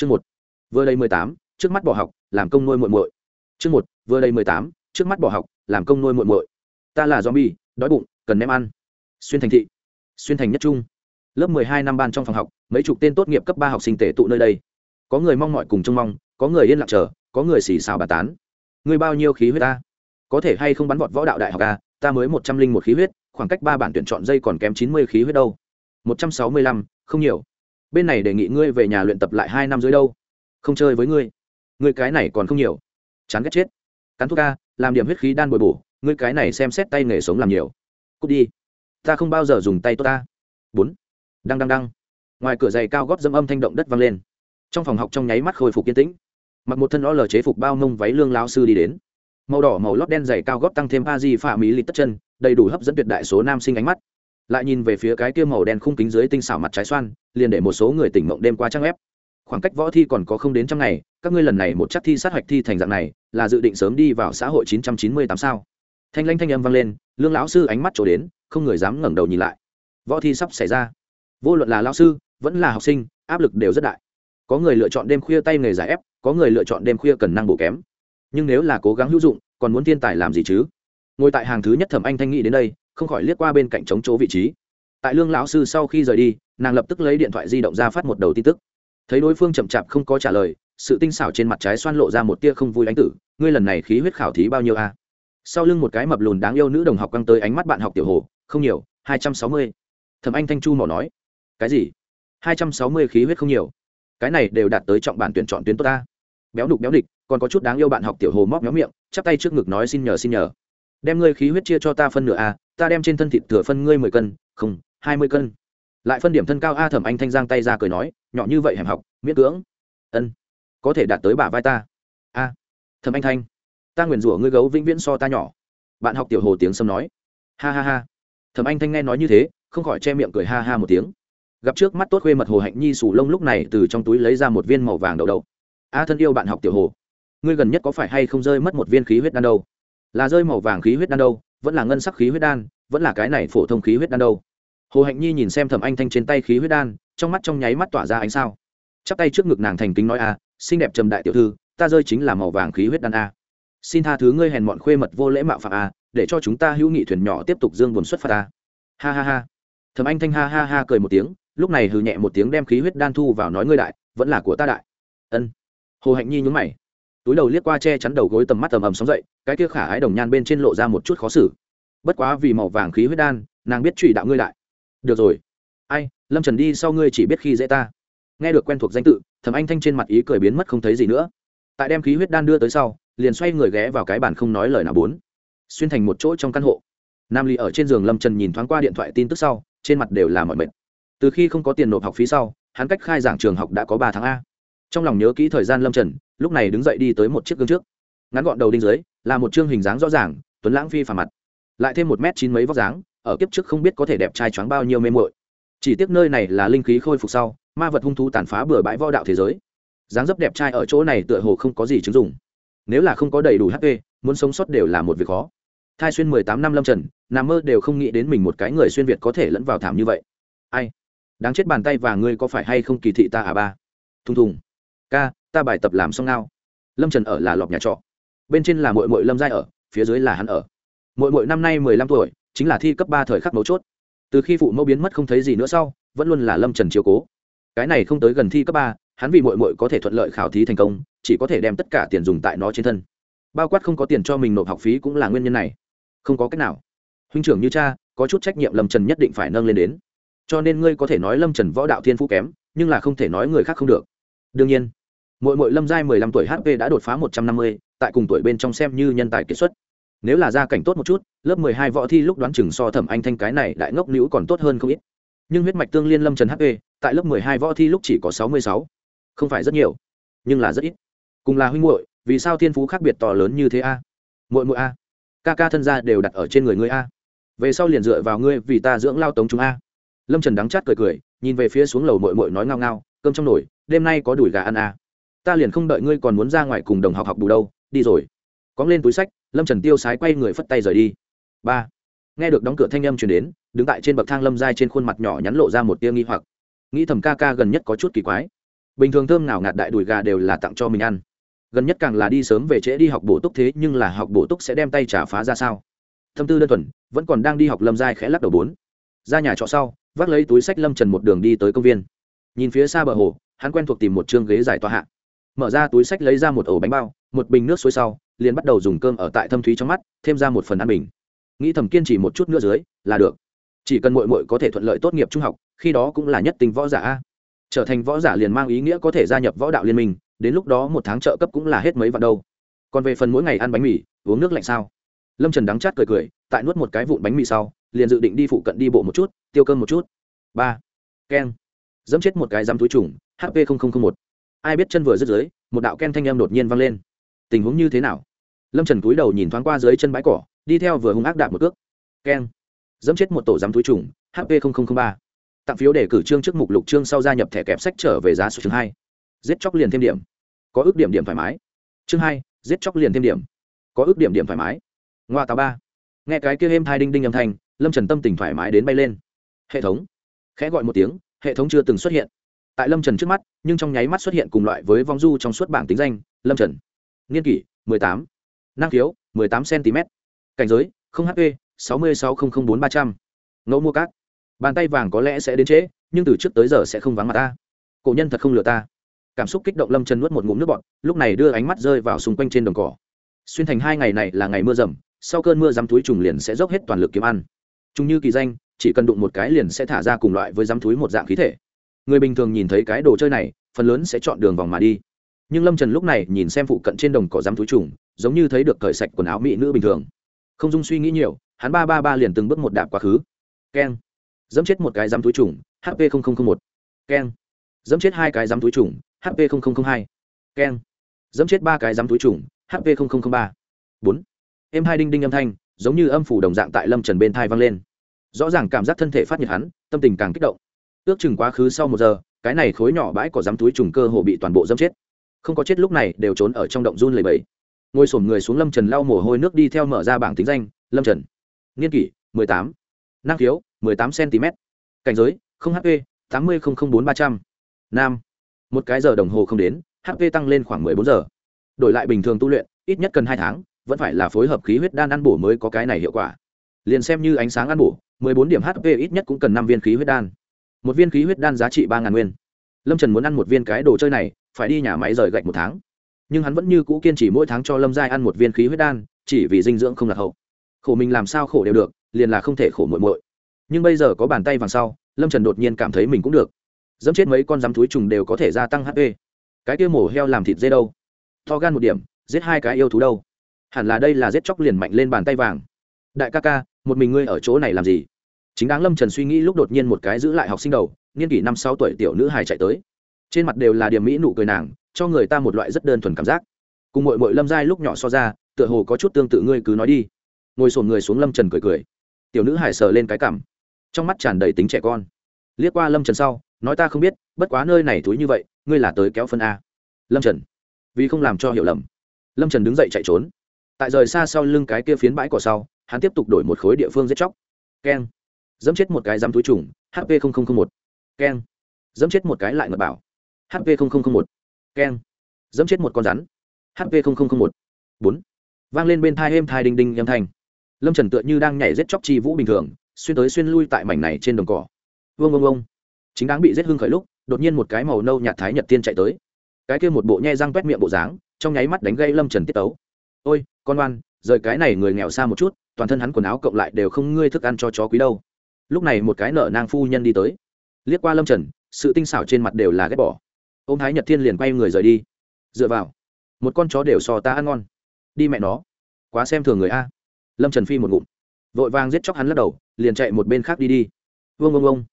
chương một, vừa đầy mười tám, trước mắt bỏ học, làm công nuôi muội muội. Chương một, vừa đầy mười tám, trước mắt bỏ học, làm công nuôi muội muội. Ta là zombie, đói bụng, cần ném ăn. Xuyên thành thị, xuyên thành nhất trung. Lớp mười hai năm ban trong phòng học, mấy chục tên tốt nghiệp cấp ba học sinh tể tụ nơi đây. Có người mong mọi cùng trông mong, có người yên lặng chờ, có người xì xào bà tán. Người bao nhiêu khí huyết ta? Có thể hay không bắn vọt võ đạo đại học a ta mới một trăm linh một khí huyết, khoảng cách ba bản tuyển chọn dây còn kém chín mươi khí huyết đâu. Một trăm sáu mươi lăm, không nhiều bên này đề nghị ngươi về nhà luyện tập lại hai năm dưới đâu? Không chơi với ngươi. Ngươi cái này còn không nhiều. Chán ghét chết. Cắn thuốc ca, làm điểm huyết khí đan bồi bổ, ngươi cái này xem xét tay nghề sống làm nhiều. Cút đi. Ta không bao giờ dùng tay tốt ta. Bốn. Đăng đăng đăng. Ngoài cửa giày cao gót dâm âm thanh động đất vang lên. Trong phòng học trong nháy mắt khôi phục yên tĩnh. Mặc một thân o lờ chế phục bao mông váy lương lao sư đi đến. Màu đỏ màu lót đen giày cao gót tăng thêm a di phạm mỹ lịt tất chân, đầy đủ hấp dẫn tuyệt đại số nam sinh ánh mắt lại nhìn về phía cái kia màu đen khung kính dưới tinh xảo mặt trái xoan, liền để một số người tỉnh mộng đêm qua trang ép khoảng cách võ thi còn có không đến trăm ngày, các ngươi lần này một chắc thi sát hạch thi thành dạng này, là dự định sớm đi vào xã hội 998 sao? Thanh lanh thanh âm vang lên, lương lão sư ánh mắt trổ đến, không người dám ngẩng đầu nhìn lại. Võ thi sắp xảy ra. Vô luận là lão sư, vẫn là học sinh, áp lực đều rất đại. Có người lựa chọn đêm khuya tay nghề giải ép, có người lựa chọn đêm khuya cần năng bổ kém. Nhưng nếu là cố gắng hữu dụng, còn muốn thiên tài làm gì chứ? Ngồi tại hàng thứ nhất thẩm anh thanh nghĩ đến đây không khỏi liếc qua bên cạnh chống chỗ vị trí. Tại lương lão sư sau khi rời đi, nàng lập tức lấy điện thoại di động ra phát một đầu tin tức. Thấy đối phương chậm chạp không có trả lời, sự tinh xảo trên mặt trái xoan lộ ra một tia không vui ánh tử, ngươi lần này khí huyết khảo thí bao nhiêu a? Sau lưng một cái mập lùn đáng yêu nữ đồng học căng tới ánh mắt bạn học tiểu hồ, không nhiều, hai trăm sáu mươi. Thẩm anh thanh chu mỏ nói, cái gì? hai trăm sáu mươi khí huyết không nhiều? Cái này đều đạt tới trọng bản tuyển chọn tuyến tốt ta. Béo đục béo địch, còn có chút đáng yêu bạn học tiểu hồ móc méo miệng, chắp tay trước ngực nói xin nhờ xin nhờ. Đem ngươi khí huyết chia cho ta phân nửa a ta đem trên thân thịt thừa phân ngươi mười cân, không, hai mươi cân. Lại phân điểm thân cao a thẩm anh thanh giang tay ra cười nói, nhỏ như vậy hẻm học, miễn cưỡng. Ân, có thể đạt tới bả vai ta. A, thẩm anh thanh, ta nguyền rủa ngươi gấu vĩnh viễn so ta nhỏ. Bạn học tiểu hồ tiếng sâm nói. Ha ha ha. Thẩm anh thanh nghe nói như thế, không khỏi che miệng cười ha ha một tiếng. Gặp trước mắt tốt khuê mật hồ hạnh nhi sủ lông lúc này từ trong túi lấy ra một viên màu vàng đậu đậu. a thân yêu bạn học tiểu hồ, ngươi gần nhất có phải hay không rơi mất một viên khí huyết đan đâu? Là rơi màu vàng khí huyết đan đâu? Vẫn là ngân sắc khí huyết đan, vẫn là cái này phổ thông khí huyết đan đâu. Hồ hạnh nhi nhìn xem thẩm anh thanh trên tay khí huyết đan, trong mắt trong nháy mắt tỏa ra ánh sao. Chắp tay trước ngực nàng thành kính nói a, xinh đẹp trầm đại tiểu thư, ta rơi chính là màu vàng khí huyết đan a. Xin tha thứ ngươi hèn mọn khuê mật vô lễ mạo phạm a, để cho chúng ta hữu nghị thuyền nhỏ tiếp tục dương buồn xuất phát a. Ha ha ha. Thẩm anh thanh ha ha ha cười một tiếng, lúc này hừ nhẹ một tiếng đem khí huyết đan thu vào nói ngươi đại, vẫn là của ta đại. Ân. Hồ hạnh nhi nhún mày túi đầu liếc qua che chắn đầu gối tầm mắt tầm ầm sóng dậy, cái kia khả ái đồng nhan bên trên lộ ra một chút khó xử. Bất quá vì màu vàng khí huyết đan, nàng biết trụy đạo ngươi lại. Được rồi. Ai, lâm trần đi sau ngươi chỉ biết khi dễ ta. Nghe được quen thuộc danh tự, thẩm anh thanh trên mặt ý cười biến mất không thấy gì nữa. Tại đem khí huyết đan đưa tới sau, liền xoay người ghé vào cái bàn không nói lời nào bốn. Xuyên thành một chỗ trong căn hộ. Nam ly ở trên giường lâm trần nhìn thoáng qua điện thoại tin tức sau, trên mặt đều là mọi mệt. Từ khi không có tiền nộp học phí sau, hắn cách khai giảng trường học đã có ba tháng a. Trong lòng nhớ kỹ thời gian lâm trần lúc này đứng dậy đi tới một chiếc gương trước. Ngắn gọn đầu đinh dưới, là một chương hình dáng rõ ràng, tuấn lãng phi phà mặt. Lại thêm một m chín mấy vóc dáng, ở kiếp trước không biết có thể đẹp trai choáng bao nhiêu mê mội chỉ tiếc nơi này là linh khí khôi phục sau, ma vật hung thú tàn phá bừa bãi võ đạo thế giới. Dáng dấp đẹp trai ở chỗ này tựa hồ không có gì chứng dụng. Nếu là không có đầy đủ hp muốn sống sót đều là một việc khó. Thai xuyên mười tám năm lâm trần, nằm mơ đều không nghĩ đến mình một cái người xuyên việt có thể lẫn vào thảm như vậy. Ai? Đáng chết bàn tay và ngươi có phải hay không kỳ thị ta à ba? Thùng thùng. Ca ta bài tập làm xong nào lâm trần ở là lọc nhà trọ. Bên trên là mội mội lâm giai ở, phía dưới là hắn ở. Mội mội năm nay mười lăm tuổi, chính là thi cấp ba thời khắc mấu chốt. Từ khi phụ mẫu biến mất không thấy gì nữa sau, vẫn luôn là lâm trần chiều cố. Cái này không tới gần thi cấp ba, hắn vì mội mội có thể thuận lợi khảo thí thành công, chỉ có thể đem tất cả tiền dùng tại nó trên thân. Bao quát không có tiền cho mình nộp học phí cũng là nguyên nhân này. Không có cách nào. Huynh trưởng như cha, có chút trách nhiệm lâm trần nhất định phải nâng lên đến. Cho nên ngươi có thể nói lâm trần võ đạo thiên phú kém, nhưng là không thể nói người khác không được. Đương nhiên mỗi mỗi lâm giai mười lăm tuổi hp đã đột phá một trăm năm mươi, tại cùng tuổi bên trong xem như nhân tài kiệt xuất. Nếu là gia cảnh tốt một chút, lớp mười hai võ thi lúc đoán chừng so thẩm anh thanh cái này đại ngốc nữ còn tốt hơn không ít. Nhưng huyết mạch tương liên lâm trần hp tại lớp mười hai võ thi lúc chỉ có sáu mươi sáu. Không phải rất nhiều, nhưng là rất ít. Cùng là huynh muội, vì sao thiên phú khác biệt to lớn như thế a? Muội muội a, ca ca thân gia đều đặt ở trên người ngươi a. Về sau liền dựa vào ngươi vì ta dưỡng lao tống chúng a. Lâm trần đắng chát cười cười, nhìn về phía xuống lầu muội muội nói ngao ngao, cơm trong nồi, đêm nay có đùi gà ăn a ta liền không đợi ngươi còn muốn ra ngoài cùng đồng học học bù đâu, đi rồi. Cóng lên túi sách, lâm trần tiêu sái quay người phất tay rời đi. Ba. Nghe được đóng cửa thanh âm chuyển đến, đứng tại trên bậc thang lâm giai trên khuôn mặt nhỏ nhắn lộ ra một tia nghi hoặc. Nghĩ thầm ca ca gần nhất có chút kỳ quái. Bình thường thơm nào ngạt đại đùi gà đều là tặng cho mình ăn. Gần nhất càng là đi sớm về trễ đi học bổ túc thế, nhưng là học bổ túc sẽ đem tay trả phá ra sao? Thâm tư đơn thuần, vẫn còn đang đi học lâm giai khẽ lắc đầu bốn. Ra nhà trọ sau, vác lấy túi sách lâm trần một đường đi tới công viên. Nhìn phía xa bờ hồ, hắn quen thuộc tìm một chương ghế giải tòa hạ mở ra túi sách lấy ra một ổ bánh bao, một bình nước suối sau, liền bắt đầu dùng cơm ở tại thâm thúy trong mắt, thêm ra một phần ăn bình. Nghĩ thầm kiên trì một chút nữa dưới, là được. Chỉ cần mội mội có thể thuận lợi tốt nghiệp trung học, khi đó cũng là nhất tình võ giả trở thành võ giả liền mang ý nghĩa có thể gia nhập võ đạo liên minh, đến lúc đó một tháng trợ cấp cũng là hết mấy vạn đâu. Còn về phần mỗi ngày ăn bánh mì, uống nước lạnh sao? Lâm trần đắng chát cười cười, tại nuốt một cái vụn bánh mì sau, liền dự định đi phụ cận đi bộ một chút, tiêu cơm một chút. Ba. Keng. Dẫm chết một cái dăm túi trùng hp một ai biết chân vừa dứt dưới, một đạo ken thanh em đột nhiên vang lên. Tình huống như thế nào? Lâm trần cúi đầu nhìn thoáng qua dưới chân bãi cỏ, đi theo vừa hung ác đạp một cước. Ken. Dẫm chết một tổ dám túi trùng hp ba. Tặng phiếu để cử trương trước mục lục trương sau gia nhập thẻ kẹp sách trở về giá số chương hai. Giết chóc liền thêm điểm. Có ước điểm điểm thoải mái. Chương hai, giết chóc liền thêm điểm. Có ước điểm điểm thoải mái. Ngoa tàu ba. Nghe cái kia êm thai đinh đinh âm thanh, lâm trần tâm tình thoải mái đến bay lên. Hệ thống. Khẽ gọi một tiếng, hệ thống chưa từng xuất hiện tại lâm trần trước mắt, nhưng trong nháy mắt xuất hiện cùng loại với vong du trong suốt bảng tính danh, lâm trần. Niên kỷ, mười tám. Năng khiếu, mười tám cm cảnh giới, không hp sáu mươi sáu nghìn bốn ba trăm. Ngẫu mua cát. Bàn tay vàng có lẽ sẽ đến trễ, nhưng từ trước tới giờ sẽ không vắng mặt ta. Cổ nhân thật không lừa ta. Cảm xúc kích động lâm trần nuốt một ngụm nước bọt, lúc này đưa ánh mắt rơi vào xung quanh trên đồng cỏ. Xuyên thành hai ngày này là ngày mưa rầm, sau cơn mưa dám túi trùng liền sẽ dốc hết toàn lực kiếm ăn. Chúng như kỳ danh, chỉ cần đụng một cái liền sẽ thả ra cùng loại với dám túi một dạng khí thể người bình thường nhìn thấy cái đồ chơi này, phần lớn sẽ chọn đường vòng mà đi. Nhưng lâm trần lúc này nhìn xem phụ cận trên đồng cỏ dám túi trùng, giống như thấy được cởi sạch quần áo mỹ nữ bình thường. Không dung suy nghĩ nhiều, hắn ba ba ba liền từng bước một đạp quá khứ. Keng. Dẫm chết một cái dám túi trùng hp một. Keng. Dẫm chết hai cái dám túi trùng hp hai. Keng. Dẫm chết ba cái dám túi trùng hp ba. Bốn. Em hai đinh đinh âm thanh, giống như âm phủ đồng dạng tại lâm trần bên thai vang lên. Rõ ràng cảm giác thân thể phát nhiệt hắn, tâm tình càng kích động ước chừng quá khứ sau một giờ, cái này khối nhỏ bãi cỏ dám túi trùng cơ hồ bị toàn bộ dâm chết. Không có chết lúc này đều trốn ở trong động run lầy bẫy ngồi sổm người xuống lâm trần lau mồ hôi nước đi theo mở ra bảng tính danh, lâm trần. Niên kỷ, mười tám. Năng khiếu, mười tám cm cảnh giới, không hp tám mươi bốn ba trăm. Nam. Một cái giờ đồng hồ không đến hp tăng lên khoảng mười bốn giờ. Đổi lại bình thường tu luyện, ít nhất cần hai tháng, vẫn phải là phối hợp khí huyết đan ăn bổ mới có cái này hiệu quả. Liền xem như ánh sáng ăn bổ, mười bốn điểm hp ít nhất cũng cần năm viên khí huyết đan một viên khí huyết đan giá trị ba ngàn nguyên. Lâm trần muốn ăn một viên cái đồ chơi này, phải đi nhà máy rời gạch một tháng. Nhưng hắn vẫn như cũ kiên trì mỗi tháng cho lâm giai ăn một viên khí huyết đan, chỉ vì dinh dưỡng không lạc hậu. Khổ mình làm sao khổ đều được, liền là không thể khổ muội muội. Nhưng bây giờ có bàn tay vàng sau, lâm trần đột nhiên cảm thấy mình cũng được. Dẫm chết mấy con rắm túi trùng đều có thể gia tăng hp cái kia mổ heo làm thịt dê đâu? To gan một điểm, giết hai cái yêu thú đâu? Hẳn là đây là giết chóc liền mạnh lên bàn tay vàng. Đại ca ca, một mình ngươi ở chỗ này làm gì? Chính đáng lâm trần suy nghĩ lúc đột nhiên một cái giữ lại học sinh đầu, niên kỷ năm sáu tuổi tiểu nữ hài chạy tới. Trên mặt đều là điểm mỹ nụ cười nàng, cho người ta một loại rất đơn thuần cảm giác. Cùng mội mội lâm giai lúc nhỏ so ra, tựa hồ có chút tương tự, ngươi cứ nói đi. Ngồi sổn người xuống lâm trần cười cười. Tiểu nữ hải sờ lên cái cảm. Trong mắt tràn đầy tính trẻ con. Liếc qua lâm trần sau, nói ta không biết, bất quá nơi này túi như vậy, ngươi là tới kéo phân a. Lâm trần. Vì không làm cho hiểu lầm. Lâm trần đứng dậy chạy trốn. Tại rời xa sau lưng cái kia phiến bãi cỏ sau, hắn tiếp tục đổi một khối địa phương giết chóc. Keng dẫm chết một cái dám túi trùng hp một. Keng. Dẫm chết một cái lại ngật bảo hp một. Keng. Dẫm chết một con rắn hp một. Bốn. Vang lên bên thai êm thai đinh đinh âm thanh. Lâm trần tựa như đang nhảy giết chóc chi vũ bình thường, xuyên tới xuyên lui tại mảnh này trên đồng cỏ. Vương vương vương chính đáng bị giết hưng khởi lúc, đột nhiên một cái màu nâu nhạt thái nhật tiên chạy tới. Cái kia một bộ nhe răng quét miệng bộ dáng, trong nháy mắt đánh gây lâm trần tiết tấu. Ôi, con oan, rời cái này người nghèo xa một chút, toàn thân hắn quần áo cộng lại đều không ngươi thức ăn cho chó quý đâu lúc này một cái nợ nang phu nhân đi tới. Liếc qua lâm trần sự tinh xảo trên mặt đều là ghét bỏ. Ô m thái nhật thiên liền quay người rời đi. Dựa vào một con chó đều so ta ăn ngon. Đi mẹ nó quá xem thường người a. Lâm trần phi một ngụm vội vàng giết chóc hắn lắc đầu liền chạy một bên khác đi đi. Vương vương vương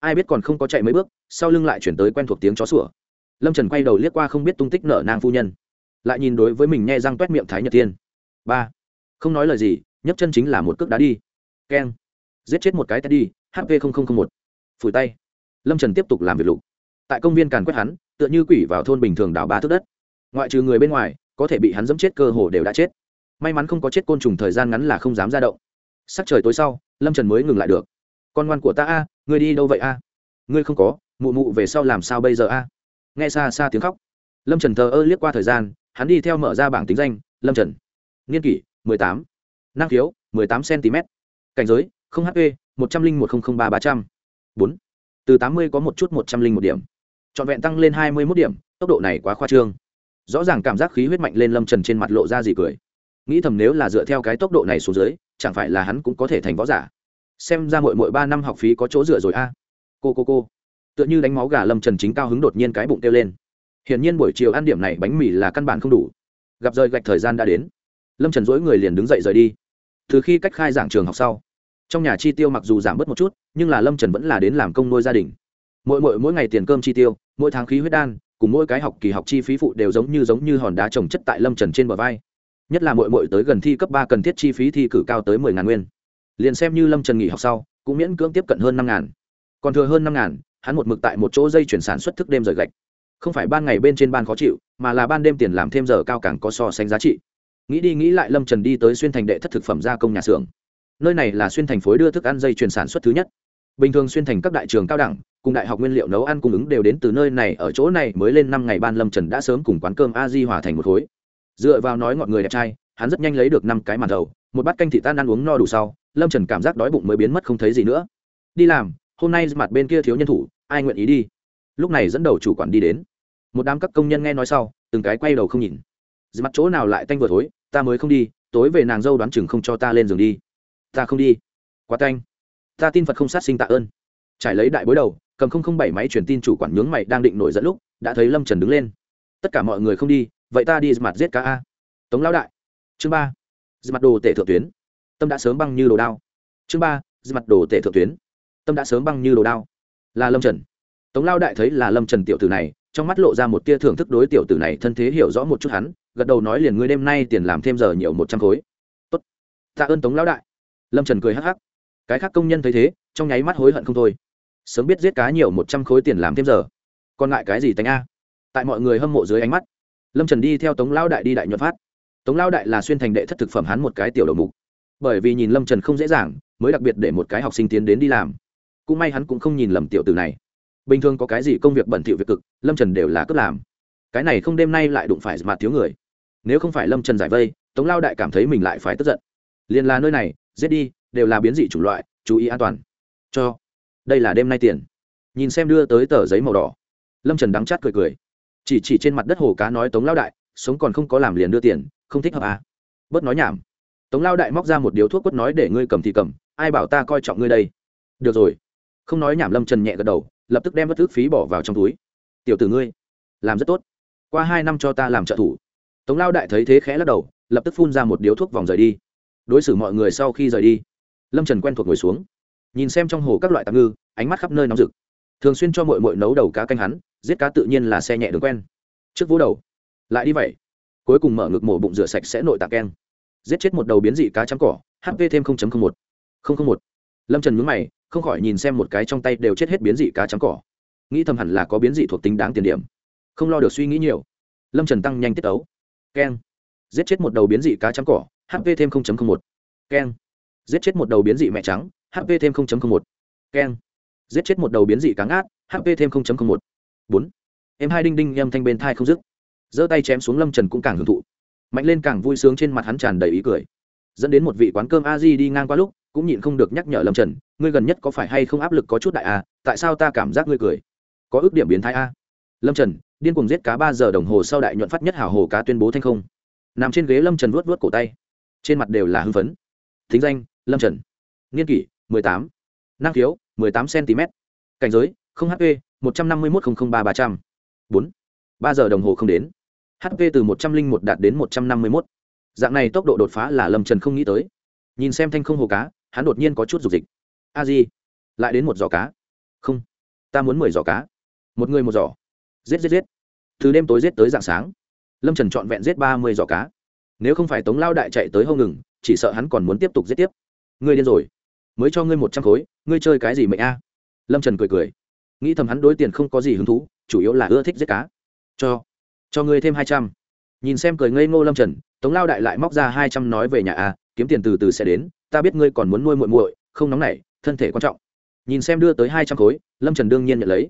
ai biết còn không có chạy mấy bước sau lưng lại chuyển tới quen thuộc tiếng chó sủa. Lâm trần quay đầu liếc qua không biết tung tích nợ nang phu nhân. Lại nhìn đối với mình nghe răng t u é t miệng thái nhật thiên, ba không nói lời gì nhấc chân chính là một cước đá đi. Keng giết chết một cái tay đi hp một. Phủi tay. Lâm trần tiếp tục làm việc lục. Tại công viên càn quét hắn, tựa như quỷ vào thôn bình thường đào ba thước đất. Ngoại trừ người bên ngoài, có thể bị hắn dẫm chết cơ hồ đều đã chết. May mắn không có chết côn trùng thời gian ngắn là không dám ra động. Sắc trời tối sau, lâm trần mới ngừng lại được. Con ngoan của ta a, ngươi đi đâu vậy a? Ngươi không có, mụ mụ về sau làm sao bây giờ a? Nghe xa xa tiếng khóc. Lâm trần thờ ơ liếc qua thời gian, hắn đi theo mở ra bảng tính danh, lâm trần. Niên kỷ, mười tám. Năng khiếu, mười tám cm cảnh giới không hp một trăm linh một nghìn ba ba trăm. Bốn. Từ tám mươi có một chút một trăm linh một điểm. Trọn vẹn tăng lên hai mươi mốt điểm, tốc độ này quá khoa trương. Rõ ràng cảm giác khí huyết mạnh lên lâm trần trên mặt lộ ra gì cười. Nghĩ thầm nếu là dựa theo cái tốc độ này xuống dưới, chẳng phải là hắn cũng có thể thành võ giả. Xem ra mỗi mỗi ba năm học phí có chỗ dựa rồi a. À. Cô cô cô. Tựa như đánh máu gà lâm trần chính cao hứng đột nhiên cái bụng kêu lên. Hiển nhiên buổi chiều ăn điểm này bánh mì là căn bản không đủ. Gặp rời gạch thời gian đã đến. Lâm trần dỗi người liền đứng dậy rời đi. Từ khi cách khai giảng trường học sau trong nhà chi tiêu mặc dù giảm bớt một chút, nhưng là lâm trần vẫn là đến làm công nuôi gia đình. Mỗi mỗi mỗi ngày tiền cơm chi tiêu, mỗi tháng khí huyết đan, cùng mỗi cái học kỳ học chi phí phụ đều giống như giống như hòn đá trồng chất tại lâm trần trên bờ vai. Nhất là mỗi mỗi tới gần thi cấp ba cần thiết chi phí thi cử cao tới mười ngàn nguyên. Liền xem như lâm trần nghỉ học sau, cũng miễn cưỡng tiếp cận hơn năm ngàn. Còn thừa hơn năm ngàn, hắn một mực tại một chỗ dây chuyển sản xuất thức đêm rời gạch. Không phải ban ngày bên trên ban khó chịu, mà là ban đêm tiền làm thêm giờ cao càng có so sánh giá trị. Nghĩ đi nghĩ lại lâm trần đi tới xuyên thành đệ thất thực phẩm gia công nhà xưởng nơi này là xuyên thành phối đưa thức ăn dây chuyền sản xuất thứ nhất. Bình thường xuyên thành các đại trường cao đẳng, cùng đại học nguyên liệu nấu ăn cung ứng đều đến từ nơi này, ở chỗ này mới lên năm ngày ban lâm trần đã sớm cùng quán cơm a di hòa thành một khối. Dựa vào nói ngọn người đẹp trai, hắn rất nhanh lấy được năm cái màn đầu, một bát canh thị tan ăn uống no đủ sau, lâm trần cảm giác đói bụng mới biến mất không thấy gì nữa. Đi làm, hôm nay mặt bên kia thiếu nhân thủ, ai nguyện ý đi? Lúc này dẫn đầu chủ quản đi đến. Một đám các công nhân nghe nói sau, từng cái quay đầu không nhìn. Mặt chỗ nào lại tanh vừa thối, ta mới không đi, tối về nàng dâu đoán chừng không cho ta lên giường đi ta không đi. Quá tanh. Ta tin phật không sát sinh tạ ơn. Trải lấy đại bối đầu, cầm không không bảy máy truyền tin chủ quản nhướng mày đang định nổi dẫn lúc, đã thấy lâm trần đứng lên. Tất cả mọi người không đi, vậy ta đi mặt giết cá a. Tống lão đại. Chương ba. Mặt đồ tể thượng tuyến. Tâm đã sớm băng như đồ đao. Chương ba. Mặt đồ tể thượng tuyến. Tâm đã sớm băng như đồ đao. Là lâm trần. Tống lao đại thấy là lâm trần tiểu tử này, trong mắt lộ ra một tia thưởng thức đối tiểu tử này thân thế hiểu rõ một chút hắn, gật đầu nói liền ngươi đêm nay tiền làm thêm giờ nhiều một trăm khối. Tốt. Tạ ơn tống lão đại lâm trần cười hắc hắc. Cái khác công nhân thấy thế, trong nháy mắt hối hận không thôi. Sớm biết giết cá nhiều một trăm khối tiền làm thêm giờ. Còn lại cái gì tánh a? Tại mọi người hâm mộ dưới ánh mắt, lâm trần đi theo tống lão đại đi đại nhuận phát. Tống lão đại là xuyên thành đệ thất thực phẩm hắn một cái tiểu đầu mục. Bởi vì nhìn lâm trần không dễ dàng, mới đặc biệt để một cái học sinh tiến đến đi làm. Cũng may hắn cũng không nhìn lầm tiểu tử này. Bình thường có cái gì công việc bẩn thỉu việc cực, lâm trần đều là cướp làm. Cái này không đêm nay lại đụng phải mặt thiếu người. Nếu không phải lâm trần giải vây, tống lao đại cảm thấy mình lại phải tức giận. Liền là nơi này giết đi, đều là biến dị chủng loại, chú ý an toàn. Cho, đây là đêm nay tiền. Nhìn xem đưa tới tờ giấy màu đỏ. Lâm trần đắng chát cười cười. Chỉ chỉ trên mặt đất hồ cá nói tống lao đại, sống còn không có làm liền đưa tiền, không thích hợp à. bớt nói nhảm. Tống lao đại móc ra một điếu thuốc quất nói để ngươi cầm thì cầm, ai bảo ta coi trọng ngươi đây? Được rồi. Không nói nhảm lâm trần nhẹ gật đầu, lập tức đem bất thức phí bỏ vào trong túi. Tiểu tử ngươi, làm rất tốt. Qua hai năm cho ta làm trợ thủ. Tống lao đại thấy thế khẽ lắc đầu, lập tức phun ra một điếu thuốc vòng rời đi đối xử mọi người sau khi rời đi. Lâm trần quen thuộc ngồi xuống, nhìn xem trong hồ các loại tạm ngư, ánh mắt khắp nơi nóng rực. Thường xuyên cho mội mội nấu đầu cá canh hắn, giết cá tự nhiên là xe nhẹ đường quen. Trước vỗ đầu, lại đi vậy. Cuối cùng mở ngực mổ bụng rửa sạch sẽ nội tạng keng. Giết chết một đầu biến dị cá trắng cỏ hp thêm một. Một. Lâm trần mướn mày, không khỏi nhìn xem một cái trong tay đều chết hết biến dị cá trắng cỏ. Nghĩ thầm hẳn là có biến dị thuộc tính đáng tiền điểm. Không lo được suy nghĩ nhiều. Lâm trần tăng nhanh tiết ấu keng. Giết chết một đầu biến dị cá trắng cỏ hp thêm 0.01, keng. Giết chết một đầu biến dị mẹ trắng hp thêm 0.01, keng. Giết chết một đầu biến dị cá ngát hp thêm 0.01, bốn. Em hai đinh đinh nhâm thanh bên thai không dứt. Giơ tay chém xuống lâm trần cũng càng hưởng thụ. Mạnh lên càng vui sướng trên mặt hắn tràn đầy ý cười. Dẫn đến một vị quán cơm a di đi ngang qua lúc cũng nhịn không được nhắc nhở lâm trần ngươi gần nhất có phải hay không áp lực có chút đại a tại sao ta cảm giác ngươi cười? Có ước điểm biến thái a. Lâm trần điên cùng giết cá ba giờ đồng hồ sau đại nhuận phát nhất hảo hồ cá tuyên bố thanh không. Nằm trên ghế lâm trần vuốt vuốt cổ tay trên mặt đều là hưng phấn. Thính danh, lâm trần. Niên kỷ, mười tám. Năng khiếu, mười tám cm cảnh giới, không hp một trăm năm mươi một ba ba trăm. Bốn. Ba giờ đồng hồ không đến. Hp từ một trăm linh một đạt đến một trăm năm mươi một dạng này tốc độ đột phá là lâm trần không nghĩ tới. Nhìn xem thanh không hồ cá, hắn đột nhiên có chút dục dịch. A di, lại đến một giỏ cá. Không, ta muốn mười giỏ cá. Một người một giỏ. Giết giết giết. Từ đêm tối giết tới dạng sáng. Lâm trần trọn vẹn giết ba mươi giỏ cá nếu không phải tống lao đại chạy tới hông ngừng, chỉ sợ hắn còn muốn tiếp tục giết tiếp. Ngươi điên rồi. Mới cho ngươi một trăm khối, ngươi chơi cái gì mệnh a? Lâm trần cười cười. Nghĩ thầm hắn đối tiền không có gì hứng thú, chủ yếu là ưa thích giết cá. Cho cho ngươi thêm hai trăm. Nhìn xem cười ngây ngô lâm trần, tống lao đại lại móc ra hai trăm nói về nhà a, kiếm tiền từ từ sẽ đến, ta biết ngươi còn muốn nuôi muội muội, không nóng nảy, thân thể quan trọng. Nhìn xem đưa tới hai trăm khối, lâm trần đương nhiên nhận lấy.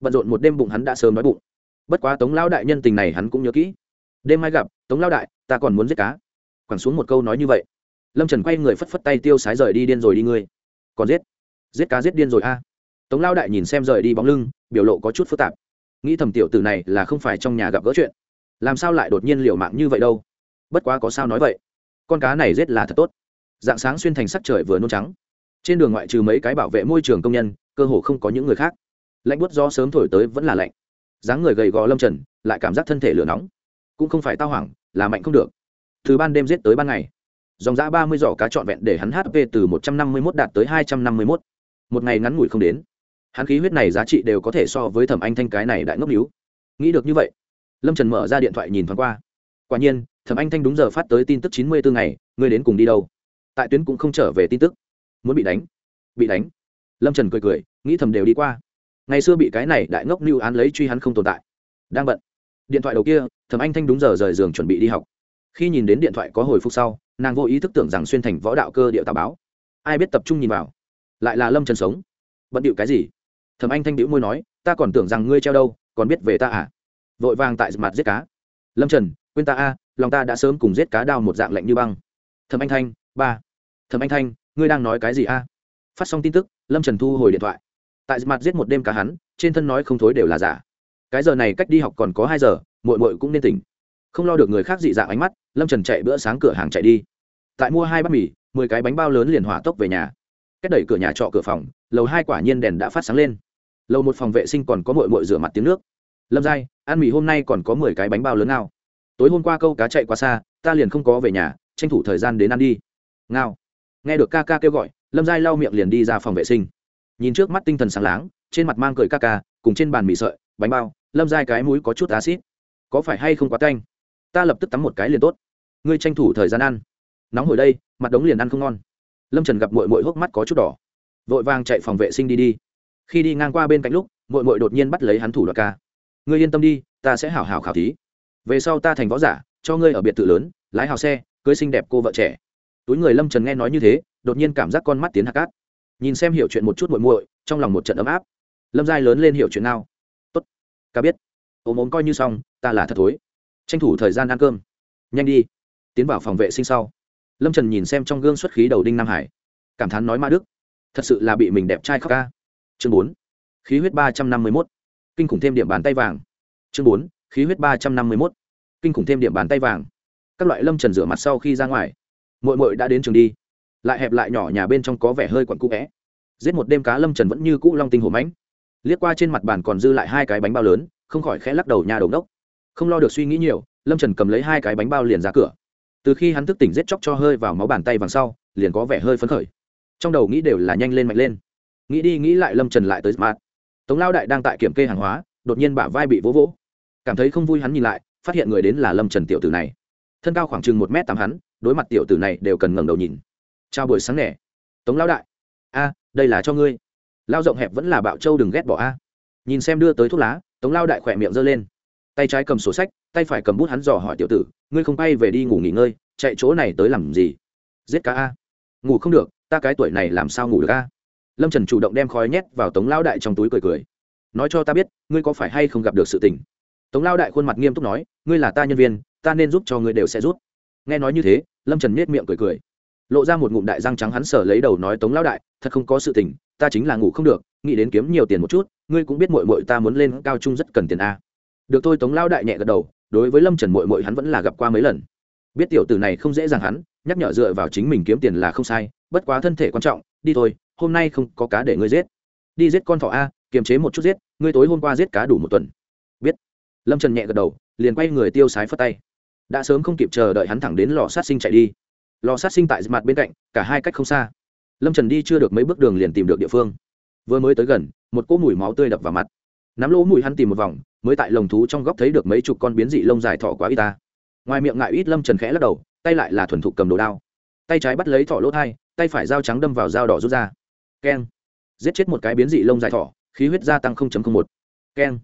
Bận rộn một đêm bụng hắn đã sớm nói bụng. Bất quá tống lão đại nhân tình này hắn cũng nhớ kỹ. Đêm mai gặp tống lão đại ta còn muốn giết cá quẳng xuống một câu nói như vậy lâm trần quay người phất phất tay tiêu sái rời đi điên rồi đi ngươi còn giết giết cá giết điên rồi a tống lão đại nhìn xem rời đi bóng lưng biểu lộ có chút phức tạp nghĩ thầm tiểu tử này là không phải trong nhà gặp gỡ chuyện làm sao lại đột nhiên liều mạng như vậy đâu bất quá có sao nói vậy con cá này giết là thật tốt dạng sáng xuyên thành sắc trời vừa nôn trắng trên đường ngoại trừ mấy cái bảo vệ môi trường công nhân cơ hồ không có những người khác lạnh buốt do sớm thổi tới vẫn là lạnh dáng người gầy gò lâm trần lại cảm giác thân thể lửa nóng cũng không phải tao hoảng, là mạnh không được. Từ ban đêm giết tới ban ngày. Dòng giã ba mươi giỏ cá trọn vẹn để hắn hp từ một trăm năm mươi mốt đạt tới hai trăm năm mươi mốt. Một ngày ngắn ngủi không đến. Hắn khí huyết này giá trị đều có thể so với thẩm anh thanh cái này đại ngốc níu. Nghĩ được như vậy, lâm trần mở ra điện thoại nhìn thoáng qua. Quả nhiên, thẩm anh thanh đúng giờ phát tới tin tức chín mươi bốn ngày, ngươi đến cùng đi đâu? Tại tuyến cũng không trở về tin tức. Muốn bị đánh? Bị đánh. Lâm trần cười cười, nghĩ thầm đều đi qua. Ngày xưa bị cái này đại ngốc mưu án lấy truy hắn không tồn tại. Đang bận điện thoại đầu kia, thẩm anh thanh đúng giờ rời giường chuẩn bị đi học. Khi nhìn đến điện thoại có hồi phục sau, nàng vô ý thức tưởng rằng xuyên thành võ đạo cơ điệu tà báo. Ai biết tập trung nhìn vào, lại là lâm trần sống. Bận điệu cái gì? Thẩm anh thanh điệu môi nói, ta còn tưởng rằng ngươi treo đâu, còn biết về ta à? Vội vàng tại mặt giết cá. Lâm trần, quên ta a, lòng ta đã sớm cùng giết cá đao một dạng lạnh như băng. Thẩm anh thanh, ba. Thẩm anh thanh, ngươi đang nói cái gì a? Phát xong tin tức, lâm trần thu hồi điện thoại. Tại mặt giết một đêm cá hắn, trên thân nói không thối đều là giả cái giờ này cách đi học còn có hai giờ mội mội cũng nên tỉnh. Không lo được người khác dị dạng ánh mắt, lâm trần chạy bữa sáng cửa hàng chạy đi. Tại mua hai bát mì, mười cái bánh bao lớn liền hỏa tốc về nhà. Cách đẩy cửa nhà trọ cửa phòng, lầu hai quả nhiên đèn đã phát sáng lên. Lầu một phòng vệ sinh còn có mội mội rửa mặt tiếng nước. Lâm giai, ăn mì hôm nay còn có mười cái bánh bao lớn nào tối hôm qua câu cá chạy quá xa, ta liền không có về nhà, tranh thủ thời gian đến ăn đi. Ngao. Nghe được ca ca kêu gọi, lâm giai lau miệng liền đi ra phòng vệ sinh. Nhìn trước mắt tinh thần sáng láng, trên mặt mang cười ca ca, cùng trên bàn mì sợi bánh bao, lâm giai cái mũi có chút acid. Có phải hay không quá canh? Ta lập tức tắm một cái liền tốt. Ngươi tranh thủ thời gian ăn. Nóng hồi đây, mặt đống liền ăn không ngon. Lâm trần gặp mội mội hốc mắt có chút đỏ. Vội vàng chạy phòng vệ sinh đi đi. Khi đi ngang qua bên cạnh lúc mội mội đột nhiên bắt lấy hắn thủ đoạt ca. Ngươi yên tâm đi, ta sẽ hảo hảo khảo thí. Về sau ta thành võ giả, cho ngươi ở biệt thự lớn, lái hào xe, cưới xinh đẹp cô vợ trẻ. Túi người lâm trần nghe nói như thế, đột nhiên cảm giác con mắt tiến hạt cát. Nhìn xem hiểu chuyện một chút muội muội, trong lòng một trận ấm áp. Lâm giai lớn lên hiểu chuyện nào? Ca biết. Ôm ốm coi như xong, ta là thật thối. Tranh thủ thời gian ăn cơm. Nhanh đi. Tiến vào phòng vệ sinh sau. Lâm trần nhìn xem trong gương xuất khí đầu đinh nam hải. Cảm thán nói ma đức, thật sự là bị mình đẹp trai khóc ca. Chương bốn, khí huyết ba trăm năm mươi mốt. Kinh khủng thêm điểm bàn tay vàng. Chương bốn, khí huyết ba trăm năm mươi mốt. Kinh khủng thêm điểm bàn tay vàng. Các loại lâm trần rửa mặt sau khi ra ngoài mội mội đã đến trường đi. Lại hẹp lại nhỏ nhà bên trong có vẻ hơi quặn cũ vẽ. Giết một đêm cá lâm trần vẫn như cũ long tinh hồ mãnh liếc qua trên mặt bàn còn dư lại hai cái bánh bao lớn, không khỏi khẽ lắc đầu nhà đầu đốc. Không lo được suy nghĩ nhiều, lâm trần cầm lấy hai cái bánh bao liền ra cửa. Từ khi hắn thức tỉnh giết chóc cho hơi vào máu bàn tay vàng sau, liền có vẻ hơi phấn khởi. Trong đầu nghĩ đều là nhanh lên mạnh lên. Nghĩ đi nghĩ lại lâm trần lại tới smart. Tống lao đại đang tại kiểm kê hàng hóa, đột nhiên bả vai bị vỗ vỗ. Cảm thấy không vui hắn nhìn lại, phát hiện người đến là lâm trần tiểu tử này. Thân cao khoảng chừng một m tám hắn, đối mặt tiểu tử này đều cần ngẩng đầu nhìn. Chào buổi sáng nẻ tống lao đại. A, đây là cho ngươi lao rộng hẹp vẫn là bạo châu đừng ghét bỏ a. Nhìn xem đưa tới thuốc lá, tống lao đại khỏe miệng giơ lên. Tay trái cầm sổ sách, tay phải cầm bút hắn dò hỏi tiểu tử, ngươi không bay về đi ngủ nghỉ ngơi, chạy chỗ này tới làm gì? Giết cá a. Ngủ không được, ta cái tuổi này làm sao ngủ được a? Lâm trần chủ động đem khói nhét vào tống lao đại trong túi cười cười. Nói cho ta biết, ngươi có phải hay không gặp được sự tình? Tống lao đại khuôn mặt nghiêm túc nói, ngươi là ta nhân viên, ta nên giúp cho ngươi đều sẽ giúp. nghe nói như thế, lâm trần miết miệng cười cười lộ ra một ngụm đại răng trắng hắn sở lấy đầu nói tống lão đại, thật không có sự tình, ta chính là ngủ không được, nghĩ đến kiếm nhiều tiền một chút, ngươi cũng biết mội mội ta muốn lên cao trung rất cần tiền a. Được thôi, tống lão đại nhẹ gật đầu, đối với lâm trần mội mội hắn vẫn là gặp qua mấy lần. Biết tiểu tử này không dễ dàng hắn, nhắc nhở dựa vào chính mình kiếm tiền là không sai, bất quá thân thể quan trọng, đi thôi, hôm nay không có cá để ngươi giết. Đi giết con thỏ a, kiềm chế một chút giết, ngươi tối hôm qua giết cá đủ một tuần. Biết. Lâm trần nhẹ gật đầu, liền quay người tiêu sái phất tay. Đã sớm không kịp chờ đợi hắn thẳng đến lò sát sinh chạy đi lò sát sinh tại mặt bên cạnh, cả hai cách không xa. Lâm trần đi chưa được mấy bước đường liền tìm được địa phương. Vừa mới tới gần, một cỗ mùi máu tươi đập vào mặt. Nắm lỗ mùi hắn tìm một vòng, mới tại lồng thú trong góc thấy được mấy chục con biến dị lông dài thọ quá y ta. Ngoài miệng ngại ít, lâm trần khẽ lắc đầu, tay lại là thuần thục cầm đồ đao. Tay trái bắt lấy thọ lỗ thai, tay phải dao trắng đâm vào dao đỏ rút ra. Keng. Giết chết một cái biến dị lông dài thỏ khí huyết gia tăng một. Keng.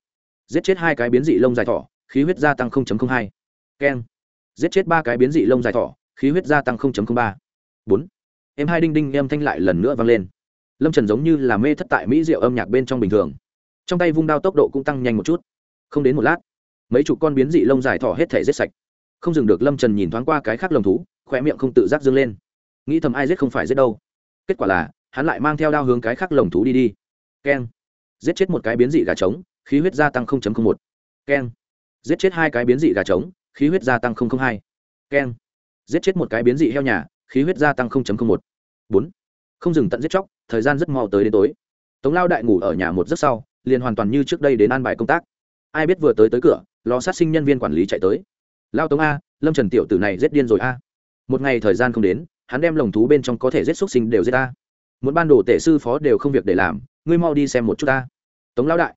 Giết chết hai cái biến dị lông dài thỏ khí huyết gia tăng hai. Keng. Giết chết ba cái biến dị lông dài thỏ khí huyết gia tăng 0.03, 4. em hai đinh đinh em thanh lại lần nữa vang lên. Lâm trần giống như là mê thất tại mỹ diệu âm nhạc bên trong bình thường. Trong tay vung đao tốc độ cũng tăng nhanh một chút. Không đến một lát mấy chục con biến dị lông dài thỏ hết thể giết sạch. Không dừng được lâm trần nhìn thoáng qua cái khác lồng thú khóe miệng không tự giác dương lên. Nghĩ thầm ai giết không phải giết đâu. Kết quả là hắn lại mang theo đao hướng cái khác lồng thú đi đi. Keng. Giết chết một cái biến dị gà trống khí huyết gia tăng 0.01. keng. Giết chết hai cái biến dị gà trống khí huyết gia tăng 0.02. keng giết chết một cái biến dị heo nhà, khí huyết gia tăng một. Bốn, không dừng tận giết chóc, thời gian rất mau tới đến tối. Tống lao đại ngủ ở nhà một giấc sau, liền hoàn toàn như trước đây đến an bài công tác. Ai biết vừa tới tới cửa lò sát sinh nhân viên quản lý chạy tới. Lao tống a, lâm trần tiểu tử này giết điên rồi a. Một ngày thời gian không đến, hắn đem lồng thú bên trong có thể giết xúc sinh đều giết ta một ban đồ tể sư phó đều không việc để làm, ngươi mau đi xem một chút ta tống lão đại.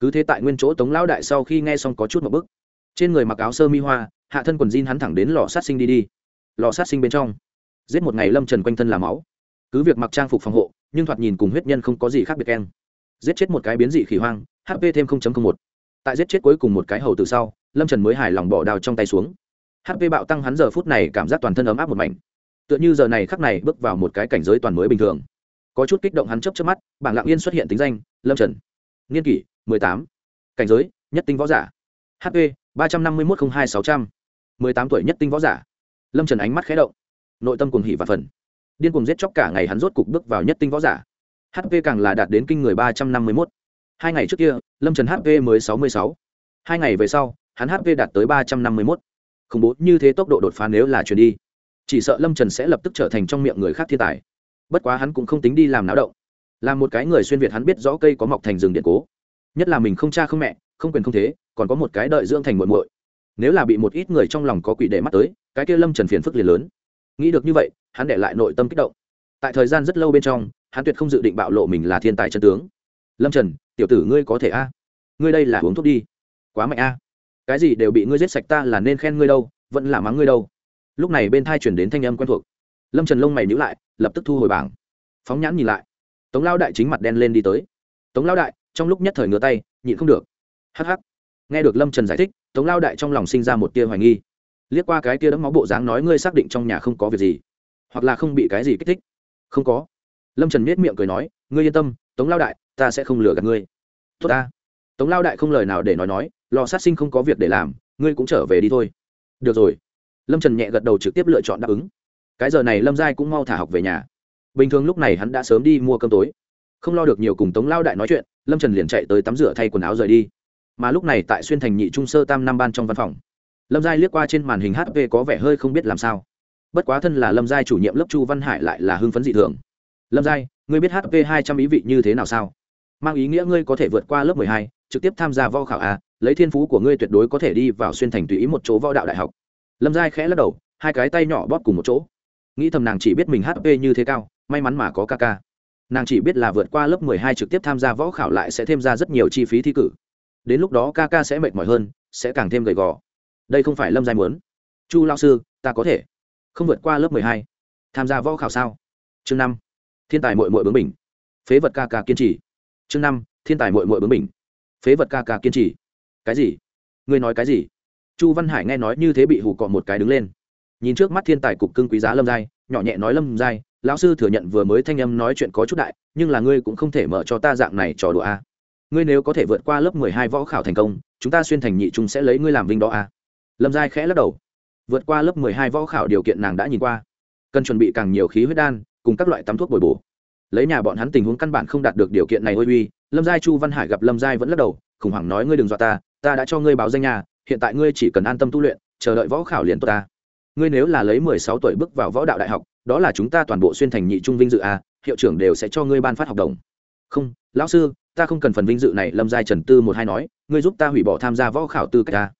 Cứ thế tại nguyên chỗ tống lão đại sau khi nghe xong có chút một bức. Trên người mặc áo sơ mi hoa, hạ thân quần jean hắn thẳng đến lò sát sinh đi đi lò sát sinh bên trong. Giết một ngày lâm trần quanh thân làm máu. Cứ việc mặc trang phục phòng hộ, nhưng thoạt nhìn cùng huyết nhân không có gì khác biệt keng. Giết chết một cái biến dị khỉ hoang hp thêm một. Tại giết chết cuối cùng một cái hầu từ sau, lâm trần mới hài lòng bỏ đào trong tay xuống. Hp bạo tăng hắn giờ phút này cảm giác toàn thân ấm áp một mảnh. Tựa như giờ này khắc này bước vào một cái cảnh giới toàn mới bình thường. Có chút kích động hắn chấp chấp mắt, bảng lạng yên xuất hiện tính danh, lâm trần. Niên kỷ, mười tám. Cảnh giới, nhất tinh võ giả. Hp ba trăm năm mươi một hai sáu trăm. mười tám tuổi nhất tinh võ giả lâm trần ánh mắt khé động. Nội tâm cùng hỉ và phần. Điên cùng giết chóc cả ngày hắn rốt cục bước vào nhất tinh võ giả. Hp càng là đạt đến kinh người ba trăm năm mươi một hai ngày trước kia, lâm trần hp mới sáu mươi sáu. Hai ngày về sau, hắn hp đạt tới ba trăm năm mươi một khủng bố như thế tốc độ đột phá nếu là chuyển đi, chỉ sợ lâm trần sẽ lập tức trở thành trong miệng người khác thiên tài. Bất quá hắn cũng không tính đi làm náo động. Là một cái người xuyên việt hắn biết rõ cây có mọc thành rừng điện cố. Nhất là mình không cha không mẹ, không quyền không thế, còn có một cái đợi dưỡng thành muộn muội nếu là bị một ít người trong lòng có quỷ để mắt tới, cái kia lâm trần phiền phức liền lớn. Nghĩ được như vậy, hắn để lại nội tâm kích động. Tại thời gian rất lâu bên trong, hắn tuyệt không dự định bạo lộ mình là thiên tài chân tướng. Lâm trần, tiểu tử ngươi có thể a? Ngươi đây là uống thuốc đi. Quá mạnh a. Cái gì đều bị ngươi giết sạch ta là nên khen ngươi đâu, vẫn là mắng ngươi đâu. Lúc này bên thai chuyển đến thanh âm quen thuộc. Lâm trần lông mày nhữ lại, lập tức thu hồi bảng. Phóng nhãn nhìn lại. Tống lao đại chính mặt đen lên đi tới. Tống lao đại, trong lúc nhất thời ngửa tay, nhịn không được. Hh nghe được lâm trần giải thích, tống lao đại trong lòng sinh ra một tia hoài nghi. Liếc qua cái tia đẫm máu bộ dáng nói ngươi xác định trong nhà không có việc gì, hoặc là không bị cái gì kích thích. Không có. Lâm trần miết miệng cười nói, ngươi yên tâm, tống lao đại, ta sẽ không lừa gạt ngươi. Tốt ta. Tống lao đại không lời nào để nói nói lò sát sinh không có việc để làm, ngươi cũng trở về đi thôi. Được rồi. Lâm trần nhẹ gật đầu trực tiếp lựa chọn đáp ứng. Cái giờ này lâm giai cũng mau thả học về nhà. Bình thường lúc này hắn đã sớm đi mua cơm tối. Không lo được nhiều cùng tống lao đại nói chuyện, lâm trần liền chạy tới tắm rửa thay quần áo rời đi mà lúc này tại xuyên thành nhị trung sơ tam năm ban trong văn phòng. Lâm giai liếc qua trên màn hình hp có vẻ hơi không biết làm sao. Bất quá thân là lâm giai chủ nhiệm lớp chu văn hải lại là hưng phấn dị thường. Lâm giai, ngươi biết hp hai trăm ý vị như thế nào sao? Mang ý nghĩa ngươi có thể vượt qua lớp mười hai, trực tiếp tham gia võ khảo a, lấy thiên phú của ngươi tuyệt đối có thể đi vào xuyên thành tùy ý một chỗ võ đạo đại học. Lâm giai khẽ lắc đầu, hai cái tay nhỏ bóp cùng một chỗ. Nghĩ thầm nàng chỉ biết mình hp như thế cao, may mắn mà có ca ca. Nàng chỉ biết là vượt qua lớp mười hai trực tiếp tham gia võ khảo lại sẽ thêm ra rất nhiều chi phí thi cử đến lúc đó ca ca sẽ mệt mỏi hơn, sẽ càng thêm gầy gò. Đây không phải lâm giai muốn. Chu lao sư, ta có thể. Không vượt qua lớp mười hai. Tham gia võ khảo sao? Chương năm. Thiên tài mội mội bướng bình phế vật ca ca kiên trì. Chương năm. Thiên tài mội mội bướng bình phế vật ca ca kiên trì. Cái gì? Ngươi nói cái gì? Chu văn hải nghe nói như thế bị hù cọ một cái đứng lên. Nhìn trước mắt thiên tài cục cưng quý giá lâm giai, nhỏ nhẹ nói lâm giai, lão sư thừa nhận vừa mới thanh âm nói chuyện có chút đại, nhưng là ngươi cũng không thể mở cho ta dạng này trò đùa a ngươi nếu có thể vượt qua lớp mười hai võ khảo thành công, chúng ta xuyên thành nhị trung sẽ lấy ngươi làm vinh đó a lâm giai khẽ lắc đầu. Vượt qua lớp mười hai võ khảo điều kiện nàng đã nhìn qua. Cần chuẩn bị càng nhiều khí huyết đan, cùng các loại tắm thuốc bồi bổ. Lấy nhà bọn hắn tình huống căn bản không đạt được điều kiện này ôi uy, lâm giai chu văn hải gặp lâm giai vẫn lắc đầu, khủng hoảng nói ngươi đừng dọa ta ta đã cho ngươi báo danh nhà, hiện tại ngươi chỉ cần an tâm tu luyện, chờ đợi võ khảo liền tốt ta. Ngươi nếu là lấy mười sáu tuổi bước vào võ đạo đại học, đó là chúng ta toàn bộ xuyên thành nhị trung vinh dự a hiệu trưởng đều sẽ cho ngươi ban phát học đồng. Không lão sư, ta không cần phần vinh dự này, lâm giai trần tư một hai nói, ngươi giúp ta hủy bỏ tham gia võ khảo tư cách ta.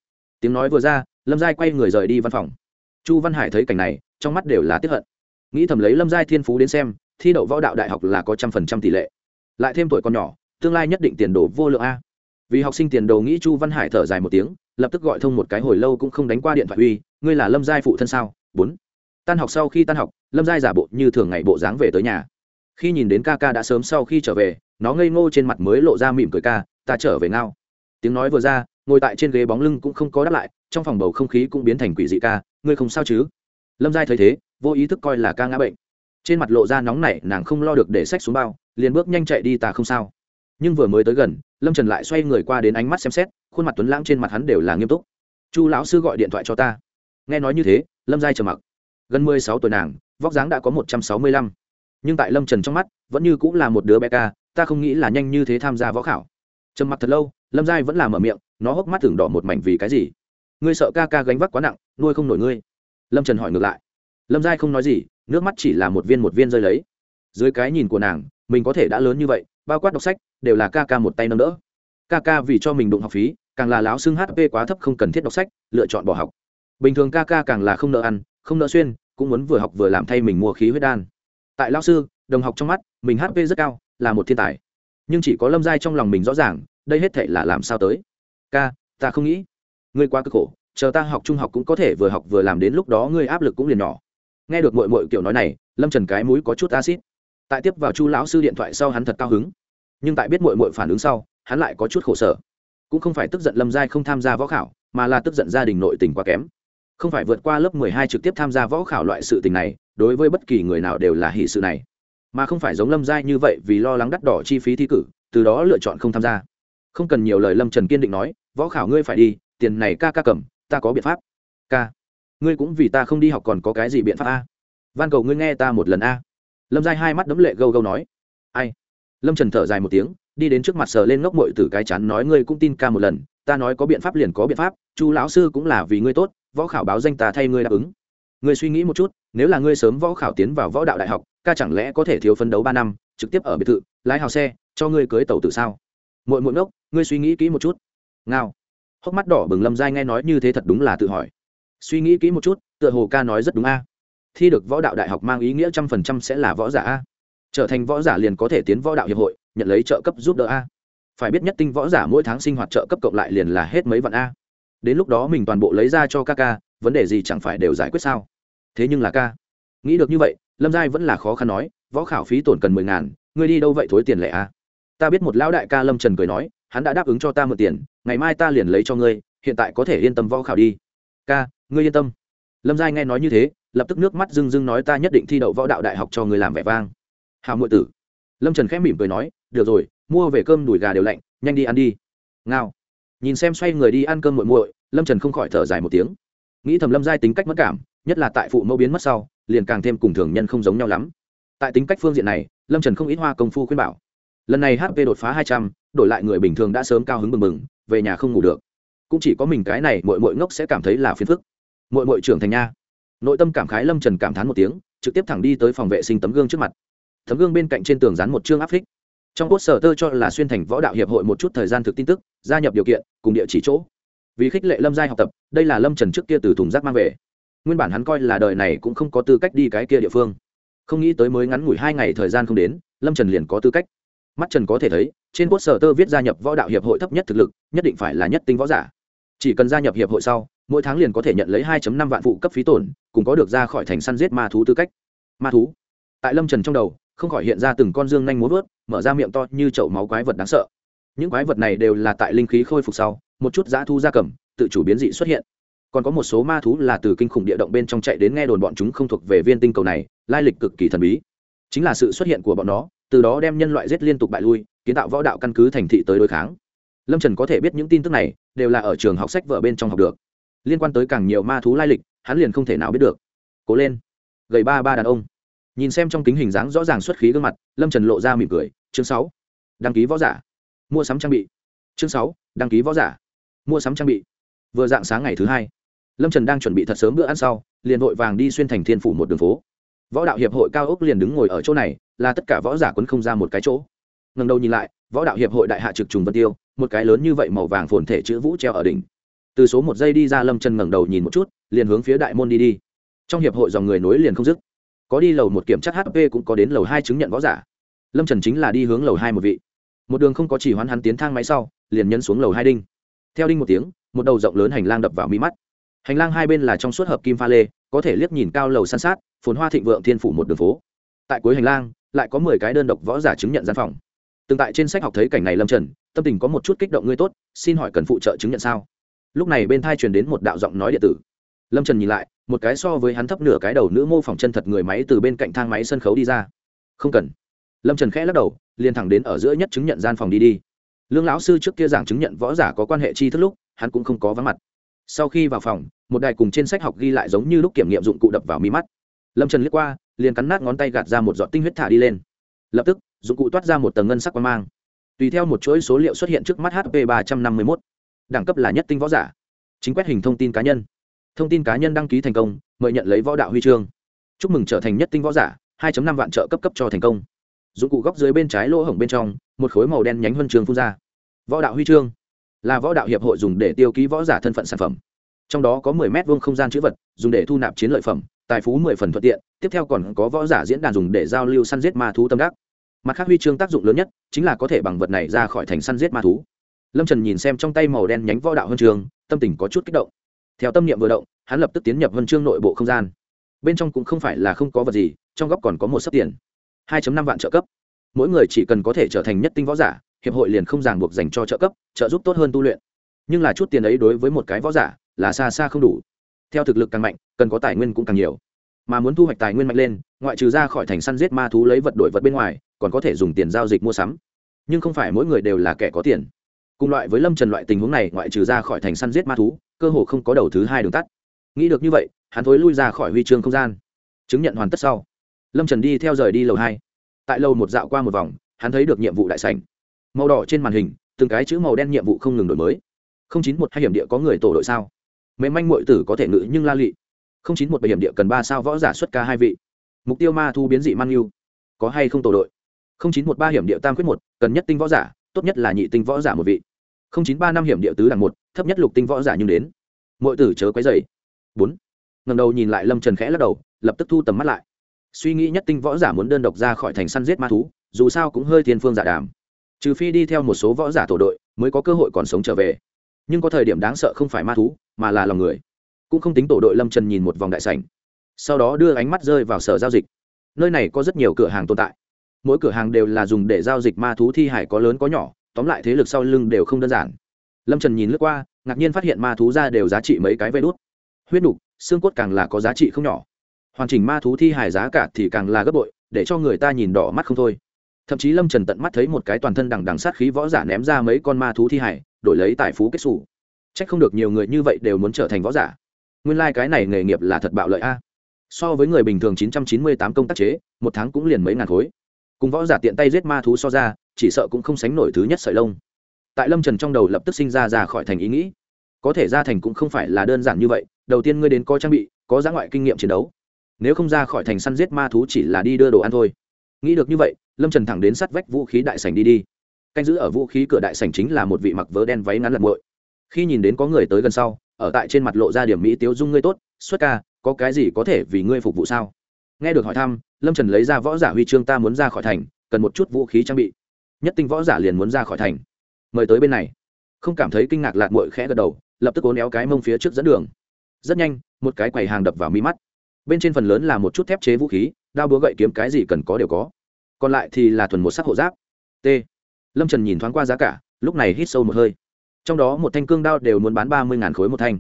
Tiếng nói vừa ra, lâm giai quay người rời đi văn phòng. Chu văn hải thấy cảnh này, trong mắt đều là tiếp hận. Nghĩ thầm lấy lâm giai thiên phú đến xem, thi đậu võ đạo đại học là có trăm phần trăm tỷ lệ. Lại thêm tuổi còn nhỏ, tương lai nhất định tiền đồ vô lượng a. Vì học sinh tiền đồ nghĩ chu văn hải thở dài một tiếng, lập tức gọi thông một cái hồi lâu cũng không đánh qua điện thoại uy, ngươi là lâm giai phụ thân sao? Bốn. Tan học sau khi tan học, lâm giai giả bộ như thường ngày bộ dáng về tới nhà. Khi nhìn đến ca ca đã sớm sau khi trở về nó ngây ngô trên mặt mới lộ ra mỉm cười ca, ta trở về ngao. Tiếng nói vừa ra, ngồi tại trên ghế bóng lưng cũng không có đáp lại, trong phòng bầu không khí cũng biến thành quỷ dị ca, ngươi không sao chứ? Lâm giai thấy thế, vô ý thức coi là ca ngã bệnh. Trên mặt lộ ra nóng nảy, nàng không lo được để sách xuống bao, liền bước nhanh chạy đi ta không sao. Nhưng vừa mới tới gần, lâm trần lại xoay người qua đến ánh mắt xem xét, khuôn mặt tuấn lãng trên mặt hắn đều là nghiêm túc. Chu lão sư gọi điện thoại cho ta. Nghe nói như thế, lâm giai trầm mặc. Gần mười sáu tuổi nàng, vóc dáng đã có một trăm sáu mươi lăm nhưng tại lâm trần trong mắt, vẫn như cũng là một đứa bé ca, ta không nghĩ là nhanh như thế tham gia võ khảo. Trầm mặc thật lâu, lâm giai vẫn làm ở miệng, nó hốc mắt thường đỏ một mảnh vì cái gì? Ngươi sợ ca ca gánh vác quá nặng, nuôi không nổi ngươi. Lâm trần hỏi ngược lại. Lâm giai không nói gì, nước mắt chỉ là một viên một viên rơi lấy. Dưới cái nhìn của nàng, mình có thể đã lớn như vậy, bao quát đọc sách, đều là ca ca một tay nâng đỡ. Ca ca vì cho mình đụng học phí, càng là láo xưng hp quá thấp không cần thiết đọc sách, lựa chọn bỏ học. Bình thường ca ca càng là không nợ ăn, không nợ xuyên, cũng muốn vừa học vừa làm thay mình mua khí huyết đan tại lao sư, đồng học trong mắt, mình hp rất cao, là một thiên tài. Nhưng chỉ có lâm giai trong lòng mình rõ ràng, đây hết thể là làm sao tới. Ca, ta không nghĩ. Ngươi quá cực khổ, chờ ta học trung học cũng có thể vừa học vừa làm đến lúc đó ngươi áp lực cũng liền nhỏ. Nghe được mội mội kiểu nói này, lâm trần cái mũi có chút acid. Tại tiếp vào chu lão sư điện thoại sau hắn thật cao hứng. Nhưng tại biết mội mội phản ứng sau, hắn lại có chút khổ sở. Cũng không phải tức giận lâm giai không tham gia võ khảo, mà là tức giận gia đình nội tình quá kém không phải vượt qua lớp mười hai trực tiếp tham gia võ khảo loại sự tình này, đối với bất kỳ người nào đều là hỷ sự này. Mà không phải giống lâm giai như vậy vì lo lắng đắt đỏ chi phí thi cử, từ đó lựa chọn không tham gia. Không cần nhiều lời lâm trần kiên định nói, võ khảo ngươi phải đi, tiền này ca ca cầm, ta có biện pháp. Ca, ngươi cũng vì ta không đi học còn có cái gì biện pháp a? Van cầu ngươi nghe ta một lần a. Lâm giai hai mắt đấm lệ gâu gâu nói. Ai? Lâm trần thở dài một tiếng, đi đến trước mặt sờ lên ngốc mội từ cái chắn nói, ngươi cũng tin ca một lần, ta nói có biện pháp liền có biện pháp, chu lão sư cũng là vì ngươi tốt võ khảo báo danh ta thay ngươi đáp ứng. Ngươi suy nghĩ một chút, nếu là ngươi sớm võ khảo tiến vào võ đạo đại học, ca chẳng lẽ có thể thiếu phấn đấu ba năm, trực tiếp ở biệt thự, lái hào xe, cho ngươi cưới tàu tự sao? Muội muội ngốc, ngươi suy nghĩ kỹ một chút. Ngao. Hốc mắt đỏ bừng lâm giai nghe nói như thế thật đúng là tự hỏi. Suy nghĩ kỹ một chút, tựa hồ ca nói rất đúng a. Thi được võ đạo đại học mang ý nghĩa trăm phần trăm sẽ là võ giả a. Trở thành võ giả liền có thể tiến võ đạo hiệp hội, nhận lấy trợ cấp giúp đỡ a. Phải biết nhất tinh võ giả mỗi tháng sinh hoạt trợ cấp cộng lại liền là hết mấy vạn a đến lúc đó mình toàn bộ lấy ra cho ca ca, vấn đề gì chẳng phải đều giải quyết sao? Thế nhưng là ca, nghĩ được như vậy, lâm giai vẫn là khó khăn nói, võ khảo phí tổn cần mười ngàn, ngươi đi đâu vậy thối tiền lẻ a ta biết một lão đại ca lâm trần cười nói, hắn đã đáp ứng cho ta mượn tiền, ngày mai ta liền lấy cho ngươi, hiện tại có thể yên tâm võ khảo đi. Ca, ngươi yên tâm. Lâm giai nghe nói như thế, lập tức nước mắt rưng rưng nói ta nhất định thi đậu võ đạo đại học cho ngươi làm vẻ vang. Hào ngụy tử. Lâm trần khẽ mỉm cười nói, được rồi, mua về cơm đùi gà đều lạnh, nhanh đi ăn đi. Ngao. Nhìn xem xoay người đi ăn cơm muội muội lâm trần không khỏi thở dài một tiếng nghĩ thầm lâm giai tính cách mất cảm nhất là tại phụ mẫu biến mất sau liền càng thêm cùng thường nhân không giống nhau lắm tại tính cách phương diện này lâm trần không ít hoa công phu khuyên bảo lần này hp đột phá hai trăm đổi lại người bình thường đã sớm cao hứng mừng mừng về nhà không ngủ được cũng chỉ có mình cái này mội mội ngốc sẽ cảm thấy là phiền phức mội mội trưởng thành nha nội tâm cảm khái lâm trần cảm thán một tiếng trực tiếp thẳng đi tới phòng vệ sinh tấm gương trước mặt tấm gương bên cạnh trên tường dán một chương áp phích trong cốt sở tơ cho là xuyên thành võ đạo hiệp hội một chút thời gian thực tin tức gia nhập điều kiện cùng địa chỉ chỗ vì khích lệ lâm giai học tập, đây là lâm trần trước kia từ thùng rác mang về. Nguyên bản hắn coi là đời này cũng không có tư cách đi cái kia địa phương. Không nghĩ tới mới ngắn ngủi hai ngày thời gian không đến, lâm trần liền có tư cách. Mắt trần có thể thấy, trên quốc sở tơ viết gia nhập võ đạo hiệp hội thấp nhất thực lực, nhất định phải là nhất tinh võ giả. Chỉ cần gia nhập hiệp hội sau, mỗi tháng liền có thể nhận lấy 2 năm vạn phụ cấp phí tổn, cùng có được ra khỏi thành săn giết ma thú tư cách. Ma thú. Tại lâm trần trong đầu, không khỏi hiện ra từng con dương nhanh múa vớt, mở ra miệng to như chậu máu quái vật đáng sợ những quái vật này đều là tại linh khí khôi phục sau, một chút dã thu gia cầm, tự chủ biến dị xuất hiện. Còn có một số ma thú là từ kinh khủng địa động bên trong chạy đến nghe đồn bọn chúng không thuộc về viên tinh cầu này, lai lịch cực kỳ thần bí. Chính là sự xuất hiện của bọn nó, từ đó đem nhân loại giết liên tục bại lui, kiến tạo võ đạo căn cứ thành thị tới đối kháng. Lâm trần có thể biết những tin tức này, đều là ở trường học sách vở bên trong học được. Liên quan tới càng nhiều ma thú lai lịch, hắn liền không thể nào biết được. Cố lên. Gầy ba ba đàn ông. Nhìn xem trong kính hình dáng rõ ràng xuất khí gương mặt, lâm trần lộ ra mỉm cười. Chương sáu. Đăng ký võ giả mua sắm trang bị. Chương sáu, đăng ký võ giả. Mua sắm trang bị. Vừa dạng sáng ngày thứ hai, lâm trần đang chuẩn bị thật sớm bữa ăn sau, liền vội vàng đi xuyên thành thiên phủ một đường phố. Võ đạo hiệp hội cao ốc liền đứng ngồi ở chỗ này, là tất cả võ giả quấn không ra một cái chỗ. Ngần đầu nhìn lại, võ đạo hiệp hội đại hạ trực trùng vân tiêu, một cái lớn như vậy màu vàng phồn thể chữ vũ treo ở đỉnh. Từ số một giây đi ra, lâm trần ngẩng đầu nhìn một chút, liền hướng phía đại môn đi đi. Trong hiệp hội dòng người nối liền không dứt. Có đi lầu một kiểm tra hp cũng có đến lầu hai chứng nhận võ giả. Lâm trần chính là đi hướng lầu hai một vị một đường không có chỉ hoán hắn tiến thang máy sau, liền nhấn xuống lầu hai đinh. Theo đinh một tiếng, một đầu rộng lớn hành lang đập vào mi mắt. Hành lang hai bên là trong suốt hợp kim pha lê, có thể liếc nhìn cao lầu san sát, phồn hoa thịnh vượng thiên phủ một đường phố. Tại cuối hành lang, lại có mười cái đơn độc võ giả chứng nhận gian phòng. Từng tại trên sách học thấy cảnh này lâm trần, tâm tình có một chút kích động ngươi tốt, xin hỏi cần phụ trợ chứng nhận sao? Lúc này bên thai truyền đến một đạo giọng nói điện tử. Lâm trần nhìn lại, một cái so với hắn thấp nửa cái đầu nữ mô phỏng chân thật người máy từ bên cạnh thang máy sân khấu đi ra. Không cần lâm trần khẽ lắc đầu liền thẳng đến ở giữa nhất chứng nhận gian phòng đi đi lương lão sư trước kia giảng chứng nhận võ giả có quan hệ chi thức lúc hắn cũng không có vắng mặt sau khi vào phòng một đài cùng trên sách học ghi lại giống như lúc kiểm nghiệm dụng cụ đập vào mi mắt lâm trần liếc qua liền cắn nát ngón tay gạt ra một giọt tinh huyết thả đi lên lập tức dụng cụ toát ra một tầng ngân sắc quang mang tùy theo một chuỗi số liệu xuất hiện trước mắt hp ba trăm năm mươi một đẳng cấp là nhất tinh võ giả chính quét hình thông tin cá nhân thông tin cá nhân đăng ký thành công mời nhận lấy võ đạo huy chương chúc mừng trở thành nhất tinh võ giả 2 năm vạn trợ cấp cấp cho thành công dụng cụ góc dưới bên trái lỗ hổng bên trong, một khối màu đen nhánh huân trường phun ra. Võ đạo huy chương. Là võ đạo hiệp hội dùng để tiêu ký võ giả thân phận sản phẩm. Trong đó có 10 mét vuông không gian chữ vật, dùng để thu nạp chiến lợi phẩm, tài phú 10 phần thuận tiện, tiếp theo còn có võ giả diễn đàn dùng để giao lưu săn giết ma thú tâm đắc. Mặt khác huy chương tác dụng lớn nhất chính là có thể bằng vật này ra khỏi thành săn giết ma thú. Lâm trần nhìn xem trong tay màu đen nhánh võ đạo huân trường tâm tình có chút kích động. Theo tâm niệm vừa động, hắn lập tức tiến nhập huân chương nội bộ không gian. Bên trong cũng không phải là không có vật gì, trong góc còn có một sấp tiền. 2 năm vạn trợ cấp. Mỗi người chỉ cần có thể trở thành nhất tinh võ giả, hiệp hội liền không ràng buộc dành cho trợ cấp, trợ giúp tốt hơn tu luyện. Nhưng là chút tiền ấy đối với một cái võ giả là xa xa không đủ. Theo thực lực càng mạnh, cần có tài nguyên cũng càng nhiều. Mà muốn thu hoạch tài nguyên mạnh lên, ngoại trừ ra khỏi thành săn giết ma thú lấy vật đổi vật bên ngoài, còn có thể dùng tiền giao dịch mua sắm. Nhưng không phải mỗi người đều là kẻ có tiền. Cùng loại với lâm trần loại tình huống này, ngoại trừ ra khỏi thành săn giết ma thú, cơ hồ không có đầu thứ hai đường tắt. Nghĩ được như vậy, hắn thối lui ra khỏi huy chương không gian. Chứng nhận hoàn tất sau lâm trần đi theo rời đi lầu hai. tại lầu một dạo qua một vòng, hắn thấy được nhiệm vụ đại sảnh. màu đỏ trên màn hình, từng cái chữ màu đen nhiệm vụ không ngừng đổi mới. không chín một hai hiểm địa có người tổ đội sao? mềm manh mội tử có thể ngự nhưng la lị. không chín một bảy hiểm địa cần ba sao võ giả xuất ca hai vị. mục tiêu ma thu biến dị mang yêu. có hay không tổ đội? không chín một ba hiểm địa tam quyết một, cần nhất tinh võ giả, tốt nhất là nhị tinh võ giả một vị. không chín ba năm hiểm địa tứ đẳng một, thấp nhất lục tinh võ giả nhưng đến. mọi tử chớ quấy dày bốn. ngầm đầu nhìn lại lâm trần khẽ lắc đầu, lập tức thu tầm mắt lại suy nghĩ nhất tinh võ giả muốn đơn độc ra khỏi thành săn giết ma thú, dù sao cũng hơi thiên phương giả đàm. Trừ phi đi theo một số võ giả tổ đội, mới có cơ hội còn sống trở về. Nhưng có thời điểm đáng sợ không phải ma thú, mà là lòng người. Cũng không tính tổ đội lâm trần nhìn một vòng đại sảnh. Sau đó đưa ánh mắt rơi vào sở giao dịch. Nơi này có rất nhiều cửa hàng tồn tại. Mỗi cửa hàng đều là dùng để giao dịch ma thú thi hải có lớn có nhỏ, tóm lại thế lực sau lưng đều không đơn giản. Lâm trần nhìn lướt qua, ngạc nhiên phát hiện ma thú ra đều giá trị mấy cái vây đốt huyết nục, xương cốt càng là có giá trị không nhỏ hoàn chỉnh ma thú thi hải giá cả thì càng là gấp bội, để cho người ta nhìn đỏ mắt không thôi. Thậm chí lâm trần tận mắt thấy một cái toàn thân đằng đằng sát khí võ giả ném ra mấy con ma thú thi hải đổi lấy tài phú kết xù. C h ắ c không được nhiều người như vậy đều muốn trở thành võ giả. Nguyên lai、like、cái này nghề nghiệp là thật bạo lợi a. So với người bình thường chín trăm chín mươi tám công tác chế, một tháng cũng liền mấy ngàn khối. Cùng võ giả tiện tay giết ma thú so ra, chỉ sợ cũng không sánh nổi thứ nhất sợi lông. Tại lâm trần trong đầu lập tức sinh ra ra khỏi thành ý nghĩ. Có thể ra thành cũng không phải là đơn giản như vậy, đầu tiên ngươi đến có trang bị, có giá ngoại kinh nghiệm chiến đấu nếu không ra khỏi thành săn giết ma thú chỉ là đi đưa đồ ăn thôi. Nghĩ được như vậy, lâm trần thẳng đến sát vách vũ khí đại sảnh đi đi. Canh giữ ở vũ khí cửa đại sảnh chính là một vị mặc vớ đen váy ngắn lật mội khi nhìn đến có người tới gần sau, ở tại trên mặt lộ ra điểm mỹ tiếu dung ngươi tốt, xuất ca, có cái gì có thể vì ngươi phục vụ sao? Nghe được hỏi thăm, lâm trần lấy ra võ giả huy chương ta muốn ra khỏi thành, cần một chút vũ khí trang bị. Nhất tinh võ giả liền muốn ra khỏi thành. Mời tới bên này. Không cảm thấy kinh ngạc lạc mội khẽ gật đầu, lập tức cố néo cái mông phía trước dẫn đường. Rất nhanh, một cái quầy hàng đập vào mi mắt bên trên phần lớn là một chút thép chế vũ khí, đao búa gậy kiếm cái gì cần có đều có. Còn lại thì là thuần một sắc hộ giáp. T. Lâm trần nhìn thoáng qua giá cả, lúc này hít sâu một hơi. Trong đó một thanh cương đao đều muốn bán ba mươi khối một thanh.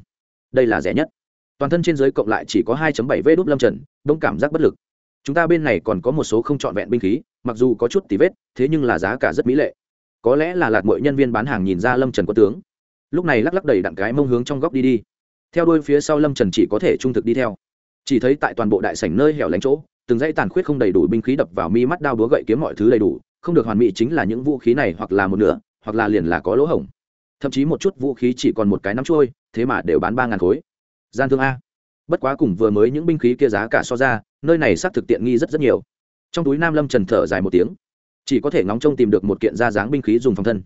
Đây là rẻ nhất. Toàn thân trên giới cộng lại chỉ có hai bảy vê đốt lâm trần, đông cảm giác bất lực. Chúng ta bên này còn có một số không trọn vẹn binh khí, mặc dù có chút tí vết, thế nhưng là giá cả rất mỹ lệ. Có lẽ là lạc mọi nhân viên bán hàng nhìn ra lâm trần có tướng. Lúc này lắc lắc đầy đặn cái mông hướng trong góc đi đi. Theo đuôi phía sau lâm trần chỉ có thể trung thực đi theo chỉ thấy tại toàn bộ đại sảnh nơi hẻo lánh chỗ, từng dãy tàn khuyết không đầy đủ binh khí đập vào mi mắt đao búa gậy kiếm mọi thứ đầy đủ, không được hoàn mỹ chính là những vũ khí này hoặc là một nửa, hoặc là liền là có lỗ hổng. Thậm chí một chút vũ khí chỉ còn một cái nắm trôi thế mà đều bán ba ngàn khối. Gian thương a. Bất quá cùng vừa mới những binh khí kia giá cả so ra, nơi này xác thực tiện nghi rất rất nhiều. Trong túi nam lâm trần thở dài một tiếng. Chỉ có thể ngóng trông tìm được một kiện ra dáng binh khí dùng phòng thân.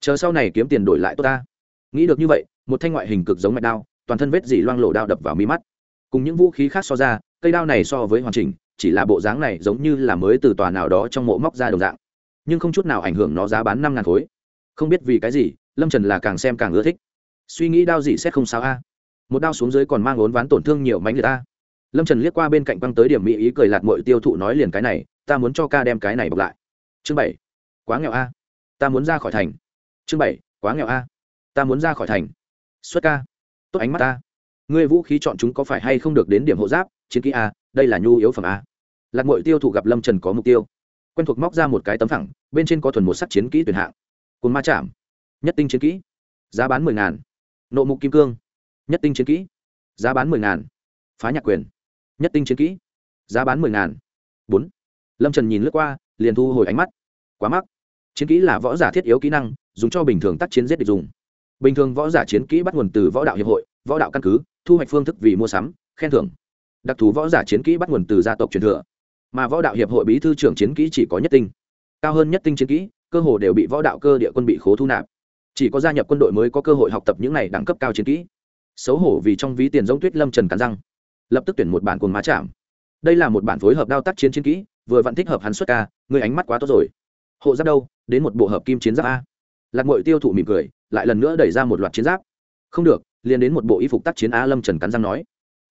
Chờ sau này kiếm tiền đổi lại tốt ta. Nghĩ được như vậy, một thanh ngoại hình cực giống mạch đao, toàn thân vết dỉ loang lộ đao đập vào mi mắt cùng những vũ khí khác so ra, cây đao này so với hoàn chỉnh, chỉ là bộ dáng này giống như là mới từ tòa nào đó trong mộ móc ra đồng dạng. Nhưng không chút nào ảnh hưởng nó giá bán năm ngàn khối. Không biết vì cái gì, lâm trần là càng xem càng ưa thích. Suy nghĩ đao gì xét không sao a. Một đao xuống dưới còn mang ốn ván tổn thương nhiều mánh liệt a. Lâm trần liếc qua bên cạnh băng tới điểm mỹ ý cười lạt mội tiêu thụ nói liền cái này, ta muốn cho ca đem cái này bọc lại. Chương bảy, quá nghèo a. Ta muốn ra khỏi thành. Chương bảy, quá nghèo a. Ta muốn ra khỏi thành. Xuất ca. Tốt ánh mắt ta ngươi vũ khí chọn chúng có phải hay không được đến điểm hộ giáp, chiến kỹ a, đây là nhu yếu phẩm a. Lạc mội tiêu thụ gặp lâm trần có mục tiêu. Quen thuộc móc ra một cái tấm thẳng bên trên có thuần một sắc chiến kỹ tuyển hạng. Cồn ma chạm. Nhất tinh chiến kỹ. Giá bán mười ngàn. Nộ mục kim cương. Nhất tinh chiến kỹ. Giá bán mười ngàn. Phá nhạc quyền. Nhất tinh chiến kỹ. Giá bán mười ngàn. Bốn. Lâm trần nhìn lướt qua, liền thu hồi ánh mắt. Quá mắc. Chiến kỹ là võ giả thiết yếu kỹ năng, dùng cho bình thường tác chiến giết địch dùng. Bình thường võ giả chiến kỹ bắt nguồn từ võ đạo hiệp hội, võ đạo căn cứ thu hoạch phương thức vì mua sắm, khen thưởng. Đặc thù võ giả chiến kỹ bắt nguồn từ gia tộc truyền thừa. Mà võ đạo hiệp hội bí thư trưởng chiến kỹ chỉ có nhất tinh. Cao hơn nhất tinh chiến kỹ, cơ hồ đều bị võ đạo cơ địa quân bị khố thu nạp. Chỉ có gia nhập quân đội mới có cơ hội học tập những này đẳng cấp cao chiến kỹ. Xấu hổ vì trong ví tiền giống tuyết lâm trần cắn răng. Lập tức tuyển một bản cồn má chạm đây là một bản phối hợp đao tác chiến chiến kỹ, vừa vặn thích hợp hắn xuất ca, người ánh mắt quá tốt rồi. Hộ giáp đâu? Đến một bộ hợp kim chiến giáp a. Lạc mội tiêu thụ mỉm cười, lại lần nữa đẩy ra một loạt chiến giáp. Không được liền đến một bộ y phục tác chiến a lâm trần cắn răng nói.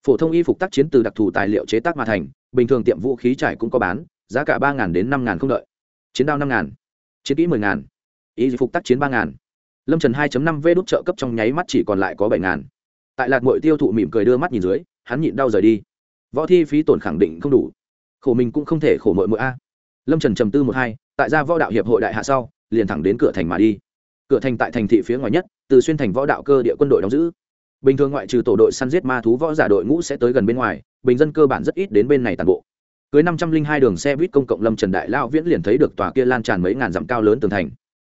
Phổ thông y phục tác chiến từ đặc thù tài liệu chế tác mà thành, bình thường tiệm vũ khí trải cũng có bán, giá cả ba đến năm không đợi. Chiến đao năm chiến kỹ mười y phục tác chiến ba lâm trần hai năm v đút trợ cấp trong nháy mắt chỉ còn lại có bảy tại lạc mội tiêu thụ mỉm cười đưa mắt nhìn dưới, hắn nhịn đau rời đi. Võ thi phí tổn khẳng định không đủ. Khổ mình cũng không thể khổ mội mội a. Lâm trần trầm tư một hai, tại gia võ đạo hiệp hội đại hạ sau, liền thẳng đến cửa thành mà đi. Cửa thành tại thành thị phía ngoài nhất từ xuyên thành võ đạo cơ địa quân đội đóng giữ. Bình thường ngoại trừ tổ đội săn giết ma thú võ giả đội ngũ sẽ tới gần bên ngoài, bình dân cơ bản rất ít đến bên này toàn bộ. Cưới năm trăm linh hai đường xe buýt công cộng lâm trần đại lao viễn liền thấy được tòa kia lan tràn mấy ngàn dặm cao lớn tường thành.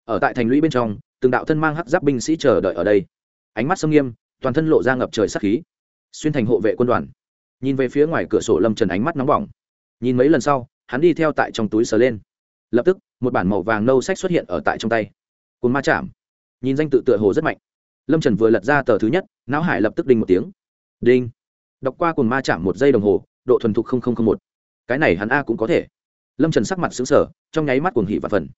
Ở tại thành lũy bên trong, từng đạo thân mang hắc giáp binh sĩ chờ đợi ở đây. Ánh mắt sâm nghiêm, toàn thân lộ ra ngập trời sắc khí. Xuyên thành hộ vệ quân đoàn. Nhìn về phía ngoài cửa sổ lâm trần ánh mắt nóng bỏng. Nhìn mấy lần sau, hắn đi theo tại trong túi sờ lên. Lập tức, một bản màu vàng nâu sách xuất hiện ở tại trong tay. Cồn ma chạm nhìn danh tự tựa hồ rất mạnh. Lâm trần vừa lật ra tờ thứ nhất, não hải lập tức đinh một tiếng. Đinh. Đọc qua cùng ma chạm một giây đồng hồ, độ thuần thục một. Cái này hắn a cũng có thể. Lâm trần sắc mặt xứng sở trong nháy mắt cuồng hỉ và phần.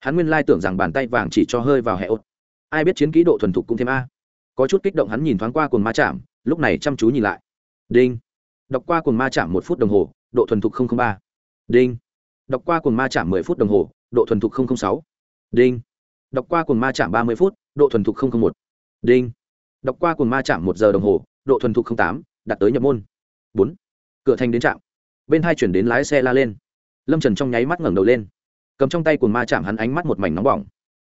Hắn nguyên lai tưởng rằng bàn tay vàng chỉ cho hơi vào hệ ốt. Ai biết chiến kỹ độ thuần thục cũng thêm a. Có chút kích động hắn nhìn thoáng qua cồn ma chạm, lúc này chăm chú nhìn lại. Đinh. Đọc qua cồn ma chạm một phút đồng hồ, độ thuần thục ba. Đinh. Đọc qua cồn ma chạm mười phút đồng hồ, độ thuần thục sáu. Đinh đọc qua cồn ma chạm ba mươi phút, độ thuần thục một. Đinh. Đọc qua cồn ma chạm một giờ đồng hồ, độ thuần thục tám đặt tới nhập môn. Bốn. Cửa thành đến trạm. Bên hai chuyển đến lái xe la lên. Lâm trần trong nháy mắt ngẩng đầu lên. Cầm trong tay cồn ma chạm hắn ánh mắt một mảnh nóng bỏng.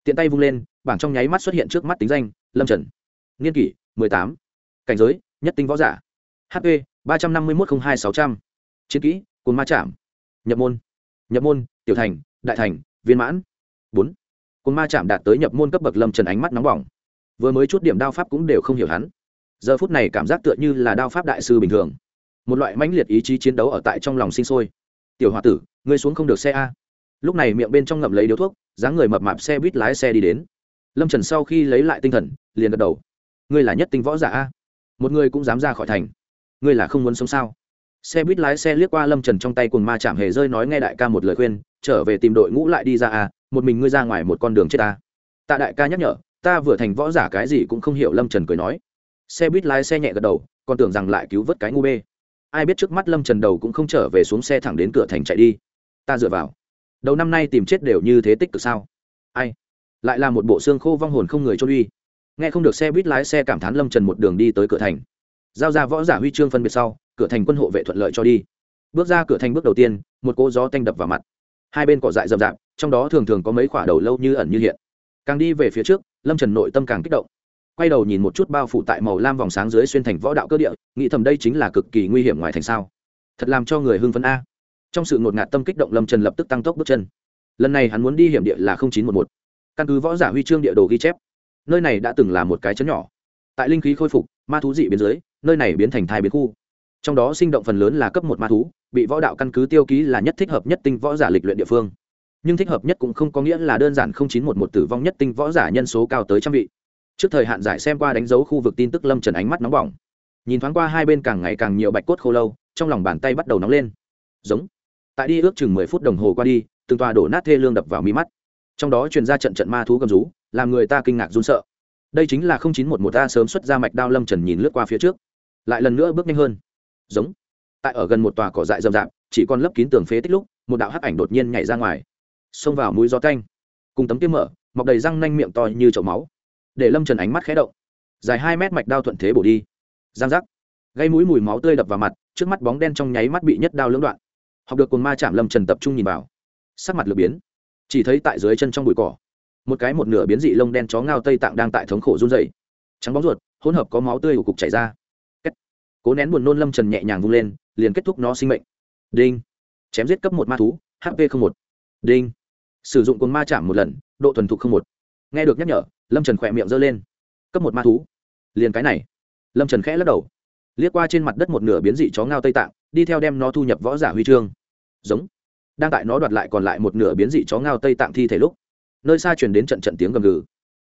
Tiện tay vung lên, bảng trong nháy mắt xuất hiện trước mắt tính danh, lâm trần. Niên kỷ, mười tám. Cảnh giới, nhất tinh võ giả. Hp ba trăm năm mươi một không hai sáu trăm. Chiến kỹ cồn ma chạm. Nhập môn. Nhập môn, tiểu thành, đại thành, viên mãn. Bốn cồn ma chạm đạt tới nhập môn cấp bậc lâm trần ánh mắt nóng bỏng. Vừa mới chút điểm đao pháp cũng đều không hiểu hắn. Giờ phút này cảm giác tựa như là đao pháp đại sư bình thường. Một loại mãnh liệt ý chí chiến đấu ở tại trong lòng sinh sôi. Tiểu h o a tử, ngươi xuống không được xe a. Lúc này miệng bên trong ngậm lấy điếu thuốc, dáng người mập mạp xe buýt lái xe đi đến. Lâm trần sau khi lấy lại tinh thần, liền gật đầu. Ngươi là nhất tinh võ giả a. Một người cũng dám ra khỏi thành. Ngươi là không muốn sống sao? Xe buýt lái xe liếc qua lâm trần trong tay cùng ma chạm hề rơi nói nghe đại ca một lời khuyên, trở về tìm đội ngũ lại đi ra a một mình ngươi ra ngoài một con đường chết ta. Tạ đại ca nhắc nhở, ta vừa thành võ giả cái gì cũng không hiểu lâm trần cười nói. Xe buýt lái xe nhẹ gật đầu, còn tưởng rằng lại cứu vớt cái ngu bê. Ai biết trước mắt lâm trần đầu cũng không trở về xuống xe thẳng đến cửa thành chạy đi. Ta dựa vào. Đầu năm nay tìm chết đều như thế tích cực sao? Ai? Lại là một bộ xương khô vong hồn không người trôn uy. Nghe không được xe buýt lái xe cảm thán lâm trần một đường đi tới cửa thành. Giao ra võ giả huy chương phân biệt sau, cửa thành quân hộ vệ thuận lợi cho đi. Bước ra cửa thành bước đầu tiên, một cỗ gió tanh đập vào mặt. Hai bên cỏ dại rậm rạp trong đó thường thường có mấy khoả đầu lâu như ẩn như hiện. Càng đi về phía trước, lâm trần nội tâm càng kích động. Quay đầu nhìn một chút bao phủ tại màu lam vòng sáng dưới xuyên thành võ đạo cơ địa, nghĩ thầm đây chính là cực kỳ nguy hiểm ngoài thành sao. Thật làm cho người hưng phấn a. Trong sự ngột ngạt tâm kích động lâm trần lập tức tăng tốc bước chân. Lần này hắn muốn đi hiểm địa là chín trăm một một. Căn cứ võ giả huy chương địa đồ ghi chép, nơi này đã từng là một cái chấn nhỏ. Tại linh khí khôi phục, ma thú dị biến dưới, nơi này biến thành thai biến khu. Trong đó sinh động phần lớn là cấp một ma thú, bị võ đạo căn cứ tiêu ký là nhất thích hợp nhất tinh võ giả lịch luyện địa phương nhưng thích hợp nhất cũng không có nghĩa là đơn giản không chín một một tử vong nhất tinh võ giả nhân số cao tới trăm vị. Trước thời hạn giải xem qua đánh dấu khu vực tin tức lâm trần ánh mắt nóng bỏng. Nhìn thoáng qua hai bên càng ngày càng nhiều bạch cốt khô lâu, trong lòng bàn tay bắt đầu nóng lên. Giống. Tại đi ước chừng mười phút đồng hồ qua đi, từng tòa đổ nát thê lương đập vào mi mắt. Trong đó truyền ra trận trận ma thú gầm rú, làm người ta kinh ngạc run sợ. Đây chính là không chín một một ta sớm xuất ra mạch đao lâm trần nhìn lướt qua phía trước. Lại lần nữa bước nhanh hơn. Giống. Tại ở gần một tòa cỏ dại rậm rạp, chỉ còn lấp kín tường phế tích lúc, một đạo hắc ảnh đột nhiên nhảy ra ngoài xông vào mũi gió canh cùng tấm kiếm mở, mọc đầy răng nanh miệng to như chậu máu. Để lâm trần ánh mắt khé động. Dài hai mét mạch đao thuận thế bổ đi. Giang giác. Gây mũi mùi máu tươi đập vào mặt, trước mắt bóng đen trong nháy mắt bị nhất đao lưỡng đoạn. Học được cồn ma chạm lâm trần tập trung nhìn vào. Sắc mặt lửa biến. Chỉ thấy tại dưới chân trong bụi cỏ, một cái một nửa biến dị lông đen chó ngao tây tạng đang tại thống khổ run dày trắng bóng ruột, hỗn hợp có máu tươi của cục chảy ra. Kết. cố nén buồn nôn lâm trần nhẹ nhàng vung lên, liền kết thúc nó sinh mệnh. Đinh. Chém giết cấp một ma thú hp một. Đinh sử dụng cồn ma chạm một lần, độ thuần thục không một. Nghe được nhắc nhở, lâm trần khỏe miệng giơ lên. Cấp một ma thú. Liền cái này. Lâm trần khẽ lắc đầu. Liếc qua trên mặt đất một nửa biến dị chó ngao tây tạng, đi theo đem nó thu nhập võ giả huy chương. Giống. Đang tại nó đoạt lại còn lại một nửa biến dị chó ngao tây tạng thi thể lúc, nơi xa truyền đến trận trận tiếng gầm gừ.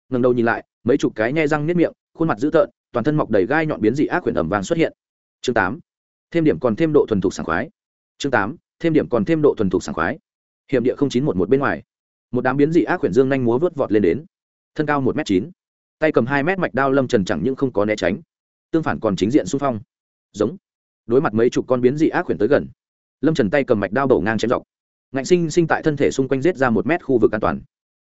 Ngần đầu nhìn lại, mấy chục cái nhe răng nếp miệng, khuôn mặt dữ tợn, toàn thân mọc đầy gai nhọn biến dị ác quyển ẩm vàng xuất hiện. Chương tám. Thêm điểm còn thêm độ thuần thục sảng khoái. Chương tám. Thêm điểm còn thêm độ thuần thục sảng khoái hiểm địa chín một một bên ngoài. Một đám biến dị ác quyển dương nhanh múa vớt vọt lên đến. Thân cao một m chín, tay cầm hai mét mạch đao lâm trần chẳng những không có né tránh, tương phản còn chính diện xung phong. Giống. Đối mặt mấy chục con biến dị ác quyển tới gần, lâm trần tay cầm mạch đao đổ ngang chém dọc. Ngạnh sinh sinh tại thân thể xung quanh giết ra một mét khu vực an toàn.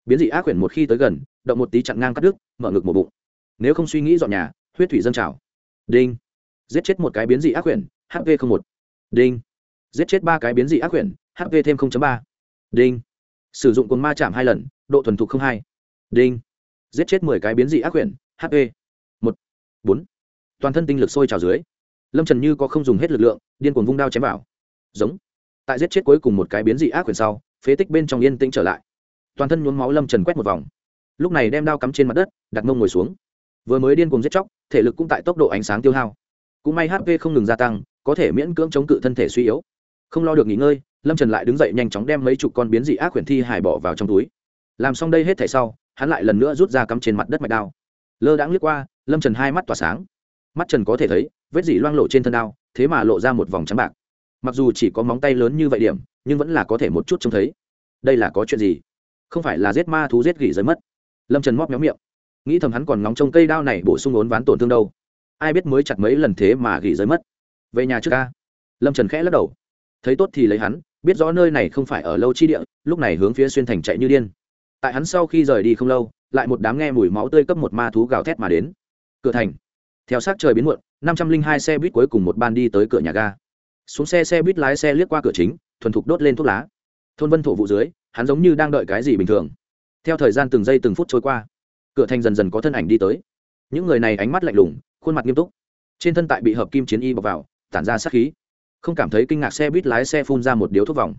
Biến dị ác quyển một khi tới gần, động một tí chặn ngang cắt đứt, mở ngực một bụng. Nếu không suy nghĩ dọn nhà, huyết thủy dâng trào. Đinh. Giết chết một cái biến dị ác quyển hv một. Đinh. Giết chết ba cái biến dị ác quyển HV thêm ba đinh. Sử dụng cồn ma chạm hai lần, độ thuần thục hai. Đinh. Giết chết mười cái biến dị ác quyển hp một. Bốn. Toàn thân tinh lực sôi trào dưới, lâm trần như có không dùng hết lực lượng, điên cuồng vung đao chém vào. Giống. Tại giết chết cuối cùng một cái biến dị ác quyển sau, phế tích bên trong yên tĩnh trở lại. Toàn thân nhuốm máu lâm trần quét một vòng. Lúc này đem đao cắm trên mặt đất, đặt mông ngồi xuống. Vừa mới điên cuồng giết chóc, thể lực cũng tại tốc độ ánh sáng tiêu hao. Cũng may hp không ngừng gia tăng, có thể miễn cưỡng chống cự thân thể suy yếu. Không lo được nghỉ ngơi lâm trần lại đứng dậy nhanh chóng đem mấy chục con biến dị ác quyển thi hải bỏ vào trong túi. Làm xong đây hết thể sau, hắn lại lần nữa rút ra cắm trên mặt đất mạch đao. Lơ đãng liếc qua, lâm trần hai mắt tỏa sáng. Mắt trần có thể thấy, vết dỉ loang lộ trên thân đao, thế mà lộ ra một vòng trắng bạc. Mặc dù chỉ có móng tay lớn như vậy điểm, nhưng vẫn là có thể một chút trông thấy. Đây là có chuyện gì? Không phải là giết ma thú giết gỉ rơi mất. Lâm trần móc méo miệng. Nghĩ thầm hắn còn nóng trong cây đao này bổ sung ốn ván tổn thương đâu. Ai biết mới chặt mấy lần thế mà gỉ rơi mất. Về nhà trước ca. Lâm trần khẽ lắc đầu thấy tốt thì lấy hắn, biết rõ nơi này không phải ở lâu chi địa, lúc này hướng phía xuyên thành chạy như điên. Tại hắn sau khi rời đi không lâu, lại một đám nghe mùi máu tươi cấp một ma thú gào thét mà đến. Cửa thành. Theo sát trời biến muộn, năm trăm linh hai xe buýt cuối cùng một ban đi tới cửa nhà ga. Xuống xe xe buýt lái xe liếc qua cửa chính, thuần thục đốt lên thuốc lá. Thôn vân thổ vụ dưới, hắn giống như đang đợi cái gì bình thường. Theo thời gian từng giây từng phút trôi qua, cửa thành dần dần có thân ảnh đi tới. Những người này ánh mắt lạnh lùng, khuôn mặt nghiêm túc. Trên thân tại bị hợp kim chiến y bọc vào, tản ra sát khí không cảm thấy kinh ngạc xe buýt lái xe phun ra một điếu thuốc vòng.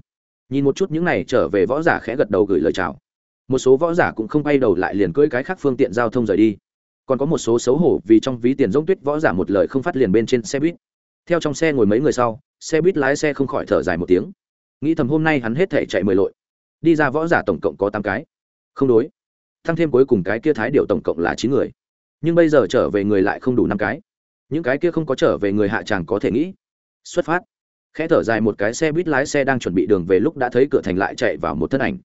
Nhìn một chút những này trở về võ giả khẽ gật đầu gửi lời chào. Một số võ giả cũng không bay đầu lại liền cưỡi cái khác phương tiện giao thông rời đi. Còn có một số xấu hổ vì trong ví tiền giống tuyết võ giả một lời không phát liền bên trên xe buýt. Theo trong xe ngồi mấy người sau, xe buýt lái xe không khỏi thở dài một tiếng. Nghĩ thầm hôm nay hắn hết thể chạy mười lội. Đi ra võ giả tổng cộng có tám cái. Không đối. Thăng thêm cuối cùng cái kia thái điệu tổng cộng là chín người. Nhưng bây giờ trở về người lại không đủ năm cái. Những cái kia không có trở về người hạ tràng có thể nghĩ. Xuất phát khẽ thở dài một cái xe buýt lái xe đang chuẩn bị đường về lúc đã thấy cửa thành lại chạy vào một thân ảnh.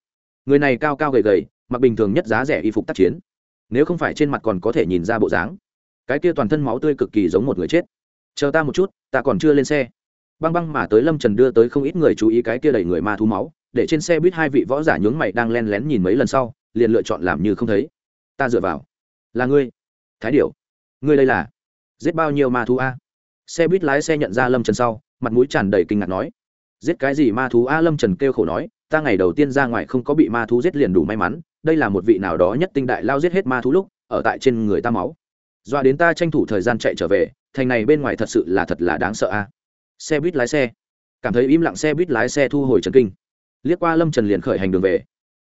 Người này cao cao gầy gầy, mặc bình thường nhất giá rẻ y phục tác chiến. Nếu không phải trên mặt còn có thể nhìn ra bộ dáng, cái kia toàn thân máu tươi cực kỳ giống một người chết. Chờ ta một chút, ta còn chưa lên xe. Băng băng mà tới lâm trần đưa tới không ít người chú ý cái kia đẩy người ma thú máu, để trên xe buýt hai vị võ giả nhướng mày đang len lén nhìn mấy lần sau, liền lựa chọn làm như không thấy. Ta dựa vào. Là ngươi. Thái điểu. Ngươi đây là giết bao nhiêu ma thú a? Xe buýt lái xe nhận ra lâm trần sau mặt mũi tràn đầy kinh ngạc nói, giết cái gì ma thú? A lâm trần kêu khổ nói, ta ngày đầu tiên ra ngoài không có bị ma thú giết liền đủ may mắn, đây là một vị nào đó nhất tinh đại lao giết hết ma thú lúc, ở tại trên người ta máu. Dọa đến ta tranh thủ thời gian chạy trở về, thành này bên ngoài thật sự là thật là đáng sợ a. Xe buýt lái xe. Cảm thấy im lặng xe buýt lái xe thu hồi trần kinh. Liếc qua lâm trần liền khởi hành đường về.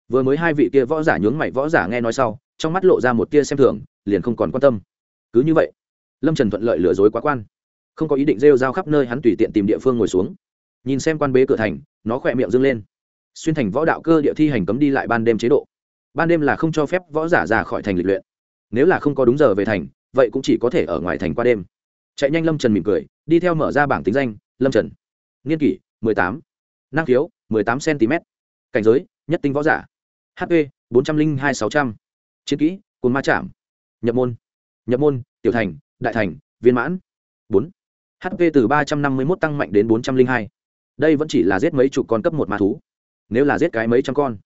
Vừa mới hai vị kia võ giả nhướng mày, võ giả nghe nói sau, trong mắt lộ ra một tia xem thường, liền không còn quan tâm. Cứ như vậy, lâm trần thuận lợi lừa dối quá quan không có ý định rêu rao khắp nơi hắn tùy tiện tìm địa phương ngồi xuống. Nhìn xem quan bế cửa thành, nó khỏe miệng dâng lên. Xuyên thành võ đạo cơ địa thi hành cấm đi lại ban đêm chế độ. Ban đêm là không cho phép võ giả ra khỏi thành lịch luyện. Nếu là không có đúng giờ về thành, vậy cũng chỉ có thể ở ngoài thành qua đêm. Chạy nhanh lâm trần mỉm cười, đi theo mở ra bảng tính danh, lâm trần. Niên kỷ, mười tám. Năng khiếu, mười tám cm. Cảnh giới, nhất tinh võ giả. Hp bốn trăm linh hai sáu trăm. Chiến kỹ, cồn ma chạm. Nhập môn. Nhập môn, tiểu thành, đại thành, viên mãn. Bốn hp từ ba trăm năm mươi một tăng mạnh đến bốn trăm linh hai. Đây vẫn chỉ là giết mấy chục con cấp một ma thú. Nếu là giết cái mấy trăm con,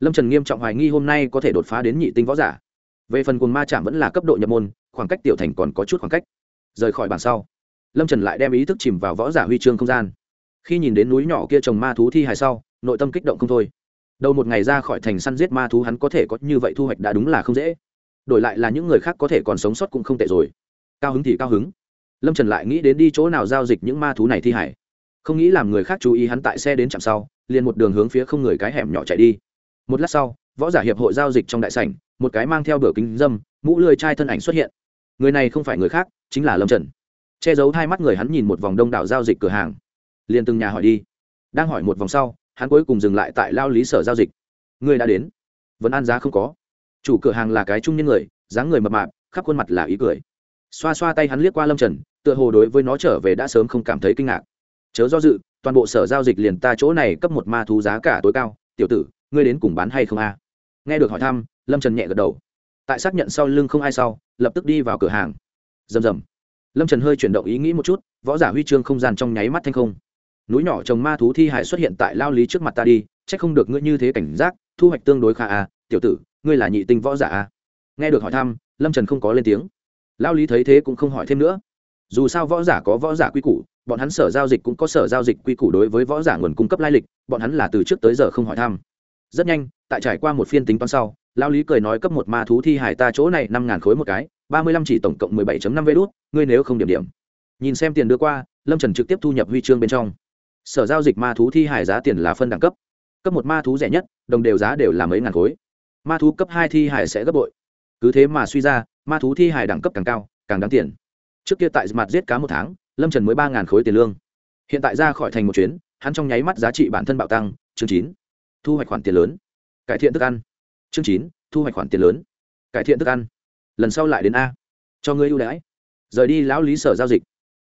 lâm trần nghiêm trọng hoài nghi hôm nay có thể đột phá đến nhị tinh võ giả. Về phần cồn ma chạm vẫn là cấp độ nhập môn, khoảng cách tiểu thành còn có chút khoảng cách. Rời khỏi bàn sau, lâm trần lại đem ý thức chìm vào võ giả huy chương không gian. Khi nhìn đến núi nhỏ kia trồng ma thú thi hài sau, nội tâm kích động không thôi. Đầu một ngày ra khỏi thành săn giết ma thú hắn có thể có như vậy thu hoạch đã đúng là không dễ. Đổi lại là những người khác có thể còn sống sót cũng không tệ rồi. Cao hứng thì cao hứng lâm trần lại nghĩ đến đi chỗ nào giao dịch những ma thú này thi hải không nghĩ làm người khác chú ý hắn tại xe đến chạm sau liền một đường hướng phía không người cái hẻm nhỏ chạy đi một lát sau võ giả hiệp hội giao dịch trong đại sảnh một cái mang theo bửa kính dâm mũ lười trai thân ảnh xuất hiện người này không phải người khác chính là lâm trần che giấu hai mắt người hắn nhìn một vòng đông đảo giao dịch cửa hàng liền từng nhà hỏi đi đang hỏi một vòng sau hắn cuối cùng dừng lại tại lao lý sở giao dịch người đã đến vẫn an giá không có chủ cửa hàng là cái trung nhân người dáng người mập mạp khắp khuôn mặt là ý cười xoa xoa tay hắn liếc qua lâm trần tựa hồ đối với nó trở về đã sớm không cảm thấy kinh ngạc. Chớ do dự, toàn bộ sở giao dịch liền ta chỗ này cấp một ma thú giá cả tối cao. Tiểu tử, ngươi đến cùng bán hay không a? Nghe được hỏi thăm, lâm trần nhẹ gật đầu. Tại xác nhận sau lưng không ai sau, lập tức đi vào cửa hàng. Rầm rầm. Lâm trần hơi chuyển động ý nghĩ một chút, võ giả huy chương không gian trong nháy mắt thanh không. Núi nhỏ trồng ma thú thi hải xuất hiện tại lao lý trước mặt ta đi c h ắ c không được ngươi như thế cảnh giác, thu hoạch tương đối khả a. Tiểu tử, ngươi là nhị tinh võ giả a. Nghe được hỏi thăm, lâm trần không có lên tiếng. Lao lý thấy thế cũng không hỏi thêm nữa dù sao võ giả có võ giả quy củ, bọn hắn sở giao dịch cũng có sở giao dịch quy củ đối với võ giả nguồn cung cấp lai lịch, bọn hắn là từ trước tới giờ không hỏi thăm. Rất nhanh, tại trải qua một phiên tính toán sau, lao lý cười nói cấp một ma thú thi hải ta chỗ này năm ngàn khối một cái, ba mươi lăm chỉ tổng cộng mười bảy năm vê đốt ngươi nếu không điểm điểm. Nhìn xem tiền đưa qua, lâm trần trực tiếp thu nhập huy chương bên trong. Sở giao dịch ma thú thi hải giá tiền là phân đẳng cấp. Cấp một ma thú rẻ nhất, đồng đều giá đều là mấy ngàn khối. Ma thú cấp hai thi hải sẽ gấp bội. Cứ thế mà suy ra, ma thú thi hải đẳng cấp càng cao, càng đáng tiền trước kia tại mặt giết cá một tháng, lâm trần mới ba ngàn khối tiền lương. Hiện tại ra khỏi thành một chuyến, hắn trong nháy mắt giá trị bản thân bạo tăng, chương chín, thu hoạch khoản tiền lớn. Cải thiện thức ăn. Chương chín, thu hoạch khoản tiền lớn. Cải thiện thức ăn. Lần sau lại đến a. Cho ngươi ưu đãi. Rời đi lão lý sở giao dịch.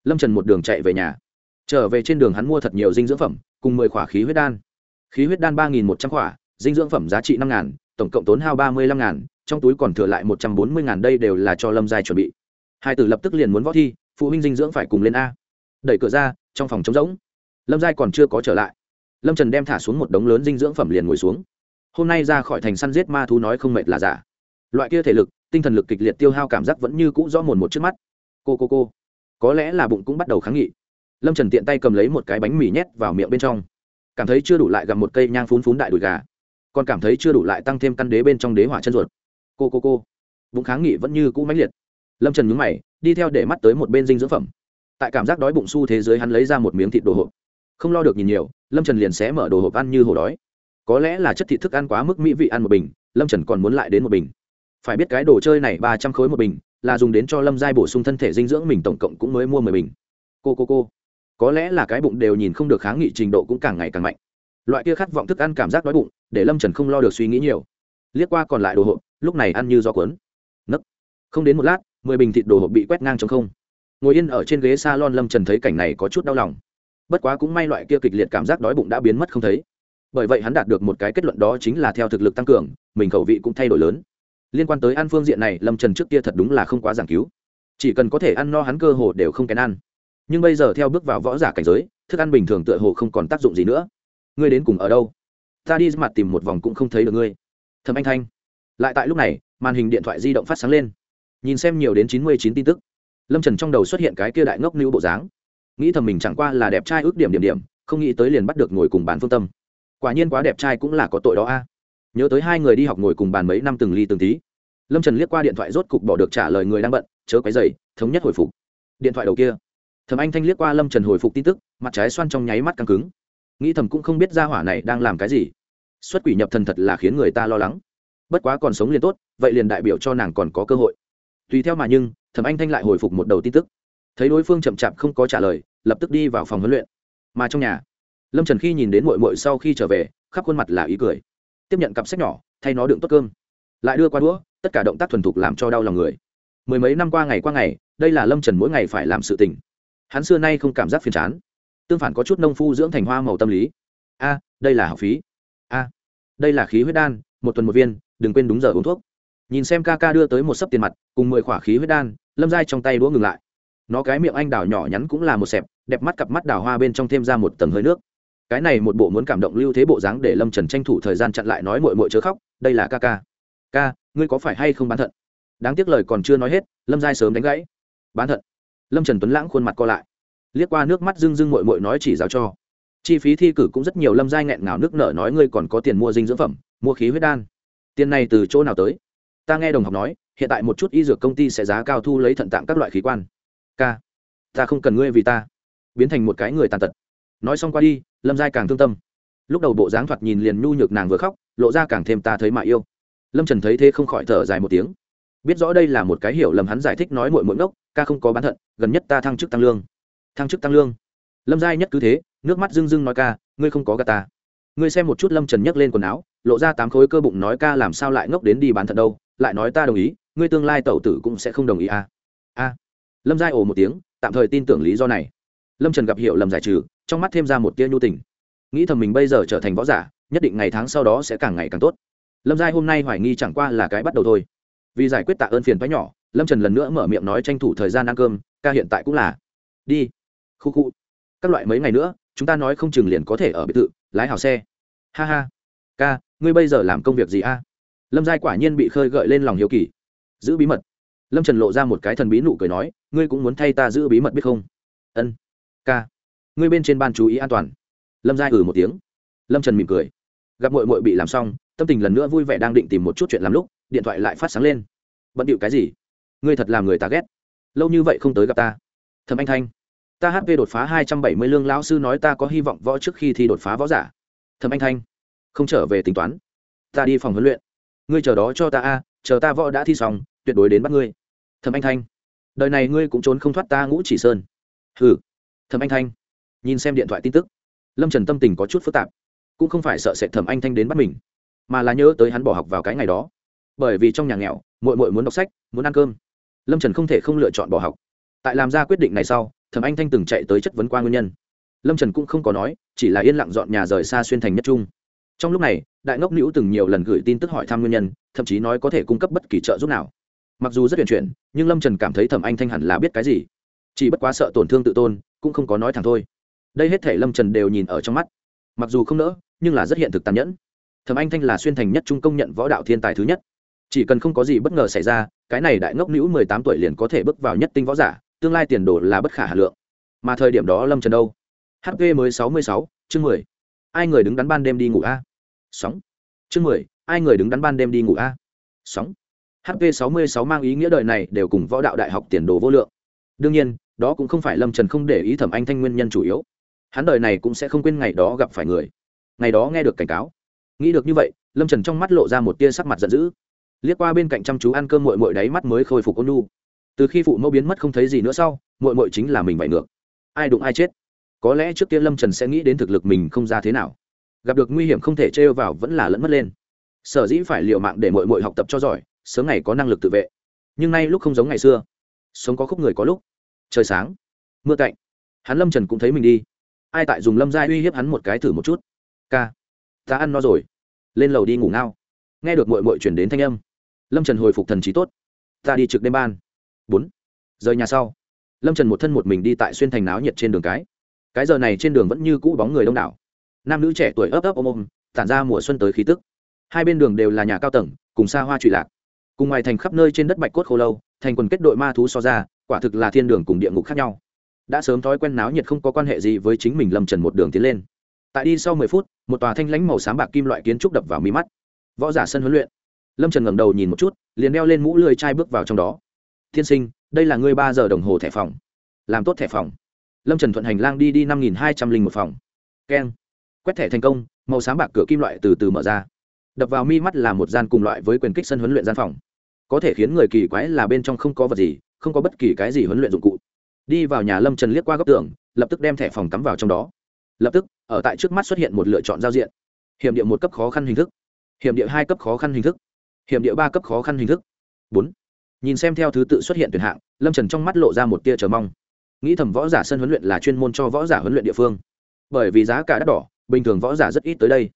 Lâm trần một đường chạy về nhà. Trở về trên đường hắn mua thật nhiều dinh dưỡng phẩm, cùng mười khỏa khí huyết đan. Khí huyết đan ba nghìn một trăm khỏa dinh dưỡng phẩm giá trị năm ngàn, tổng cộng tốn hao ba mươi lăm ngàn, trong túi còn thừa lại một trăm bốn mươi ngàn, đây đều là cho lâm giai chuẩn bị hai tử lập tức liền muốn võ thi, phụ huynh dinh dưỡng phải cùng lên a. Đẩy cửa ra, trong phòng trống rỗng. Lâm giai còn chưa có trở lại. Lâm trần đem thả xuống một đống lớn dinh dưỡng phẩm liền ngồi xuống. Hôm nay ra khỏi thành săn giết ma thú nói không mệt là giả. Loại kia thể lực, tinh thần lực kịch liệt tiêu hao cảm giác vẫn như cũ rõ mồn một trước mắt. Cô cô cô. Có lẽ là bụng cũng bắt đầu kháng nghị. Lâm trần tiện tay cầm lấy một cái bánh mì nhét vào miệng bên trong. Cảm thấy chưa đủ lại gặp một cây nhang phún phún đại đùi gà. Còn cảm thấy chưa đủ lại tăng thêm căn đế bên trong đế hỏa chân ruột. Cô cô cô. Bụng kháng nghị vẫn như cũ mãnh liệt lâm trần nhúng mày, đi theo để mắt tới một bên dinh dưỡng phẩm. Tại cảm giác đói bụng s u thế giới hắn lấy ra một miếng thịt đồ hộp. Không lo được nhìn nhiều, lâm trần liền xé mở đồ hộp ăn như hổ đói. Có lẽ là chất thịt thức ăn quá mức mỹ vị ăn một bình, lâm trần còn muốn lại đến một bình. Phải biết cái đồ chơi này ba trăm khối một bình, là dùng đến cho lâm giai bổ sung thân thể dinh dưỡng mình tổng cộng cũng mới mua mười bình. Cô cô cô. Có lẽ là cái bụng đều nhìn không được kháng nghị trình độ cũng càng ngày càng mạnh. Loại kia khát vọng thức ăn cảm giác đói bụng, để lâm trần không lo được suy nghĩ nhiều. Liếc qua còn lại đồ hộp, lúc này ăn như do cuốn. Nấc. Không đến một lát mười bình thịt đồ hộp bị quét ngang trong không. Ngồi yên ở trên ghế s a lon lâm trần thấy cảnh này có chút đau lòng. Bất quá cũng may loại kia kịch liệt cảm giác đói bụng đã biến mất không thấy. Bởi vậy hắn đạt được một cái kết luận đó chính là theo thực lực tăng cường, mình khẩu vị cũng thay đổi lớn. Liên quan tới ăn phương diện này, lâm trần trước kia thật đúng là không quá giảng cứu. Chỉ cần có thể ăn no hắn cơ hồ đều không kén ăn. Nhưng bây giờ theo bước vào võ giả cảnh giới, thức ăn bình thường tựa hồ không còn tác dụng gì nữa. Ngươi đến cùng ở đâu? Ta đi mặt tìm một vòng cũng không thấy được ngươi. Thầm anh thanh. Lại tại lúc này, màn hình điện thoại di động phát sáng lên nhìn xem nhiều đến chín mươi chín tin tức. Lâm trần trong đầu xuất hiện cái kia đại ngốc nữ bộ dáng. Nghĩ thầm mình chẳng qua là đẹp trai ước điểm điểm điểm, không nghĩ tới liền bắt được ngồi cùng bàn phương tâm. Quả nhiên quá đẹp trai cũng là có tội đó a. Nhớ tới hai người đi học ngồi cùng bàn mấy năm từng ly từng tí. Lâm trần liếc qua điện thoại rốt cục bỏ được trả lời người đang bận, chớ quấy dày thống nhất hồi phục. Điện thoại đầu kia. Thầm anh thanh liếc qua lâm trần hồi phục tin tức, mặt trái xoan trong nháy mắt căng cứng. Nghĩ thầm cũng không biết ra hỏa này đang làm cái gì. Xuất quỷ nhập thần thật là khiến người ta lo lắng. Bất quá còn sống liền tốt, vậy liền đại biểu cho nàng còn có cơ hội tùy theo mà nhưng, thẩm anh thanh lại hồi phục một đầu tin tức. Thấy đối phương chậm chạp không có trả lời, lập tức đi vào phòng huấn luyện. Mà trong nhà, lâm trần khi nhìn đến mội mội sau khi trở về, khắp khuôn mặt là ý cười. Tiếp nhận cặp sách nhỏ, thay nó đựng tốt cơm. Lại đưa qua đũa, tất cả động tác thuần thục làm cho đau lòng người. Mười mấy năm qua ngày qua ngày, đây là lâm trần mỗi ngày phải làm sự tình. Hắn xưa nay không cảm giác phiền chán. Tương phản có chút nông phu dưỡng thành hoa màu tâm lý. A, đây là học phí. A, đây là khí huyết đan, một tuần một viên, đừng quên đúng giờ uống thuốc nhìn xem ca ca đưa tới một sấp tiền mặt, cùng mười khỏa khí huyết đan, lâm giai trong tay đũa ngừng lại. Nó cái miệng anh đào nhỏ nhắn cũng là một xẹp, đẹp mắt cặp mắt đào hoa bên trong thêm ra một tầng hơi nước. Cái này một bộ muốn cảm động lưu thế bộ dáng để lâm trần tranh thủ thời gian chặn lại nói mội mội chớ khóc, đây là ca ca. Ca, ngươi có phải hay không bán thận? Đáng tiếc lời còn chưa nói hết, lâm giai sớm đánh gãy. Bán thận. Lâm trần tuấn lãng khuôn mặt co lại. Liếc qua nước mắt dưng dưng mội mội nói chỉ giáo cho. Chi phí thi cử cũng rất nhiều, lâm giai nghẹn ngào nước nở nói ngươi còn có tiền mua dinh dưỡng phẩm, mua khí huyết đan. Tiền này từ chỗ nào tới? Ta nghe đồng học nói, hiện tại một chút y dược công ty sẽ giá cao thu lấy thận tạng các loại khí quan. K ta không cần ngươi vì ta. Biến thành một cái người tàn tật. Nói xong qua đi, lâm giai càng thương tâm. Lúc đầu bộ dáng thoạt nhìn liền nhu nhược nàng vừa khóc, lộ ra càng thêm ta thấy mà yêu. Lâm trần thấy thế không khỏi thở dài một tiếng. Biết rõ đây là một cái hiểu lầm hắn giải thích nói mội mội ngốc, ca không có bán thận, gần nhất ta thăng chức tăng lương. Thăng chức tăng lương. Lâm giai nhất cứ thế, nước mắt rưng rưng nói ca, ngươi không có gà ta. Ngươi xem một chút lâm trần nhấc lên quần áo, lộ ra tám khối cơ bụng nói ca làm sao lại ngốc đến đi bán thận đâu lại nói ta đồng ý, ngươi tương lai tẩu tử cũng sẽ không đồng ý à. a lâm giai ồ một tiếng, tạm thời tin tưởng lý do này. Lâm trần gặp hiệu lầm giải trừ, trong mắt thêm ra một tia nhu tình. Nghĩ thầm mình bây giờ trở thành võ giả, nhất định ngày tháng sau đó sẽ càng ngày càng tốt. Lâm giai hôm nay hoài nghi chẳng qua là cái bắt đầu thôi. Vì giải quyết tạ ơn phiền thoái nhỏ, lâm trần lần nữa mở miệng nói tranh thủ thời gian ăn cơm, ca hiện tại cũng là. Đi. Khu khu. Các loại mấy ngày nữa, chúng ta nói không chừng liền có thể ở biệt thự, lái hào xe. Ha ha. Ca, ngươi bây giờ làm công việc gì a? Lâm giai quả nhiên bị khơi gợi lên lòng hiếu kỳ. Giữ bí mật. Lâm trần lộ ra một cái thần bí nụ cười nói, ngươi cũng muốn thay ta giữ bí mật biết không? Ân, ca. Ngươi bên trên ban chú ý an toàn. Lâm giai ừ một tiếng. Lâm trần mỉm cười. Gặp mội mội bị làm xong, tâm tình lần nữa vui vẻ đang định tìm một chút chuyện làm lúc, điện thoại lại phát sáng lên. Bận điệu cái gì? Ngươi thật làm người ta ghét. Lâu như vậy không tới gặp ta. Thầm anh thanh, ta hp đột phá hai trăm bảy mươi lương lão sư nói ta có hy vọng võ trước khi thi đột phá võ giả. Thầm anh thanh, không trở về tính toán. Ta đi phòng huấn luyện ngươi chờ đó cho ta a, chờ ta võ đã thi xong, tuyệt đối đến bắt ngươi. Thầm anh thanh, đời này ngươi cũng trốn không thoát ta ngũ chỉ sơn. Hừ. Thầm anh thanh, nhìn xem điện thoại tin tức, lâm trần tâm tình có chút phức tạp, cũng không phải sợ sệt thẩm anh thanh đến bắt mình, mà là nhớ tới hắn bỏ học vào cái ngày đó. Bởi vì trong nhà nghèo mội mội muốn đọc sách, muốn ăn cơm. Lâm trần không thể không lựa chọn bỏ học. Tại làm ra quyết định này sau, thẩm anh thanh từng chạy tới chất vấn qua nguyên nhân. Lâm trần cũng không có nói, chỉ là yên lặng dọn nhà rời xa xuyên thành nhất trung trong lúc này, đại ngốc nữ từng nhiều lần gửi tin tức hỏi thăm nguyên nhân, thậm chí nói có thể cung cấp bất kỳ trợ giúp nào. Mặc dù rất huyền chuyển, nhưng lâm trần cảm thấy thẩm anh thanh hẳn là biết cái gì. Chỉ bất quá sợ tổn thương tự tôn, cũng không có nói thẳng thôi. Đây hết thể lâm trần đều nhìn ở trong mắt. Mặc dù không nỡ, nhưng là rất hiện thực tàn nhẫn. Thẩm anh thanh là xuyên thành nhất trung công nhận võ đạo thiên tài thứ nhất. Chỉ cần không có gì bất ngờ xảy ra, cái này đại ngốc nữ mười tám tuổi liền có thể bước vào nhất tinh võ giả, tương lai tiền đồ là bất khả hà lượng. Mà thời điểm đó lâm trần đâu? Hp mới sáu mươi sáu, chương mười. Ai người đứng đắn ban đêm đi ngủ a? Sóng. Chương mười, ai người đứng đắn ban đêm đi ngủ a? Sóng. Hp sáu mươi sáu mang ý nghĩa đời này đều cùng võ đạo đại học tiền đồ vô lượng. Đương nhiên, đó cũng không phải lâm trần không để ý thẩm anh thanh nguyên nhân chủ yếu. Hắn đời này cũng sẽ không quên ngày đó gặp phải người. Ngày đó nghe được cảnh cáo. Nghĩ được như vậy, lâm trần trong mắt lộ ra một tia sắc mặt giận dữ. Liếc qua bên cạnh chăm chú ăn cơm mội mội đáy mắt mới khôi phục ôn nu từ khi phụ mẫu biến mất không thấy gì nữa sau mội mội chính là mình vậy ngược. Ai đụng ai chết? Có lẽ trước kia lâm trần sẽ nghĩ đến thực lực mình không ra thế nào gặp được nguy hiểm không thể trêu vào vẫn là lẫn mất lên. Sở dĩ phải l mạng để mội mội học tập cho giỏi, sớm ngày có năng lực tự vệ. Nhưng nay lúc không giống ngày xưa. Sống có khúc người có lúc. Trời sáng, mưa cạnh hắn lâm trần cũng thấy mình đi. Ai tại dùng lâm gia uy hiếp hắn một cái thử một chút. Ca, ta ăn no rồi. Lên lầu đi ngủ ngao. Nghe được mội mội chuyển đến thanh âm. Lâm trần hồi phục thần trí tốt. Ta đi trực đêm ban. Bốn, rời nhà sau. Lâm trần một thân một mình đi tại xuyên thành náo nhiệt trên đường cái. Cái giờ này trên đường vẫn như cũ bóng người đông đảo nam nữ trẻ tuổi ấp ấp ôm ôm, tản ra mùa xuân tới khí tức. Hai bên đường đều là nhà cao tầng, cùng xa hoa trụy lạc. Cùng ngoài thành khắp nơi trên đất bạch cốt khô lâu, thành quần kết đội ma thú so ra, quả thực là thiên đường cùng địa ngục khác nhau. Đã sớm thói quen náo nhiệt không có quan hệ gì với chính mình lâm trần một đường tiến lên. Tại đi sau mười phút, một tòa thanh lãnh màu xám bạc kim loại kiến trúc đập vào mi mắt. Võ giả sân huấn luyện. Lâm trần ngẩng đầu nhìn một chút, liền đeo lên mũ lười chai bước vào trong đó. Tiên sinh, đây là ngươi ba giờ đồng hồ thẻ phòng. Làm tốt thẻ phòng. Lâm trần thuận hành lang đi đi năm nghìn hai trăm linh một phòng. Keng quét thẻ thành công, màu sáng bạc cửa kim loại từ từ mở ra. Đập vào mi mắt là một gian cùng loại với quyền kích sân huấn luyện gian phòng. Có thể khiến người kỳ quái là bên trong không có vật gì, không có bất kỳ cái gì huấn luyện dụng cụ. Đi vào nhà lâm trần liếc qua góc tường, lập tức đem thẻ phòng cắm vào trong đó. Lập tức, ở tại trước mắt xuất hiện một lựa chọn giao diện. Hiểm địa một cấp khó khăn hình thức. Hiểm địa hai cấp khó khăn hình thức. Hiểm địa ba cấp khó khăn hình thức. Bốn. Nhìn xem theo thứ tự xuất hiện tuyển hạng, lâm trần trong mắt lộ ra một tia chờ mong. Nghĩ thầm võ giả sân huấn luyện là chuyên môn cho võ giả huấn luyện địa phương. Bởi vì giá cả đắt đỏ bình thường võ giả rất ít tới đây.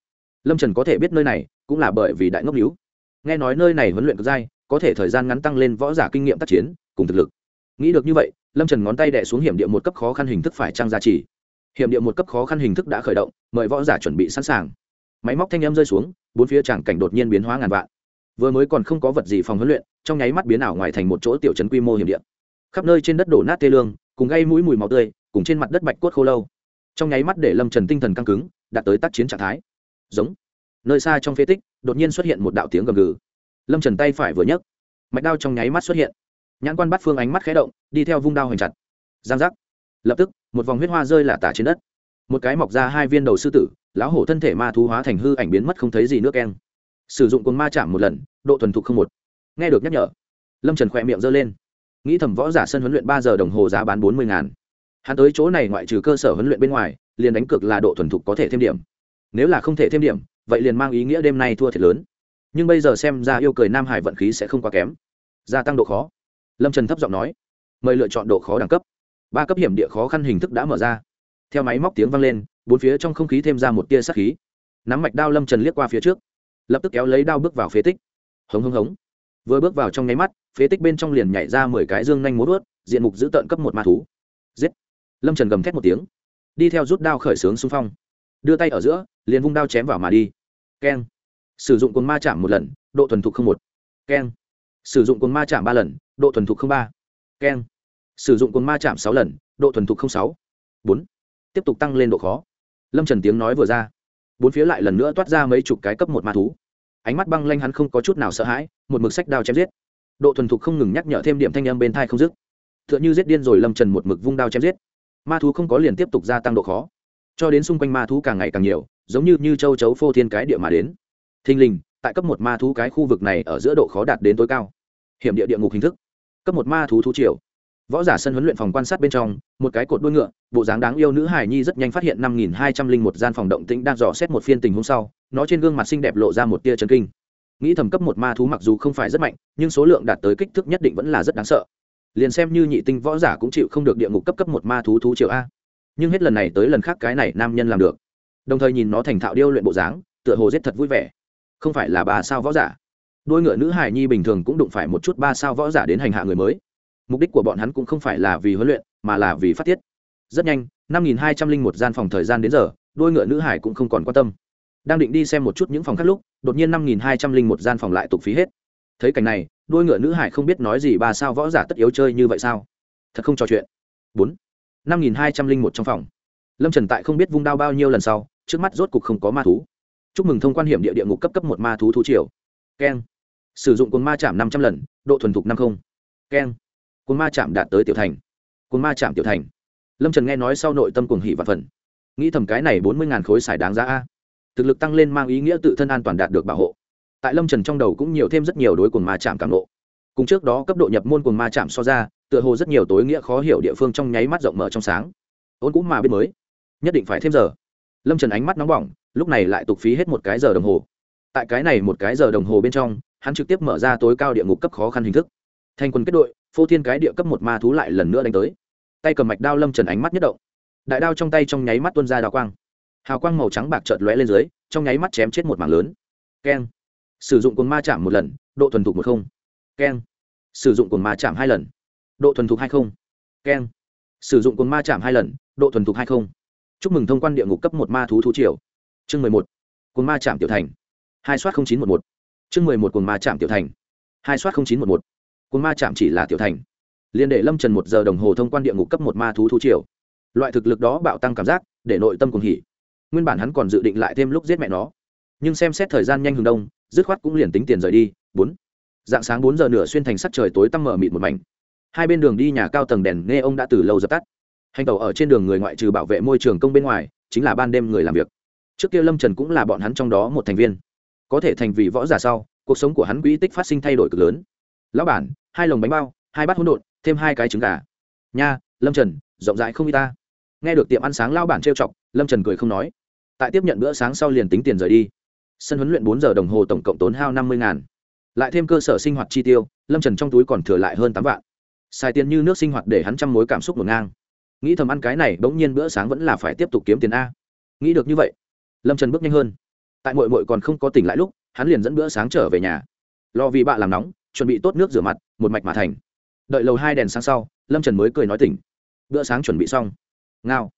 Lâm trần có thể biết nơi này, cũng là bởi vì đại ngốc níu. Nghe nói nơi này huấn luyện cực dai, có thể thời gian ngắn tăng lên võ giả kinh nghiệm tác chiến, cùng thực lực. Nghĩ được như vậy, lâm trần ngón tay đẻ xuống hiểm địa một cấp khó khăn hình thức phải trăng gia trì hiểm địa một cấp khó khăn hình thức đã khởi động, mời võ giả chuẩn bị sẵn sàng. Máy móc thanh em rơi xuống, bốn phía tràng cảnh đột nhiên biến hóa ngàn vạn. Vừa mới còn không có vật gì phòng huấn luyện, trong nháy mắt biến ảo ngoài thành một chỗ tiểu trấn quy mô hiểm địa. khắp nơi trên đất đổ nát tê lương, cùng gây mũi mùi máu tươi, cùng trên mặt đất bạch cốt khô lâu. Trong nháy mắt để lâm trần tinh thần căng cứng đạt tới tác chiến trạng thái. Giống. Nơi xa trong phế tích, đột nhiên xuất hiện một đạo tiếng gầm gừ. Lâm trần tay phải vừa nhấc, mạch đao trong nháy mắt xuất hiện. Nhãn quan bắt phương ánh mắt khé động, đi theo vung đao hoành chặt. Giang giác. Lập tức, một vòng huyết hoa rơi là tả trên đất. Một cái mọc ra hai viên đầu sư tử, lão hổ thân thể ma thú hóa thành hư ảnh biến mất không thấy gì nước keng sử dụng cồn ma chạm một lần, độ thuần thục không một. Nghe được nhắc nhở, lâm trần khỏe miệng giơ lên. Nghĩ thầm võ giả sân huấn luyện ba giờ đồng hồ giá bán bốn mươi ngàn. Hắn tới chỗ này ngoại trừ cơ sở huấn luyện bên ngoài liền đánh cược là độ thuần thục có thể thêm điểm. Nếu là không thể thêm điểm, vậy liền mang ý nghĩa đêm nay thua thiệt lớn. Nhưng bây giờ xem ra yêu cười nam hải vận khí sẽ không quá kém. Gia tăng độ khó. Lâm trần thấp giọng nói, mời lựa chọn độ khó đẳng cấp. Ba cấp hiểm địa khó khăn hình thức đã mở ra. Theo máy móc tiếng vang lên, bốn phía trong không khí thêm ra một tia sắc khí. Nắm mạch đao lâm trần liếc qua phía trước. Lập tức kéo lấy đao bước vào phế tích. Hống hống hống. Vừa bước vào trong nháy mắt, phế tích bên trong liền nhảy ra mười cái dương nhanh múa vớt diện mục giữ tợn cấp một ma thú. Giết. Lâm trần gầm thét một tiếng đi theo rút đao khởi xướng xung phong. Đưa tay ở giữa, liền vung đao chém vào mà đi. Keng. Sử dụng cồn ma chạm một lần, độ thuần thục không một. Keng. Sử dụng cồn ma chạm ba lần, độ thuần thục không ba. Keng. Sử dụng cồn ma chạm sáu lần, độ thuần thục không sáu. Bốn. Tiếp tục tăng lên độ khó. Lâm trần tiếng nói vừa ra. Bốn phía lại lần nữa toát ra mấy chục cái cấp một ma thú. Ánh mắt băng lanh hắn không có chút nào sợ hãi, một mực sách đao chém giết. Độ thuần thục không ngừng nhắc nhở thêm điểm thanh âm bên thai không dứt. T h ư ợ n h ư giết điên rồi lâm trần một mực vung đao chém giết ma thú không có liền tiếp tục gia tăng độ khó. Cho đến xung quanh ma thú càng ngày càng nhiều, giống như như châu chấu phô thiên cái địa mà đến. Thình lình, tại cấp một ma thú cái khu vực này ở giữa độ khó đạt đến tối cao. Hiểm địa địa ngục hình thức. Cấp một ma thú thú triều. Võ giả sân huấn luyện phòng quan sát bên trong, một cái cột đuôi ngựa, bộ dáng đáng yêu nữ hải nhi rất nhanh phát hiện năm nghìn hai trăm linh một gian phòng động tĩnh đang dò xét một phiên tình hôm sau, nó trên gương mặt xinh đẹp lộ ra một tia trấn kinh. Nghĩ thầm cấp một ma thú mặc dù không phải rất mạnh, nhưng số lượng đạt tới kích thước nhất định vẫn là rất đáng sợ liền xem như nhị tinh võ giả cũng chịu không được địa ngục cấp cấp một ma thú thú triệu a. Nhưng hết lần này tới lần khác cái này nam nhân làm được. Đồng thời nhìn nó thành thạo điêu luyện bộ dáng, tựa hồ rất thật vui vẻ. Không phải là bà sao võ giả. Đôi ngựa nữ hải nhi bình thường cũng đụng phải một chút ba sao võ giả đến hành hạ người mới. Mục đích của bọn hắn cũng không phải là vì huấn luyện, mà là vì phát tiết. Rất nhanh, năm nghìn hai trăm linh một gian phòng thời gian đến giờ, đôi ngựa nữ hải cũng không còn quan tâm. Đang định đi xem một chút những phòng khác lúc, đột nhiên năm nghìn hai trăm linh một gian phòng lại tục phí hết thấy cảnh này, đôi ngựa nữ hải không biết nói gì ba sao võ giả tất yếu chơi như vậy sao? Thật không trò chuyện. Bốn. Năm nghìn hai trăm linh một trong phòng. Lâm trần tại không biết vung đao bao nhiêu lần sau, trước mắt rốt cục không có ma thú. Chúc mừng thông quan hiểm địa địa ngục cấp cấp một ma thú thú triều. Keng. Sử dụng cồn ma chạm năm trăm l ầ n độ thuần thục năm không. Keng. Cồn ma chạm đạt tới tiểu thành. Cồn ma chạm tiểu thành. Lâm trần nghe nói sau nội tâm cuồng hỉ và phần nghĩ thầm cái này bốn mươi ngàn khối xài đáng giá a. Thực lực tăng lên mang ý nghĩa tự thân an toàn đạt được bảo hộ tại lâm trần trong đầu cũng nhiều thêm rất nhiều đối cồn ma chạm cảm nộ. Cùng trước đó cấp độ nhập môn cồn ma chạm so ra, tựa hồ rất nhiều tối nghĩa khó hiểu địa phương trong nháy mắt rộng mở trong sáng. Ôn cũng mà biết mới, nhất định phải thêm giờ. Lâm trần ánh mắt nóng bỏng, lúc này lại tục phí hết một cái giờ đồng hồ. Tại cái này một cái giờ đồng hồ bên trong, hắn trực tiếp mở ra tối cao địa ngục cấp khó khăn hình thức. Thành quân kết đội, phô thiên cái địa cấp một ma thú lại lần nữa đánh tới. Tay cầm mạch đao lâm trần ánh mắt nhất động. Đại đao trong tay trong nháy mắt tuôn ra đào quang. Hào quang màu trắng bạc trợt lóe lên dưới, trong nháy mắt chém chết một mảng lớn. Keng sử dụng cồn ma chạm một lần, độ thuần thục một không. Keng. Sử dụng cồn ma chạm hai lần, độ thuần thục hai không. Keng. Sử dụng cồn ma chạm hai lần, độ thuần thục hai không. Chúc mừng thông quan địa ngục cấp một ma thú thú triều. Chương mười một. Cồn ma chạm tiểu thành. Hai soát chín một một. Chương mười một cồn ma chạm tiểu thành. Hai soát chín một một. Cồn ma chạm chỉ là tiểu thành. Liên đệ lâm trần một giờ đồng hồ thông quan địa ngục cấp một ma thú thú triều. Loại thực lực đó bạo tăng cảm giác, để nội tâm cùng hỉ. Nguyên bản hắn còn dự định lại thêm lúc giết mẹ nó. Nhưng xem xét thời gian nhanh hướng đông dứt khoát cũng liền tính tiền rời đi, bốn. Dạng sáng bốn giờ nửa xuyên thành sắc trời tối tăm mở mịt một mảnh. Hai bên đường đi nhà cao tầng đèn nghe ông đã từ lâu dập tắt. Hành tàu ở trên đường người ngoại trừ bảo vệ môi trường công bên ngoài, chính là ban đêm người làm việc. Trước kia lâm trần cũng là bọn hắn trong đó một thành viên. Có thể thành vì võ giả sau, cuộc sống của hắn quỹ tích phát sinh thay đổi cực lớn. Lão bản, hai lồng bánh bao, hai bát hỗn độn, thêm hai cái trứng gà. Nha, lâm trần, rộng rãi không y ta. Nghe được tiệm ăn sáng lao bản trêu chọc, lâm trần cười không nói. Tại tiếp nhận bữa sáng sau liền tính tiền rời đi sân huấn luyện bốn giờ đồng hồ tổng cộng tốn hao năm mươi ngàn. Lại thêm cơ sở sinh hoạt chi tiêu, lâm trần trong túi còn thừa lại hơn tám vạn. Xài tiền như nước sinh hoạt để hắn trăm mối cảm xúc ngổn ngang. Nghĩ thầm ăn cái này, bỗng nhiên bữa sáng vẫn là phải tiếp tục kiếm tiền a. Nghĩ được như vậy, lâm trần bước nhanh hơn. Tại mội mội còn không có tỉnh lại lúc, hắn liền dẫn bữa sáng trở về nhà. Lo vì bạ làm nóng, chuẩn bị tốt nước rửa mặt, một mạch mà thành. Đợi lầu hai đèn sáng sau, lâm trần mới cười nói tỉnh. Bữa sáng chuẩn bị xong. Ngao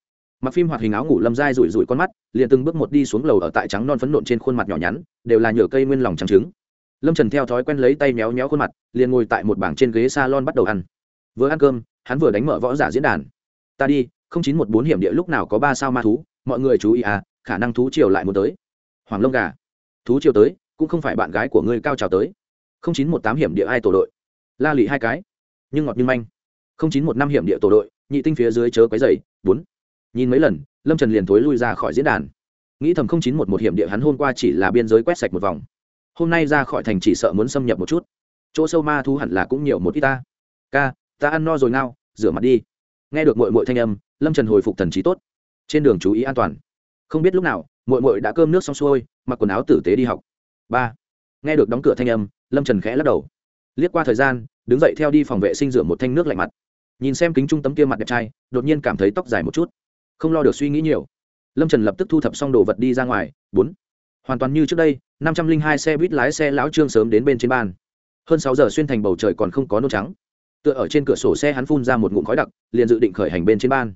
mặc phim hoạt hình áo ngủ lâm dai rủi rủi con mắt, liền từng bước một đi xuống lầu ở tại trắng non phấn nộn trên khuôn mặt nhỏ nhắn, đều là nhựa cây nguyên lòng trắng trứng. Lâm trần theo thói quen lấy tay méo méo khuôn mặt, liền ngồi tại một bảng trên ghế s a lon bắt đầu ăn. Vừa ăn cơm, hắn vừa đánh mở võ giả diễn đàn. Ta đi, không chín một bốn hiểm địa lúc nào có ba sao ma thú, mọi người chú ý à khả năng thú triều lại muốn tới. Hoàng lông gà. Thú triều tới, cũng không phải bạn gái của ngươi cao trào tới. Không chín một tám hiểm địa ai tổ đội? La lị hai cái. Nhưng ngọt như manh. Không chín một năm hiểm địa tổ đội, nhị tinh phía dưới chớ quấy dày bốn nhìn mấy lần lâm trần liền thối lui ra khỏi diễn đàn. Nghĩ thầm không chín một một hiểm địa hắn hôm qua chỉ là biên giới quét sạch một vòng. Hôm nay ra khỏi thành chỉ sợ muốn xâm nhập một chút. Chỗ sâu ma thu hẳn là cũng nhiều một ít ta. Ca ta ăn no rồi nao, rửa mặt đi. Nghe được mội mội thanh âm lâm trần hồi phục thần trí tốt. Trên đường chú ý an toàn. Không biết lúc nào mội mội đã cơm nước xong xuôi mặc quần áo tử tế đi học. Ba nghe được đóng cửa thanh âm lâm trần khẽ lắc đầu. Liếc qua thời gian đứng dậy theo đi phòng vệ sinh rửa một thanh nước lạnh mặt. Nhìn xem kính trung tấm kia mặt đẹp trai đột nhiên cảm thấy tóc dài một chút không lo được suy nghĩ nhiều. Lâm trần lập tức thu thập xong đồ vật đi ra ngoài, bốn. Hoàn toàn như trước đây, năm trăm linh hai xe buýt lái xe lão trương sớm đến bên trên ban hơn sáu giờ xuyên thành bầu trời còn không có nôn trắng. Tựa ở trên cửa sổ xe hắn phun ra một ngụm khói đặc, liền dự định khởi hành bên trên ban.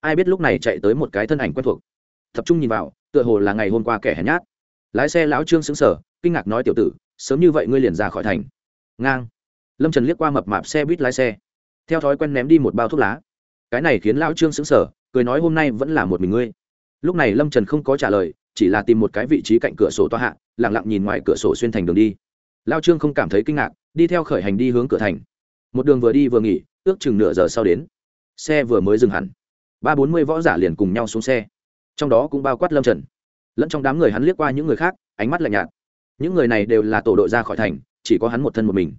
Ai biết lúc này chạy tới một cái thân ảnh quen thuộc. Tập trung nhìn vào, tựa hồ là ngày hôm qua kẻ hèn nhát. Lái xe lão trương xứng sở kinh ngạc nói tiểu tử, sớm như vậy ngươi liền ra khỏi thành. Ngang. Lâm trần liếc qua mập mạp xe buýt lái xe. Theo thói quen ném đi một bao thuốc lá. Cái này khiến lão trương xứng sở cười nói hôm nay vẫn là một mình ngươi. Lúc này lâm trần không có trả lời, chỉ là tìm một cái vị trí cạnh cửa sổ toa hạ lẳng lặng nhìn ngoài cửa sổ xuyên thành đường đi. Lao trương không cảm thấy kinh ngạc, đi theo khởi hành đi hướng cửa thành. Một đường vừa đi vừa nghỉ, ước chừng nửa giờ sau đến. Xe vừa mới dừng hẳn. Ba bốn mươi võ giả liền cùng nhau xuống xe. Trong đó cũng bao quát lâm trần. Lẫn trong đám người hắn liếc qua những người khác, ánh mắt lạnh nhạt. Những người này đều là tổ đội ra khỏi thành, chỉ có hắn một thân một mình.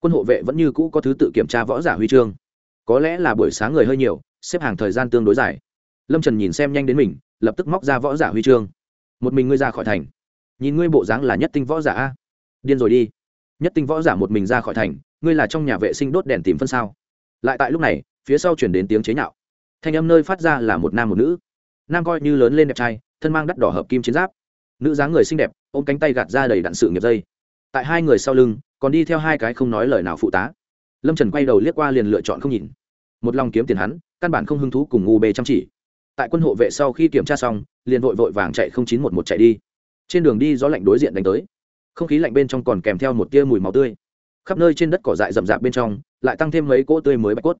Quân hộ vệ vẫn như cũ có thứ tự kiểm tra võ giả huy chương. Có lẽ là buổi sáng người hơi nhiều xếp hàng thời gian tương đối dài. Lâm trần nhìn xem nhanh đến mình, lập tức móc ra võ giả huy chương. Một mình ngươi ra khỏi thành. Nhìn ngươi bộ dáng là nhất tinh võ giả a. Điên rồi đi. Nhất tinh võ giả một mình ra khỏi thành, ngươi là trong nhà vệ sinh đốt đèn tìm phân sao? Lại tại lúc này, phía sau chuyển đến tiếng chế nhạo. Thanh âm nơi phát ra là một nam một nữ. Nam coi như lớn lên đẹp trai, thân mang đắt đỏ hợp kim chiến giáp. Nữ dáng người xinh đẹp, ôm cánh tay gạt ra đầy đạn sự nghiệp dây. Tại hai người sau lưng, còn đi theo hai cái không nói lời nào phụ tá. Lâm trần quay đầu liếc qua liền lựa chọn không nhìn. Một lòng kiếm tiền hắn căn bản không hứng thú cùng ngu bê chăm chỉ. Tại quân hộ vệ sau khi kiểm tra xong, liền vội vội vàng chạy không chín một một chạy đi. Trên đường đi gió lạnh đối diện đánh tới. Không khí lạnh bên trong còn kèm theo một tia mùi máu tươi. Khắp nơi trên đất cỏ dại rậm rạp bên trong, lại tăng thêm mấy cỗ tươi mới bạch cốt.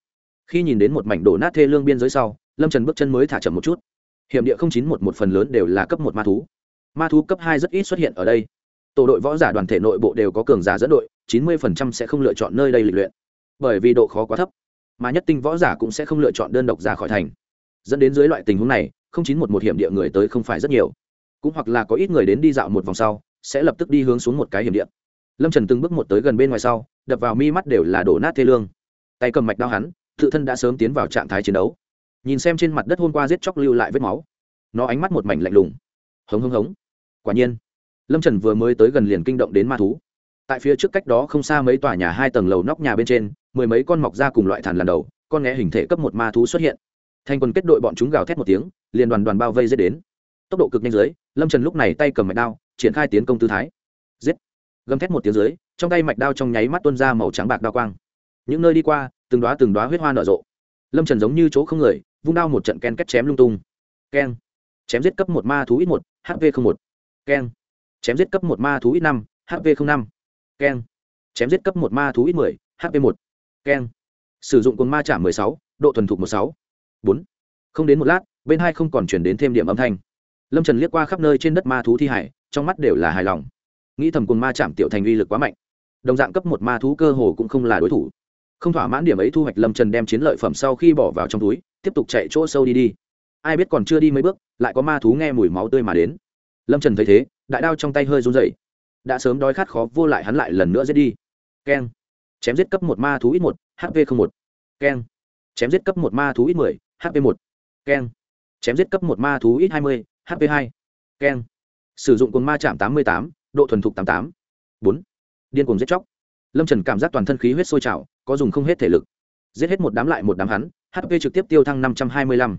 Khi nhìn đến một mảnh đổ nát thê lương biên giới sau, lâm trần bước chân mới thả chậm một chút. Hiểm địa không chín một một phần lớn đều là cấp một ma thú. Ma thú cấp hai rất ít xuất hiện ở đây. Tổ đội võ giả đoàn thể nội bộ đều có cường giả dẫn đội, chín mươi sẽ không lựa chọn nơi đây lịch luyện. Bởi vì độ khó quá thấp mà nhất tinh võ giả cũng sẽ không lựa chọn đơn độc ra khỏi thành. Dẫn đến dưới loại tình huống này, không chín một một hiểm địa người tới không phải rất nhiều. Cũng hoặc là có ít người đến đi dạo một vòng sau, sẽ lập tức đi hướng xuống một cái hiểm địa. Lâm trần từng bước một tới gần bên ngoài sau, đập vào mi mắt đều là đổ nát thê lương. Tay cầm mạch đau hắn, tự thân đã sớm tiến vào trạng thái chiến đấu. Nhìn xem trên mặt đất hôm qua giết chóc lưu lại vết máu. Nó ánh mắt một mảnh lạnh lùng. Hống hống hống. Quả nhiên, lâm trần vừa mới tới gần liền kinh động đến ma thú. Tại phía trước cách đó không xa mấy tòa nhà hai tầng lầu nóc nhà bên trên mười mấy con mọc ra cùng loại thản lần đầu, con nghe hình thể cấp một ma thú xuất hiện. Thành quân kết đội bọn chúng gào thét một tiếng, liền đoàn đoàn bao vây giết đến. Tốc độ cực nhanh dưới, lâm trần lúc này tay cầm mạch đao, triển khai tiến công tư thái. Giết! Gầm thét một tiếng dưới, trong tay mạch đao trong nháy mắt tuôn ra màu trắng bạc đao quang. Những nơi đi qua, từng đoá từng đoá huyết hoa nở rộ. Lâm trần giống như chỗ không người, vung đao một trận ken kết chém lung tung. Keng! Chém giết cấp một ma thú ít một hv một. Keng! Chém giết cấp một ma thú ít năm hv năm. Keng! Chém giết cấp một ma thú ít mười hv một keng. Sử dụng cồn ma chạm mười sáu, độ thuần thục một sáu. Bốn. Không đến một lát, bên hai không còn chuyển đến thêm điểm âm thanh. Lâm trần liếc qua khắp nơi trên đất ma thú thi hải, trong mắt đều là hài lòng. Nghĩ thầm cồn ma chạm tiểu thành uy lực quá mạnh. Đồng dạng cấp một ma thú cơ hồ cũng không là đối thủ. Không thỏa mãn điểm ấy thu hoạch lâm trần đem chiến lợi phẩm sau khi bỏ vào trong túi, tiếp tục chạy chỗ sâu đi đi. Ai biết còn chưa đi mấy bước, lại có ma thú nghe mùi máu tươi mà đến. Lâm trần thấy thế, đại đao trong tay hơi run dậy đã sớm đói khát khó vô lại hắn lại lần nữa giết đi. Keng chém giết cấp một ma thú ít một hv một. Keng. Chém giết cấp một ma thú ít mười hv một. Keng. Chém giết cấp một ma thú ít hai mươi hv hai. Keng. Sử dụng cồn ma chạm tám mươi tám, độ thuần thục tám tám. Bốn. Điên cuồng giết chóc. Lâm trần cảm giác toàn thân khí huyết sôi trào, có dùng không hết thể lực. Giết hết một đám lại một đám hắn hp trực tiếp tiêu thăng năm trăm hai mươi lăm.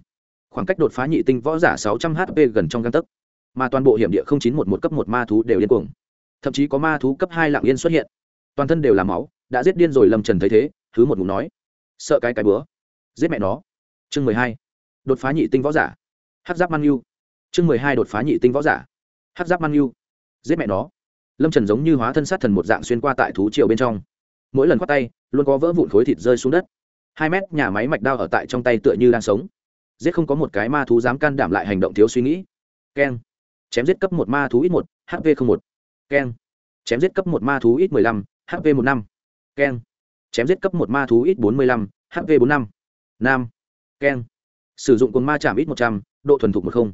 Khoảng cách đột phá nhị tinh võ giả sáu trăm hp gần trong găng tấc. Mà toàn bộ hiểm địa không chín một một cấp một ma thú đều điên cuồng. Thậm chí có ma thú cấp hai lạng yên xuất hiện. Toàn thân đều là máu đã giết điên rồi lâm trần thấy thế thứ một ngụm nói, sợ cái cái bữa. Giết mẹ nó. Chương mười hai. Đột phá nhị tinh võ giả. Hát giáp man yêu chương mười hai đột phá nhị tinh võ giả. Hát giáp man yêu giết mẹ nó. Lâm trần giống như hóa thân sát thần một dạng xuyên qua tại thú triều bên trong. Mỗi lần khoác tay, luôn có vỡ vụn khối thịt rơi xuống đất. Hai mét nhà máy mạch đao ở tại trong tay tựa như đang sống. Giết không có một cái ma thú dám can đảm lại hành động thiếu suy nghĩ. Keng. Chém giết cấp một ma thú ít một hv một. Keng. Chém giết cấp một ma thú ít mười lăm hv một năm keng. Chém giết cấp một ma thú ít bốn mươi lăm hv bốn năm nam. Keng. Sử dụng cồn ma chạm ít một trăm, độ thuần thục một không.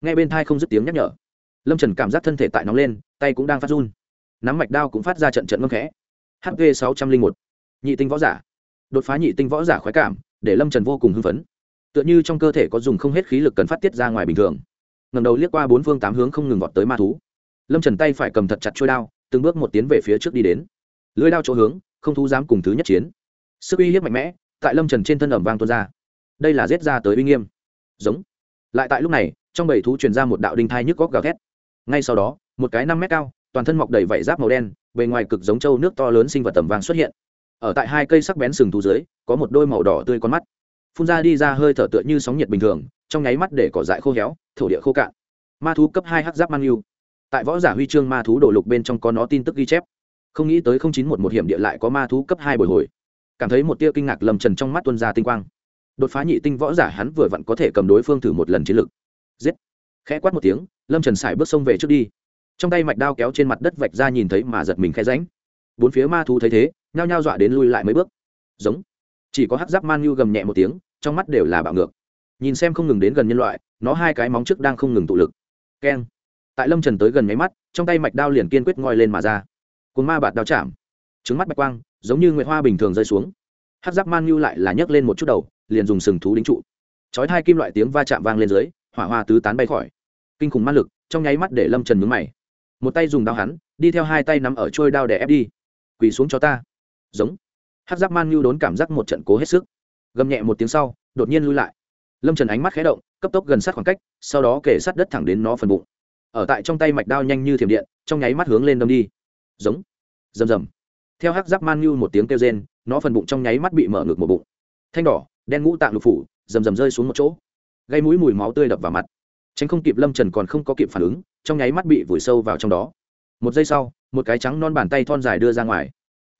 Ngay bên thai không dứt tiếng nhắc nhở. Lâm trần cảm giác thân thể tại nóng lên, tay cũng đang phát run. Nắm mạch đao cũng phát ra trận trận ngâm khẽ. Hv sáu trăm linh một. Nhị tinh võ giả. Đột phá nhị tinh võ giả khoái cảm, để lâm trần vô cùng hưng phấn. Tựa như trong cơ thể có dùng không hết khí lực cần phát tiết ra ngoài bình thường. Ngầm đầu liếc qua bốn phương tám hướng không ngừng vọt tới ma thú. Lâm trần tay phải cầm thật chặt trôi đao, từng bước một tiến về phía trước đi đến. Lưới đao chỗ hướng không thú dám cùng thứ nhất chiến. Sức uy hiếp mạnh mẽ, tại lâm trần trên thân ẩm vang tuôn ra. Đây là giết ra tới uy nghiêm. Giống. Lại tại lúc này, trong bầy thú truyền ra một đạo đinh thai nhức góc gào thét. Ngay sau đó, một cái năm mét cao, toàn thân mọc đầy vảy giáp màu đen, bề ngoài cực giống trâu nước to lớn sinh vật tầm vàng xuất hiện. Ở tại hai cây sắc bén sừng thú dưới, có một đôi màu đỏ tươi con mắt. Phun ra đi ra hơi thở tựa như sóng nhiệt bình thường, trong nháy mắt để cỏ dại khô héo, thổ địa khô cạn. Ma thú cấp hai hắc giáp man yêu. Tại võ giả huy chương ma thú đổ lục bên trong có nó tin tức ghi chép không nghĩ tới không chín một một hiểm địa lại có ma thú cấp hai bồi hồi. Cảm thấy một tia kinh ngạc lầm trần trong mắt tuân ra tinh quang. Đột phá nhị tinh võ giả hắn vừa vặn có thể cầm đối phương thử một lần chiến lực. Giết! Khẽ quát một tiếng, lâm trần sải bước sông về trước đi. Trong tay mạch đao kéo trên mặt đất vạch ra nhìn thấy mà giật mình khe ránh bốn phía ma thú thấy thế, nhao nhao dọa đến lui lại mấy bước. Giống! Chỉ có hát giáp man như gầm nhẹ một tiếng, trong mắt đều là bạo ngược. Nhìn xem không ngừng đến gần nhân loại, nó hai cái móng trước đang không ngừng tụ lực. Keng! Tại lâm trần tới gần nháy mắt, trong tay mạch đao liền kiên quyết ngoi lên mà ra cồn ma bạt đao chạm. Trứng mắt bạch quang, giống như nguyệt hoa bình thường rơi xuống. Hát giáp man như lại là nhấc lên một chút đầu, liền dùng sừng thú đính trụ. Chói hai kim loại tiếng va chạm vang lên dưới, hỏa hoa tứ tán bay khỏi. Kinh khủng ma lực, trong nháy mắt để lâm trần mướn mày. Một tay dùng đao hắn, đi theo hai tay nắm ở trôi đao để ép đi. Quỳ xuống cho ta. Giống. Hát giáp man như đốn cảm giác một trận cố hết sức. Gầm nhẹ một tiếng sau, đột nhiên lui lại. Lâm trần ánh mắt khé động, cấp tốc gần sát khoảng cách, sau đó kể sát đất thẳng đến nó phần bụng. Ở tại trong tay mạch đao nhanh như thiểm điện, trong nháy mắt hướng lên đâm đi giống, rầm rầm. Theo hắc giáp man như một tiếng kêu rên, nó phần bụng trong nháy mắt bị mở ngược một bụng. Thanh đỏ, đen ngũ tạng lục phủ, rầm rầm rơi xuống một chỗ. Gây mũi mùi máu tươi đập vào mặt. Tránh không kịp lâm trần còn không có kịp phản ứng, trong nháy mắt bị vùi sâu vào trong đó. Một giây sau, một cái trắng non bàn tay thon dài đưa ra ngoài.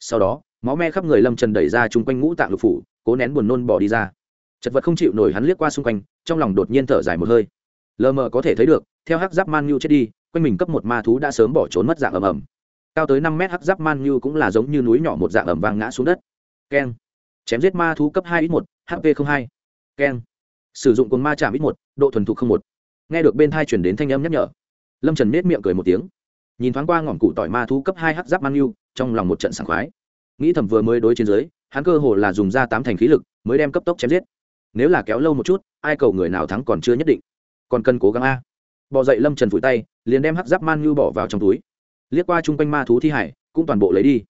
Sau đó, máu me khắp người lâm trần đẩy ra chung quanh ngũ tạng lục phủ, cố nén buồn nôn bỏ đi ra. Chật vật không chịu nổi hắn liếc qua xung quanh, trong lòng đột nhiên thở dài một hơi. Lờ mờ có thể thấy được, theo hắc giáp man nhu chết đi, quanh mình cấp một ma thú đã sớm bỏ trốn mất dạng ầm ầm cao tới năm mét hắc giáp man như cũng là giống như núi nhỏ một dạng ẩm vang ngã xuống đất. Keng. Chém giết ma thú cấp hai ít một hp hai. Keng. Sử dụng cồn ma chạm ít một, độ thuần thục không một. Nghe được bên thai chuyển đến thanh âm nhắc nhở, lâm trần nết miệng cười một tiếng. Nhìn thoáng qua ngọn cụ tỏi ma thú cấp hai hắc giáp man nhu trong lòng một trận sảng khoái. Nghĩ thầm vừa mới đối chiến giới, hắn cơ hồ là dùng ra tám thành khí lực, mới đem cấp tốc chém giết. Nếu là kéo lâu một chút, ai cầu người nào thắng còn chưa nhất định. Còn cần cố gắng a. Bỏ dậy lâm trần phủi tay, liền đem hắc giáp man như bỏ vào trong túi liếc qua chung quanh ma thú thi hải, cũng toàn bộ lấy đi.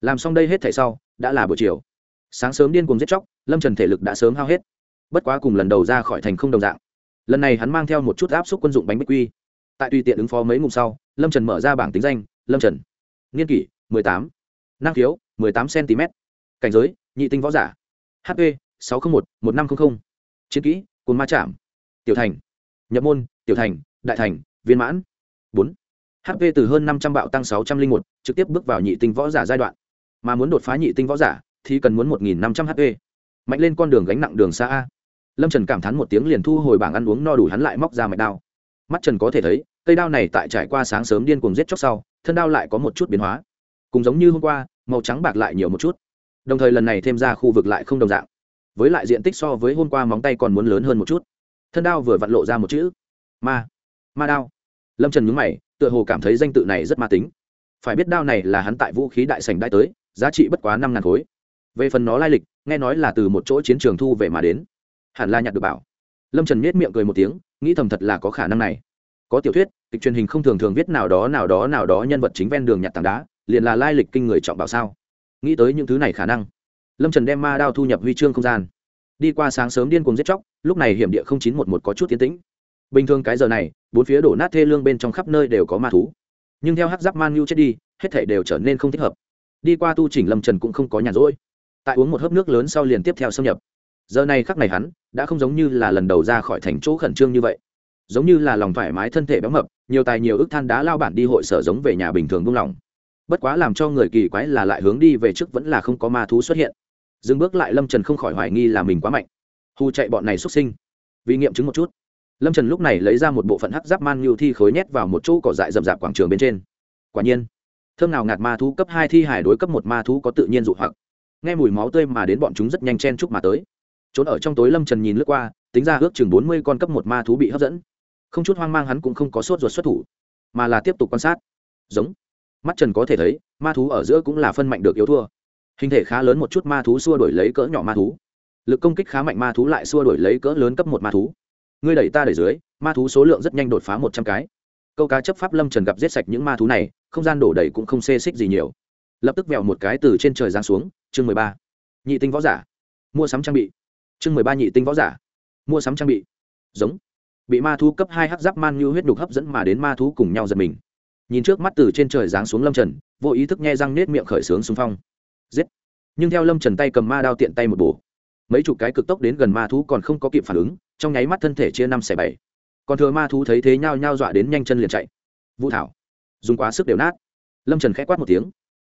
Làm xong đây hết thảy sau, đã là buổi chiều. Sáng sớm điên cùng giết chóc, lâm trần thể lực đã sớm hao hết. Bất quá cùng lần đầu ra khỏi thành không đồng dạng. Lần này hắn mang theo một chút áp suất quân dụng bánh bích quy. Tại tùy tiện ứng phó mấy ngụm sau, lâm trần mở ra bảng tính danh, lâm trần. Niên kỷ, mười tám. Năng khiếu, mười tám cm cảnh giới, nhị tinh võ giả. Hp sáu trăm linh một một năm trăm linh chiến kỹ, cồn ma chạm. Tiểu thành. Nhập môn, tiểu thành, đại thành, viên mãn. Bốn hp từ hơn năm trăm bạo tăng sáu trăm linh một, trực tiếp bước vào nhị tinh võ giả giai đoạn. Mà muốn đột phá nhị tinh võ giả, thì cần muốn một nghìn năm trăm mạnh lên con đường gánh nặng đường xa a. Lâm trần cảm thán một tiếng liền thu hồi bảng ăn uống no đủ hắn lại móc ra mạch đao. Mắt trần có thể thấy, cây đao này tại trải qua sáng sớm điên cuồng giết chóc sau, thân đao lại có một chút biến hóa. Cùng giống như hôm qua, màu trắng bạc lại nhiều một chút. Đồng thời lần này thêm ra khu vực lại không đồng dạng. Với lại diện tích so với hôm qua móng tay còn muốn lớn hơn một chút. Thân đao vừa vặn lộ ra một chữ. Ma. Ma đao. Lâm trần nhúng mày tựa hồ cảm thấy danh tự này rất ma tính. Phải biết đao này là hắn tại vũ khí đại sành đại tới, giá trị bất quá năm ngàn khối. Về phần nó lai lịch, nghe nói là từ một chỗ chiến trường thu về mà đến. Hẳn là nhặt được bảo. Lâm trần miết miệng cười một tiếng, nghĩ thầm thật là có khả năng này. Có tiểu thuyết, kịch truyền hình không thường thường viết nào đó nào đó nào đó nhân vật chính ven đường nhặt tảng đá, liền là lai lịch kinh người trọng bảo sao? Nghĩ tới những thứ này khả năng, lâm trần đem ma đao thu nhập huy chương không gian. Đi qua sáng sớm điên cuồng giết chóc, lúc này hiểm địa chín một một có chút tiến tĩnh bình thường cái giờ này, bốn phía đổ nát thê lương bên trong khắp nơi đều có ma thú. Nhưng theo hát giáp man nhu chết đi, hết thể đều trở nên không thích hợp. Đi qua tu chỉnh lâm trần cũng không có nhàn rỗi. Tại uống một hớp nước lớn sau liền tiếp theo xâm nhập. Giờ này khắc này hắn, đã không giống như là lần đầu ra khỏi thành chỗ khẩn trương như vậy. Giống như là lòng thoải mái thân thể béo mập, nhiều tài nhiều ước than đá lao bản đi hội sở giống về nhà bình thường buông lỏng. Bất quá làm cho người kỳ quái là lại hướng đi về trước vẫn là không có ma thú xuất hiện. Dừng bước lại lâm trần không khỏi hoài nghi là mình quá mạnh. Hù chạy bọn này xuất sinh. Vì nghiệm chứng một chút lâm trần lúc này lấy ra một bộ phận hắc giáp man nhu thi khối nhét vào một chỗ cỏ dại rậm rạp quảng trường bên trên. Quả nhiên, thơm nào ngạt ma thú cấp hai thi hải đối cấp một ma thú có tự nhiên dụ hoặc. Nghe mùi máu tươi mà đến bọn chúng rất nhanh chen chúc mà tới. Trốn ở trong tối lâm trần nhìn lướt qua, tính ra ước chừng bốn mươi con cấp một ma thú bị hấp dẫn. Không chút hoang mang hắn cũng không có sốt ruột xuất thủ, mà là tiếp tục quan sát. Giống. Mắt trần có thể thấy, ma thú ở giữa cũng là phân mạnh được yếu thua. Hình thể khá lớn một chút ma thú xua đổi lấy cỡ nhỏ ma thú. Lực công kích khá mạnh ma thú lại xua đổi lấy cỡ lớn cấp một ma thú ngươi đẩy ta đẩy dưới, ma thú số lượng rất nhanh đột phá một trăm cái. Câu cá chấp pháp lâm trần gặp giết sạch những ma thú này, không gian đổ đầy cũng không xê xích gì nhiều. Lập tức vẹo một cái từ trên trời giáng xuống, chương mười ba. Nhị tinh võ giả. Mua sắm trang bị. Chương mười ba nhị tinh võ giả. Mua sắm trang bị. Giống. Bị ma thú cấp hai hắc giáp man như huyết đục hấp dẫn mà đến ma thú cùng nhau giật mình. Nhìn trước mắt từ trên trời giáng xuống lâm trần, vô ý thức nghe răng nết miệng khởi sướng xung phong. Giết. Nhưng theo lâm trần tay cầm ma đao tiện tay một bổ mấy chục cái cực tốc đến gần ma thú còn không có kịp phản ứng, trong nháy mắt thân thể chia năm xẻ bảy. Còn thừa ma thú thấy thế nhao nhao dọa đến nhanh chân liền chạy. Vũ thảo, dùng quá sức đều nát. Lâm trần k h ẽ quát một tiếng.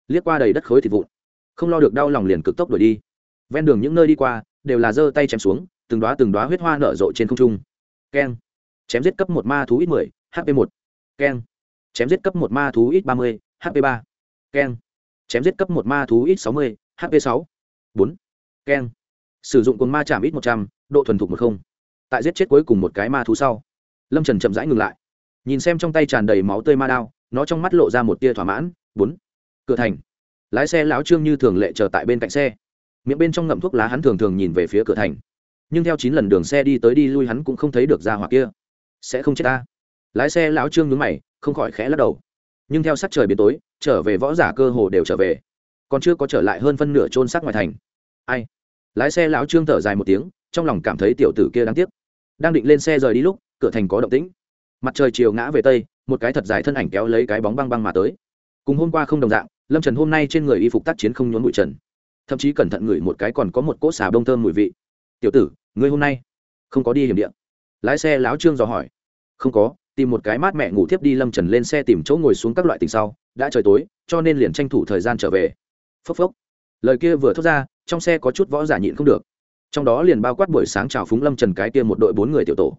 Liếc qua đầy đất khối thịt vụn. Không lo được đau lòng liền cực tốc đuổi đi. Ven đường những nơi đi qua, đều là giơ tay chém xuống, từng đoá từng đoá huyết hoa nở rộ trên không trung. Keng. Chém giết cấp một ma thú ít mười hp một. Keng. Chém giết cấp một ma thú ít ba mươi hp ba. Keng. Chém giết cấp một ma thú ít sáu mươi hp sáu. Bốn. Keng sử dụng cồn ma chạm ít một trăm, độ thuần thục một không. Tại giết chết cuối cùng một cái ma thú sau, lâm trần chậm rãi ngừng lại. Nhìn xem trong tay tràn đầy máu tươi ma đao, nó trong mắt lộ ra một tia thỏa mãn, bốn. Cửa thành. Lái xe lão trương như thường lệ chờ tại bên cạnh xe. Miệng bên trong ngậm thuốc lá hắn thường thường nhìn về phía cửa thành. Nhưng theo chín lần đường xe đi tới đi lui hắn cũng không thấy được ra hoặc kia. Sẽ không chết ta. Lái xe lão trương nhướng mày, không khỏi khẽ lắc đầu. Nhưng theo sắc trời biến tối, trở về võ giả cơ hồ đều trở về. Còn chưa có trở lại hơn phân nửa trôn sắc ngoài thành. Ai? Lái xe lão trương thở dài một tiếng, trong lòng cảm thấy tiểu tử kia đáng tiếc. Đang định lên xe rời đi lúc, cửa thành có động tĩnh. Mặt trời chiều ngã về tây, một cái thật dài thân ảnh kéo lấy cái bóng băng băng mà tới. Cùng hôm qua không đồng dạng, lâm trần hôm nay trên người y phục tác chiến không nhốn bụi trần. Thậm chí cẩn thận ngửi một cái còn có một cỗ xà bông thơm mùi vị. Tiểu tử, ngươi hôm nay không có đi hiểm điện lái xe lão trương dò hỏi. Không có, tìm một cái mát mẹ ngủ tiếp đi. Lâm trần lên xe tìm chỗ ngồi xuống các loại tình sau. Đã trời tối, cho nên liền tranh thủ thời gian trở về. Phốc phốc. Lời kia vừa thốt ra trong xe có chút võ giả nhịn không được. Trong đó liền bao quát buổi sáng chào phúng lâm trần cái kia một đội bốn người tiểu tổ.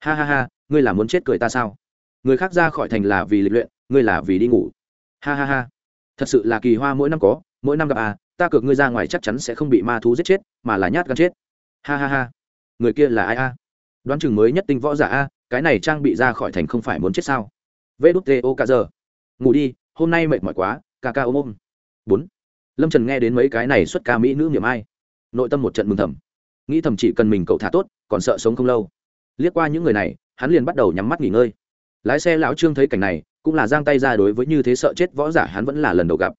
Ha ha ha, ngươi là muốn chết cười ta sao? Người khác ra khỏi thành là vì lịch luyện, ngươi là vì đi ngủ. Ha ha ha. Thật sự là kỳ hoa mỗi năm có, mỗi năm gặp à ta cược ngươi ra ngoài chắc chắn sẽ không bị ma thú giết chết, mà là nhát gan chết. Ha ha ha. Người kia là ai a? Đoán chừng mới nhất tinh võ giả a, cái này trang bị ra khỏi thành không phải muốn chết sao? Vê đút tê ô cả giờ. Ngủ đi, hôm nay mệt mỏi quá, ca ca ôm ôm. Bốn lâm trần nghe đến mấy cái này xuất ca mỹ nữ niệm ai, nội tâm một trận mừng thầm. Nghĩ thầm chỉ cần mình cậu thả tốt, còn sợ sống không lâu. Liếc qua những người này, hắn liền bắt đầu nhắm mắt nghỉ ngơi. Lái xe lão trương thấy cảnh này, cũng là giang tay ra đối với như thế sợ chết võ giả hắn vẫn là lần đầu gặp.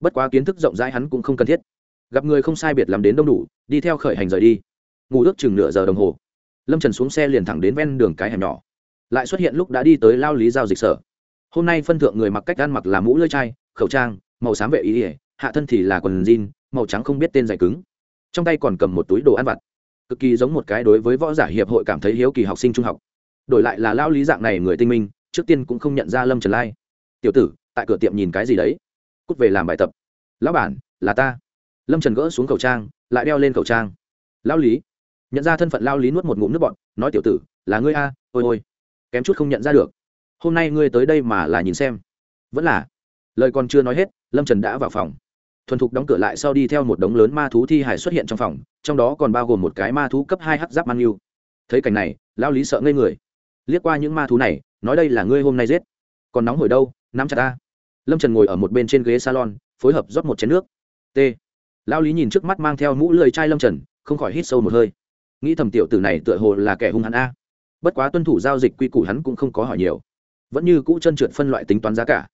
Bất quá kiến thức rộng rãi hắn cũng không cần thiết. Gặp người không sai biệt làm đến đông đủ, đi theo khởi hành rời đi. Ngủ ước chừng nửa giờ đồng hồ. Lâm trần xuống xe liền thẳng đến ven đường cái hẻm nhỏ. Lại xuất hiện lúc đã đi tới lao lý giao dịch sở. Hôm nay phân thượng người mặc cách ăn mặc là mũ lưỡi chai, khẩu trang, màu xám vệ ý ỉa hạ thân thì là quần jean, màu trắng không biết tên dày cứng. Trong tay còn cầm một túi đồ ăn vặt. Cực kỳ giống một cái đối với võ giả hiệp hội cảm thấy hiếu kỳ học sinh trung học. Đổi lại là lao lý dạng này người tinh minh, trước tiên cũng không nhận ra lâm trần lai. Tiểu tử, tại cửa tiệm nhìn cái gì đấy? Cút về làm bài tập. Lão bản, là ta. Lâm trần gỡ xuống khẩu trang, lại đeo lên khẩu trang. Lao lý. Nhận ra thân phận lao lý nuốt một ngụm nước bọn nói, tiểu tử, là ngươi a, ôi ôi, kém chút không nhận ra được. Hôm nay ngươi tới đây mà là nhìn xem. Vẫn là. Lời còn chưa nói hết, lâm trần đã vào phòng thuần thục đóng cửa lại sau đi theo một đống lớn ma thú thi hải xuất hiện trong phòng, trong đó còn bao gồm một cái ma thú cấp hai h giáp man yêu. Thấy cảnh này lao lý sợ ngây người. Liếc qua những ma thú này, nói đây là ngươi hôm nay giết. Còn nóng hổi đâu, nắm chặt ta. Lâm trần ngồi ở một bên trên ghế salon, phối hợp rót một chén nước. T. Lao lý nhìn trước mắt mang theo mũ lười chai lâm trần, không khỏi hít sâu một hơi. Nghĩ thầm tiểu tử này tựa hồ là kẻ hung hắn a. Bất quá tuân thủ giao dịch quy củ hắn cũng không có hỏi nhiều. Vẫn như cũ chân trượt phân loại tính toán giá cả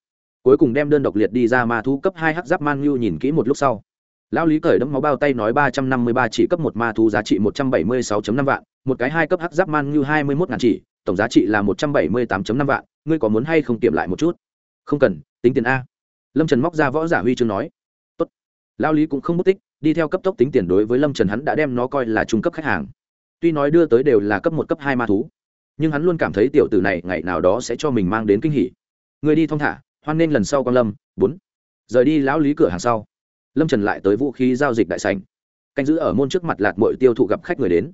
cuối cùng đem đơn độc liệt đi ra ma thú cấp hai hắc giáp man nhu nhìn kỹ một lúc sau. Lão lý cởi đấm máu bao tay nói ba trăm năm mươi ba chỉ cấp một ma thú giá trị một trăm bảy mươi sáu năm vạn, một cái hai cấp hắc giáp man nhu hai mươi một ngàn chỉ, tổng giá trị là một trăm bảy mươi tám năm vạn, ngươi có muốn hay không kiểm lại một chút? Không cần, tính tiền a. Lâm trần móc ra võ giả huy chương nói. Tốt. lão lý cũng không mất tích, đi theo cấp tốc tính tiền đối với lâm trần hắn đã đem nó coi là trung cấp khách hàng. Tuy nói đưa tới đều là cấp một, cấp hai ma thú, nhưng hắn luôn cảm thấy tiểu tử này ngày nào đó sẽ cho mình mang đến kinh hỉ. Người đi thong thả hoan nên lần sau con lâm, bốn. Rời đi lão lý cửa hàng sau, lâm trần lại tới vũ khí giao dịch đại sành canh giữ ở môn trước mặt lạt mội tiêu thụ gặp khách người đến.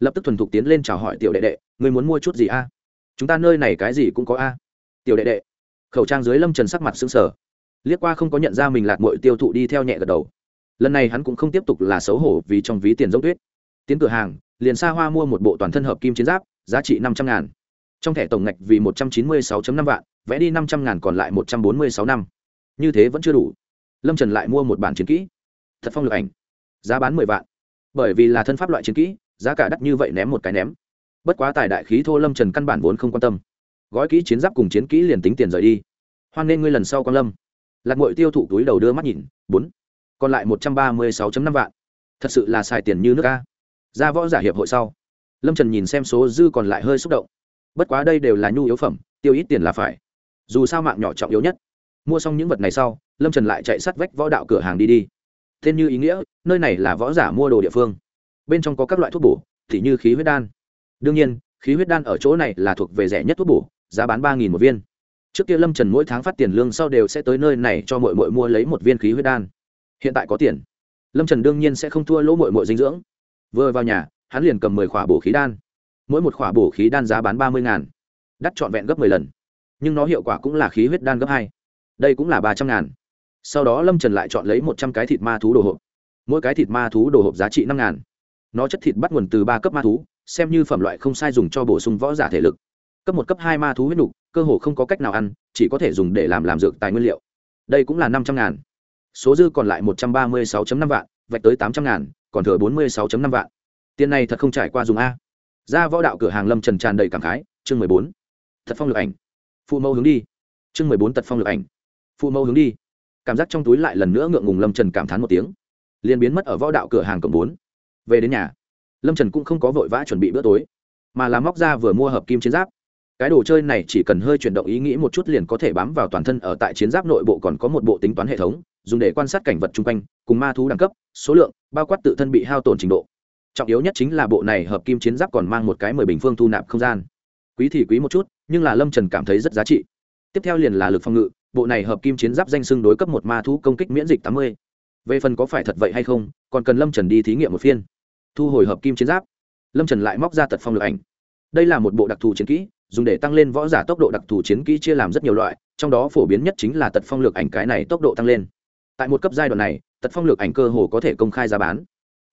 Lập tức thuần thục tiến lên chào hỏi tiểu đệ đệ người muốn mua chút gì a? Chúng ta nơi này cái gì cũng có a. Tiểu đệ đệ. Khẩu trang dưới lâm trần sắc mặt xứng sở liếc qua không có nhận ra mình lạt mội tiêu thụ đi theo nhẹ gật đầu. Lần này hắn cũng không tiếp tục là xấu hổ vì trong ví tiền giống tuyết. Tiến cửa hàng, liền xa hoa mua một bộ toàn thân hợp kim chiến giáp, giá trị năm trăm ngàn trong thẻ tổng ngạch vì một trăm chín mươi sáu năm vạn, vẽ đi năm trăm ngàn còn lại một trăm bốn mươi sáu năm. Như thế vẫn chưa đủ. Lâm trần lại mua một bản chiến kỹ. Thật phong lực ảnh. Giá bán mười vạn. Bởi vì là thân pháp loại chiến kỹ, giá cả đắt như vậy ném một cái ném. Bất quá tài đại khí thô lâm trần căn bản vốn không quan tâm. Gói kỹ chiến giáp cùng chiến kỹ liền tính tiền rời đi. Hoan nên ngươi lần sau quan lâm. Lạc Ngụy tiêu thụ túi đầu đưa mắt nhìn, bốn. Còn lại một trăm ba mươi sáu năm vạn. Thật sự là xài tiền như nước a. ra võ giả hiệp hội sau. Lâm trần nhìn xem số dư còn lại hơi xúc động bất quá đây đều là nhu yếu phẩm, tiêu ít tiền là phải. Dù sao mạng nhỏ trọng yếu nhất. Mua xong những vật này sau, lâm trần lại chạy sắt vách võ đạo cửa hàng đi đi. Tên như ý nghĩa, nơi này là võ giả mua đồ địa phương. Bên trong có các loại thuốc bổ, thì như khí huyết đan. Đương nhiên, khí huyết đan ở chỗ này là thuộc về rẻ nhất thuốc bổ, giá bán ba một viên. Trước kia lâm trần mỗi tháng phát tiền lương sau đều sẽ tới nơi này cho mỗi mội mua lấy một viên khí huyết đan. Hiện tại có tiền. Lâm trần đương nhiên sẽ không thua lỗ mội mội dinh dưỡng. Vừa vào nhà, hắn liền cầm mười khỏa bổ khí đan mỗi một khỏa bổ khí đan giá bán ba mươi ngàn, đắt trọn vẹn gấp mười lần. Nhưng nó hiệu quả cũng là khí huyết đan gấp hai. Đây cũng là ba trăm ngàn. Sau đó lâm trần lại chọn lấy một trăm cái thịt ma thú đồ hộp. Mỗi cái thịt ma thú đồ hộp giá trị năm ngàn. Nó chất thịt bắt nguồn từ ba cấp ma thú, xem như phẩm loại không sai dùng cho bổ sung võ giả thể lực. Cấp một, cấp hai ma thú huyết nục, cơ hồ không có cách nào ăn, chỉ có thể dùng để làm làm dược tài nguyên liệu. Đây cũng là năm trăm ngàn. Số dư còn lại một trăm ba mươi sáu năm vạn, vạch tới tám trăm ngàn, còn thừa bốn mươi sáu năm vạn. Tiền này thật không trải qua dùng a ra võ đạo cửa hàng lâm trần tràn đầy cảm khái, chương mười bốn. Thật phong lực ảnh. Phụ mẫu hướng đi. Chương mười bốn tật phong lực ảnh. Phụ mẫu hướng đi. Cảm giác trong túi lại lần nữa ngượng ngùng lâm trần cảm thán một tiếng. Liền biến mất ở võ đạo cửa hàng cổng bốn. Về đến nhà, lâm trần cũng không có vội vã chuẩn bị bữa tối, mà là móc ra vừa mua hợp kim chiến giáp. Cái đồ chơi này chỉ cần hơi chuyển động ý nghĩ một chút liền có thể bám vào toàn thân, ở tại chiến giáp nội bộ còn có một bộ tính toán hệ thống, dùng để quan sát cảnh vật chung quanh, cùng ma thú đẳng cấp, số lượng, bao quát tự thân bị hao tổn trình độ trọng yếu nhất chính là bộ này hợp kim chiến giáp còn mang một cái mười bình phương thu nạp không gian. Quý thì quý một chút, nhưng là lâm trần cảm thấy rất giá trị. Tiếp theo liền là lực phòng ngự, bộ này hợp kim chiến giáp danh xưng đối cấp một ma thú công kích miễn dịch tám mươi. Về phần có phải thật vậy hay không, còn cần lâm trần đi thí nghiệm một phiên. Thu hồi hợp kim chiến giáp, lâm trần lại móc ra tật phong lực ảnh. Đây là một bộ đặc thù chiến kỹ, dùng để tăng lên võ giả tốc độ đặc thù chiến kỹ chia làm rất nhiều loại, trong đó phổ biến nhất chính là tật phong lược ảnh cái này tốc độ tăng lên. Tại một cấp giai đoạn này, tật phong lược ảnh cơ hồ có thể công khai giá bán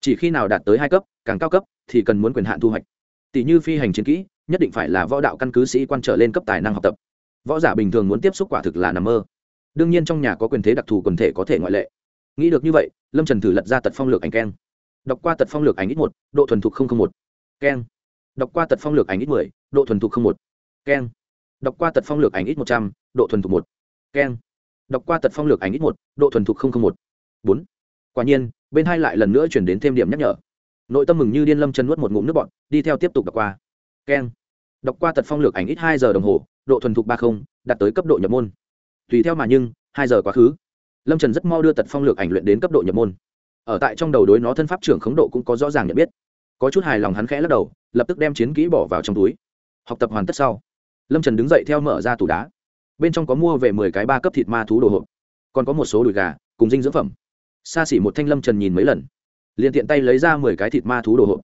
chỉ khi nào đạt tới hai cấp, càng cao cấp, thì cần muốn quyền hạn thu hoạch. Tỷ như phi hành chiến kỹ, nhất định phải là võ đạo căn cứ sĩ quan trở lên cấp tài năng học tập. Võ giả bình thường muốn tiếp xúc quả thực là nằm mơ. Đương nhiên trong nhà có quyền thế đặc thù quần thể có thể ngoại lệ. Nghĩ được như vậy, lâm trần thử lật ra tật phong lược ảnh keng. Đọc qua tật phong lược ảnh ít một, độ thuần thục một. Keng. Đọc qua tật phong lược ảnh ít mười, độ thuần thục một. Keng. Đọc qua tật phong lược ảnh ít một trăm, độ thuần thục một. Keng. Đọc qua tật phong lược ảnh ít một, độ thuần thục một. Bốn. Quả nhiên bên hai lại lần nữa chuyển đến thêm điểm nhắc nhở. Nội tâm mừng như điên lâm chân nuốt một ngụm nước bọn đi theo tiếp tục đọc qua. Keng. Đọc qua tật phong lược ảnh ít hai giờ đồng hồ, độ thuần thục ba không, đạt tới cấp độ nhập môn. Tùy theo mà nhưng, hai giờ quá khứ. Lâm trần rất mau đưa tật phong lược ảnh luyện đến cấp độ nhập môn. Ở tại trong đầu đối nó thân pháp trưởng khống độ cũng có rõ ràng nhận biết. Có chút hài lòng hắn khẽ lắc đầu, lập tức đem chiến kỹ bỏ vào trong túi. Học tập hoàn tất sau, lâm trần đứng dậy theo mở ra tủ đá. Bên trong có mua về mười cái ba cấp thịt ma thú đồ hộp, còn có một số đùi gà cùng dinh dưỡng phẩm xa xỉ một thanh lâm trần nhìn mấy lần. Liền tiện tay lấy ra mười cái thịt ma thú đồ hộp.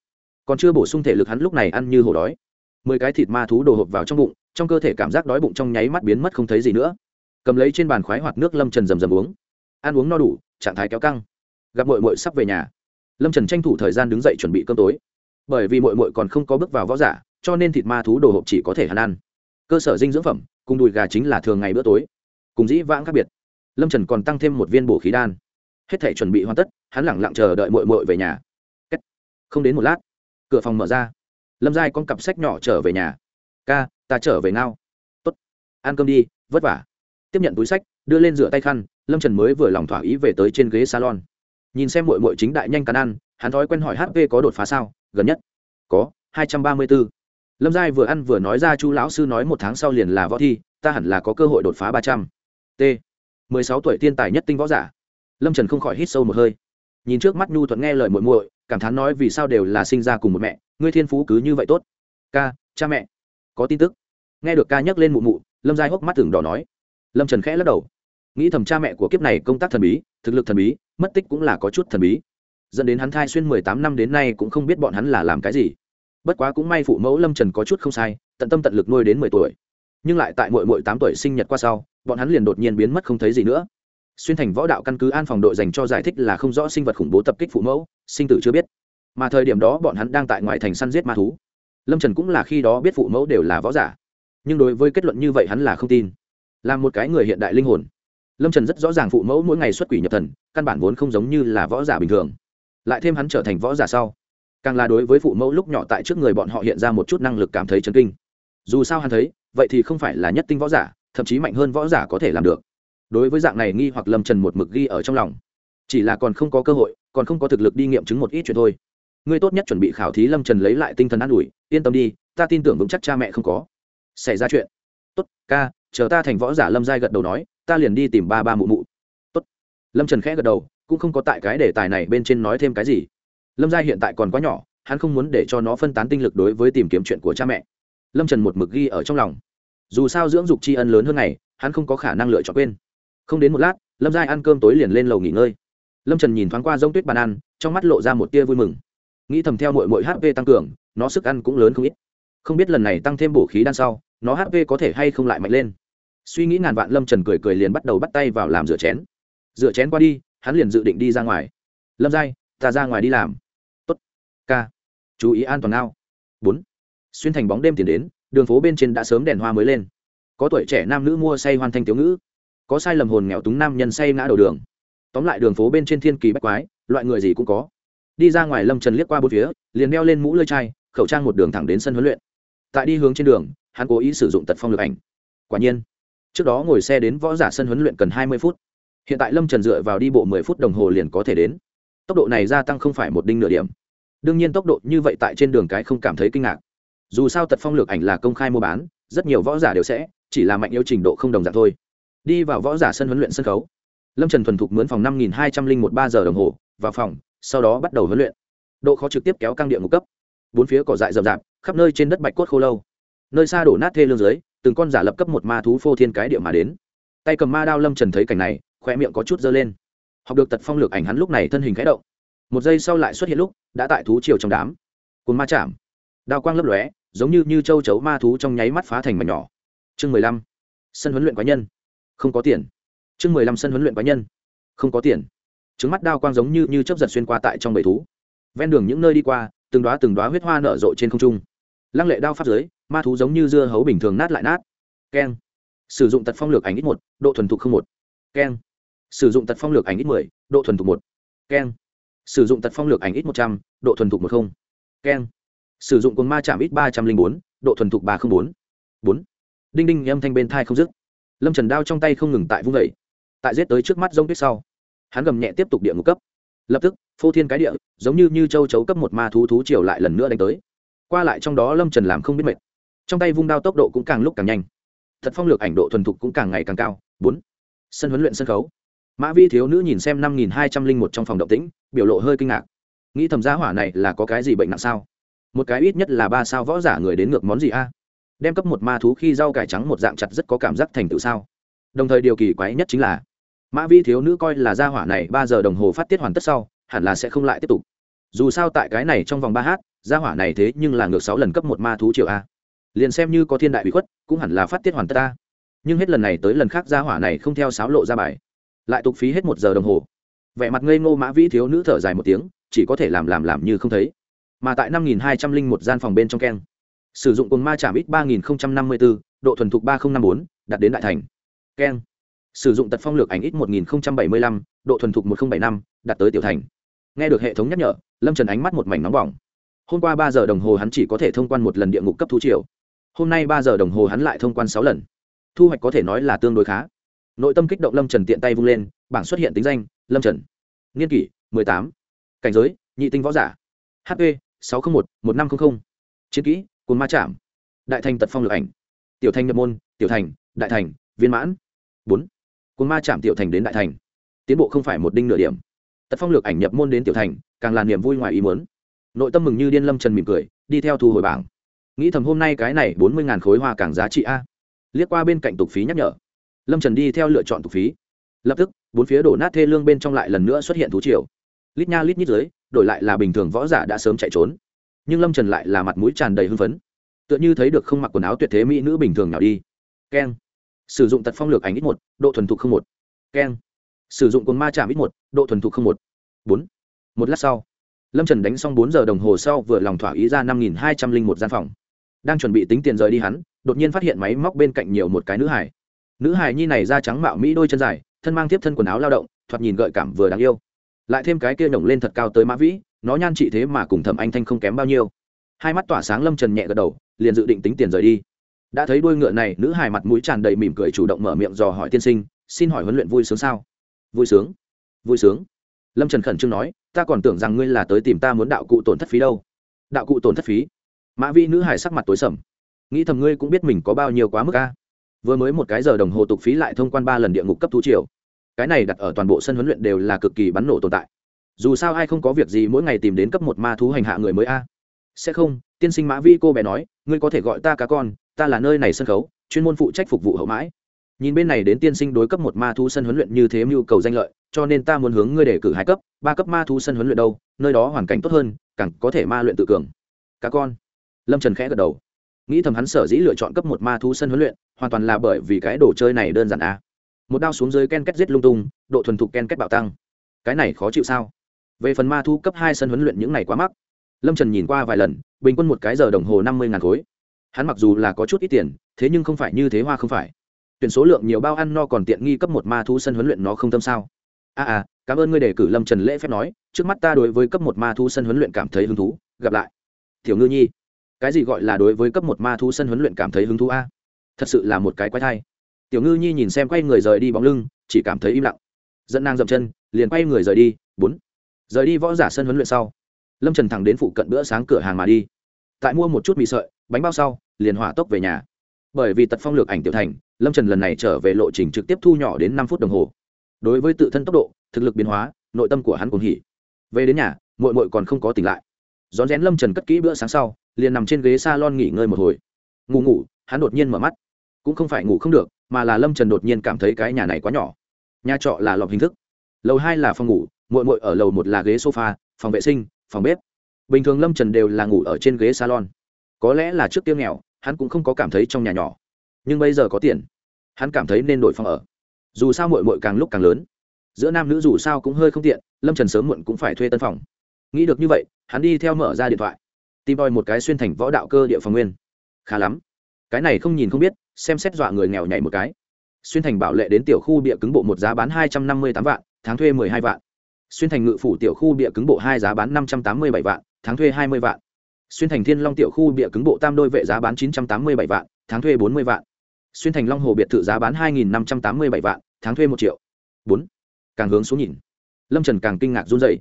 Còn chưa bổ sung thể lực hắn lúc này ăn như hổ đói. Mười cái thịt ma thú đồ hộp vào trong bụng, trong cơ thể cảm giác đói bụng trong nháy mắt biến mất không thấy gì nữa. Cầm lấy trên bàn khoái hoặc nước lâm trần rầm rầm uống. Ăn uống no đủ, trạng thái kéo căng. Gặp mội mội sắp về nhà. Lâm trần tranh thủ thời gian đứng dậy chuẩn bị cơm tối. Bởi vì mội mội còn không có bước vào võ giả, cho nên thịt ma thú đồ hộp chỉ có thể hắn ăn. Cơ sở dinh dưỡng phẩm, cùng đùi gà chính là thường ngày bữa tối. Cùng dĩ vãng khác biệt. Lâm trần còn tăng thêm một viên bổ khí đan hết thể chuẩn bị hoàn tất, hắn lẳng lặng chờ đợi mội mội về nhà. Không đến một lát, cửa phòng mở ra. Lâm giai con cặp sách nhỏ trở về nhà. Ca, ta trở về ngao. Tốt. Ăn cơm đi, vất vả. Tiếp nhận túi sách, đưa lên rửa tay khăn, lâm trần mới vừa lòng thỏa ý về tới trên ghế salon. Nhìn xem mội mội chính đại nhanh cắn ăn, hắn thói quen hỏi hp có đột phá sao? Gần nhất. Có, hai trăm ba mươi b ố lâm giai vừa ăn vừa nói ra chú lão sư nói một tháng sau liền là võ thi, ta hẳn là có cơ hội đột phá ba trăm. T. Mười sáu tuổi tiên tài nhất tinh võ giả lâm trần không khỏi hít sâu một hơi. Nhìn trước mắt nhu thuận nghe lời muội muội, cảm thán nói vì sao đều là sinh ra cùng một mẹ, ngươi thiên phú cứ như vậy tốt. Ca, cha mẹ, có tin tức. Nghe được ca nhắc lên mụ mụ, lâm giai hốc mắt tưởng đỏ nói. Lâm trần khẽ lắc đầu. Nghĩ thầm cha mẹ của kiếp này công tác thần bí, thực lực thần bí, mất tích cũng là có chút thần bí. Dẫn đến hắn thai xuyên mười tám năm đến nay cũng không biết bọn hắn là làm cái gì. Bất quá cũng may phụ mẫu lâm trần có chút không sai, tận tâm tận lực nuôi đến mười tuổi. Nhưng lại tại mỗi mỗi tám tuổi sinh nhật qua sau, bọn hắn liền đột nhiên biến mất không thấy gì nữa xuyên thành võ đạo căn cứ an phòng đội dành cho giải thích là không rõ sinh vật khủng bố tập kích phụ mẫu, sinh tử chưa biết. Mà thời điểm đó bọn hắn đang tại ngoại thành săn giết ma thú. Lâm trần cũng là khi đó biết phụ mẫu đều là võ giả. Nhưng đối với kết luận như vậy hắn là không tin. Là một cái người hiện đại linh hồn. Lâm trần rất rõ ràng phụ mẫu mỗi ngày xuất quỷ nhập thần, căn bản vốn không giống như là võ giả bình thường. Lại thêm hắn trở thành võ giả sau, càng là đối với phụ mẫu lúc nhỏ tại trước người bọn họ hiện ra một chút năng lực cảm thấy chấn kinh. Dù sao hắn thấy, vậy thì không phải là nhất tinh võ giả, thậm chí mạnh hơn võ giả có thể làm được đối với dạng này nghi hoặc lâm trần một mực ghi ở trong lòng chỉ là còn không có cơ hội còn không có thực lực đi nghiệm chứng một ít chuyện thôi ngươi tốt nhất chuẩn bị khảo thí lâm trần lấy lại tinh thần an ủi yên tâm đi ta tin tưởng vững chắc cha mẹ không có xảy ra chuyện tốt ca chờ ta thành võ giả lâm giai gật đầu nói ta liền đi tìm ba ba mụ mụ tốt lâm trần khẽ gật đầu cũng không có tại cái đề tài này bên trên nói thêm cái gì lâm giai hiện tại còn quá nhỏ hắn không muốn để cho nó phân tán tinh lực đối với tìm kiếm chuyện của cha mẹ lâm trần một mực ghi ở trong lòng dù sao dưỡng dục tri ân lớn hơn này hắn không có khả năng lựa chọn quên không đến một lát, lâm giai ăn cơm tối liền lên lầu nghỉ ngơi. Lâm trần nhìn thoáng qua g tuyết bàn ăn, trong mắt lộ ra một tia vui mừng. Nghĩ thầm theo mội mội hp tăng cường, nó sức ăn cũng lớn không ít. Không biết lần này tăng thêm bổ khí đan sau, nó hp có thể hay không lại mạnh lên. Suy nghĩ ngàn vạn, lâm trần cười cười liền bắt đầu bắt tay vào làm rửa chén. Rửa chén qua đi, hắn liền dự định đi ra ngoài. Lâm giai, ta ra ngoài đi làm. Tốt. K chú ý an toàn ao. Bốn. Xuyên thành bóng đêm tiền đến, đường phố bên trên đã sớm đèn hoa mới lên. Có tuổi trẻ nam nữ mua say hoàn thành tiểu ngữ có sai lầm hồn nghèo túng nam nhân say ngã đầu đường. Tóm lại đường phố bên trên thiên kỳ bách quái, loại người gì cũng có. Đi ra ngoài lâm trần liếc qua bốn phía, liền đeo lên mũ lơi chai, khẩu trang một đường thẳng đến sân huấn luyện. Tại đi hướng trên đường, hắn cố ý sử dụng tật phong lực ảnh. Quả nhiên, trước đó ngồi xe đến võ giả sân huấn luyện cần hai mươi phút. Hiện tại lâm trần dựa vào đi bộ mười phút đồng hồ liền có thể đến. Tốc độ này gia tăng không phải một đinh nửa điểm. Đương nhiên tốc độ như vậy tại trên đường cái không cảm thấy kinh ngạc. Dù sao tật phong lược ảnh là công khai mua bán, rất nhiều võ giả đều sẽ, chỉ là mạnh yếu trình độ không đồng dạng thôi đi vào võ giả sân huấn luyện sân khấu. Lâm trần thuần thục mướn phòng năm nghìn hai trăm linh một ba giờ đồng hồ, vào phòng, sau đó bắt đầu huấn luyện. Độ khó trực tiếp kéo căng địa ngục cấp. Bốn phía cỏ dại rậm rạp, khắp nơi trên đất bạch cốt khô lâu. Nơi xa đổ nát thê lương dưới, từng con giả lập cấp một ma thú phô thiên cái địa mà đến. Tay cầm ma đao lâm trần thấy cảnh này khoe miệng có chút dơ lên. Học được tật phong lược ảnh hắn lúc này thân hình khẽ động. Một giây sau lại xuất hiện lúc, đã tại thú chiều trong đám. Cồn ma chạm. Đao quang lấp lóe, giống như như châu chấu ma thú trong nháy mắt phá thành mảnh nhỏ. Chương mười lăm. Sân huấn luyện quái nhân không có tiền. Chương mười lăm sân huấn luyện cá nhân. Không có tiền. Trứng mắt đao quang giống như như chấp giật xuyên qua tại trong bầy thú. Ven đường những nơi đi qua, từng đoá từng đoá huyết hoa nở rộ trên không trung. Lăng lệ đao pháp giới, ma thú giống như dưa hấu bình thường nát lại nát. Keng. Sử dụng tật phong lược ảnh ít một, độ thuần thục không một. Keng. Sử dụng tật phong lược ảnh ít mười, độ thuần thục một. Keng. Sử dụng tật phong lược ảnh ít một trăm, độ thuần thục một không. Keng. Sử dụng cồn ma chạm ít ba trăm linh bốn, độ thuần thục ba trăm bốn. Bốn. Đinh đinh, âm thanh bên thai không dứt lâm trần đao trong tay không ngừng tại vung vẩy tại giết tới trước mắt rông tuyết sau hắn gầm nhẹ tiếp tục địa ngục cấp lập tức phô thiên cái địa giống như như châu chấu cấp một ma thú thú triều lại lần nữa đánh tới qua lại trong đó lâm trần làm không biết mệt trong tay vung đao tốc độ cũng càng lúc càng nhanh thật phong lược ảnh độ thuần thục cũng càng ngày càng cao bốn sân huấn luyện sân khấu mã vi thiếu nữ nhìn xem năm nghìn hai trăm linh một trong phòng động tĩnh biểu lộ hơi kinh ngạc nghĩ thầm giá hỏa này là có cái gì bệnh nặng sao một cái ít nhất là ba sao võ giả người đến ngược món gì a đem cấp một ma thú khi rau cải trắng một dạng chặt rất có cảm giác thành tựu sao? Đồng thời điều kỳ quái nhất chính là, mã vi thiếu nữ coi là gia hỏa này ba giờ đồng hồ phát tiết hoàn tất sau, hẳn là sẽ không lại tiếp tục. Dù sao tại cái này trong vòng ba h gia hỏa này thế nhưng là ngược sáu lần cấp một ma thú triệu a. Liền xem như có thiên đại bị khuất, cũng hẳn là phát tiết hoàn tất ta nhưng hết lần này tới lần khác gia hỏa này không theo sáo lộ ra bài. Lại tục phí hết một giờ đồng hồ. Vẻ mặt ngây ngô mã vĩ thiếu nữ thở dài một tiếng, chỉ có thể làm làm làm như không thấy. Mà tại năm nghìn hai trăm linh một gian phòng bên trong keng sử dụng cồn ma chạm ít ba nghìn năm mươi bốn độ thuần thục ba nghìn năm bốn đặt đến đại thành. Keng. Sử dụng tật phong lược ảnh ít một nghìn bảy mươi lăm, độ thuần thục một nghìn bảy năm đặt tới tiểu thành. Nghe được hệ thống nhắc nhở, lâm trần ánh mắt một mảnh nóng bỏng. Hôm qua ba giờ đồng hồ hắn chỉ có thể thông quan một lần địa ngục cấp thú triều. Hôm nay ba giờ đồng hồ hắn lại thông quan sáu lần. Thu hoạch có thể nói là tương đối khá. Nội tâm kích động lâm trần tiện tay vung lên, bảng xuất hiện tính danh, lâm trần. Niên kỷ, mười tám. Cảnh giới, nhị tinh võ giả. Hp sáu trăm một một năm trăm linh chiến kỹ cồn ma chạm đại thành tật phong lực ảnh, tiểu thành nhập môn, tiểu thành, đại thành, viên mãn. Bốn. Cồn ma chạm tiểu thành đến đại thành. Tiến bộ không phải một đinh nửa điểm. Tật phong lược ảnh nhập môn đến tiểu thành, càng là niềm vui ngoài ý muốn. Nội tâm mừng như điên lâm trần mỉm cười, đi theo thu hồi bảng. Nghĩ thầm hôm nay cái này bốn mươi khối hoa càng giá trị a. Liếc qua bên cạnh tục phí nhắc nhở. Lâm trần đi theo lựa chọn tục phí. Lập tức, bốn phía đổ nát thê lương bên trong lại lần nữa xuất hiện thú triều. Lít nha lít nhít dưới, đổi lại là bình thường võ giả đã sớm chạy trốn nhưng lâm trần lại là mặt mũi tràn đầy hưng phấn tựa như thấy được không mặc quần áo tuyệt thế mỹ nữ bình thường nào đi keng sử dụng tật phong lược ảnh ít một độ thuần thục không một keng sử dụng cồn ma chạm ít một độ thuần thục không một bốn một lát sau lâm trần đánh xong bốn giờ đồng hồ sau vừa lòng thỏa ý ra năm nghìn hai trăm linh một gian phòng đang chuẩn bị tính tiền rời đi hắn đột nhiên phát hiện máy móc bên cạnh nhiều một cái nữ hải nữ hải nhi này da trắng mạo mỹ đôi chân dài thân mang tiếp thân quần áo lao động thoạt nhìn gợi cảm vừa đáng yêu lại thêm cái kia nhổng lên thật cao tới mã vĩ nó nhan trị thế mà cùng thẩm anh thanh không kém bao nhiêu. Hai mắt tỏa sáng lâm trần nhẹ gật đầu, liền dự định tính tiền rời đi. Đã thấy đôi ngựa này, nữ hài mặt mũi tràn đầy mỉm cười chủ động mở miệng dò hỏi tiên sinh, xin hỏi huấn luyện vui sướng sao? Vui sướng vui sướng. Lâm trần khẩn trương nói, ta còn tưởng rằng ngươi là tới tìm ta muốn đạo cụ tổn thất phí đâu. Đạo cụ tổn thất phí? Mã vi nữ hài sắc mặt tối sầm. Nghĩ thầm ngươi cũng biết mình có bao nhiêu quá mức a. Vừa mới một cái giờ đồng hồ tục phí lại thông quan ba lần địa ngục cấp thú triều. Cái này đặt ở toàn bộ sân huấn luyện đều là cực kỳ bắn nổ tồn tại dù sao ai không có việc gì mỗi ngày tìm đến cấp một ma thú hành hạ người mới a. Sẽ không, tiên sinh mã vi cô bé nói, ngươi có thể gọi ta cá con, ta là nơi này sân khấu, chuyên môn phụ trách phục vụ hậu mãi. Nhìn bên này đến tiên sinh đối cấp một ma thú sân huấn luyện như thế mưu cầu danh lợi, cho nên ta muốn hướng ngươi để cử hai cấp, ba cấp ma thú sân huấn luyện đâu, nơi đó hoàn cảnh tốt hơn, càng có thể ma luyện tự cường. Cá con. Lâm trần khẽ gật đầu. Nghĩ thầm hắn sở dĩ lựa chọn cấp một ma thú sân huấn luyện, hoàn toàn là bởi vì cái đồ chơi này đơn giản à. một đao xuống dưới ken két giết lung tung, độ thuần thục ken két bạo tăng. Cái này khó chịu sao? Về phần ma thu cấp hai sân huấn luyện những này quá mắc. Lâm trần nhìn qua vài lần bình quân một cái giờ đồng hồ năm mươi ngàn khối. Hắn mặc dù là có chút ít tiền thế nhưng không phải như thế hoa không phải. Tuyển số lượng nhiều bao ăn no còn tiện nghi cấp một ma thu sân huấn luyện nó không tâm sao? A à, à cảm ơn ngươi đề cử lâm trần lễ phép nói trước mắt ta đối với cấp một ma thu sân huấn luyện cảm thấy hứng thú gặp lại. Tiểu ngư nhi cái gì gọi là đối với cấp một ma thu sân huấn luyện cảm thấy hứng thú a? Thật sự là một cái quái thai. Tiểu ngư nhi nhìn xem quay người rời đi bóng lưng chỉ cảm thấy im lặng. Dẫn nàng dậm chân liền quay người rời đi bốn rời đi võ giả sân huấn luyện sau, lâm trần thẳng đến phụ cận bữa sáng cửa hàng mà đi. Tại mua một chút mì sợi, bánh bao sau, liền hỏa tốc về nhà. Bởi vì tật phong lược ảnh tiểu thành, lâm trần lần này trở về lộ trình trực tiếp thu nhỏ đến năm phút đồng hồ. Đối với tự thân tốc độ, thực lực biến hóa, nội tâm của hắn cũng hỉ. Về đến nhà mội mội còn không có tỉnh lại. Rón rén lâm trần cất kỹ bữa sáng sau, liền nằm trên ghế s a lon nghỉ ngơi một hồi. Ngủ ngủ, hắn đột nhiên mở mắt. Cũng không phải ngủ không được, mà là lâm trần đột nhiên cảm thấy cái nhà này quá nhỏ. Nhà trọ là lọc hình thức. Lầu hai là phòng ngủ Muội muội ở lầu một là ghế sofa, phòng vệ sinh, phòng bếp. Bình thường lâm trần đều là ngủ ở trên ghế salon. Có lẽ là trước tiêu nghèo, hắn cũng không có cảm thấy trong nhà nhỏ. Nhưng bây giờ có tiền, hắn cảm thấy nên đổi phòng ở. Dù sao muội muội càng lúc càng lớn. Giữa nam nữ dù sao cũng hơi không tiện, lâm trần sớm muộn cũng phải thuê tân phòng. Nghĩ được như vậy, hắn đi theo mở ra điện thoại. Tìm đòi một cái xuyên thành võ đạo cơ địa phòng nguyên. Khá lắm. Cái này không nhìn không biết, xem xét dọa người nghèo nhảy một cái. Xuyên thành bảo lệ đến tiểu khu bịa cứng bộ một giá bán hai trăm năm mươi tám vạn, tháng thuê mười hai vạn xuyên thành ngự phủ tiểu khu bịa cứng bộ hai giá bán năm trăm tám mươi bảy vạn, tháng thuê hai mươi vạn. Xuyên thành thiên long tiểu khu bịa cứng bộ tam đôi vệ giá bán chín trăm tám mươi bảy vạn, tháng thuê bốn mươi vạn. Xuyên thành long hồ biệt thự giá bán hai nghìn năm trăm tám mươi bảy vạn, tháng thuê một triệu. Bốn. Càng hướng xuống nhìn. Lâm trần càng kinh ngạc run dày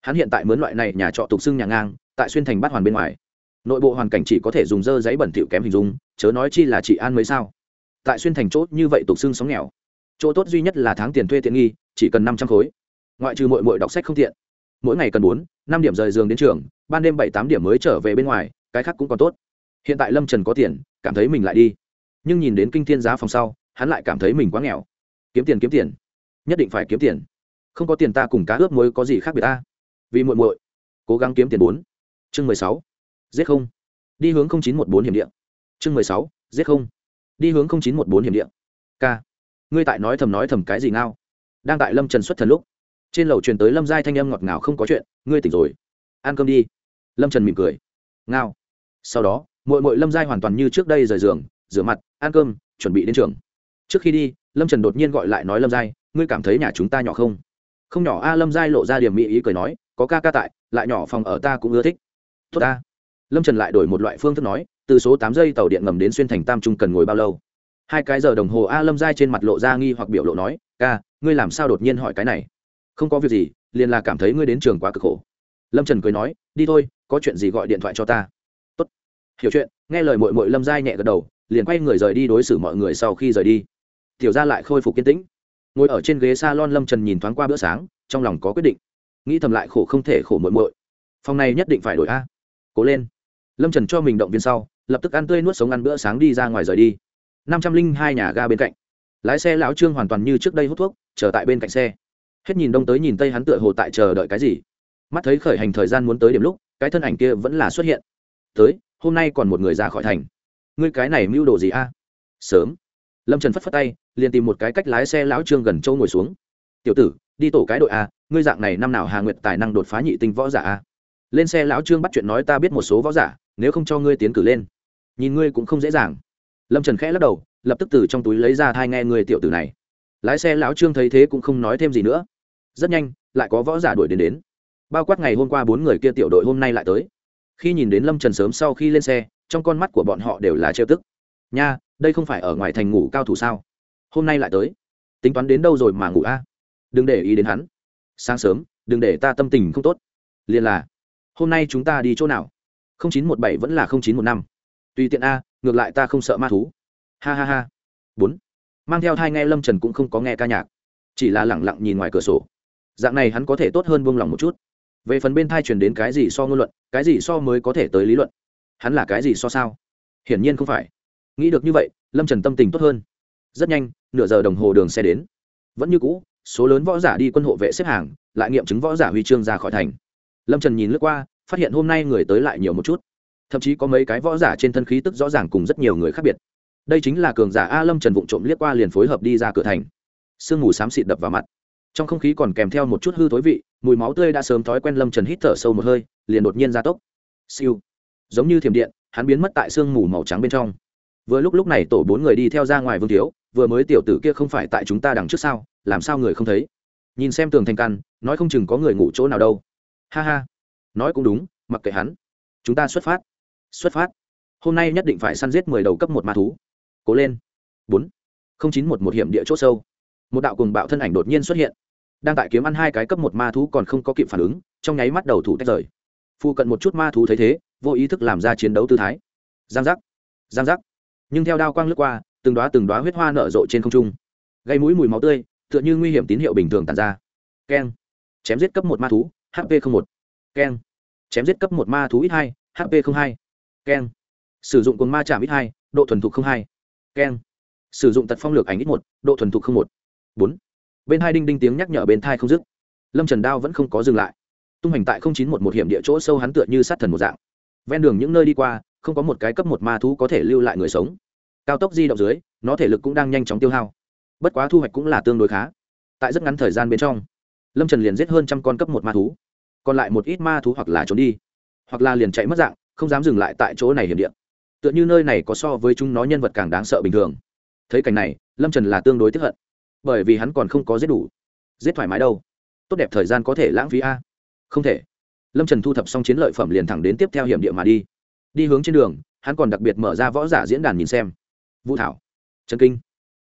hắn hiện tại mướn loại này nhà trọ tục xưng nhà ngang, tại xuyên thành bát hoàn bên ngoài. Nội bộ hoàn cảnh chỉ có thể dùng dơ giấy bẩn thỉu kém hình dung, chớ nói chi là chị an mới sao. Tại xuyên thành chốt như vậy tục xưng sống nghèo. Chỗ tốt duy nhất là tháng tiền thuê tiện nghi, chỉ cần năm trăm khối ngoại trừ mội mội đọc sách không tiện. Mỗi ngày cần bốn, năm điểm rời giường đến trường, ban đêm bảy, tám điểm mới trở về bên ngoài, cái khác cũng còn tốt. Hiện tại lâm trần có tiền, cảm thấy mình lại đi. Nhưng nhìn đến kinh thiên giá phòng sau, hắn lại cảm thấy mình quá nghèo. Kiếm tiền kiếm tiền. Nhất định phải kiếm tiền. Không có tiền ta cùng cá ướp muối có gì khác biệt ta? Vì muội muội, cố gắng kiếm tiền bốn. Chương mười sáu, giết không. Đi hướng chín một bốn hiểm điện chương mười sáu, giết không. Đi hướng chín một bốn hiểm điện k ngươi tại nói thầm nói thầm cái gì ngao? Đang tại lâm trần xuất thần lúc trên lầu truyền tới lâm giai thanh âm ngọt ngào không có chuyện, ngươi tỉnh rồi. Ăn cơm đi. Lâm trần mỉm cười. Ngao. Sau đó mội mội lâm giai hoàn toàn như trước đây rời giường, rửa mặt, ăn cơm, chuẩn bị đến trường. Trước khi đi, lâm trần đột nhiên gọi lại nói lâm giai, ngươi cảm thấy nhà chúng ta nhỏ không? Không nhỏ a. Lâm giai lộ ra điểm mỹ ý cười nói, có ca ca tại, lại nhỏ phòng ở ta cũng ưa thích. Tốt ta. Lâm trần lại đổi một loại phương thức nói, từ số tám giây tàu điện ngầm đến xuyên thành tam trung cần ngồi bao lâu? Hai cái giờ đồng hồ a lâm giai trên mặt lộ ra nghi hoặc biểu lộ nói, ca, ngươi làm sao đột nhiên hỏi cái này? Không có việc gì, liền là cảm thấy ngươi đến trường quá cực khổ. Lâm trần cười nói, đi thôi, có chuyện gì gọi điện thoại cho ta. Tốt. hiểu chuyện, nghe lời mội mội lâm giai nhẹ gật đầu, liền quay người rời đi đối xử mọi người sau khi rời đi. Tiểu ra lại khôi phục kiên tĩnh. Ngồi ở trên ghế s a lon lâm trần nhìn thoáng qua bữa sáng, trong lòng có quyết định. Nghĩ thầm lại khổ không thể khổ mội mội phòng này nhất định phải đổi a. Cố lên. Lâm trần cho mình động viên sau, lập tức ăn tươi nuốt sống ăn bữa sáng đi ra ngoài rời đi. Năm trăm linh hai nhà ga bên cạnh. Lái xe lão trương hoàn toàn như trước đây hút thuốc, chờ tại bên cạnh xe hết nhìn đông tới nhìn tây hắn tựa hồ tại chờ đợi cái gì. Mắt thấy khởi hành thời gian muốn tới điểm lúc, cái thân ảnh kia vẫn là xuất hiện. Tới, hôm nay còn một người ra khỏi thành. Ngươi cái này mưu đồ gì a? Sớm. Lâm trần phất phất tay, liền tìm một cái cách lái xe lão trương gần châu ngồi xuống. Tiểu tử, đi tổ cái đội a, ngươi dạng này năm nào hà nguyệt tài năng đột phá nhị tinh võ giả a? Lên xe lão trương bắt chuyện nói ta biết một số võ giả, nếu không cho ngươi tiến cử lên. Nhìn ngươi cũng không dễ dàng. Lâm trần khẽ lắc đầu, lập tức từ trong túi lấy ra thai nghe người tiểu tử này lái xe lão trương thấy thế cũng không nói thêm gì nữa. Rất nhanh, lại có võ giả đuổi đến đến. Bao quát ngày hôm qua bốn người kia tiểu đội hôm nay lại tới. Khi nhìn đến lâm trần sớm sau khi lên xe, trong con mắt của bọn họ đều là trêu tức. Nha, đây không phải ở ngoài thành ngủ cao thủ sao? Hôm nay lại tới. Tính toán đến đâu rồi mà ngủ a? Đừng để ý đến hắn. Sáng sớm, đừng để ta tâm tình không tốt. Liền là, hôm nay chúng ta đi chỗ nào? không chín một bảy vẫn là không chín một năm. Tùy tiện a, ngược lại ta không sợ ma thú. Ha ha ha. Bốn mang theo thai nghe lâm trần cũng không có nghe ca nhạc chỉ là lẳng lặng nhìn ngoài cửa sổ dạng này hắn có thể tốt hơn buông lòng một chút về phần bên thai truyền đến cái gì so ngôn luận cái gì so mới có thể tới lý luận hắn là cái gì so sao hiển nhiên không phải nghĩ được như vậy lâm trần tâm tình tốt hơn rất nhanh nửa giờ đồng hồ đường xe đến vẫn như cũ số lớn võ giả đi quân hộ vệ xếp hàng lại nghiệm chứng võ giả huy chương ra khỏi thành lâm trần nhìn lướt qua phát hiện hôm nay người tới lại nhiều một chút thậm chí có mấy cái võ giả trên thân khí tức rõ ràng cùng rất nhiều người khác biệt đây chính là cường giả a lâm trần vụng trộm liếc qua liền phối hợp đi ra cửa thành. Sương mù xám xịt đập vào mặt. Trong không khí còn kèm theo một chút hư thối vị, mùi máu tươi đã sớm thói quen lâm trần hít thở sâu một hơi, liền đột nhiên ra tốc. Siêu. Giống như thiểm điện, hắn biến mất tại sương mù màu trắng bên trong. Vừa lúc lúc này tổ bốn người đi theo ra ngoài vương thiếu, vừa mới tiểu tử kia không phải tại chúng ta đằng trước sao, làm sao người không thấy? Nhìn xem tường thành căn, nói không chừng có người ngủ chỗ nào đâu. Ha ha. Nói cũng đúng, mặc kệ hắn. Chúng ta xuất phát. Xuất phát. Hôm nay nhất định phải săn giết mười đầu cấp một ma thú cố lên. Bốn. Không chín một một hiểm địa c h ỗ sâu. Một đạo cùng bạo thân ảnh đột nhiên xuất hiện. Đang tại kiếm ăn hai cái cấp một ma thú còn không có kịp phản ứng, trong nháy mắt đầu thủ tách rời. Phụ cận một chút ma thú thấy thế, vô ý thức làm ra chiến đấu tư thái. Giang giác. Giang giác. Nhưng theo đao quang lướt qua, từng đoá từng đoá huyết hoa nở rộ trên không trung. Gây mũi mùi máu tươi, tựa như nguy hiểm tín hiệu bình thường tàn ra. Keng. Chém giết cấp một ma thú hp một. Keng. Chém giết cấp một ma thú ít hai hp hai. Keng. Sử dụng cồn ma chạm ít hai, độ thuần thục hai keng. Sử dụng tật phong lược ảnh ít một, độ thuần thục một. Bốn. Bên hai đinh đinh tiếng nhắc nhở bên thai không dứt. Lâm trần đao vẫn không có dừng lại. Tung hành tại chín một một hiểm địa chỗ sâu hắn tựa như sát thần một dạng. Ven đường những nơi đi qua, không có một cái cấp một ma thú có thể lưu lại người sống. Cao tốc di động dưới, nó thể lực cũng đang nhanh chóng tiêu hao. Bất quá thu hoạch cũng là tương đối khá. Tại rất ngắn thời gian bên trong, lâm trần liền giết hơn trăm con cấp một ma thú. Còn lại một ít ma thú hoặc là trốn đi, hoặc là liền chạy mất dạng, không dám dừng lại tại chỗ này hiểm điện tựa như nơi này có so với chúng nó nhân vật càng đáng sợ bình thường. Thấy cảnh này, lâm trần là tương đối tiếp hận, bởi vì hắn còn không có giết đủ. Giết thoải mái đâu? Tốt đẹp thời gian có thể lãng phí a. Không thể. Lâm trần thu thập xong chiến lợi phẩm liền thẳng đến tiếp theo hiểm địa mà đi. Đi hướng trên đường, hắn còn đặc biệt mở ra võ giả diễn đàn nhìn xem. Vũ thảo, trần kinh,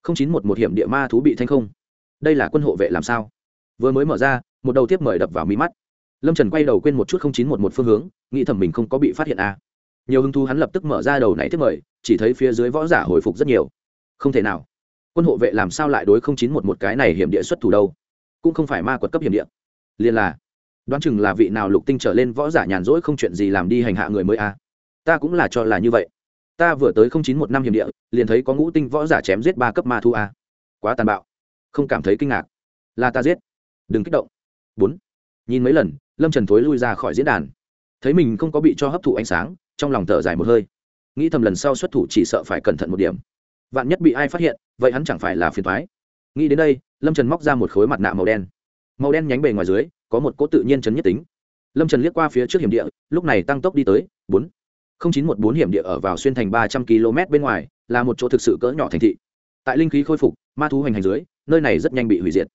không chín một một hiểm địa ma thú bị thanh không. Đây là quân hộ vệ làm sao? Vừa mới mở ra, một đầu tiếp mời đập vào mi mắt. Lâm trần quay đầu quên một chút không chín một một phương hướng, nghĩ thầm mình không có bị phát hiện à nhiều hứng thú hắn lập tức mở ra đầu này tiếp mời, chỉ thấy phía dưới võ giả hồi phục rất nhiều. Không thể nào. Quân hộ vệ làm sao lại đối không chín một một cái này hiểm địa xuất thủ đâu? Cũng không phải ma quật cấp hiểm địa. Liền là, đoán chừng là vị nào lục tinh trở lên võ giả nhàn rỗi không chuyện gì làm đi hành hạ người mới à. ta cũng là cho là như vậy. Ta vừa tới không chín một năm hiểm địa, liền thấy có ngũ tinh võ giả chém giết ba cấp ma thu à. quá tàn bạo. Không cảm thấy kinh ngạc. Là ta giết. Đừng kích động. Bốn. Nhìn mấy lần, lâm trần thối lui ra khỏi diễn đàn. Thấy mình không có bị cho hấp thụ ánh sáng trong lòng thở dài một hơi. Nghĩ thầm lần sau xuất thủ chỉ sợ phải cẩn thận một điểm. Vạn nhất bị ai phát hiện, vậy hắn chẳng phải là phiền thoái nghĩ đến đây, lâm trần móc ra một khối mặt nạ màu đen. Màu đen nhánh bề ngoài dưới, có một cỗ tự nhiên chấn nhất tính. Lâm trần liếc qua phía trước hiểm địa, lúc này tăng tốc đi tới, bốn. Không chín một bốn hiểm địa ở vào xuyên thành ba trăm km bên ngoài, là một chỗ thực sự cỡ nhỏ thành thị. Tại linh khí khôi phục, ma thú hành hành dưới, nơi này rất nhanh bị hủy diệt.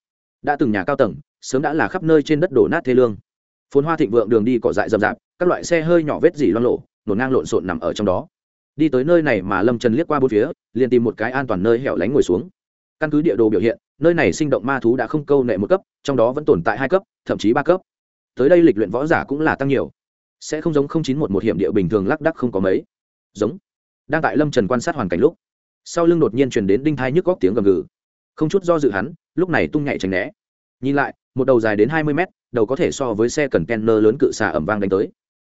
Đã từng nhà cao tầng, sớm đã là khắp nơi trên đất đổ nát thê lương. Phồn hoa thịnh vượng đường đi cỏ dại rậm rạp, các loại xe hơi nhỏ vết dỉ loan lộ nổn ngang lộn xộn nằm ở trong đó. Đi tới nơi này mà lâm trần liếc qua bốn phía, liền tìm một cái an toàn nơi hẻo lánh ngồi xuống. Căn cứ địa đồ biểu hiện, nơi này sinh động ma thú đã không câu nệ một cấp, trong đó vẫn tồn tại hai cấp, thậm chí ba cấp. Tới đây lịch luyện võ giả cũng là tăng nhiều. Sẽ không giống không chín một một hiểm địa bình thường lác đắc không có mấy. Giống. Đang tại lâm trần quan sát hoàn cảnh lúc, sau lưng đột nhiên truyền đến đinh thai nhức góc tiếng gầm gừ. Không chút do dự hắn, lúc này tung nhảy tránh né. Nhìn lại, một đầu dài đến hai mươi mét, đầu có thể so với xe cần kenner lớn cự xà ẩm vang đánh tới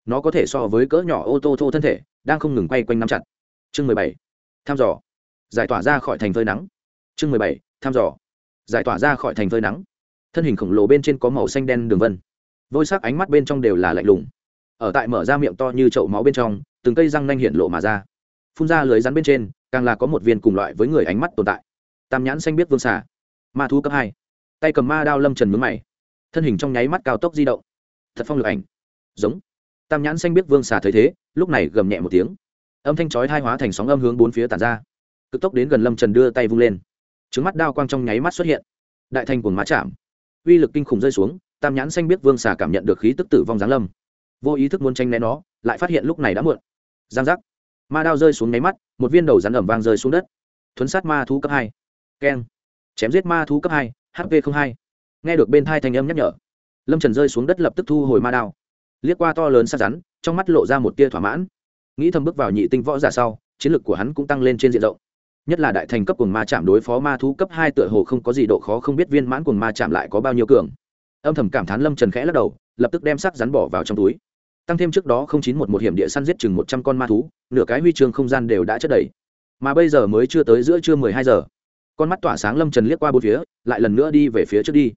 nó có thể so với cỡ nhỏ ô tô thô thân thể, đang không ngừng quay quanh nắm chặt. Chương mười bảy, thăm dò. Giải tỏa ra khỏi thành phơi nắng. Chương mười bảy, thăm dò. Giải tỏa ra khỏi thành phơi nắng. Thân hình khổng lồ bên trên có màu xanh đen đường vân. Vôi sắc ánh mắt bên trong đều là lạnh lùng. Ở tại mở ra miệng to như chậu máu bên trong, từng cây răng nanh hiện lộ mà ra. Phun ra lưới rắn bên trên, càng là có một viên cùng loại với người ánh mắt tồn tại. Tam nhãn xanh biết vương xà. Ma thú cấp hai. Tay cầm ma đao lâm trần mướn mày. Thân hình trong nháy mắt cao tốc di động. Thật phong lực ảnh. Giống tam nhãn xanh biết vương xà thấy thế, lúc này gầm nhẹ một tiếng. Âm thanh chói hai hóa thành sóng âm hướng bốn phía tàn ra. Cực tốc đến gần lâm trần đưa tay vung lên. Trứng mắt đao quang trong nháy mắt xuất hiện. Đại thành cuồng má chạm. Uy lực kinh khủng rơi xuống, tam nhãn xanh biết vương xà cảm nhận được khí tức tử vong giáng lâm. Vô ý thức muốn tranh né nó, lại phát hiện lúc này đã muộn. Giang giác. Ma đao rơi xuống nháy mắt, một viên đầu rắn ẩm vang rơi xuống đất. Thuấn sát ma thú cấp hai. Keng. Chém giết ma thú cấp hai hp hai. Nghe được bên thai thành âm nhắc nhở, lâm trần rơi xuống đất lập tức thu hồi ma đao liếc qua to lớn sát rắn, trong mắt lộ ra một tia thỏa mãn. Nghĩ thầm bước vào nhị tinh võ giả sau, chiến lược của hắn cũng tăng lên trên diện rộng. Nhất là đại thành cấp cùng ma chạm đối phó ma thú cấp hai tựa hồ không có gì độ khó, không biết viên mãn cùng ma chạm lại có bao nhiêu cường. Âm thầm cảm thán lâm trần khẽ lắc đầu, lập tức đem sắc rắn bỏ vào trong túi. Tăng thêm trước đó không chín một một hiểm địa săn giết chừng một trăm con ma thú, nửa cái huy chương không gian đều đã chất đầy. Mà bây giờ mới chưa tới giữa trưa mười hai giờ. Con mắt tỏa sáng lâm trần liếc qua bốn phía, lại lần nữa đi về phía trước đi.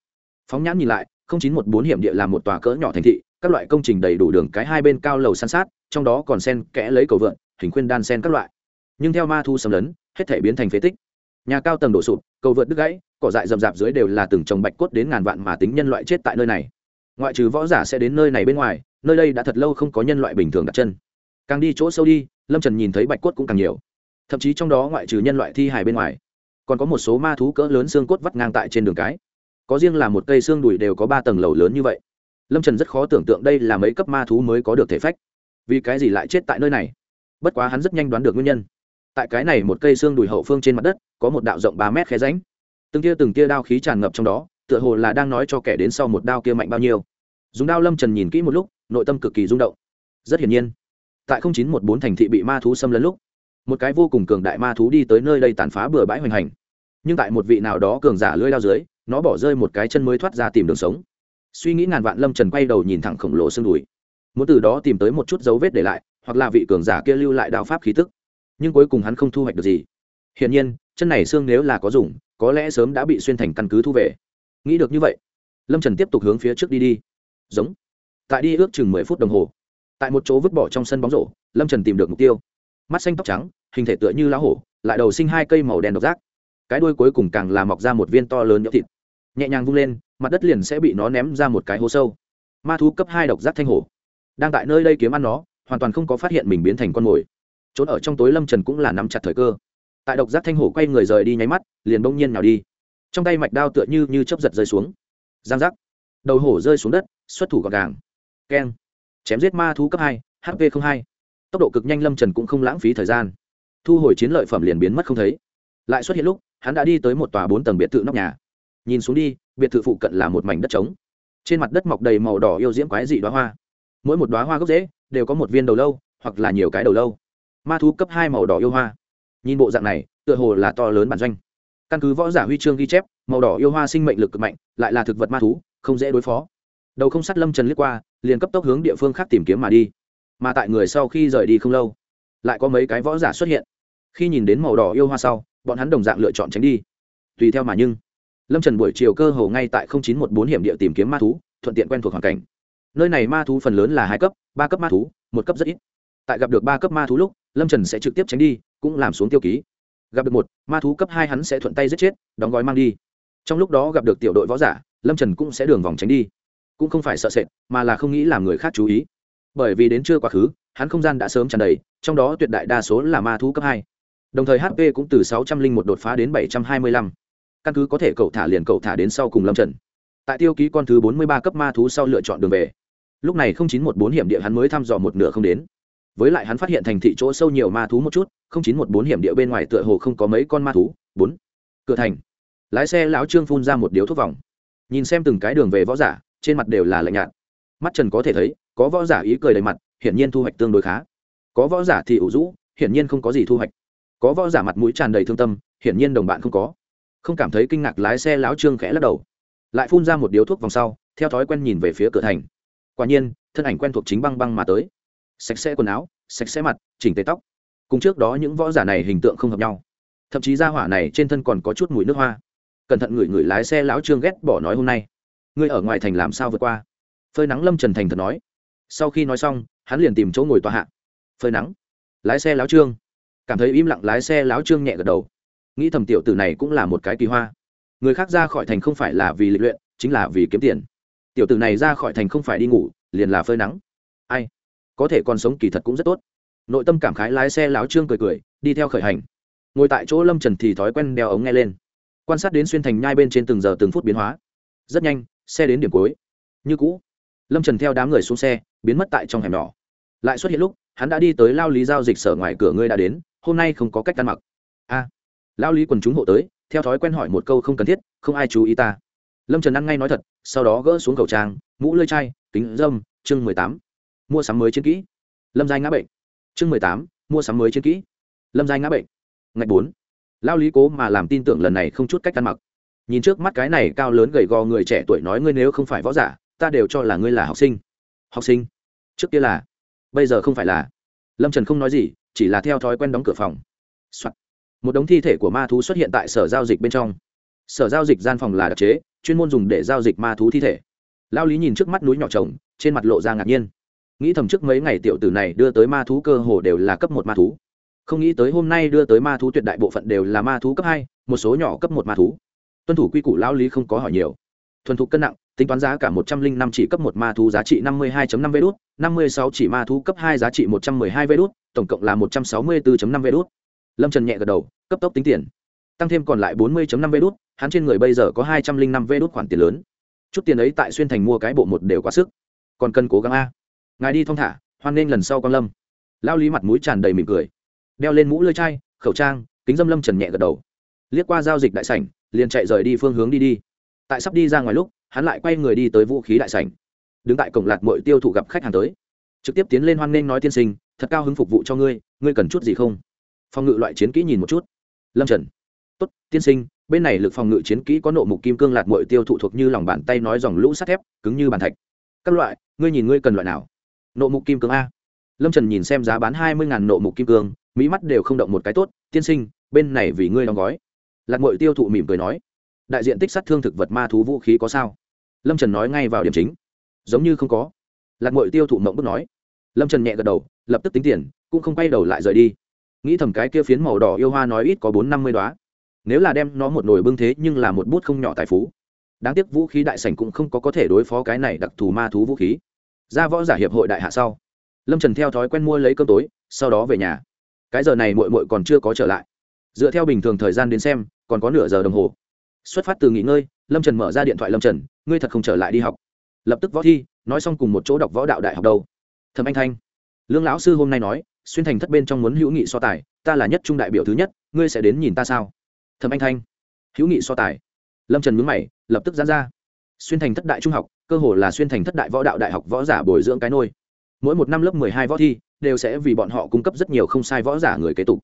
Phóng nhãn nhìn lại, không chín một bốn hiểm địa là một tòa cỡ nhỏ thành thị các loại công trình đầy đủ đường cái hai bên cao lầu san sát, trong đó còn sen kẽ lấy cầu vượn, hình khuyên đan sen các loại. Nhưng theo ma thu xâm lấn, hết thể biến thành phế tích. Nhà cao tầng đổ sụp, cầu vượt đứt gãy, cỏ dại rậm rạp dưới đều là từng trồng bạch cốt đến ngàn vạn mà tính nhân loại chết tại nơi này. Ngoại trừ võ giả sẽ đến nơi này bên ngoài, nơi đây đã thật lâu không có nhân loại bình thường đặt chân. Càng đi chỗ sâu đi, lâm trần nhìn thấy bạch cốt cũng càng nhiều. Thậm chí trong đó ngoại trừ nhân loại thi hài bên ngoài, còn có một số ma thú cỡ lớn xương cốt vắt ngang tại trên đường cái. Có riêng là một cây xương đùi đều có ba tầng lầu lớn như vậy lâm trần rất khó tưởng tượng đây là mấy cấp ma thú mới có được thể phách vì cái gì lại chết tại nơi này bất quá hắn rất nhanh đoán được nguyên nhân tại cái này một cây xương đùi hậu phương trên mặt đất có một đạo rộng ba mét khe ránh từng tia từng tia đao khí tràn ngập trong đó tựa hồ là đang nói cho kẻ đến sau một đao kia mạnh bao nhiêu dùng đao lâm trần nhìn kỹ một lúc nội tâm cực kỳ rung động rất hiển nhiên tại không chín một bốn thành thị bị ma thú xâm lấn lúc một cái vô cùng cường đại ma thú đi tới nơi đây tàn phá bừa bãi hoành hành nhưng tại một vị nào đó cường giả lưỡi đao dưới nó bỏ rơi một cái chân mới thoát ra tìm đường sống suy nghĩ ngàn vạn lâm trần quay đầu nhìn thẳng khổng lồ xương đùi. Muốn từ đó tìm tới một chút dấu vết để lại, hoặc là vị cường giả kia lưu lại đạo pháp khí tức. Nhưng cuối cùng hắn không thu hoạch được gì. Hiển nhiên, chân này xương nếu là có dùng, có lẽ sớm đã bị xuyên thành căn cứ thu về. Nghĩ được như vậy, lâm trần tiếp tục hướng phía trước đi đi. Giống. Tại đi ước chừng mười phút đồng hồ, tại một chỗ vứt bỏ trong sân bóng rổ, lâm trần tìm được mục tiêu. Mắt xanh tóc trắng, hình thể tựa như lá hổ, lại đầu sinh hai cây màu đen độc giác. Cái đuôi cuối cùng càng là mọc ra một viên to lớn nhỡ thịt nhẹ nhàng vung lên, mặt đất liền sẽ bị nó ném ra một cái hố sâu. Ma thú cấp hai độc giác thanh hổ. Đang tại nơi đây kiếm ăn nó, hoàn toàn không có phát hiện mình biến thành con mồi. Trốn ở trong tối lâm trần cũng là nắm chặt thời cơ. Tại độc giác thanh hổ quay người rời đi nháy mắt, liền bỗng nhiên nào đi. Trong tay mạch đao tựa như như chấp giật rơi xuống. Giang giác. Đầu hổ rơi xuống đất, xuất thủ gọn gàng. Keng. Chém giết ma thú cấp hai hp hai. Tốc độ cực nhanh lâm trần cũng không lãng phí thời gian. Thu hồi chiến lợi phẩm liền biến mất không thấy. Lại xuất hiện lúc, hắn đã đi tới một tòa bốn tầng biệt thự nóc nhà nhìn xuống đi, biệt thự phụ cận là một mảnh đất trống. Trên mặt đất mọc đầy màu đỏ yêu diễm quái dị đoá hoa. Mỗi một đoá hoa gốc rễ đều có một viên đầu lâu, hoặc là nhiều cái đầu lâu. Ma thú cấp hai màu đỏ yêu hoa. Nhìn bộ dạng này, tựa hồ là to lớn bản doanh. Căn cứ võ giả huy chương ghi chép, màu đỏ yêu hoa sinh mệnh lực cực mạnh, lại là thực vật ma thú, không dễ đối phó. Đầu không sắt lâm trần liếc qua, liền cấp tốc hướng địa phương khác tìm kiếm mà đi. Mà tại người sau khi rời đi không lâu, lại có mấy cái võ giả xuất hiện. Khi nhìn đến màu đỏ yêu hoa sau, bọn hắn đồng dạng lựa chọn tránh đi. Tùy theo mà nhưng lâm trần buổi chiều cơ hồ ngay tại chín một bốn hiểm địa tìm kiếm ma thú, thuận tiện quen thuộc hoàn cảnh. Nơi này ma thú phần lớn là hai cấp, ba cấp ma thú, một cấp rất ít. Tại gặp được ba cấp ma thú lúc, lâm trần sẽ trực tiếp tránh đi, cũng làm xuống tiêu ký. Gặp được một, ma thú cấp hai hắn sẽ thuận tay giết chết, đóng gói mang đi. Trong lúc đó gặp được tiểu đội võ giả, lâm trần cũng sẽ đường vòng tránh đi. Cũng không phải sợ sệt, mà là không nghĩ làm người khác chú ý. Bởi vì đến trưa quá khứ, hắn không gian đã sớm tràn đầy, trong đó tuyệt đại đa số là ma thú cấp hai. Đồng thời hp cũng từ sáu trăm linh một đột phá đến bảy trăm hai mươi lăm căn cứ có thể cậu thả liền cậu thả đến sau cùng lâm trần. Tại tiêu ký con thứ bốn mươi ba cấp ma thú sau lựa chọn đường về. Lúc này không chín một bốn hiểm địa hắn mới thăm dò một nửa không đến. Với lại hắn phát hiện thành thị chỗ sâu nhiều ma thú một chút, không chín một bốn hiểm địa bên ngoài tựa hồ không có mấy con ma thú. Bốn. Cửa thành. Lái xe lão trương phun ra một điếu thuốc vòng. Nhìn xem từng cái đường về võ giả, trên mặt đều là lạnh nhạt. Mắt trần có thể thấy, có võ giả ý cười đầy mặt, hiển nhiên thu hoạch tương đối khá. Có võ giả thì ủ rũ, hiển nhiên không có gì thu hoạch. Có võ giả mặt mũi tràn đầy thương tâm, hiển nhiên đồng bạn không có không cảm thấy kinh ngạc lái xe láo trương khẽ lắc đầu. Lại phun ra một điếu thuốc vòng sau, theo thói quen nhìn về phía cửa thành. Quả nhiên, thân ảnh quen thuộc chính băng băng mà tới. Sạch sẽ quần áo, sạch sẽ mặt, chỉnh tế tóc. Cùng trước đó những võ giả này hình tượng không hợp nhau. Thậm chí ra hỏa này trên thân còn có chút mùi nước hoa. Cẩn thận ngửi ngửi lái xe lão trương ghét bỏ nói hôm nay. Ngươi ở ngoài thành làm sao vượt qua? Phơi nắng lâm trần thành thật nói. Sau khi nói xong, hắn liền tìm chỗ ngồi tòa hạ. Phơi nắng. Lái xe lão trương. Cảm thấy im lặng lái xe lão trương nhẹ gật đầu nghĩ thầm tiểu tử này cũng là một cái kỳ hoa. Người khác ra khỏi thành không phải là vì lịch luyện, chính là vì kiếm tiền. Tiểu tử này ra khỏi thành không phải đi ngủ, liền là phơi nắng. Ai? Có thể còn sống kỳ thật cũng rất tốt. Nội tâm cảm khái lái xe láo trương cười cười, đi theo khởi hành. Ngồi tại chỗ lâm trần thì thói quen đeo ống nghe lên. Quan sát đến xuyên thành nhai bên trên từng giờ từng phút biến hóa. Rất nhanh, xe đến điểm cuối. Như cũ. Lâm trần theo đám người xuống xe, biến mất tại trong hẻm nhỏ. Lại xuất hiện lúc, hắn đã đi tới lao lý giao dịch sở ngoài cửa ngươi đã đến, hôm nay không có cách ăn mặc. A lao lý quần chúng hộ tới, theo thói quen hỏi một câu không cần thiết, không ai chú ý ta. Lâm trần ăn ngay nói thật, sau đó gỡ xuống khẩu trang, mũ lơi chai, kính dâm, chương mười tám. Mua sắm mới chiến kỹ. Lâm giai ngã bệnh. Chương mười tám, mua sắm mới chiến kỹ. Lâm giai ngã bệnh. Ngạch bốn. Lao lý cố mà làm tin tưởng lần này không chút cách ăn mặc. Nhìn trước mắt cái này cao lớn gầy gò người trẻ tuổi nói ngươi nếu không phải võ giả, ta đều cho là ngươi là học sinh. Học sinh? Trước kia là. Bây giờ không phải là. Lâm trần không nói gì, chỉ là theo thói quen đóng cửa phòng、Soạn một đống thi thể của ma thú xuất hiện tại sở giao dịch bên trong. Sở giao dịch gian phòng là đặc chế, chuyên môn dùng để giao dịch ma thú thi thể. Lao lý nhìn trước mắt núi nhỏ trồng, trên mặt lộ ra ngạc nhiên. Nghĩ thầm trước mấy ngày tiểu tử này đưa tới ma thú cơ hồ đều là cấp một ma thú. Không nghĩ tới hôm nay đưa tới ma thú tuyệt đại bộ phận đều là ma thú cấp hai, một số nhỏ cấp một ma thú. Tuân thủ quy củ lao lý không có hỏi nhiều. Thuần thục cân nặng, tính toán giá cả một trăm linh năm chỉ cấp một ma thú giá trị năm mươi hai năm vé đốt năm mươi sáu chỉ ma thú cấp hai giá trị một trăm mười hai vé đốt tổng cộng là một trăm sáu mươi bốn năm vé đốt lâm trần nhẹ gật đầu, cấp tốc tính tiền. Tăng thêm còn lại bốn mươi năm vé đốt hắn trên người bây giờ có hai trăm linh năm vé đốt khoản tiền lớn. Chút tiền ấy tại xuyên thành mua cái bộ một đều quá sức. Còn cần cố gắng a. Ngài đi thong thả, hoan nghênh lần sau con lâm. Lao lý mặt mũi tràn đầy mỉm cười. Đeo lên mũ lơi chai, khẩu trang, kính dâm lâm trần nhẹ gật đầu. Liếc qua giao dịch đại sảnh, liền chạy rời đi phương hướng đi đi. Tại sắp đi ra ngoài lúc, hắn lại quay người đi tới vũ khí đại sảnh. Đứng tại cổng lạt mội tiêu thụ gặp khách hàng tới. Trực tiếp tiến lên hoan nghênh nói tiên sinh, thật cao hứng phục vụ cho ngươi ngươi cần chút gì không? Phòng ngự loại chiến kỹ nhìn một chút. Lâm trần. Tốt, tiên sinh, bên này lực phòng ngự chiến kỹ có nộ mục kim cương lạt mội tiêu thụ thuộc như lòng bàn tay nói dòng lũ sắt thép, cứng như bàn thạch. Các loại, ngươi nhìn ngươi cần loại nào? Nộ mục kim cương a. Lâm trần nhìn xem giá bán hai mươi ngàn nộ mục kim cương, mỹ mắt đều không động một cái tốt. Tiên sinh, bên này vì ngươi đóng gói. Lạc mội tiêu thụ mỉm cười nói. Đại diện tích sát thương thực vật ma thú vũ khí có sao? Lâm trần nói ngay vào điểm chính. Giống như không có. Lạc mội tiêu thụ mộng bức nói. Lâm trần nhẹ gật đầu, lập tức tính tiền, cũng không quay đầu lại rời đi nghĩ thầm cái kia phiến màu đỏ yêu hoa nói ít có bốn năm mươi đoá nếu là đem nó một nồi bưng thế nhưng là một bút không nhỏ tài phú. Đáng tiếc vũ khí đại sảnh cũng không có có thể đối phó cái này đặc thù ma thú vũ khí. Ra võ giả hiệp hội đại hạ sau. Lâm trần theo thói quen mua lấy cơm tối, sau đó về nhà. Cái giờ này mội mội còn chưa có trở lại. Dựa theo bình thường thời gian đến xem, còn có nửa giờ đồng hồ. Xuất phát từ nghỉ ngơi, lâm trần mở ra điện thoại lâm trần, ngươi thật không trở lại đi học. Lập tức võ thi, nói xong cùng một chỗ đọc võ đạo đại học đâu. Thầm anh thanh, lương lão sư hôm nay nói xuyên thành thất bên trong muốn hữu nghị so tài, ta là nhất trung đại biểu thứ nhất, ngươi sẽ đến nhìn ta sao? Thầm anh thanh. Hữu nghị so tài. Lâm trần mướn mày, lập tức dán ra. Xuyên thành thất đại trung học, cơ hồ là xuyên thành thất đại võ đạo đại học võ giả bồi dưỡng cái nôi. Mỗi một năm lớp mười hai võ thi, đều sẽ vì bọn họ cung cấp rất nhiều không sai võ giả người kế tục.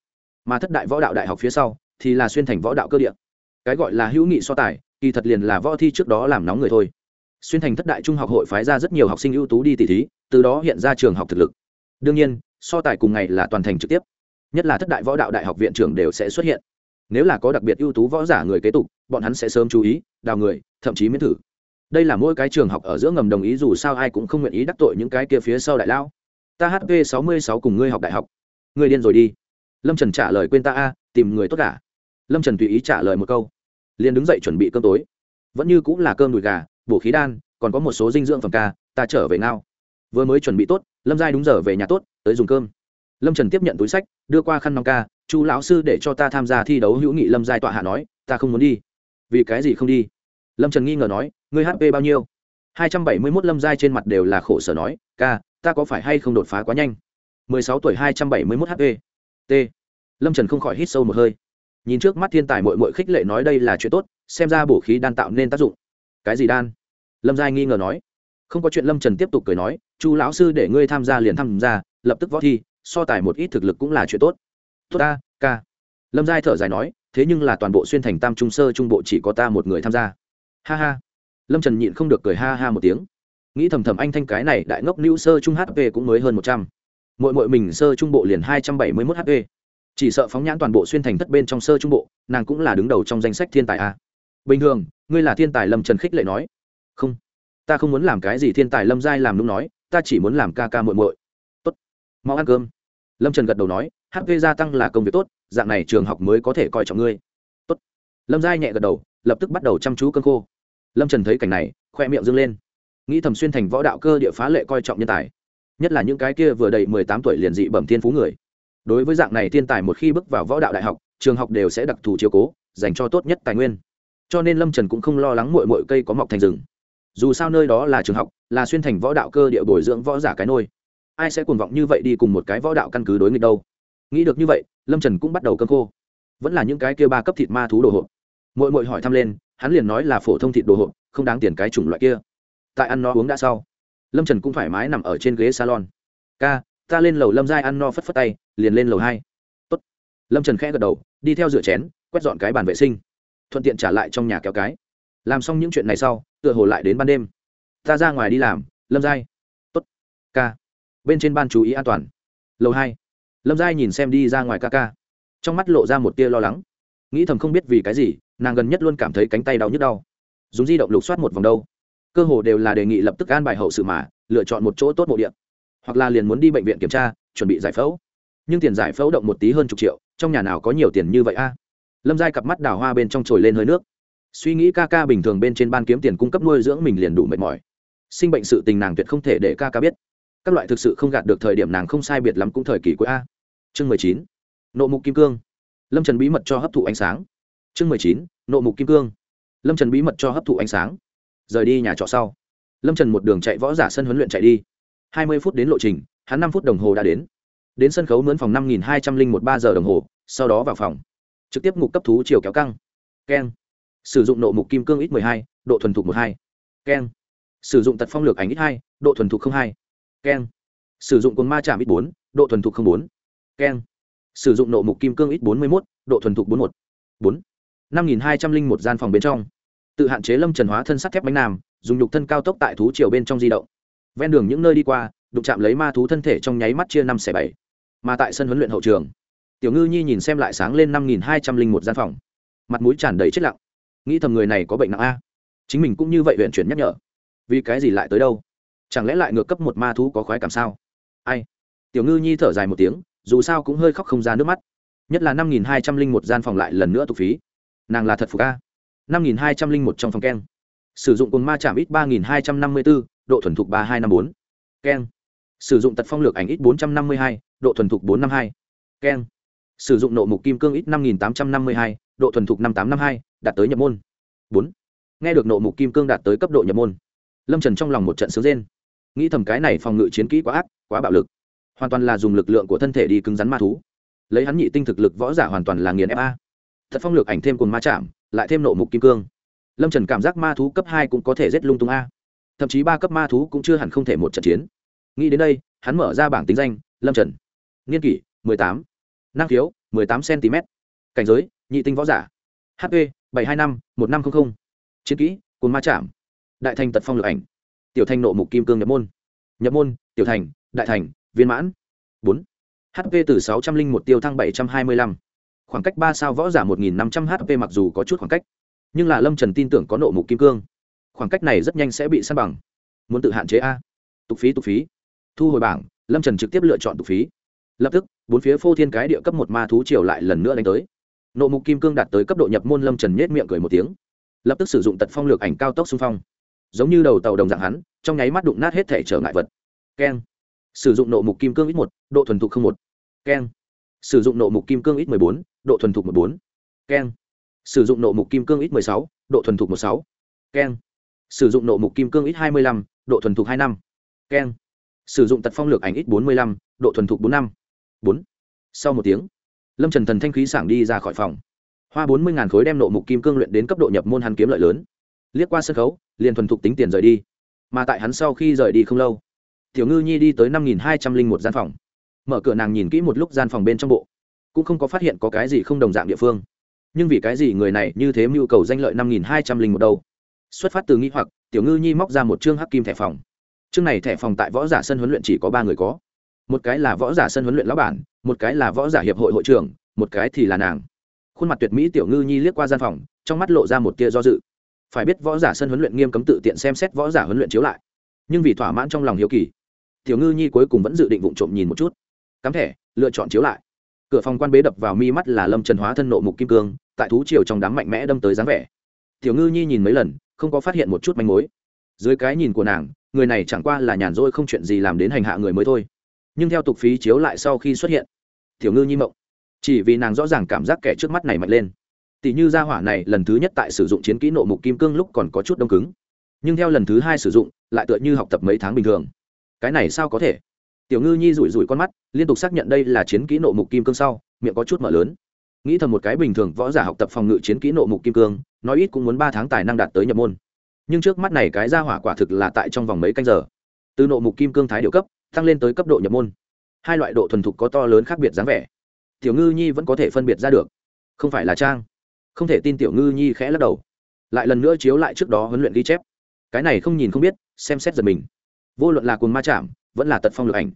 Mà thất đại võ đạo đại học phía sau, thì là xuyên thành võ đạo cơ địa. Cái gọi là hữu nghị so tài, kỳ thật liền là võ thi trước đó làm nóng người thôi. Xuyên thành thất đại trung học hội phái ra rất nhiều học sinh ưu tú đi tỷ thí, từ đó hiện ra trường học thực lực. Đương nhiên so tài cùng ngày là toàn thành trực tiếp. Nhất là thất đại võ đạo đại học viện trưởng đều sẽ xuất hiện. Nếu là có đặc biệt ưu tú võ giả người kế tục, bọn hắn sẽ sớm chú ý, đào người, thậm chí miễn thử. Đây là mỗi cái trường học ở giữa ngầm đồng ý dù sao ai cũng không nguyện ý đắc tội những cái kia phía sau đại lao. Ta hp sáu mươi sáu cùng ngươi học đại học. Ngươi điên rồi đi. Lâm trần trả lời quên ta a, tìm người tốt cả lâm trần tùy ý trả lời một câu. Liền đứng dậy chuẩn bị cơm tối. Vẫn như cũng là cơm đùi gà, bổ khí đan, còn có một số dinh dưỡng phẩm ca, ta trở về ngao. Vừa mới chuẩn bị tốt lâm giai đúng giờ về nhà tốt, tới dùng cơm. Lâm trần tiếp nhận túi sách, đưa qua khăn nong ca, chu lão sư để cho ta tham gia thi đấu hữu nghị lâm giai tọa hạ nói, ta không muốn đi. Vì cái gì không đi? Lâm trần nghi ngờ nói, ngươi hp bao nhiêu? Hai trăm bảy mươi mốt lâm giai trên mặt đều là khổ sở nói, ca, ta có phải hay không đột phá quá nhanh? Mười sáu tuổi hai trăm bảy mươi mốt hp t. Lâm trần không khỏi hít sâu một hơi. Nhìn trước mắt thiên tài mội mội khích lệ nói đây là chuyện tốt, xem ra bổ khí đan tạo nên tác dụng. Cái gì đan? Lâm giai nghi ngờ nói không có chuyện lâm trần tiếp tục cười nói, chu lão sư để ngươi tham gia liền tham gia, lập tức võ thi, so tài một ít thực lực cũng là chuyện tốt. Tốt ta, ca. Lâm giai thở dài nói, thế nhưng là toàn bộ xuyên thành tam trung sơ trung bộ chỉ có ta một người tham gia. Ha ha. Lâm trần nhịn không được cười ha ha một tiếng. Nghĩ thầm thầm anh thanh cái này đại ngốc nữ sơ trung hp cũng mới hơn một trăm. Mỗi mỗi mình sơ trung bộ liền hai trăm bảy mươi mốt hp chỉ sợ phóng nhãn toàn bộ xuyên thành thất bên trong sơ trung bộ, nàng cũng là đứng đầu trong danh sách thiên tài a. Bình thường, ngươi là thiên tài lâm trần khích lệ nói. Không ta không muốn làm cái gì thiên tài lâm giai làm đúng nói, ta chỉ muốn làm ca ca muội muội. Mau ăn cơm. Lâm trần gật đầu nói hp gia tăng là công việc tốt, dạng này trường học mới có thể coi trọng ngươi. Tốt. Lâm giai nhẹ gật đầu, lập tức bắt đầu chăm chú cơn khô. Lâm trần thấy cảnh này, khoe miệng dâng lên. Nghĩ thầm xuyên thành võ đạo cơ địa phá lệ coi trọng nhân tài. Nhất là những cái kia vừa đầy mười tám tuổi liền dị bẩm thiên phú người. Đối với dạng này thiên tài một khi bước vào võ đạo đại học, trường học đều sẽ đặc thù chiếu cố, dành cho tốt nhất tài nguyên. Cho nên lâm trần cũng không lo lắng mội mội cây có mọc thành rừng dù sao nơi đó là trường học, là xuyên thành võ đạo cơ địa bồi dưỡng võ giả cái nôi. Ai sẽ cuồng vọng như vậy đi cùng một cái võ đạo căn cứ đối nghịch đâu? Nghĩ được như vậy, lâm trần cũng bắt đầu cơm khô. Vẫn là những cái kia ba cấp thịt ma thú đồ hộp. Mội mội hỏi thăm lên, hắn liền nói là phổ thông thịt đồ hộp, không đáng tiền cái chủng loại kia. Tại ăn no uống đã sau. Lâm trần cũng thoải mái nằm ở trên ghế salon. Ca, ta lên lầu lâm giai ăn no phất phất tay, liền lên lầu hai. Tốt. lâm trần khẽ gật đầu, đi theo rửa chén, quét dọn cái bàn vệ sinh. Thuận tiện trả lại trong nhà kéo cái làm xong những chuyện này sau, tựa hồ lại đến ban đêm. Ta ra ngoài đi làm, lâm giai. Tốt. ca bên trên ban chú ý an toàn. Lầu hai. Lâm giai nhìn xem đi ra ngoài ca ca. Trong mắt lộ ra một tia lo lắng. Nghĩ thầm không biết vì cái gì, nàng gần nhất luôn cảm thấy cánh tay đau nhức đau. Dùng di động lục soát một vòng đâu. Cơ hồ đều là đề nghị lập tức an bài hậu sự mà, lựa chọn một chỗ tốt mộ điện hoặc là liền muốn đi bệnh viện kiểm tra, chuẩn bị giải phẫu. Nhưng tiền giải phẫu động một tí hơn chục triệu, trong nhà nào có nhiều tiền như vậy a? Lâm giai cặp mắt đào hoa bên trong trồi lên hơi nước suy nghĩ ca ca bình thường bên trên ban kiếm tiền cung cấp nuôi dưỡng mình liền đủ mệt mỏi. Sinh bệnh sự tình nàng tuyệt không thể để ca ca biết. Các loại thực sự không gạt được thời điểm nàng không sai biệt lắm cũng thời kỳ cuối a. Chương mười chín, nộ mục kim cương. Lâm trần bí mật cho hấp thụ ánh sáng. Chương mười chín, nộ mục kim cương. Lâm trần bí mật cho hấp thụ ánh sáng. Rời đi nhà trọ sau. Lâm trần một đường chạy võ giả sân huấn luyện chạy đi. Hai mươi phút đến lộ trình, hắn năm phút đồng hồ đã đến. Đến sân khấu mướn phòng năm nghìn hai trăm linh một ba giờ đồng hồ, sau đó vào phòng. Trực tiếp ngục cấp thú chiều kéo căng. Keng sử dụng nộ mục kim cương ít mười hai, độ thuần thục một hai. Keng. Sử dụng tật phong lược ảnh ít hai, độ thuần thục hai. Keng. Sử dụng cồn ma chạm ít bốn, độ thuần thục bốn. Keng. Sử dụng nộ mục kim cương ít bốn mươi một độ thuần thục bốn một. Bốn. năm nghìn hai trăm linh một gian phòng bên trong. Tự hạn chế lâm trần hóa thân sắt thép bánh nam dùng nhục thân cao tốc tại thú chiều bên trong di động. Ven đường những nơi đi qua, đụng chạm lấy ma thú thân thể trong nháy mắt chia năm xẻ bảy. Mà tại sân huấn luyện hậu trường, tiểu ngư nhi nhìn xem lại sáng lên năm nghìn hai trăm linh một gian phòng. Mặt mũi tràn đầy chết lặng nghĩ thầm người này có bệnh nặng a. Chính mình cũng như vậy huyện chuyển nhắc nhở. Vì cái gì lại tới đâu? Chẳng lẽ lại ngược cấp một ma thú có khoái cảm sao? Ai? Tiểu ngư nhi thở dài một tiếng, dù sao cũng hơi khóc không ra nước mắt. Nhất là năm nghìn hai trăm linh một gian phòng lại lần nữa tục phí. Nàng là thật phục a. năm nghìn hai trăm linh một trong phòng keng sử dụng cồn ma chạm ít ba nghìn hai trăm năm mươi bốn độ thuần thục ba hai năm bốn. Keng sử dụng tật phong lược ảnh ít bốn trăm năm mươi hai, độ thuần thục bốn năm hai. Keng sử dụng nộ mục kim cương ít năm nghìn tám trăm năm mươi hai độ thuần thục năm tám năm hai, đạt tới nhập môn. Bốn, nghe được nộ mục kim cương đạt tới cấp độ nhập môn, lâm trần trong lòng một trận sướng rên. Nghĩ thầm cái này phòng ngự chiến kỹ quá ác, quá bạo lực. Hoàn toàn là dùng lực lượng của thân thể đi cứng rắn ma thú. Lấy hắn nhị tinh thực lực võ giả hoàn toàn là nghiền fa thật phong lược ảnh thêm cồn ma chạm, lại thêm nộ mục kim cương. Lâm trần cảm giác ma thú cấp hai cũng có thể rét lung tung a. Thậm chí ba cấp ma thú cũng chưa hẳn không thể một trận chiến. Nghĩ đến đây, hắn mở ra bảng tính danh, lâm trần. Nghiên kỷ, mười tám. Năng khiếu, mười tám cm cảnh giới nhị tinh võ giả. Hp bảy hai năm, một năm trăm linh chiến kỹ cồn ma chạm. Đại thành tật phong lược ảnh. Tiểu thành nộ mục kim cương nhập môn. Nhập môn, tiểu thành, đại thành, viên mãn. Bốn. Hp từ sáu trăm linh một tiêu thăng bảy trăm hai mươi lăm. Khoảng cách ba sao võ giả một nghìn năm trăm h p mặc dù có chút khoảng cách, nhưng là lâm trần tin tưởng có nộ mục kim cương. Khoảng cách này rất nhanh sẽ bị săn bằng. Muốn tự hạn chế a. Tục phí tục phí. Thu hồi bảng, lâm trần trực tiếp lựa chọn tục phí. Lập tức, bốn phía phô thiên cái địa cấp một ma thú triều lại lần nữa đánh tới nộ mục kim cương đạt tới cấp độ nhập môn lâm trần nhết miệng cười một tiếng. Lập tức sử dụng tật phong lược ảnh cao tốc xung phong. Giống như đầu tàu đồng dạng hắn, trong nháy mắt đụng nát hết thể trở ngại vật. Keng. Sử dụng nộ mục kim cương ít một, độ thuần thục một. Keng. Sử dụng nộ mục kim cương ít mười bốn, độ thuần thục một bốn. Keng. Sử dụng nộ mục kim cương ít mười sáu, độ thuần thục một sáu. Keng. Sử dụng nộ mục kim cương ít hai mươi lăm, độ thuần thục hai năm. Keng. Sử dụng tật phong lược ảnh ít bốn mươi lăm, độ thuần thục bốn năm. Bốn. Sau một tiếng lâm trần thần thanh khí sảng đi ra khỏi phòng. Hoa bốn mươi khối đem nộ mục kim cương luyện đến cấp độ nhập môn hắn kiếm lợi lớn. Liếc qua sân khấu, liền thuần thục tính tiền rời đi. Mà tại hắn sau khi rời đi không lâu, tiểu ngư nhi đi tới năm nghìn hai trăm linh một gian phòng. Mở cửa nàng nhìn kỹ một lúc gian phòng bên trong bộ, cũng không có phát hiện có cái gì không đồng dạng địa phương. Nhưng vì cái gì người này như thế mưu cầu danh lợi năm nghìn hai trăm linh một đâu? Xuất phát từ nghĩ hoặc, tiểu ngư nhi móc ra một chương hắc kim thẻ phòng. Chương này thẻ phòng tại võ giả sân huấn luyện chỉ có ba người có một cái là võ giả sân huấn luyện lão bản, một cái là võ giả hiệp hội hội trưởng, một cái thì là nàng. Khuôn mặt tuyệt mỹ tiểu ngư nhi liếc qua gian phòng, trong mắt lộ ra một tia do dự. Phải biết võ giả sân huấn luyện nghiêm cấm tự tiện xem xét võ giả huấn luyện chiếu lại. Nhưng vì thỏa mãn trong lòng hiếu kỳ, tiểu ngư nhi cuối cùng vẫn dự định vụ trộm nhìn một chút. Cắm thẻ, lựa chọn chiếu lại. Cửa phòng quan bế đập vào mi mắt là lâm trần hóa thân nộ mục kim cương, tại thú triều trong đám mạnh mẽ đâm tới dáng vẻ. Tiểu ngư nhi nhìn mấy lần, không có phát hiện một chút manh mối. Dưới cái nhìn của nàng, người này chẳng qua là nhàn rỗi không chuyện gì làm đến hành hạ người mới thôi nhưng theo tục phí chiếu lại sau khi xuất hiện, tiểu ngư nhi mộng. Chỉ vì nàng rõ ràng cảm giác kẻ trước mắt này mạnh lên. Tỷ như gia hỏa này lần thứ nhất tại sử dụng chiến kỹ nộ mục kim cương lúc còn có chút đông cứng. Nhưng theo lần thứ hai sử dụng, lại tựa như học tập mấy tháng bình thường. Cái này sao có thể? Tiểu ngư nhi rủi rủi con mắt, liên tục xác nhận đây là chiến kỹ nộ mục kim cương sau, miệng có chút mở lớn. Nghĩ thầm một cái bình thường võ giả học tập phòng ngự chiến kỹ nộ mục kim cương, nói ít cũng muốn ba tháng tài năng đạt tới nhập môn. Nhưng trước mắt này cái ra hỏa quả thực là tại trong vòng mấy canh giờ. Từ nộ mục kim cương thái điều cấp tăng lên tới cấp độ nhập môn. Hai loại độ thuần thục có to lớn khác biệt dáng vẻ. Tiểu ngư nhi vẫn có thể phân biệt ra được. Không phải là trang. Không thể tin tiểu ngư nhi khẽ lắc đầu. Lại lần nữa chiếu lại trước đó huấn luyện ghi chép. Cái này không nhìn không biết, xem xét giật mình. Vô luận là cuồng ma chạm, vẫn là tật phong lực ảnh.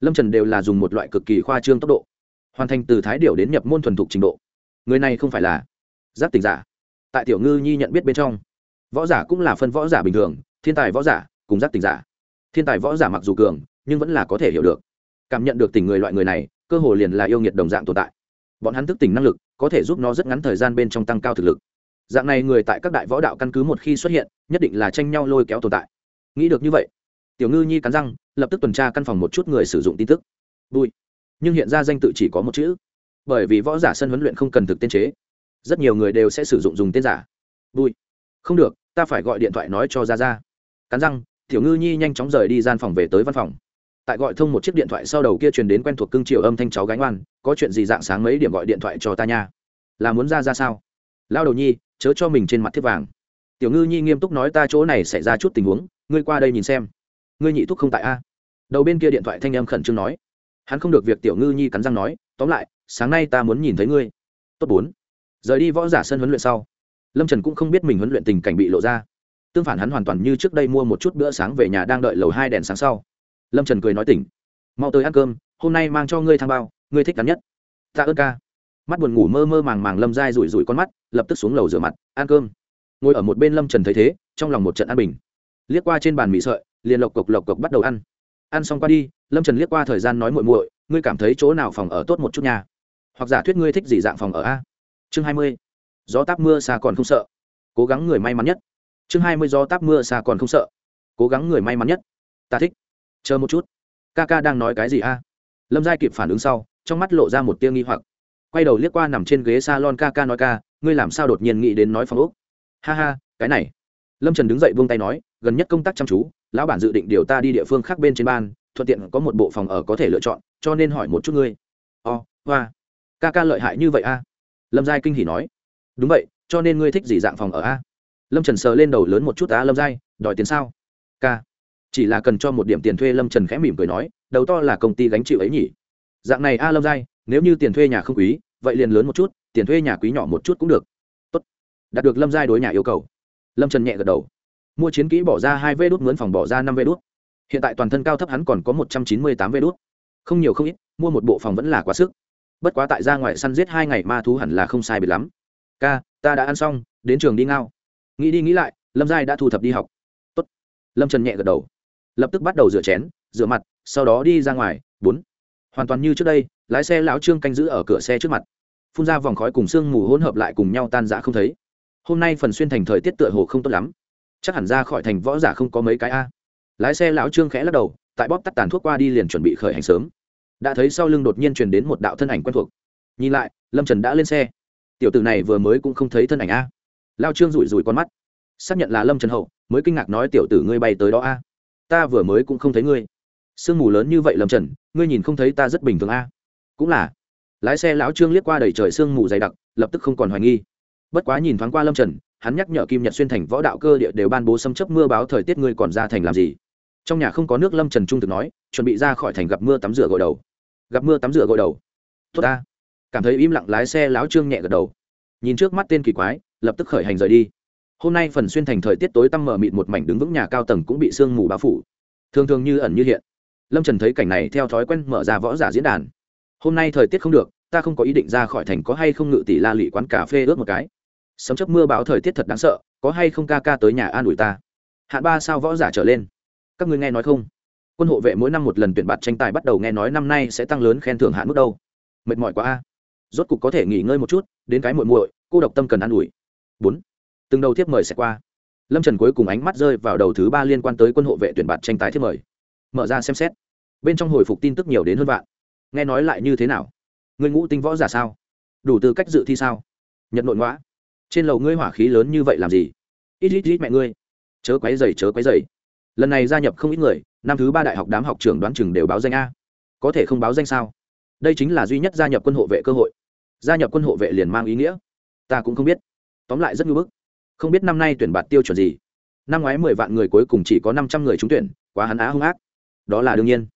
Lâm trần đều là dùng một loại cực kỳ khoa trương tốc độ. Hoàn thành từ thái điểu đến nhập môn thuần thục trình độ. Người này không phải là giáp tình giả. Tại tiểu ngư nhi nhận biết bên trong, võ giả cũng là phân võ giả bình thường, thiên tài võ giả cùng giáp tình giả. Thiên tài võ giả mặc dù cường nhưng vẫn là có thể hiểu được. Cảm nhận được tình người loại người này, cơ hồ liền là yêu nghiệt đồng dạng tồn tại. Bọn hắn thức tỉnh năng lực, có thể giúp nó rất ngắn thời gian bên trong tăng cao thực lực. Dạng này người tại các đại võ đạo căn cứ một khi xuất hiện, nhất định là tranh nhau lôi kéo tồn tại. Nghĩ được như vậy, tiểu ngư nhi cắn răng, lập tức tuần tra căn phòng một chút người sử dụng tin tức. Vui nhưng hiện ra danh tự chỉ có một chữ. Bởi vì võ giả sân huấn luyện không cần thực tên chế. Rất nhiều người đều sẽ sử dụng dùng tên giả. Vui không được, ta phải gọi điện thoại nói cho ra ra cắn răng, tiểu ngư nhi nhanh chóng rời đi gian phòng về tới văn phòng tại gọi thông một chiếc điện thoại sau đầu kia truyền đến quen thuộc cưng triều âm thanh cháu gánh oan, có chuyện gì dạng sáng mấy điểm gọi điện thoại cho ta nha. Là muốn ra ra sao? Lao đầu nhi, chớ cho mình trên mặt thiết vàng. Tiểu ngư nhi nghiêm túc nói ta chỗ này xảy ra chút tình huống, ngươi qua đây nhìn xem. Ngươi nhị thúc không tại a? Đầu bên kia điện thoại thanh âm khẩn trương nói. Hắn không được việc tiểu ngư nhi cắn răng nói, tóm lại, sáng nay ta muốn nhìn thấy ngươi. Tốt bốn. Rời đi võ giả sân huấn luyện sau, lâm trần cũng không biết mình huấn luyện tình cảnh bị lộ ra. Tương phản hắn hoàn toàn như trước đây mua một chút bữa sáng về nhà đang đợi lầu hai đèn sáng sau lâm trần cười nói tỉnh, mau tới ăn cơm, hôm nay mang cho ngươi thang bao, ngươi thích ngắn nhất. Ta ơn ca. Mắt buồn ngủ mơ mơ màng màng lâm dai rủi rủi con mắt, lập tức xuống lầu rửa mặt, ăn cơm. Ngồi ở một bên lâm trần thấy thế, trong lòng một trận an bình. Liếc qua trên bàn mì sợi, liền lộc cộc lộc cộc bắt đầu ăn. Ăn xong qua đi, lâm trần liếc qua thời gian nói muội muội, ngươi cảm thấy chỗ nào phòng ở tốt một chút nhà hoặc giả thuyết ngươi thích gì dạng phòng ở a? Chương hai mươi, gió táp mưa xa còn không sợ. Cố gắng người may mắn nhất. Chương hai mươi, gió táp mưa xa còn không sợ. Cố gắng người may mắn nhất. Ta thích chờ một chút. Ca ca đang nói cái gì a? Lâm giai kịp phản ứng sau trong mắt lộ ra một tia nghi hoặc. Quay đầu liếc qua nằm trên ghế s a lon ca ca nói ca ngươi làm sao đột nhiên nghĩ đến nói phòng úc ha ha cái này. Lâm trần đứng dậy vung tay nói gần nhất công tác chăm chú lão bản dự định điều ta đi địa phương khác bên trên ban thuận tiện có một bộ phòng ở có thể lựa chọn cho nên hỏi một chút ngươi. Ồ、oh, hoa. Ca ca lợi hại như vậy a? Lâm giai kinh hỉ nói. Đúng vậy cho nên ngươi thích gì dạng phòng ở a? Lâm trần sờ lên đầu lớn một chút á lâm giai đòi tiền sao? Ca chỉ là cần cho một điểm tiền thuê lâm trần khẽ mỉm cười nói, đầu to là công ty gánh chịu ấy nhỉ. Dạng này a lâm giai, nếu như tiền thuê nhà không quý, vậy liền lớn một chút, tiền thuê nhà quý nhỏ một chút cũng được. Tốt. Đạt được lâm giai đối nhà yêu cầu. Lâm trần nhẹ gật đầu. Mua chiến kỹ bỏ ra hai vê đốt mướn phòng bỏ ra năm vê đốt hiện tại toàn thân cao thấp hắn còn có một trăm chín mươi tám vê đốt không nhiều không ít, mua một bộ phòng vẫn là quá sức. Bất quá tại ra ngoài săn giết hai ngày ma thú hẳn là không sai biệt lắm. Ca, ta đã ăn xong, đến trường đi ngao. Nghĩ đi nghĩ lại, lâm giai đã thu thập đi học. Tốt. lâm trần nhẹ gật đầu lập tức bắt đầu rửa chén, rửa mặt, sau đó đi ra ngoài. Bốn. Hoàn toàn như trước đây, lái xe lão trương canh giữ ở cửa xe trước mặt. Phun ra vòng khói cùng sương mù hỗn hợp lại cùng nhau tan rã không thấy. Hôm nay phần xuyên thành thời tiết tựa hồ không tốt lắm. Chắc hẳn ra khỏi thành võ giả không có mấy cái a. Lái xe lão trương khẽ lắc đầu, tại bóp tắt tàn thuốc qua đi liền chuẩn bị khởi hành sớm. Đã thấy sau lưng đột nhiên truyền đến một đạo thân ảnh quen thuộc. Nhìn lại, lâm trần đã lên xe. Tiểu tử này vừa mới cũng không thấy thân ảnh a. Lao trương rủi rủi con mắt. Xác nhận là lâm trần hậu, mới kinh ngạc nói tiểu tử ngươi bay tới đó a ta vừa mới cũng không thấy ngươi. Sương mù lớn như vậy lâm trần, ngươi nhìn không thấy ta rất bình thường a? Cũng là. Lái xe lão trương liếc qua đầy trời sương mù dày đặc, lập tức không còn hoài nghi. Bất quá nhìn thoáng qua lâm trần, hắn nhắc nhở kim nhật xuyên thành võ đạo cơ địa đều ban bố xâm chấp mưa báo thời tiết ngươi còn ra thành làm gì? Trong nhà không có nước lâm trần trung thực nói, chuẩn bị ra khỏi thành gặp mưa tắm rửa gội đầu. Gặp mưa tắm rửa gội đầu. Tốt ta. Cảm thấy im lặng lái xe láo trương nhẹ gật đầu. Nhìn trước mắt tên kỳ quái, lập tức khởi hành rời đi hôm nay phần xuyên thành thời tiết tối tăm mở mịt một mảnh đứng vững nhà cao tầng cũng bị sương mù bao phủ. Thường thường như ẩn như hiện. Lâm trần thấy cảnh này theo thói quen mở ra võ giả diễn đàn. Hôm nay thời tiết không được, ta không có ý định ra khỏi thành có hay không ngự tỷ la lụy quán cà phê ướt một cái. Sấm chấp mưa báo thời tiết thật đáng sợ, có hay không ca ca tới nhà an ủi ta. Hạn ba sao võ giả trở lên. Các ngươi nghe nói không? Quân hộ vệ mỗi năm một lần tuyển bạt tranh tài bắt đầu nghe nói năm nay sẽ tăng lớn khen thưởng hạn mức đâu. Mệt mỏi quá a. Rốt cục có thể nghỉ ngơi một chút, đến cái muội muội, cô độc tâm cần an ủi. Bốn từng đầu thiếp mời sẽ qua. Lâm trần cuối cùng ánh mắt rơi vào đầu thứ ba liên quan tới quân hộ vệ tuyển bạt tranh tài thiếp mời. Mở ra xem xét. Bên trong hồi phục tin tức nhiều đến hơn vạn. Nghe nói lại như thế nào? Người ngũ tinh võ giả sao? Đủ tư cách dự thi sao? Nhật nội ngoã. Trên lầu ngươi hỏa khí lớn như vậy làm gì? Ít ít ít mẹ ngươi. Chớ quấy dày chớ quấy dày lần này gia nhập không ít người, năm thứ ba đại học đám học trường đoán chừng đều báo danh a. Có thể không báo danh sao? Đây chính là duy nhất gia nhập quân hộ vệ cơ hội. Gia nhập quân hộ vệ liền mang ý nghĩa. Ta cũng không biết. Tóm lại rất ngưỡng bức không biết năm nay tuyển bạt tiêu chuẩn gì. Năm ngoái mười vạn người cuối cùng chỉ có năm trăm người trúng tuyển, quá hắn á hung ác. Đó là đương nhiên.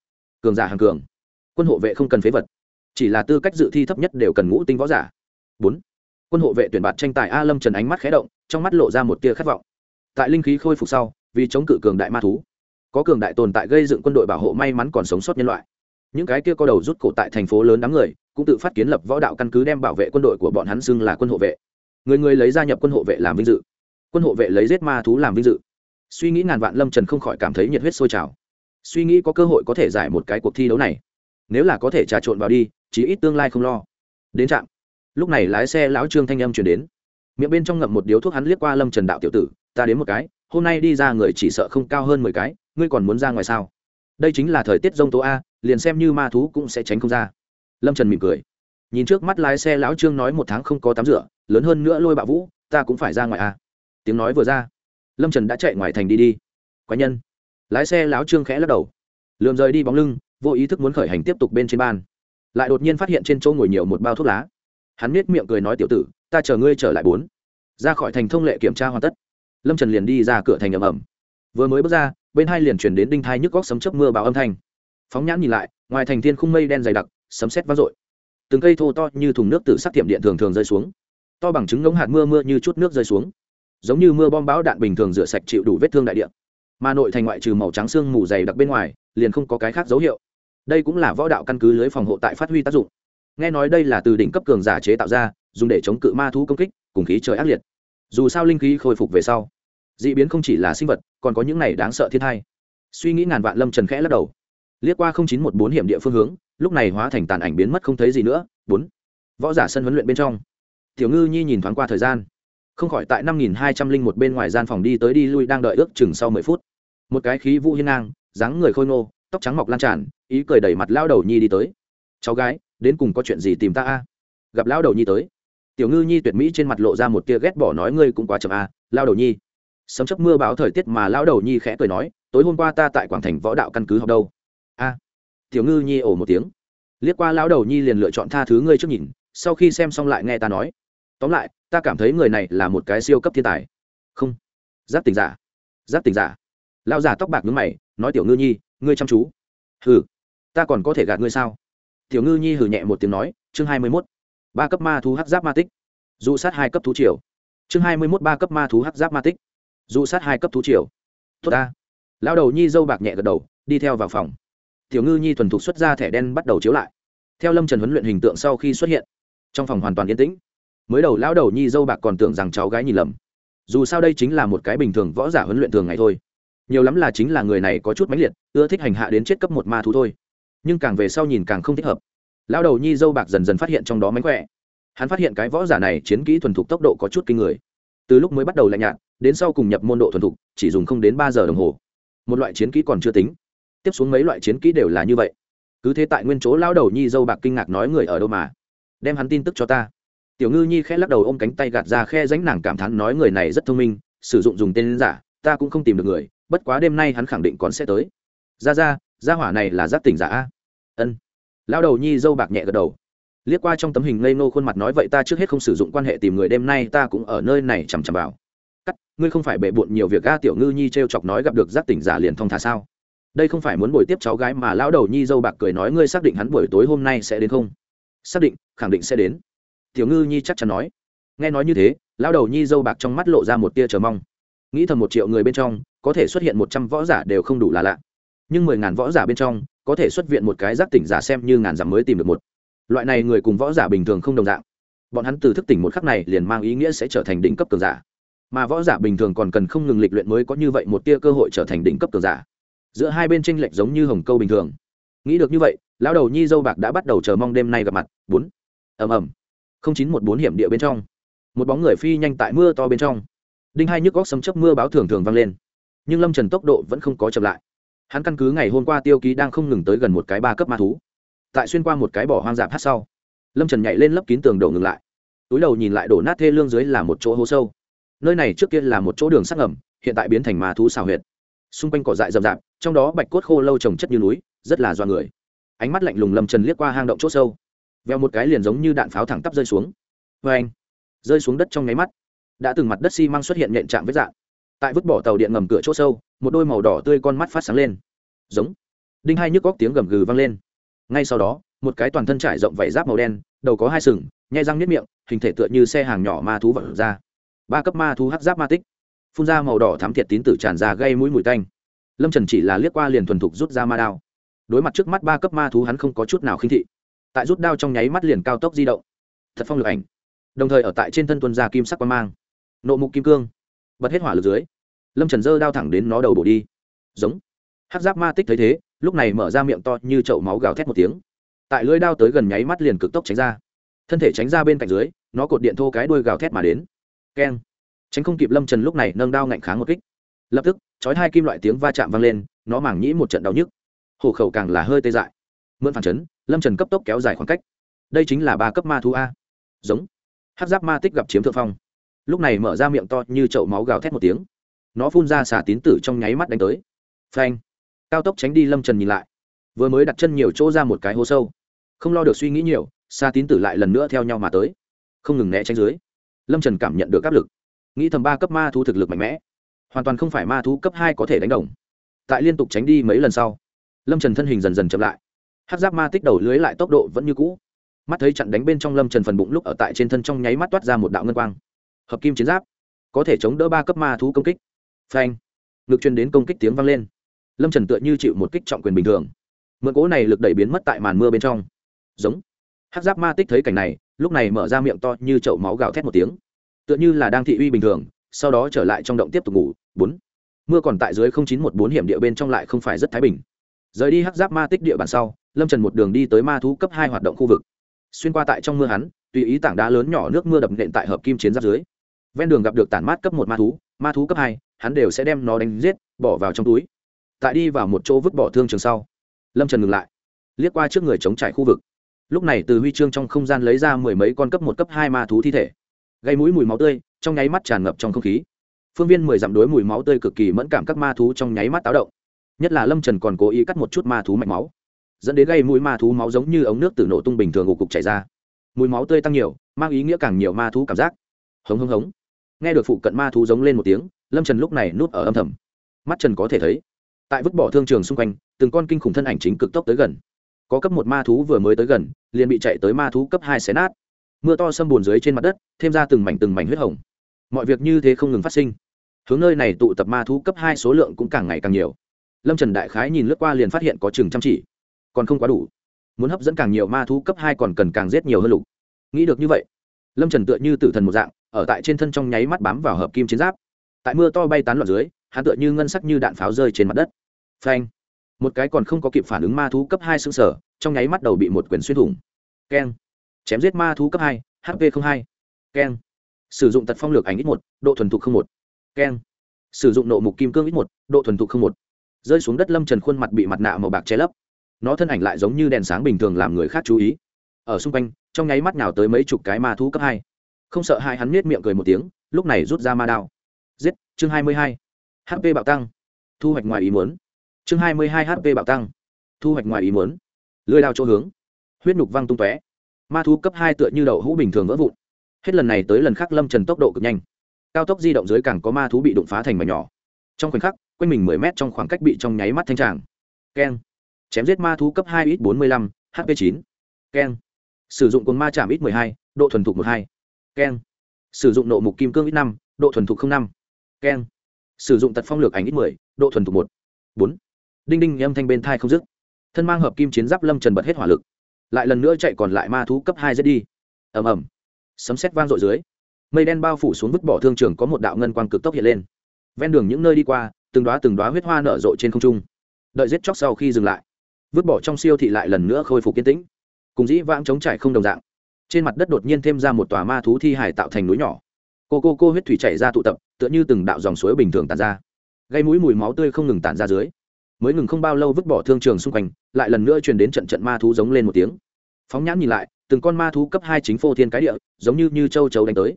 Cường giả hàng cường. Quân hộ vệ không cần phế vật. Chỉ là tư cách dự thi thấp nhất đều cần ngũ tinh võ giả. Bốn. Quân hộ vệ tuyển bạt tranh tài a lâm trần ánh mắt khé động, trong mắt lộ ra một tia khát vọng. Tại linh khí khôi phục sau, vì chống cự cường đại ma thú, có cường đại tồn tại gây dựng quân đội bảo hộ may mắn còn sống sót nhân loại. Những cái kia có đầu rút cổ tại thành phố lớn đám người, cũng tự phát kiến lập võ đạo căn cứ đem bảo vệ quân đội của bọn hắn xưng là quân hộ vệ. Người người lấy gia nhập quân hộ vệ làm vinh dự quân hộ vệ lấy giết ma thú làm vinh dự. Suy nghĩ ngàn vạn, lâm trần không khỏi cảm thấy nhiệt huyết sôi trào. Suy nghĩ có cơ hội có thể giải một cái cuộc thi đấu này, nếu là có thể trà trộn vào đi, chí ít tương lai không lo. Đến trạm. Lúc này lái xe lão trương thanh âm chuyển đến. Miệng bên trong ngậm một điếu thuốc hắn liếc qua lâm trần đạo tiểu tử, ta đến một cái, hôm nay đi ra người chỉ sợ không cao hơn mười cái, ngươi còn muốn ra ngoài sao? Đây chính là thời tiết g tố a, liền xem như ma thú cũng sẽ tránh không ra. Lâm trần mỉm cười. Nhìn trước mắt lái xe lão trương nói một tháng không có tắm rửa, lớn hơn nữa lôi bạo vũ, ta cũng phải ra ngoài a tiếng nói vừa ra. Lâm trần đã chạy ngoài thành đi đi. Quái nhân. Lái xe lão trương khẽ lắc đầu. Lượm rời đi bóng lưng, vô ý thức muốn khởi hành tiếp tục bên trên ban. Lại đột nhiên phát hiện trên chỗ ngồi nhiều một bao thuốc lá. Hắn nết miệng cười nói, tiểu tử, ta chờ ngươi trở lại bốn. Ra khỏi thành thông lệ kiểm tra hoàn tất. Lâm trần liền đi ra cửa thành ầm ầm. Vừa mới bước ra, bên hai liền chuyển đến đinh thai nhức góc sấm chớp mưa bào âm thanh. Phóng nhãn nhìn lại, ngoài thành thiên khung mây đen dày đặc, sấm sét vang dội. Từng cây thô to như thùng nước từ sắc tiệm điện thường thường rơi xuống. To bằng chứng ngống hạt mưa mưa như chút nước rơi xuống giống như mưa bom bão đạn bình thường rửa sạch chịu đủ vết thương đại địa, mà nội thành ngoại trừ màu trắng xương mù dày đặc bên ngoài liền không có cái khác dấu hiệu. Đây cũng là võ đạo căn cứ lưới phòng hộ tại phát huy tác dụng. Nghe nói đây là từ đỉnh cấp cường giả chế tạo ra dùng để chống cự ma thú công kích cùng khí trời ác liệt. Dù sao linh khí khôi phục về sau d ị biến không chỉ là sinh vật còn có những này đáng sợ thiên thai suy nghĩ ngàn vạn lâm trần khẽ lắc đầu. Liếc qua chín một bốn hiểm địa phương hướng lúc này hóa thành tàn ảnh biến mất không thấy gì nữa bốn. Võ giả sân huấn luyện bên trong. Tiểu ngư nhi nhìn thoáng qua thời gian không khỏi tại năm nghìn hai trăm linh một bên ngoài gian phòng đi tới đi lui đang đợi ước chừng sau mười phút. Một cái khí vũ hiên ngang, dáng người khôi ngô, tóc trắng mọc lan tràn, ý cười đẩy mặt lao đầu nhi đi tới. Cháu gái, đến cùng có chuyện gì tìm ta a? Gặp lao đầu nhi tới, tiểu ngư nhi tuyệt mỹ trên mặt lộ ra một tia ghét bỏ nói, ngươi cũng quá chậm a lao đầu nhi. Sấm chấp mưa báo thời tiết mà lao đầu nhi khẽ cười nói, tối hôm qua ta tại quảng thành võ đạo căn cứ học đâu? A. Tiểu ngư nhi ổ một tiếng. Liếc qua lao đầu nhi liền lựa chọn tha thứ ngươi trước nhìn, sau khi xem xong lại nghe ta nói. Tóm lại ta cảm thấy người này là một cái siêu cấp thiên tài. Không. Giáp tình giả. Giáp tình giả. Lao giả tóc bạc ngưng mày, nói tiểu ngư nhi, ngươi chăm chú. Hừ. Ta còn có thể gạt ngươi sao? Tiểu ngư nhi hừ nhẹ một tiếng nói, chương hai mươi mốt. Ba cấp ma thú hắc giáp ma tích. Dụ sát hai cấp thú triều. Chương hai mươi mốt ba cấp ma thú hắc giáp ma tích. Dụ sát hai cấp thú triều. Tốt ta. Lao đầu nhi dâu bạc nhẹ gật đầu, đi theo vào phòng. Tiểu ngư nhi thuần thục xuất ra thẻ đen bắt đầu chiếu lại. Theo lâm trần huấn luyện hình tượng sau khi xuất hiện, trong phòng hoàn toàn yên tĩnh mới đầu lão đầu nhi dâu bạc còn tưởng rằng cháu gái nhìn lầm. Dù sao đây chính là một cái bình thường võ giả huấn luyện thường ngày thôi. Nhiều lắm là chính là người này có chút mãnh liệt, ưa thích hành hạ đến chết cấp một ma thú thôi. Nhưng càng về sau nhìn càng không thích hợp. Lão đầu nhi dâu bạc dần dần phát hiện trong đó mánh khỏe. Hắn phát hiện cái võ giả này chiến kỹ thuần thục tốc độ có chút kinh người. Từ lúc mới bắt đầu lạnh nhạt, đến sau cùng nhập môn độ thuần thục, chỉ dùng không đến ba giờ đồng hồ. Một loại chiến kỹ còn chưa tính. Tiếp xuống mấy loại chiến kỹ đều là như vậy. Cứ thế tại nguyên chỗ lão đầu nhi dâu bạc kinh ngạc nói người ở đâu mà? Đem hắn tin tức cho ta tiểu ngư nhi khẽ lắc đầu ôm cánh tay gạt ra khe ránh nàng cảm thán nói người này rất thông minh, sử dụng dùng tên giả, ta cũng không tìm được người, bất quá đêm nay hắn khẳng định còn sẽ tới. Ra ra ra hỏa này là giác tỉnh giả a? Ân. Lao đầu nhi dâu bạc nhẹ gật đầu. Liếc qua trong tấm hình ngây nô khuôn mặt nói vậy ta trước hết không sử dụng quan hệ tìm người, đêm nay ta cũng ở nơi này chằm chằm vào. Cắt, ngươi không phải bệ bộn nhiều việc ga tiểu ngư nhi t r e o chọc nói gặp được giác tỉnh giả liền thong thả sao? Đây không phải muốn buổi tiếp cháu gái mà lão đầu nhi dâu bạc cười nói ngươi xác định hắn buổi tối hôm nay sẽ đến không? Xác định, khẳng định sẽ đến tiểu ngư nhi chắc chắn nói. Nghe nói như thế, lão đầu nhi dâu bạc trong mắt lộ ra một tia chờ mong. Nghĩ thầm một triệu người bên trong, có thể xuất hiện một trăm võ giả đều không đủ là lạ. Nhưng mười ngàn võ giả bên trong, có thể xuất viện một cái giác tỉnh giả xem như ngàn giảm mới tìm được một. Loại này người cùng võ giả bình thường không đồng dạng. Bọn hắn từ thức tỉnh một khắc này liền mang ý nghĩa sẽ trở thành đỉnh cấp cường giả. Mà võ giả bình thường còn cần không ngừng lịch luyện mới có như vậy một tia cơ hội trở thành đỉnh cấp cường giả. Giữa hai bên tranh lệch giống như hồng câu bình thường. Nghĩ được như vậy, lão đầu nhi dâu bạc đã bắt đầu chờ mong đêm nay gặp mặt. Bốn. Ầm ầm chín một bốn hiểm địa bên trong. Một bóng người phi nhanh tại mưa to bên trong. Đinh hai nhức góc sấm chấp mưa báo thường thường vang lên. Nhưng lâm trần tốc độ vẫn không có chậm lại. Hắn căn cứ ngày hôm qua tiêu ký đang không ngừng tới gần một cái ba cấp ma thú. Tại xuyên qua một cái bỏ hoang dạp hát sau, lâm trần nhảy lên lấp kín tường đổ ngừng lại. Túi đầu nhìn lại đổ nát thê lương dưới là một chỗ hố sâu. Nơi này trước kia là một chỗ đường sắc ngầm, hiện tại biến thành ma thú xào huyệt. Xung quanh cỏ dại rậm rạp, trong đó bạch cốt khô lâu trồng chất như núi, rất là do người. Ánh mắt lạnh lùng lâm trần liếc qua hang động c h ỗ sâu veo một cái liền giống như đạn pháo thẳng tắp rơi xuống. Vê anh. Rơi xuống đất trong nháy mắt, đã từng mặt đất xi、si、măng xuất hiện nhện chạm với dạng tại vứt bỏ tàu điện ngầm cửa chỗ sâu, một đôi màu đỏ tươi con mắt phát sáng lên. Giống. Đinh hai nhức góc tiếng gầm gừ vang lên. Ngay sau đó, một cái toàn thân trải rộng vảy giáp màu đen, đầu có hai sừng, nhai răng nếp miệng, hình thể tựa như xe hàng nhỏ ma thú vật ra. Ba cấp ma thú hát giáp ma tích. Phun ra màu đỏ thám thiệt tín tử tràn ra gây mũi mùi tanh. Lâm trần chỉ là liếc qua liền thuần thục rút ra ma đao. Đối mặt trước mắt ba cấp ma thú hắn không có chút nào khinh thị tại rút đao trong nháy mắt liền cao tốc di động. Thật phong lực ảnh. Đồng thời ở tại trên thân tuân ra kim sắc quang mang. Nộ mục kim cương. Bật hết hỏa lực dưới. Lâm trần dơ đao thẳng đến nó đầu bổ đi. Giống. Hát giáp ma tích thấy thế, lúc này mở ra miệng to như chậu máu gào thét một tiếng. Tại lưỡi đao tới gần nháy mắt liền cực tốc tránh ra. Thân thể tránh ra bên cạnh dưới, nó cột điện thô cái đuôi gào thét mà đến. Keng. Tránh không kịp lâm trần lúc này nâng đao ngạnh kháng một kích. Lập tức, chói hai kim loại tiếng va chạm vang lên, nó mảng nhĩ một trận đau nhức. Hổ khẩu càng là hơi tê dại mượn phản chấn, lâm trần cấp tốc kéo dài khoảng cách. Đây chính là ba cấp ma thú a. Giống. Hát giáp ma tích gặp chiếm thượng phong. Lúc này mở ra miệng to như chậu máu gào thét một tiếng. Nó phun ra xả tín tử trong nháy mắt đánh tới. Phanh. Cao tốc tránh đi lâm trần nhìn lại. Vừa mới đặt chân nhiều chỗ ra một cái hố sâu. Không lo được suy nghĩ nhiều xa tín tử lại lần nữa theo nhau mà tới. Không ngừng né tránh dưới. Lâm trần cảm nhận được áp lực. Nghĩ thầm ba cấp ma thú thực lực mạnh mẽ. Hoàn toàn không phải ma thú cấp hai có thể đánh đồng. Tại liên tục tránh đi mấy lần sau, lâm trần thân hình dần dần chậm lại hát giáp ma tích đầu lưới lại tốc độ vẫn như cũ. Mắt thấy chặn đánh bên trong lâm trần phần bụng lúc ở tại trên thân trong nháy mắt toát ra một đạo ngân quang. Hợp kim chiến giáp, có thể chống đỡ ba cấp ma thú công kích. Phanh. Ngực truyền đến công kích tiếng vang lên. Lâm trần tựa như chịu một kích trọng quyền bình thường. Mượn cố này lực đẩy biến mất tại màn mưa bên trong. Giống. Hát giáp ma tích thấy cảnh này, lúc này mở ra miệng to như chậu máu gào thét một tiếng. Tựa như là đang thị uy bình thường, sau đó trở lại trong động tiếp tục ngủ. Bốn. Mưa còn tại dưới chín một bốn hiểm địa bên trong lại không phải rất thái bình. Rời đi hắc giáp ma tích địa bàn sau lâm trần một đường đi tới ma thú cấp hai hoạt động khu vực xuyên qua tại trong mưa hắn tùy ý tảng đá lớn nhỏ nước mưa đập nện tại hợp kim chiến giáp dưới ven đường gặp được tản mát cấp một ma thú ma thú cấp hai hắn đều sẽ đem nó đánh giết bỏ vào trong túi tại đi vào một chỗ vứt bỏ thương trường sau lâm trần ngừng lại liếc qua trước người chống trải khu vực lúc này từ huy chương trong không gian lấy ra mười mấy con cấp một cấp hai ma thú thi thể gây mũi mùi máu tươi trong nháy mắt tràn ngập trong không khí phương viên mười dặm đối mùi máu tươi cực kỳ mẫn cảm các ma thú trong nháy mắt táo động nhất là lâm trần còn cố ý cắt một chút ma thú mạch máu dẫn đến gây mũi ma thú máu giống như ống nước từ nổ tung bình thường ngủ cục chảy ra. Mùi máu tươi tăng nhiều, mang ý nghĩa càng nhiều ma thú cảm giác. Hống hống hống. Nghe được phụ cận ma thú giống lên một tiếng, lâm trần lúc này núp ở âm thầm. Mắt trần có thể thấy, tại vứt bỏ thương trường xung quanh, từng con kinh khủng thân ảnh chính cực tốc tới gần. Có cấp một ma thú vừa mới tới gần, liền bị chạy tới ma thú cấp hai xé nát. Mưa to xâm bùn dưới trên mặt đất, thêm ra từng mảnh từng mảnh huyết hồng. Mọi việc như thế không ngừng phát sinh. Hướng nơi này tụ tập ma thú cấp hai số lượng cũng càng ngày càng nhiều. Lâm trần đại khái nhìn lướt qua liền phát hiện có chừng chăm chỉ còn không quá đủ. Muốn hấp dẫn càng nhiều ma thú cấp hai còn cần càng giết nhiều hơn lục. Nghĩ được như vậy, lâm trần tựa như tử thần một dạng, ở tại trên thân trong nháy mắt bám vào hợp kim chiến giáp. Tại mưa to bay tán loạn dưới, hắn tựa như ngân sắc như đạn pháo rơi trên mặt đất. Phanh! Một cái còn không có kịp phản ứng ma thú cấp hai xương sở trong nháy mắt đầu bị một quyền xuyên thủng. Keng! Chém giết ma thú cấp hai hp hai. Keng! Sử dụng tật phong lược ảnh ít một, độ thuần thục một. Keng! Sử dụng nộ mục kim cương ít một, độ thuần thục một. Rơi xuống đất lâm trần khuôn mặt bị mặt nạ màu bạc che lấp nó thân ảnh lại giống như đèn sáng bình thường làm người khác chú ý. Ở xung quanh, trong nháy mắt nào tới mấy chục cái ma thú cấp hai. Không sợ hai hắn miết miệng cười một tiếng, lúc này rút ra ma đao. Giết, chương hai mươi hai. Hp bạo tăng. Thu hoạch ngoài ý muốn. Chương hai mươi hai hp bạo tăng. Thu hoạch ngoài ý muốn. Lưới đao chỗ hướng. Huyết nhục văng tung tóe. Ma thú cấp hai tựa như đậu hũ bình thường vỡ vụn. Hết lần này tới lần khác lâm trần tốc độ cực nhanh. Cao tốc di động dưới càng có ma thú bị đụng phá thành mảnh nhỏ. Trong khoảnh khắc, quanh mình mười mét trong khoảng cách bị trong nháy mắt thanh tràng. Keng chém giết ma thú cấp hai ít bốn mươi lăm hp chín. Keng. Sử dụng cồn ma chạm ít mười hai, độ thuần thục một hai. Keng. Sử dụng nộ mục kim cương ít năm, độ thuần thục năm. Keng. Sử dụng tật phong lược ảnh ít mười, độ thuần thục một. Bốn. Đinh đinh âm thanh bên thai không dứt. Thân mang hợp kim chiến giáp lâm trần bật hết hỏa lực. Lại lần nữa chạy còn lại ma thú cấp hai giết đi. Ầm ầm. Sấm sét vang dội dưới. Mây đen bao phủ xuống vứt bỏ thương trường có một đạo ngân quang cực tốc hiện lên. Ven đường những nơi đi qua, từng đoá từng đoá huyết hoa nở rộ trên không trung. Đợi giết chóc sau khi dừng lại vứt bỏ trong siêu thị lại lần nữa khôi phục kiên tĩnh. Cùng dĩ vãng chống trải không đồng dạng. Trên mặt đất đột nhiên thêm ra một tòa ma thú thi hải tạo thành núi nhỏ. Cô cô cô huyết thủy chảy ra tụ tập, tựa như từng đạo dòng suối bình thường tàn ra. Gây mũi mùi máu tươi không ngừng tàn ra dưới. Mới ngừng không bao lâu vứt bỏ thương trường xung quanh, lại lần nữa truyền đến trận trận ma thú giống lên một tiếng. Phóng nhãn nhìn lại, từng con ma thú cấp hai chính phô thiên cái địa, giống như như châu chấu đánh tới.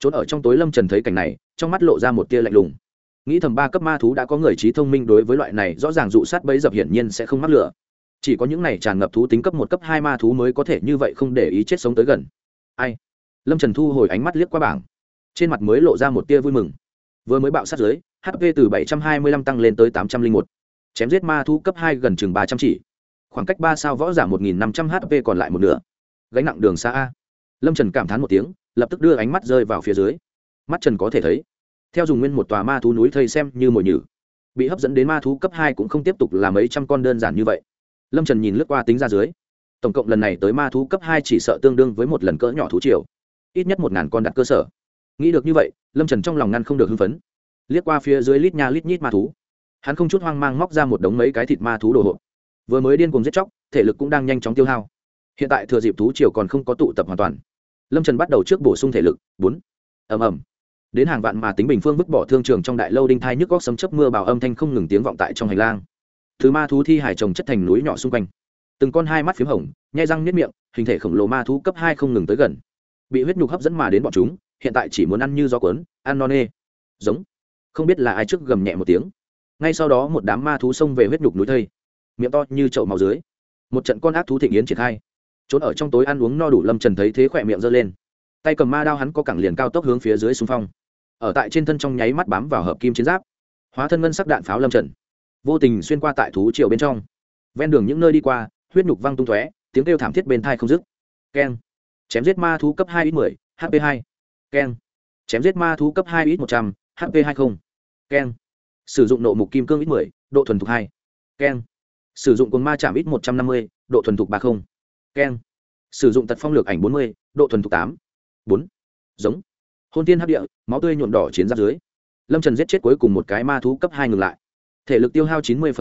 Trốn ở trong tối lâm trần thấy cảnh này, trong mắt lộ ra một tia lạnh lùng. Nghĩ thầm ba cấp ma thú đã có người trí thông minh đối với loại này, rõ ràng dụ sát bấy dập hiển nhiên sẽ không mắc lửa chỉ có những này tràn ngập thú tính cấp một, cấp hai ma thú mới có thể như vậy không để ý chết sống tới gần. Ai? Lâm trần thu hồi ánh mắt liếc qua bảng. Trên mặt mới lộ ra một tia vui mừng. Vừa mới bạo sát giới hp từ bảy trăm hai mươi lăm tăng lên tới tám trăm linh một. Chém giết ma thú cấp hai gần chừng ba trăm chỉ. Khoảng cách ba sao võ giả một nghìn năm trăm hp còn lại một nửa. Gánh nặng đường xa a. Lâm trần cảm thán một tiếng, lập tức đưa ánh mắt rơi vào phía dưới. Mắt trần có thể thấy, theo dùng nguyên một tòa ma thú núi thây xem như mồi nhử. Bị hấp dẫn đến ma thú cấp hai cũng không tiếp tục là mấy trăm con đơn giản như vậy lâm trần nhìn lướt qua tính ra dưới. Tổng cộng lần này tới ma thú cấp hai chỉ sợ tương đương với một lần cỡ nhỏ thú triều. Ít nhất một ngàn con đặt cơ sở. Nghĩ được như vậy, lâm trần trong lòng ngăn không được hưng phấn. Liếc qua phía dưới lít nha lít nhít ma thú. Hắn không chút hoang mang móc ra một đống mấy cái thịt ma thú đồ hộp. Vừa mới điên cùng giết chóc, thể lực cũng đang nhanh chóng tiêu hao. Hiện tại thừa dịp thú triều còn không có tụ tập hoàn toàn. Lâm trần bắt đầu trước bổ sung thể lực, bốn. Ẩm ẩm đến hàng vạn mà tính bình phương vứt bỏ thương trường trong đại lâu đinh thai nhức góc sấm chấp mưa bào âm thanh không ngừng tiếng vọng tại trong hành lang thứ ma thú thi hải trồng chất thành núi nhỏ xung quanh. Từng con hai mắt p h í m hồng, nhai răng nếp miệng, hình thể khổng lồ ma thú cấp hai không ngừng tới gần. Bị huyết nhục hấp dẫn mà đến bọn chúng, hiện tại chỉ muốn ăn như gió cuốn, ăn non nê. Giống. Không biết là ai trước gầm nhẹ một tiếng. Ngay sau đó một đám ma thú xông về huyết nhục núi thây. Miệng to như chậu màu dưới. Một trận con ác thú thịnh yến triển khai. Trốn ở trong tối ăn uống no đủ lâm trần thấy thế khỏe miệng giơ lên. Tay cầm ma đao hắn có cẳng liền cao tốc hướng phía dưới xung phong. Ở tại trên thân trong nháy mắt bám vào hợp kim chiến giáp. Hóa thân ngân sắc đạn pháo lâm trần vô tình xuyên qua tại thú triều bên trong. Ven đường những nơi đi qua, huyết nhục văng tung tóe, tiếng kêu thảm thiết bên thai không dứt. Keng. Chém giết ma thú cấp hai ít mười hp hai. Keng. Chém giết ma thú cấp hai ít một trăm hp hai mươi keng. Sử dụng nộ mục kim cương ít mười, độ thuần thục hai. Keng. Sử dụng cồn ma chạm ít một trăm năm mươi, độ thuần thục ba không. Keng. Sử dụng tật phong lược ảnh bốn mươi, độ thuần thục tám. Bốn. Giống. Hôn tiên hấp địa, máu tươi nhuộm đỏ chiến giáp dưới. Lâm trần giết chết cuối cùng một cái ma thú cấp hai ngừng lại thể lực tiêu hao chín mươi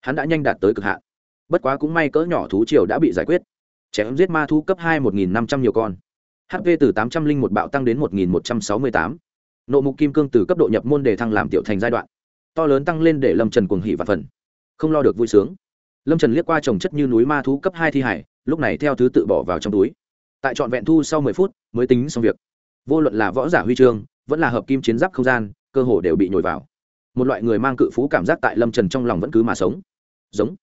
hắn đã nhanh đạt tới cực hạn. Bất quá cũng may cỡ nhỏ thú triều đã bị giải quyết. Chém giết ma thú cấp hai một nghìn năm trăm nhiều con. Hp từ tám trăm linh một bạo tăng đến một nghìn một trăm sáu mươi tám. Nộ mục kim cương từ cấp độ nhập môn để thăng làm tiểu thành giai đoạn. To lớn tăng lên để lâm trần cuồng hỉ và phần. Không lo được vui sướng. Lâm trần liếc qua trồng chất như núi ma thú cấp hai thi hải, lúc này theo thứ tự bỏ vào trong túi. Tại trọn vẹn thu sau mười phút, mới tính xong việc. Vô luận là võ giả huy chương, vẫn là hợp kim chiến giáp không gian, cơ hồ đều bị nhồi vào một loại người mang cự phú cảm giác tại lâm trần trong lòng vẫn cứ mà sống. Giống.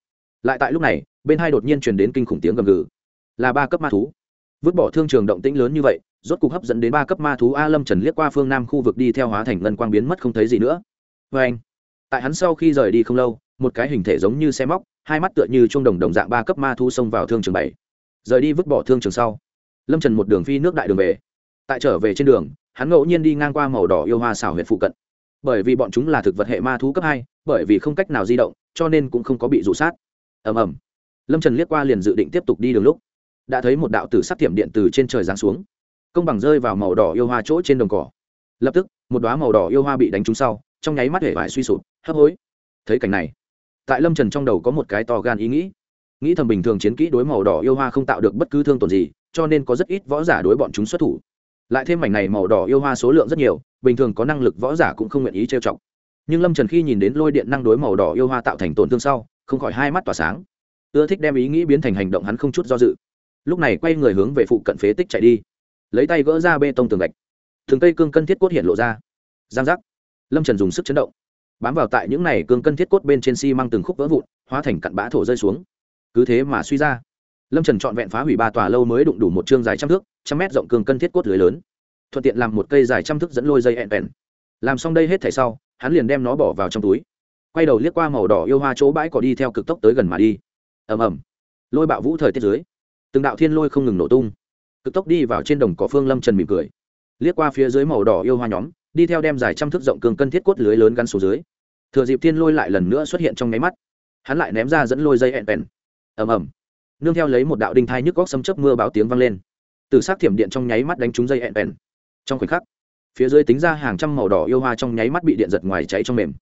Lại tại lúc này, bên hai đột nhiên truyền đến kinh khủng tiếng gầm gừ. Là ba cấp ma thú. Vứt bỏ thương trường động tĩnh lớn như vậy, rốt cục hấp dẫn đến ba cấp ma thú a lâm trần liếc qua phương nam khu vực đi theo hóa thành ngân quang biến mất không thấy gì nữa. Vê anh, tại hắn sau khi rời đi không lâu, một cái hình thể giống như xe móc, hai mắt tựa như chuông đồng đồng dạng ba cấp ma thú xông vào thương trường bảy. Rời đi vứt bỏ thương trường sau, lâm trần một đường phi nước đại đường về. Tại trở về trên đường, hắn ngẫu nhiên đi ngang qua màu đỏ yêu hoa xảo huyện phụ cận bởi vì bọn chúng là thực vật hệ ma thú cấp hai, bởi vì không cách nào di động, cho nên cũng không có bị rụ sát. Ầm ầm. Lâm trần liếc qua liền dự định tiếp tục đi đường lúc, đã thấy một đạo tử sắc tiệm điện từ trên trời giáng xuống. Công bằng rơi vào màu đỏ yêu hoa chỗ trên đồng cỏ. Lập tức, một đoá màu đỏ yêu hoa bị đánh trúng sau, trong nháy mắt hể vải suy sụp, hấp hối. Thấy cảnh này, tại lâm trần trong đầu có một cái to gan ý nghĩ. Nghĩ thầm bình thường chiến kỹ đối màu đỏ yêu hoa không tạo được bất cứ thương tổn gì, cho nên có rất ít võ giả đối bọn chúng xuất thủ. Lại thêm mảnh này màu đỏ yêu hoa số lượng rất nhiều bình thường có năng lực võ giả cũng không nguyện ý trêu chọc. Nhưng lâm trần khi nhìn đến lôi điện năng đối màu đỏ yêu hoa tạo thành tổn thương sau, không khỏi hai mắt tỏa sáng. Ưa thích đem ý nghĩ biến thành hành động hắn không chút do dự. Lúc này quay người hướng về phụ cận phế tích chạy đi. Lấy tay gỡ ra bê tông tường gạch. Thường cây cương cân thiết cốt hiện lộ ra. Giang giác. Lâm trần dùng sức chấn động. Bám vào tại những này cương cân thiết cốt bên trên xi、si、măng từng khúc vỡ vụn, hóa thành cặn bã thổ rơi xuống. Cứ thế mà suy ra. Lâm trần trọn vẹn phá hủy ba tòa lâu mới đụng đủ một chương dài trăm thước, trăm mét rộng cương cân thiết cốt lưới lớn thuận tiện làm một cây dài trăm thước dẫn lôi dây ẹn vẹn làm xong đây hết thảy sau, hắn liền đem nó bỏ vào trong túi. Quay đầu liếc qua màu đỏ yêu hoa chỗ bãi cỏ đi theo cực tốc tới gần mà đi. Ầm ầm. Lôi bạo vũ thời tiết dưới, từng đạo thiên lôi không ngừng nổ tung. Cực tốc đi vào trên đồng cỏ phương lâm trần mỉm cười. Liếc qua phía dưới màu đỏ yêu hoa nhóm, đi theo đem dài trăm thước rộng cường cân thiết cốt lưới lớn gắn xuống dưới. Thừa dịp thiên lôi lại lần nữa xuất hiện trong nháy mắt, hắn lại ném ra dẫn lôi dây ẹn ẹn ầm ầm. Nương theo lấy một đạo đinh thai nhức góc sấm chớp mưa báo tiếng vang lên. Từ sát thiểm điện trong nháy mắt đánh trúng dây ẹn ẹn trong khoảnh khắc, phía dưới tính ra hàng trăm màu đỏ yêu hoa trong nháy mắt bị điện giật ngoài cháy trong mềm.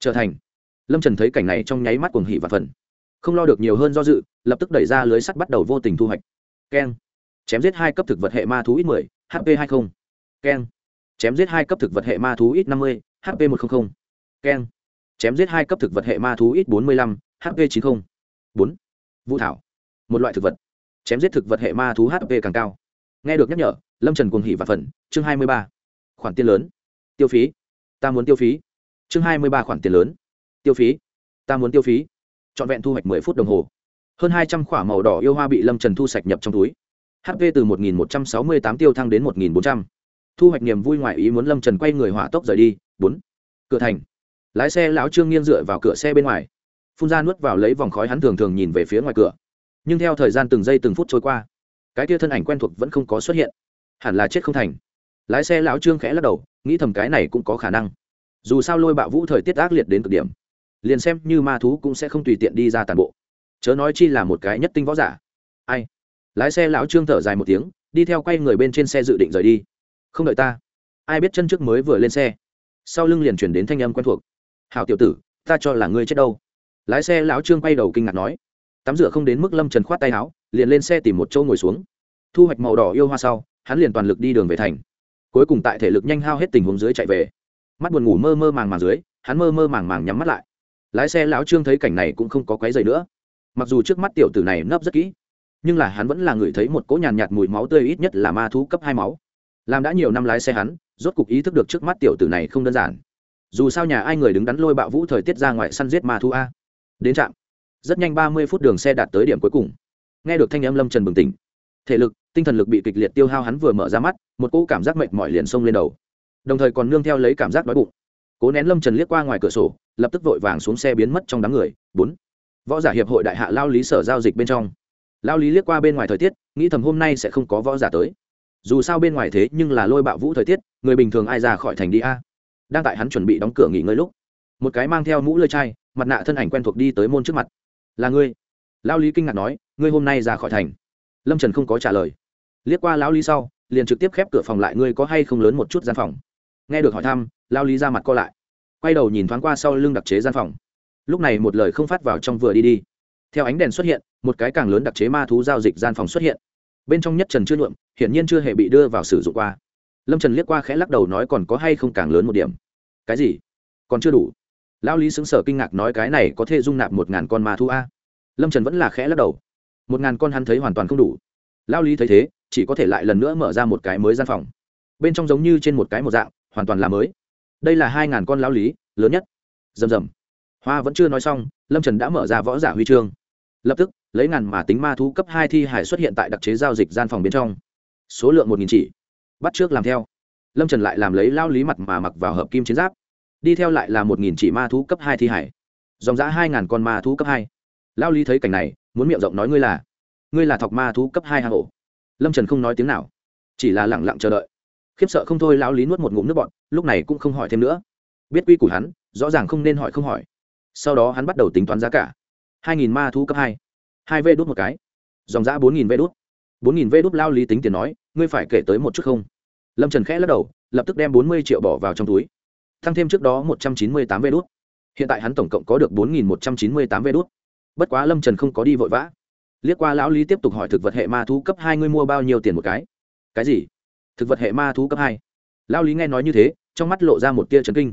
Trở thành, lâm trần thấy cảnh này trong nháy mắt cuồng hỉ và phần không lo được nhiều hơn do dự, lập tức đẩy ra lưới sắt bắt đầu vô tình thu hoạch. Keng. Chém giết hai cấp thực vật hệ ma thú ít mười hp hai mươi keng. Chém giết hai cấp thực vật hệ ma thú ít năm mươi hp một trăm linh keng. Chém giết hai cấp thực vật hệ ma thú ít bốn mươi lăm hp chín mươi bốn. Vũ thảo. Một loại thực vật. Chém giết thực vật hệ ma thú hp càng cao. Nghe được nhắc nhở, lâm trần cuồng hỉ và phần chương hai mươi ba, khoản tiền lớn. Tiêu phí. Ta muốn tiêu phí. Chương hai mươi ba khoản tiền lớn. Tiêu phí. Ta muốn tiêu phí. Trọn vẹn thu hoạch mười phút đồng hồ. Hơn hai trăm k h ỏ a màu đỏ yêu hoa bị lâm trần thu sạch nhập trong túi. Hp từ một nghìn một trăm sáu mươi tám tiêu thăng đến một nghìn bốn trăm. Thu hoạch niềm vui ngoài ý muốn lâm trần quay người hỏa tốc rời đi. Bốn. Cửa thành. Lái xe lão trương nghiêng dựa vào cửa xe bên ngoài. Phun ra nuốt vào lấy vòng khói hắn thường thường nhìn về phía ngoài cửa. Nhưng theo thời gian từng giây từng phút trôi qua, cái tia thân ảnh quen thuộc vẫn không có xuất hiện. Hẳn là chết không thành lái xe lão trương khẽ lắc đầu, nghĩ thầm cái này cũng có khả năng. Dù sao lôi bạo vũ thời tiết ác liệt đến cực điểm, liền xem như ma thú cũng sẽ không tùy tiện đi ra tàn bộ. Chớ nói chi là một cái nhất tinh võ giả. Ai? Lái xe lão trương thở dài một tiếng, đi theo quay người bên trên xe dự định rời đi. Không đợi ta. Ai biết chân trước mới vừa lên xe. Sau lưng liền chuyển đến thanh âm quen thuộc. Hảo tiểu tử, ta cho là ngươi chết đâu. Lái xe lão trương quay đầu kinh ngạc nói. Tắm rửa không đến mức lâm trần khoát tay áo, liền lên xe tìm một chỗ ngồi xuống. Thu hoạch màu đỏ yêu hoa sau, hắn liền toàn lực đi đường về thành cuối cùng tại thể lực nhanh hao hết tình huống dưới chạy về. Mắt buồn ngủ mơ mơ màng màng dưới hắn mơ mơ màng màng nhắm mắt lại. Lái xe lão trương thấy cảnh này cũng không có quấy dày nữa. Mặc dù trước mắt tiểu tử này nấp rất kỹ nhưng là hắn vẫn là người thấy một cỗ nhàn nhạt, nhạt mùi máu tươi ít nhất là ma thú cấp hai máu. Làm đã nhiều năm lái xe hắn rốt cục ý thức được trước mắt tiểu tử này không đơn giản. Dù sao nhà ai người đứng đắn lôi bạo vũ thời tiết ra ngoài săn giết ma thú a. Đến trạm. Rất nhanh ba mươi phút đường xe đạt tới điểm cuối cùng. Nghe được thanh âm lâm trần bừng tỉnh. Thể lực tinh thần lực bị kịch liệt tiêu hao hắn vừa mở ra mắt, một cỗ cảm giác mệt mỏi liền xông lên đầu. Đồng thời còn nương theo lấy cảm giác đói bụng. Cố nén lâm trần liếc qua ngoài cửa sổ, lập tức vội vàng xuống xe biến mất trong đám người. Bốn, võ giả hiệp hội đại hạ lao lý sở giao dịch bên trong. Lao lý liếc qua bên ngoài thời tiết, nghĩ thầm hôm nay sẽ không có võ giả tới. Dù sao bên ngoài thế nhưng là lôi bạo vũ thời tiết, người bình thường ai ra khỏi thành đi a? Đang tại hắn chuẩn bị đóng cửa nghỉ ngơi lúc, một cái mang theo mũ lơi chai, mặt nạ thân ảnh quen thuộc đi tới môn trước mặt. Là ngươi? Lao lý kinh ngạc nói, ngươi hôm nay ra khỏi thành? Lâm trần không có trả lời liếc qua lão lý sau, liền trực tiếp khép cửa phòng lại, ngươi có hay không lớn một chút gian phòng? Nghe được hỏi thăm lao lý ra mặt co lại, quay đầu nhìn thoáng qua sau lưng đặc chế gian phòng. Lúc này một lời không phát vào trong vừa đi đi. Theo ánh đèn xuất hiện, một cái càng lớn đặc chế ma thú giao dịch gian phòng xuất hiện. Bên trong nhất trần chưa nhuộm, hiển nhiên chưa hề bị đưa vào sử dụng qua. Lâm trần liếc qua khẽ lắc đầu nói còn có hay không càng lớn một điểm. Cái gì? Còn chưa đủ. Lão lý xứng sở kinh ngạc nói cái này có thể dung nạp một ngàn con ma thú a. Lâm trần vẫn là khẽ lắc đầu. Một ngàn con hắn thấy hoàn toàn không đủ. Lão lý thấy thế chỉ có thể lại lần nữa mở ra một cái mới gian phòng. Bên trong giống như trên một cái một dạng, hoàn toàn là mới. Đây là hai ngàn con lao lý, lớn nhất. Rầm rầm. Hoa vẫn chưa nói xong, lâm trần đã mở ra võ giả huy chương. Lập tức, lấy ngàn mà tính ma thú cấp hai thi hải xuất hiện tại đặc chế giao dịch gian phòng bên trong. Số lượng một nghìn chỉ. Bắt trước làm theo. Lâm trần lại làm lấy lao lý mặt mà mặc vào hợp kim chiến giáp. Đi theo lại là một nghìn chỉ ma thú cấp hai thi hải dòng giã hai ngàn con ma thú cấp hai. Lao lý thấy cảnh này, muốn miệng rộng nói ngươi là ngươi là thọc ma thú cấp hai hà ổ lâm trần không nói tiếng nào chỉ là lẳng lặng chờ đợi khiếp sợ không thôi lão lý nuốt một ngụm nước bọn lúc này cũng không hỏi thêm nữa. biết quy củ hắn, rõ ràng không nên hỏi không hỏi. sau đó hắn bắt đầu tính toán giá cả. hai nghìn ma thu cấp hai hai vê đốt một cái. dòng giã bốn nghìn vê đốt bốn nghìn vê đốt lao lý tính tiền nói, ngươi phải kể tới một chút không? lâm trần khẽ lắc đầu, lập tức đem bốn mươi triệu bỏ vào trong túi. thăng thêm trước đó một trăm chín mươi tám vê đốt hiện tại hắn tổng cộng có được bốn nghìn một trăm chín mươi tám vê đốt bất quá lâm trần không có đi vội vã liếc qua lão lý tiếp tục hỏi thực vật hệ ma thú cấp hai ngươi mua bao nhiêu tiền một cái? Cái gì? Thực vật hệ ma thú cấp hai? Lão lý nghe nói như thế, trong mắt lộ ra một tia trấn kinh.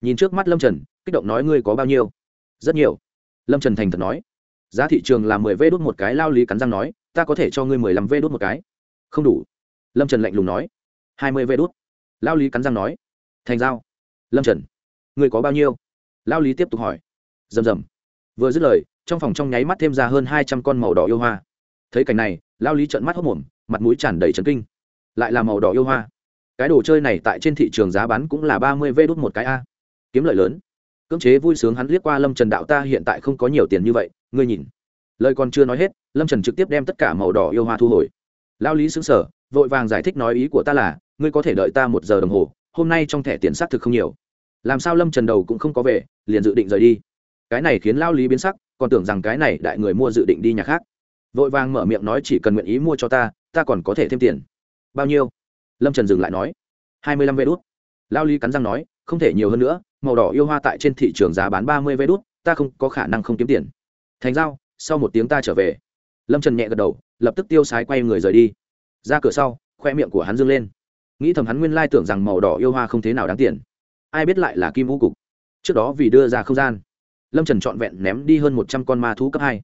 Nhìn trước mắt lâm trần, kích động nói ngươi có bao nhiêu? Rất nhiều. Lâm trần thành thật nói. Giá thị trường là mười vê đốt một cái lao lý cắn răng nói, ta có thể cho ngươi mười lăm vê đốt một cái. Không đủ. Lâm trần lạnh lùng nói. hai mươi vê đốt. Lao lý cắn răng nói. Thành giao. Lâm trần, ngươi có bao nhiêu? Lao lý tiếp tục hỏi. Rầm rầm. Vừa dứt lời trong phòng trong nháy mắt thêm ra hơn hai trăm con màu đỏ yêu hoa. Thấy cảnh này, lao lý trợn mắt hốc mồm, mặt mũi tràn đầy trấn kinh. Lại là màu đỏ yêu hoa. Cái đồ chơi này tại trên thị trường giá bán cũng là ba mươi vê đốt một cái a. Kiếm lợi lớn. Cưỡng chế vui sướng hắn liếc qua lâm trần đạo ta hiện tại không có nhiều tiền như vậy, ngươi nhìn. Lời còn chưa nói hết, lâm trần trực tiếp đem tất cả màu đỏ yêu hoa thu hồi. Lao lý xứng sở vội vàng giải thích nói ý của ta là, ngươi có thể đợi ta một giờ đồng hồ, hôm nay trong thẻ tiền xác thực không nhiều. Làm sao lâm trần đầu cũng không có về, liền dự định rời đi. Cái này khiến lao lý biến sắc còn tưởng rằng cái này đại người mua dự định đi nhà khác. Vội vàng mở miệng nói chỉ cần nguyện ý mua cho ta ta còn có thể thêm tiền. Bao nhiêu? Lâm trần dừng lại nói. Hai mươi lăm vé đút. Lao lý cắn răng nói, không thể nhiều hơn nữa, màu đỏ yêu hoa tại trên thị trường giá bán ba mươi vé đút, ta không có khả năng không kiếm tiền. Thành giao, sau một tiếng ta trở về. Lâm trần nhẹ gật đầu, lập tức tiêu sái quay người rời đi. Ra cửa sau, khoe miệng của hắn dâng lên. Nghĩ thầm hắn nguyên lai tưởng rằng màu đỏ yêu hoa không thế nào đáng tiền. Ai biết lại là kim vũ cục. Trước đó vì đưa ra không gian lâm trần trọn vẹn ném đi hơn một trăm con ma thú cấp hai.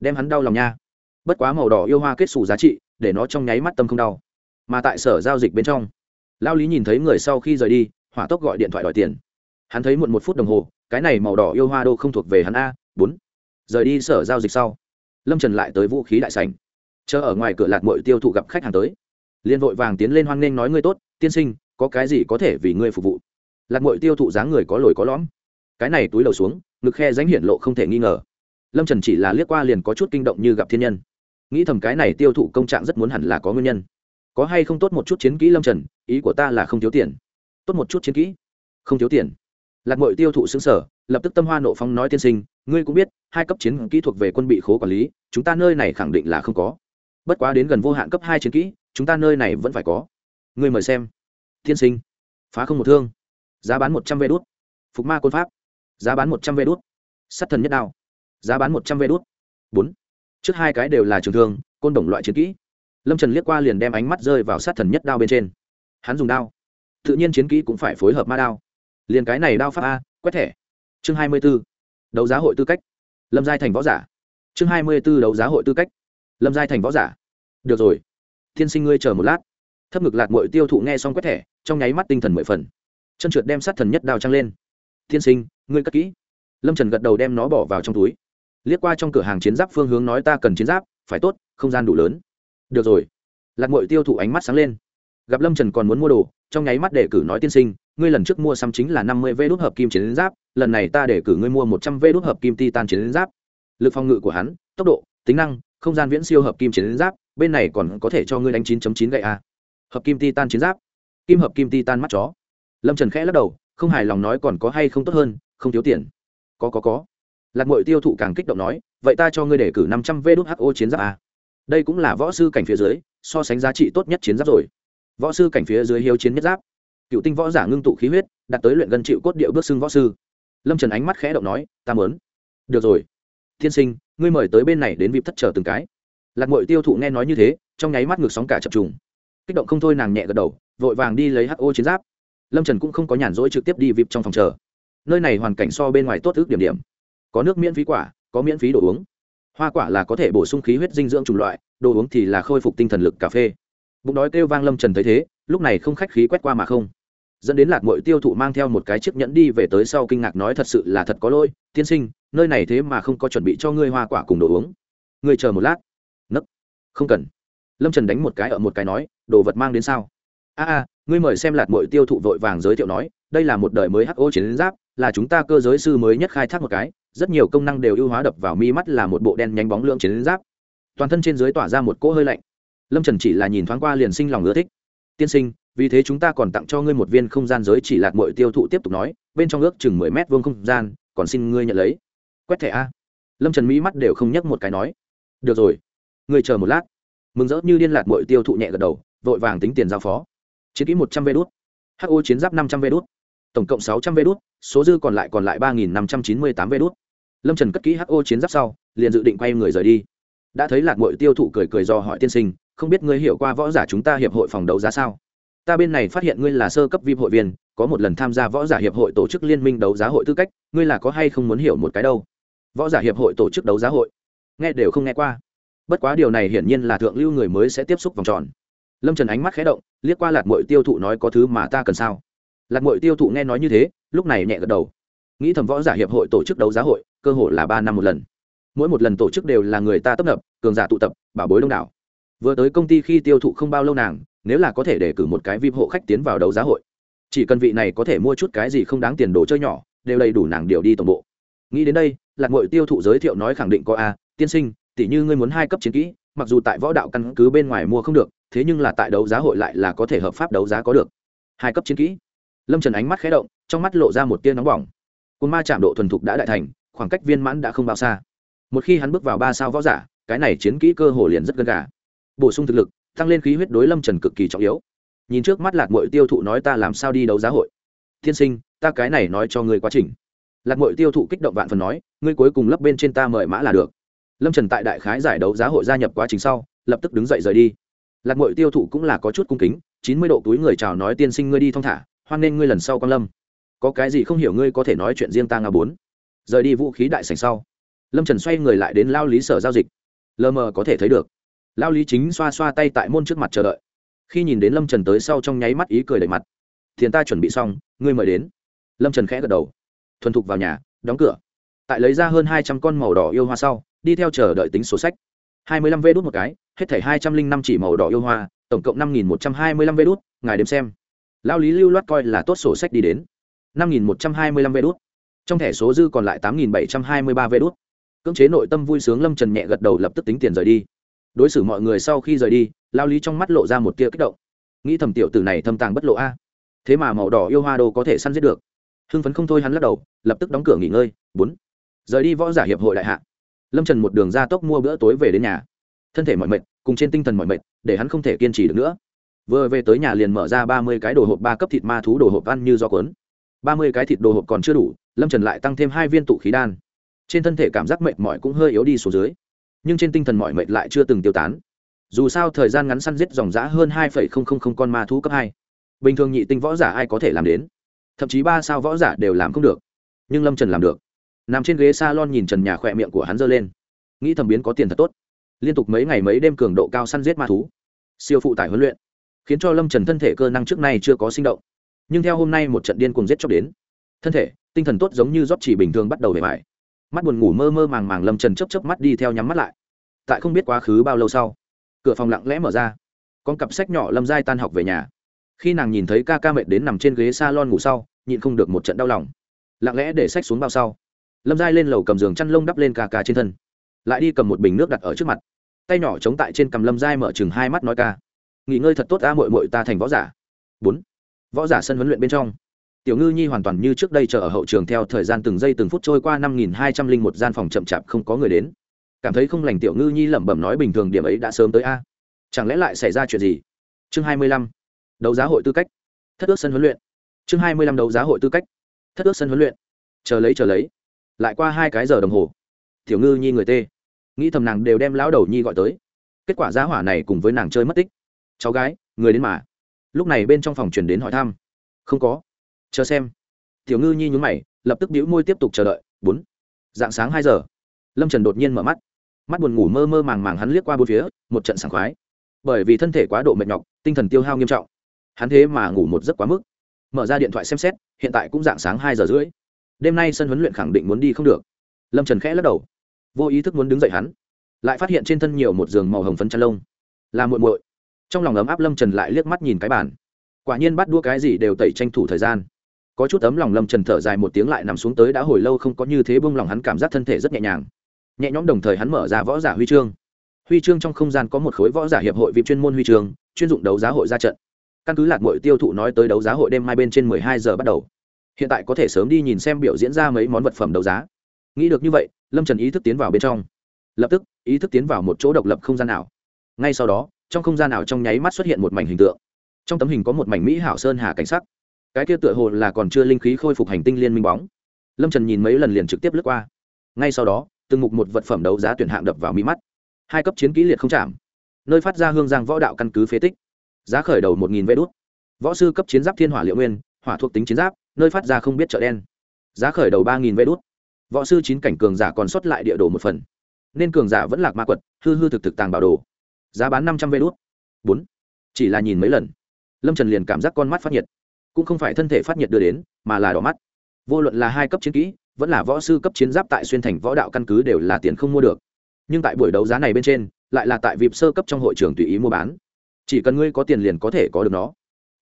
Đem hắn đau lòng nha. Bất quá màu đỏ yêu hoa kết xù giá trị, để nó trong nháy mắt tâm không đau. Mà tại sở giao dịch bên trong, lao lý nhìn thấy người sau khi rời đi, hỏa tốc gọi điện thoại đòi tiền. Hắn thấy muộn một phút đồng hồ, cái này màu đỏ yêu hoa đô không thuộc về hắn a, bốn. Rời đi sở giao dịch sau, lâm trần lại tới vũ khí đại sành chờ ở ngoài cửa lạc mội tiêu thụ gặp khách hàng tới. Liên vội vàng tiến lên hoan nghênh nói, ngươi tốt, tiên sinh, có cái gì có thể vì ngươi phục vụ? Lạc mội tiêu thụ dáng người có lồi có lõm cái này túi đầu xuống, ngực khe ránh hiển lộ không thể nghi ngờ. Lâm trần chỉ là liếc qua liền có chút kinh động như gặp thiên nhân. Nghĩ thầm cái này tiêu thụ công trạng rất muốn hẳn là có nguyên nhân. Có hay không tốt một chút chiến kỹ lâm trần, ý của ta là không thiếu tiền. Tốt một chút chiến kỹ? Không thiếu tiền. Lạc mội tiêu thụ xứng sở lập tức tâm hoa nộ phong nói tiên sinh, ngươi cũng biết, hai cấp chiến kỹ thuộc về quân bị khố quản lý, chúng ta nơi này khẳng định là không có. Bất quá đến gần vô hạn cấp hai chiến kỹ, chúng ta nơi này vẫn phải có. Ngươi mời xem. Tiên sinh, phá không một thương. Giá bán một trăm vê đốt phục ma côn pháp giá bán một trăm vê đốt sắt thần nhất đao. Giá bán một trăm vê đốt bốn. Trước hai cái đều là trường thương, côn đồng loại chiến kỹ. Lâm trần liếc qua liền đem ánh mắt rơi vào sát thần nhất đao bên trên. Hắn dùng đao. Tự nhiên chiến kỹ cũng phải phối hợp ma đao. Liền cái này đao pháp a, quét thẻ. Chương hai mươi b ố đấu giá hội tư cách. Lâm giai thành võ giả. Chương hai mươi b ố đấu giá hội tư cách. Lâm giai thành võ giả. Được rồi. Tiên sinh ngươi chờ một lát. Thấp ngực lạc mội tiêu thụ nghe xong quét thẻ, trong nháy mắt tinh thần mười phần. Chân trượt đem sát thần nhất đao trăng lên. Tiên sinh ngươi cất kỹ. Lâm trần gật đầu đem nó bỏ vào trong túi. Liếc qua trong cửa hàng chiến giáp phương hướng nói ta cần chiến giáp, phải tốt, không gian đủ lớn. Được rồi. Lạc mội tiêu thụ ánh mắt sáng lên. Gặp lâm trần còn muốn mua đồ, trong nháy mắt để cử nói tiên sinh, ngươi lần trước mua xăm chính là năm mươi vê đốt hợp kim chiến giáp, lần này ta để cử ngươi mua một trăm vê đốt hợp kim titan chiến giáp. Lực phòng ngự của hắn, tốc độ, tính năng, không gian viễn siêu hợp kim chiến giáp, bên này còn có thể cho ngươi đánh chín chín gậy a. Hợp kim titan chiến giáp. Kim hợp kim titan mắt chó. Lâm trần khẽ lắc đầu, không hài lòng nói còn có hay không tốt hơn không thiếu tiền. Có có có. Lạc mội tiêu thụ càng kích động nói, vậy ta cho ngươi để cử năm trăm vê đốt ho chiến giáp a. Đây cũng là võ sư cảnh phía dưới, so sánh giá trị tốt nhất chiến giáp rồi. Võ sư cảnh phía dưới hiếu chiến nhất giáp. Cựu tinh võ giả ngưng tụ khí huyết đặt tới luyện gân chịu cốt điệu bước xưng võ sư. Lâm trần ánh mắt khẽ động nói, ta mớn được rồi. Tiên sinh, ngươi mời tới bên này đến vịp thất chờ từng cái. Lạc mội tiêu thụ nghe nói như thế, trong nháy mắt ngược sóng cả chập trùng. Kích động không thôi nàng nhẹ gật đầu, vội vàng đi lấy ho chiến giáp. Lâm trần cũng không có nhàn rỗi trực tiếp đi vịp trong phòng chờ nơi này hoàn cảnh so bên ngoài tốt ước điểm điểm. Có nước miễn phí quả, có miễn phí đồ uống. Hoa quả là có thể bổ sung khí huyết dinh dưỡng chủng loại, đồ uống thì là khôi phục tinh thần lực cà phê. Bụng đói kêu vang lâm trần thấy thế, lúc này không khách khí quét qua mà không. Dẫn đến lạc mội tiêu thụ mang theo một cái chiếc nhẫn đi về tới sau kinh ngạc nói thật sự là thật có lỗi, tiên sinh, nơi này thế mà không có chuẩn bị cho ngươi hoa quả cùng đồ uống. Ngươi chờ một lát. Nấc. Không cần. Lâm trần đánh một cái ở một cái nói, đồ vật mang đến sao? A a, ngươi mời xem lạc mội tiêu thụ vội vàng giới thiệu nói, đây là một đời mới ho chiến giáp là chúng ta cơ giới sư mới nhất khai thác một cái, rất nhiều công năng đều ưu hóa đập vào mi mắt là một bộ đen nhánh bóng lượng chiến giáp. Toàn thân trên dưới tỏa ra một cỗ hơi lạnh. Lâm trần chỉ là nhìn thoáng qua liền sinh lòng ưa thích. Tiên sinh, vì thế chúng ta còn tặng cho ngươi một viên không gian giới chỉ lạc mội tiêu thụ tiếp tục nói, bên trong ước chừng mười mét vuông không gian, còn xin ngươi nhận lấy. Quét thẻ a. Lâm trần mỹ mắt đều không nhắc một cái nói. Được rồi, ngươi chờ một lát. Mừng rỡ như điên lạc mội tiêu thụ nhẹ gật đầu, vội vàng tính tiền giao phó. Chiến kỹ một trăm vê đốt ho chiến giáp năm trăm vê đốt tổng cộng sáu trăm vê đốt số dư còn lại còn lại ba nghìn năm trăm chín mươi tám vê đốt lâm trần cất kỹ ho chiến giáp sau, liền dự định quay người rời đi. Đã thấy lạc mội tiêu thụ cười cười do hỏi tiên sinh, không biết ngươi hiểu qua võ giả chúng ta hiệp hội phòng đấu giá sao? Ta bên này phát hiện ngươi là sơ cấp vip hội viên, có một lần tham gia võ giả hiệp hội tổ chức liên minh đấu giá hội tư cách, ngươi là có hay không muốn hiểu một cái đâu? Võ giả hiệp hội tổ chức đấu giá hội. Nghe đều không nghe qua. Bất quá điều này hiển nhiên là thượng lưu người mới sẽ tiếp xúc vòng tròn. Lâm trần ánh mắt khé động, liếc qua lạc mội tiêu thụ nói có thứ mà ta cần sao? Lạc mội tiêu thụ nghe nói như thế, lúc này nhẹ gật đầu. Nghĩ thầm võ giả hiệp hội tổ chức đấu giá hội, cơ hội là ba năm một lần. Mỗi một lần tổ chức đều là người ta tấp nập, cường giả tụ tập, bảo bối đông đảo. Vừa tới công ty khi tiêu thụ không bao lâu nàng, nếu là có thể để cử một cái vip hộ khách tiến vào đấu giá hội. Chỉ cần vị này có thể mua chút cái gì không đáng tiền đồ chơi nhỏ, đều đầy đủ nàng điều đi tổng bộ. Nghĩ đến đây, lạc Mội tiêu thụ giới thiệu nói khẳng định có a, tiên sinh tỷ như ngươi muốn hai cấp chiến kỹ, mặc dù tại võ đạo căn cứ bên ngoài mua không được, thế nhưng là tại đấu giá hội lại là có thể hợp pháp đấu giá có được. Hai cấp chiến kỹ lâm trần ánh mắt khé động, trong mắt lộ ra một tia nóng bỏng. Cồn ma chạm độ thuần thục đã đại thành, khoảng cách viên mãn đã không bao xa. Một khi hắn bước vào ba sao võ giả, cái này chiến kỹ cơ hồ liền rất gần gà. Bổ sung thực lực, tăng lên khí huyết đối lâm trần cực kỳ trọng yếu. Nhìn trước mắt lạc mội tiêu thụ nói ta làm sao đi đấu giá hội. Tiên sinh, ta cái này nói cho người quá trình. Lạc mội tiêu thụ kích động vạn phần nói, ngươi cuối cùng lấp bên trên ta mời mã là được. Lâm trần tại đại khái giải đấu giá hội gia nhập quá trình sau, lập tức đứng dậy rời đi. Lạc mội tiêu thụ cũng là có chút cung kính, chín mươi độ túi người chào nói tiên sinh ngươi đi thong thả hoan nên ngươi lần sau quan lâm. Có cái gì không hiểu ngươi có thể nói chuyện riêng ta nga bốn. Rời đi vũ khí đại sành sau, lâm trần xoay người lại đến lao lý sở giao dịch. Lờ mờ có thể thấy được. Lao lý chính xoa xoa tay tại môn trước mặt chờ đợi. Khi nhìn đến lâm trần tới sau trong nháy mắt ý cười đầy mặt. Thiền ta chuẩn bị xong, ngươi mời đến. Lâm trần khẽ gật đầu. Thuần thục vào nhà, đóng cửa. Tại lấy ra hơn hai trăm con màu đỏ yêu hoa sau, đi theo chờ đợi tính sổ sách. hai mươi lăm vê đốt một cái, hết thảy hai trăm linh năm chỉ màu đỏ yêu hoa, tổng cộng năm nghìn một trăm hai mươi lăm vê đốt ngài đếm xem lao lý lưu loát coi là tốt sổ sách đi đến. năm nghìn một trăm hai mươi lăm vê đốt trong thẻ số dư còn lại tám nghìn bảy trăm hai mươi ba vê đốt cưỡng chế nội tâm vui sướng lâm trần nhẹ gật đầu lập tức tính tiền rời đi. Đối xử mọi người sau khi rời đi, lao lý trong mắt lộ ra một tia kích động. Nghĩ thầm tiểu tử này thâm tàng bất lộ a. Thế mà màu đỏ yêu hoa đồ có thể săn giết được. Hưng phấn không thôi hắn lắc đầu, lập tức đóng cửa nghỉ ngơi. Bốn. Rời đi võ giả hiệp hội đại hạ. Lâm trần một đường ra tốc mua bữa tối về đến nhà. Thân thể mọi mệt, cùng trên tinh thần mọi mệt, để hắn không thể kiên trì được nữa vừa về tới nhà liền mở ra ba mươi cái đồ hộp, ba cấp thịt ma thú đồ hộp ăn như do cuốn. Ba mươi cái thịt đồ hộp còn chưa đủ, lâm trần lại tăng thêm hai viên tụ khí đan. Trên thân thể cảm giác mệt mỏi cũng hơi yếu đi xuống dưới, nhưng trên tinh thần mọi mệt lại chưa từng tiêu tán. Dù sao thời gian ngắn săn giết dòng giã hơn hai con ma thú cấp hai. Bình thường nhị tinh võ giả ai có thể làm đến? Thậm chí ba sao võ giả đều làm không được. Nhưng lâm trần làm được. Nằm trên ghế s a lon nhìn trần nhà khỏe miệng của hắn giơ lên. Nghĩ thầm biến có tiền thật tốt. Liên tục mấy ngày mấy đêm cường độ cao săn giết ma thú. Siêu phụ tải huấn luyện khiến cho lâm trần thân thể cơ năng trước nay chưa có sinh động nhưng theo hôm nay một trận điên cùng giết chóc đến thân thể tinh thần tốt giống như rót chỉ bình thường bắt đầu bề mải mắt buồn ngủ mơ mơ màng màng lâm trần chấp chấp mắt đi theo nhắm mắt lại tại không biết quá khứ bao lâu sau cửa phòng lặng lẽ mở ra con cặp sách nhỏ lâm giai tan học về nhà khi nàng nhìn thấy ca ca mệt đến nằm trên ghế s a lon ngủ sau nhịn không được một trận đau lòng lặng lẽ để sách xuống bao sau lâm giai lên lầu cầm giường chăn lông đắp lên ca ca trên thân lại đi cầm một bình nước đặt ở trước mặt tay nhỏ chống tại trên cầm lâm giai mở chừng hai mắt nói ca nghỉ ngơi thật tốt a mội mội ta thành võ giả. Bốn, võ giả sân huấn luyện bên trong. Tiểu ngư nhi hoàn toàn như trước đây chờ ở hậu trường theo thời gian từng giây từng phút trôi qua năm nghìn hai trăm linh một gian phòng chậm chạp không có người đến. Cảm thấy không lành tiểu ngư nhi lẩm bẩm nói bình thường điểm ấy đã sớm tới a. Chẳng lẽ lại xảy ra chuyện gì? Chương hai mươi lăm, đấu giá hội tư cách. Thất ước sân huấn luyện. Chương hai mươi lăm, đấu giá hội tư cách. Thất ước sân huấn luyện. Chờ lấy chờ lấy. Lại qua hai cái giờ đồng hồ. Tiểu ngư nhi người tê. Nghĩ thầm nàng đều đem lão đầu nhi gọi tới. Kết quả giá hỏa này cùng với nàng chơi mất tích cháu gái, người đến mà. Lúc này bên trong phòng truyền đến hỏi thăm. Không có. Chờ xem. Tiểu ngư nhi nhún mày, lập tức đĩu môi tiếp tục chờ đợi. Bốn. Dạng sáng hai giờ. Lâm trần đột nhiên mở mắt. Mắt buồn ngủ mơ mơ màng màng hắn liếc qua bốn phía, một trận sảng khoái. Bởi vì thân thể quá độ mệt nhọc, tinh thần tiêu hao nghiêm trọng. Hắn thế mà ngủ một giấc quá mức. Mở ra điện thoại xem xét, hiện tại cũng dạng sáng hai giờ rưỡi. Đêm nay sân huấn luyện khẳng định muốn đi không được. Lâm trần khẽ lắc đầu. Vô ý thức muốn đứng dậy hắn. Lại phát hiện trên thân nhiều một giường màu hồng phấn chăn lông. Là muộn muội trong lòng ấm áp lâm trần lại liếc mắt nhìn cái bàn. Quả nhiên bắt đua cái gì đều tẩy tranh thủ thời gian. Có chút ấm lòng lâm trần thở dài một tiếng lại nằm xuống tới đã hồi lâu không có như thế bông lòng hắn cảm giác thân thể rất nhẹ nhàng. Nhẹ nhõm đồng thời hắn mở ra võ giả huy chương. Huy chương trong không gian có một khối võ giả hiệp hội vị chuyên môn huy chương, chuyên dụng đấu giá hội ra trận. Căn cứ lạc mội tiêu thụ nói tới đấu giá hội đêm mai bên trên mười hai giờ bắt đầu. Hiện tại có thể sớm đi nhìn xem biểu diễn ra mấy món vật phẩm đấu giá. Nghĩ được như vậy, lâm trần ý thức tiến vào bên trong. Lập tức, ý thức tiến vào một chỗ độc lập không gian ảo ngay sau đó trong không gian ảo trong nháy mắt xuất hiện một mảnh hình tượng. Trong tấm hình có một mảnh mỹ hảo sơn hà cảnh sắc. Cái kia tựa hồ là còn chưa linh khí khôi phục hành tinh liên minh bóng. Lâm trần nhìn mấy lần liền trực tiếp lướt qua. Ngay sau đó, từng mục một vật phẩm đấu giá tuyển hạng đập vào mỹ mắt. Hai cấp chiến kỹ liệt không chạm. Nơi phát ra hương giang võ đạo căn cứ phế tích. Giá khởi đầu một nghìn vé đốt võ sư cấp chiến giáp thiên hỏa liệu nguyên, hỏa thuộc tính chiến giáp, nơi phát ra không biết chợ đen. Giá khởi đầu ba nghìn vé đốt võ sư chín cảnh cường giả còn xuất lại địa đồ một phần. Nên cường giả vẫn lạc ma quật, hư hư thực thực tàng bảo đồ giá bán năm trăm vé đốt bốn. Chỉ là nhìn mấy lần, lâm trần liền cảm giác con mắt phát nhiệt. Cũng không phải thân thể phát nhiệt đưa đến, mà là đỏ mắt. Vô luận là hai cấp chiến kỹ, vẫn là võ sư cấp chiến giáp tại xuyên thành võ đạo căn cứ đều là tiền không mua được. Nhưng tại buổi đấu giá này bên trên, lại là tại vịp sơ cấp trong hội trường tùy ý mua bán. Chỉ cần ngươi có tiền liền có thể có được nó.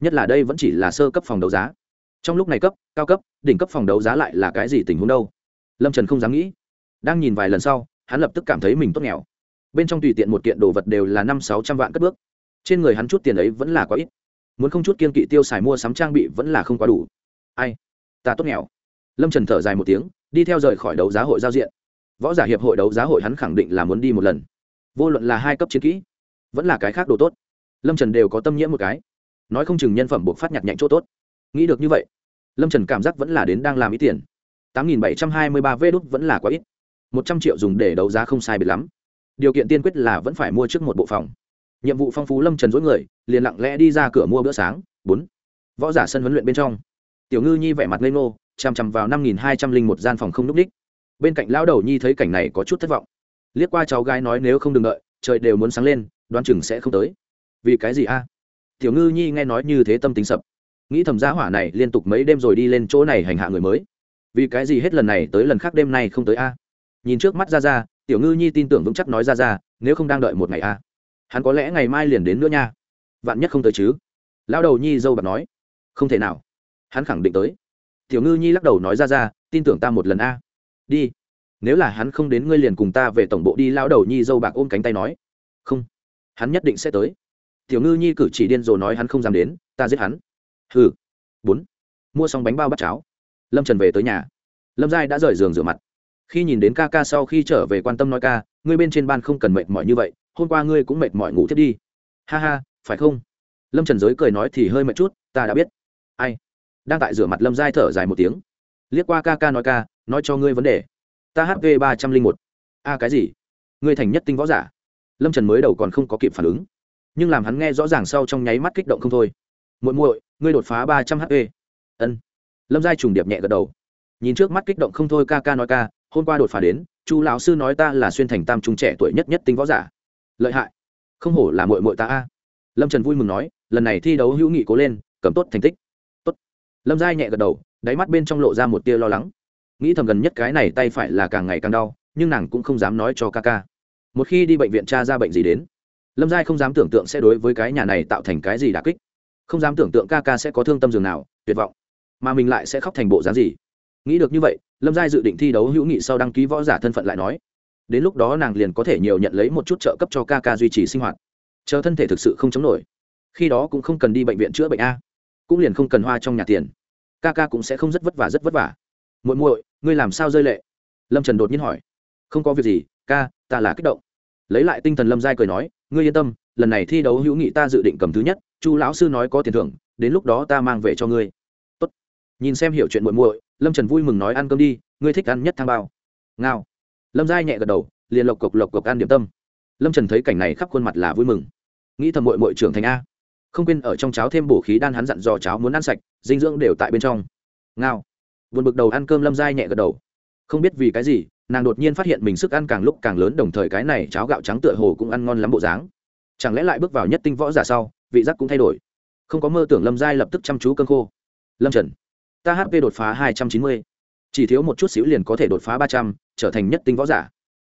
Nhất là đây vẫn chỉ là sơ cấp phòng đấu giá. Trong lúc này cấp, cao cấp, đỉnh cấp phòng đấu giá lại là cái gì tình huống đâu? Lâm trần không dám nghĩ. Đang nhìn vài lần sau, hắn lập tức cảm thấy mình tốt nghèo bên trong tùy tiện một kiện đồ vật đều là năm sáu trăm vạn cất bước. Trên người hắn chút tiền ấy vẫn là quá ít. Muốn không chút kiên kỵ tiêu xài mua sắm trang bị vẫn là không quá đủ. Ai? Ta tốt nghèo. Lâm trần thở dài một tiếng, đi theo rời khỏi đấu giá hội giao diện. Võ giả hiệp hội đấu giá hội hắn khẳng định là muốn đi một lần. Vô luận là hai cấp chiến kỹ, vẫn là cái khác đồ tốt, lâm trần đều có tâm nhiễm một cái. Nói không chừng nhân phẩm buộc phát nhặt nhạnh chỗ tốt. Nghĩ được như vậy, lâm trần cảm giác vẫn là đến đang làm ý tiền. Tám nghìn bảy trăm hai mươi ba vê đốt vẫn là quá ít. Một trăm triệu dùng để đấu giá không sai biệt lắm điều kiện tiên quyết là vẫn phải mua trước một bộ phòng. Nhiệm vụ phong phú lâm trần dối người, liền lặng lẽ đi ra cửa mua bữa sáng. Bốn, võ giả sân huấn luyện bên trong. Tiểu ngư nhi vẻ mặt lên ngô, chằm chằm vào năm nghìn hai trăm linh một gian phòng không n ú c ních bên cạnh lão đầu nhi thấy cảnh này có chút thất vọng. Liếc qua cháu gái nói nếu không đừng đợi, trời đều muốn sáng lên, đoán chừng sẽ không tới. Vì cái gì a? Tiểu ngư nhi nghe nói như thế tâm tính sập. Nghĩ thầm giá hỏa này liên tục mấy đêm rồi đi lên chỗ này hành hạ người mới. Vì cái gì hết lần này tới lần khác đêm nay không tới a? Nhìn trước mắt ra ra tiểu ngư nhi tin tưởng vững chắc nói ra ra, nếu không đang đợi một ngày a hắn có lẽ ngày mai liền đến nữa nha. Vạn nhất không tới chứ. Lão đầu nhi dâu bạc nói. Không thể nào. Hắn khẳng định tới. Tiểu ngư nhi lắc đầu nói ra ra, tin tưởng ta một lần a. Đi. Nếu là hắn không đến ngươi liền cùng ta về tổng bộ đi, lão đầu nhi dâu bạc ôm cánh tay nói. Không. Hắn nhất định sẽ tới. Tiểu ngư nhi cử chỉ điên rồ nói hắn không dám đến, ta giết hắn. Hừ. Bốn. Mua xong bánh bao bắt cháo. Lâm trần về tới nhà. Lâm giai đã rời giường rửa mặt khi nhìn đến ca ca sau khi trở về quan tâm nói ca, ngươi bên trên ban không cần mệt mỏi như vậy, hôm qua ngươi cũng mệt mỏi ngủ thiết đi. Ha ha, phải không? Lâm trần giới cười nói thì hơi mệt chút, ta đã biết. Ai? Đang tại rửa mặt lâm giai thở dài một tiếng. Liếc qua ca ca nói ca, nói cho ngươi vấn đề. Ta hv ba trăm linh một. A, cái gì? Ngươi thành nhất tinh võ giả. Lâm trần mới đầu còn không có kịp phản ứng. Nhưng làm hắn nghe rõ ràng sau trong nháy mắt kích động không thôi. Muội muội, ngươi đột phá ba trăm hp ân. Lâm giai trùng điệp nhẹ gật đầu. Nhìn trước mắt kích động không thôi, ca ca nói ca hôm qua đột phá đến, chu lão sư nói ta là xuyên thành tam trung trẻ tuổi nhất nhất tinh võ giả. Lợi hại. Không hổ là muội muội ta a. Lâm trần vui mừng nói, lần này thi đấu hữu nghị cố lên, cầm tốt thành tích. Tốt. Lâm giai nhẹ gật đầu, đáy mắt bên trong lộ ra một tia lo lắng. Nghĩ thầm gần nhất cái này tay phải là càng ngày càng đau, nhưng nàng cũng không dám nói cho ca ca. Một khi đi bệnh viện cha ra bệnh gì đến, lâm giai không dám tưởng tượng sẽ đối với cái nhà này tạo thành cái gì đà kích. Không dám tưởng tượng ca ca sẽ có thương tâm giường nào, tuyệt vọng. Mà mình lại sẽ khóc thành bộ dáng gì? Nghĩ được như vậy, lâm giai dự định thi đấu hữu nghị sau đăng ký võ giả thân phận lại nói. Đến lúc đó nàng liền có thể nhiều nhận lấy một chút trợ cấp cho ca ca duy trì sinh hoạt. Chờ thân thể thực sự không chống nổi. Khi đó cũng không cần đi bệnh viện chữa bệnh a. Cũng liền không cần hoa trong nhà tiền. Ca ca cũng sẽ không rất vất vả, rất vất vả. Muội muội, ngươi làm sao rơi lệ? Lâm trần đột nhiên hỏi. Không có việc gì, ca, ta là kích động. Lấy lại tinh thần lâm giai cười nói, ngươi yên tâm, lần này thi đấu hữu nghị ta dự định cầm thứ nhất, chu lão sư nói có tiền thưởng, đến lúc đó ta mang về cho ngươi. Tốt. nhìn xem hiểu chuyện muội muội lâm trần vui mừng nói, ăn cơm đi, ngươi thích ăn nhất thang bao. Ngao. Lâm giai nhẹ gật đầu, liền lộc cộc lộc cộc ăn điểm tâm. Lâm trần thấy cảnh này khắp khuôn mặt là vui mừng. Nghĩ thầm muội muội trưởng thành a. Không quên ở trong cháo thêm bổ khí đan hắn dặn dò cháo muốn ăn sạch, dinh dưỡng đều tại bên trong. Ngao. Vượt bực đầu ăn cơm lâm giai nhẹ gật đầu. Không biết vì cái gì, nàng đột nhiên phát hiện mình sức ăn càng lúc càng lớn, đồng thời cái này cháo gạo trắng tựa hồ cũng ăn ngon lắm bộ dáng. Chẳng lẽ lại bước vào nhất tinh võ giả sau, vị giác cũng thay đổi. Không có mơ tưởng lâm giai lập tức chăm chú cơn khô. Lâm trần ta hp đột phá hai trăm chín mươi. Chỉ thiếu một chút xíu liền có thể đột phá ba trăm, trở thành nhất tinh võ giả.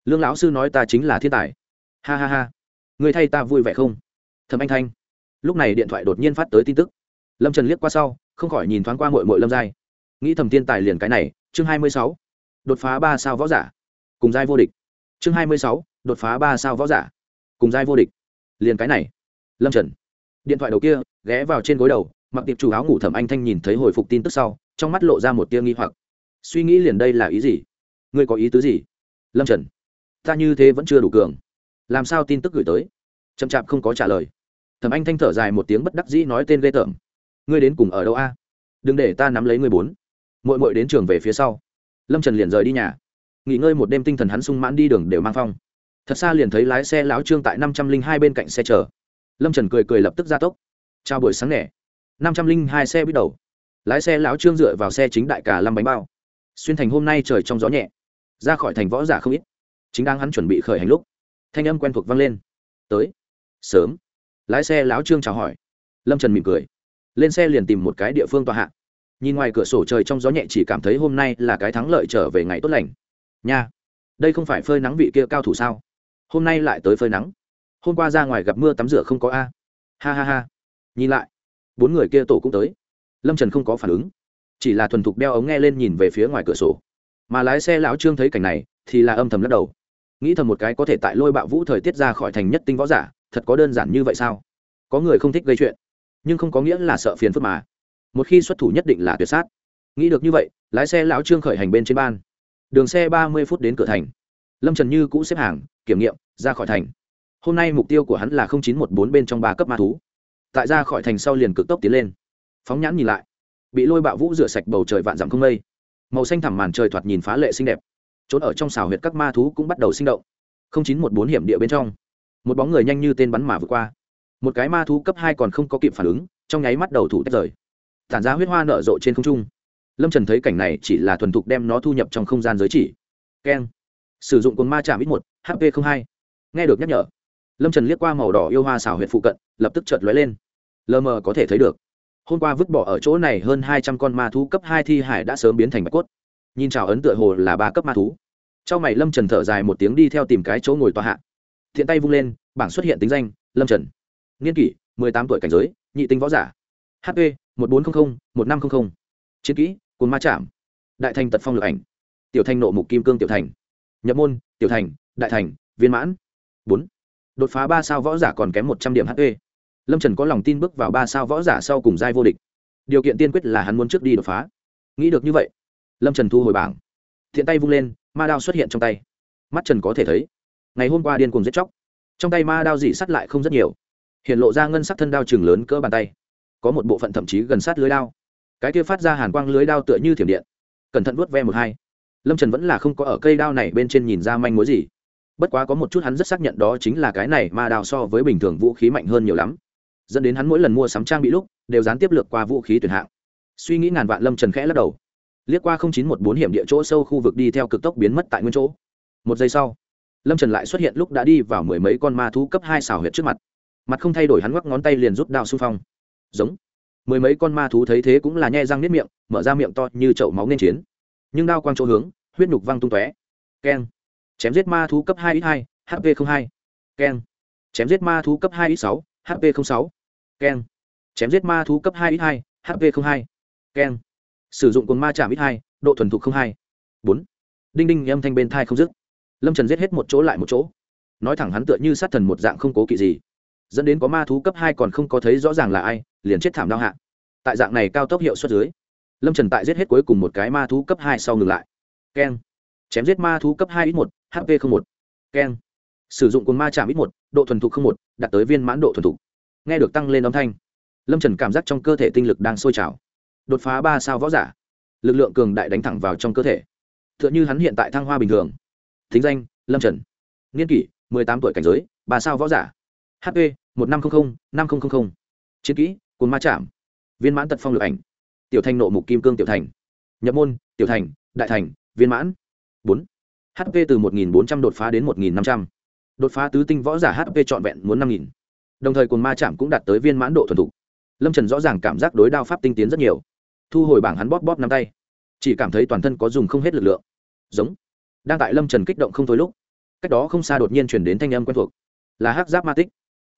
Lương lão sư nói ta chính là thiên tài. Ha ha ha. Người thay ta vui vẻ không? Thầm anh thanh. Lúc này điện thoại đột nhiên phát tới tin tức. Lâm trần liếc qua sau, không khỏi nhìn thoáng qua mội mội lâm giai. Nghĩ thầm thiên tài liền cái này, chương hai mươi sáu. Đột phá ba sao võ giả. Cùng giai vô địch. Chương hai mươi sáu, đột phá ba sao võ giả. Cùng giai vô địch. Liền cái này. Lâm trần. Điện thoại đầu kia, ghé vào trên gối đầu mặc tiệp chủ áo ngủ thẩm anh thanh nhìn thấy hồi phục tin tức sau, trong mắt lộ ra một tia nghi hoặc. Suy nghĩ liền đây là ý gì? Ngươi có ý tứ gì? Lâm trần, ta như thế vẫn chưa đủ cường. Làm sao tin tức gửi tới? Chậm chạp không có trả lời. Thẩm anh thanh thở dài một tiếng bất đắc dĩ nói tên ghê tởm. Ngươi đến cùng ở đâu a? Đừng để ta nắm lấy ngươi bốn. Mội mội đến trường về phía sau. Lâm trần liền rời đi nhà. Nghỉ ngơi một đêm tinh thần hắn sung mãn đi đường đều mang phong. Thật xa liền thấy lái xe láo trương tại năm trăm linh hai bên cạnh xe chở lâm trần cười cười lập tức ra tốc. Chào buổi sáng nẻ năm trăm linh hai xe bắt đầu. Lái xe lão trương dựa vào xe chính đại cả lăm bánh bao. Xuyên thành hôm nay trời trong gió nhẹ. Ra khỏi thành võ giả không ít. Chính đang hắn chuẩn bị khởi hành lúc, thanh âm quen thuộc vang lên. Tới. Sớm. Lái xe lão trương chào hỏi. Lâm trần mỉm cười. Lên xe liền tìm một cái địa phương tòa hạ. Nhìn ngoài cửa sổ trời trong gió nhẹ chỉ cảm thấy hôm nay là cái thắng lợi trở về ngày tốt lành. Nha. Đây không phải phơi nắng vị kia cao thủ sao? Hôm nay lại tới phơi nắng. Hôm qua ra ngoài gặp mưa tắm rửa không có a. Ha ha ha. Nhìn lại bốn người kia tổ cũng tới. Lâm trần không có phản ứng, chỉ là thuần thục đeo ống nghe lên nhìn về phía ngoài cửa sổ. Mà lái xe lão trương thấy cảnh này, thì là âm thầm lắc đầu. Nghĩ thầm một cái có thể tại lôi bạo vũ thời tiết ra khỏi thành nhất tinh võ giả, thật có đơn giản như vậy sao? Có người không thích gây chuyện, nhưng không có nghĩa là sợ phiền phức mà. Một khi xuất thủ nhất định là tuyệt sát. Nghĩ được như vậy, lái xe lão trương khởi hành bên trên ban. Đường xe ba mươi phút đến cửa thành. Lâm trần như cũ xếp hàng, kiểm nghiệm, ra khỏi thành. Hôm nay mục tiêu của hắn là chín trăm một bốn bên trong ba cấp ma thú tại ra khỏi thành sau liền cực tốc tiến lên. Phóng nhãn nhìn lại, bị lôi bạo vũ rửa sạch bầu trời vạn dặm không mây. Màu xanh thẳm màn trời thoạt nhìn phá lệ xinh đẹp. Trốn ở trong xào huyệt các ma thú cũng bắt đầu sinh động. Không chín một bốn hiểm địa bên trong, một bóng người nhanh như tên bắn mà vượt qua. Một cái ma thú cấp hai còn không có kịp phản ứng, trong nháy mắt đầu thủ tách rời. Tản ra huyết hoa nở rộ trên không trung. Lâm trần thấy cảnh này chỉ là thuần thục đem nó thu nhập trong không gian giới chỉ. Keng. Sử dụng cồn ma chạm ít một hp hai. Nghe được nhắc nhở lâm trần liếc qua màu đỏ yêu hoa xảo huyện phụ cận, lập tức chợt lóe lên. Lờ mờ có thể thấy được. Hôm qua vứt bỏ ở chỗ này hơn hai trăm con ma thú cấp hai thi hải đã sớm biến thành bạch cốt. Nhìn chào ấn tựa hồ là ba cấp ma thú. Trong mày lâm trần thở dài một tiếng đi theo tìm cái chỗ ngồi tòa hạ. Thiện tay vung lên, bảng xuất hiện tính danh, lâm trần. Niên kỷ, mười tám tuổi cảnh giới, nhị tinh võ giả. Hp một bốn trăm linh một năm trăm linh chiến kỹ cồn ma chạm. Đại thành tật phong lực ảnh. Tiểu thành nộ mục kim cương tiểu thành. Nhập môn, tiểu thành, đại thành, viên mãn. Bốn đột phá ba sao võ giả còn kém một trăm điểm hp lâm trần có lòng tin bước vào ba sao võ giả sau cùng giai vô địch. Điều kiện tiên quyết là hắn muốn trước đi đột phá. Nghĩ được như vậy, lâm trần thu hồi bảng. Thiện tay vung lên, ma đao xuất hiện trong tay. Mắt trần có thể thấy, ngày hôm qua điên cùng giết chóc. Trong tay ma đao dỉ sắt lại không rất nhiều. Hiện lộ ra ngân sắc thân đao chừng lớn cỡ bàn tay. Có một bộ phận thậm chí gần sát lưới đao. Cái kia phát ra hàn quang lưới đao tựa như thiểm điện. Cẩn thận vuốt ve một hai. Lâm trần vẫn là không có ở cây đao này bên trên nhìn ra manh mối gì bất quá có một chút hắn rất xác nhận đó chính là cái này ma đao so với bình thường vũ khí mạnh hơn nhiều lắm. Dẫn đến hắn mỗi lần mua sắm trang bị lúc, đều gián tiếp lược qua vũ khí tuyển hạng. Suy nghĩ ngàn vạn lâm trần khẽ lắc đầu. Liếc qua chín một bốn hiểm địa chỗ sâu khu vực đi theo cực tốc biến mất tại nguyên chỗ. Một giây sau, lâm trần lại xuất hiện lúc đã đi vào mười mấy con ma thú cấp hai xào huyệt trước mặt. Mặt không thay đổi hắn ngoắc ngón tay liền rút đao xung phong. Giống. Mười mấy con ma thú thấy thế cũng là nhe răng nếp miệng, mở ra miệng to như chậu máu nên chiến. Nhưng đao quang chỗ hướng, huyết nhục văng tung tóe. Keng chém giết ma thú cấp hai ít hai hp hai. Keng. Chém giết ma thú cấp hai ít sáu hp sáu. Keng. Chém giết ma thú cấp hai ít hai hp hai. Keng. Sử dụng cồn ma chạm ít hai, độ thuần thục hai. Bốn. Đinh đinh, âm thanh bên thai không dứt. Lâm trần giết hết một chỗ lại một chỗ. Nói thẳng hắn tựa như sát thần một dạng không cố kỵ gì. Dẫn đến có ma thú cấp hai còn không có thấy rõ ràng là ai, liền chết thảm đau hạ. Tại dạng này cao tốc hiệu suất dưới, lâm trần tại giết hết cuối cùng một cái ma thú cấp hai sau ngừng lại. Keng chém giết ma thú cấp hai ít một hp một. Keng. Sử dụng cồn ma chạm ít một, độ thuần thục một, đạt tới viên mãn độ thuần thục. Nghe được tăng lên âm thanh, lâm trần cảm giác trong cơ thể tinh lực đang sôi trào. Đột phá ba sao võ giả. Lực lượng cường đại đánh thẳng vào trong cơ thể. T h ư ợ n h ư hắn hiện tại thăng hoa bình thường. Thính danh, lâm trần. Niên kỷ, mười tám tuổi cảnh giới, ba sao võ giả. Hp một năm trăm linh năm nghìn chiến kỹ cồn ma chạm. Viên mãn tật phong lực ảnh. Tiểu thành nộ mục kim cương tiểu thành. Nhập môn, tiểu thành, đại thành, viên mãn bốn. Hp từ một nghìn bốn trăm đột phá đến một nghìn năm trăm. Đột phá tứ tinh võ giả hp trọn vẹn muốn năm nghìn. Đồng thời cồn ma chạm cũng đạt tới viên mãn độ thuần thục. Lâm trần rõ ràng cảm giác đối đao pháp tinh tiến rất nhiều. Thu hồi bảng hắn bóp bóp năm tay. Chỉ cảm thấy toàn thân có dùng không hết lực lượng. Giống. Đang tại lâm trần kích động không thôi lúc, cách đó không xa đột nhiên chuyển đến thanh âm quen thuộc. Là hát giáp ma tích.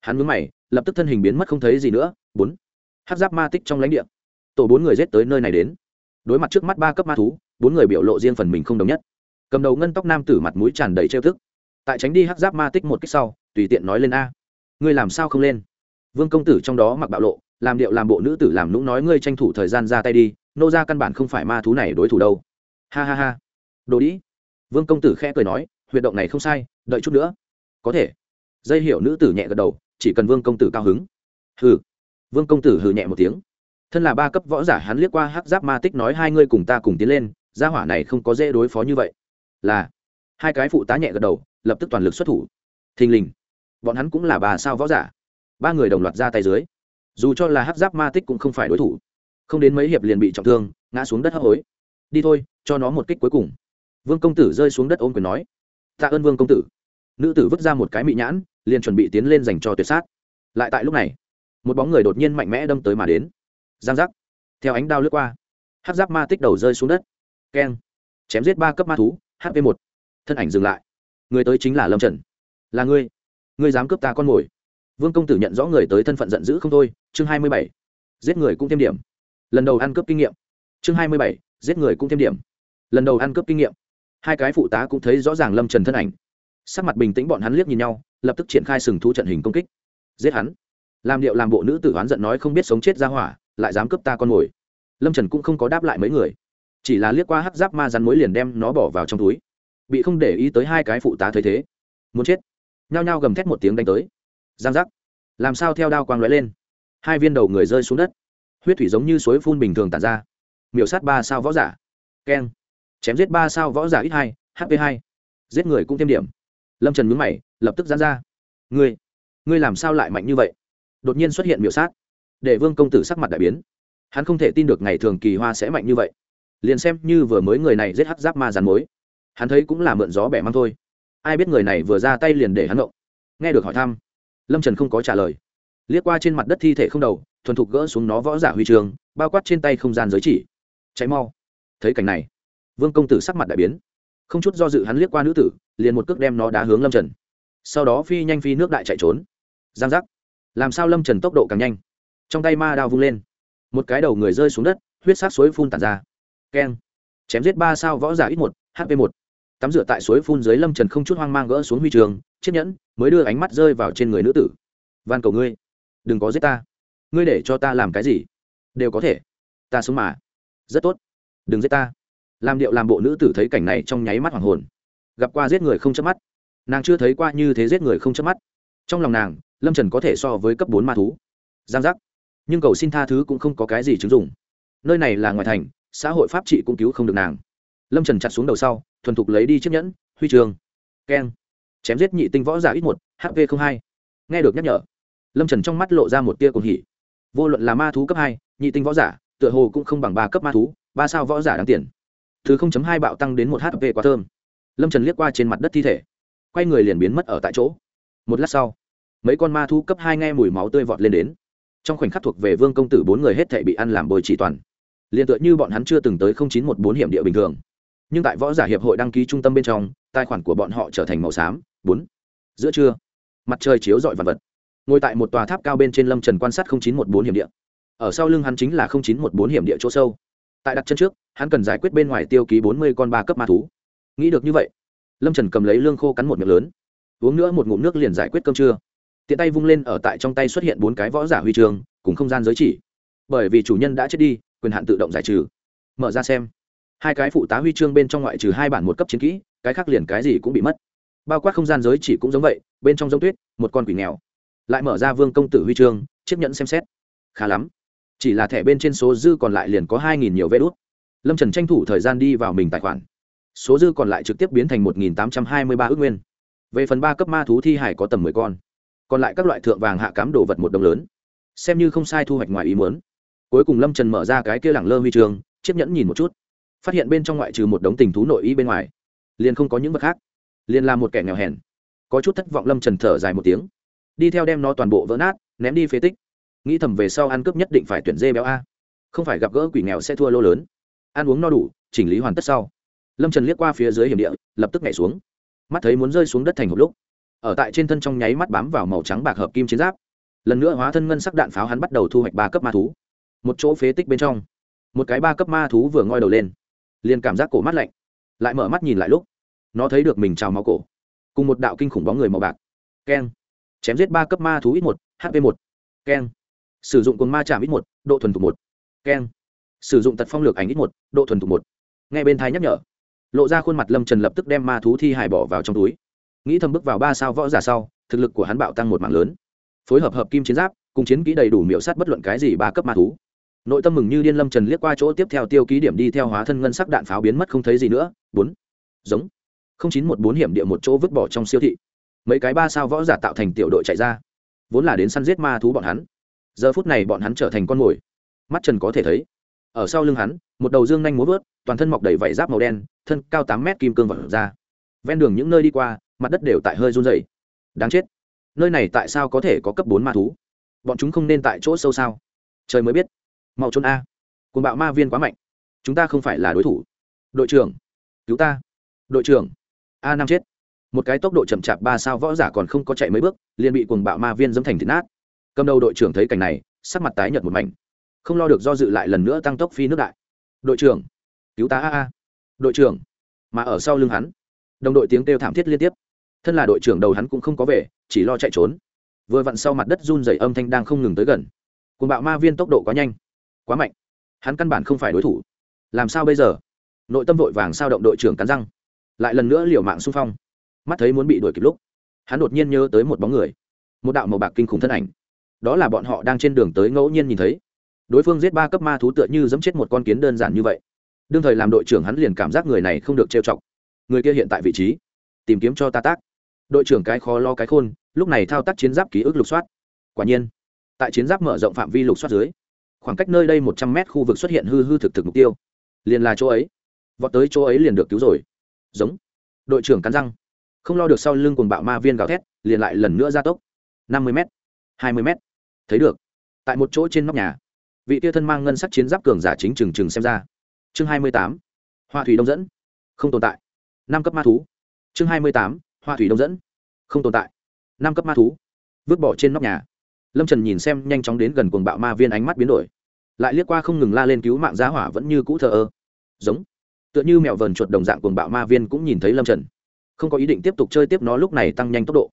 Hắn mướn mày, lập tức thân hình biến mất không thấy gì nữa. Bốn. Hát giáp ma tích trong lãnh địa. Tổ bốn người rết tới nơi này đến. Đối mặt trước mắt ba cấp ma thú, bốn người biểu lộ riêng phần mình không đồng nhất cầm đầu ngân tóc nam tử mặt mũi tràn đầy trêu thức tại tránh đi hát giáp ma tích một cách sau, tùy tiện nói lên a. Ngươi làm sao không lên? Vương công tử trong đó mặc bạo lộ, làm điệu làm bộ nữ tử làm nũng nói ngươi tranh thủ thời gian ra tay đi, nô ra căn bản không phải ma thú này đối thủ đâu. Ha ha ha. Đồ đĩ. Vương công tử khẽ cười nói, huyệt động này không sai, đợi chút nữa. Có thể. Dây hiểu nữ tử nhẹ gật đầu, chỉ cần vương công tử cao hứng. Hừ. Vương công tử hừ nhẹ một tiếng. Thân là ba cấp võ giả hắn liếc qua hắc giáp ma tích nói hai ngươi cùng ta cùng tiến lên, gia hỏa này không có dễ đối phó như vậy là hai cái phụ tá nhẹ gật đầu, lập tức toàn lực xuất thủ. Thình lình, bọn hắn cũng là bà sao võ giả. Ba người đồng loạt ra tay dưới. Dù cho là hát giáp ma tích cũng không phải đối thủ. Không đến mấy hiệp liền bị trọng thương, ngã xuống đất hấp hối. Đi thôi, cho nó một kích cuối cùng. Vương công tử rơi xuống đất ôm quyền nói. Tạ ơn vương công tử. Nữ tử vứt ra một cái mị nhãn, liền chuẩn bị tiến lên dành cho tuyệt sát. Lại tại lúc này, một bóng người đột nhiên mạnh mẽ đâm tới mà đến. Giang giác. Theo ánh đao lướt qua hát giáp ma tích đầu rơi xuống đất. Keng. Chém giết ba cấp ma thú hp một. Thân ảnh dừng lại. Người tới chính là lâm trần. Là ngươi. Ngươi dám cướp ta con mồi. Vương công tử nhận rõ người tới thân phận giận dữ không thôi. Chương hai mươi bảy. Giết người cũng thêm điểm. Lần đầu ăn cướp kinh nghiệm. Chương hai mươi bảy. Giết người cũng thêm điểm. Lần đầu ăn cướp kinh nghiệm. Hai cái phụ tá cũng thấy rõ ràng lâm trần thân ảnh. Sắc mặt bình tĩnh bọn hắn liếc nhìn nhau, lập tức triển khai sừng thu trận hình công kích. Giết hắn. Làm điệu làm bộ nữ tử oán giận nói không biết sống chết ra hỏa, lại dám cướp ta con mồi. Lâm trần cũng không có đáp lại mấy người chỉ là liếc qua hắc giáp ma rắn mối liền đem nó bỏ vào trong túi. Bị không để ý tới hai cái phụ tá thấy thế. Muốn chết. Nhao nhao gầm thét một tiếng đánh tới. Giang giác. Làm sao theo đao quang lóe lên? Hai viên đầu người rơi xuống đất. Huyết thủy giống như suối phun bình thường tàn ra. Miểu sát ba sao võ giả. Keng. Chém giết ba sao võ giả ít hai hp hai. Giết người cũng thêm điểm. Lâm trần mướn mày, lập tức dán ra. Ngươi ngươi làm sao lại mạnh như vậy? Đột nhiên xuất hiện miểu sát. Để vương công tử sắc mặt đại biến. Hắn không thể tin được ngày thường kỳ hoa sẽ mạnh như vậy liền xem như vừa mới người này giết hắc giáp ma rắn mối. Hắn thấy cũng là mượn gió bẻ mang thôi. Ai biết người này vừa ra tay liền để hắn động. Nghe được hỏi thăm, lâm trần không có trả lời. Liếc qua trên mặt đất thi thể không đầu, thuần thục gỡ xuống nó võ giả huy trường, bao quát trên tay không gian giới chỉ. Cháy mau. Thấy cảnh này, vương công tử sắc mặt đại biến. Không chút do dự hắn liếc qua nữ tử, liền một cước đem nó đá hướng lâm trần. Sau đó phi nhanh phi nước đại chạy trốn. Giang giác. Làm sao lâm trần tốc độ càng nhanh? Trong tay ma đao vung lên. Một cái đầu người rơi xuống đất, huyết sát suối phun tàn ra keng. Chém giết ba sao võ giả ít một hp một. Tắm rửa tại suối phun dưới lâm trần không chút hoang mang gỡ xuống huy trường, chiếc nhẫn mới đưa ánh mắt rơi vào trên người nữ tử. Van cầu ngươi, đừng có giết ta. Ngươi để cho ta làm cái gì? Đều có thể. Ta sống mà. Rất tốt. Đừng giết ta. Làm điệu làm bộ nữ tử thấy cảnh này trong nháy mắt hoàng hồn. Gặp qua giết người không chớp mắt. Nàng chưa thấy qua như thế giết người không chớp mắt. Trong lòng nàng, lâm trần có thể so với cấp bốn ma thú. Giang giác. Nhưng cầu xin tha thứ cũng không có cái gì chứng dụng. Nơi này là ngoài thành xã hội pháp trị cũng cứu không được nàng. Lâm trần chặt xuống đầu sau, thuần thục lấy đi chiếc nhẫn, huy trường. Keng. Chém giết nhị tinh võ giả ít một hv hai. Nghe được nhắc nhở, lâm trần trong mắt lộ ra một tia cùng hỉ. Vô luận là ma thú cấp hai, nhị tinh võ giả, tựa hồ cũng không bằng ba cấp ma thú, ba sao võ giả đáng tiền. Thứ hai bạo tăng đến một hp quá thơm. Lâm trần liếc qua trên mặt đất thi thể. Quay người liền biến mất ở tại chỗ. Một lát sau, mấy con ma thú cấp hai nghe mùi máu tươi vọt lên đến. Trong khoảnh khắc thuộc về vương công tử bốn người hết thể bị ăn làm bồi chỉ toàn liền tựa như bọn hắn chưa từng tới chín một bốn hiểm địa bình thường. Nhưng tại võ giả hiệp hội đăng ký trung tâm bên trong, tài khoản của bọn họ trở thành màu xám, bốn. Giữa trưa, mặt trời chiếu rọi vật vật. Ngồi tại một tòa tháp cao bên trên lâm trần quan sát chín một bốn hiểm địa. Ở sau lưng hắn chính là chín một bốn hiểm địa chỗ sâu. Tại đặt chân trước, hắn cần giải quyết bên ngoài tiêu ký bốn mươi con ba cấp ma thú. Nghĩ được như vậy, lâm trần cầm lấy lương khô cắn một miệng lớn. Uống nữa một ngụm nước liền giải quyết cơm trưa. Tiện tay vung lên ở tại trong tay xuất hiện bốn cái võ giả huy chương, cùng không gian giới chỉ. Bởi vì chủ nhân đã chết đi quyền hạn tự động giải trừ. Mở ra xem. Hai cái phụ tá huy chương bên trong ngoại trừ hai bản một cấp chiến kỹ, cái khác liền cái gì cũng bị mất. Bao quát không gian giới chỉ cũng giống vậy, bên trong giống tuyết, một con quỷ nghèo. Lại mở ra vương công tử huy chương, chiếc nhẫn xem xét. Khá lắm. Chỉ là thẻ bên trên số dư còn lại liền có hai nghìn nhiều vé đốt lâm trần tranh thủ thời gian đi vào mình tài khoản. Số dư còn lại trực tiếp biến thành một nghìn tám trăm hai mươi ba ước nguyên. Về phần ba cấp ma thú thi hải có tầm mười con. Còn lại các loại thượng vàng hạ cám đồ vật một đồng lớn. Xem như không sai thu hoạch ngoài ý muốn cuối cùng lâm trần mở ra cái kia lẳng lơ huy trường, chiếc nhẫn nhìn một chút, phát hiện bên trong ngoại trừ một đống tình thú nội ý bên ngoài, liền không có những vật khác, liền là một kẻ nghèo hèn. Có chút thất vọng lâm trần thở dài một tiếng, đi theo đem nó toàn bộ vỡ nát, ném đi phế tích. Nghĩ thầm về sau ăn cướp nhất định phải tuyển dê béo a, không phải gặp gỡ quỷ nghèo sẽ thua lô lớn. Ăn uống no đủ, chỉnh lý hoàn tất sau. Lâm trần liếc qua phía dưới hiểm địa, lập tức nhảy xuống. Mắt thấy muốn rơi xuống đất thành hộp lúc, ở tại trên thân trong nháy mắt bám vào màu trắng bạc hợp kim chiến giáp. Lần nữa hóa thân ngân sắc đạn pháo hắn bắt đầu thu hoạch ba cấp ma thú một chỗ phế tích bên trong. Một cái ba cấp ma thú vừa ngoi đầu lên. Liền cảm giác cổ mắt lạnh. Lại mở mắt nhìn lại lúc, nó thấy được mình trào máu cổ. Cùng một đạo kinh khủng bóng người màu bạc. Keng. Chém giết ba cấp ma thú ít một hp một. Keng. Sử dụng cồn ma chạm ít một, độ thuần thục một. Keng. Sử dụng tật phong lược ảnh ít một, độ thuần thục một. Ngay bên thái nhắc nhở, lộ ra khuôn mặt lâm trần lập tức đem ma thú thi hài bỏ vào trong túi. Nghĩ thầm bước vào ba sao võ giả sau, thực lực của hắn bạo tăng một mạng lớn. Phối hợp hợp kim chiến giáp, cùng chiến kỹ đầy đủ miểu sát bất luận cái gì ba cấp ma thú nội tâm mừng như điên lâm trần liếc qua chỗ tiếp theo tiêu ký điểm đi theo hóa thân ngân sắc đạn pháo biến mất không thấy gì nữa. Bốn. Giống. Không chín một bốn hiểm địa một chỗ vứt bỏ trong siêu thị. Mấy cái ba sao võ giả tạo thành tiểu đội chạy ra. Vốn là đến săn giết ma thú bọn hắn. Giờ phút này bọn hắn trở thành con mồi. Mắt trần có thể thấy, ở sau lưng hắn, một đầu dương nhanh múa vớt, toàn thân mọc đầy vảy giáp màu đen, thân cao tám mét kim cương vật ra. Ven đường những nơi đi qua, mặt đất đều tại hơi run dày đáng chết. Nơi này tại sao có thể có cấp bốn ma thú? Bọn chúng không nên tại chỗ sâu sao? Trời mới biết mau trốn a. Cùng bạo ma viên quá mạnh. Chúng ta không phải là đối thủ. Đội trưởng, cứu ta. Đội trưởng, a năm chết. Một cái tốc độ chậm chạp ba sao võ giả còn không có chạy mấy bước, liền bị cuồng bạo ma viên dẫm thành thịt nát. Cầm đầu đội trưởng thấy cảnh này, sắc mặt tái nhợt một mảnh. Không lo được do dự lại lần nữa tăng tốc phi nước đại. Đội trưởng, cứu tá a a. Đội trưởng, mà ở sau lưng hắn, đồng đội tiếng kêu thảm thiết liên tiếp. Thân là đội trưởng đầu hắn cũng không có về, chỉ lo chạy trốn. Vừa vặn sau mặt đất run dày âm thanh đang không ngừng tới gần. Cuồng bạo ma viên tốc độ quá nhanh quá mạnh. Hắn căn bản không phải đối thủ. Làm sao bây giờ? Nội tâm vội vàng sao động đội trưởng cắn răng. Lại lần nữa liều mạng xung phong. Mắt thấy muốn bị đuổi kịp lúc, hắn đột nhiên nhớ tới một bóng người. Một đạo màu bạc kinh khủng thân ảnh. Đó là bọn họ đang trên đường tới ngẫu nhiên nhìn thấy. Đối phương giết ba cấp ma thú tựa như dẫm chết một con kiến đơn giản như vậy. Đương thời làm đội trưởng hắn liền cảm giác người này không được trêu chọc. Người kia hiện tại vị trí, tìm kiếm cho ta tác. Đội trưởng cái khó lo cái khôn, lúc này thao tác chiến giáp ký ức lục soát. Quả nhiên, tại chiến giáp mở rộng phạm vi lục soát dưới khoảng cách nơi đây một trăm mét khu vực xuất hiện hư hư thực thực mục tiêu. Liền là chỗ ấy. Vọt tới chỗ ấy liền được cứu rồi. Giống. Đội trưởng cắn răng. Không lo được sau lưng cùng bạo ma viên gào thét, liền lại lần nữa ra tốc. năm mươi m hai mươi m thấy được. Tại một chỗ trên nóc nhà. Vị tia thân mang ngân sắc chiến giáp cường giả chính trừng trừng xem ra. Chương hai mươi tám. Hoa thủy đông dẫn. Không tồn tại. Năm cấp ma thú. Chương hai mươi tám. Hoa thủy đông dẫn. Không tồn tại. Năm cấp ma thú. Vứt bỏ trên nóc nhà lâm trần nhìn xem nhanh chóng đến gần cuồng bạo ma viên ánh mắt biến đổi. Lại liếc qua không ngừng la lên cứu mạng giá hỏa vẫn như cũ thờ ơ. Giống. Tựa như mẹo vờn chuột đồng dạng cuồng bạo ma viên cũng nhìn thấy lâm trần. Không có ý định tiếp tục chơi tiếp nó lúc này tăng nhanh tốc độ.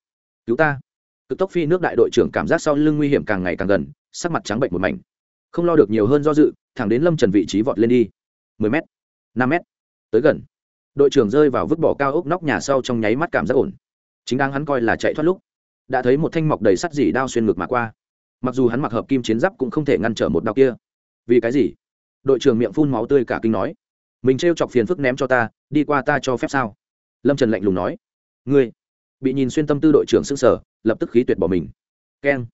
Cứu ta. Cực tốc phi nước đại đội trưởng cảm giác sau lưng nguy hiểm càng ngày càng gần, sắc mặt trắng bệnh một mảnh. Không lo được nhiều hơn do dự, thẳng đến lâm trần vị trí vọt lên đi. mười m năm m tới gần. Đội trưởng rơi vào vứt bỏ cao ốc nóc nhà sau trong nháy mắt cảm giác ổn. Chính đang hắn coi là chạy thoát lúc đã thấy một thanh mọc đầy sắt dỉ đao xuyên ngực mà qua. Mặc dù hắn mặc hợp kim chiến giáp cũng không thể ngăn trở một đao kia. Vì cái gì? Đội trưởng miệng phun máu tươi cả kinh nói. Mình t chọc phiền phức ném cho ta, đi qua ta cho phép sao? Lâm trần lạnh lùng nói. Ngươi, bị nhìn xuyên tâm tư đội trưởng s ư n g sở lập tức khí tuyệt bỏ mình. Keng.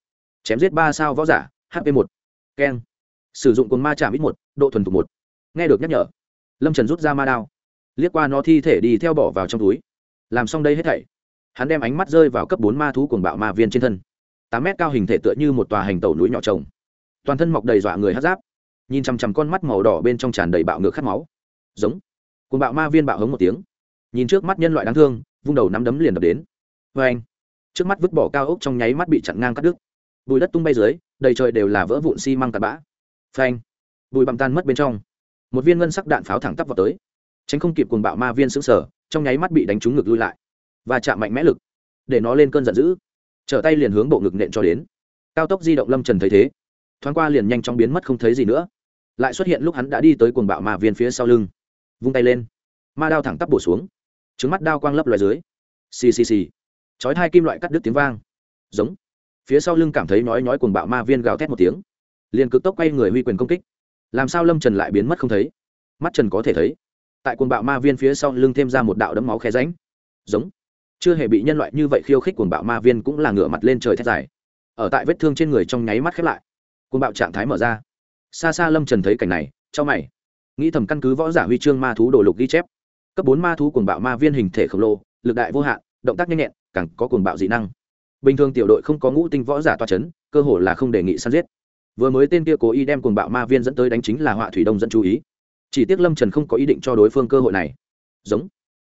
Chém giết ba sao võ giả hp một. Keng. Sử dụng cồn ma chạm ít một, độ thuần thục một. Nghe được nhắc nhở, lâm trần rút ra ma đao. Liếc qua nó thi thể đi theo bỏ vào trong túi. Làm xong đây hết thảy hắn đem ánh mắt rơi vào cấp bốn ma thú cuồng bạo ma viên trên thân. Tám mét cao hình thể tựa như một tòa hành tàu núi nhỏ trồng. Toàn thân mọc đầy dọa người hát giáp. Nhìn chằm chằm con mắt màu đỏ bên trong tràn đầy bạo ngược khát máu. Giống. Cuồng bạo ma viên bạo hống một tiếng. Nhìn trước mắt nhân loại đáng thương, vung đầu nắm đấm liền đập đến. Vê anh. Trước mắt vứt bỏ cao ốc trong nháy mắt bị chặn ngang cắt đứt. Bùi đất tung bay dưới, đầy trời đều là vỡ vụn xi、si、măng tạt bã. Phanh bùi bằm tan mất bên trong. Một viên ngân sắc đạn pháo thẳng tắp vào tới. Tránh không kịp cuồng bạo ma viên xứng sở trong nháy mắt bị đánh trúng ngực lui lại và chạm mạnh mẽ lực, để nó lên cơn giận dữ. Trở tay liền hướng bộ ngực nện cho đến. Cao tốc di động lâm trần thấy thế, thoáng qua liền nhanh chóng biến mất không thấy gì nữa. Lại xuất hiện lúc hắn đã đi tới cuồng bạo ma viên phía sau lưng. Vung tay lên, ma đao thẳng tắp bổ xuống. Trứng mắt đao quang lấp loài dưới. Xì xì xì. Chói hai kim loại cắt đứt tiếng vang. Giống. Phía sau lưng cảm thấy nói nói cuồng bạo ma viên gào thét một tiếng. Liền cực tốc quay người huy quyền công kích. Làm sao lâm trần lại biến mất không thấy? Mắt trần có thể thấy. Tại cuồng bạo ma viên phía sau lưng thêm ra một đạo đấm máu khe ránh giống chưa hề bị nhân loại như vậy khiêu khích cuồng bạo ma viên cũng là ngửa mặt lên trời thét dài. Ở tại vết thương trên người trong nháy mắt khép lại. Cuồng bạo trạng thái mở ra. Xa xa lâm trần thấy cảnh này cho mày. Nghĩ thầm căn cứ võ giả huy chương ma thú đồ lục ghi chép. Cấp bốn ma thú cuồng bạo ma viên hình thể khổng lồ, lực đại vô hạn, động tác nhanh nhẹn, càng có cuồng bạo dị năng. Bình thường tiểu đội không có ngũ tinh võ giả toa c h ấ n cơ hồ là không đề nghị săn giết. Vừa mới tên kia cố ý đem cuồng bạo ma viên dẫn tới đánh chính là họa thủy đông dẫn chú ý. Chỉ tiếc lâm trần không có ý định cho đối phương cơ hội này. Giống.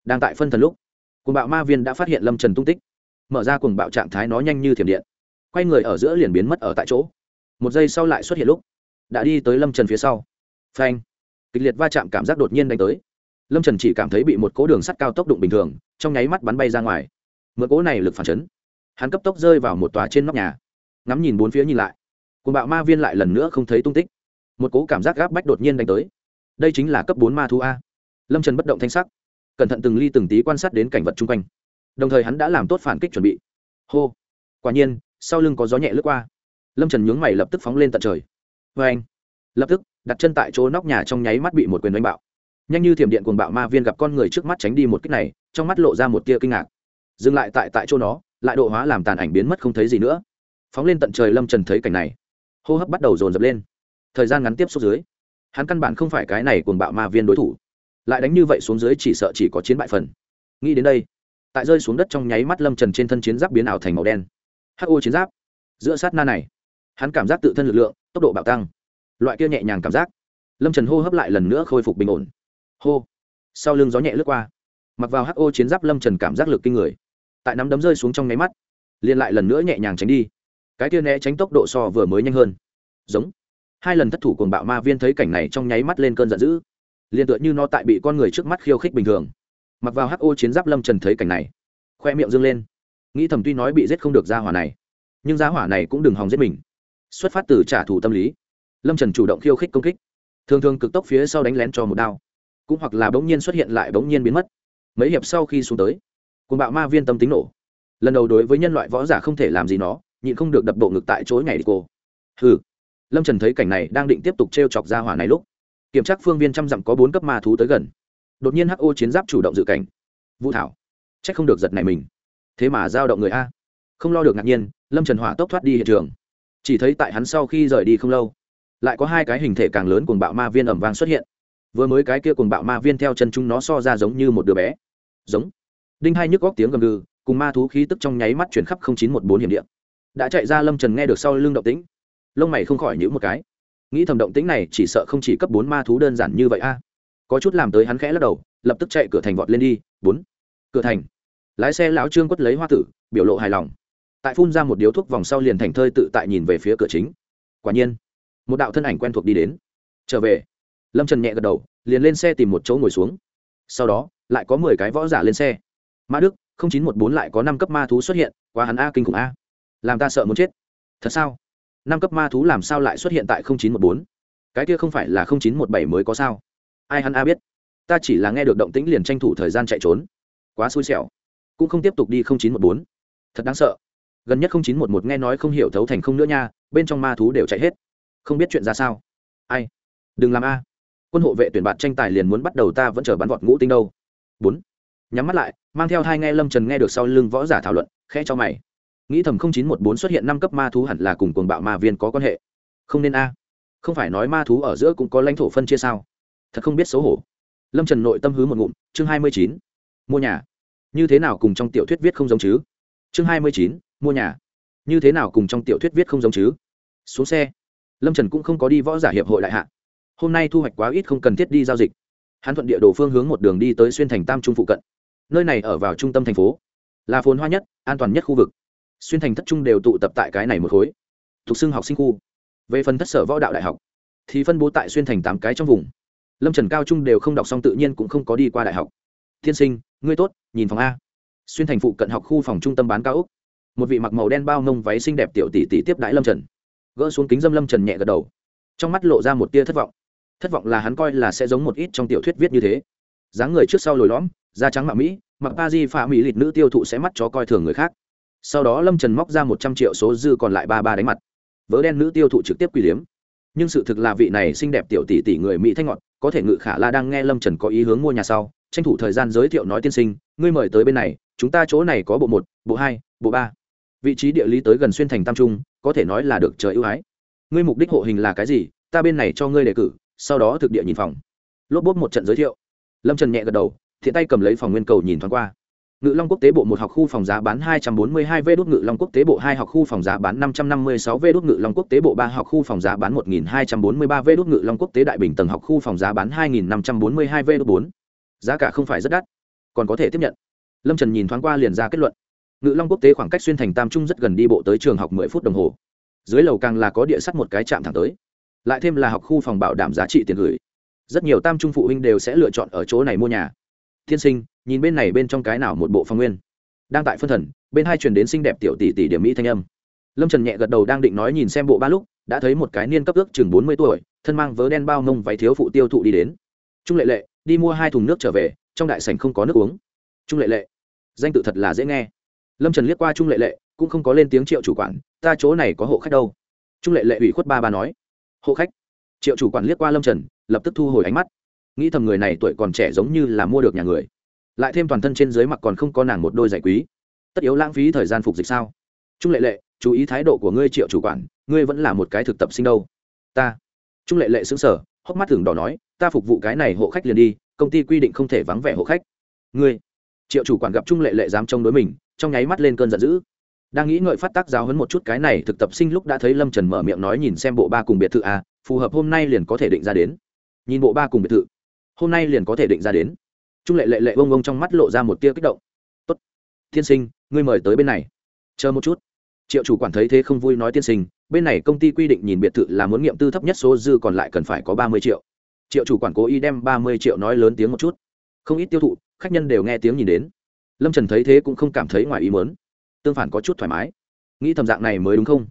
Đang tại phân thần lúc cuồng bạo ma viên đã phát hiện lâm trần tung tích. Mở ra cuồng bạo trạng thái nó nhanh như thiểm điện. Quay người ở giữa liền biến mất ở tại chỗ. Một giây sau lại xuất hiện lúc, đã đi tới lâm trần phía sau. Phanh! Kịch liệt va chạm cảm giác đột nhiên đánh tới. Lâm trần chỉ cảm thấy bị một cố đường sắt cao tốc đụng bình thường, trong nháy mắt bắn bay ra ngoài. Mượn cố này lực phản chấn, hắn cấp tốc rơi vào một tòa trên nóc nhà. Ngắm nhìn bốn phía nhìn lại, cuồng bạo ma viên lại lần nữa không thấy tung tích. Một cố cảm giác gáp bách đột nhiên đánh tới. Đây chính là cấp bốn ma thu a. Lâm trần bất động thanh sắc cẩn thận từng ly từng tí quan sát đến cảnh vật chung quanh. Đồng thời hắn đã làm tốt phản kích chuẩn bị. Hô! Quả nhiên, sau lưng có gió nhẹ lướt qua. Lâm trần nhướng mày lập tức phóng lên tận trời. Vê anh, lập tức, đặt chân tại chỗ nóc nhà trong nháy mắt bị một quyền đánh bạo. Nhanh như thiểm điện cuồng bạo ma viên gặp con người trước mắt tránh đi một cách này, trong mắt lộ ra một tia kinh ngạc. Dừng lại tại tại chỗ nó, lại độ hóa làm tàn ảnh biến mất không thấy gì nữa. Phóng lên tận trời lâm trần thấy cảnh này. Hô hấp bắt đầu dồn dập lên. Thời gian ngắn tiếp xúc dưới, hắn căn bản không phải cái này cuồng bạo ma viên đối thủ lại đánh như vậy xuống dưới chỉ sợ chỉ có chiến bại phần. Nghĩ đến đây, tại rơi xuống đất trong nháy mắt lâm trần trên thân chiến giáp biến ảo thành màu đen. Ho chiến giáp. Giữa sát na này, hắn cảm giác tự thân lực lượng, tốc độ bạo tăng. Loại kia nhẹ nhàng cảm giác, lâm trần hô hấp lại lần nữa khôi phục bình ổn. Hô. Sau lưng gió nhẹ lướt qua, mặc vào ho chiến giáp lâm trần cảm giác lực kinh người. Tại nắm đấm rơi xuống trong nháy mắt, liền lại lần nữa nhẹ nhàng tránh đi. Cái kia né tránh tốc độ so vừa mới nhanh hơn. Giống. Hai lần thất thủ cuồng bạo ma viên thấy cảnh này trong nháy mắt lên cơn giận dữ liền tựa như nó tại bị con người trước mắt khiêu khích bình thường. Mặc vào hắc ô chiến giáp lâm trần thấy cảnh này, khoe miệng dâng lên. Nghĩ thầm tuy nói bị giết không được ra hỏa này, nhưng giá hỏa này cũng đừng hòng giết mình. Xuất phát từ trả thù tâm lý, lâm trần chủ động khiêu khích công kích. Thường thường cực tốc phía sau đánh lén cho một đao, cũng hoặc là bỗng nhiên xuất hiện lại bỗng nhiên biến mất. Mấy hiệp sau khi xuống tới cùng bạo ma viên tâm tính nổ. Lần đầu đối với nhân loại võ giả không thể làm gì nó, nhịn không được đập bộ ngực tại chối ngày đi cô. Hừ. Lâm trần thấy cảnh này đang định tiếp tục t r e o chọc ra hỏa này lúc kiểm tra phương viên trăm dặm có bốn cấp ma thú tới gần. Đột nhiên ho chiến giáp chủ động dự cảnh. Vũ thảo c h ắ c không được giật này mình. Thế mà giao động người a. Không lo được ngạc nhiên, lâm trần hỏa tốc thoát đi hiện trường. Chỉ thấy tại hắn sau khi rời đi không lâu, lại có hai cái hình thể càng lớn cuồng bạo ma viên ẩm vang xuất hiện. Vừa mới cái kia cuồng bạo ma viên theo chân chúng nó so ra giống như một đứa bé. Giống. Đinh hai nhức góc tiếng gầm gừ, cùng ma thú khí tức trong nháy mắt chuyển khắp chín một bốn hiểm điện đã chạy ra lâm trần nghe được sau lưng động tĩnh. Lông mày không khỏi nhữ một cái nghĩ thầm động tĩnh này, chỉ sợ không chỉ cấp bốn ma thú đơn giản như vậy a. À. Có chút làm tới hắn khẽ lắc đầu, lập tức chạy cửa thành vọt lên đi. Bốn. Cửa thành. Lái xe lão trương quất lấy hoa tử, biểu lộ hài lòng. Tại phun ra một điếu thuốc vòng sau liền thành thơi tự tại nhìn về phía cửa chính. Quả nhiên, một đạo thân ảnh quen thuộc đi đến. Trở về. Lâm trần nhẹ gật đầu, liền lên xe tìm một chỗ ngồi xuống. Sau đó, lại có mười cái võ giả lên xe. Ma đức chín một bốn lại có năm cấp ma thú xuất hiện qua hắn a kinh khủng a. Làm ta sợ muốn chết. Thật sao? Năm cấp ma thú làm sao lại xuất hiện tại chín một bốn? Cái kia không phải là chín một bảy mới có sao? Ai hắn a biết? Ta chỉ là nghe được động tĩnh liền tranh thủ thời gian chạy trốn. Quá xui xẻo. Cũng không tiếp tục đi chín một bốn. Thật đáng sợ. Gần nhất chín một một nghe nói không hiểu thấu thành không nữa nha, bên trong ma thú đều chạy hết. Không biết chuyện ra sao. Ai? Đừng làm a. Quân hộ vệ tuyển bạn tranh tài liền muốn bắt đầu ta vẫn chờ bắn vọt ngũ tinh đâu. Bốn. Nhắm mắt lại, mang theo hai nghe lâm trần nghe được sau lưng võ giả thảo luận, khẽ cho mày nghĩ thầm chín một bốn xuất hiện năm cấp ma thú hẳn là cùng cuồng bạo ma viên có quan hệ. Không nên a. Không phải nói ma thú ở giữa cũng có lãnh thổ phân chia sao? Thật không biết xấu hổ. Lâm trần nội tâm hứ một ngụm, chương hai mươi chín. Mua nhà. Như thế nào cùng trong tiểu thuyết viết không giống chứ? Chương hai mươi chín, mua nhà. Như thế nào cùng trong tiểu thuyết viết không giống chứ? Xuống xe. Lâm trần cũng không có đi võ giả hiệp hội đại hạ. Hôm nay thu hoạch quá ít không cần thiết đi giao dịch. Hắn thuận địa đồ phương hướng một đường đi tới xuyên thành tam trung phụ cận. Nơi này ở vào trung tâm thành phố. Là phồn hoa nhất, an toàn nhất khu vực xuyên thành thất trung đều tụ tập tại cái này một khối, thuộc xưng học sinh khu. Về phần thất sở võ đạo đại học, thì phân bố tại xuyên thành tám cái trong vùng. Lâm trần cao trung đều không đọc xong tự nhiên cũng không có đi qua đại học. Tiên sinh, ngươi tốt, nhìn phòng a. Xuyên thành phụ cận học khu phòng trung tâm bán cao úc một vị mặc màu đen bao nông váy xinh đẹp tiểu tỷ tỷ tiếp đãi lâm trần. Gỡ xuống kính dâm lâm trần nhẹ gật đầu. Trong mắt lộ ra một tia thất vọng. Thất vọng là hắn coi là sẽ giống một ít trong tiểu thuyết viết như thế. Dáng người trước sau lồi lõm, da trắng mạ mỹ, mặc ba di phạm mỹ lịch nữ tiêu thụ sẽ mắt chó coi thường người khác sau đó lâm trần móc ra một trăm triệu số dư còn lại ba ba đánh mặt. Vớ đen nữ tiêu thụ trực tiếp quỳ liếm. Nhưng sự thực là vị này xinh đẹp tiểu tỷ tỷ người mỹ thanh ngọt có thể ngự khả la đang nghe lâm trần có ý hướng mua nhà sau, tranh thủ thời gian giới thiệu nói tiên sinh, ngươi mời tới bên này, chúng ta chỗ này có bộ một, bộ hai, bộ ba. Vị trí địa lý tới gần xuyên thành tam trung, có thể nói là được trời ưu ái. Ngươi mục đích hộ hình là cái gì, ta bên này cho ngươi đề cử, sau đó thực địa nhìn phòng. Lốp bốp một trận giới thiệu. Lâm trần nhẹ gật đầu, thiện tay cầm lấy phòng nguyên cầu nhìn thoáng qua ngự long quốc tế bộ một học khu phòng giá bán hai trăm bốn mươi hai, v ngự long quốc tế bộ hai học khu phòng giá bán năm trăm năm mươi sáu, v ngự long quốc tế bộ ba học khu phòng giá bán một nghìn hai trăm bốn mươi ba, v ngự long quốc tế đại bình tầng học khu phòng giá bán hai nghìn năm trăm bốn mươi hai, v giá cả không phải rất đắt, còn có thể tiếp nhận. Lâm trần nhìn thoáng qua liền ra kết luận. Ngự long quốc tế khoảng cách xuyên thành tam trung rất gần đi bộ tới trường học mười phút đồng hồ. Dưới lầu càng là có địa sắt một cái chạm thẳng tới. Lại thêm là học khu phòng bảo đảm giá trị tiền gửi. Rất nhiều tam trung phụ huynh đều sẽ lựa chọn ở chỗ này mua nhà. Thiên sinh nhìn bên này bên trong cái nào một bộ phong nguyên. Đang tại phân thần, bên hai truyền đến xinh đẹp tiểu tỷ tỷ điểm mỹ thanh âm. Lâm trần nhẹ gật đầu đang định nói nhìn xem bộ ba lúc, đã thấy một cái niên cấp ước chừng bốn mươi tuổi, thân mang vớ đen bao mông váy thiếu phụ tiêu thụ đi đến. Trung lệ lệ, đi mua hai thùng nước trở về, trong đại sảnh không có nước uống. Trung lệ lệ, danh tự thật là dễ nghe. Lâm trần liếc qua trung lệ lệ, cũng không có lên tiếng triệu chủ quản, ta chỗ này có hộ khách đâu. Trung lệ lệ ủy khuất ba ba nói, hộ khách? Triệu chủ quản liếc qua lâm trần, lập tức thu hồi ánh mắt. Nghĩ thầm người này tuổi còn trẻ giống như là mua được nhà người lại thêm toàn thân trên dưới mặc còn không có nàng một đôi giày quý. Tất yếu lãng phí thời gian phục dịch sao? Trung lệ lệ, chú ý thái độ của ngươi triệu chủ quản, ngươi vẫn là một cái thực tập sinh đâu. Ta. Trung lệ lệ xứng sở hốc mắt thường đỏ nói, ta phục vụ cái này hộ khách liền đi, công ty quy định không thể vắng vẻ hộ khách. Ngươi. Triệu chủ quản gặp trung lệ lệ dám chống đối mình, trong nháy mắt lên cơn giận dữ. Đang nghĩ ngợi phát tác giáo hấn một chút cái này thực tập sinh lúc đã thấy lâm trần mở miệng nói nhìn xem bộ ba cùng biệt thự à phù hợp hôm nay liền có thể định ra đến. Nhìn bộ ba cùng biệt thự. Hôm nay liền có thể định ra đến trung lệ lệ lệ bông bông trong mắt lộ ra một tia kích động. Tốt, tiên sinh, ngươi mời tới bên này. Chờ một chút. Triệu chủ quản thấy thế không vui nói tiên sinh, bên này công ty quy định nhìn biệt thự là muốn nghiệm tư thấp nhất số dư còn lại cần phải có ba mươi triệu. Triệu chủ quản cố ý đem ba mươi triệu nói lớn tiếng một chút. Không ít tiêu thụ, khách nhân đều nghe tiếng nhìn đến. Lâm trần thấy thế cũng không cảm thấy ngoài ý mớn tương phản có chút thoải mái. Nghĩ thầm dạng này mới đúng không?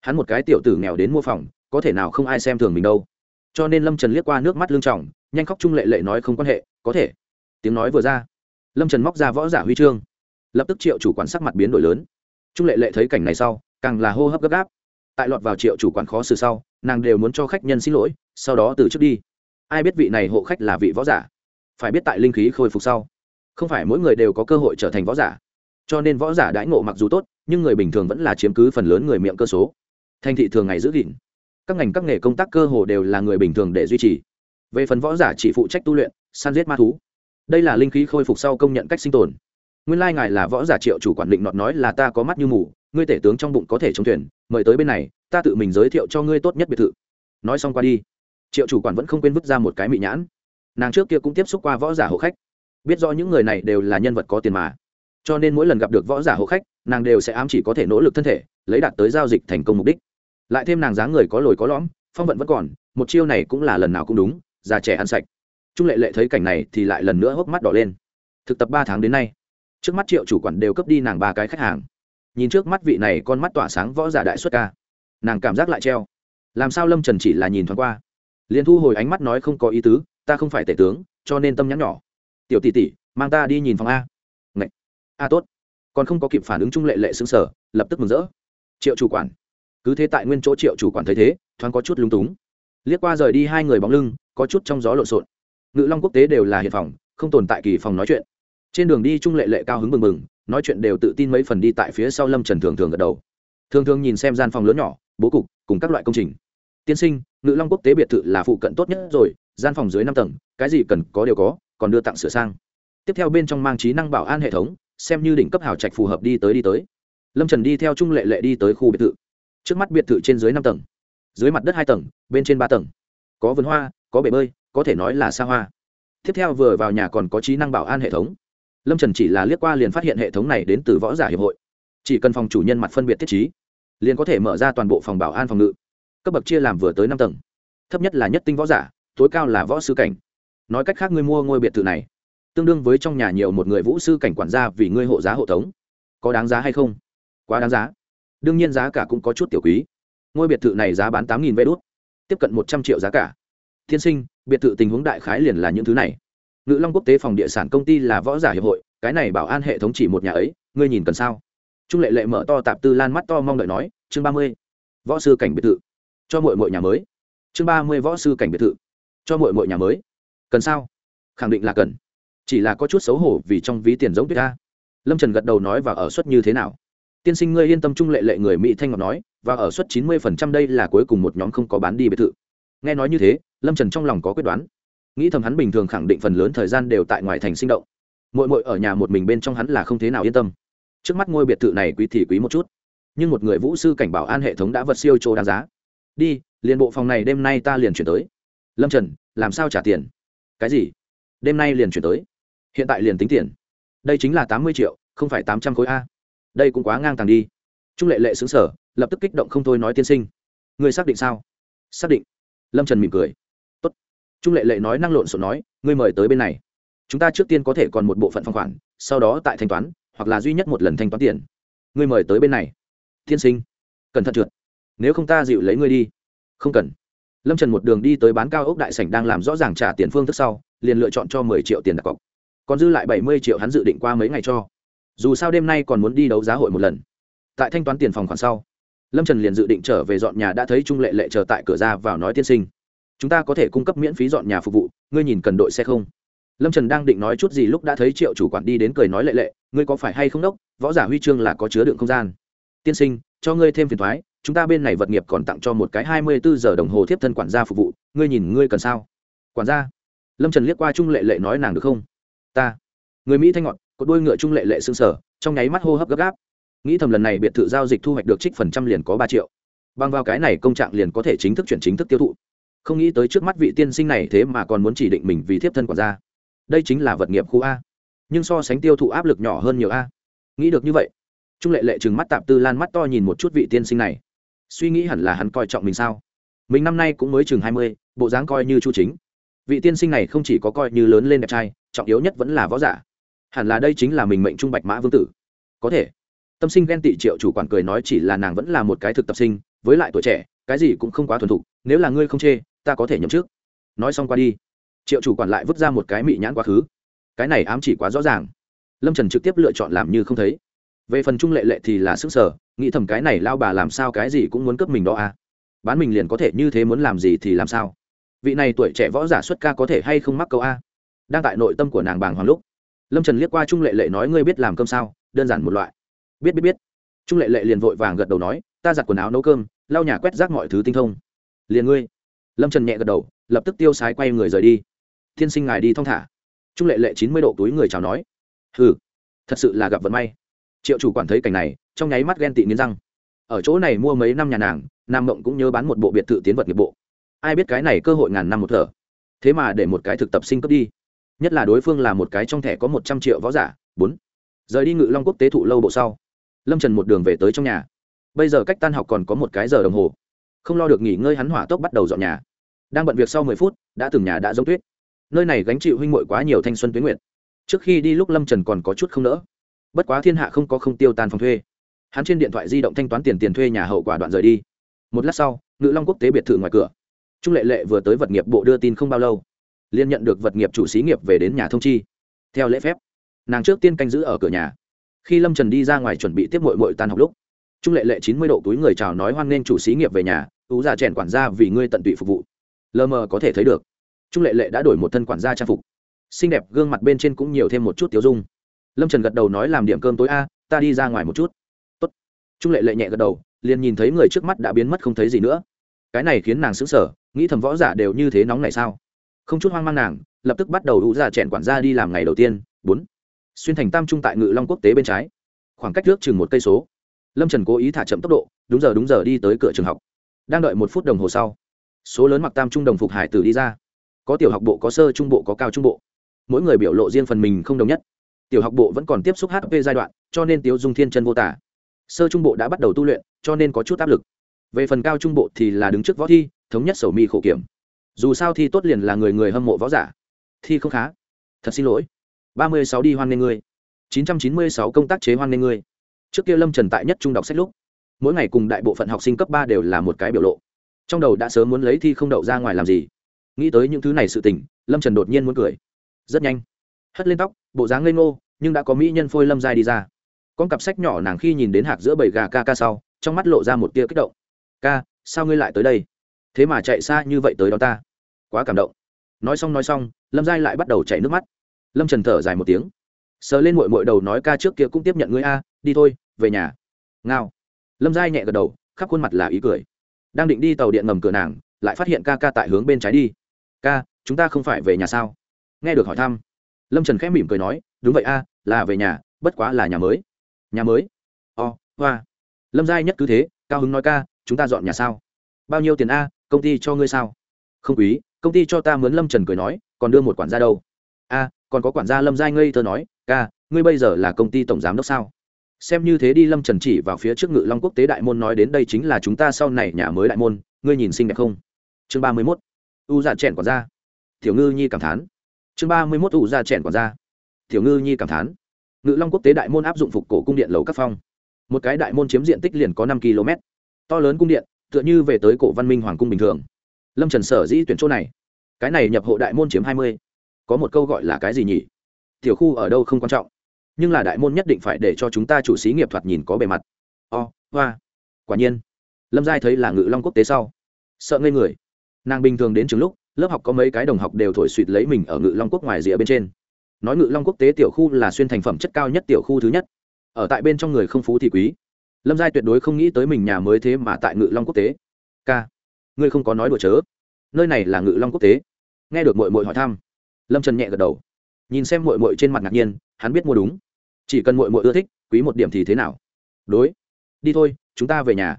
Hắn một cái tiểu tử nghèo đến mua phòng, có thể nào không ai xem thường mình đâu. Cho nên lâm trần liếc qua nước mắt lương trọng nhanh khóc trung lệ lệ nói không quan hệ, có thể tiếng nói vừa ra, lâm trần móc ra võ giả huy chương, lập tức triệu chủ quản sắc mặt biến đổi lớn. Trung lệ lệ thấy cảnh này sau, càng là hô hấp gấp gáp. Tại lọt vào triệu chủ quản khó xử sau, nàng đều muốn cho khách nhân xin lỗi, sau đó từ trước đi. Ai biết vị này hộ khách là vị võ giả? Phải biết tại linh khí khôi phục sau, không phải mỗi người đều có cơ hội trở thành võ giả. Cho nên võ giả đãi ngộ mặc dù tốt, nhưng người bình thường vẫn là chiếm cứ phần lớn người miệng cơ số. Thành thị thường ngày giữ gìn. Các ngành các nghề công tác cơ hồ đều là người bình thường để duy trì. Về phần võ giả chỉ phụ trách tu luyện, săn giết ma thú đây là linh khí khôi phục sau công nhận cách sinh tồn. Nguyên lai ngài là võ giả triệu chủ quản định nọt nói là ta có mắt như mù, ngươi tể tướng trong bụng có thể chống thuyền, mời tới bên này, ta tự mình giới thiệu cho ngươi tốt nhất biệt thự. Nói xong qua đi, triệu chủ quản vẫn không quên vứt ra một cái mị nhãn. Nàng trước kia cũng tiếp xúc qua võ giả hộ khách. Biết rõ những người này đều là nhân vật có tiền mà. Cho nên mỗi lần gặp được võ giả hộ khách, nàng đều sẽ ám chỉ có thể nỗ lực thân thể, lấy đạt tới giao dịch thành công mục đích. Lại thêm nàng dáng người có lồi có lõm, phong vận vẫn còn, một chiêu này cũng là lần nào cũng đúng, già trẻ ăn sạch trung lệ lệ thấy cảnh này thì lại lần nữa hốc mắt đỏ lên. Thực tập ba tháng đến nay, trước mắt triệu chủ quản đều cấp đi nàng ba cái khách hàng. Nhìn trước mắt vị này con mắt tỏa sáng võ giả đại xuất ca, nàng cảm giác lại treo. Làm sao lâm trần chỉ là nhìn thoáng qua? Liền thu hồi ánh mắt nói không có ý tứ, ta không phải tể tướng, cho nên tâm nhắn nhỏ. Tiểu tỷ tỷ, mang ta đi nhìn phòng a. Ngậy. a tốt. Còn không có kịp phản ứng trung lệ lệ xứng sở lập tức mừng rỡ. Triệu chủ quản. Cứ thế tại nguyên chỗ triệu chủ quản thấy thế, thoáng có chút lung túng. Liếc qua rời đi hai người bóng lưng, có chút trong gió lộn xộn ngự long quốc tế đều là hiện phòng, không tồn tại kỳ phòng nói chuyện. Trên đường đi trung lệ lệ cao hứng mừng mừng, nói chuyện đều tự tin mấy phần đi tại phía sau lâm trần thường thường gật đầu. Thường thường nhìn xem gian phòng lớn nhỏ, bố cục, cùng các loại công trình. Tiên sinh, ngự long quốc tế biệt thự là phụ cận tốt nhất rồi, gian phòng dưới năm tầng, cái gì cần có đều có, còn đưa tặng sửa sang. Tiếp theo bên trong mang trí năng bảo an hệ thống, xem như đỉnh cấp hào trạch phù hợp đi tới đi tới. Lâm trần đi theo trung lệ lệ đi tới khu biệt thự. Trước mắt biệt thự trên dưới năm tầng, dưới mặt đất hai tầng, bên trên ba tầng. Có vườn hoa, có bể bơi có thể nói là xa hoa. Tiếp theo vừa vào nhà còn có trí năng bảo an hệ thống. Lâm trần chỉ là liếc qua liền phát hiện hệ thống này đến từ võ giả hiệp hội. Chỉ cần phòng chủ nhân mặt phân biệt thiết trí, liền có thể mở ra toàn bộ phòng bảo an phòng ngự. Cấp bậc chia làm vừa tới năm tầng. Thấp nhất là nhất tinh võ giả, tối cao là võ sư cảnh. Nói cách khác ngươi mua ngôi biệt thự này, tương đương với trong nhà nhiều một người vũ sư cảnh quản gia vì ngươi hộ giá hộ tống. Có đáng giá hay không? Quá đáng giá. Đương nhiên giá cả cũng có chút tiểu quý. Ngôi biệt thự này giá bán tám nghìn vé đốt tiếp cận một trăm triệu giá cả. Thiên sinh biệt thự tình huống đại khái liền là những thứ này. Ngự long quốc tế phòng địa sản công ty là võ giả hiệp hội, cái này bảo an hệ thống chỉ một nhà ấy, ngươi nhìn cần sao? Trung lệ lệ mở to tạp tư lan mắt to mong đợi nói, chương ba mươi, võ sư cảnh biệt thự. Cho mọi mọi nhà mới. Chương ba mươi, võ sư cảnh biệt thự. Cho mọi mọi nhà mới. Cần sao? Khẳng định là cần. Chỉ là có chút xấu hổ vì trong ví tiền giống tuyết ta. Lâm trần gật đầu nói và ở suất như thế nào? Tiên sinh ngươi yên tâm trung lệ lệ người mỹ thanh ngọc nói, và ở suất chín mươi phần trăm đây là cuối cùng một nhóm không có bán đi biệt thự. Nghe nói như thế lâm trần trong lòng có quyết đoán nghĩ thầm hắn bình thường khẳng định phần lớn thời gian đều tại ngoài thành sinh động mội mội ở nhà một mình bên trong hắn là không thế nào yên tâm trước mắt ngôi biệt thự này quý thì quý một chút nhưng một người vũ sư cảnh bảo an hệ thống đã vật siêu chỗ đáng giá đi liền bộ phòng này đêm nay ta liền chuyển tới lâm trần làm sao trả tiền cái gì đêm nay liền chuyển tới hiện tại liền tính tiền đây chính là tám mươi triệu không phải tám trăm khối a đây cũng quá ngang tàng đi trung lệ lệ xứng sở lập tức kích động không thôi nói tiên sinh người xác định sao xác định lâm trần mỉm cười trung lệ lệ nói năng lộn xộn nói, ngươi mời tới bên này. Chúng ta trước tiên có thể còn một bộ phận phong khoản, sau đó tại thanh toán, hoặc là duy nhất một lần thanh toán tiền. Ngươi mời tới bên này. Tiên sinh. Cẩn thận trượt. Nếu không ta dịu lấy ngươi đi. Không cần. Lâm trần một đường đi tới bán cao ốc đại sảnh đang làm rõ ràng trả tiền phương thức sau, liền lựa chọn cho mười triệu tiền đặt cọc. Còn dư lại bảy mươi triệu hắn dự định qua mấy ngày cho. Dù sao đêm nay còn muốn đi đấu giá hội một lần. Tại thanh toán tiền phòng khoản sau, lâm trần liền dự định trở về dọn nhà đã thấy trung lệ lệ chờ tại cửa ra vào nói tiên sinh chúng ta có thể cung cấp miễn phí dọn nhà phục vụ, ngươi nhìn cần đội xe không? Lâm trần đang định nói chút gì lúc đã thấy triệu chủ quản đi đến cười nói lệ lệ, ngươi có phải hay không đốc? Võ giả huy chương là có chứa đựng không gian. Tiên sinh, cho ngươi thêm phiền thoái, chúng ta bên này vật nghiệp còn tặng cho một cái hai mươi bốn giờ đồng hồ tiếp thân quản gia phục vụ, ngươi nhìn ngươi cần sao? Quản gia. Lâm trần liếc qua trung lệ lệ nói nàng được không? Ta. Người mỹ thanh ngọn, có đôi ngựa trung lệ lệ xương sở trong nháy mắt hô hấp gấp gáp. Nghĩ thầm lần này biệt thự giao dịch thu hoạch được trích phần trăm liền có ba triệu. Bằng vào cái này công trạng liền có thể chính thức chuyển chính thức tiêu thụ không nghĩ tới trước mắt vị tiên sinh này thế mà còn muốn chỉ định mình vì thiếp thân quản gia. Đây chính là vật nghiệp khu a. Nhưng so sánh tiêu thụ áp lực nhỏ hơn nhiều a. Nghĩ được như vậy, trung lệ lệ chừng mắt tạp tư lan mắt to nhìn một chút vị tiên sinh này. Suy nghĩ hẳn là hắn coi trọng mình sao? Mình năm nay cũng mới chừng hai mươi, bộ dáng coi như chu chính. Vị tiên sinh này không chỉ có coi như lớn lên đẹp trai, trọng yếu nhất vẫn là võ giả. Hẳn là đây chính là mình mệnh trung bạch mã vương tử. Có thể, tâm sinh ghen tị triệu chủ quản cười nói chỉ là nàng vẫn là một cái thực tập sinh, với lại tuổi trẻ, cái gì cũng không quá thuần thục, nếu là ngươi không chê ta có thể nhậm trước nói xong qua đi, triệu chủ quản lại vứt ra một cái mị nhãn quá khứ. Cái này ám chỉ quá rõ ràng. Lâm trần trực tiếp lựa chọn làm như không thấy. Về phần trung lệ lệ thì là sức sở, nghĩ thầm cái này lao bà làm sao cái gì cũng muốn cướp mình đó à. Bán mình liền có thể như thế muốn làm gì thì làm sao. Vị này tuổi trẻ võ giả xuất ca có thể hay không mắc câu a? Đang tại nội tâm của nàng bàng hoàng lúc, lâm trần liếc qua trung lệ lệ nói, ngươi biết làm cơm sao? Đơn giản một loại. Biết biết biết. Trung lệ lệ liền vội vàng gật đầu nói, ta giặt quần áo nấu cơm, lau nhà quét rác mọi thứ tinh thông. Liền ngươi lâm trần nhẹ gật đầu, lập tức tiêu sái quay người rời đi. Thiên sinh ngài đi thong thả. Trung lệ lệ chín mươi độ túi người chào nói. Hừ, thật sự là gặp vận may. Triệu chủ quản thấy cảnh này, trong nháy mắt ghen tị nghiến răng. Ở chỗ này mua mấy năm nhà nàng, nam mộng cũng nhớ bán một bộ biệt thự tiến vật nghiệp bộ. Ai biết cái này cơ hội ngàn năm một thở. Thế mà để một cái thực tập sinh cấp đi. Nhất là đối phương là một cái trong thẻ có một trăm triệu võ giả, bốn. Rời đi ngự long quốc tế thụ lâu bộ sau, lâm trần một đường về tới trong nhà. Bây giờ cách tan học còn có một cái giờ đồng hồ không lo được nghỉ ngơi hắn hỏa tốc bắt đầu dọn nhà. Đang bận việc sau mười phút, đã từng nhà đã giống tuyết. Nơi này gánh chịu huynh muội quá nhiều thanh xuân tuyến nguyện trước khi đi lúc lâm trần còn có chút không nỡ. Bất quá thiên hạ không có không tiêu tan phòng thuê. Hắn trên điện thoại di động thanh toán tiền tiền thuê nhà hậu quả đoạn rời đi. Một lát sau, ngự long quốc tế biệt thự ngoài cửa. Trung lệ lệ vừa tới vật nghiệp bộ đưa tin không bao lâu liên nhận được vật nghiệp chủ xí nghiệp về đến nhà thông chi. Theo lễ phép, nàng trước tiên canh giữ ở cửa nhà. Khi lâm trần đi ra ngoài chuẩn bị tiếp mội mội tan học lúc, trung lệ lệ chín mươi độ túi người chào nói hoan nghênh chủ xí nghiệp về nhà ú già chèn quản gia vì ngươi tận tụy phục vụ. Lờ mờ có thể thấy được. Trung lệ lệ đã đổi một thân quản gia trang phục. Xinh đẹp gương mặt bên trên cũng nhiều thêm một chút tiếu dung. Lâm trần gật đầu nói làm điểm cơm tối a, ta đi ra ngoài một chút. Tốt. trung lệ lệ nhẹ gật đầu, liền nhìn thấy người trước mắt đã biến mất không thấy gì nữa. Cái này khiến nàng sững sờ, nghĩ thầm võ giả đều như thế nóng này sao? Không chút hoang mang nàng, lập tức bắt đầu đủ già chèn quản gia đi làm ngày đầu tiên. Bốn. Xuyên thành tam trung tại ngự long quốc tế bên trái. Khoảng cách trước chừng một cây số. Lâm trần cố ý thả chậm tốc độ, đúng giờ đúng giờ đi tới cửa trường học đang đợi một phút đồng hồ sau, số lớn mặc tam trung đồng phục hải tử đi ra. Có tiểu học bộ, có sơ trung bộ, có cao trung bộ. Mỗi người biểu lộ riêng phần mình không đồng nhất. Tiểu học bộ vẫn còn tiếp xúc hp giai đoạn, cho nên tiếu dung thiên chân vô tả. Sơ trung bộ đã bắt đầu tu luyện, cho nên có chút áp lực. Về phần cao trung bộ thì là đứng trước võ thi, thống nhất sầu mi khổ kiểm. Dù sao thi tốt liền là người người hâm mộ võ giả. Thi không khá. Thật xin lỗi. Ba mươi sáu đi hoan nghê ngươi. Chín trăm chín mươi sáu công tác chế hoan nghê ngươi. Trước kia lâm trần tại nhất trung đọc sách lúc mỗi ngày cùng đại bộ phận học sinh cấp ba đều là một cái biểu lộ. Trong đầu đã sớm muốn lấy thi không đậu ra ngoài làm gì. Nghĩ tới những thứ này sự tình, lâm trần đột nhiên muốn cười. Rất nhanh. Hất lên tóc, bộ dáng lên ngô, nhưng đã có mỹ nhân phôi lâm giai đi ra. Con cặp sách nhỏ nàng khi nhìn đến hạc giữa bầy gà ca ca sau, trong mắt lộ ra một tia kích động. Ca, sao ngươi lại tới đây? Thế mà chạy xa như vậy tới đó ta. Quá cảm động. Nói xong nói xong, lâm giai lại bắt đầu chảy nước mắt. Lâm trần thở dài một tiếng. Sờ lên mội mội đầu nói ca trước kia cũng tiếp nhận ngươi a, đi thôi, về nhà. Ngao lâm giai nhẹ gật đầu khắp khuôn mặt là ý cười. Đang định đi tàu điện ngầm cửa nàng lại phát hiện ca ca tại hướng bên trái đi. Ca chúng ta không phải về nhà sao? Nghe được hỏi thăm lâm trần khẽ mỉm cười nói đúng vậy a là về nhà bất quá là nhà mới. Nhà mới? O、oh, hoa、wow. lâm giai nhất cứ thế cao hứng nói ca chúng ta dọn nhà sao? Bao nhiêu tiền a công ty cho ngươi sao? Không quý công ty cho ta mướn. Lâm trần cười nói còn đưa một quản gia đâu? A còn có quản gia lâm giai ngây thơ nói ca ngươi bây giờ là công ty tổng giám đốc sao? Xem như thế đi, lâm trần chỉ vào phía trước ngự long quốc tế đại môn nói đến đây chính là chúng ta sau này nhà mới đại môn, ngươi nhìn xinh đẹp không? Chương ba mươi mốt. U dạ trẻn quản gia. Tiểu ngư nhi cảm thán. Chương ba mươi mốt u dạ trẻn quản gia. Tiểu ngư nhi cảm thán. Ngự long quốc tế đại môn áp dụng phục cổ cung điện lầu các phong. Một cái đại môn chiếm diện tích liền có năm km. To lớn cung điện, tựa như về tới cổ văn minh hoàng cung bình thường. Lâm trần sở dĩ tuyển chỗ này. Cái này nhập hộ đại môn chiếm hai mươi. Có một câu gọi là cái gì nhỉ? Tiểu khu ở đâu không quan trọng nhưng là đại môn nhất định phải để cho chúng ta chủ xí nghiệp thoạt nhìn có bề mặt. O、oh, hoa、wow. quả nhiên. Lâm giai thấy là ngự long quốc tế sau. Sợ ngây người. Nàng bình thường đến trường lúc lớp học có mấy cái đồng học đều thổi suỵt lấy mình ở ngự long quốc ngoài rìa bên trên. Nói ngự long quốc tế tiểu khu là xuyên thành phẩm chất cao nhất tiểu khu thứ nhất. Ở tại bên trong người không phú thì quý. Lâm giai tuyệt đối không nghĩ tới mình nhà mới thế mà tại ngự long quốc tế. K. Ngươi không có nói đùa chớ. Nơi này là ngự long quốc tế. Nghe được mội mội hỏi thăm lâm trần nhẹ gật đầu. Nhìn xem mội mội trên mặt ngạc nhiên hắn biết mua đúng chỉ cần mội mội ưa thích, quý một điểm thì thế nào? Đối. Đi thôi, chúng ta về nhà.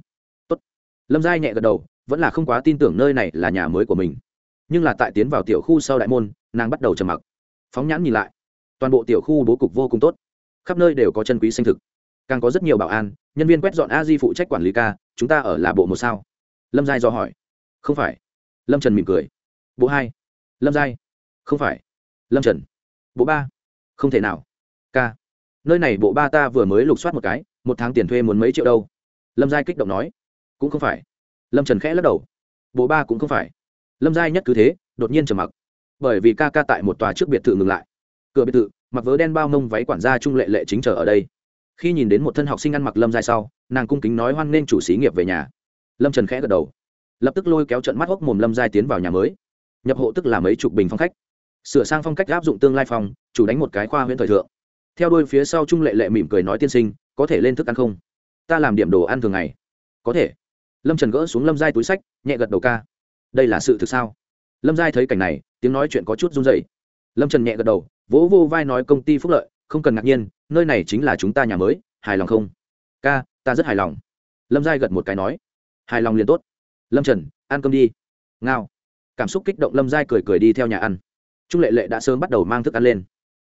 Tốt. lâm giai nhẹ gật đầu, vẫn là không quá tin tưởng nơi này là nhà mới của mình. Nhưng là tại tiến vào tiểu khu sau đại môn, nàng bắt đầu trầm mặc. Phóng nhãn nhìn lại. Toàn bộ tiểu khu bố cục vô cùng tốt. Khắp nơi đều có chân quý xanh thực. Càng có rất nhiều bảo an, nhân viên quét dọn a di phụ trách quản lý ca, chúng ta ở là bộ một sao? Lâm giai do hỏi. Không phải. Lâm trần mỉm cười. Bộ hai. Lâm giai. Không phải. Lâm trần. Bộ ba. Không thể nào nơi này bộ ba ta vừa mới lục soát một cái, một tháng tiền thuê muốn mấy triệu đâu? Lâm giai kích động nói. Cũng không phải. Lâm trần khẽ lắc đầu. Bộ ba cũng không phải. Lâm giai nhất cứ thế, đột nhiên trầm mặc. Bởi vì ca ca tại một tòa trước biệt thự ngừng lại. Cửa biệt thự, mặc vớ đen bao mông váy quản gia trung lệ lệ chính chờ ở đây. Khi nhìn đến một thân học sinh ăn mặc lâm giai sau, nàng cung kính nói hoan nghênh chủ xí nghiệp về nhà. Lâm trần khẽ gật đầu. Lập tức lôi kéo trận mắt hốc mồm lâm giai tiến vào nhà mới. Nhập hộ tức là mấy chục bình phong khách. Sửa sang phong cách áp dụng tương lai phòng, chủ đánh một cái khoa huyện thời thượng theo đuôi phía sau trung lệ lệ mỉm cười nói tiên sinh, có thể lên thức ăn không? Ta làm điểm đồ ăn thường ngày. Có thể. Lâm trần gỡ xuống lâm giai túi sách, nhẹ gật đầu ca. Đây là sự thực sao? Lâm giai thấy cảnh này, tiếng nói chuyện có chút run dày lâm trần nhẹ gật đầu, vỗ vô vai nói công ty phúc lợi, không cần ngạc nhiên, nơi này chính là chúng ta nhà mới, hài lòng không? Ca, ta rất hài lòng. Lâm giai gật một cái nói. Hài lòng liền tốt. Lâm trần, ăn cơm đi. Ngao. Cảm xúc kích động lâm giai cười cười đi theo nhà ăn. Trung lệ lệ đã sớm bắt đầu mang thức ăn lên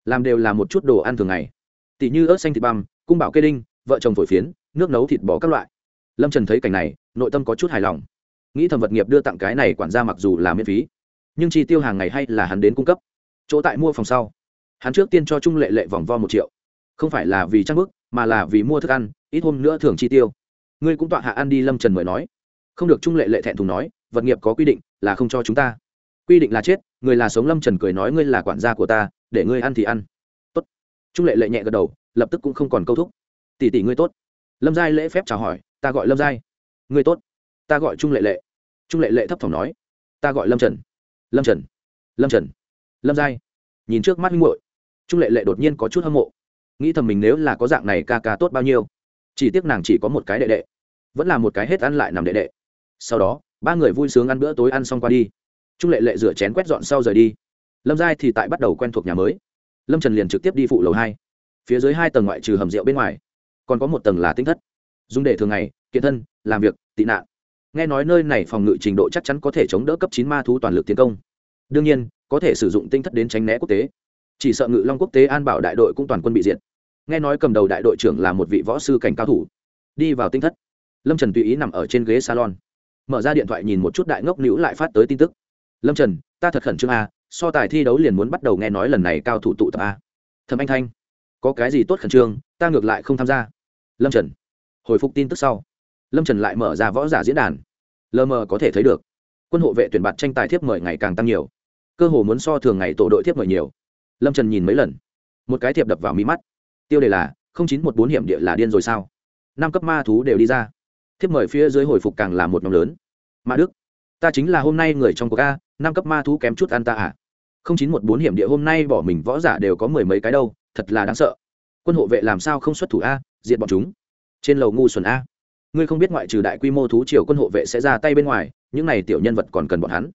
làm đều là một chút đồ ăn thường ngày. Tỷ như ớt xanh thịt băm, cung bảo kê đinh, vợ chồng phổi phiến, nước nấu thịt bò các loại. Lâm trần thấy cảnh này, nội tâm có chút hài lòng. Nghĩ thầm vật nghiệp đưa tặng cái này quản gia mặc dù là miễn phí, nhưng chi tiêu hàng ngày hay là hắn đến cung cấp. Chỗ tại mua phòng sau, hắn trước tiên cho trung lệ lệ vòng vo một triệu. Không phải là vì trang bức, mà là vì mua thức ăn, ít hôm nữa thường chi tiêu. Ngươi cũng tọa hạ ăn đi, lâm trần mời nói. Không được trung lệ lệ thẹn thùng nói, vật nghiệp có quy định là không cho chúng ta. Quy định là chết, người là sống, lâm trần cười nói, ngươi là quản gia của ta để ngươi ăn thì ăn. Tốt. Trung lệ lệ nhẹ gật đầu, lập tức cũng không còn câu thúc. Tỷ tỷ ngươi tốt. Lâm giai lễ phép chào hỏi, ta gọi lâm giai. Ngươi tốt. Ta gọi trung lệ lệ. Trung lệ lệ thấp thỏm nói, ta gọi lâm trần. Lâm trần. Lâm trần. Lâm giai. Nhìn trước mắt huynh hội trung lệ lệ đột nhiên có chút hâm mộ. Nghĩ thầm mình nếu là có dạng này ca ca tốt bao nhiêu. Chỉ tiếc nàng chỉ có một cái đệ đệ. Vẫn là một cái hết ăn lại nằm đệ đệ. Sau đó, ba người vui sướng ăn bữa tối ăn xong qua đi. Trung lệ lệ rửa chén quét dọn sau rời đi lâm giai thì tại bắt đầu quen thuộc nhà mới. Lâm trần liền trực tiếp đi phụ lầu hai. Phía dưới hai tầng ngoại trừ hầm rượu bên ngoài, còn có một tầng là tinh thất. Dùng để thường ngày, kiện thân, làm việc, tị nạn. Nghe nói nơi này phòng ngự trình độ chắc chắn có thể chống đỡ cấp chín ma thú toàn lực tiến công. Đương nhiên, có thể sử dụng tinh thất đến tránh né quốc tế. Chỉ sợ ngự long quốc tế an bảo đại đội cũng toàn quân bị diệt. Nghe nói cầm đầu đại đội trưởng là một vị võ sư cảnh cao thủ. Đi vào tinh thất, lâm trần tùy ý nằm ở trên ghế salon. Mở ra điện thoại nhìn một chút đại ngốc nữ lại phát tới tin tức. Lâm trần, ta thật khẩn trương à? So tài thi đấu liền muốn bắt đầu nghe nói lần này cao thủ tụ tập a. Thẩm anh thanh, có cái gì tốt khẩn trương, ta ngược lại không tham gia. Lâm trần, hồi phục tin tức sau. Lâm trần lại mở ra võ giả diễn đàn. Lờ mờ có thể thấy được, quân hộ vệ tuyển bạt tranh tài thiếp mời ngày càng tăng nhiều. Cơ hồ muốn so thường ngày tổ đội thiếp mời nhiều. Lâm trần nhìn mấy lần, một cái thiệp đập vào mí mắt. Tiêu đề là chín trăm một bốn hiểm địa là điên rồi sao? Năm cấp ma thú đều đi ra. Thiếp mời phía dưới hồi phục càng là một nhóm lớn. Mã đức, ta chính là hôm nay người trong cuộc a năm cấp ma thú kém chút ăn ta à? Không chín một bốn hiểm địa hôm nay bỏ mình võ giả đều có mười mấy cái đâu, thật là đáng sợ. Quân hộ vệ làm sao không xuất thủ a? Diệt bọn chúng. Trên lầu ngu xuẩn a. Ngươi không biết ngoại trừ đại quy mô thú triều quân hộ vệ sẽ ra tay bên ngoài, những này tiểu nhân vật còn cần bọn hắn.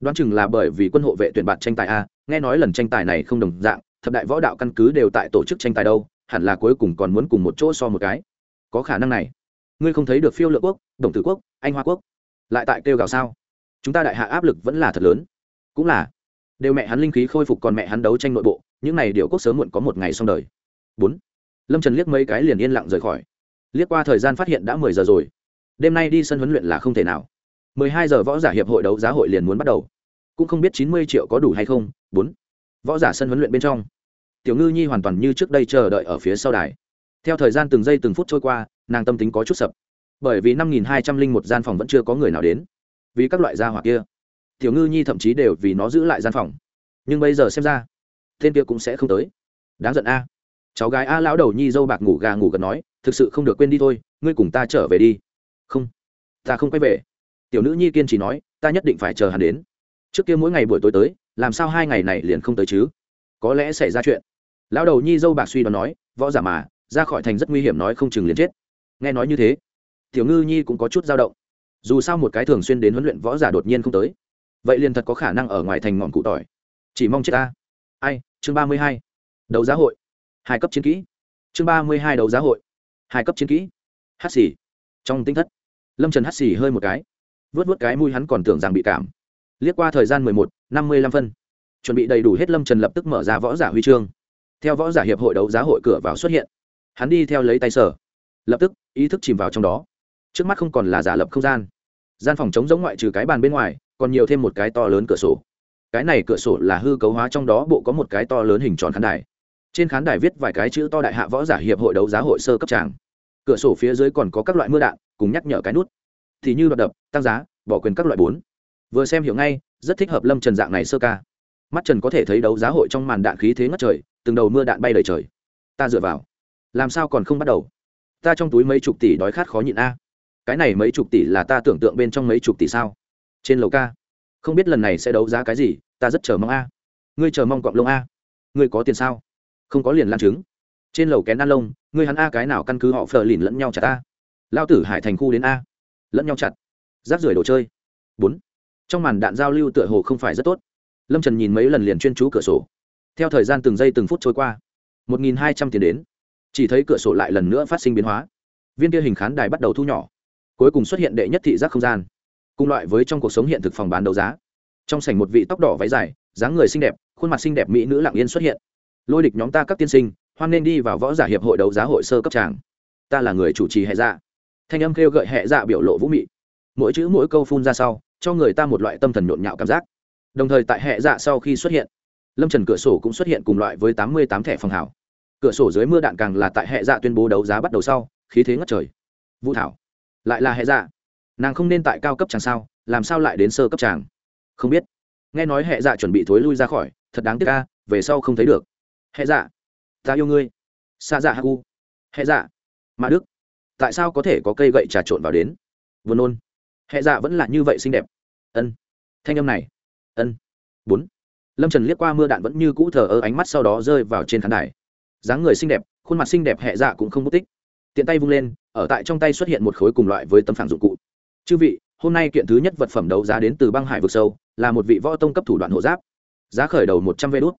Đoán chừng là bởi vì quân hộ vệ tuyển bạt tranh tài a, nghe nói lần tranh tài này không đồng dạng, thập đại võ đạo căn cứ đều tại tổ chức tranh tài đâu, hẳn là cuối cùng còn muốn cùng một chỗ so một cái. Có khả năng này. Ngươi không thấy được phiêu lựa quốc, đồng tử quốc, anh hoa quốc. Lại tại kêu gào sao? Chúng ta đại hạ áp lực vẫn là thật lớn. Cũng là. Đều mẹ hắn linh khí khôi phục còn mẹ hắn đấu tranh nội bộ, những này điều quốc sớm muộn có một ngày xong đời. Bốn. Lâm trần liếc mấy cái liền yên lặng rời khỏi. Liếc qua thời gian phát hiện đã mười giờ rồi. Đêm nay đi sân huấn luyện là không thể nào. Mười hai giờ võ giả hiệp hội đấu giá hội liền muốn bắt đầu. Cũng không biết chín mươi triệu có đủ hay không. Bốn. Võ giả sân huấn luyện bên trong. Tiểu ngư nhi hoàn toàn như trước đây chờ đợi ở phía sau đài. Theo thời gian từng giây từng phút trôi qua, nàng tâm tính có chút sập. Bởi vì năm nghìn hai trăm linh một gian phòng vẫn chưa có người nào đến vì các loại gia hỏa kia. Tiểu ngư nhi thậm chí đều vì nó giữ lại gian phòng. Nhưng bây giờ xem ra, tên kia cũng sẽ không tới. Đáng giận a. Cháu gái a lão đầu nhi dâu bạc ngủ gà ngủ gật nói, thực sự không được quên đi thôi, ngươi cùng ta trở về đi. Không, ta không quay về. Tiểu nữ nhi kiên trì nói, ta nhất định phải chờ hắn đến. Trước kia mỗi ngày buổi tối tới, làm sao hai ngày này liền không tới chứ? Có lẽ xảy ra chuyện. Lão đầu nhi dâu bạc suy đoán nói, võ giả mà, ra khỏi thành rất nguy hiểm nói không chừng liền chết. Nghe nói như thế, tiểu ngư nhi cũng có chút dao động dù sao một cái thường xuyên đến huấn luyện võ giả đột nhiên không tới. Vậy liền thật có khả năng ở ngoài thành ngọn cụ tỏi. Chỉ mong chết ta. Ai, chương ba mươi hai. Đấu giá hội. Hai cấp chiến kỹ. Chương ba mươi hai đấu giá hội. Hai cấp chiến kỹ. Hát xì. Trong tinh thất. Lâm trần hát xì hơi một cái. Vớt vớt cái mũi hắn còn tưởng rằng bị cảm. Liếc qua thời gian mười một, năm mươi lăm phân. Chuẩn bị đầy đủ hết lâm trần lập tức mở ra võ giả huy chương. Theo võ giả hiệp hội đấu giá hội cửa vào xuất hiện. Hắn đi theo lấy tay sở. Lập tức, ý thức chìm vào trong đó. Trước mắt không còn là giả lập không gian gian phòng chống giống ngoại trừ cái bàn bên ngoài, còn nhiều thêm một cái to lớn cửa sổ. Cái này cửa sổ là hư cấu hóa trong đó bộ có một cái to lớn hình tròn khán đài. Trên khán đài viết vài cái chữ to đại hạ võ giả hiệp hội đấu giá hội sơ cấp tràng. Cửa sổ phía dưới còn có các loại mưa đạn, cùng nhắc nhở cái nút. Thì như đoạt đập, tăng giá, bỏ quyền các loại bốn. Vừa xem hiểu ngay, rất thích hợp lâm trần dạng này sơ ca. Mắt trần có thể thấy đấu giá hội trong màn đạn khí thế ngất trời, từng đầu mưa đạn bay đầy trời. Ta dựa vào. Làm sao còn không bắt đầu? Ta trong túi mấy chục tỷ đói khát khó nhịn a cái này mấy chục tỷ là ta tưởng tượng bên trong mấy chục tỷ sao? Trên lầu ca, không biết lần này sẽ đấu giá cái gì, ta rất chờ mong a. Ngươi chờ mong cọng lông a. Ngươi có tiền sao? Không có liền lan trứng. Trên lầu kén ăn lông, ngươi hắn a cái nào căn cứ họ phờ lìn lẫn nhau chặt a? Lao tử hải thành khu đến a. Lẫn nhau chặt. Rác rưởi đồ chơi. Bốn. Trong màn đạn giao lưu tựa hồ không phải rất tốt. Lâm trần nhìn mấy lần liền chuyên chú cửa sổ. Theo thời gian từng giây từng phút trôi qua, một nghìn hai trăm tiền đến. Chỉ thấy cửa sổ lại lần nữa phát sinh biến hóa. Viên kia hình khán đài bắt đầu thu nhỏ cuối cùng xuất hiện đệ nhất thị giác không gian. Cùng loại với trong cuộc sống hiện thực phòng bán đấu giá. Trong sảnh một vị tóc đỏ váy dài, dáng người xinh đẹp, khuôn mặt xinh đẹp mỹ nữ lặng yên xuất hiện. Lôi địch nhóm ta các tiên sinh, hoan nên đi vào võ giả hiệp hội đấu giá hội sơ cấp tràng. Ta là người chủ trì hệ dạ. Thanh âm kêu gợi hệ dạ biểu lộ vũ mị. Mỗi chữ mỗi câu phun ra sau, cho người ta một loại tâm thần nhộn nhạo cảm giác. Đồng thời tại hệ dạ sau khi xuất hiện, lâm trần cửa sổ cũng xuất hiện cùng loại với tám mươi tám thẻ phòng hảo. Cửa sổ dưới mưa đạn càng là tại hệ dạ tuyên bố đấu giá bắt đầu sau, khí thế ngất trời. Vũ thảo lại là hệ dạ. Nàng không nên tại cao cấp chàng sao, làm sao lại đến sơ cấp chàng? Không biết. Nghe nói hệ dạ chuẩn bị thối lui ra khỏi, thật đáng tiếc ca về sau không thấy được. Hệ dạ. Ta yêu ngươi. Xa dạ haku. U hệ dạ. Mã đức. Tại sao có thể có cây gậy trà trộn vào đến? Vừa nôn. Hệ dạ vẫn là như vậy xinh đẹp. Ân. Thanh âm này. Ân. Bốn. Lâm trần liếc qua mưa đạn vẫn như cũ thờ ơ ánh mắt sau đó rơi vào trên khán đài. Dáng người xinh đẹp, khuôn mặt xinh đẹp hệ dạ cũng không mất tích tiện tay vung lên, ở tại trong tay xuất hiện một khối cùng loại với tấm phản dụng cụ. Chư vị, hôm nay kiện thứ nhất vật phẩm đấu giá đến từ băng hải vực sâu, là một vị võ tông cấp thủ đoạn hộ giáp. Giá khởi đầu một trăm vê đốt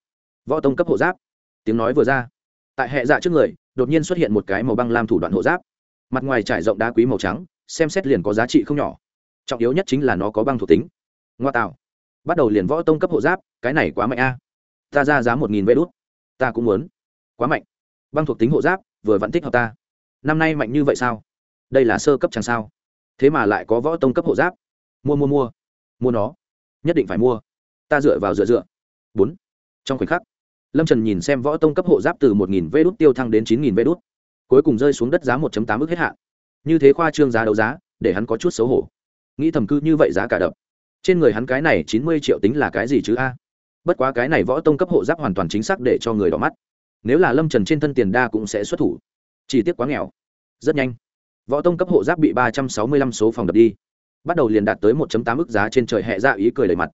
võ tông cấp hộ giáp. Tiếng nói vừa ra. Tại hệ dạ trước người, đột nhiên xuất hiện một cái màu băng lam thủ đoạn hộ giáp. Mặt ngoài trải rộng đá quý màu trắng, xem xét liền có giá trị không nhỏ. Trọng yếu nhất chính là nó có băng thuộc tính. Ngoa tạo. Bắt đầu liền võ tông cấp hộ giáp, cái này quá mạnh a. Ta ra giá một nghìn vê đốt ta cũng muốn. Quá mạnh. Băng thuộc tính hộ giáp, vừa vẫn thích hợp ta năm nay mạnh như vậy sao? Đây là sơ cấp chẳng sao. Thế mà lại có võ tông cấp hộ giáp. Mua mua mua. Mua nó. Nhất định phải mua. Ta dựa vào dựa dựa. Bốn. Trong khoảnh khắc, lâm trần nhìn xem võ tông cấp hộ giáp từ một nghìn vê đốt tiêu thăng đến chín nghìn vê đốt cuối cùng rơi xuống đất giá một tám ước hết hạn. Như thế khoa trương giá đấu giá, để hắn có chút xấu hổ. Nghĩ thầm cư như vậy giá cả đập. Trên người hắn cái này chín mươi triệu tính là cái gì chứ a? Bất quá cái này võ tông cấp hộ giáp hoàn toàn chính xác để cho người đỏ mắt. Nếu là lâm trần trên thân tiền đa cũng sẽ xuất thủ chỉ tiếc quá nghèo. Rất nhanh. Võ tông cấp hộ giáp bị ba trăm sáu mươi lăm số phòng đập đi. Bắt đầu liền đạt tới một tám ức giá trên trời hẹ ra ý cười đầy mặt.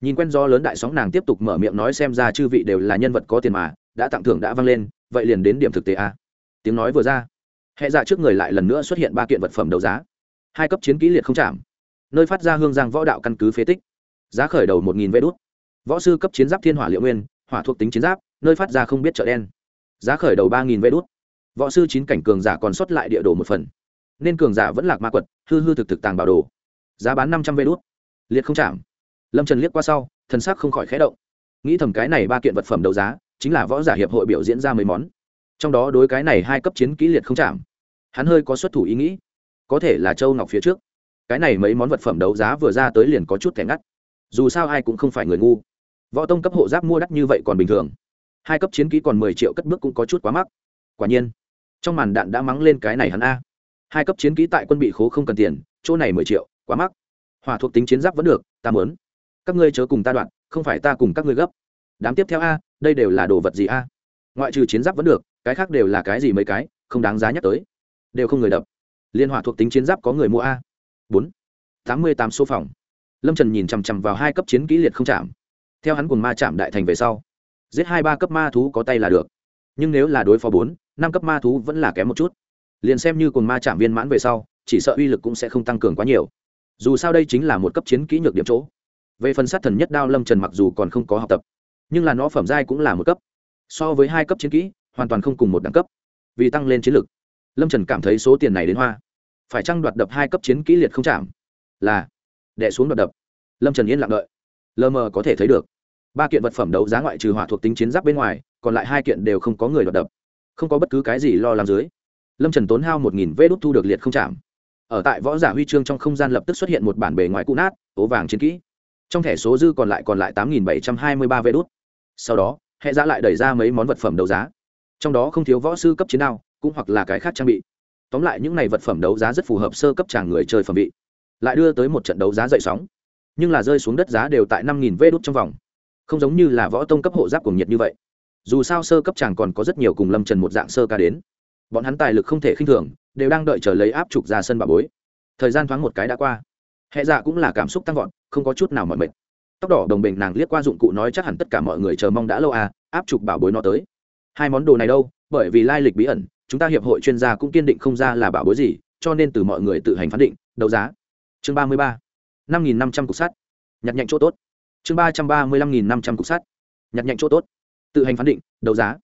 Nhìn quen do lớn đại sóng nàng tiếp tục mở miệng nói xem ra chư vị đều là nhân vật có tiền mà, đã tặng thưởng đã vang lên, vậy liền đến điểm thực tế a. Tiếng nói vừa ra hệ dạ trước người lại lần nữa xuất hiện ba kiện vật phẩm đấu giá. Hai cấp chiến kỹ liệt không chạm. Nơi phát ra hương giang võ đạo căn cứ phế tích. Giá khởi đầu một nghìn vé đốt võ sư cấp chiến giáp thiên hỏa liệu nguyên, hỏa thuộc tính chiến giáp, nơi phát ra không biết chợ đen. Giá khởi đầu ba nghìn vé đốt võ sư chín cảnh cường giả còn sót lại địa đồ một phần. Nên cường giả vẫn lạc ma quật, hư hư thực thực tàng bảo đồ. Giá bán năm trăm vê đốt liệt không chạm. Lâm trần liếc qua sau, thần sắc không khỏi khẽ động. Nghĩ thầm cái này ba kiện vật phẩm đấu giá, chính là võ giả hiệp hội biểu diễn ra mấy món. Trong đó đối cái này hai cấp chiến kỹ liệt không chạm. Hắn hơi có xuất thủ ý nghĩ. Có thể là châu ngọc phía trước. Cái này mấy món vật phẩm đấu giá vừa ra tới liền có chút thẻ ngắt. Dù sao ai cũng không phải người ngu. Võ tông cấp hộ giáp mua đắt như vậy còn bình thường. Hai cấp chiến kỹ còn mười triệu cất bước cũng có chút quá mắc. Quả nhiên trong màn đạn đã mắng lên cái này hắn a. Hai cấp chiến kỹ tại quân bị khố không cần tiền, chỗ này mười triệu, quá mắc. Hỏa thuộc tính chiến giáp vẫn được, ta mớn các ngươi chớ cùng ta đoạn, không phải ta cùng các ngươi gấp. Đám tiếp theo a, đây đều là đồ vật gì a? Ngoại trừ chiến giáp vẫn được, cái khác đều là cái gì mấy cái, không đáng giá nhắc tới. Đều không người đập. Liên hỏa thuộc tính chiến giáp có người mua a. Bốn. Tám mươi tám số phòng. Lâm trần nhìn chằm chằm vào hai cấp chiến kỹ liệt không chạm. Theo hắn cùng ma chạm đại thành về sau, giết hai ba cấp ma thú có tay là được. Nhưng nếu là đối phó bốn năm cấp ma thú vẫn là kém một chút. Liền xem như cùng ma chạm viên mãn về sau, chỉ sợ uy lực cũng sẽ không tăng cường quá nhiều. Dù sao đây chính là một cấp chiến kỹ nhược điểm chỗ. Về phần sát thần nhất đao lâm trần mặc dù còn không có học tập, nhưng là nó phẩm giai cũng là một cấp. So với hai cấp chiến kỹ, hoàn toàn không cùng một đẳng cấp. Vì tăng lên chiến lực, lâm trần cảm thấy số tiền này đến hoa. Phải chăng đoạt đập hai cấp chiến kỹ liệt không chạm? Là. Đẻ xuống đoạt đập. Lâm trần yên lặng đợi. Lờ mờ có thể thấy được. Ba kiện vật phẩm đấu giá ngoại trừ hỏa thuộc tính chiến giáp bên ngoài, còn lại hai kiện đều không có người đoạt đập không có bất cứ cái gì lo lắng dưới. Lâm trần tốn hao một nghìn vê đốt thu được liệt không chạm. Ở tại võ giả huy chương trong không gian lập tức xuất hiện một bản bề ngoài cũ nát ố vàng chiến kỹ. Trong thẻ số dư còn lại còn lại tám nghìn bảy trăm hai mươi ba vê đốt sau đó, hệ giá lại đẩy ra mấy món vật phẩm đấu giá. Trong đó không thiếu võ sư cấp chiến đao, cũng hoặc là cái khác trang bị. Tóm lại những này vật phẩm đấu giá rất phù hợp sơ cấp chàng người chơi phẩm vị. Lại đưa tới một trận đấu giá dậy sóng. Nhưng là rơi xuống đất giá đều tại năm nghìn vê đốt trong vòng. Không giống như là võ tông cấp hộ giáp cuồng nhiệt như vậy dù sao sơ cấp chàng còn có rất nhiều cùng lâm trần một dạng sơ ca đến. Bọn hắn tài lực không thể khinh thường, đều đang đợi chờ lấy áp trục ra sân bà bối. Thời gian thoáng một cái đã qua. Hệ dạ cũng là cảm xúc tăng vọt, không có chút nào mọi mệt. Tóc đỏ đồng bình nàng liếc qua dụng cụ nói chắc hẳn tất cả mọi người chờ mong đã lâu à áp trục bảo bối nó tới. Hai món đồ này đâu, bởi vì lai lịch bí ẩn, chúng ta hiệp hội chuyên gia cũng kiên định không ra là bảo bối gì, cho nên từ mọi người tự hành phán định, đấu giá. Chương ba mươi ba. năm nghìn năm trăm cục sắt. Nhặt nhạnh chỗ tốt. Chương ba trăm ba mươi lăm nghìn năm trăm cục sắt. Nhặt nhạnh chỗ tốt tự hành phán định, đấu giá.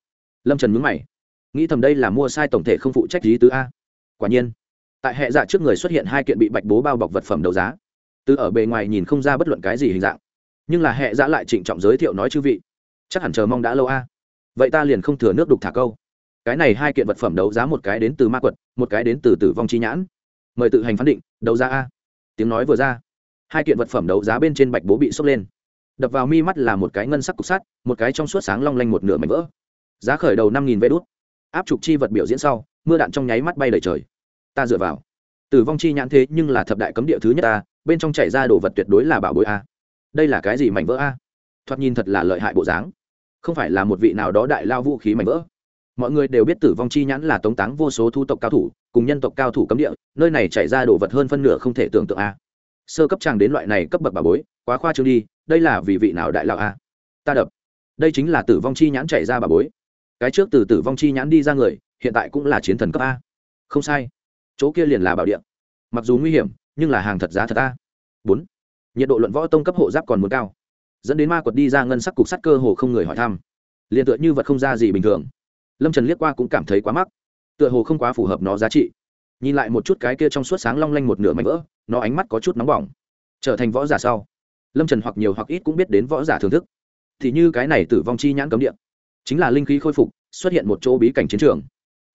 Lâm trần mướn mày. Nghĩ thầm đây là mua sai tổng thể không phụ trách lý tứ a. Quả nhiên, tại hệ dạ trước người xuất hiện hai kiện bị bạch bố bao bọc vật phẩm đấu giá. Từ ở bề ngoài nhìn không ra bất luận cái gì hình dạng, nhưng là hệ dạ lại trịnh trọng giới thiệu nói chư vị, chắc hẳn chờ mong đã lâu a. Vậy ta liền không thừa nước đục thả câu. Cái này hai kiện vật phẩm đấu giá một cái đến từ ma quật, một cái đến từ tử vong chi nhãn. Mời tự hành phán định, đấu giá a. Tiếng nói vừa ra, hai kiện vật phẩm đấu giá bên trên bạch bố bị sốc lên đập vào mi mắt là một cái ngân sắc cục sắt, một cái trong suốt sáng long lanh một nửa mảnh vỡ. Giá khởi đầu năm nghìn vé đốt áp trục chi vật biểu diễn sau, mưa đạn trong nháy mắt bay đầy trời. Ta dựa vào. Tử vong chi nhãn thế nhưng là thập đại cấm địa thứ nhất ta, bên trong chảy ra đồ vật tuyệt đối là bảo bối a. Đây là cái gì mảnh vỡ a? Thoạt nhìn thật là lợi hại bộ dáng. Không phải là một vị nào đó đại lao vũ khí mảnh vỡ. Mọi người đều biết tử vong chi nhãn là tống táng vô số thu tộc cao thủ, cùng nhân tộc cao thủ cấm địa, nơi này chảy ra đồ vật hơn phân nửa không thể tưởng tượng a. Sơ cấp tràng đến loại này cấp bậc bà bối, quá khoa trương đi đây là vì vị nào đại lão a ta đập. Đây chính là tử vong chi nhãn chảy ra bà bối. Cái trước từ tử vong chi nhãn đi ra người, hiện tại cũng là chiến thần cấp a. Không sai. Chỗ kia liền là bảo địa. Mặc dù nguy hiểm, nhưng là hàng thật giá thật a. Bốn. Nhiệt độ luận võ tông cấp hộ giáp còn muốn cao. Dẫn đến ma quật đi ra ngân sắc cục sắt cơ hồ không người hỏi thăm. Liền tựa như vật không ra gì bình thường. Lâm trần liếc qua cũng cảm thấy quá mắc. Tựa hồ không quá phù hợp nó giá trị. Nhìn lại một chút cái kia trong suốt sáng long lanh một nửa mảnh vỡ, nó ánh mắt có chút nóng bỏng. Trở thành võ giả sau lâm trần hoặc nhiều hoặc ít cũng biết đến võ giả thưởng thức thì như cái này tử vong chi nhãn cấm địa chính là linh khí khôi phục xuất hiện một chỗ bí cảnh chiến trường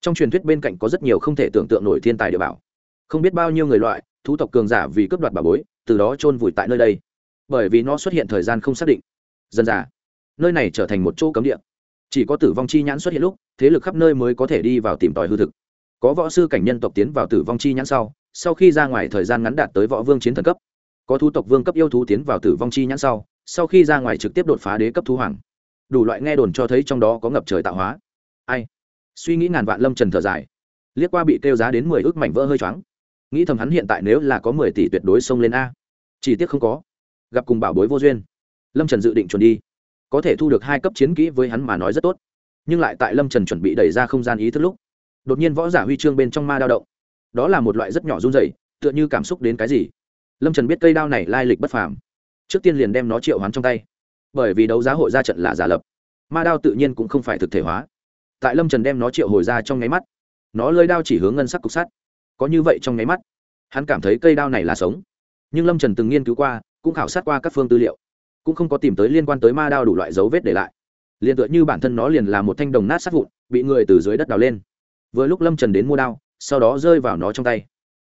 trong truyền thuyết bên cạnh có rất nhiều không thể tưởng tượng nổi thiên tài địa bảo không biết bao nhiêu người loại thú tộc cường giả vì cướp đoạt bà bối từ đó chôn vùi tại nơi đây bởi vì nó xuất hiện thời gian không xác định dần dà, nơi này trở thành một chỗ cấm địa chỉ có tử vong chi nhãn xuất hiện lúc thế lực khắp nơi mới có thể đi vào tìm tòi hư thực có võ sư cảnh nhân tộc tiến vào tử vong chi nhãn sau sau khi ra ngoài thời gian ngắn đạt tới võ vương chiến thần cấp có thu tộc vương cấp yêu thú tiến vào tử vong chi nhãn sau sau khi ra ngoài trực tiếp đột phá đế cấp thú hoàng. Đủ loại nghe đồn cho thấy trong đó có ngập trời tạo hóa. Ai? Suy nghĩ ngàn vạn lâm trần thở dài. Liếc qua bị kêu giá đến mười ước mảnh vỡ hơi choáng. Nghĩ thầm hắn hiện tại nếu là có mười tỷ tuyệt đối xông lên a. Chỉ tiếc không có. Gặp cùng bảo bối vô duyên. Lâm trần dự định chuẩn đi. Có thể thu được hai cấp chiến kỹ với hắn mà nói rất tốt. Nhưng lại tại lâm trần chuẩn bị đẩy ra không gian ý thức lúc, đột nhiên võ giả huy chương bên trong ma đao động. Đó là một loại rất nhỏ run dày tựa như cảm xúc đến cái gì lâm trần biết cây đao này lai lịch bất phàm. Trước tiên liền đem nó triệu hoán trong tay. Bởi vì đấu giá hội ra trận là giả lập, ma đao tự nhiên cũng không phải thực thể hóa. Tại lâm trần đem nó triệu hồi ra trong nháy mắt, nó lơi đao chỉ hướng ngân sắc cục sắt. Có như vậy trong nháy mắt, hắn cảm thấy cây đao này là sống. Nhưng lâm trần từng nghiên cứu qua, cũng khảo sát qua các phương tư liệu, cũng không có tìm tới liên quan tới ma đao đủ loại dấu vết để lại. Liền tựa như bản thân nó liền là một thanh đồng nát sát vụn, bị người từ dưới đất đào lên. Vừa lúc lâm trần đến mua đao, sau đó rơi vào nó trong tay.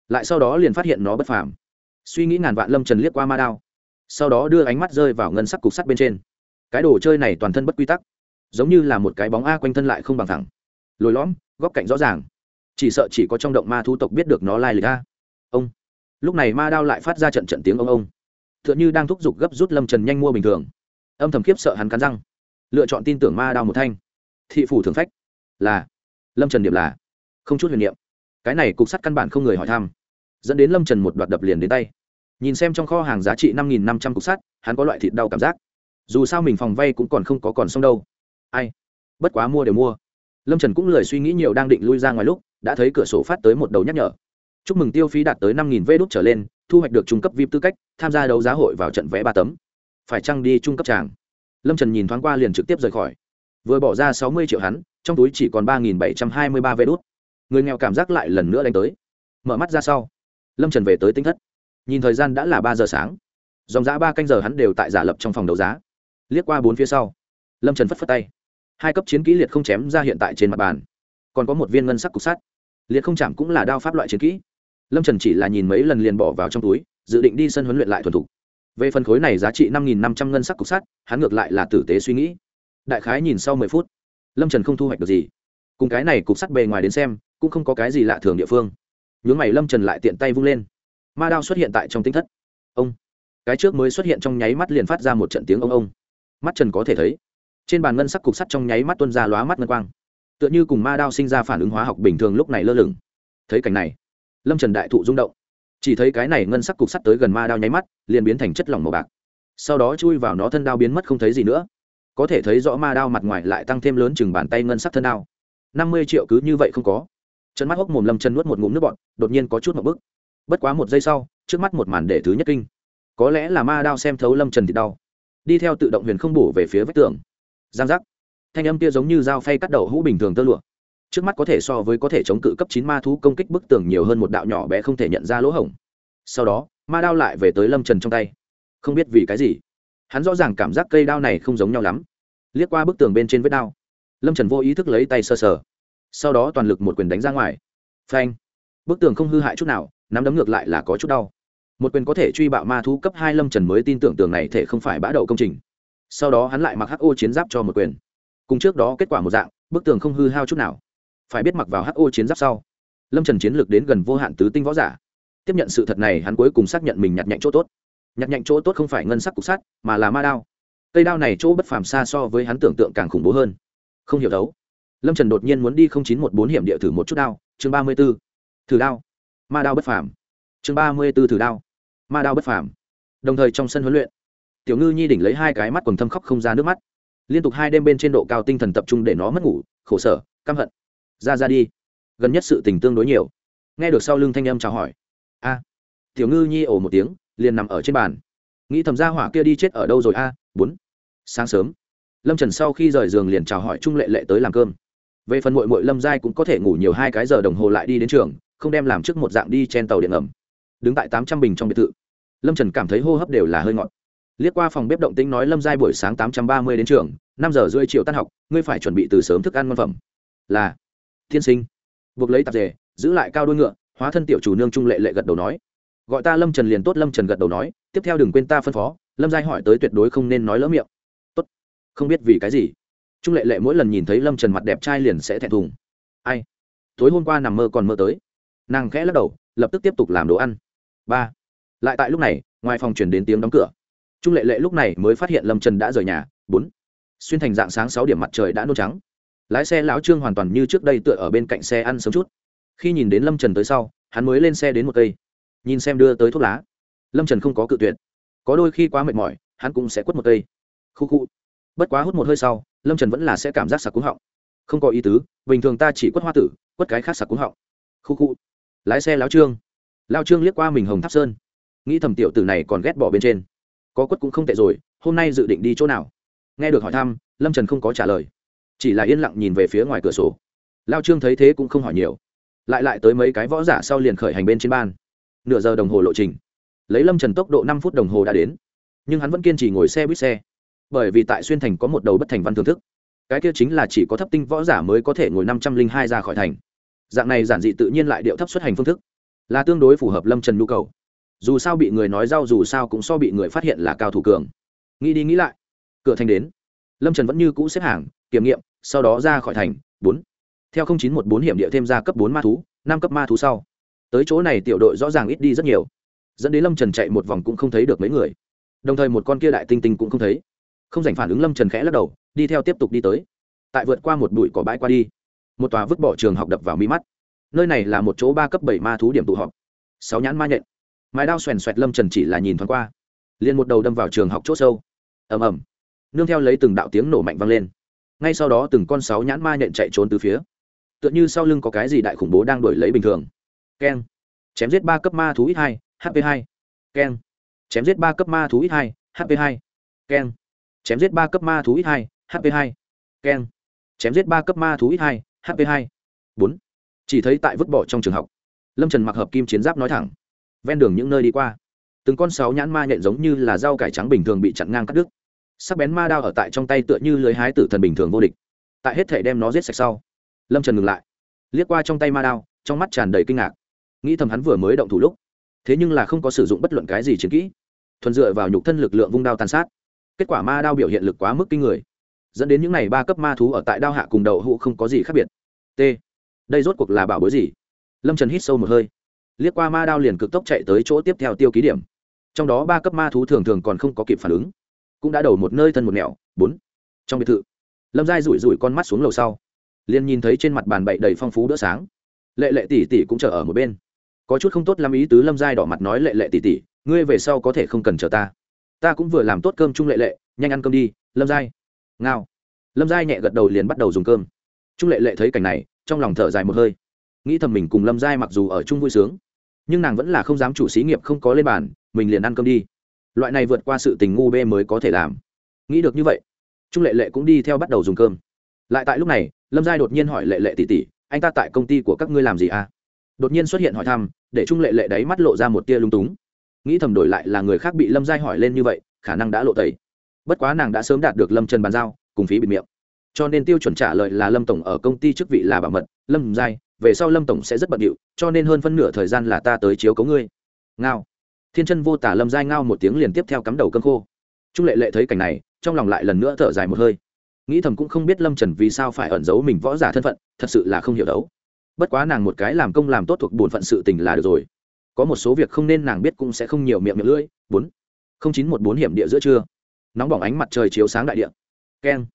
Lại sau đó liền phát hiện nó bất phàm suy nghĩ ngàn vạn lâm trần liếc qua ma đao sau đó đưa ánh mắt rơi vào ngân sắc cục sắt bên trên cái đồ chơi này toàn thân bất quy tắc giống như là một cái bóng a quanh thân lại không bằng thẳng lồi lõm góc cạnh rõ ràng chỉ sợ chỉ có trong động ma thu tộc biết được nó lai lịch a ông lúc này ma đao lại phát ra trận trận tiếng ông ông t h ư ợ n h ư đang thúc giục gấp rút lâm trần nhanh mua bình thường âm thầm khiếp sợ hắn cắn răng lựa chọn tin tưởng ma đao một thanh thị phủ thường phách là lâm trần điệp là không chút huyền niệm cái này cục sắt căn bản không người hỏi thăm dẫn đến lâm trần một đoạt đập liền đến tay nhìn xem trong kho hàng giá trị năm nghìn năm trăm cục sắt hắn có loại thịt đau cảm giác dù sao mình phòng vay cũng còn không có còn xong đâu ai bất quá mua đều mua lâm trần cũng lười suy nghĩ nhiều đang định lui ra ngoài lúc đã thấy cửa sổ phát tới một đầu nhắc nhở chúc mừng tiêu phí đạt tới năm nghìn vê đốt trở lên thu hoạch được trung cấp vip tư cách tham gia đấu giá hội vào trận vé ba tấm phải chăng đi trung cấp tràng lâm trần nhìn thoáng qua liền trực tiếp rời khỏi vừa bỏ ra sáu mươi triệu hắn trong túi chỉ còn ba nghìn bảy trăm hai mươi ba vé đốt người nghèo cảm giác lại lần nữa đánh tới mở mắt ra sau lâm trần về tới tinh thất nhìn thời gian đã là ba giờ sáng dòng giã ba canh giờ hắn đều tại giả lập trong phòng đấu giá liếc qua bốn phía sau lâm trần phất phất tay hai cấp chiến kỹ liệt không chém ra hiện tại trên mặt bàn còn có một viên ngân sắc cục sắt liệt không chạm cũng là đao pháp loại chiến kỹ lâm trần chỉ là nhìn mấy lần liền bỏ vào trong túi dự định đi sân huấn luyện lại thuần thục về phần khối này giá trị năm nghìn năm trăm ngân sắc cục sắt hắn ngược lại là tử tế suy nghĩ đại khái nhìn sau mười phút lâm trần không thu hoạch được gì cùng cái này cục sắt bề ngoài đến xem cũng không có cái gì lạ thường địa phương nhướng mày lâm trần lại tiện tay vung lên. Ma đao xuất hiện tại trong tính thất. Ông, cái trước mới xuất hiện trong nháy mắt liền phát ra một trận tiếng ông ông. Mắt trần có thể thấy, trên bàn ngân sắc cục sắt trong nháy mắt tuân ra lóa mắt ngân quang. Tựa như cùng ma đao sinh ra phản ứng hóa học bình thường lúc này lơ lửng. Thấy cảnh này, lâm trần đại thụ rung động. Chỉ thấy cái này ngân sắc cục sắt tới gần ma đao nháy mắt, liền biến thành chất lỏng màu bạc. Sau đó chui vào nó thân đao biến mất không thấy gì nữa. Có thể thấy rõ ma đao mặt ngoài lại tăng thêm lớn chừng bàn tay ngân sắc thân đao. Năm mươi triệu cứ như vậy không có chân mắt hốc mồm lâm chân nuốt một ngụm nước bọn đột nhiên có chút một bức. Bất quá một giây sau, trước mắt một màn để thứ nhất kinh. Có lẽ là ma đao xem thấu lâm trần thì đau. Đi theo tự động huyền không bổ về phía vách tường. Giang giác. Thanh âm kia giống như dao phay cắt đầu hũ bình thường tơ lụa. Trước mắt có thể so với có thể chống cự cấp chín ma thú công kích bức tường nhiều hơn một đạo nhỏ bé không thể nhận ra lỗ hổng. Sau đó, ma đao lại về tới lâm trần trong tay. Không biết vì cái gì, hắn rõ ràng cảm giác cây đao này không giống nhau lắm. Liếc qua bức tường bên trên vết đao, lâm trần vô ý thức lấy tay sơ sờ sau đó toàn lực một quyền đánh ra ngoài. Phanh. Bức tường không hư hại chút nào, nắm đấm ngược lại là có chút đau. Một quyền có thể truy bạo ma thú cấp hai lâm trần mới tin tưởng tường này thể không phải bã đậu công trình. Sau đó hắn lại mặc ho chiến giáp cho một quyền. Cùng trước đó kết quả một dạng, bức tường không hư hao chút nào. Phải biết mặc vào ho chiến giáp sau, lâm trần chiến lược đến gần vô hạn tứ tinh võ giả. Tiếp nhận sự thật này hắn cuối cùng xác nhận mình nhặt nhạnh chỗ tốt. Nhặt nhạnh chỗ tốt không phải ngân sắc cục sắt, mà là ma đao. Cây đao này chỗ bất phàm xa so với hắn tưởng tượng càng khủng bố hơn. Không hiểu đấu lâm trần đột nhiên muốn đi không chín một bốn hiểm địa thử một chút đao, chương ba mươi b ố thử đao. Ma đao bất phàm. Chương ba mươi b ố thử đao. Ma đao bất phàm. Đồng thời trong sân huấn luyện, tiểu ngư nhi đỉnh lấy hai cái mắt quần thâm khóc không ra nước mắt. Liên tục hai đêm bên trên độ cao tinh thần tập trung để nó mất ngủ, khổ sở, căm hận. Ra ra đi. Gần nhất sự tình tương đối nhiều. Nghe được sau lưng thanh âm chào hỏi. A. Tiểu ngư nhi ổ một tiếng, liền nằm ở trên bàn. Nghĩ thầm ra hỏa kia đi chết ở đâu rồi a? Bốn. Sáng sớm, lâm trần sau khi rời giường liền chào hỏi trung lệ lệ tới làm cơm về phần mội mội lâm giai cũng có thể ngủ nhiều hai cái giờ đồng hồ lại đi đến trường, không đem làm trước một dạng đi trên tàu điện ngầm. Đứng tại tám trăm bình trong biệt thự, lâm trần cảm thấy hô hấp đều là hơi ngọt. Liếc qua phòng bếp động tĩnh nói lâm giai buổi sáng tám trăm ba mươi đến trường, năm giờ rưỡi chiều tan học, ngươi phải chuẩn bị từ sớm thức ăn ngon phẩm. Là thiên sinh. Buộc lấy tạp dề, giữ lại cao đôi ngựa, hóa thân tiểu chủ nương trung lệ lệ gật đầu nói. Gọi ta lâm trần liền tốt, lâm trần gật đầu nói. Tiếp theo đừng quên ta phân phó, lâm giai hỏi tới tuyệt đối không nên nói lỡ miệng. Tốt. Không biết vì cái gì trung lệ lệ mỗi lần nhìn thấy lâm trần mặt đẹp trai liền sẽ thẹn thùng. Ai? Tối hôm qua nằm mơ còn mơ tới. Nàng khẽ lắc đầu, lập tức tiếp tục làm đồ ăn. Ba. Lại tại lúc này, ngoài phòng chuyển đến tiếng đóng cửa. Trung lệ lệ lúc này mới phát hiện lâm trần đã rời nhà. Bốn. Xuyên thành dạng sáng sáu điểm mặt trời đã nôn trắng. Lái xe lão trương hoàn toàn như trước đây tựa ở bên cạnh xe ăn sớm chút. Khi nhìn đến lâm trần tới sau, hắn mới lên xe đến một cây. Nhìn xem đưa tới thuốc lá. Lâm trần không có cự tuyệt. Có đôi khi quá mệt mỏi, hắn cũng sẽ quất một cây. Khu khu bất quá hút một hơi sau, lâm trần vẫn là sẽ cảm giác sặc cúng họng. Không có ý tứ, bình thường ta chỉ quất hoa tử, quất cái khác sặc cúng họng. Khu khu. Lái xe lao trương. Lao trương liếc qua mình hồng tháp sơn. Nghĩ thầm tiểu tử này còn ghét bỏ bên trên. Có quất cũng không tệ rồi, hôm nay dự định đi chỗ nào? Nghe được hỏi thăm, lâm trần không có trả lời. Chỉ là yên lặng nhìn về phía ngoài cửa sổ. Lao trương thấy thế cũng không hỏi nhiều. Lại lại tới mấy cái võ giả sau liền khởi hành bên trên ban. Nửa giờ đồng hồ lộ trình. Lấy lâm trần tốc độ năm phút đồng hồ đã đến. Nhưng hắn vẫn kiên trì ngồi xe buýt xe bởi vì tại xuyên thành có một đầu bất thành văn thưởng thức. Cái kia chính là chỉ có thấp tinh võ giả mới có thể ngồi năm trăm linh hai ra khỏi thành. Dạng này giản dị tự nhiên lại điệu thấp xuất hành phương thức, là tương đối phù hợp lâm trần nhu cầu. Dù sao bị người nói rau dù sao cũng so bị người phát hiện là cao thủ cường. Nghĩ đi nghĩ lại, cửa thành đến. Lâm trần vẫn như cũ xếp hàng, kiểm nghiệm, sau đó ra khỏi thành, bốn. Theo chín một bốn hiểm địa thêm ra cấp bốn ma thú, năm cấp ma thú sau. Tới chỗ này tiểu đội rõ ràng ít đi rất nhiều. Dẫn đến lâm trần chạy một vòng cũng không thấy được mấy người. Đồng thời một con kia đại tinh tinh cũng không thấy không dành phản ứng lâm trần khẽ lắc đầu, đi theo tiếp tục đi tới. Tại vượt qua một bụi cỏ bãi qua đi, một tòa vứt bỏ trường học đập vào mi mắt. Nơi này là một chỗ ba cấp bảy ma thú điểm tụ họp. Sáu nhãn ma nhện. Mái đao xoèn xoẹt lâm trần chỉ là nhìn thoáng qua. Liền một đầu đâm vào trường học c h ỗ sâu. Ầm ầm. Nương theo lấy từng đạo tiếng nổ mạnh vang lên. Ngay sau đó từng con sáu nhãn ma nhện chạy trốn từ phía. Tựa như sau lưng có cái gì đại khủng bố đang đổi lấy bình thường. Keng. Chém giết ba cấp ma thú ít hai hp hai. Keng. Chém giết ba cấp ma thú ít hai hp hai. Keng chém giết ba cấp ma thú ít hai hp hai. Keng chém giết ba cấp ma thú ít hai hp hai. Bốn. Chỉ thấy tại vứt bỏ trong trường học, lâm trần mặc hợp kim chiến giáp nói thẳng. Ven đường những nơi đi qua, từng con sáu nhãn ma nhện giống như là rau cải trắng bình thường bị chặn ngang cắt đứt. Sắc bén ma đao ở tại trong tay tựa như lưới hái tử thần bình thường vô địch. Tại hết thể đem nó giết sạch sau, lâm trần ngừng lại, liếc qua trong tay ma đao, trong mắt tràn đầy kinh ngạc. Nghĩ thầm hắn vừa mới động thủ lúc, thế nhưng là không có sử dụng bất luận cái gì chiến kỹ, thuần dựa vào nhục thân lực lượng vung đao tàn sát kết quả ma đao biểu hiện lực quá mức kinh người. Dẫn đến những n à y ba cấp ma thú ở tại đao hạ cùng đầu hũ không có gì khác biệt. T. Đây rốt cuộc là bảo bối gì? Lâm trần hít sâu một hơi. Liếc qua ma đao liền cực tốc chạy tới chỗ tiếp theo tiêu ký điểm. Trong đó ba cấp ma thú thường thường còn không có kịp phản ứng. Cũng đã đầu một nơi thân một nẻo bốn. Trong biệt thự, lâm giai rủi rủi con mắt xuống lầu sau. Liền nhìn thấy trên mặt bàn bậy đầy phong phú bữa sáng. Lệ lệ tỷ tỷ cũng chờ ở một bên. Có chút không tốt lắm ý tứ lâm giai đỏ mặt nói lệ lệ tỷ tỷ, ngươi về sau có thể không cần chờ ta ta cũng vừa làm tốt cơm trung lệ lệ, nhanh ăn cơm đi, lâm giai. Ngao. Lâm giai nhẹ gật đầu liền bắt đầu dùng cơm. Trung lệ lệ thấy cảnh này, trong lòng thở dài một hơi. Nghĩ thầm mình cùng lâm giai mặc dù ở chung vui sướng, nhưng nàng vẫn là không dám chủ xí nghiệp không có lên bàn, mình liền ăn cơm đi. Loại này vượt qua sự tình ngu bê mới có thể làm. Nghĩ được như vậy, trung lệ lệ cũng đi theo bắt đầu dùng cơm. Lại tại lúc này, lâm giai đột nhiên hỏi lệ lệ tỉ tỉ anh ta tại công ty của các ngươi làm gì à? Đột nhiên xuất hiện hỏi thăm, để trung lệ lệ đáy mắt lộ ra một tia lung túng nghĩ thầm đổi lại là người khác bị lâm giai hỏi lên như vậy, khả năng đã lộ tẩy. Bất quá nàng đã sớm đạt được lâm trần bàn giao, cùng phí bịt miệng. Cho nên tiêu chuẩn trả lời là lâm tổng ở công ty chức vị là bảo mật, lâm giai, về sau lâm tổng sẽ rất bận điệu, cho nên hơn phân nửa thời gian là ta tới chiếu cấu ngươi. Ngao. Thiên chân vô tả lâm giai ngao một tiếng liền tiếp theo cắm đầu cơn khô. Trung lệ lệ thấy cảnh này, trong lòng lại lần nữa thở dài một hơi. Nghĩ thầm cũng không biết lâm trần vì sao phải ẩn giấu mình võ giả thân phận, thật sự là không hiểu đấu. Bất quá nàng một cái làm công làm tốt thuộc bổn phận sự tình là được rồi có một số việc không nên nàng biết cũng sẽ không nhiều miệng miệng lưỡi. Bốn, không chín một bốn hiểm địa giữa trưa. Nóng bỏng ánh mặt trời chiếu sáng đại địa. Keng.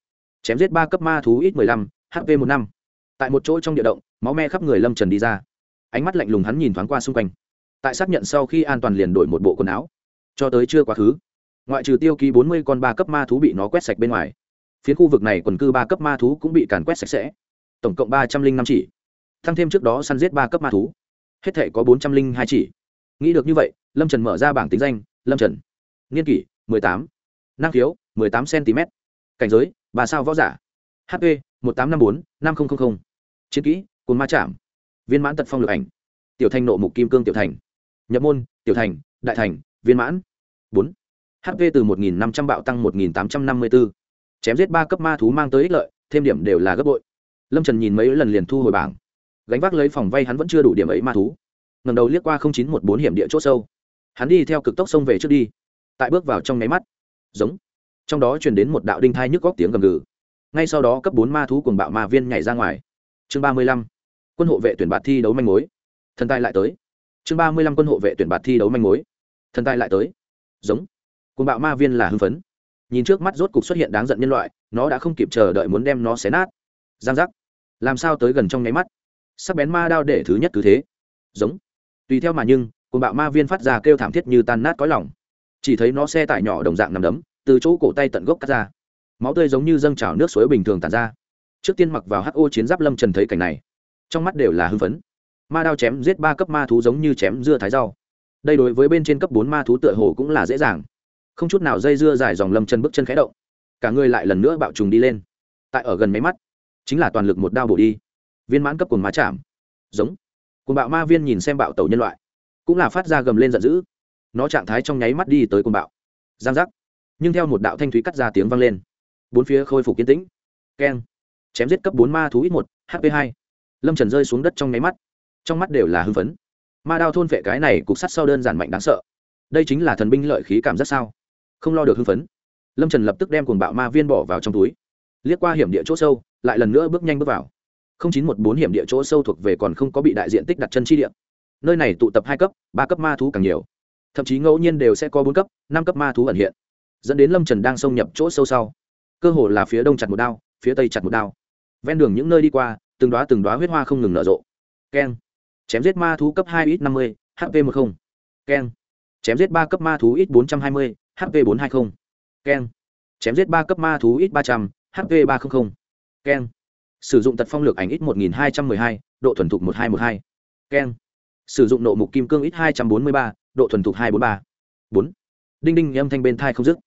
Chém giết ba cấp ma thú ít mười lăm hp một năm. Tại một chỗ trong địa động, máu me khắp người lâm trần đi ra. Ánh mắt lạnh lùng hắn nhìn thoáng qua xung quanh. Tại xác nhận sau khi an toàn liền đổi một bộ quần áo. Cho tới chưa quá khứ, ngoại trừ tiêu ký bốn mươi con ba cấp ma thú bị nó quét sạch bên ngoài, phiến khu vực này quần cư ba cấp ma thú cũng bị càn quét sạch sẽ. Tổng cộng ba trăm linh năm chỉ. Thăng thêm trước đó săn giết ba cấp ma thú hết thể có bốn trăm linh hai chỉ. Nghĩ được như vậy, lâm trần mở ra bảng tính danh, lâm trần. Niên kỷ, mười tám. Năng khiếu, mười tám cm cảnh giới ba sao võ giả. Hp một tám năm bốn, năm nghìn chiến kỹ, cồn ma chạm. Viên mãn tật phong lực ảnh. Tiểu thành nộ mục kim cương tiểu thành. Nhập môn, tiểu thành, đại thành, viên mãn. bốn. Hp từ một nghìn năm trăm bạo tăng một nghìn tám trăm năm mươi bốn chém giết ba cấp ma thú mang tới ích lợi, thêm điểm đều là gấp bội. Lâm trần nhìn mấy lần liền thu hồi bảng gánh vác lấy phòng vay hắn vẫn chưa đủ điểm ấy ma thú. Ngầm đầu liếc qua không chín một bốn hiểm địa c h ỗ sâu. Hắn đi theo cực tốc sông về trước đi. Tại bước vào trong nháy mắt, giống. Trong đó truyền đến một đạo đinh thai nhức góc tiếng gầm gừ. Ngay sau đó cấp bốn ma thú cùng bạo ma viên nhảy ra ngoài. Chương ba mươi lăm, quân hộ vệ tuyển bạt thi đấu manh mối. Thần tài lại tới. Chương ba mươi lăm, quân hộ vệ tuyển bạt thi đấu manh mối. Thần tài lại tới. Giống. Cùng bạo ma viên là hưng phấn. Nhìn trước mắt rốt cục xuất hiện đáng giận nhân loại, nó đã không kịp chờ đợi muốn đem nó xé nát. Giang giác. Làm sao tới gần trong nháy mắt? Sắc bén ma đao để thứ nhất cứ thế. Giống. Tùy theo mà nhưng cùng bạo ma viên phát ra kêu thảm thiết như tan nát cõi lòng. Chỉ thấy nó xe tải nhỏ đồng dạng nằm đấm, từ chỗ cổ tay tận gốc cắt ra. Máu tươi giống như dâng trào nước suối bình thường tàn ra. Trước tiên mặc vào ho chiến giáp lâm trần thấy cảnh này, trong mắt đều là hưng phấn. Ma đao chém giết ba cấp ma thú giống như chém dưa thái rau. Đây đối với bên trên cấp bốn ma thú tựa hồ cũng là dễ dàng. Không chút nào dây dưa dài dòng lâm chân bước chân khẽ động. Cả người lại lần nữa bạo trùng đi lên. Tại ở gần máy mắt, chính là toàn lực một đao bổ đi viên mãn cấp cuồng má chạm. Giống. Cuồng bạo ma viên nhìn xem bạo tàu nhân loại, cũng là phát ra gầm lên giận dữ. Nó trạng thái trong nháy mắt đi tới cuồng bạo. Giang giác. Nhưng theo một đạo thanh thúy cắt ra tiếng vang lên, bốn phía khôi phục kiến tĩnh. Keng. Chém giết cấp bốn ma thú ít một hp hai. Lâm trần rơi xuống đất trong nháy mắt. Trong mắt đều là hưng phấn. Ma đao thôn vệ cái này cục sắt sau đơn giản mạnh đáng sợ. Đây chính là thần binh lợi khí cảm giác sao? Không lo được hưng phấn. Lâm trần lập tức đem cuồng bạo ma viên bỏ vào trong túi. Liếc qua hiểm địa chỗ sâu, lại lần nữa bước nhanh bước vào chín một bốn hiểm địa chỗ sâu thuộc về còn không có bị đại diện tích đặt chân chi địa. Nơi này tụ tập hai cấp, ba cấp ma thú càng nhiều. Thậm chí ngẫu nhiên đều sẽ có bốn cấp, năm cấp ma thú ẩn hiện, dẫn đến lâm trần đang xông nhập chỗ sâu sau. Cơ hồ là phía đông chặt một đao, phía tây chặt một đao. Ven đường những nơi đi qua, từng đoá từng đoá huyết hoa không ngừng nở rộ. Keng. Chém giết ma thú cấp hai ít năm mươi hp một không. Keng. Chém giết ba cấp ma thú ít bốn trăm hai mươi hp bốn trăm hai mươi keng. Chém giết ba cấp ma thú ít ba trăm HV ba trăm linh keng sử dụng tật phong lược ảnh ít một nghìn hai trăm m ư ơ i hai, độ thuần thục một hai một hai. Keng. Sử dụng nộ mục kim cương ít hai trăm bốn mươi ba, độ thuần thục hai bốn ba. Bốn. Đinh đinh, âm thanh bên thai không dứt.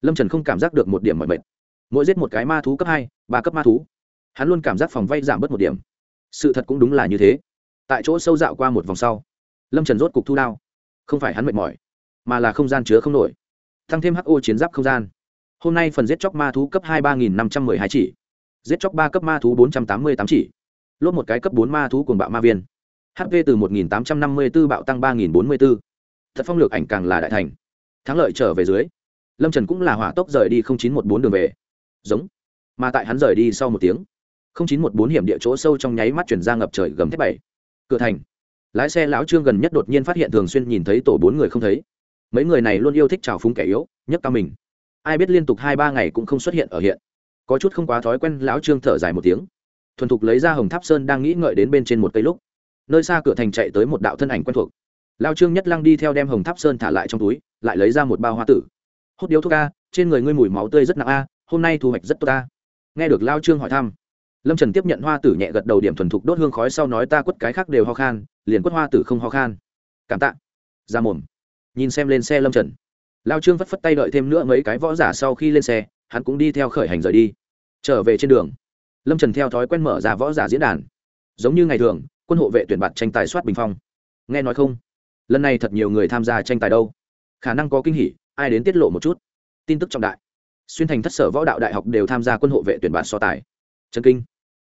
Lâm trần không cảm giác được một điểm mọi mệt. Mỗi giết một cái ma thú cấp hai, ba cấp ma thú. Hắn luôn cảm giác phòng vay giảm bớt một điểm. Sự thật cũng đúng là như thế. Tại chỗ sâu dạo qua một vòng sau, lâm trần rốt cục thu đao. Không phải hắn mệt mỏi, mà là không gian chứa không nổi. Tăng thêm ho chiến giáp không gian. Hôm nay phần giết chóc ma thú cấp hai ba nghìn năm trăm m ư ơ i hai chỉ giết chóc ba cấp ma thú bốn trăm tám mươi tám chỉ, lốt một cái cấp bốn ma thú cùng bạo ma viên. Hp từ một nghìn tám trăm năm mươi b ố bạo tăng ba nghìn bốn mươi b ố thật phong lược ảnh càng là đại thành. Thắng lợi trở về dưới, lâm trần cũng là hỏa tốc rời đi chín một bốn đường về. Giống. Mà tại hắn rời đi sau một tiếng chín một bốn hiểm địa chỗ sâu trong nháy mắt chuyển ra ngập trời gầm thép bảy. Cửa thành. Lái xe lão trương gần nhất đột nhiên phát hiện thường xuyên nhìn thấy tổ bốn người không thấy. Mấy người này luôn yêu thích trào phúng kẻ yếu nhất cao mình. Ai biết liên tục hai ba ngày cũng không xuất hiện ở hiện có chút không quá thói quen, lão trương thở dài một tiếng. Thuần thục lấy ra hồng tháp sơn đang nghĩ ngợi đến bên trên một cây lúc, nơi xa cửa thành chạy tới một đạo thân ảnh quen thuộc. Lao trương nhất lăng đi theo đem hồng tháp sơn thả lại trong túi, lại lấy ra một bao hoa tử. Hút điếu thuốc a, trên người ngươi mùi máu tươi rất nặng a, hôm nay thu hoạch rất tốt a. Nghe được lao trương hỏi thăm, lâm trần tiếp nhận hoa tử nhẹ gật đầu điểm thuần thục đốt hương khói sau nói, ta quất cái khác đều ho khan, liền quất hoa tử không ho khan. Cảm tạ. Ra mồm. Nhìn xem lên xe lâm trần. Lao trương phất phất tay đợi thêm nữa mấy cái võ giả sau khi lên xe hắn cũng đi theo khởi hành rời đi. Trở về trên đường, lâm trần theo thói quen mở ra võ giả diễn đàn. Giống như ngày thường, quân hộ vệ tuyển bạt tranh tài soát bình phong. Nghe nói không? Lần này thật nhiều người tham gia tranh tài đâu. Khả năng có kinh hỉ, ai đến tiết lộ một chút. Tin tức trọng đại. Xuyên thành thất sở võ đạo đại học đều tham gia quân hộ vệ tuyển bạt so tài. Trần kinh.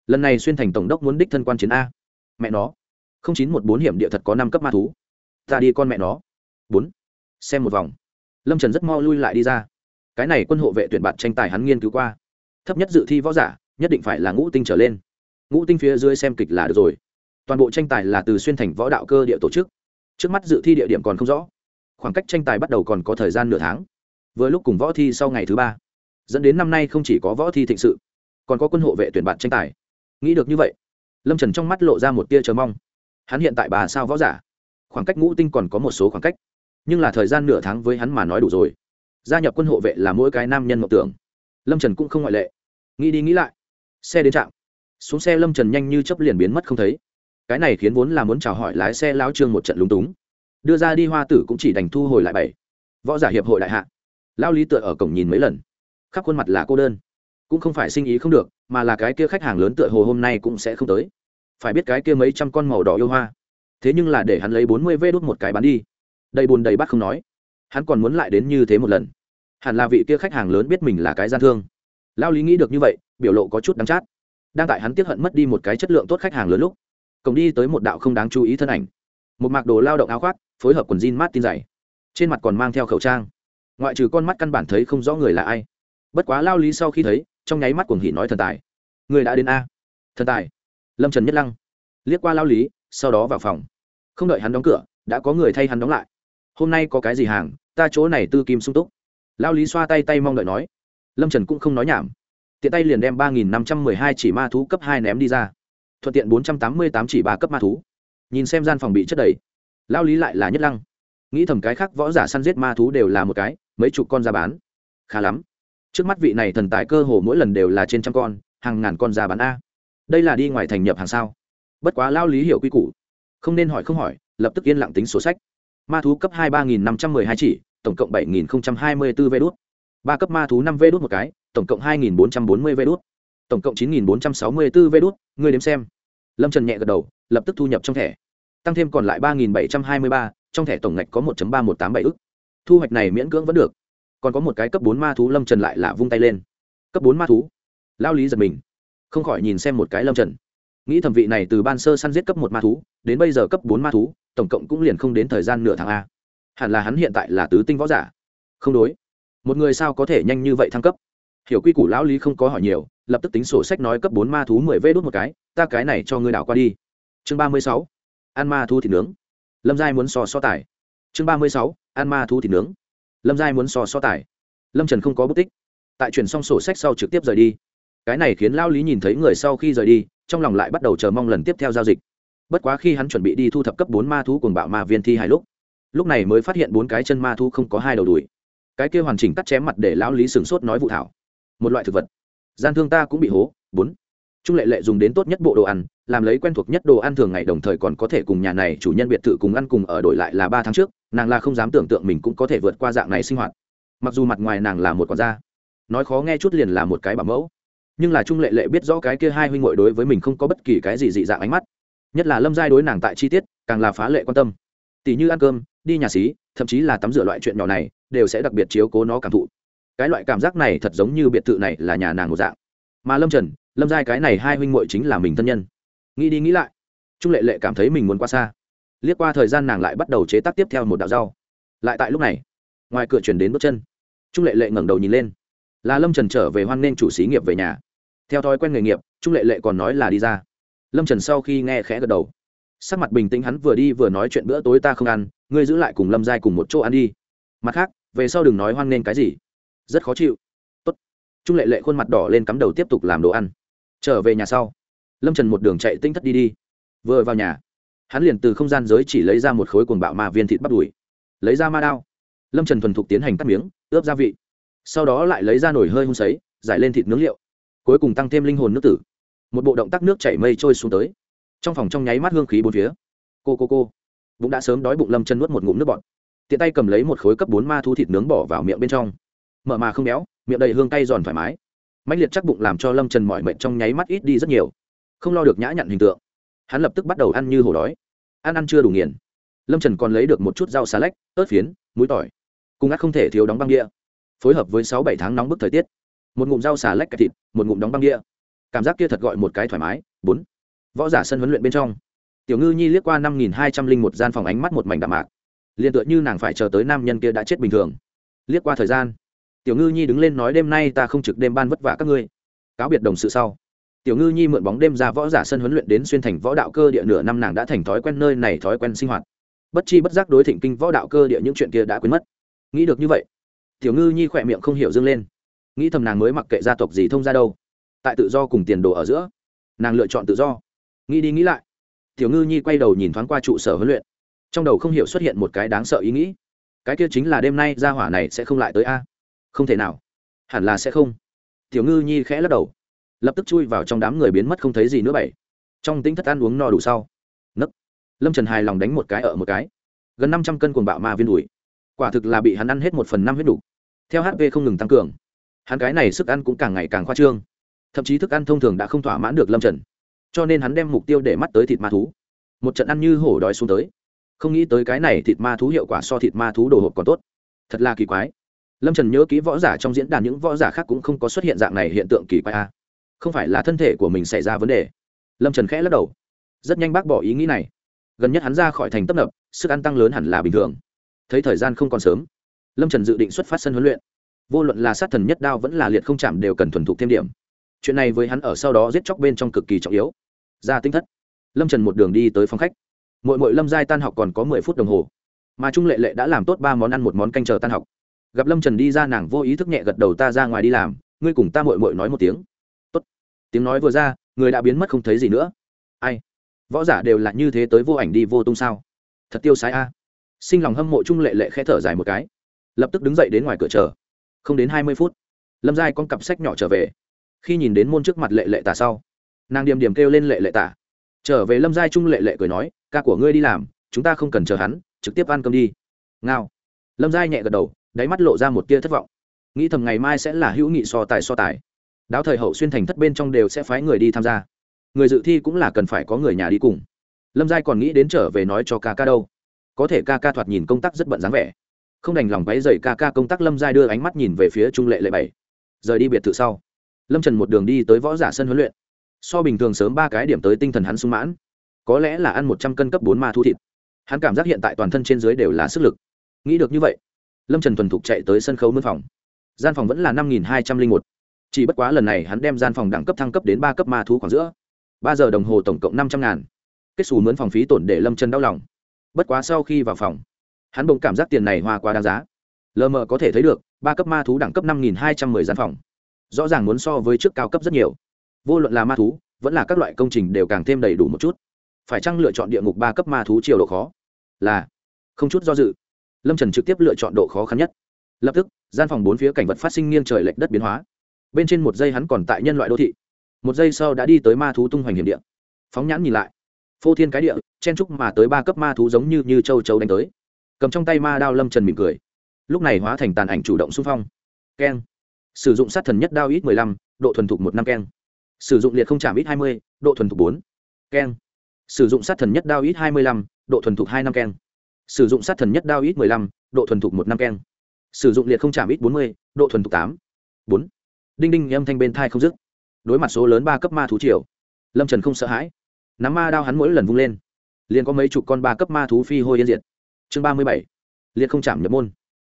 Lần này xuyên thành tổng đốc muốn đích thân quan chiến a. Mẹ nó. không chín một bốn hiểm địa thật có năm cấp ma thú. Ta đi con mẹ nó. Bốn. Xem một vòng. Lâm trần rất mo lui lại đi ra cái này quân hộ vệ tuyển bạt tranh tài hắn nghiên cứu qua. Thấp nhất dự thi võ giả, nhất định phải là ngũ tinh trở lên. Ngũ tinh phía dưới xem kịch là được rồi. Toàn bộ tranh tài là từ xuyên thành võ đạo cơ địa tổ chức. Trước mắt dự thi địa điểm còn không rõ. Khoảng cách tranh tài bắt đầu còn có thời gian nửa tháng. Với lúc cùng võ thi sau ngày thứ ba. Dẫn đến năm nay không chỉ có võ thi thịnh sự, còn có quân hộ vệ tuyển bạn tranh tài. Nghĩ được như vậy, lâm trần trong mắt lộ ra một tia chờ mong. Hắn hiện tại bà sao võ giả? Khoảng cách ngũ tinh còn có một số khoảng cách. Nhưng là thời gian nửa tháng với hắn mà nói đủ rồi gia nhập quân hộ vệ là mỗi cái nam nhân mộng tưởng. Lâm trần cũng không ngoại lệ. Nghĩ đi nghĩ lại, xe đến trạm. Xuống xe lâm trần nhanh như chấp liền biến mất không thấy. Cái này khiến vốn là muốn chào hỏi lái xe lao trương một trận lúng túng. Đưa ra đi hoa tử cũng chỉ đành thu hồi lại bảy. Võ giả hiệp hội đại hạ. Lao lý tựa ở cổng nhìn mấy lần. Khắp khuôn mặt là cô đơn. Cũng không phải sinh ý không được, mà là cái kia khách hàng lớn tựa hồ hôm nay cũng sẽ không tới. Phải biết cái kia mấy trăm con màu đỏ yêu hoa. Thế nhưng là để hắn lấy bốn mươi vê đốt một cái bán đi. Đầy bùn đầy bát không nói hắn còn muốn lại đến như thế một lần. Hẳn là vị kia khách hàng lớn biết mình là cái gian thương. Lao lý nghĩ được như vậy, biểu lộ có chút đắng chát. Đang tại hắn tiếp hận mất đi một cái chất lượng tốt khách hàng lớn lúc, cổng đi tới một đạo không đáng chú ý thân ảnh. Một mạc đồ lao động áo khoác, phối hợp quần jean mát tin dày. Trên mặt còn mang theo khẩu trang. Ngoại trừ con mắt căn bản thấy không rõ người là ai. Bất quá lao lý sau khi thấy, trong nháy mắt cuồng hỉ nói thần tài. Người đã đến a. Thần tài. Lâm trần nhất lăng. Liếc qua lao lý, sau đó vào phòng. Không đợi hắn đóng cửa, đã có người thay hắn đóng lại hôm nay có cái gì hàng, ta chỗ này tư kim sung túc. Lao lý xoa tay tay mong đợi nói. Lâm trần cũng không nói nhảm. Tiện tay liền đem ba nghìn năm trăm mười hai chỉ ma thú cấp hai ném đi ra. Thuận tiện bốn trăm tám mươi tám chỉ ba cấp ma thú. Nhìn xem gian phòng bị chất đầy. Lao lý lại là nhất lăng. Nghĩ thầm cái khác võ giả săn giết ma thú đều là một cái, mấy chục con ra bán. Khá lắm. Trước mắt vị này thần tài cơ hồ mỗi lần đều là trên trăm con, hàng ngàn con ra bán a. Đây là đi ngoài thành nhập hàng sao? Bất quá lao lý hiểu quy củ. Không nên hỏi không hỏi, lập tức yên lặng tính sổ sách ma thú cấp hai ba nghìn năm trăm mười hai chỉ, tổng cộng bảy nghìn hai mươi bốn vê đốt ba cấp ma thú năm vê đốt một cái, tổng cộng hai nghìn bốn trăm bốn mươi vê đốt tổng cộng chín nghìn bốn trăm sáu mươi bốn vê đốt ngươi đếm xem. Lâm trần nhẹ gật đầu, lập tức thu nhập trong thẻ. Tăng thêm còn lại ba nghìn bảy trăm hai mươi ba, trong thẻ tổng ngạch có một ba một tám bảy ức. Thu hoạch này miễn cưỡng vẫn được. Còn có một cái cấp bốn ma thú lâm trần lại là vung tay lên. Cấp bốn ma thú. Lao lý giật mình. Không khỏi nhìn xem một cái lâm trần nghĩ thẩm vị này từ ban sơ săn giết cấp một ma thú, đến bây giờ cấp bốn ma thú, tổng cộng cũng liền không đến thời gian nửa tháng a. Hẳn là hắn hiện tại là tứ tinh võ giả. Không đối. Một người sao có thể nhanh như vậy thăng cấp? Hiểu quy củ lão lý không có hỏi nhiều, lập tức tính sổ sách nói cấp bốn ma thú mười vê đốt một cái, ta cái này cho ngươi đảo qua đi. Chương ba mươi sáu, ăn ma thú thịt nướng. Lâm giai muốn so so tài. Chương ba mươi sáu, ăn ma thú thịt nướng. Lâm giai muốn so so tài. Lâm trần không có bút tích. Tại chuyển xong sổ sách sau trực tiếp rời đi. Cái này khiến lao lý nhìn thấy người sau khi rời đi trong lòng lại bắt đầu chờ mong lần tiếp theo giao dịch. Bất quá khi hắn chuẩn bị đi thu thập cấp bốn ma thú cùng bạo ma viên thi hai lúc lúc này mới phát hiện bốn cái chân ma thú không có hai đầu đùi. Cái kia hoàn chỉnh cắt chém mặt để lão lý sửng sốt nói vụ thảo. Một loại thực vật. Gian thương ta cũng bị hố, bốn. Trung lệ lệ dùng đến tốt nhất bộ đồ ăn, làm lấy quen thuộc nhất đồ ăn thường ngày đồng thời còn có thể cùng nhà này chủ nhân biệt thự cùng ăn cùng ở đổi lại là ba tháng trước, nàng là không dám tưởng tượng mình cũng có thể vượt qua dạng này sinh hoạt. Mặc dù mặt ngoài nàng là một con da nói khó nghe chút liền là một cái bảo mẫu nhưng là trung lệ lệ biết rõ cái kia hai huynh ngội đối với mình không có bất kỳ cái gì dị dạng ánh mắt. Nhất là lâm giai đối nàng tại chi tiết, càng là phá lệ quan tâm. Tỷ như ăn cơm, đi nhà xí, thậm chí là tắm rửa loại chuyện nhỏ này, đều sẽ đặc biệt chiếu cố nó cảm thụ. Cái loại cảm giác này thật giống như biệt thự này là nhà nàng một dạng. Mà lâm trần, lâm giai cái này hai huynh muội chính là mình thân nhân. Nghĩ đi nghĩ lại, trung lệ lệ cảm thấy mình muốn qua xa. Liếc qua thời gian nàng lại bắt đầu chế tác tiếp theo một đạo rau. Lại tại lúc này, ngoài cửa chuyển đến bước chân. Trung lệ lệ ngẩng đầu nhìn lên. Là lâm trần trở về hoan n chủ xí nghiệp về nhà theo thói quen nghề nghiệp, trung lệ lệ còn nói là đi ra. Lâm trần sau khi nghe khẽ gật đầu. Sắc mặt bình tĩnh hắn vừa đi vừa nói chuyện bữa tối ta không ăn, ngươi giữ lại cùng lâm giai cùng một chỗ ăn đi. Mặt khác, về sau đừng nói hoan nghênh cái gì. Rất khó chịu. Tốt. trung lệ lệ khuôn mặt đỏ lên cắm đầu tiếp tục làm đồ ăn. Trở về nhà sau, lâm trần một đường chạy tinh thất đi đi. Vừa vào nhà, hắn liền từ không gian giới chỉ lấy ra một khối cuồng bạo ma viên thịt bắt đùi. Lấy ra ma đao. Lâm trần thuần thục tiến hành cắt miếng, ướp gia vị. Sau đó lại lấy ra nồi hơi hun sấy, giải lên thịt nướng liệu cuối cùng tăng thêm linh hồn nước tử. Một bộ động tác nước chảy mây trôi xuống tới. Trong phòng trong nháy mắt hương khí bốn phía. Cô cô cô. Bụng đã sớm đói bụng lâm chân nuốt một ngụm nước bọt. Tiện tay cầm lấy một khối cấp bốn ma thu thịt nướng bỏ vào miệng bên trong. Mở mà không béo, miệng đầy hương tay giòn thoải mái. Mạnh liệt chắc bụng làm cho lâm trần mọi mệnh trong nháy mắt ít đi rất nhiều. Không lo được nhã nhặn hình tượng. Hắn lập tức bắt đầu ăn như hổ đói. Ăn ăn chưa đủ nghiền. Lâm trần còn lấy được một chút rau xà lách, ớt phiến, muối tỏi. Cùng ác không thể thiếu đóng băng đĩa. Phối hợp với sáu bảy tháng nóng bức thời tiết một ngụm rau xà lách cải thịt, một ngụm đóng băng đĩa. Cảm giác kia thật gọi một cái thoải mái. Bốn, võ giả sân huấn luyện bên trong. Tiểu ngư nhi liếc qua năm nghìn hai trăm linh một gian phòng ánh mắt một mảnh đạm mạc. Liền tựa như nàng phải chờ tới nam nhân kia đã chết bình thường. Liếc qua thời gian, tiểu ngư nhi đứng lên nói đêm nay ta không trực đêm ban vất vả các ngươi. Cáo biệt đồng sự sau, tiểu ngư nhi mượn bóng đêm ra võ giả sân huấn luyện đến xuyên thành võ đạo cơ địa nửa năm nàng đã thành thói quen nơi này thói quen sinh hoạt. Bất chi bất giác đối thịnh kinh võ đạo cơ địa những chuyện kia đã quên mất. Nghĩ được như vậy, tiểu ngư nhi khỏe miệng không hiểu dâng lên nghĩ thầm nàng mới mặc kệ gia tộc gì thông ra đâu. Tại tự do cùng tiền đồ ở giữa, nàng lựa chọn tự do. Nghĩ đi nghĩ lại, tiểu ngư nhi quay đầu nhìn thoáng qua trụ sở huấn luyện. Trong đầu không hiểu xuất hiện một cái đáng sợ ý nghĩ. Cái kia chính là đêm nay gia hỏa này sẽ không lại tới a? Không thể nào. Hẳn là sẽ không. Tiểu ngư nhi khẽ lắc đầu. Lập tức chui vào trong đám người biến mất không thấy gì nữa bảy. Trong tính thất ăn uống no đủ sau, nấc. Lâm trần hài lòng đánh một cái ở một cái. Gần năm trăm cân cuồng bạo ma viên đùi. Quả thực là bị hắn ăn hết một phần năm huyết đủ. Theo hp không ngừng tăng cường hắn cái này sức ăn cũng càng ngày càng khoa trương. Thậm chí thức ăn thông thường đã không thỏa mãn được lâm trần. Cho nên hắn đem mục tiêu để mắt tới thịt ma thú. Một trận ăn như hổ đói xuống tới. Không nghĩ tới cái này thịt ma thú hiệu quả so thịt ma thú đồ hộp còn tốt. Thật là kỳ quái. Lâm trần nhớ kỹ võ giả trong diễn đàn những võ giả khác cũng không có xuất hiện dạng này hiện tượng kỳ quái a không phải là thân thể của mình xảy ra vấn đề. Lâm trần khẽ lắc đầu. Rất nhanh bác bỏ ý nghĩ này. Gần nhất hắn ra khỏi thành tấp nập, sức ăn tăng lớn hẳn là bình thường. Thấy thời gian không còn sớm, lâm trần dự định xuất phát sân huấn luyện vô luận là sát thần nhất đao vẫn là liệt không chạm đều cần thuần thục thêm điểm. Chuyện này với hắn ở sau đó giết chóc bên trong cực kỳ trọng yếu. Ra tinh thất. Lâm trần một đường đi tới phòng khách. Mỗi mỗi lâm giai tan học còn có mười phút đồng hồ. Mà trung lệ lệ đã làm tốt ba món ăn, một món canh chờ tan học. Gặp lâm trần đi ra, nàng vô ý thức nhẹ gật đầu, ta ra ngoài đi làm, ngươi cùng ta mội mội nói một tiếng. Tốt. tiếng nói vừa ra, người đã biến mất không thấy gì nữa. Ai? Võ giả đều là như thế tới vô ảnh đi vô tung sao? Thật tiêu sái a. Sinh lòng hâm mộ trung lệ lệ khẽ thở dài một cái. Lập tức đứng dậy đến ngoài cửa chờ không đến hai mươi phút, lâm giai con cặp sách nhỏ trở về. Khi nhìn đến môn trước mặt lệ lệ tả sau, nàng điềm điềm kêu lên lệ lệ tả. Trở về lâm giai trung lệ lệ cười nói, ca của ngươi đi làm, chúng ta không cần chờ hắn, trực tiếp ăn cơm đi. Ngao. Lâm giai nhẹ gật đầu, đáy mắt lộ ra một tia thất vọng. Nghĩ thầm ngày mai sẽ là hữu nghị so tài so tài. Đáo thời hậu xuyên thành thất bên trong đều sẽ phái người đi tham gia. Người dự thi cũng là cần phải có người nhà đi cùng. Lâm giai còn nghĩ đến trở về nói cho ca ca đâu. Có thể ca ca thoạt nhìn công tác rất bận dáng vẻ không đành lòng váy dày ca ca công tác lâm giai đưa ánh mắt nhìn về phía trung lệ lệ bảy. Rời đi biệt thự sau, lâm trần một đường đi tới võ giả sân huấn luyện. So bình thường sớm ba cái điểm tới tinh thần hắn sung mãn. Có lẽ là ăn một trăm cân cấp bốn ma thu thịt. Hắn cảm giác hiện tại toàn thân trên dưới đều là sức lực. Nghĩ được như vậy, lâm trần thuần thục chạy tới sân khấu mân phòng. Gian phòng vẫn là năm nghìn hai trăm linh một. Chỉ bất quá lần này hắn đem gian phòng đẳng cấp thăng cấp đến ba cấp ma thú khoảng giữa. Ba giờ đồng hồ tổng cộng năm trăm ngàn. Kết xù mướn phòng phí tổn để lâm trần đau lòng. Bất quá sau khi vào phòng hắn bỗng cảm giác tiền này hoa quá đáng giá. Lờ mờ có thể thấy được, ba cấp ma thú đẳng cấp năm nghìn hai trăm mười gian phòng. Rõ ràng muốn so với trước cao cấp rất nhiều. Vô luận là ma thú, vẫn là các loại công trình đều càng thêm đầy đủ một chút. Phải chăng lựa chọn địa ngục ba cấp ma thú chiều độ khó? Là. Không chút do dự. Lâm trần trực tiếp lựa chọn độ khó khăn nhất. Lập tức, gian phòng bốn phía cảnh vật phát sinh nghiêng trời lệch đất biến hóa. Bên trên một giây hắn còn tại nhân loại đô thị. Một giây sau đã đi tới ma thú tung hoành hiểm địa. Phóng nhãn nhìn lại. Phô thiên cái địa, chen trúc mà tới ba cấp ma thú giống như như châu châu đánh tới cầm trong tay ma đao lâm trần mỉm cười. Lúc này hóa thành tàn ảnh chủ động xung phong. Keng. Sử dụng sát thần nhất đao ít mười lăm, độ thuần thục một năm keng. Sử dụng liệt không chạm ít hai mươi, độ thuần thục bốn, keng. Sử dụng sát thần nhất đao ít hai mươi lăm, độ thuần thục hai năm keng. Sử dụng sát thần nhất đao ít mười lăm, độ thuần thục một năm keng. Sử dụng liệt không chạm ít bốn mươi, độ thuần thục tám, bốn. Đinh đinh, âm thanh bên thai không dứt. Đối mặt số lớn ba cấp ma thú triều, lâm trần không sợ hãi. Nắm ma đao hắn mỗi lần vung lên, liền có mấy chục con ba cấp ma thú phi hôi yên diệt chương ba mươi bảy, liệt không chạm nhập môn.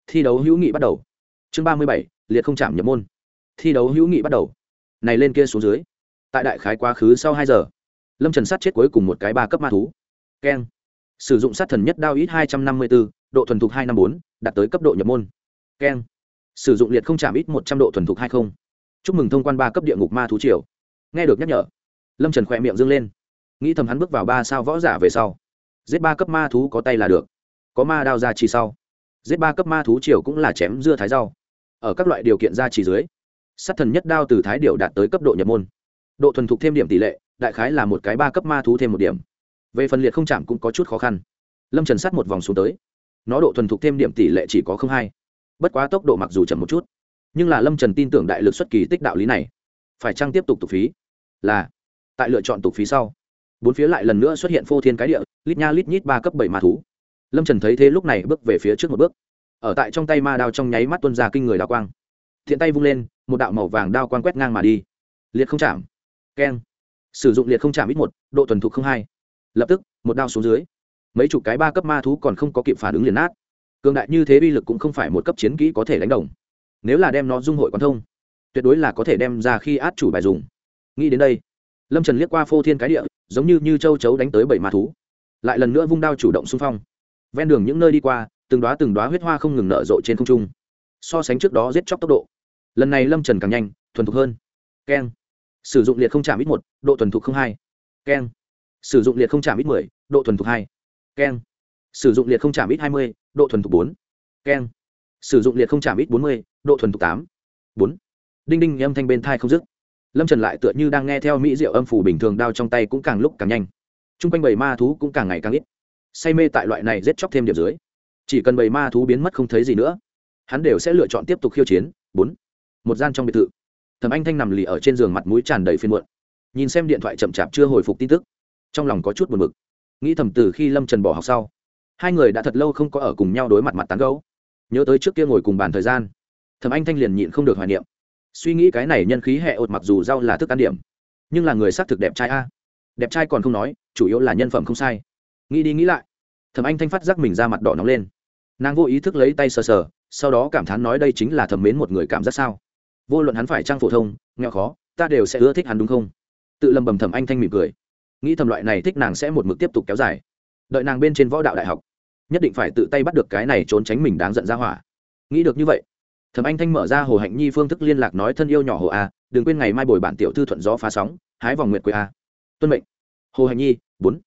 Thi đấu hữu nghị bắt đầu. Chương ba mươi bảy, liệt không chạm nhập môn. Thi đấu hữu nghị bắt đầu. Này lên kia xuống dưới. Tại đại khái quá khứ sau hai giờ, lâm trần sát chết cuối cùng một cái ba cấp ma thú. Keng. Sử dụng sát thần nhất đao ít hai trăm năm mươi bốn độ thuần thục hai năm bốn, đạt tới cấp độ nhập môn. Keng. Sử dụng liệt không chạm ít một trăm độ thuần thục hai không. Chúc mừng thông quan ba cấp địa ngục ma thú triều. Nghe được nhắc nhở, lâm trần khỏe miệng dâng lên. Nghĩ thầm hắn bước vào ba sao võ giả về sau. Giết ba cấp ma thú có tay là được có ma đao ra chỉ sau. Giết ba cấp ma thú triều cũng là chém dưa thái rau. Ở các loại điều kiện ra chỉ dưới, sát thần nhất đao từ thái điệu đạt tới cấp độ nhập môn. Độ thuần thục thêm điểm tỷ lệ, đại khái là một cái ba cấp ma thú thêm một điểm. Về phần liệt không chạm cũng có chút khó khăn. Lâm trần sát một vòng xuống tới. Nó độ thuần thục thêm điểm tỷ lệ chỉ có không hai. Bất quá tốc độ mặc dù chậm một chút, nhưng là lâm trần tin tưởng đại lực xuất kỳ tích đạo lý này. Phải chăng tiếp tục tục phí? Là. Tại lựa chọn tục phí sau, bốn phía lại lần nữa xuất hiện phô thiên cái địa, lít nha lít nhít ba cấp bảy ma thú lâm trần thấy thế lúc này bước về phía trước một bước ở tại trong tay ma đao trong nháy mắt tuân ra kinh người đao quang thiện tay vung lên một đạo màu vàng đao quang quét ngang mà đi liệt không chạm keng sử dụng liệt không chạm ít một độ thuần thục không hai lập tức một đao xuống dưới mấy chục cái ba cấp ma thú còn không có kịp phản ứng liền nát cường đại như thế uy lực cũng không phải một cấp chiến kỹ có thể đánh đồng nếu là đem nó dung hội quán thông tuyệt đối là có thể đem ra khi át chủ bài dùng nghĩ đến đây lâm trần liếc qua phô thiên cái địa giống như như châu chấu đánh tới bảy ma thú lại lần nữa vung đao chủ động xung phong ven đường những nơi đi qua, từng đoá từng đoá huyết hoa không ngừng nở rộ trên không trung. So sánh trước đó giết chóc tốc độ. Lần này lâm trần càng nhanh, thuần thục hơn. Keng. Sử dụng liệt không chạm ít một, độ thuần thục không hai. Keng. Sử dụng liệt không chạm ít mười, độ thuần thục hai. Keng. Sử dụng liệt không chạm ít hai mươi, độ thuần thục bốn. Keng. Sử dụng liệt không chạm ít bốn mươi, độ thuần thục tám. Bốn. Đinh đinh âm thanh bên thai không dứt. Lâm trần lại tựa như đang nghe theo mỹ diệu âm phủ bình thường đao trong tay cũng càng lúc càng nhanh. T r u n g quanh bầy ma thú cũng càng ngày càng ít say mê tại loại này giết chóc thêm điểm dưới. Chỉ cần bầy ma thú biến mất không thấy gì nữa, hắn đều sẽ lựa chọn tiếp tục khiêu chiến. Bốn, một gian trong biệt thự. Thẩm anh thanh nằm lì ở trên giường mặt mũi tràn đầy phiên muộn. Nhìn xem điện thoại chậm chạp chưa hồi phục tin tức, trong lòng có chút buồn b ự c nghĩ thầm từ khi lâm trần bỏ học sau, hai người đã thật lâu không có ở cùng nhau đối mặt mặt tán gấu nhớ tới trước kia ngồi cùng bàn thời gian, thẩm anh thanh liền nhịn không được hoài niệm. Suy nghĩ cái này nhân khí hẹ ột mặc dù rau là thức ăn điểm, nhưng là người xác thực đẹp trai a. Đẹp trai còn không nói, chủ yếu là nhân phẩm không sai nghĩ đi nghĩ lại, thẩm anh thanh phát giác mình ra mặt đỏ nóng lên. Nàng vô ý thức lấy tay sờ sờ, sau đó cảm thán nói đây chính là thẩm mến một người cảm giác sao? Vô luận hắn phải trang phổ thông, nghèo khó, ta đều sẽ ưa thích hắn đúng không? Tự lầm bầm thẩm anh thanh mỉm cười. Nghĩ thầm loại này thích nàng sẽ một mực tiếp tục kéo dài. Đợi nàng bên trên võ đạo đại học, nhất định phải tự tay bắt được cái này trốn tránh mình đáng giận ra hỏa. Nghĩ được như vậy, thẩm anh thanh mở ra hồ hạnh nhi phương thức liên lạc nói, thân yêu nhỏ hồ a, đừng quên ngày mai bồi bản tiểu thư thuận gió phá sóng, hái vòng nguyệt quê a. Tuân mệnh. Hồ hạnh nhi, bốn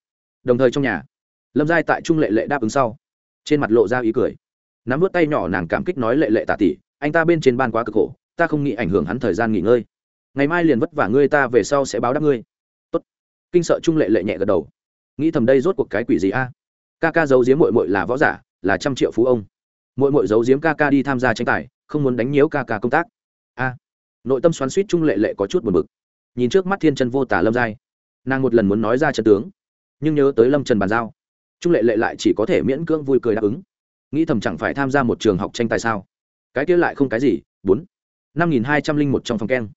đồng thời trong nhà, lâm giai tại trung lệ lệ đáp ứng sau. Trên mặt lộ ra ý cười. Nắm vớt tay nhỏ nàng cảm kích nói, lệ lệ tạ tỷ anh ta bên trên ban quá cực khổ, ta không nghĩ ảnh hưởng hắn thời gian nghỉ ngơi. Ngày mai liền vất vả ngươi ta về sau sẽ báo đáp ngươi. Tốt. kinh sợ trung lệ lệ nhẹ gật đầu. Nghĩ thầm đây rốt cuộc cái quỷ gì a? Ca ca giấu giếm mội mội là võ giả, là trăm triệu phú ông. Mội mội giấu giếm ca ca đi tham gia tranh tài, không muốn đánh nhiễu ca ca công tác. A. Nội tâm xoắn suýt trung lệ lệ có chút buồn bực. Nhìn trước mắt thiên chân vô tả lâm giai, nàng một lần muốn nói ra trận tướng nhưng nhớ tới lâm trần bàn giao trung lệ lệ lại chỉ có thể miễn cưỡng vui cười đáp ứng nghĩ thầm chẳng phải tham gia một trường học tranh tài sao cái kia lại không cái gì bốn năm nghìn hai trăm linh một trong phòng keng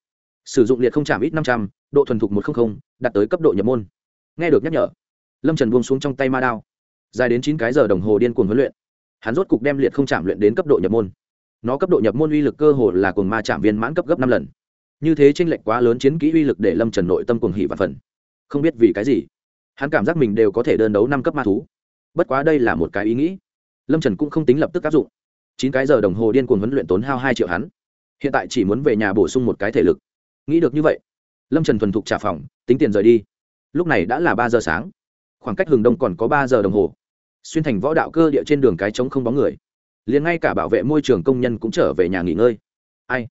sử dụng liệt không chạm ít năm trăm độ thuần thục một trăm linh đạt tới cấp độ nhập môn nghe được nhắc nhở lâm trần buông xuống trong tay ma đao dài đến chín cái giờ đồng hồ điên cuồng huấn luyện hắn rốt cục đem liệt không chạm luyện đến cấp độ nhập môn nó cấp độ nhập môn uy lực cơ hồ là cuồng ma chạm viên mãn cấp gấp năm lần như thế tranh lệch quá lớn chiến kỹ uy lực để lâm trần nội tâm cuồng hỉ và phần không biết vì cái gì hắn cảm giác mình đều có thể đơn đấu năm cấp ma thú. Bất quá đây là một cái ý nghĩ. Lâm trần cũng không tính lập tức áp dụng. Chín cái giờ đồng hồ điên cuồng huấn luyện tốn hao hai triệu hắn. Hiện tại chỉ muốn về nhà bổ sung một cái thể lực. Nghĩ được như vậy, lâm trần thuần thục trả phòng, tính tiền rời đi. Lúc này đã là ba giờ sáng. Khoảng cách hừng đông còn có ba giờ đồng hồ. Xuyên thành võ đạo cơ địa trên đường cái trống không bóng người. Liền ngay cả bảo vệ môi trường công nhân cũng trở về nhà nghỉ ngơi. Ai?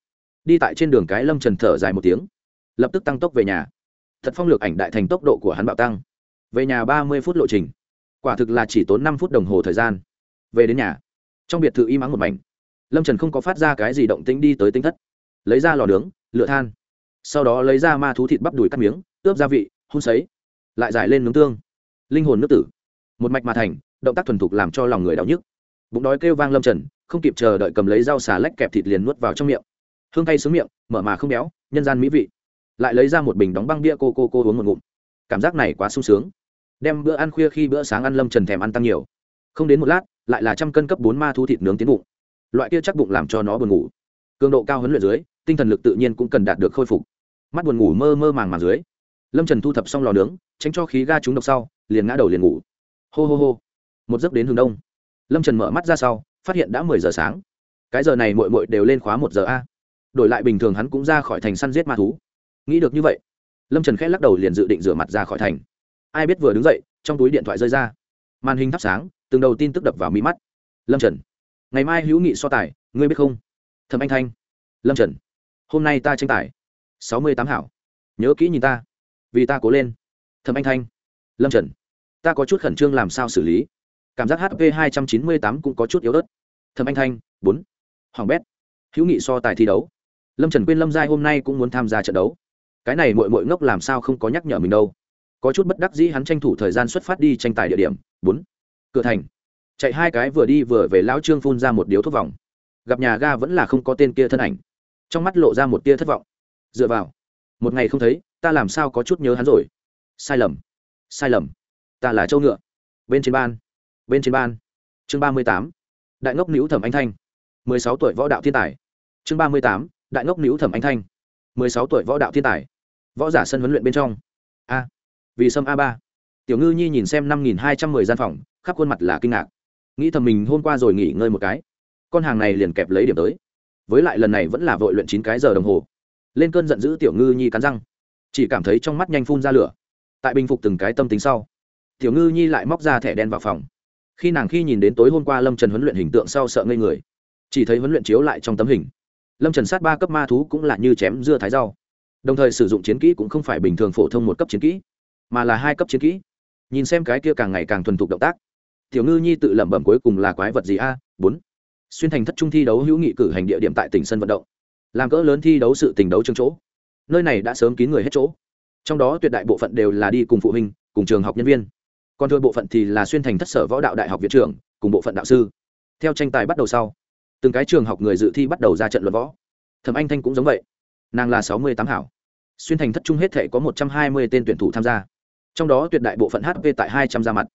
Đi tại trên đường cái lâm trần thở dài một tiếng. Lập tức tăng tốc về nhà. Thật phong lược ảnh đại thành tốc độ của hắn bạo tăng về nhà ba mươi phút lộ trình. Quả thực là chỉ tốn năm phút đồng hồ thời gian. Về đến nhà, trong biệt thự y mắng một mảnh. Lâm trần không có phát ra cái gì động tĩnh đi tới tinh thất. Lấy ra lò nướng lựa than. Sau đó lấy ra ma thú thịt bắp đùi cắt miếng, ướp gia vị, hun sấy. Lại giải lên nướng tương. Linh hồn nước tử. Một mạch mà thành, động tác thuần thục làm cho lòng người đau nhức. Bụng đói kêu vang lâm trần, không kịp chờ đợi cầm lấy dao xà lách kẹp thịt liền nuốt vào trong miệng. Hương cay xuống miệng, mở mà không béo, nhân gian mỹ vị. Lại lấy ra một bình đóng băng bia cô cô cô uống một ngụm. Cảm giác này quá sung sướng đem bữa ăn khuya khi bữa sáng ăn lâm trần thèm ăn tăng nhiều. Không đến một lát, lại là trăm cân cấp bốn ma thu thịt nướng tiến bụng. Loại kia chắc bụng làm cho nó buồn ngủ. Cường độ cao huấn luyện dưới, tinh thần lực tự nhiên cũng cần đạt được khôi phục. Mắt buồn ngủ mơ mơ màng màng dưới. Lâm trần thu thập xong lò nướng, tránh cho khí ga trúng độc sau, liền ngã đầu liền ngủ. Hô hô hô. Một giấc đến hướng đông. Lâm trần mở mắt ra sau, phát hiện đã mười giờ sáng. Cái giờ này mội mội đều lên khóa một giờ a. Đổi lại bình thường hắn cũng ra khỏi thành săn giết ma thú. Nghĩ được như vậy, lâm trần khẽ lắc đầu liền dự định rửa mặt ra khỏi thành ai biết vừa đứng dậy, trong túi điện thoại rơi ra. Màn hình thắp sáng, từng đầu tin tức đập vào mí mắt. Lâm trần, ngày mai hữu nghị so tài, ngươi biết không? Thầm anh thanh, lâm trần, hôm nay ta tranh tài. Sáu mươi tám hảo. Nhớ kỹ nhìn ta, vì ta cố lên. Thẩm anh thanh, lâm trần, ta có chút khẩn trương làm sao xử lý. Cảm giác hp hai trăm chín mươi tám cũng có chút yếu ớt. Thẩm anh thanh, bốn. Hoàng bét, hữu nghị so tài thi đấu. Lâm trần quên lâm giai hôm nay cũng muốn tham gia trận đấu. Cái này mội mội ngốc làm sao không có nhắc nhở mình đâu có chút bất đắc dĩ hắn tranh thủ thời gian xuất phát đi tranh tài địa điểm. Bốn, cửa thành. Chạy hai cái vừa đi vừa về lão trương phun ra một điếu thuốc vòng. Gặp nhà ga vẫn là không có tên kia thân ảnh. Trong mắt lộ ra một tia thất vọng. Dựa vào, một ngày không thấy, ta làm sao có chút nhớ hắn rồi? Sai lầm sai lầm. Ta là châu ngựa. Bên trên ban, bên trên ban. Chương ba mươi tám, đại ngốc nữ thẩm anh thanh. mười sáu tuổi võ đạo thiên tài. Chương ba mươi tám, đại ngốc nữ thẩm anh thanh. mười sáu tuổi võ đạo thiên tài. Võ giả sân huấn luyện bên trong. A vì sâm a ba. Tiểu ngư nhi nhìn xem năm nghìn hai trăm mười gian phòng, khắp khuôn mặt là kinh ngạc. Nghĩ thầm mình hôm qua rồi nghỉ ngơi một cái. Con hàng này liền kẹp lấy điểm tới. Với lại lần này vẫn là vội luyện chín cái giờ đồng hồ. Lên cơn giận dữ tiểu ngư nhi cắn răng. Chỉ cảm thấy trong mắt nhanh phun ra lửa. Tại bình phục từng cái tâm tính sau, tiểu ngư nhi lại móc ra thẻ đen vào phòng. Khi nàng khi nhìn đến tối hôm qua lâm trần huấn luyện hình tượng sau sợ ngây người. Chỉ thấy huấn luyện chiếu lại trong tấm hình. Lâm trần sát ba cấp ma thú cũng là như chém dưa thái rau. Đồng thời sử dụng chiến kỹ cũng không phải bình thường phổ thông một cấp chiến kỹ mà là hai cấp chiến kỹ. Nhìn xem cái kia càng ngày càng thuần thục động tác. Tiểu ngư nhi tự lẩm bẩm cuối cùng là quái vật gì a? Bốn. Xuyên thành thất trung thi đấu hữu nghị cử hành địa điểm tại tỉnh sân vận động. Làm cỡ lớn thi đấu sự tình đấu trường chỗ. Nơi này đã sớm kín người hết chỗ. Trong đó tuyệt đại bộ phận đều là đi cùng phụ huynh, cùng trường học nhân viên. Còn thôi bộ phận thì là xuyên thành thất sở võ đạo đại học viện trưởng, cùng bộ phận đạo sư. Theo tranh tài bắt đầu sau, từng cái trường học người dự thi bắt đầu ra trận luận võ. Thẩm anh thanh cũng giống vậy. Nàng là sáu mươi tám hảo. Xuyên thành thất trung hết thể có một trăm hai mươi tên tuyển thủ tham gia trong đó tuyệt đại bộ phận hp tại hai trăm ra mặt.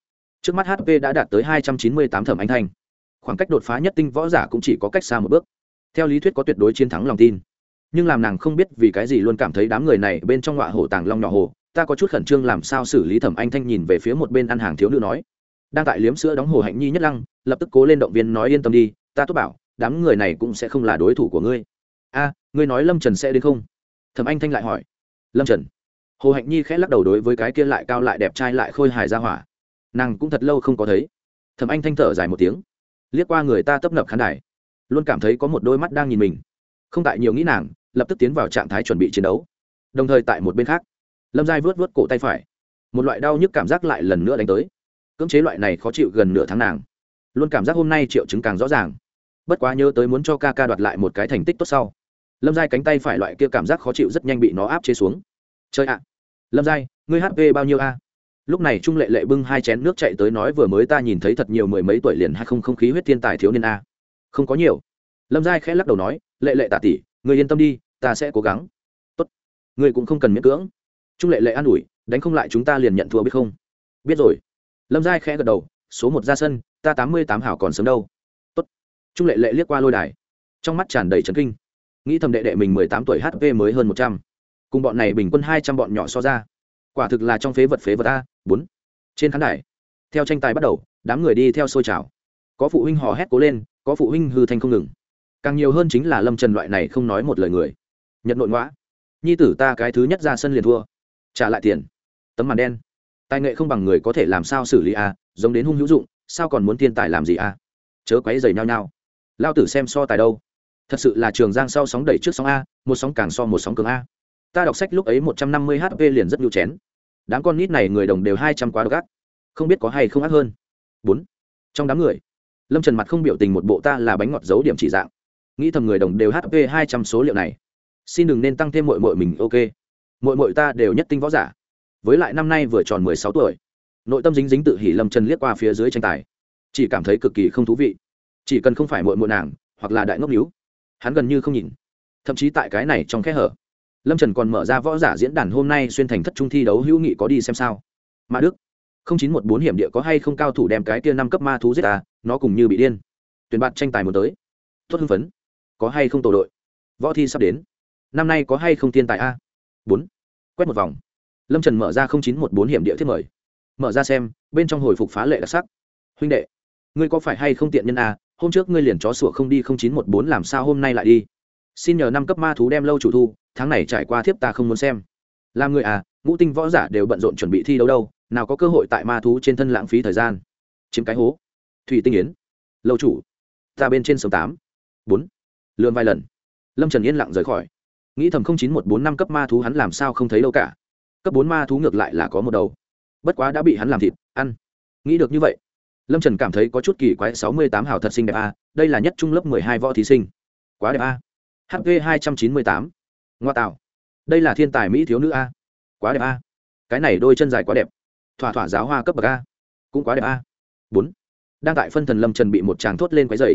Trước mắt hp đã đạt tới hai trăm chín mươi tám thẩm anh thanh. Khoảng cách đột phá nhất tinh võ giả cũng chỉ có cách xa một bước. Theo lý thuyết có tuyệt đối chiến thắng lòng tin. Nhưng làm nàng không biết vì cái gì luôn cảm thấy đám người này bên trong ngọa hổ tàng long nhỏ hồ ta có chút khẩn trương làm sao xử lý thẩm anh thanh nhìn về phía một bên ăn hàng thiếu nữ nói. Đang tại liếm sữa đóng hồ hạnh nhi nhất lăng, lập tức cố lên động viên nói yên tâm đi, ta tốt bảo, đám người này cũng sẽ không là đối thủ của ngươi. A, ngươi nói lâm trần sẽ đến không? Thẩm anh thanh lại hỏi. Lâm trần hồ hạnh nhi khẽ lắc đầu đối với cái kia lại cao lại đẹp trai lại khôi hài ra hỏa nàng cũng thật lâu không có thấy thẩm anh thanh thở dài một tiếng liếc qua người ta tấp nập khán đài luôn cảm thấy có một đôi mắt đang nhìn mình không tại nhiều nghĩ nàng lập tức tiến vào trạng thái chuẩn bị chiến đấu đồng thời tại một bên khác lâm giai vớt vớt cổ tay phải một loại đau nhức cảm giác lại lần nữa đánh tới cưỡng chế loại này khó chịu gần nửa tháng nàng luôn cảm giác hôm nay triệu chứng càng rõ ràng bất quá nhớ tới muốn cho ca ca đoạt lại một cái thành tích tốt sau lâm giai cánh tay phải loại kia cảm giác khó chịu rất nhanh bị nó áp chế xuống chơi ạ. Lâm giai, ngươi hp bao nhiêu a? Lúc này trung lệ lệ bưng hai chén nước chạy tới nói vừa mới ta nhìn thấy thật nhiều mười mấy tuổi liền hay không không khí huyết thiên tài thiếu niên a. Không có nhiều. Lâm giai khẽ lắc đầu nói, lệ lệ tả tỷ người yên tâm đi, ta sẽ cố gắng. Tốt. Người cũng không cần miễn cưỡng. Trung lệ lệ an ủi, đánh không lại chúng ta liền nhận thua biết không? Biết rồi. Lâm giai khẽ gật đầu, số một ra sân, ta tám mươi tám hảo còn sớm đâu. Tốt. Trung lệ lệ liếc qua lôi đài. Trong mắt tràn đầy trấn kinh. Nghĩ thầm đệ đệ mình mười tám tuổi hp mới hơn một trăm cùng bọn này bình quân hai trăm bọn nhỏ so ra. Quả thực là trong phế vật phế vật a bốn. Trên khán đài, theo tranh tài bắt đầu, đám người đi theo xôi trào. Có phụ huynh hò hét cố lên, có phụ huynh hư thanh không ngừng. Càng nhiều hơn chính là lâm trần loại này không nói một lời người. Nhật nội ngoã. Nhi tử ta cái thứ nhất ra sân liền thua. Trả lại tiền. Tấm màn đen. Tài nghệ không bằng người có thể làm sao xử lý a, giống đến hung hữu dụng, sao còn muốn thiên tài làm gì a? Chớ quấy dày nhau nhau. Lao tử xem so tài đâu. Thật sự là trường giang sau sóng đẩy trước sóng a, một sóng càng so một sóng cường a ta đọc sách lúc ấy một trăm năm mươi hp liền rất nhu chén. Đám con nít này người đồng đều hai trăm quá độc ác. Không biết có hay không ác hơn. Bốn. Trong đám người, lâm trần mặt không biểu tình một bộ ta là bánh ngọt dấu điểm chỉ dạng. Nghĩ thầm người đồng đều hp hai trăm số liệu này. Xin đừng nên tăng thêm mội mội mình, ok. Mội mội ta đều nhất tinh võ giả. Với lại năm nay vừa tròn mười sáu tuổi. Nội tâm dính dính tự hỉ lâm trần liếc qua phía dưới tranh tài. Chỉ cảm thấy cực kỳ không thú vị. Chỉ cần không phải mội mội nàng, hoặc là đại ngốc níu, hắn gần như không nhìn. Thậm chí tại cái này trong kẽ hở lâm trần còn mở ra võ giả diễn đàn hôm nay xuyên thành thất trung thi đấu hữu nghị có đi xem sao. Mã đức, không chín một bốn hiểm địa có hay không cao thủ đem cái tia năm cấp ma thú giết ta nó cùng như bị điên. Tuyển bạn tranh tài muốn tới. Tốt hưng phấn. Có hay không tổ đội? Võ thi sắp đến. Năm nay có hay không thiên tài a? Bốn. Quét một vòng. Lâm trần mở ra không chín một bốn hiểm địa thiết mời. Mở ra xem, bên trong hồi phục phá lệ đặc sắc. Huynh đệ, ngươi có phải hay không tiện nhân a? Hôm trước ngươi liền chó sủa không đi không chín một bốn làm sao hôm nay lại đi? Xin nhờ năm cấp ma thú đem lâu chủ thu tháng này trải qua thiếp ta không muốn xem. Làm người à ngũ tinh võ giả đều bận rộn chuẩn bị thi đấu đâu, nào có cơ hội tại ma thú trên thân lãng phí thời gian. Chiếm cái hố. Thủy tinh yến. Lâu chủ. Ta bên trên sông tám. Bốn. Lượn vài lần. Lâm trần yên lặng rời khỏi. Nghĩ thầm không chín một bốn năm cấp ma thú hắn làm sao không thấy đâu cả. Cấp bốn ma thú ngược lại là có một đầu. Bất quá đã bị hắn làm thịt, ăn. Nghĩ được như vậy, lâm trần cảm thấy có chút kỳ quái sáu mươi tám hào thật xinh đẹp a, đây là nhất trung lớp mười hai võ thí sinh. Quá đẹp a. Hv hai trăm chín mươi tám ngoa tạo. Đây là thiên tài mỹ thiếu nữ a. Quá đẹp a. Cái này đôi chân dài quá đẹp. Thỏa thỏa giáo hoa cấp bậc a. Cũng quá đẹp a. Bốn. Đang tại phân thần lâm trần bị một chàng thốt lên quái dày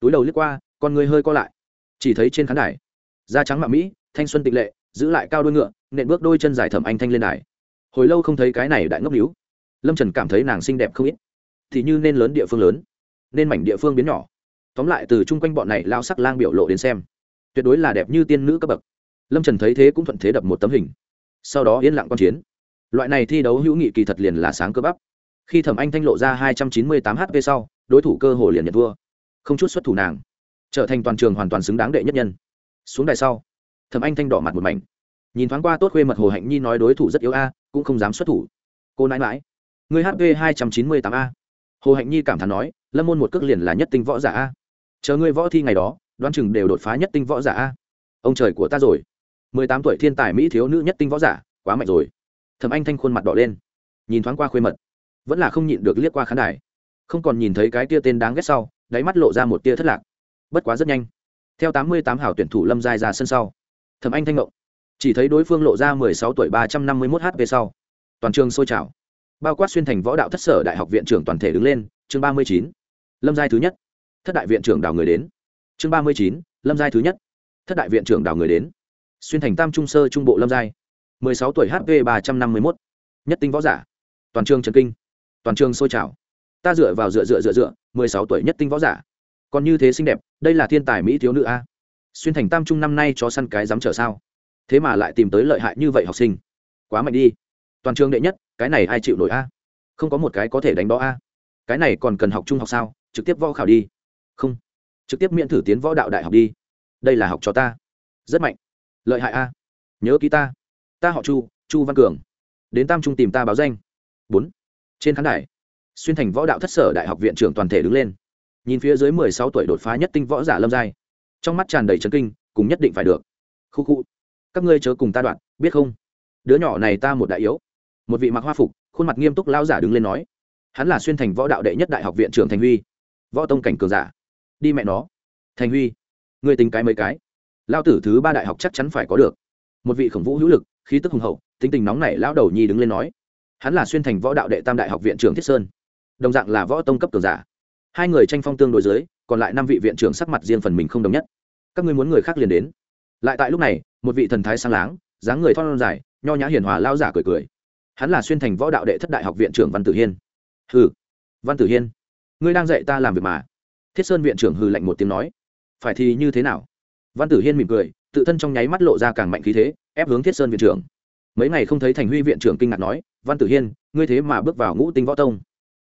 túi đầu lướt qua, con người hơi co lại. Chỉ thấy trên khán đài, da trắng mạ mỹ, thanh xuân tịch lệ, giữ lại cao đôi ngựa, nện bước đôi chân dài thẩm anh thanh lên đài. Hồi lâu không thấy cái này đại ngốc níu. Lâm trần cảm thấy nàng xinh đẹp không ít. Thì như nên lớn địa phương lớn, nên mảnh địa phương biến nhỏ. Tóm lại từ chung quanh bọn này lao sắc lang biểu lộ đến xem, tuyệt đối là đẹp như tiên nữ cấp bậc lâm trần thấy thế cũng thuận thế đập một tấm hình sau đó yên lặng q u a n chiến loại này thi đấu hữu nghị kỳ thật liền là sáng cơ bắp khi thẩm anh thanh lộ ra hai trăm chín mươi tám hp sau đối thủ cơ hồ liền nhận thua không chút xuất thủ nàng trở thành toàn trường hoàn toàn xứng đáng đệ nhất nhân xuống đài sau thẩm anh thanh đỏ mặt một mảnh nhìn thoáng qua tốt khuê mật hồ hạnh nhi nói đối thủ rất yếu a cũng không dám xuất thủ cô nãi mãi người hp hai trăm chín mươi tám a hồ hạnh nhi cảm thán nói lâm môn một cước liền là nhất tinh võ giả a chờ ngươi võ thi ngày đó đoán chừng đều đột phá nhất tinh võ giả a ông trời của ta rồi mười tám tuổi thiên tài mỹ thiếu nữ nhất tinh võ giả, quá mạnh rồi. Thẩm anh thanh khuôn mặt đỏ lên, nhìn thoáng qua khuê mật, vẫn là không nhịn được liếc qua khán đài. Không còn nhìn thấy cái tia tên đáng ghét sau, đáy mắt lộ ra một tia thất lạc. Bất quá rất nhanh, theo tám mươi tám hảo tuyển thủ lâm giai ra sân sau, thẩm anh thanh ngộng, chỉ thấy đối phương lộ ra mười sáu tuổi ba trăm năm mươi mốt hp sau. Toàn trường sôi trào. Bao quát xuyên thành võ đạo thất sở đại học viện trưởng toàn thể đứng lên, chương ba mươi chín, lâm giai thứ nhất, thất đại viện trưởng đào người đến. Chương ba mươi chín, lâm giai thứ nhất, thất đại viện trưởng đào người đến xuyên thành tam trung sơ trung bộ lâm giai, mười sáu tuổi hp ba trăm năm mươi mốt. Nhất tinh võ giả. Toàn trường trần kinh. Toàn trường sôi trào. Ta dựa vào dựa dựa dựa dựa, mười sáu tuổi nhất tinh võ giả. Còn như thế xinh đẹp, đây là thiên tài mỹ thiếu nữ a. Xuyên thành tam trung năm nay cho săn cái dám trở sao? Thế mà lại tìm tới lợi hại như vậy học sinh. Quá mạnh đi. Toàn trường đệ nhất, cái này ai chịu nổi a? Không có một cái có thể đánh đó a. Cái này còn cần học trung học sao? Trực tiếp võ khảo đi. Không. Trực tiếp miễn thử tiến võ đạo đại học đi. Đây là học cho ta. Rất mạnh lợi hại a. Nhớ ký ta. Ta họ chu chu văn cường. Đến tam trung tìm ta báo danh. Bốn. Trên khán đài, xuyên thành võ đạo thất sở đại học viện trưởng toàn thể đứng lên. Nhìn phía dưới mười sáu tuổi đột phá nhất tinh võ giả lâm giai. Trong mắt tràn đầy trấn kinh, cùng nhất định phải được. Khu khu. Các ngươi chớ cùng ta đoạn, biết không? Đứa nhỏ này ta một đại yếu. Một vị mặc hoa phục, khuôn mặt nghiêm túc lao giả đứng lên nói. Hắn là xuyên thành võ đạo đệ nhất đại học viện trưởng thành huy. Võ tông cảnh cường giả. Đi mẹ nó. Thành huy. Người tính cái mấy cái? Lao tử thứ ba đại học chắc chắn phải có được. Một vị khổng vũ hữu lực, khí tức hùng hậu, tính tình nóng này lão đầu nhi đứng lên nói. Hắn là xuyên thành võ đạo đệ tam đại học viện trưởng thiết sơn, đồng dạng là võ tông cấp cường giả. Hai người tranh phong tương đối dưới, còn lại năm vị viện trưởng sắc mặt riêng phần mình không đồng nhất. Các ngươi muốn người khác liền đến. Lại tại lúc này, một vị thần thái sang láng, dáng người thon dài, nho nhã hiền hòa lao giả cười cười. Hắn là xuyên thành võ đạo đệ thất đại học viện trưởng văn tử hiên. Hừ, văn tử hiên, ngươi đang dạy ta làm việc mà. Thiết sơn viện trưởng hừ lạnh một tiếng nói. Phải thì như thế nào? Văn tử hiên mỉm cười, tự thân trong nháy mắt lộ ra càng mạnh khí thế, ép hướng thiết sơn viện trưởng. Mấy ngày không thấy thành huy viện trưởng kinh ngạc nói, văn tử hiên, ngươi thế mà bước vào ngũ tinh võ tông.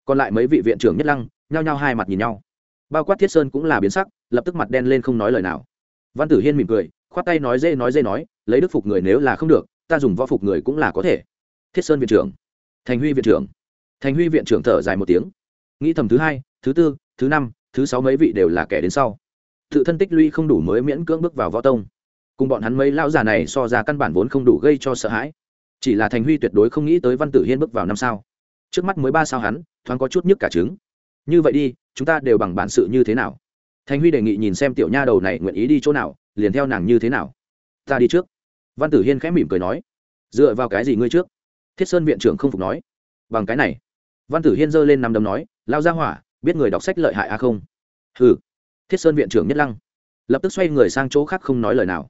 Còn lại mấy vị viện trưởng nhất lăng, nhao nhao hai mặt nhìn nhau. Bao quát thiết sơn cũng là biến sắc, lập tức mặt đen lên không nói lời nào. Văn tử hiên mỉm cười, khoát tay nói dễ nói dễ nói, lấy đức phục người nếu là không được, ta dùng võ phục người cũng là có thể. Thiết sơn viện trưởng. Thành huy viện trưởng. Thành huy viện trưởng thở dài một tiếng. Nghĩ thầm thứ hai, thứ tư, thứ năm, thứ sáu mấy vị đều là kẻ đến sau tự thân tích lũy không đủ mới miễn cưỡng bước vào võ tông. Cùng bọn hắn mấy lão già này so ra căn bản vốn không đủ gây cho sợ hãi. Chỉ là thành huy tuyệt đối không nghĩ tới văn tử hiên bước vào năm sao. Trước mắt mới ba sao hắn, thoáng có chút nhức cả trứng. Như vậy đi, chúng ta đều bằng bản sự như thế nào? Thành huy đề nghị nhìn xem tiểu nha đầu này nguyện ý đi chỗ nào, liền theo nàng như thế nào. Ta đi trước. Văn tử hiên khẽ mỉm cười nói. Dựa vào cái gì ngươi trước? Thiết sơn viện trưởng không phục nói. Bằng cái này. Văn tử hiên giơ lên nằm đấm nói lao ra hỏa, biết người đọc sách lợi hại a à không? Ừ thiết sơn viện trưởng nhất lăng. Lập tức xoay người sang chỗ khác không nói lời nào.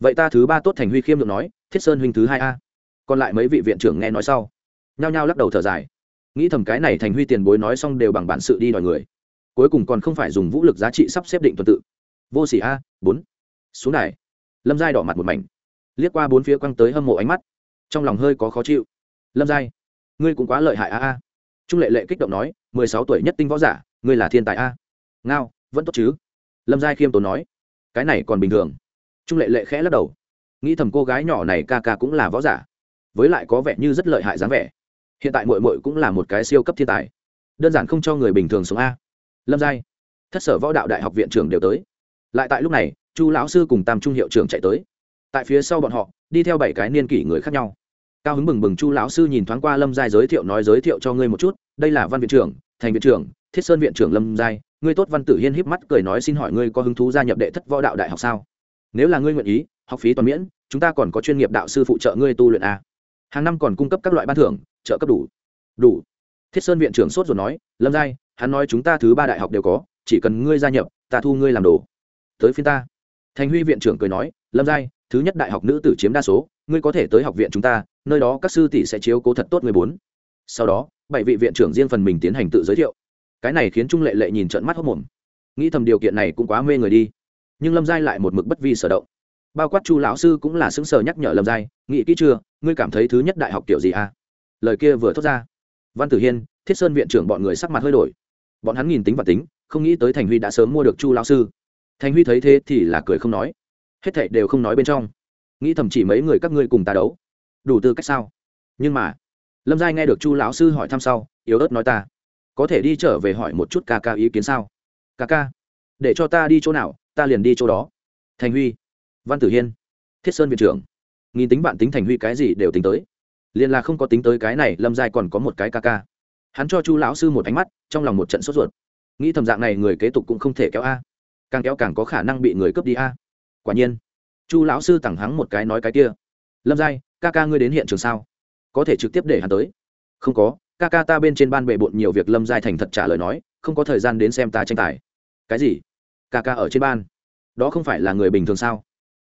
Vậy ta thứ ba tốt thành huy khiêm được nói, thiết sơn huynh thứ hai a. Còn lại mấy vị viện trưởng nghe nói sau, nhao nhao lắc đầu thở dài. Nghĩ thầm cái này thành huy tiền bối nói xong đều bằng bản sự đi đòi người. Cuối cùng còn không phải dùng vũ lực giá trị sắp xếp định tuần tự. Vô s ỉ a, bốn. Xuống này lâm giai đỏ mặt một mảnh. Liếc qua bốn phía quăng tới hâm mộ ánh mắt. Trong lòng hơi có khó chịu. Lâm giai, ngươi cũng quá lợi hại a a. Trung lệ lệ kích động nói, mười sáu tuổi nhất tinh võ giả, ngươi là thiên tài a. Ngao vẫn tốt chứ? Lâm giai khiêm tốn nói. Cái này còn bình thường. Trung lệ lệ khẽ lắc đầu. Nghĩ thầm cô gái nhỏ này ca ca cũng là võ giả. Với lại có vẻ như rất lợi hại dáng vẻ. Hiện tại mội mội cũng là một cái siêu cấp thiên tài. Đơn giản không cho người bình thường sống a. Lâm giai. Thất sở võ đạo đại học viện trưởng đều tới. Lại tại lúc này, chu lão sư cùng tam trung hiệu trưởng chạy tới. Tại phía sau bọn họ, đi theo bảy cái niên kỷ người khác nhau. Cao hứng bừng bừng chu lão sư nhìn thoáng qua lâm giai giới thiệu nói giới thiệu cho ngươi một chút. Đây là văn viện trưởng, thành viện trưởng, thiết sơn viện trưởng lâm giai ngươi tốt văn tử hiên híp mắt cười nói xin hỏi ngươi có hứng thú gia nhập đệ thất võ đạo đại học sao? Nếu là ngươi nguyện ý, học phí toàn miễn, chúng ta còn có chuyên nghiệp đạo sư phụ trợ ngươi tu luyện a hàng năm còn cung cấp các loại ban thưởng, trợ cấp đủ. Đủ. Thiết sơn viện trưởng sốt rồi nói, lâm giai, hắn nói chúng ta thứ ba đại học đều có, chỉ cần ngươi gia nhập, ta thu ngươi làm đồ. Tới phiên ta. Thành huy viện trưởng cười nói, lâm giai, thứ nhất đại học nữ tử chiếm đa số, ngươi có thể tới học viện chúng ta, nơi đó các sư tỷ sẽ chiếu cố thật tốt người bốn. Sau đó, bảy vị viện trưởng riêng phần mình tiến hành tự giới thiệu cái này khiến trung lệ lệ nhìn trận mắt hốc mồm. Nghĩ thầm điều kiện này cũng quá mê người đi. Nhưng lâm giai lại một mực bất vi sở động. Bao quát chu lão sư cũng là xứng sờ nhắc nhở lâm giai, nghĩ kỹ chưa? Ngươi cảm thấy thứ nhất đại học kiểu gì à? Lời kia vừa thốt ra, văn tử hiên, thiết sơn viện trưởng bọn người sắc mặt hơi đổi. Bọn hắn nhìn tính và tính, không nghĩ tới thành huy đã sớm mua được chu lão sư. Thành huy thấy thế thì là cười không nói. Hết thảy đều không nói bên trong. Nghĩ thầm chỉ mấy người các ngươi cùng ta đấu. Đủ tư cách sao? Nhưng mà, lâm giai nghe được chu lão sư hỏi thăm sau, yếu ớt nói ta có thể đi trở về hỏi một chút ca ca ý kiến sao? Ca ca, để cho ta đi chỗ nào, ta liền đi chỗ đó. Thành huy, văn tử hiên, thiết sơn viện trưởng. Nghìn tính bạn tính thành huy cái gì đều tính tới. Liền là không có tính tới cái này, lâm giai còn có một cái ca ca. Hắn cho chu lão sư một ánh mắt, trong lòng một trận sốt ruột. Nghĩ thầm dạng này người kế tục cũng không thể kéo a. Càng kéo càng có khả năng bị người cướp đi a. Quả nhiên, chu lão sư thẳng hắng một cái nói cái kia. Lâm giai, ca ca ngươi đến hiện trường sao? Có thể trực tiếp để hắn tới? Không có ca ca ta bên trên ban bệ bộn nhiều việc lâm giai thành thật trả lời nói, không có thời gian đến xem ta tranh tài. Cái gì? Ca ca ở trên ban? Đó không phải là người bình thường sao?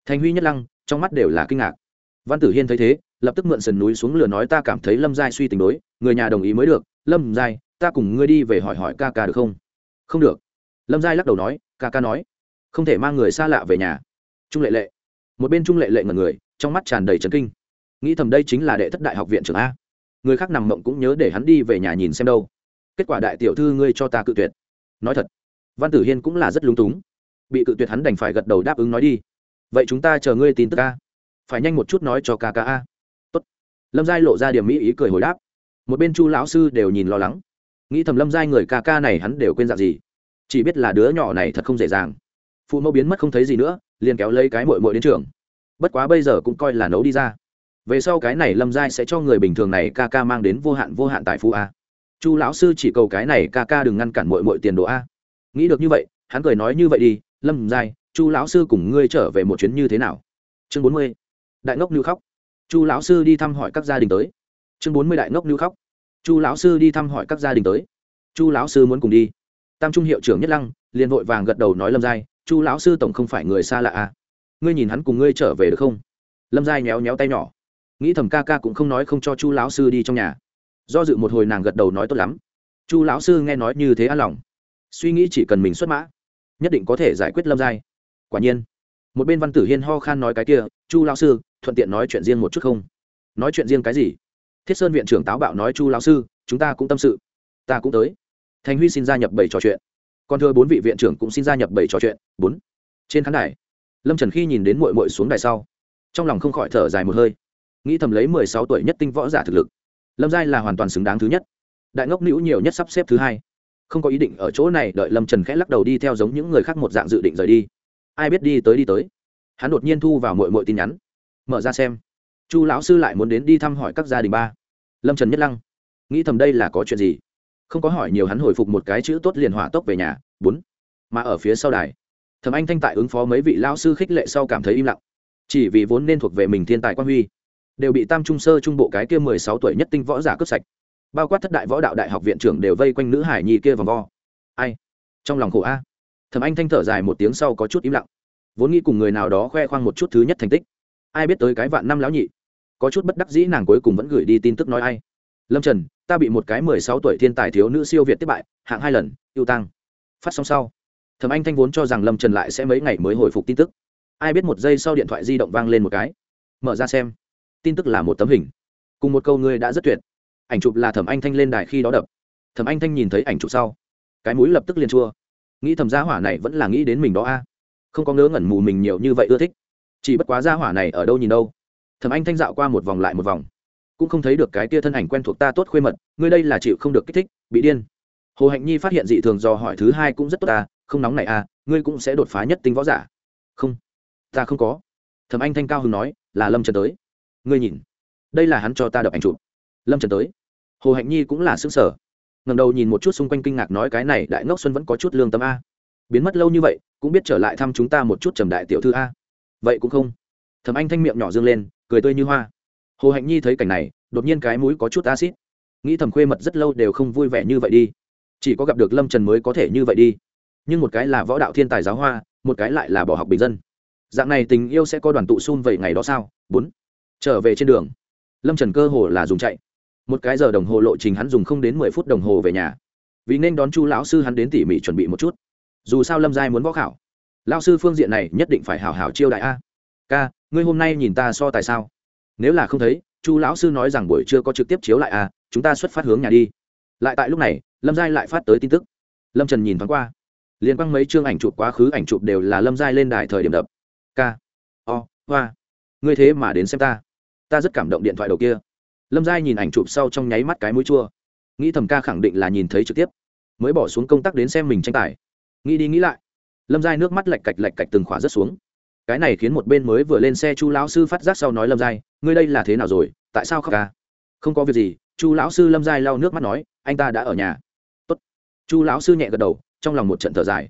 Thành huy nhất lăng, trong mắt đều là kinh ngạc. Văn tử hiên thấy thế, lập tức mượn sườn núi xuống lửa nói ta cảm thấy lâm giai suy tình đối, người nhà đồng ý mới được. Lâm giai, ta cùng ngươi đi về hỏi hỏi ca ca được không? Không được. Lâm giai lắc đầu nói, ca ca nói. Không thể mang người xa lạ về nhà. Trung lệ lệ. Một bên trung lệ lệ ngần người, trong mắt tràn đầy trấn kinh. Nghĩ thầm đây chính là đệ thất đại học viện trưởng a người khác nằm mộng cũng nhớ để hắn đi về nhà nhìn xem đâu. Kết quả đại tiểu thư ngươi cho ta cự tuyệt. Nói thật, văn tử hiên cũng là rất lúng túng. Bị cự tuyệt hắn đành phải gật đầu đáp ứng nói đi. Vậy chúng ta chờ ngươi tin tức ca phải nhanh một chút nói cho ca ca a. Tốt. Lâm giai lộ ra điểm mỹ ý cười hồi đáp. Một bên chu lão sư đều nhìn lo lắng. Nghĩ thầm lâm giai người ca ca này hắn đều quên dạng gì. Chỉ biết là đứa nhỏ này thật không dễ dàng. Phụ mẫu biến mất không thấy gì nữa, liền kéo lấy cái mội mội đến trường. Bất quá bây giờ cũng coi là nấu đi ra về sau cái này lâm giai sẽ cho người bình thường này ca ca mang đến vô hạn vô hạn tài phú a. Chu lão sư chỉ cầu cái này ca ca đừng ngăn cản mội mội tiền đồ a. Nghĩ được như vậy, hắn cười nói như vậy đi, lâm giai, chu lão sư cùng ngươi trở về một chuyến như thế nào? Chương bốn mươi. Đại ngốc lưu khóc. Chu lão sư đi thăm hỏi các gia đình tới. Chương bốn mươi đại ngốc lưu khóc. Chu lão sư đi thăm hỏi các gia đình tới. Chu lão sư muốn cùng đi. Tam trung hiệu trưởng nhất lăng liền vội vàng gật đầu nói lâm giai, chu lão sư tổng không phải người xa lạ à ngươi nhìn hắn cùng ngươi trở về được không? Lâm giai méo méo tay nhỏ nghĩ thầm ca ca cũng không nói không cho chu lão sư đi trong nhà. Do dự một hồi nàng gật đầu nói tốt lắm. Chu lão sư nghe nói như thế an lòng. Suy nghĩ chỉ cần mình xuất mã, nhất định có thể giải quyết lâm giai. Quả nhiên, một bên văn tử hiên ho khan nói cái kia, chu lão sư, thuận tiện nói chuyện riêng một chút không? Nói chuyện riêng cái gì? Thiết sơn viện trưởng táo bạo nói, chu lão sư, chúng ta cũng tâm sự. Ta cũng tới. Thành huy xin gia nhập bảy trò chuyện. Còn thưa bốn vị viện trưởng cũng xin gia nhập bảy trò chuyện. Bốn. Trên khán đài, lâm trần khi nhìn đến mội mội xuống đài sau, trong lòng không khỏi thở dài một hơi nghĩ thầm lấy mười sáu tuổi nhất tinh võ giả thực lực. Lâm giai là hoàn toàn xứng đáng thứ nhất. Đại ngốc nữ nhiều nhất sắp xếp thứ hai. Không có ý định ở chỗ này, đợi lâm trần khẽ lắc đầu đi theo giống những người khác một dạng dự định rời đi. Ai biết đi tới đi tới. Hắn đột nhiên thu vào mội mội tin nhắn. Mở ra xem. Chu lão sư lại muốn đến đi thăm hỏi các gia đình ba. Lâm trần nhất lăng. Nghĩ thầm đây là có chuyện gì? Không có hỏi nhiều hắn hồi phục một cái chữ tốt liền hỏa tốc về nhà. Bốn. Mà ở phía sau đài thầm anh thanh tại ứng phó mấy vị lão sư khích lệ sau cảm thấy im lặng. Chỉ vì vốn nên thuộc về mình thiên tài quan huy đều bị tam trung sơ trung bộ cái kia mười sáu tuổi nhất tinh võ giả cướp sạch. Bao quát thất đại võ đạo đại học viện trưởng đều vây quanh nữ hải nhi kia vòng vo. Ai? Trong lòng khổ a. Thầm anh thanh thở dài một tiếng sau có chút im lặng. Vốn nghĩ cùng người nào đó khoe khoang một chút thứ nhất thành tích. Ai biết tới cái vạn năm lão nhị. Có chút bất đắc dĩ nàng cuối cùng vẫn gửi đi tin tức nói ai. Lâm trần, ta bị một cái mười sáu tuổi thiên tài thiếu nữ siêu việt tiếp bại, hạng hai lần yêu tăng. Phát xong sau. Thẩm anh thanh vốn cho rằng lâm trần lại sẽ mấy ngày mới hồi phục tin tức. Ai biết một giây sau điện thoại di động vang lên một cái. Mở ra xem tin tức là một tấm hình. Cùng một câu ngươi đã rất tuyệt. Ảnh chụp là thẩm anh thanh lên đài khi đó đập. Thẩm anh thanh nhìn thấy ảnh chụp sau. Cái mũi lập tức liền chua. Nghĩ thầm gia hỏa này vẫn là nghĩ đến mình đó a. Không có ngớ ngẩn mù mình nhiều như vậy ưa thích. Chỉ bất quá gia hỏa này ở đâu nhìn đâu. Thẩm anh thanh dạo qua một vòng lại một vòng. Cũng không thấy được cái tia thân ảnh quen thuộc ta tốt khuê mật. Ngươi đây là chịu không được kích thích, bị điên. Hồ hạnh nhi phát hiện dị thường do hỏi thứ hai cũng rất tốt ta không nóng này à ngươi cũng sẽ đột phá nhất tính võ giả. Không, ta không có. Thẩm anh thanh cao hưng nói, là lâm trần tới ngươi nhìn. Đây là hắn cho ta đập ảnh chụp. Lâm trần tới. Hồ hạnh nhi cũng là xứng sở ngầm đầu nhìn một chút xung quanh kinh ngạc nói cái này, đại ngốc xuân vẫn có chút lương tâm a. Biến mất lâu như vậy, cũng biết trở lại thăm chúng ta một chút trầm đại tiểu thư a. Vậy cũng không. Thẩm anh thanh miệng nhỏ dương lên, cười tươi như hoa. Hồ hạnh nhi thấy cảnh này, đột nhiên cái mũi có chút acid nghĩ thầm khuê mật rất lâu đều không vui vẻ như vậy đi. Chỉ có gặp được lâm trần mới có thể như vậy đi. Nhưng một cái là võ đạo thiên tài giáo hoa, một cái lại là bỏ học bình dân. Dạng này tình yêu sẽ có đoàn tụ xung vậy ngày đó sao? Bốn trở về trên đường, lâm trần cơ hồ là dùng chạy. Một cái giờ đồng hồ lộ trình hắn dùng không đến mười phút đồng hồ về nhà. Vì nên đón chu lão sư hắn đến tỉ mỉ chuẩn bị một chút. Dù sao lâm giai muốn võ khảo. Lao sư phương diện này nhất định phải hảo hảo chiêu đại a. Ca, ngươi hôm nay nhìn ta so tại sao? Nếu là không thấy, chu lão sư nói rằng buổi trưa có trực tiếp chiếu lại a, chúng ta xuất phát hướng nhà đi. Lại tại lúc này, lâm giai lại phát tới tin tức. Lâm trần nhìn thoáng qua. Liên quan mấy chương ảnh chụp quá khứ ảnh chụp đều là lâm giai lên đài thời điểm đập. K o, hoa. Ngươi thế mà đến xem ta ta rất cảm động điện thoại đầu kia. Lâm giai nhìn ảnh chụp sau trong nháy mắt cái mũi chua. Nghĩ thầm ca khẳng định là nhìn thấy trực tiếp. Mới bỏ xuống công tác đến xem mình tranh tài. Nghĩ đi nghĩ lại, lâm giai nước mắt lạch cạch lạch cạch từng khỏa rất xuống. Cái này khiến một bên mới vừa lên xe chu lão sư phát giác sau nói lâm giai, ngươi đây là thế nào rồi? Tại sao khóc ca không có việc gì. Chu lão sư lâm giai lau nước mắt nói, anh ta đã ở nhà. Tốt. chu lão sư nhẹ gật đầu, trong lòng một trận thở dài.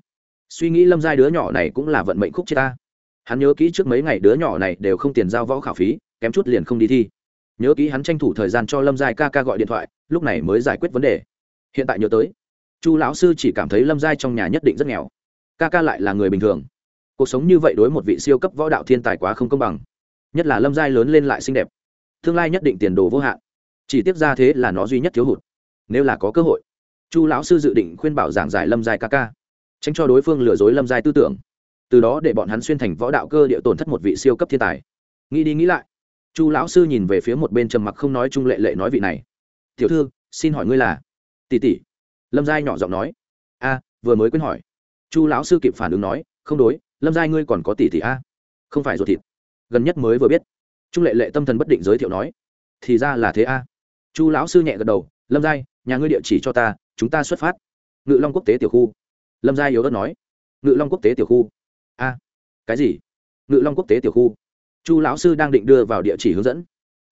Suy nghĩ lâm giai đứa nhỏ này cũng là vận mệnh khúc chết ta. Hắn nhớ kỹ trước mấy ngày đứa nhỏ này đều không tiền giao võ khảo phí kém chút liền không đi thi. Nhớ kỹ hắn tranh thủ thời gian cho lâm giai ca ca gọi điện thoại, lúc này mới giải quyết vấn đề. Hiện tại nhớ tới, chu lão sư chỉ cảm thấy lâm giai trong nhà nhất định rất nghèo. Ca ca lại là người bình thường. Cuộc sống như vậy đối một vị siêu cấp võ đạo thiên tài quá không công bằng. Nhất là lâm giai lớn lên lại xinh đẹp. Tương lai nhất định tiền đồ vô hạn. Chỉ tiếp ra thế là nó duy nhất thiếu hụt. Nếu là có cơ hội, chu lão sư dự định khuyên bảo giảng giải lâm giai ca ca, tránh cho đối phương lừa dối lâm giai tư tưởng. Từ đó để bọn hắn xuyên thành võ đạo cơ địa tổn thất một vị siêu cấp thiên tài. Nghĩ đi nghĩ lại chu lão sư nhìn về phía một bên trầm mặc không nói Trung lệ lệ nói vị này. Tiểu thư, xin hỏi ngươi là? Tỷ tỷ. Lâm giai nhỏ giọng nói. A, vừa mới quên hỏi. Chu lão sư kịp phản ứng nói, không đối, lâm giai ngươi còn có tỷ tỷ a, không phải ruột thịt. Gần nhất mới vừa biết. Trung lệ lệ tâm thần bất định giới thiệu nói. Thì ra là thế a. Chu lão sư nhẹ gật đầu, lâm giai, nhà ngươi địa chỉ cho ta, chúng ta xuất phát. Ngự long quốc tế tiểu khu. Lâm giai yếu đất nói. Ngự long quốc tế tiểu khu. A, cái gì? Ngự long quốc tế tiểu khu chu lão sư đang định đưa vào địa chỉ hướng dẫn.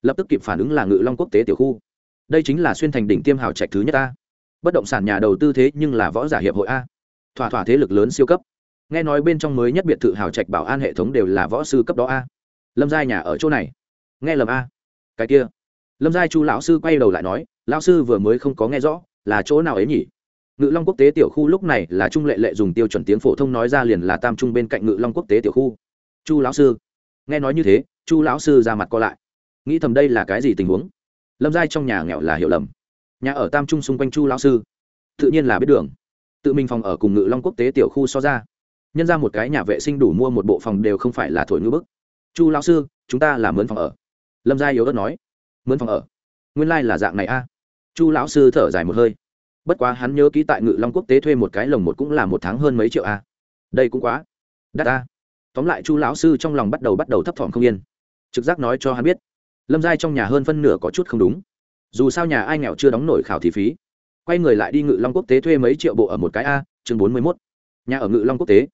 Lập tức kịp phản ứng là ngự long quốc tế tiểu khu. Đây chính là xuyên thành đỉnh tiêm hào trạch thứ nhất a. Bất động sản nhà đầu tư thế nhưng là võ giả hiệp hội a. Thỏa thỏa thế lực lớn siêu cấp. Nghe nói bên trong mới nhất biệt thự hào trạch bảo an hệ thống đều là võ sư cấp đó a. Lâm giai nhà ở chỗ này. Nghe lầm a. Cái kia. Lâm giai chu lão sư quay đầu lại nói, lão sư vừa mới không có nghe rõ, là chỗ nào ấy nhỉ? Ngự long quốc tế tiểu khu lúc này là trung lệ lệ dùng tiêu chuẩn tiếng phổ thông nói ra liền là tam trung bên cạnh ngự long quốc tế tiểu khu. Chu lão sư nghe nói như thế, chu lão sư ra mặt co lại. Nghĩ thầm đây là cái gì tình huống? Lâm giai trong nhà nghèo là hiểu lầm. Nhà ở tam trung xung quanh chu lão sư, tự nhiên là biết đường. Tự mình phòng ở cùng ngự long quốc tế tiểu khu so ra. Nhân ra một cái nhà vệ sinh đủ mua một bộ phòng đều không phải là thổi ngữ bức. Chu lão sư, chúng ta là mướn phòng ở. Lâm gia yếu ớt nói. Mướn phòng ở? Nguyên lai、like、là dạng này a. Chu lão sư thở dài một hơi. Bất quá hắn nhớ ký tại ngự long quốc tế thuê một cái lồng một cũng là một tháng hơn mấy triệu a. Đây cũng quá đắt a tóm lại chu lão sư trong lòng bắt đầu bắt đầu thấp thỏm không yên. Trực giác nói cho hắn biết, lâm giai trong nhà hơn phân nửa có chút không đúng. Dù sao nhà ai nghèo chưa đóng nổi khảo thí phí. Quay người lại đi ngự long quốc tế thuê mấy triệu bộ ở một cái a, chương bốn mươi mốt. Nhà ở ngự long quốc tế.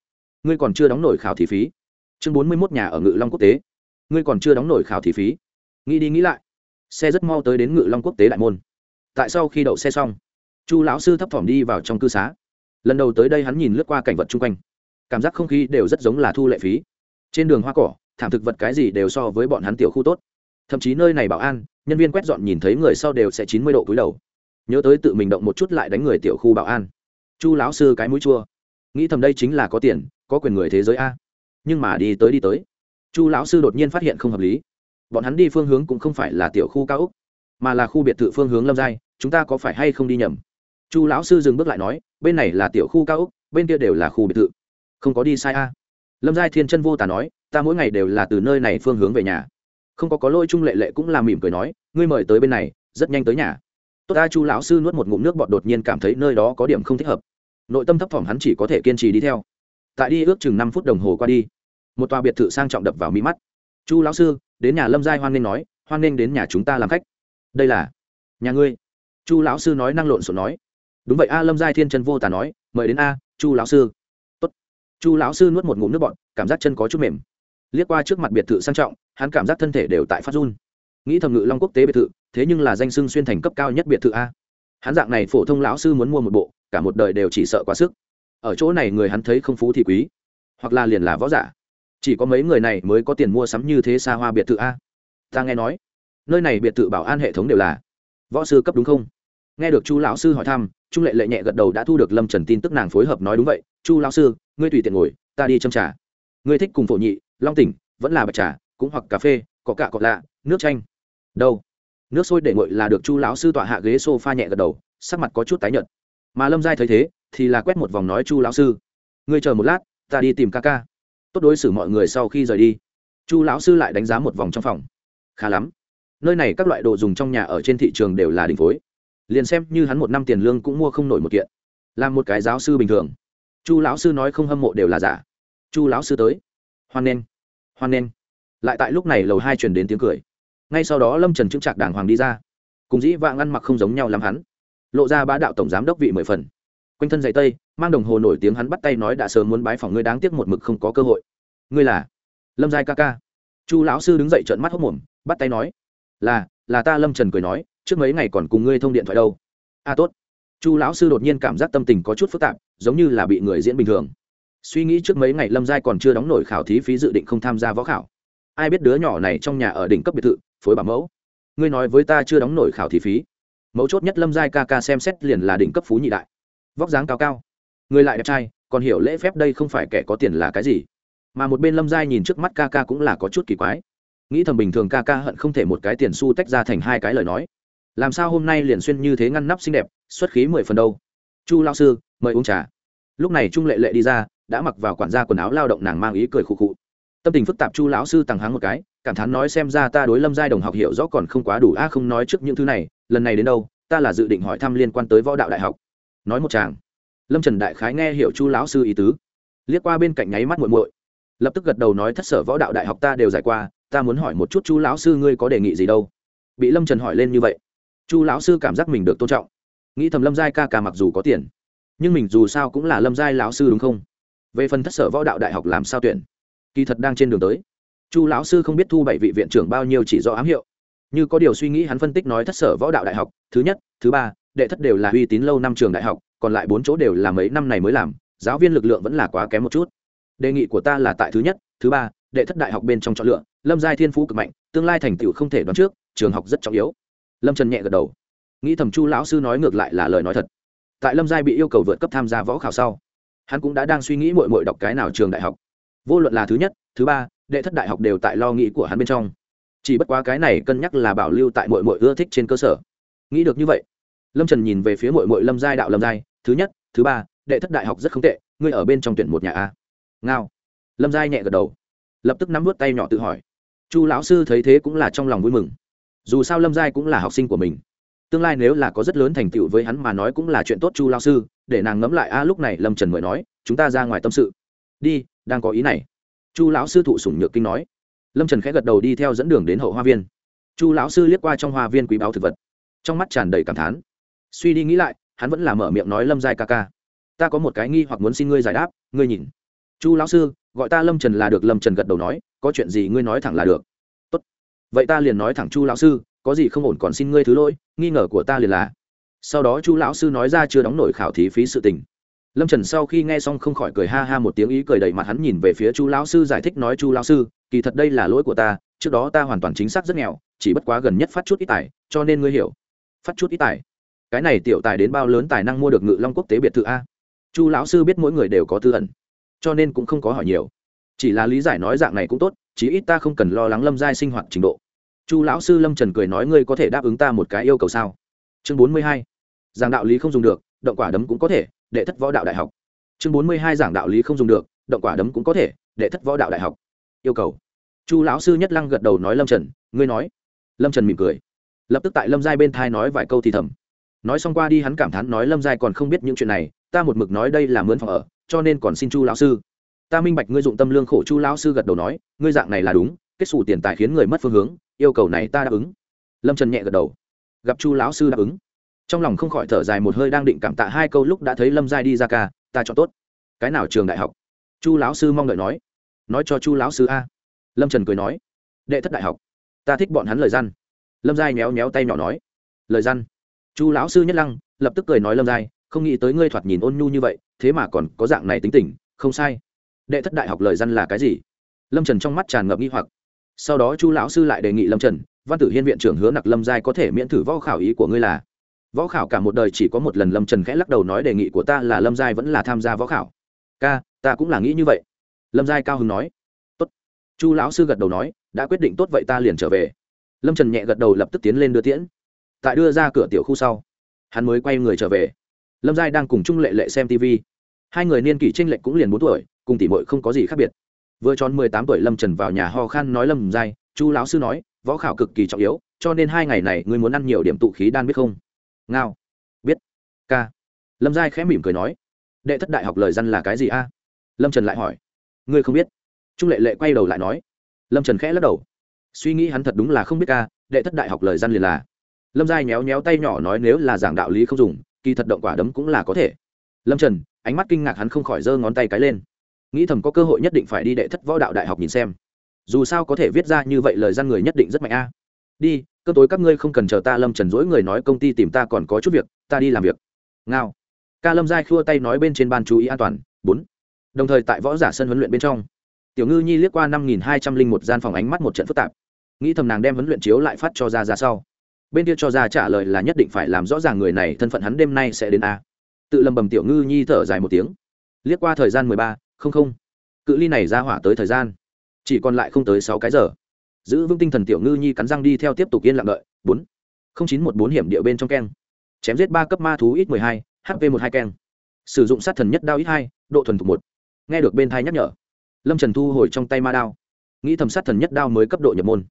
Ngươi còn chưa đóng nổi khảo thí phí. Chương bốn mươi mốt nhà ở ngự long quốc tế. Ngươi còn chưa đóng nổi khảo thí phí. Nghĩ đi nghĩ lại, xe rất mau tới đến ngự long quốc tế đại môn. Tại sau khi đậu xe xong, chu lão sư thấp thỏm đi vào trong cư xá. Lần đầu tới đây hắn nhìn lướt qua cảnh vật chung quanh cảm giác không khí đều rất giống là thu lệ phí. Trên đường hoa cỏ, thảm thực vật cái gì đều so với bọn hắn tiểu khu tốt. Thậm chí nơi này bảo an, nhân viên quét dọn nhìn thấy người sau đều sẽ chín mươi độ cúi đầu. Nhớ tới tự mình động một chút lại đánh người tiểu khu bảo an. Chu lão sư cái mũi chua. Nghĩ thầm đây chính là có tiền, có quyền người thế giới a. Nhưng mà đi tới đi tới. Chu lão sư đột nhiên phát hiện không hợp lý. Bọn hắn đi phương hướng cũng không phải là tiểu khu cao úc mà là khu biệt thự phương hướng lâm giai, chúng ta có phải hay không đi nhầm? Chu lão sư dừng bước lại nói, bên này là tiểu khu cao úc bên kia đều là khu biệt thự không có đi sai a. Lâm giai thiên chân vô tả nói, ta mỗi ngày đều là từ nơi này phương hướng về nhà. Không có có lôi trung lệ lệ cũng làm mỉm cười nói, ngươi mời tới bên này, rất nhanh tới nhà. Tốt ta, chu lão sư nuốt một ngụm nước bọt đột nhiên cảm thấy nơi đó có điểm không thích hợp. Nội tâm thấp thỏm hắn chỉ có thể kiên trì đi theo. Tại đi ước chừng năm phút đồng hồ qua đi, một tòa biệt thự sang trọng đập vào mỹ mắt. Chu lão sư, đến nhà lâm giai hoan nghênh nói, hoan nghênh đến nhà chúng ta làm khách. Đây là nhà ngươi. Chu lão sư nói năng lộn xộn nói. Đúng vậy a, lâm giai thiên chân vô tà nói, mời đến a, chu lão sư chu lão sư nuốt một ngụm nước bọt, cảm giác chân có chút mềm. Liếc qua trước mặt biệt thự sang trọng, hắn cảm giác thân thể đều tại phát run. Nghĩ thầm ngự long quốc tế biệt thự, thế nhưng là danh sưng xuyên thành cấp cao nhất biệt thự a. Hắn dạng này phổ thông lão sư muốn mua một bộ, cả một đời đều chỉ sợ quá sức. Ở chỗ này người hắn thấy không phú thì quý, hoặc là liền là võ giả. Chỉ có mấy người này mới có tiền mua sắm như thế xa hoa biệt thự a. Ta nghe nói, nơi này biệt thự bảo an hệ thống đều là võ sư cấp đúng không? Nghe được chu lão sư hỏi thăm, trung lệ lệ nhẹ gật đầu đã thu được lâm trần tin tức nàng phối hợp nói đúng vậy, chu lão sư, ngươi tùy tiện ngồi, ta đi châm trà. Ngươi thích cùng phổ nhị, long tỉnh, vẫn là bạch trà, cũng hoặc cà phê, có cả cọt lạ, nước chanh. Đâu? Nước sôi để nguội là được chu lão sư tọa hạ ghế s o f a nhẹ gật đầu, sắc mặt có chút tái nhợt. Mà lâm giai thấy thế, thì là quét một vòng nói, chu lão sư, ngươi chờ một lát, ta đi tìm ca ca. Tốt đối xử mọi người sau khi rời đi. Chu lão sư lại đánh giá một vòng trong phòng. Khá lắm. Nơi này các loại đồ dùng trong nhà ở trên thị trường đều là đỉnh phối liền xem như hắn một năm tiền lương cũng mua không nổi một kiện. Làm một cái giáo sư bình thường. Chu lão sư nói không hâm mộ đều là giả. Chu lão sư tới. Hoan nghênh. Hoan nghênh. Lại tại lúc này lầu hai truyền đến tiếng cười. Ngay sau đó lâm trần trưng trạc đàng hoàng đi ra. Cùng dĩ vạng ăn mặc không giống nhau lắm hắn. Lộ ra ba đạo tổng giám đốc vị mười phần. Quanh thân dạy tây, mang đồng hồ nổi tiếng hắn bắt tay nói đã sớm muốn bái phỏng ngươi đáng tiếc một mực không có cơ hội. Ngươi là? Lâm giai ca ca. Chu lão sư đứng dậy trợn mắt hốc mồm, bắt tay nói, là là ta. Lâm trần cười nói trước mấy ngày còn cùng ngươi thông điện thoại đâu. A à, tốt. Chu lão sư đột nhiên cảm giác tâm tình có chút phức tạp giống như là bị người diễn bình thường. Suy nghĩ trước mấy ngày lâm giai còn chưa đóng nổi khảo thí phí dự định không tham gia võ khảo. Ai biết đứa nhỏ này trong nhà ở đỉnh cấp biệt thự phối bảo mẫu. Ngươi nói với ta chưa đóng nổi khảo thí phí. Mẫu chốt nhất lâm giai ca ca xem xét liền là đỉnh cấp phú nhị đại. Vóc dáng cao cao. Người lại đẹp trai còn hiểu lễ phép đây không phải kẻ có tiền là cái gì. Mà một bên lâm giai nhìn trước mắt ca ca cũng là có chút kỳ quái. Nghĩ thầm bình thường ca ca hận không thể một cái tiền xu tách ra thành hai cái lời nói làm sao hôm nay liền xuyên như thế ngăn nắp xinh đẹp, xuất khí mười phần đâu? Chu lao sư, mời uống trà. Lúc này trung lệ lệ đi ra, đã mặc vào quản gia quần áo lao động nàng mang ý cười khụ khụ. Tâm tình phức tạp chu lão sư tằng háng một cái, cảm thán nói xem ra ta đối lâm giai đồng học hiểu rõ còn không quá đủ, a, không nói trước những thứ này, lần này đến đâu, ta là dự định hỏi thăm liên quan tới võ đạo đại học. Nói một chàng lâm trần đại khái nghe hiểu chu lão sư ý tứ. Liếc qua bên cạnh nháy mắt muội muội. Lập tức gật đầu nói thất sở võ đạo đại học ta đều giải qua, ta muốn hỏi một chút chu lão sư ngươi có đề nghị gì đâu? Bị lâm trần hỏi lên như vậy chu lão sư cảm giác mình được tôn trọng. Nghĩ thầm lâm giai ca ca mặc dù có tiền, nhưng mình dù sao cũng là lâm giai lão sư đúng không? Về phần thất sở võ đạo đại học làm sao tuyển? Kỳ thật đang trên đường tới, chu lão sư không biết thu bảy vị viện trưởng bao nhiêu chỉ do ám hiệu. Như có điều suy nghĩ hắn phân tích nói thất sở võ đạo đại học, thứ nhất, thứ ba, đệ thất đều là uy tín lâu năm trường đại học, còn lại bốn chỗ đều là mấy năm này mới làm, giáo viên lực lượng vẫn là quá kém một chút. Đề nghị của ta là tại thứ nhất, thứ ba, đệ thất đại học bên trong chọn lựa, lâm giai thiên phú cực mạnh, tương lai thành tựu không thể đoán trước, trường học rất trọng yếu lâm trần nhẹ gật đầu nghĩ thầm chu lão sư nói ngược lại là lời nói thật tại lâm giai bị yêu cầu vượt cấp tham gia võ khảo sau hắn cũng đã đang suy nghĩ mội mội đọc cái nào trường đại học vô luận là thứ nhất thứ ba đệ thất đại học đều tại lo nghĩ của hắn bên trong chỉ bất quá cái này cân nhắc là bảo lưu tại mội mội ưa thích trên cơ sở nghĩ được như vậy lâm trần nhìn về phía mội mội lâm giai đạo lâm giai thứ nhất thứ ba đệ thất đại học rất không tệ ngươi ở bên trong tuyển một nhà a ngao lâm giai nhẹ gật đầu lập tức nắm vút tay nhỏ tự hỏi chu lão sư thấy thế cũng là trong lòng vui mừng dù sao lâm giai cũng là học sinh của mình tương lai nếu là có rất lớn thành tựu với hắn mà nói cũng là chuyện tốt chu lao sư để nàng ngẫm lại a lúc này lâm trần mới nói chúng ta ra ngoài tâm sự đi đang có ý này chu lão sư thụ sủng nhược kinh nói lâm trần khẽ gật đầu đi theo dẫn đường đến hậu hoa viên chu lão sư liếc qua trong hoa viên quý báo thực vật trong mắt tràn đầy cảm thán suy đi nghĩ lại hắn vẫn là mở miệng nói lâm giai ca ca ta có một cái nghi hoặc muốn xin ngươi giải đáp ngươi nhìn chu lão sư gọi ta lâm trần là được lâm trần gật đầu nói có chuyện gì ngươi nói thẳng là được vậy ta liền nói thẳng chu lão sư, có gì không ổn còn xin ngươi thứ lỗi, nghi ngờ của ta liền là. Sau đó chu lão sư nói ra chưa đóng nổi khảo thí phí sự tình. Lâm trần sau khi nghe xong không khỏi cười ha ha một tiếng ý cười đầy mặt hắn nhìn về phía chu lão sư giải thích nói chu lão sư, kỳ thật đây là lỗi của ta, trước đó ta hoàn toàn chính xác rất nghèo, chỉ bất quá gần nhất phát chút ít tài, cho nên ngươi hiểu. Phát chút ít tài. Cái này tiểu tài đến bao lớn tài năng mua được ngự long quốc tế biệt thự a? Chu lão sư biết mỗi người đều có tư ẩn, cho nên cũng không có hỏi nhiều. Chỉ là lý giải nói dạng này cũng tốt, chí ít ta không cần lo lắng lâm giai sinh hoạt trình độ chu lão sư lâm trần cười nói, ngươi có thể đáp ứng ta một cái yêu cầu sao? Chương bốn mươi hai. Giảng đạo lý không dùng được, động quả đấm cũng có thể, đệ thất võ đạo đại học. Chương bốn mươi hai, giảng đạo lý không dùng được, động quả đấm cũng có thể, đệ thất võ đạo đại học. Yêu cầu. Chu lão sư nhất lăng gật đầu nói lâm trần, ngươi nói. Lâm trần mỉm cười. Lập tức tại lâm giai bên thai nói vài câu thì thầm. Nói xong qua đi hắn cảm thán nói, lâm giai còn không biết những chuyện này, ta một mực nói đây là mướn phòng ở, cho nên còn xin chu lão sư. Ta minh bạch ngươi dụng tâm lương khổ, chu lão sư gật đầu nói, ngươi dạng này là đúng kết xù tiền tài khiến người mất phương hướng, yêu cầu này ta đáp ứng. Lâm trần nhẹ gật đầu. Gặp chu lão sư đáp ứng. Trong lòng không khỏi thở dài một hơi đang định cảm tạ hai câu lúc đã thấy lâm giai đi ra ca, ta chọn tốt. Cái nào trường đại học? Chu lão sư mong đợi nói. Nói cho chu lão sư a. Lâm trần cười nói. Đệ thất đại học. Ta thích bọn hắn lời răn lâm giai méo méo tay nhỏ nói. Lời răn chu lão sư nhất lăng, lập tức cười nói lâm giai, không nghĩ tới ngươi thoạt nhìn ôn nhu như vậy, thế mà còn có dạng này tính tình, không sai. Đệ thất đại học lời răn là cái gì? Lâm trần trong mắt tràn ngập nghi hoặc sau đó chu lão sư lại đề nghị lâm trần, văn tử hiên viện trưởng hứa nặc lâm giai có thể miễn thử võ khảo ý của ngươi là? Võ khảo cả một đời chỉ có một lần, lâm trần khẽ lắc đầu nói đề nghị của ta là lâm giai vẫn là tham gia võ khảo. Ca, ta cũng là nghĩ như vậy. Lâm giai cao hứng nói. Tốt. Chu lão sư gật đầu nói, đã quyết định tốt vậy ta liền trở về. Lâm trần nhẹ gật đầu lập tức tiến lên đưa tiễn. Tại đưa ra cửa tiểu khu sau, hắn mới quay người trở về. Lâm giai đang cùng trung lệ lệ xem tv hai người niên kỷ tranh lệch cũng liền bốn tuổi, cùng tỷ mội không có gì khác biệt vừa tròn mười tám tuổi lâm trần vào nhà ho khan nói lâm giai, chu lão sư nói, võ khảo cực kỳ trọng yếu, cho nên hai ngày này ngươi muốn ăn nhiều điểm tụ khí đan biết không? Ngao. Biết. Ca. Lâm giai khẽ mỉm cười nói, đệ thất đại học lời dân là cái gì a? Lâm trần lại hỏi, ngươi không biết? Trung lệ lệ quay đầu lại nói, lâm trần khẽ lắc đầu, suy nghĩ hắn thật đúng là không biết ca đệ thất đại học lời dân liền là. Lâm giai nhéo nhéo tay nhỏ nói, nếu là giảng đạo lý không dùng, kỳ thật động quả đấm cũng là có thể. Lâm trần, ánh mắt kinh ngạc hắn không khỏi giơ ngón tay cái lên nghĩ thầm có cơ hội nhất định phải đi đệ thất võ đạo đại học nhìn xem. Dù sao có thể viết ra như vậy lời gian người nhất định rất mạnh a. Đi cơ tối các ngươi không cần chờ ta lâm trần dỗi người nói công ty tìm ta còn có chút việc, ta đi làm việc. Ngao. Ca lâm giai khua tay nói bên trên ban chú ý an toàn. Bốn. Đồng thời tại võ giả sân huấn luyện bên trong, tiểu ngư nhi liếc qua năm nghìn hai trăm linh một gian phòng ánh mắt một trận phức tạp. Nghĩ thầm nàng đem huấn luyện chiếu lại phát cho ra ra sau. Bên kia cho ra trả lời là nhất định phải làm rõ ràng người này thân phận hắn đêm nay sẽ đến a. Tự lầm bầm tiểu ngư nhi thở dài một tiếng. Liếc qua thời gian mười ba không không. Cự ly này ra hỏa tới thời gian, chỉ còn lại không tới sáu cái giờ. Giữ vững tinh thần tiểu ngư nhi cắn răng đi theo tiếp tục yên lặng đợi. Bốn. Không chín một bốn hiểm địa bên trong keng. Chém giết ba cấp ma thú ít mười hai hp một hai keng. Sử dụng sát thần nhất đao ít hai, độ thuần thục một. Nghe được bên thai nhắc nhở, lâm trần thu hồi trong tay ma đao. Nghĩ thầm sát thần nhất đao mới cấp độ nhập môn.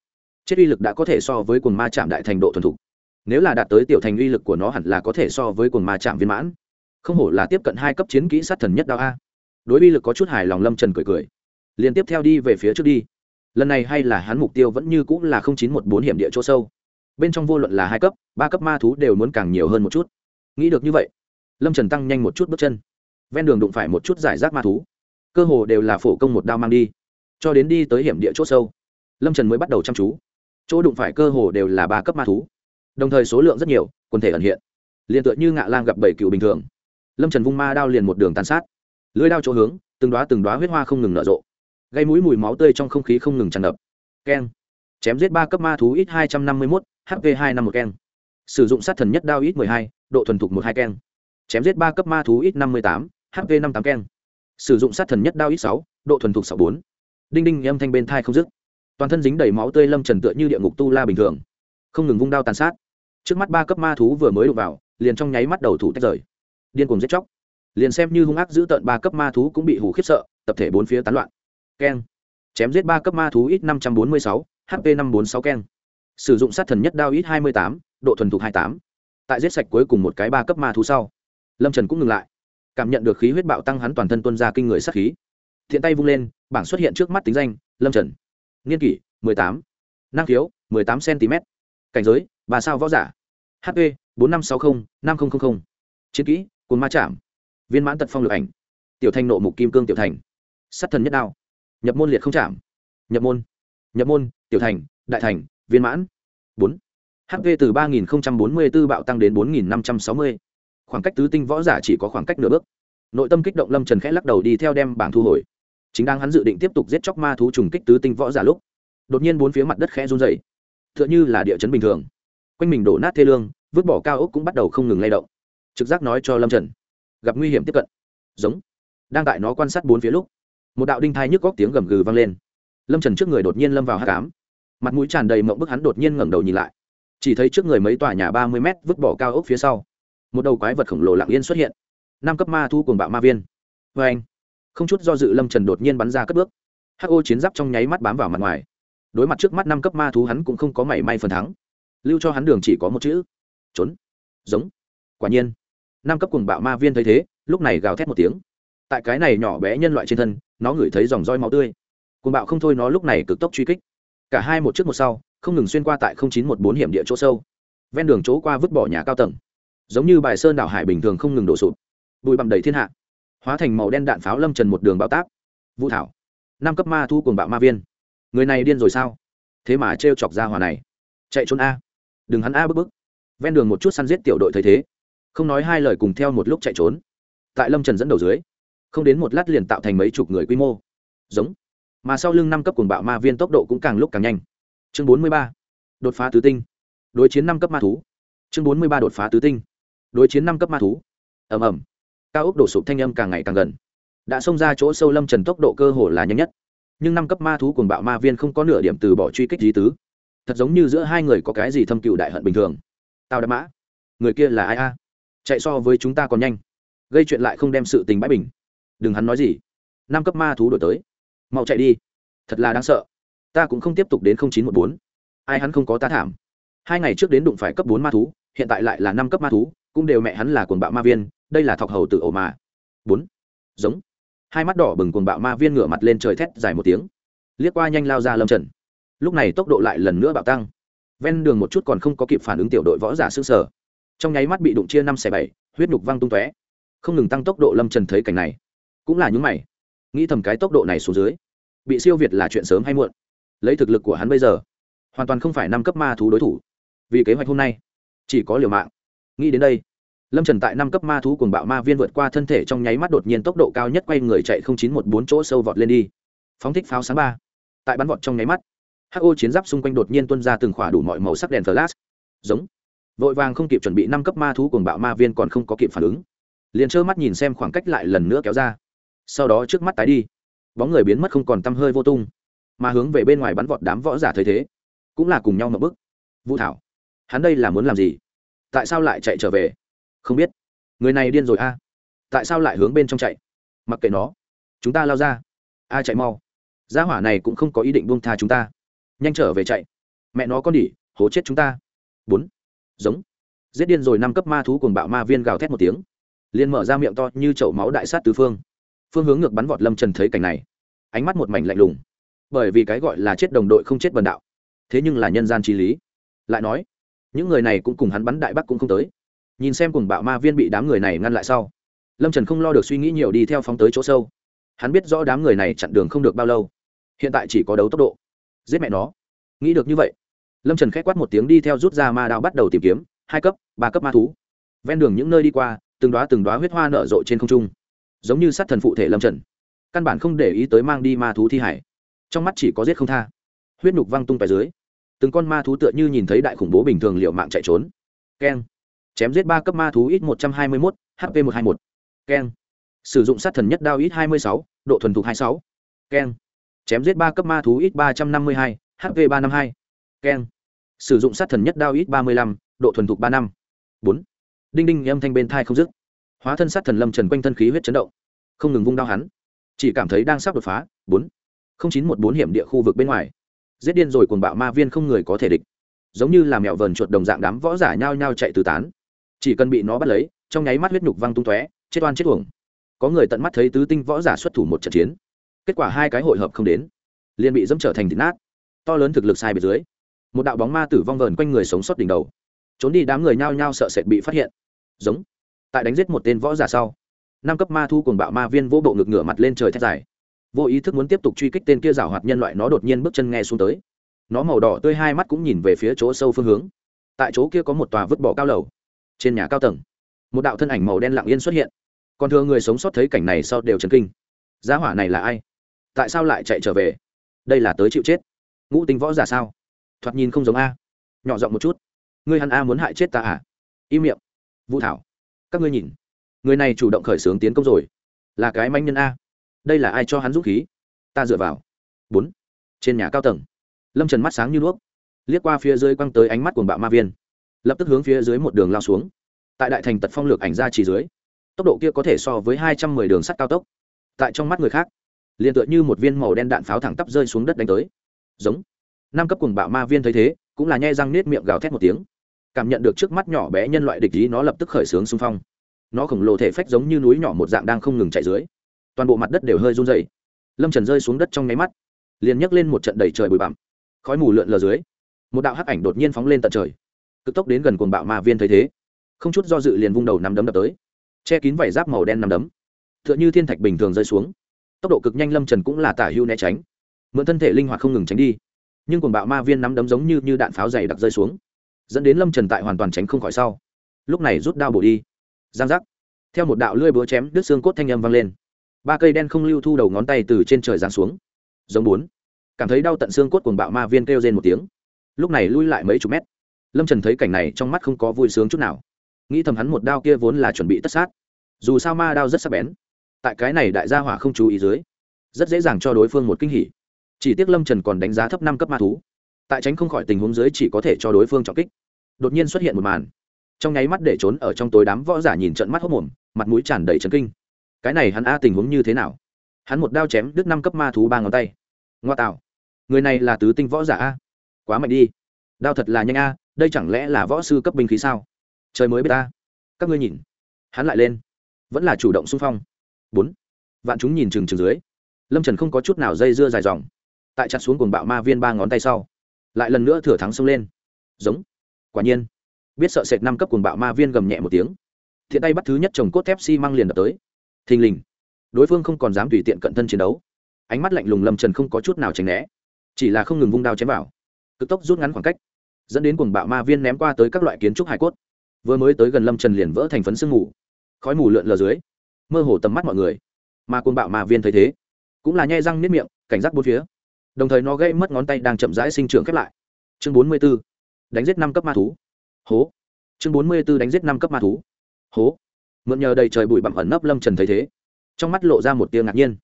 Chết uy lực đã có thể so với cồn ma chạm đại thành độ thuần thục. Nếu là đạt tới tiểu thành uy lực của nó hẳn là có thể so với cồn ma chạm viên mãn. Không hổ là tiếp cận hai cấp chiến kỹ sát thần nhất đao a đối bi lực có chút hài lòng lâm trần cười cười. Liên tiếp theo đi về phía trước đi. Lần này hay là hắn mục tiêu vẫn như cũng là chín một bốn hiểm địa chỗ sâu. Bên trong vô luận là hai cấp, ba cấp ma thú đều muốn càng nhiều hơn một chút. Nghĩ được như vậy, lâm trần tăng nhanh một chút bước chân. Ven đường đụng phải một chút giải rác ma thú. Cơ hồ đều là phổ công một đao mang đi. Cho đến đi tới hiểm địa chỗ sâu, lâm trần mới bắt đầu chăm chú. Chỗ đụng phải cơ hồ đều là ba cấp ma thú. Đồng thời số lượng rất nhiều, quần thể ẩn hiện. Liền tựa như ngạ lang gặp bảy cựu bình thường. Lâm trần vung ma đao liền một đường tàn sát lưới đao chỗ hướng, từng đoá từng đoá huyết hoa không ngừng nở rộ. Gây mũi mùi máu tươi trong không khí không ngừng tràn ngập. Keng. Chém giết ba cấp ma thú ít hai trăm năm mươi mốt hp hai năm một keng. Sử dụng sát thần nhất đao ít mười hai, độ thuần thục một hai keng. Chém giết ba cấp ma thú ít năm mươi tám hp năm tám keng. Sử dụng sát thần nhất đao ít sáu, độ thuần thục sáu bốn. Đinh đinh âm thanh bên thai không dứt. Toàn thân dính đầy máu tươi lâm trần tựa như địa ngục tu la bình thường. Không ngừng vung đao tàn sát. Trước mắt ba cấp ma thú vừa mới đụng vào, liền trong nháy mắt đầu thủ tách rời. Điên cuồng giết chóc liền xem như hung ác giữ tận ba cấp ma thú cũng bị hủ khiếp sợ, tập thể bốn phía tán loạn. Keng. Chém giết ba cấp ma thú ít năm trăm bốn mươi sáu hp năm bốn sáu keng. Sử dụng sát thần nhất đao ít hai mươi tám, độ thuần thục hai tám. Tại giết sạch cuối cùng một cái ba cấp ma thú sau, lâm trần cũng ngừng lại. Cảm nhận được khí huyết bạo tăng hắn toàn thân tuân ra kinh người sát khí. Thiện tay vung lên, bảng xuất hiện trước mắt tính danh, lâm trần. Niên kỷ, mười tám. Năng khiếu, mười tám cm cảnh giới, ba sao võ giả. Hp bốn năm sáu mươi năm nghìn chiến kỹ, cồn ma chạm viên mãn tật phong lực ảnh. Tiểu thanh nộ mục kim cương tiểu thành. Sát thần nhất đao. Nhập môn liệt không chạm. Nhập môn. Nhập môn, tiểu thành, đại thành, viên mãn. Bốn. Hp từ ba nghìn bốn mươi b ố bạo tăng đến bốn nghìn năm trăm sáu mươi. Khoảng cách tứ tinh võ giả chỉ có khoảng cách nửa bước. Nội tâm kích động lâm trần khẽ lắc đầu đi theo đem bảng thu hồi. Chính đang hắn dự định tiếp tục giết chóc ma thú trùng kích tứ tinh võ giả lúc, đột nhiên bốn phía mặt đất khẽ run dày t h ư ợ n h ư là địa chấn bình thường. Quanh mình đổ nát thê lương, vứt bỏ cao ốc cũng bắt đầu không ngừng lay động. Trực giác nói cho lâm trần gặp nguy hiểm tiếp cận. Giống. Đang tại nó quan sát bốn phía lúc, một đạo đinh thai nhức góc tiếng gầm gừ vang lên. Lâm trần trước người đột nhiên lâm vào hát cám mặt mũi tràn đầy mộng bức hắn đột nhiên ngẩng đầu nhìn lại. Chỉ thấy trước người mấy tòa nhà ba mươi mét vứt bỏ cao ốc phía sau, một đầu quái vật khổng lồ lặng yên xuất hiện. Năm cấp ma thu cùng bạo ma viên. Vê anh, không chút do dự lâm trần đột nhiên bắn ra cất bước. Hô chiến giáp trong nháy mắt bám vào mặt ngoài. Đối mặt trước mắt năm cấp ma thú hắn cũng không có mảy may phần thắng. Lưu cho hắn đường chỉ có một chữ. Trốn. Giống. Quả nhiên năm cấp cùng bạo ma viên thấy thế, lúc này gào thét một tiếng. Tại cái này nhỏ bé nhân loại trên thân, nó ngửi thấy dòng roi máu tươi. Cùng bạo không thôi nó lúc này cực tốc truy kích. Cả hai một trước một sau, không ngừng xuyên qua tại chín một bốn hiểm địa chỗ sâu. Ven đường chỗ qua vứt bỏ nhà cao tầng. Giống như bài sơn đảo hải bình thường không ngừng đổ sụp. Bụi bặm đầy thiên hạ. Hóa thành màu đen đạn pháo lâm trần một đường bao tác vũ thảo. Năm cấp ma thu cùng bạo ma viên. Người này điên rồi sao? Thế mà t chọc ra hòa này. Chạy trốn a. Đừng hắn a bức bức. Ven đường một chút săn giết tiểu đội thấy thế không nói hai lời cùng theo một lúc chạy trốn. Tại lâm trần dẫn đầu dưới, không đến một lát liền tạo thành mấy chục người quy mô. Giống. Mà sau lưng năm cấp cuồng bạo ma viên tốc độ cũng càng lúc càng nhanh. Chương bốn mươi ba. Đột phá tứ tinh. Đối chiến năm cấp ma thú. Chương bốn mươi ba đột phá tứ tinh. Đối chiến năm cấp ma thú. Ầm ầm. Cao ốc đổ sụp thanh âm càng ngày càng gần. Đã xông ra chỗ sâu lâm trần tốc độ cơ hồ là nhanh nhất. Nhưng năm cấp ma thú cùng bạo ma viên không có nửa điểm từ bỏ truy kích lý tứ. Thật giống như giữa hai người có cái gì thâm cựu đại hận bình thường. Tao đã mã. Người kia là ai a? Chạy so với chúng ta còn nhanh. Gây chuyện lại không đem sự tình bãi bình. Đừng hắn nói gì. Năm cấp ma thú đổi tới. Mau chạy đi. Thật là đáng sợ. Ta cũng không tiếp tục đến chín trăm một bốn. Ai hắn không có tá thảm. Hai ngày trước đến đụng phải cấp bốn ma thú, hiện tại lại là năm cấp ma thú, cũng đều mẹ hắn là cuồng bạo ma viên, đây là thọc hầu tự ổ mà. Bốn. Giống. Hai mắt đỏ bừng cuồng bạo ma viên ngửa mặt lên trời thét dài một tiếng. Liếc qua nhanh lao ra lâm trần. Lúc này tốc độ lại lần nữa bạo tăng. Ven đường một chút còn không có kịp phản ứng tiểu đội võ giả s ư sở trong nháy mắt bị đụng chia năm xẻ bảy, huyết nhục văng tung tóe. Không ngừng tăng tốc độ lâm trần thấy cảnh này, cũng là những mày. Nghĩ thầm cái tốc độ này xuống dưới, bị siêu việt là chuyện sớm hay muộn. Lấy thực lực của hắn bây giờ, hoàn toàn không phải năm cấp ma thú đối thủ. Vì kế hoạch hôm nay, chỉ có liều mạng. Nghĩ đến đây, lâm trần tại năm cấp ma thú cùng bạo ma viên vượt qua thân thể trong nháy mắt đột nhiên tốc độ cao nhất quay người chạy không chín một bốn chỗ sâu vọt lên đi. Phóng thích pháo sáng ba. Tại bắn vọt trong nháy mắt hô chiến giáp xung quanh đột nhiên tuân ra từng khỏa đủ mọi màu sắc đèn flash. Giống vội vàng không kịp chuẩn bị năm cấp ma thú cùng bạo ma viên còn không có kịp phản ứng. Liền trơ mắt nhìn xem khoảng cách lại lần nữa kéo ra. Sau đó trước mắt tái đi. Bóng người biến mất không còn t hơi vô tung, mà hướng về bên ngoài bắn vọt đám võ giả thấy thế, cũng là cùng nhau mập bức vũ thảo, hắn đây là muốn làm gì? Tại sao lại chạy trở về? Không biết. Người này điên rồi a. Tại sao lại hướng bên trong chạy? Mặc kệ nó. Chúng ta lao ra. A chạy mau. Gia hỏa này cũng không có ý định buông tha chúng ta. Nhanh trở về chạy. Mẹ nó con đỉ, hố chết chúng ta. Bốn giống. Giết điên rồi năm cấp ma thú cùng bạo ma viên gào thét một tiếng. Liền mở ra miệng to như chậu máu đại sát tứ phương. Phương hướng ngược bắn vọt lâm trần thấy cảnh này. Ánh mắt một mảnh lạnh lùng. Bởi vì cái gọi là chết đồng đội không chết vần đạo. Thế nhưng là nhân gian trí lý. Lại nói, những người này cũng cùng hắn bắn đại bắc cũng không tới. Nhìn xem cùng bạo ma viên bị đám người này ngăn lại sau, lâm trần không lo được suy nghĩ nhiều đi theo phóng tới chỗ sâu. Hắn biết rõ đám người này chặn đường không được bao lâu. Hiện tại chỉ có đấu tốc độ. Giết mẹ nó. Nghĩ được như vậy lâm trần k h á c quát một tiếng đi theo rút ra ma đao bắt đầu tìm kiếm, hai cấp, ba cấp ma thú. Ven đường những nơi đi qua, từng đoá từng đoá huyết hoa nở rộ trên không trung. Giống như sát thần phụ thể lâm trần. Căn bản không để ý tới mang đi ma thú thi hải. Trong mắt chỉ có giết không tha. Huyết nhục văng tung tại dưới. Từng con ma thú tựa như nhìn thấy đại khủng bố bình thường liệu mạng chạy trốn. Keng. Chém giết ba cấp ma thú ít một trăm hai mươi mốt hp một hai một. Keng. Sử dụng sát thần nhất đao ít hai mươi sáu, độ thuần thục hai sáu. Keng. Chém giết ba cấp ma thú ít ba trăm năm mươi hai hp ba năm hai keng. Sử dụng sát thần nhất đao ít ba mươi lăm, độ thuần thục ba năm. Bốn. Đinh đinh, âm thanh bên thai không dứt. Hóa thân sát thần lâm trần quanh thân khí huyết chấn động. Không ngừng vung đao hắn. Chỉ cảm thấy đang sắp đột phá. Bốn. Không chín một bốn hiểm địa khu vực bên ngoài. Giết điên rồi cuồng bạo ma viên không người có thể địch. Giống như là mèo vờn chuột đồng dạng đám võ giả nhao nhao chạy tứ tán. Chỉ cần bị nó bắt lấy, trong nháy mắt huyết nhục văng tung tóe, chết oan chết uổng. Có người tận mắt thấy tứ tinh võ giả xuất thủ một trận chiến. Kết quả hai cái hội hợp không đến, liền bị dẫm trở thành thịt nát. To lớn thực lực sai bên dưới một đạo bóng ma tử vong vờn quanh người sống sót đỉnh đầu. Trốn đi đám người nhao nhao sợ sệt bị phát hiện. Giống. Tại đánh giết một tên võ giả sau, năm cấp ma thu cùng bạo ma viên vô bộ ngực ngửa mặt lên trời thét dài. Vô ý thức muốn tiếp tục truy kích tên kia rào hoạt nhân loại, nó đột nhiên bước chân nghe xuống tới. Nó màu đỏ tươi hai mắt cũng nhìn về phía chỗ sâu phương hướng. Tại chỗ kia có một tòa vứt bỏ cao lầu, trên nhà cao tầng, một đạo thân ảnh màu đen lặng yên xuất hiện. Còn thừa người sống sót thấy cảnh này sau đều chấn kinh. Giá hỏa này là ai? Tại sao lại chạy trở về? Đây là tới chịu chết. Ngũ tính võ giả sao? Thoạt nhìn không giống a. Nhỏ giọng một chút. Ngươi hắn a muốn hại chết ta à? Im miệng. Vũ thảo. Các ngươi nhìn. Người này chủ động khởi xướng tiến công rồi. Là cái manh nhân a. Đây là ai cho hắn dũng khí? Ta dựa vào. Bốn. Trên nhà cao tầng. Lâm trần mắt sáng như đuốc. Liếc qua phía dưới quăng tới ánh mắt của bạo ma viên. Lập tức hướng phía dưới một đường lao xuống. Tại đại thành tật phong lược ảnh ra chỉ dưới, tốc độ kia có thể so với hai trăm mười đường sắt cao tốc. Tại trong mắt người khác, liền tựa như một viên màu đen đạn pháo thẳng tắp rơi xuống đất đánh tới. Giống năm cấp cùng bạo ma viên thấy thế, cũng là nhai răng nết miệng gào thét một tiếng. Cảm nhận được trước mắt nhỏ bé nhân loại địch ý nó lập tức khởi xướng xung phong. Nó khổng lồ thể phách giống như núi nhỏ một dạng đang không ngừng chạy dưới. Toàn bộ mặt đất đều hơi run dày lâm trần rơi xuống đất trong nháy mắt, liền nhấc lên một trận đầy trời bụi bặm. Khói mù lượn lờ dưới, một đạo hắc ảnh đột nhiên phóng lên tận trời. Cực tốc đến gần cuồng bạo ma viên thấy thế, không chút do dự liền vung đầu nắm đấm đập tới. Che kín vảy giáp màu đen nắm đấm. T h ư ợ n h ư thiên thạch bình thường rơi xuống. Tốc độ cực nhanh lâm trần cũng là tả hưu né tránh. Mượn thân thể linh hoạt không ngừng tránh đi nhưng cuồng bạo ma viên nắm đấm giống như, như đạn pháo dày đặc rơi xuống dẫn đến lâm trần tại hoàn toàn tránh không khỏi sau. Lúc này rút đao bổ đi. Giang giác. Theo một đạo lưỡi búa chém đứt xương cốt thanh âm vang lên. Ba cây đen không lưu thu đầu ngón tay từ trên trời giáng xuống. Giống bốn. Cảm thấy đau tận xương cốt cuồng bạo ma viên kêu rên một tiếng. Lúc này lui lại mấy chục mét. Lâm trần thấy cảnh này trong mắt không có vui sướng chút nào. Nghĩ thầm hắn một đao kia vốn là chuẩn bị tất sát. Dù sao ma đao rất sắc bén. Tại cái này đại gia hỏa không chú ý dưới rất dễ dàng cho đối phương một kinh hỉ chỉ tiếc lâm trần còn đánh giá thấp năm cấp ma thú. Tại tránh không khỏi tình huống dưới chỉ có thể cho đối phương trọng kích. Đột nhiên xuất hiện một màn. Trong nháy mắt để trốn ở trong tối đám võ giả nhìn trận mắt hốc mồm, mặt mũi tràn đầy trấn kinh. Cái này hắn a tình huống như thế nào? Hắn một đao chém đứt năm cấp ma thú ba ngón tay. Ngoa tạo. Người này là tứ tinh võ giả a? Quá mạnh đi. Đao thật là nhanh a, đây chẳng lẽ là võ sư cấp binh khí sao? Trời mới biết ta các ngươi nhìn. Hắn lại lên. Vẫn là chủ động xung phong. Bốn. Vạn chúng nhìn chừng chừng dưới. Lâm trần không có chút nào dây dưa dài dòng tại chặt xuống cuồng bạo ma viên ba ngón tay sau, lại lần nữa thừa thắng xông lên. Giống. Quả nhiên, biết sợ sệt năm cấp cuồng bạo ma viên gầm nhẹ một tiếng. Thiện tay bắt thứ nhất chồng cốt thép xi、si、măng liền đập tới. Thình lình, đối phương không còn dám tùy tiện cận thân chiến đấu. Ánh mắt lạnh lùng lâm trần không có chút nào tránh né, chỉ là không ngừng vung đao chém vào. Cực tốc rút ngắn khoảng cách, dẫn đến cuồng bạo ma viên ném qua tới các loại kiến trúc hải cốt. Vừa mới tới gần lâm trần liền vỡ thành phấn sương mù, khói mù lượn lờ dưới, mơ hồ tầm mắt mọi người. Mà cuồng bạo ma viên thấy thế, cũng là nhai răng nếp miệng, cảnh giác bốn phía đồng thời nó gây mất ngón tay đang chậm rãi sinh trưởng khép lại. Chương bốn mươi b ố đánh giết năm cấp ma thú. Hố. Chương bốn mươi b ố đánh giết năm cấp ma thú. Hố. Mượn nhờ đầy trời bụi bặm ẩn nấp lâm trần thấy thế, trong mắt lộ ra một tiếng ngạc nhiên.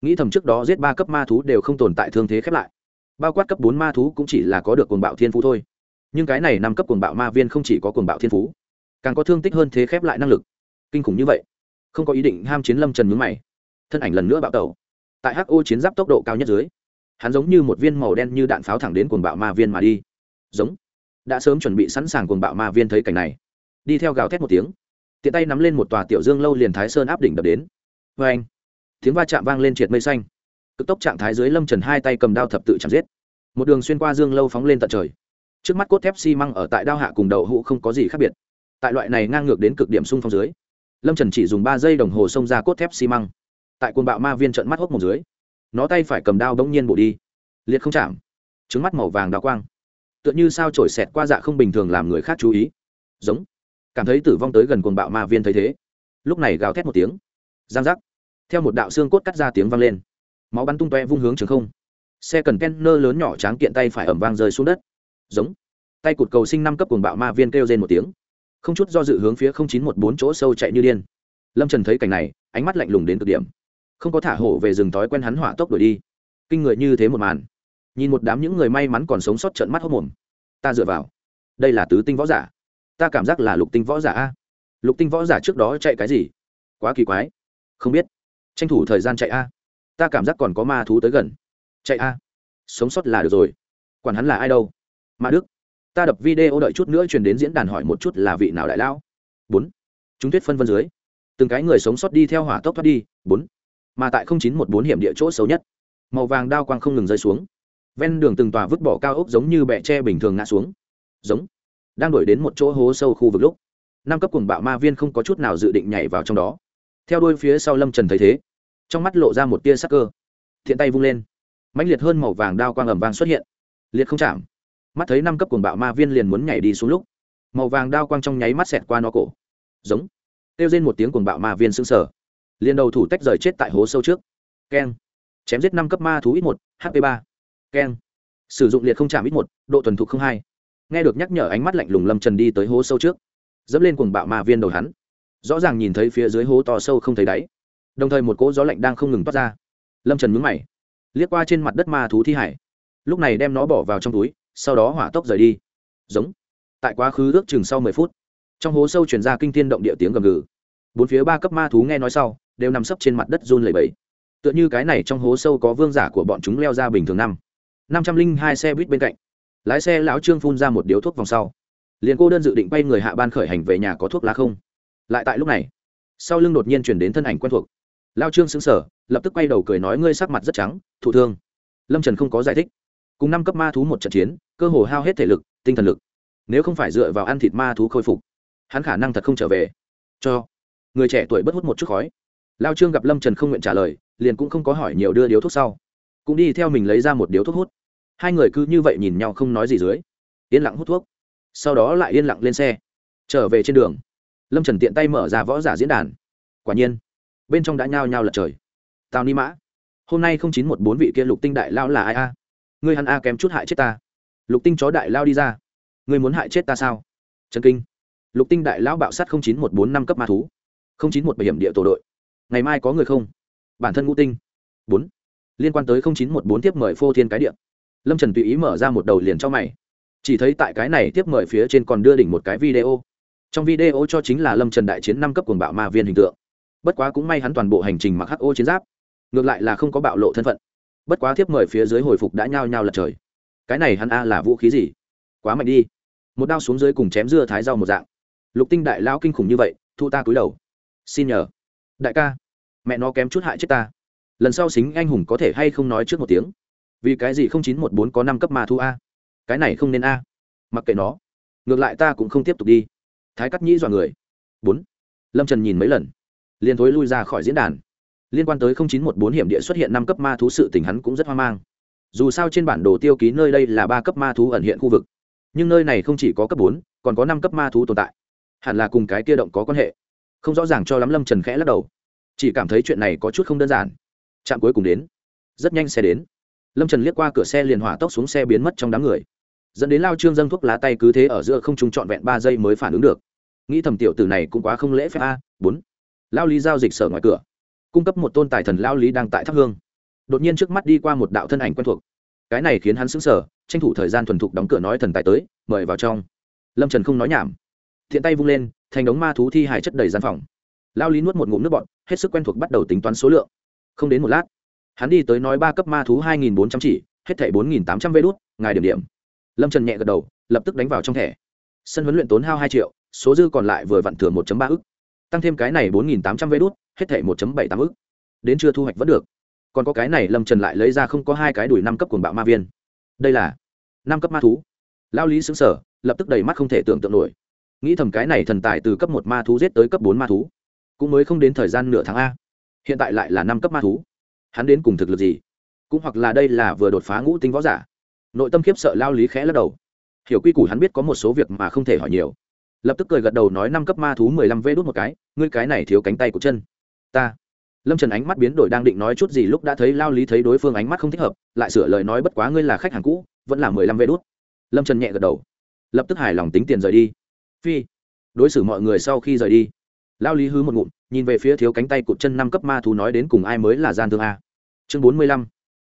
Nghĩ thầm trước đó giết ba cấp ma thú đều không tồn tại thương thế khép lại. Bao quát cấp bốn ma thú cũng chỉ là có được cuồng bạo thiên phú thôi. Nhưng cái này năm cấp cuồng bạo ma viên không chỉ có cuồng bạo thiên phú, càng có thương tích hơn thế khép lại năng lực. Kinh khủng như vậy, không có ý định ham chiến lâm trần mướn mày. Thân ảnh lần nữa bạo tẩu. Tại ho chiến giáp tốc độ cao nhất dưới hắn giống như một viên màu đen như đạn pháo thẳng đến cuồng bạo ma viên mà đi. Giống. Đã sớm chuẩn bị sẵn sàng cuồng bạo ma viên thấy cảnh này. Đi theo gào thét một tiếng. Tiện tay nắm lên một tòa tiểu dương lâu liền thái sơn áp đỉnh đập đến. Vê anh, tiếng va chạm vang lên triệt mây xanh. Cực tốc trạng thái dưới lâm trần hai tay cầm đao thập tự chạm giết. Một đường xuyên qua dương lâu phóng lên tận trời. Trước mắt cốt thép xi măng ở tại đao hạ cùng đậu hũ không có gì khác biệt. Tại loại này ngang ngược đến cực điểm xung phong dưới, lâm trần chỉ dùng ba giây đồng hồ xông ra cốt thép xi măng. Tại cuồng bạo ma viên trận mắt hốc một dưới nó tay phải cầm đao bỗng nhiên bổ đi. Liệt không chạm. Trứng mắt màu vàng đào quang. Tựa như sao trổi xẹt qua dạ không bình thường làm người khác chú ý. Giống. Cảm thấy tử vong tới gần cuồng bạo ma viên thấy thế. Lúc này gào thét một tiếng. Giang giác. Theo một đạo xương cốt cắt ra tiếng vang lên. Máu bắn tung toe vung hướng trường không. Xe cần kenner lớn nhỏ tráng kiện tay phải ẩm vang rơi xuống đất. Giống. Tay cụt cầu sinh năm cấp cuồng bạo ma viên kêu rên một tiếng. Không chút do dự hướng phía chín một bốn chỗ sâu chạy như điên. Lâm trần thấy cảnh này, ánh mắt lạnh lùng đến cực điểm không có thả hổ về rừng thói quen hắn hỏa tốc đuổi đi. Kinh người như thế một màn. Nhìn một đám những người may mắn còn sống sót trận mắt hốc mồm. Ta dựa vào. Đây là tứ tinh võ giả. Ta cảm giác là lục tinh võ giả a. Lục tinh võ giả trước đó chạy cái gì? Quá kỳ quái. Không biết. Tranh thủ thời gian chạy a. Ta cảm giác còn có ma thú tới gần. Chạy a. Sống sót là được rồi. Quản hắn là ai đâu. Mà đức. Ta đập video đợi chút nữa truyền đến diễn đàn hỏi một chút là vị nào đại lão. Bốn. Chúng tuyết phân vân dưới. Từng cái người sống sót đi theo hỏa tốc thoát đi. Bốn mà tại chín một bốn hiểm địa chỗ xấu nhất. Màu vàng đao quang không ngừng rơi xuống. Ven đường từng tòa vứt bỏ cao ốc giống như bẹ tre bình thường ngã xuống. Giống. Đang đổi đến một chỗ hố sâu khu vực lúc, năm cấp cùng bạo ma viên không có chút nào dự định nhảy vào trong đó. Theo đuôi phía sau lâm trần thấy thế, trong mắt lộ ra một tia sắc cơ. Thiện tay vung lên. Mãnh liệt hơn màu vàng đao quang ẩm vàng xuất hiện. Liệt không chạm. Mắt thấy năm cấp cuồng bạo ma viên liền muốn nhảy đi xuống lúc, màu vàng đao quang trong nháy mắt xẹt qua nó cổ. Giống. Kêu lên một tiếng cuồng bạo ma viên sững sờ liền đầu thủ tách rời chết tại hố sâu trước. Keng. Chém giết năm cấp ma thú ít một hp ba. Keng. Sử dụng liệt không chạm ít một, độ tuần thục không hai. Nghe được nhắc nhở ánh mắt lạnh lùng lâm trần đi tới hố sâu trước. Dẫm lên cuồng bạo ma viên đầu hắn. Rõ ràng nhìn thấy phía dưới hố to sâu không thấy đáy. Đồng thời một cỗ gió lạnh đang không ngừng toát ra. Lâm trần mướn mày. Liếc qua trên mặt đất ma thú thi hải. Lúc này đem nó bỏ vào trong túi, sau đó hỏa tốc rời đi. Giống. Tại quá khứ ước chừng sau mười phút, trong hố sâu chuyển ra kinh thiên động địa tiếng gầm gừ. Bốn phía ba cấp ma thú nghe nói sau đều nằm sấp trên mặt đất run lẩy bẩy. Tựa như cái này trong hố sâu có vương giả của bọn chúng leo ra bình thường năm. năm trăm linh hai xe buýt bên cạnh. Lái xe lão trương phun ra một điếu thuốc vòng sau. Liền cô đơn dự định bay người hạ ban khởi hành về nhà có thuốc lá không. Lại tại lúc này, sau lưng đột nhiên chuyển đến thân ảnh quen thuộc. Lao trương xứng sở lập tức quay đầu cười nói ngươi sắc mặt rất trắng, thụ thương. Lâm trần không có giải thích. Cùng năm cấp ma thú một trận chiến, cơ hồ hao hết thể lực, tinh thần lực. Nếu không phải dựa vào ăn thịt ma thú khôi phục, hắn khả năng thật không trở về. Cho người trẻ tuổi bất hút một chút khói lao trương gặp lâm trần không nguyện trả lời, liền cũng không có hỏi nhiều đưa điếu thuốc sau. Cũng đi theo mình lấy ra một điếu thuốc hút. Hai người cứ như vậy nhìn nhau không nói gì dưới. Yên lặng hút thuốc. Sau đó lại yên lặng lên xe. Trở về trên đường, lâm trần tiện tay mở ra võ giả diễn đàn. Quả nhiên, bên trong đã nhao nhao lật trời. Tào ni mã, hôm nay không chín một bốn vị kia lục tinh đại lao là ai a? Ngươi hắn a kém chút hại chết ta. Lục tinh chó đại lao đi ra. Ngươi muốn hại chết ta sao? Trần kinh. Lục tinh đại lão bạo sát không chín một bốn năm cấp ma thú. Không chín một bảo hiểm địa tổ đội ngày mai có người không? Bản thân ngũ tinh. Bốn. Liên quan tới không chín một bốn tiếp mời phô thiên cái điện lâm trần tùy ý mở ra một đầu liền cho mày. Chỉ thấy tại cái này tiếp mời phía trên còn đưa đỉnh một cái video. Trong video cho chính là lâm trần đại chiến năm cấp cuồng bạo ma viên hình tượng. Bất quá cũng may hắn toàn bộ hành trình mặc hắc ô chiến giáp. Ngược lại là không có bạo lộ thân phận. Bất quá tiếp mời phía dưới hồi phục đã nhao nhao lật trời. Cái này hắn a là vũ khí gì? Quá mạnh đi. Một đao xuống dưới cùng chém dưa thái rau một dạng. Lục tinh đại lão kinh khủng như vậy, thu ta cúi đầu. Xin nhờ đại ca, mẹ nó kém chút hại chết ta. Lần sau xính anh hùng có thể hay không nói trước một tiếng? Vì cái gì không chín một bốn có năm cấp ma thu a? Cái này không nên a. Mặc kệ nó. Ngược lại ta cũng không tiếp tục đi. Thái cắt nhĩ dọa người. Bốn. Lâm trần nhìn mấy lần. Liền thối lui ra khỏi diễn đàn. Liên quan tới chín một bốn hiểm địa xuất hiện năm cấp ma thú sự tình hắn cũng rất hoang mang. Dù sao trên bản đồ tiêu ký nơi đây là ba cấp ma thú ẩn hiện khu vực. Nhưng nơi này không chỉ có cấp bốn, còn có năm cấp ma thú tồn tại. Hẳn là cùng cái kia động có quan hệ không rõ ràng cho lắm lâm trần khẽ lắc đầu chỉ cảm thấy chuyện này có chút không đơn giản trạm cuối cùng đến rất nhanh xe đến lâm trần liếc qua cửa xe liền hỏa tốc xuống xe biến mất trong đám người dẫn đến lao trương dâng thuốc lá tay cứ thế ở giữa không trung trọn vẹn ba giây mới phản ứng được nghĩ thầm tiểu tử này cũng quá không lễ phép a bốn lao lý giao dịch sở ngoài cửa cung cấp một tôn tài thần lao lý đang tại thắp hương đột nhiên trước mắt đi qua một đạo thân ảnh quen thuộc cái này khiến hắn sững sờ, tranh thủ thời gian thuần thục đóng cửa nói thần tài tới, mời vào trong. Lâm trần không nói nhảm, thiện tay vung lên thành đống ma thú thi hài chất đầy gian phòng. Lao lý nuốt một ngụm nước bọn hết sức quen thuộc bắt đầu tính toán số lượng. Không đến một lát, hắn đi tới nói ba cấp ma thú hai nghìn bốn trăm chỉ, hết thẻ bốn nghìn tám trăm vê đốt ngài điểm điểm. Lâm trần nhẹ gật đầu, lập tức đánh vào trong thẻ. Sân huấn luyện tốn hao hai triệu, số dư còn lại vừa vặn thừa một ba ức. Tăng thêm cái này bốn nghìn tám trăm vê đốt hết thẻ một bảy tám ức. Đến chưa thu hoạch vẫn được. Còn có cái này lâm trần lại lấy ra không có hai cái đùi năm cấp quần bạo ma viên. Đây là năm cấp ma thú. Lao lý xứng sở lập tức đầy mắt không thể tưởng tượng nổi nghĩ thầm cái này thần tài từ cấp một ma thú giết tới cấp bốn ma thú, cũng mới không đến thời gian nửa tháng a. Hiện tại lại là năm cấp ma thú. Hắn đến cùng thực lực gì? Cũng hoặc là đây là vừa đột phá ngũ tinh võ giả. Nội tâm khiếp sợ lao lý khẽ lắc đầu. Hiểu quy củ hắn biết có một số việc mà không thể hỏi nhiều. Lập tức cười gật đầu nói năm cấp ma thú mười lăm vê đốt một cái, ngươi cái này thiếu cánh tay của chân. Ta. Lâm trần ánh mắt biến đổi đang định nói chút gì lúc đã thấy lao lý thấy đối phương ánh mắt không thích hợp, lại sửa lời nói bất quá ngươi là khách hàng cũ, vẫn là mười lăm vê đốt lâm trần nhẹ gật đầu. Lập tức hài lòng tính tiền rời đi phi. Đối xử mọi người sau khi rời đi, lao lý hứ một ngụm, nhìn về phía thiếu cánh tay cụt chân năm cấp ma thú nói đến cùng ai mới là gian thương a. Chương bốn mươi lăm,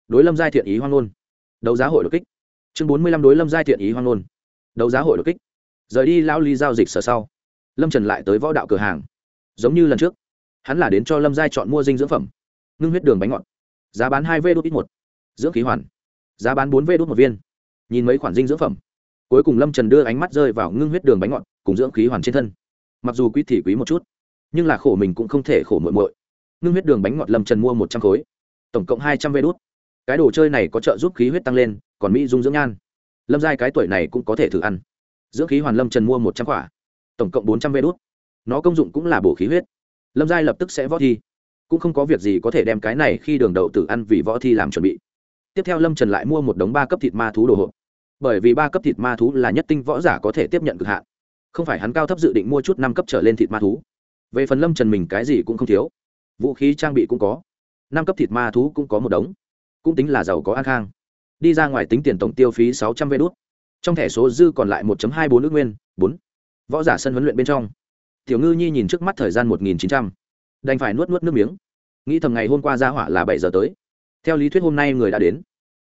đối lâm giai thiện ý hoang ngôn. Đấu giá hội đột kích. Chương bốn mươi lăm, đối lâm giai thiện ý hoang ngôn. Đấu giá hội đột kích. Rời đi, lao lý giao dịch sở sau. Lâm trần lại tới võ đạo cửa hàng. Giống như lần trước, hắn là đến cho lâm giai chọn mua dinh dưỡng phẩm. Ngưng huyết đường bánh ngọt. Giá bán hai v đốt ít một. Dưỡng khí hoàn. Giá bán bốn v đốt một viên. Nhìn mấy khoản dinh dưỡng phẩm cuối cùng lâm trần đưa ánh mắt rơi vào ngưng huyết đường bánh ngọt, cùng dưỡng khí hoàn trên thân. Mặc dù quý thì quý một chút, nhưng là khổ mình cũng không thể khổ muội muội. Ngưng huyết đường bánh ngọt lâm trần mua một trăm khối, tổng cộng hai trăm vê đốt cái đồ chơi này có trợ giúp khí huyết tăng lên, còn mỹ dung dưỡng nhan. Lâm giai cái tuổi này cũng có thể thử ăn. Dưỡng khí hoàn lâm trần mua một trăm quả, tổng cộng bốn trăm vê đốt nó công dụng cũng là bổ khí huyết. Lâm giai lập tức sẽ võ thi. Cũng không có việc gì có thể đem cái này khi đường đậu tự ăn vì võ thi làm chuẩn bị. Tiếp theo lâm trần lại mua một đống ba cấp thịt ma thú đồ hộp bởi vì ba cấp thịt ma thú là nhất tinh võ giả có thể tiếp nhận cực hạn. Không phải hắn cao thấp dự định mua chút năm cấp trở lên thịt ma thú. Về phần lâm trần mình cái gì cũng không thiếu. Vũ khí, trang bị cũng có. Năm cấp thịt ma thú cũng có một đống. Cũng tính là giàu có an khang. Đi ra ngoài tính tiền tổng tiêu phí sáu trăm vê đốt trong thẻ số dư còn lại một hai bốn ước nguyên, bốn. Võ giả sân huấn luyện bên trong. Tiểu ngư nhi nhìn trước mắt thời gian một nghìn chín trăm. Đành phải nuốt nuốt nước miếng. Nghĩ thầm ngày hôm qua ra hỏa là bảy giờ tới. Theo lý thuyết hôm nay người đã đến.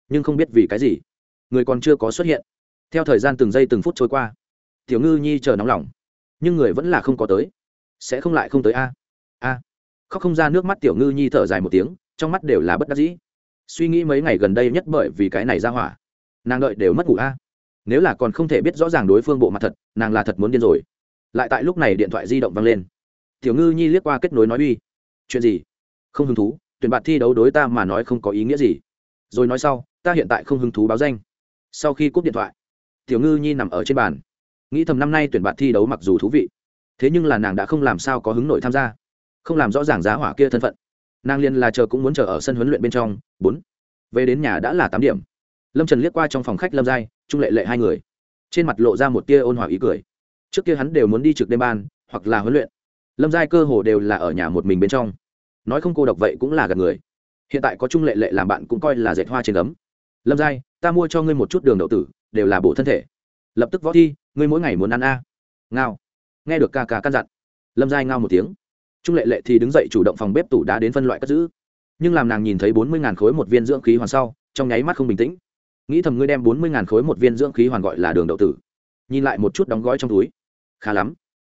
Nhưng không biết vì cái gì người còn chưa có xuất hiện. Theo thời gian từng giây từng phút trôi qua, tiểu ngư nhi chờ nóng lòng, nhưng người vẫn là không có tới. Sẽ không lại không tới a? A. Khóc không ra nước mắt tiểu ngư nhi thở dài một tiếng, trong mắt đều là bất đắc dĩ. Suy nghĩ mấy ngày gần đây nhất bởi vì cái này ra hỏa, nàng đợi đều mất ngủ a. Nếu là còn không thể biết rõ ràng đối phương bộ mặt thật, nàng là thật muốn điên rồi. Lại tại lúc này điện thoại di động vang lên. Tiểu ngư nhi liếc qua kết nối nói uy. Chuyện gì? Không hứng thú, tuyển bạn thi đấu đối ta mà nói không có ý nghĩa gì. Rồi nói sau, ta hiện tại không hứng thú báo danh sau khi cúp điện thoại, tiểu ngư nhi nằm ở trên bàn. Nghĩ thầm năm nay tuyển bạn thi đấu mặc dù thú vị, thế nhưng là nàng đã không làm sao có hứng nổi tham gia, không làm rõ ràng giá hỏa kia thân phận. Nàng liền là chờ cũng muốn chờ ở sân huấn luyện bên trong. Bốn, về đến nhà đã là tám điểm. Lâm trần liếc qua trong phòng khách lâm giai, trung lệ lệ hai người. Trên mặt lộ ra một tia ôn hòa ý cười. Trước kia hắn đều muốn đi trực đêm ban, hoặc là huấn luyện. Lâm giai cơ hồ đều là ở nhà một mình bên trong. Nói không cô độc vậy cũng là gặp người. Hiện tại có trung lệ lệ làm bạn cũng coi là dệt hoa trên gấm lâm giai, ta mua cho ngươi một chút đường đậu tử, đều là bổ thân thể. Lập tức võ thi, ngươi mỗi ngày muốn ăn a. Ngao. Nghe được ca ca căn dặn, lâm giai ngao một tiếng. Trung lệ lệ thì đứng dậy chủ động phòng bếp tủ đá đến phân loại cất giữ. Nhưng làm nàng nhìn thấy bốn mươi khối một viên dưỡng khí hoàn sau, trong nháy mắt không bình tĩnh. Nghĩ thầm ngươi đem bốn mươi khối một viên dưỡng khí hoàn gọi là đường đậu tử. Nhìn lại một chút đóng gói trong túi. Khá lắm.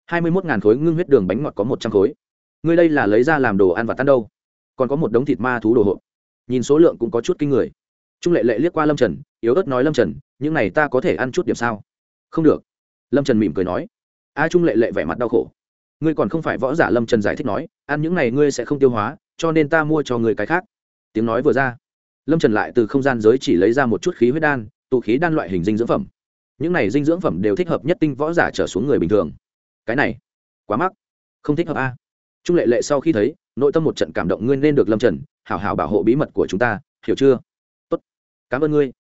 hai mươi một khối ngưng huyết đường bánh ngọt có một trăm khối. Ngươi đây là lấy ra làm đồ ăn và tan đâu? Còn có một đống thịt ma thú đồ hộp. Nhìn số lượng cũng có chút kinh người trung lệ lệ liếc qua lâm trần, yếu ớt nói lâm trần, những này ta có thể ăn chút điểm sao? Không được. Lâm trần mỉm cười nói. A trung lệ lệ vẻ mặt đau khổ. Ngươi còn không phải võ giả lâm trần giải thích nói, ăn những này ngươi sẽ không tiêu hóa, cho nên ta mua cho người cái khác. Tiếng nói vừa ra, lâm trần lại từ không gian giới chỉ lấy ra một chút khí huyết đan, tụ khí đan loại hình dinh dưỡng phẩm. Những này dinh dưỡng phẩm đều thích hợp nhất tinh võ giả trở xuống người bình thường. Cái này, quá mắc. Không thích hợp a. Trung lệ lệ sau khi thấy, nội tâm một trận cảm động ngươi nên được lâm trần, hảo hảo bảo hộ bí mật của chúng ta, hiểu chưa? Cảm ơn ngươi.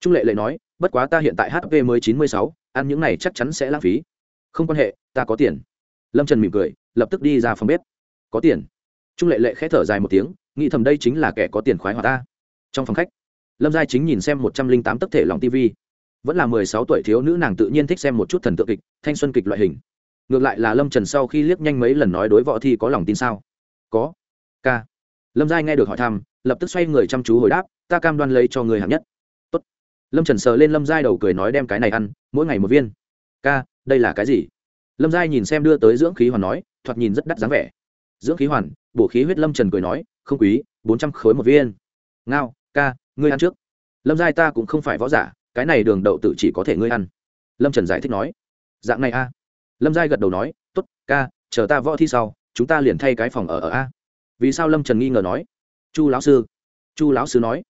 Trung lệ lệ nói, bất quá ta hiện tại hp mới chín mươi sáu, ăn những này chắc chắn sẽ lãng phí. Không quan hệ, ta có tiền. Lâm trần mỉm cười, lập tức đi ra phòng bếp. Có tiền. Trung lệ lệ khẽ thở dài một tiếng, nghĩ thầm đây chính là kẻ có tiền khoái hòa ta. Trong phòng khách, lâm giai chính nhìn xem một trăm linh tám tấc thể lòng tv vẫn là mười sáu tuổi thiếu nữ nàng tự nhiên thích xem một chút thần tượng kịch, thanh xuân kịch loại hình. Ngược lại là lâm trần sau khi liếc nhanh mấy lần nói đối võ thi có lòng tin sao? Có. K lâm giai nghe được hỏi thăm, lập tức xoay người chăm chú hồi đáp ta cam đoan lấy cho người hạng nhất. Tốt. lâm trần sờ lên lâm giai đầu cười nói đem cái này ăn mỗi ngày một viên. Ca, đây là cái gì? Lâm giai nhìn xem đưa tới dưỡng khí hoàn nói thoạt nhìn rất đắt dáng vẻ. Dưỡng khí hoàn bổ khí huyết lâm trần cười nói không quý bốn trăm khối một viên. Ngao ca ngươi ăn trước. Lâm giai ta cũng không phải võ giả cái này đường đậu tự chỉ có thể ngươi ăn. Lâm trần giải thích nói dạng này a. Lâm giai gật đầu nói t ố t ca chờ ta võ thi sau chúng ta liền thay cái phòng ở ở a. Vì sao lâm trần nghi ngờ nói? Chu lão sư. Chu lão sư nói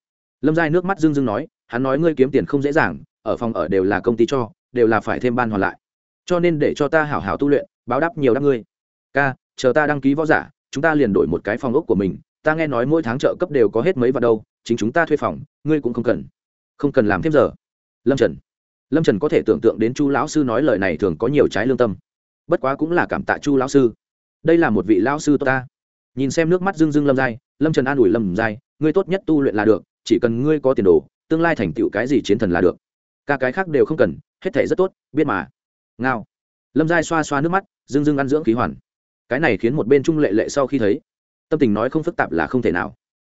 lâm giai nước mắt dưng dưng nói, hắn nói ngươi kiếm tiền không dễ dàng, ở phòng ở đều là công ty cho, đều là phải thêm ban hoàn lại. Cho nên để cho ta hảo hảo tu luyện, báo đáp nhiều đáp ngươi. Ca, chờ ta đăng ký võ giả, chúng ta liền đổi một cái phòng ốc của mình, ta nghe nói mỗi tháng trợ cấp đều có hết mấy vào đâu, chính chúng ta thuê phòng, ngươi cũng không cần. Không cần làm thêm giờ. Lâm trần. Lâm trần có thể tưởng tượng đến chu lão sư nói lời này thường có nhiều trái lương tâm. Bất quá cũng là cảm tạ chu lão sư. Đây là một vị lão sư tốt ta. Nhìn xem nước mắt dưng dưng lâm giai, lâm trần an ủi lâm giai, ngươi tốt nhất tu luyện là được chỉ cần ngươi có tiền đồ, tương lai thành tựu cái gì chiến thần là được. Cả cái khác đều không cần, hết thể rất tốt, biết mà. Ngao. Lâm giai xoa xoa nước mắt, dưng dưng ăn dưỡng khí hoàn. Cái này khiến một bên trung lệ lệ sau khi thấy, tâm tình nói không phức tạp là không thể nào.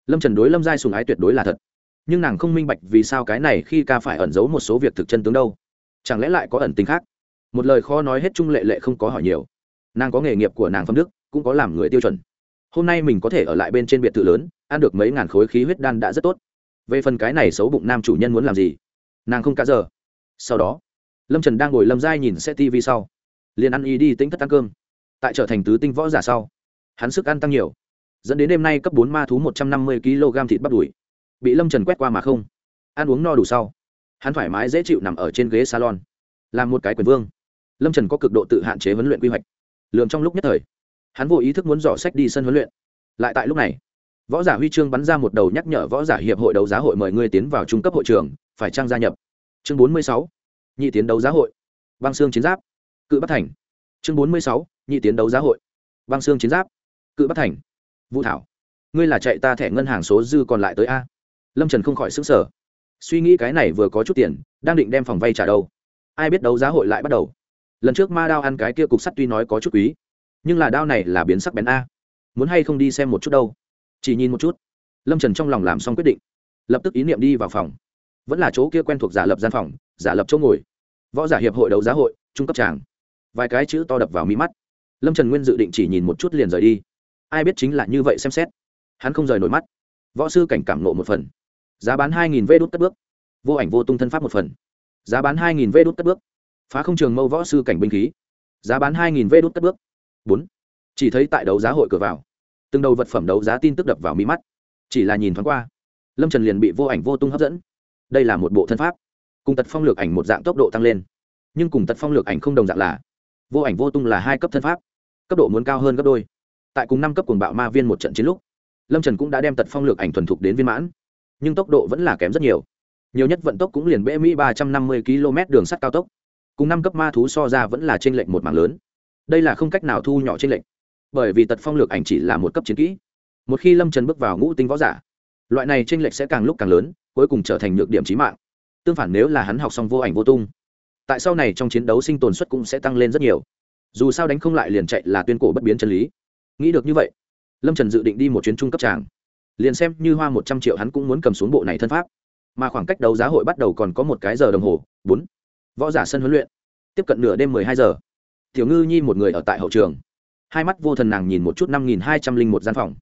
Lâm trần đối lâm giai sùng ái tuyệt đối là thật. Nhưng nàng không minh bạch vì sao cái này khi ca phải ẩn giấu một số việc thực chân tướng đâu. Chẳng lẽ lại có ẩn tính khác? Một lời khó nói hết trung lệ lệ không có hỏi nhiều. Nàng có nghề nghiệp của nàng phong đức, cũng có làm người tiêu chuẩn. Hôm nay mình có thể ở lại bên trên biệt thự lớn, ăn được mấy ngàn khối khí huyết đan đã rất tốt về phần cái này xấu bụng nam chủ nhân muốn làm gì? Nàng không cả giờ. Sau đó, lâm trần đang ngồi lâm giai nhìn xe tv sau. Liền ăn y đi tính thất ăn cơm. Tại trở thành tứ tinh võ giả sau, hắn sức ăn tăng nhiều. Dẫn đến đêm nay cấp bốn ma thú một trăm năm mươi kg thịt bắp đùi. Bị lâm trần quét qua mà không. Ăn uống no đủ sau, hắn thoải mái dễ chịu nằm ở trên ghế salon. Làm một cái quyền vương. Lâm trần có cực độ tự hạn chế huấn luyện quy hoạch. Lượng trong lúc nhất thời, hắn vô ý thức muốn dò sách đi sân huấn luyện. Lại tại lúc này võ giả huy chương bắn ra một đầu nhắc nhở võ giả hiệp hội đấu giá hội mời ngươi tiến vào trung cấp hội trường, phải trang gia nhập? Chương bốn mươi sáu, nhị tiến đấu giá hội. Băng xương chiến giáp. Cự bắc thành. Chương bốn mươi sáu, nhị tiến đấu giá hội. Băng xương chiến giáp. Cự bắc thành. Vũ thảo. Ngươi là chạy ta thẻ ngân hàng số dư còn lại tới a. Lâm trần không khỏi xứng sở suy nghĩ cái này vừa có chút tiền, đang định đem phòng vay trả đâu. Ai biết đấu giá hội lại bắt đầu. Lần trước ma đao ăn cái kia cục sắt tuy nói có chút quý, nhưng là đao này là biến sắc bén a. Muốn hay không đi xem một chút đâu chỉ nhìn một chút. Lâm trần trong lòng làm xong quyết định, lập tức ý niệm đi vào phòng. Vẫn là chỗ kia quen thuộc giả lập gian phòng, giả lập chỗ ngồi. Võ giả hiệp hội đấu giá hội, trung cấp tràng. Vài cái chữ to đập vào mí mắt. Lâm trần nguyên dự định chỉ nhìn một chút liền rời đi. Ai biết chính là như vậy xem xét. Hắn không rời nổi mắt. Võ sư cảnh cảm nộ một phần. Giá bán hai nghìn vê đốt cất bước. Vô ảnh vô tung thân pháp một phần. Giá bán hai nghìn vê đốt cất bước. Phá không trường mâu võ sư cảnh binh khí. Giá bán hai nghìn vê đốt cất bước. Bốn. Chỉ thấy tại đấu giá hội cửa vào từng đầu vật phẩm đấu giá tin tức đập vào mí mắt. Chỉ là nhìn thoáng qua, lâm trần liền bị vô ảnh vô tung hấp dẫn. Đây là một bộ thân pháp. Cùng tật phong lược ảnh một dạng tốc độ tăng lên. Nhưng cùng tật phong lược ảnh không đồng dạng là, vô ảnh vô tung là hai cấp thân pháp. Cấp độ muốn cao hơn gấp đôi. Tại cùng năm cấp cuồng bạo ma viên một trận chiến lúc, lâm trần cũng đã đem tật phong lược ảnh thuần thục đến viên mãn. Nhưng tốc độ vẫn là kém rất nhiều. Nhiều nhất vận tốc cũng liền bệ mỹ ba trăm năm mươi km đường sắt cao tốc. Cùng năm cấp ma thú so ra vẫn là t r ê n lệch một mảng lớn. Đây là không cách nào thu nhỏ t r ê n lệch bởi vì tật phong lược ảnh chỉ là một cấp chiến kỹ. Một khi lâm trần bước vào ngũ tinh võ giả, loại này tranh lệch sẽ càng lúc càng lớn, cuối cùng trở thành nhược điểm trí mạng. Tương phản nếu là hắn học xong vô ảnh vô tung, tại sau này trong chiến đấu sinh tồn suất cũng sẽ tăng lên rất nhiều. Dù sao đánh không lại liền chạy là tuyên cổ bất biến chân lý. Nghĩ được như vậy, lâm trần dự định đi một chuyến trung cấp tràng. Liền xem như hoa một trăm triệu hắn cũng muốn cầm xuống bộ này thân pháp. Mà khoảng cách đấu giá hội bắt đầu còn có một cái giờ đồng hồ, bốn. Võ giả sân huấn luyện, tiếp cận nửa đêm mười hai giờ. Tiểu ngư nhi một người ở tại hậu trường hai mắt vô thần nàng nhìn một chút năm nghìn hai trăm linh một gian phòng.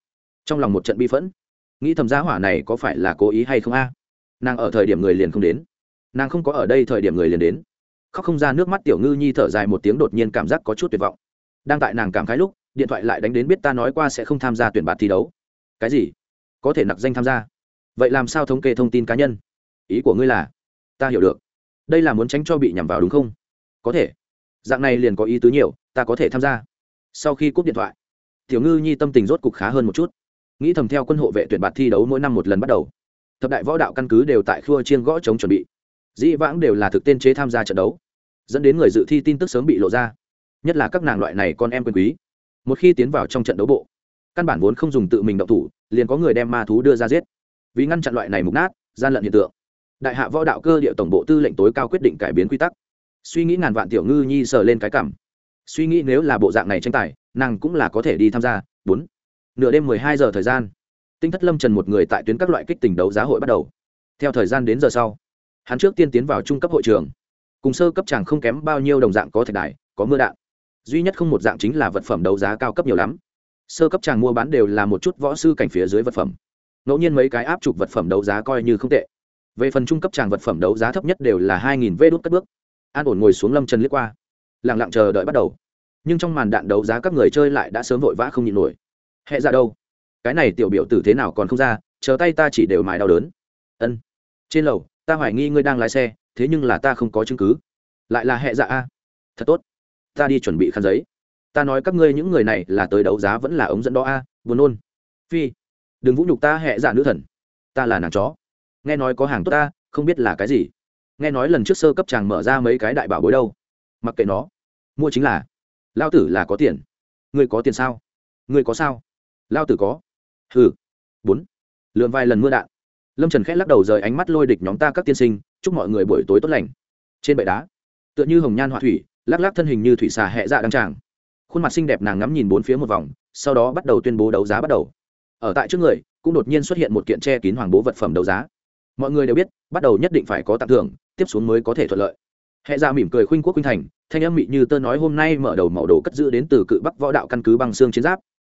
Trong lòng một trận bi phẫn. Nghĩ thầm giá hỏa này có phải là cố ý hay không a? Nàng ở thời điểm người liền không đến. Nàng không có ở đây thời điểm người liền đến. Khóc không ra nước mắt tiểu ngư nhi thở dài một tiếng đột nhiên cảm giác có chút tuyệt vọng. Đang tại nàng cảm khái lúc, điện thoại lại đánh đến biết ta nói qua sẽ không tham gia tuyển bạt thi đấu. Cái gì? Có thể nặc danh tham gia. Vậy làm sao thống kê thông tin cá nhân? Ý của ngươi là, ta hiểu được. Đây là muốn tránh cho bị nhằm vào đúng không? Có thể. Dạng này liền có ý tứ nhiều, ta có thể tham gia sau khi cúp điện thoại, tiểu ngư nhi tâm tình rốt cục khá hơn một chút. Nghĩ thầm theo quân hộ vệ tuyển bạt thi đấu mỗi năm một lần bắt đầu, thập đại võ đạo căn cứ đều tại khua chiên gõ chống chuẩn bị. Dĩ vãng đều là thực tên chế tham gia trận đấu, dẫn đến người dự thi tin tức sớm bị lộ ra. Nhất là các nàng loại này con em quyền quý. Một khi tiến vào trong trận đấu bộ, căn bản vốn không dùng tự mình động thủ, liền có người đem ma thú đưa ra giết. Vì ngăn chặn loại này mục nát, gian lận hiện tượng, đại hạ võ đạo cơ địa tổng bộ tư lệnh tối cao quyết định cải biến quy tắc. Suy nghĩ ngàn vạn tiểu ngư nhi sờ lên cái cảm suy nghĩ nếu là bộ dạng này tranh tài, nàng cũng là có thể đi tham gia. Bốn, nửa đêm mười hai giờ thời gian, tinh thất lâm trần một người tại tuyến các loại kích tình đấu giá hội bắt đầu. Theo thời gian đến giờ sau, hắn trước tiên tiến vào trung cấp hội trường. Cùng sơ cấp chàng không kém bao nhiêu đồng dạng có thạch đài, có mưa đạn. Duy nhất không một dạng chính là vật phẩm đấu giá cao cấp nhiều lắm. Sơ cấp chàng mua bán đều là một chút võ sư cảnh phía dưới vật phẩm. Ngẫu nhiên mấy cái áp chụp vật phẩm đấu giá coi như không tệ. Về phần trung cấp tràng vật phẩm đấu giá thấp nhất đều là hai nghìn vê đốt cất bước. An ổn ngồi xuống lâm trần liếc qua lẳng lặng chờ đợi bắt đầu. Nhưng trong màn đạn đấu giá các người chơi lại đã sớm vội vã không nhịn nổi. Hẹ ra đâu? Cái này tiểu biểu tử thế nào còn không ra, chờ tay ta chỉ đều mài đau đớn. Ân. Trên lầu, ta hoài nghi ngươi đang lái xe, thế nhưng là ta không có chứng cứ. Lại là hẹ dạ a. Thật tốt. Ta đi chuẩn bị khăn giấy. Ta nói các ngươi những người này là tới đấu giá vẫn là ống dẫn đó a, buồn nôn. Phi. Đừng vũ nhục ta hẹ dạ nữ thần. Ta là nàng chó. Nghe nói có hàng tốt ta, không biết là cái gì. Nghe nói lần trước sơ cấp chàng mở ra mấy cái đại bảo bối đâu mặc kệ nó. Mua chính là, lao tử là có tiền. Ngươi có tiền sao? Ngươi có sao? Lao tử có. Hừ. Bốn. Lượn vài lần mưa đạn. Lâm trần khẽ lắc đầu rời ánh mắt lôi địch nhóm ta các tiên sinh, chúc mọi người buổi tối tốt lành. Trên bệ đá, tựa như hồng nhan họa thủy, lắc lắc thân hình như thủy xà hẹ dạ đăng tràng. Khuôn mặt xinh đẹp nàng ngắm nhìn bốn phía một vòng, sau đó bắt đầu tuyên bố đấu giá bắt đầu. Ở tại trước người, cũng đột nhiên xuất hiện một kiện che kín hoàng bố vật phẩm đấu giá. Mọi người đều biết, bắt đầu nhất định phải có tặng thưởng, tiếp xuống mới có thể thuận lợi hệ ra dạ mỉm cười khuynh quốc khuynh thành, thanh âm mị như tơ nói hôm nay mở đầu màu đồ cất giữ đến từ cự bắc võ đạo căn cứ băng xương chiến giáp.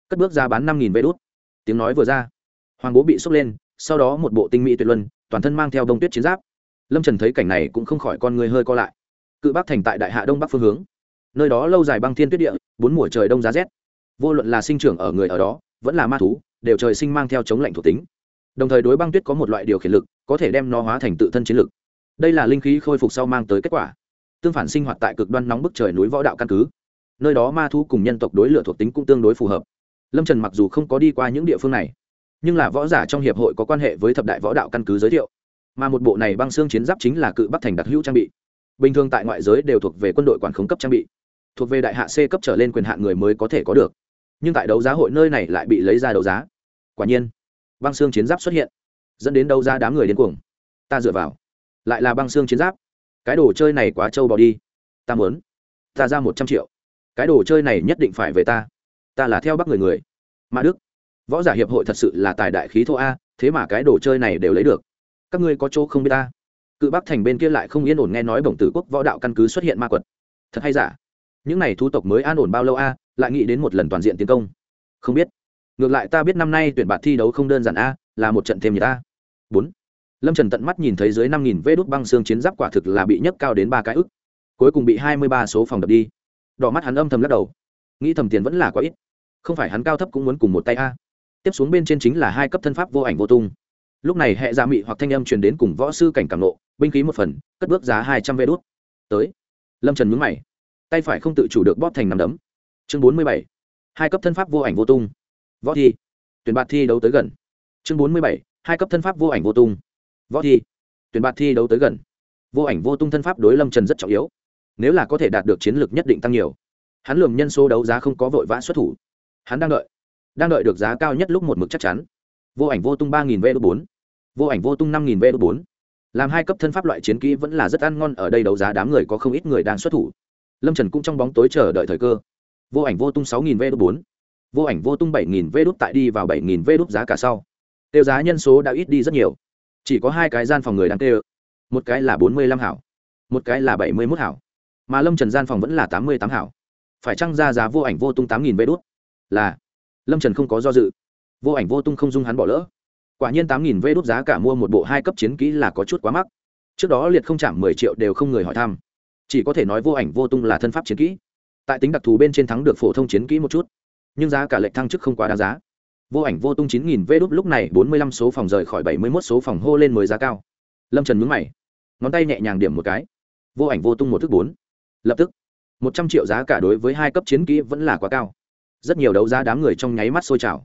Cất bước ra bán năm nghìn vé đốt tiếng nói vừa ra, hoàng bố bị sốc lên, sau đó một bộ tinh mỹ tuyệt luân, toàn thân mang theo đông tuyết chiến giáp. Lâm trần thấy cảnh này cũng không khỏi con người hơi co lại. Cự bắc thành tại đại hạ đông bắc phương hướng. Nơi đó lâu dài băng thiên tuyết địa, bốn mùa trời đông giá rét. Vô luận là sinh trưởng ở người ở đó, vẫn là ma thú, đều trời sinh mang theo chống lạnh thuộc tính. Đồng thời đối băng tuyết có một loại điều khiển lực, có thể đem nó hóa thành tự thân chiến lực đây là linh khí khôi phục sau mang tới kết quả. Tương phản sinh hoạt tại cực đoan nóng bức trời núi võ đạo căn cứ. Nơi đó ma thu cùng nhân tộc đối lửa thuộc tính cũng tương đối phù hợp. Lâm trần mặc dù không có đi qua những địa phương này, nhưng là võ giả trong hiệp hội có quan hệ với thập đại võ đạo căn cứ giới thiệu. Mà một bộ này băng xương chiến giáp chính là cự bắc thành đặc hữu trang bị. Bình thường tại ngoại giới đều thuộc về quân đội quản khống cấp trang bị. Thuộc về đại hạ c cấp trở lên quyền hạn người mới có thể có được. Nhưng tại đấu giá hội nơi này lại bị lấy ra đấu giá. Quả nhiên, băng xương chiến giáp xuất hiện, dẫn đến đâu ra đám người điên cuồng. Ta dựa vào lại là băng xương chiến giáp. Cái đồ chơi này quá trâu bỏ đi. Ta muốn. Ta ra một trăm triệu. Cái đồ chơi này nhất định phải về ta. Ta là theo bắc người người. Mà đức. Võ giả hiệp hội thật sự là tài đại khí thô a, thế mà cái đồ chơi này đều lấy được. Các ngươi có chỗ không biết ta? Cự bắc thành bên kia lại không yên ổn nghe nói bổng tử quốc võ đạo căn cứ xuất hiện ma quật. Thật hay giả? Những n à y thu tộc mới an ổn bao lâu a, lại nghĩ đến một lần toàn diện tiến công. Không biết. Ngược lại ta biết năm nay tuyển bạt thi đấu không đơn giản a, là một trận thêm nhật a. Bốn lâm trần tận mắt nhìn thấy dưới năm nghìn vê đốt băng xương chiến giáp quả thực là bị nhấc cao đến ba cái ức. Cuối cùng bị hai mươi ba số phòng đập đi. Đỏ mắt hắn âm thầm lắc đầu. Nghĩ thầm tiền vẫn là quá ít. Không phải hắn cao thấp cũng muốn cùng một tay a. Tiếp xuống bên trên chính là hai cấp thân pháp vô ảnh vô tung. Lúc này hệ gia mị hoặc thanh âm truyền đến cùng võ sư cảnh cảm nộ, binh khí một phần, cất bước giá hai trăm vê đốt tới. Lâm trần mướn mày. Tay phải không tự chủ được bóp thành nằm đấm. Chương bốn mươi bảy. Hai cấp thân pháp vô ảnh vô tung. Võ thi. Tuyển bạt thi đấu tới gần. Chương bốn mươi bảy. Hai cấp thân pháp vô ảnh vô tung võ thi. Tuyển bạt thi đấu tới gần. Vô ảnh vô tung thân pháp đối lâm trần rất trọng yếu. Nếu là có thể đạt được chiến lược nhất định tăng nhiều. Hắn lường nhân số đấu giá không có vội vã xuất thủ. Hắn đang đợi. Đang đợi được giá cao nhất lúc một mực chắc chắn. Vô ảnh vô tung ba nghìn v bốn. Vô ảnh vô tung năm nghìn v bốn. Làm hai cấp thân pháp loại chiến kỹ vẫn là rất ăn ngon, ở đây đấu giá đám người có không ít người đang xuất thủ. Lâm trần cũng trong bóng tối chờ đợi thời cơ. Vô ảnh vô tung sáu nghìn v bốn. Vô ảnh vô tung bảy nghìn v đút tại đi vào bảy nghìn v đút giá cả sau. Tiêu giá nhân số đã ít đi rất nhiều chỉ có hai cái gian phòng người đang tê một cái là bốn mươi lăm hảo, một cái là bảy mươi mốt hảo. Mà lâm trần gian phòng vẫn là tám mươi tám hảo. Phải chăng ra giá vô ảnh vô tung tám nghìn vé đốt là. Lâm trần không có do dự. Vô ảnh vô tung không dung hắn bỏ lỡ. Quả nhiên tám nghìn vé đốt giá cả mua một bộ hai cấp chiến kỹ là có chút quá mắc. Trước đó liệt không chạm mười triệu đều không người hỏi thăm. Chỉ có thể nói vô ảnh vô tung là thân pháp chiến kỹ. Tại tính đặc thù bên trên thắng được phổ thông chiến kỹ một chút. Nhưng giá cả lệch thăng chức không quá đáng giá vô ảnh vô tung chín nghìn vê đốt lúc này bốn mươi lăm số phòng rời khỏi bảy mươi mốt số phòng hô lên mới giá cao. Lâm trần mướn mày, ngón tay nhẹ nhàng điểm một cái. Vô ảnh vô tung một thước bốn. Lập tức, một trăm triệu giá cả đối với hai cấp chiến kỹ vẫn là quá cao. Rất nhiều đấu giá đám người trong nháy mắt sôi trào.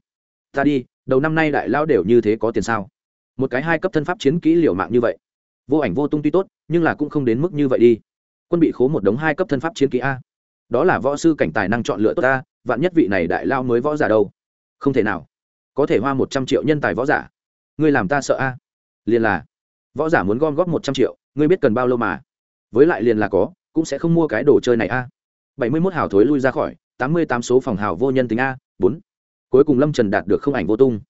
Ta đi, đầu năm nay đại lao đều như thế có tiền sao? Một cái hai cấp thân pháp chiến kỹ liều mạng như vậy. Vô ảnh vô tung tuy tốt, nhưng là cũng không đến mức như vậy đi. Quân bị khố một đống hai cấp thân pháp chiến kỹ a. Đó là võ sư cảnh tài năng chọn lựa tốt ta vạn nhất vị này đại lao mới võ giả đâu? Không thể nào có thể hoa một trăm triệu nhân tài võ giả. Ngươi làm ta sợ a? Liền là, võ giả muốn gom góp một trăm triệu, ngươi biết cần bao lâu mà. Với lại liền là có, cũng sẽ không mua cái đồ chơi này a. Bảy mươi mốt hào thối lui ra khỏi, tám mươi tám số phòng hào vô nhân tính a, bốn. Cuối cùng lâm trần đạt được không ảnh vô tung.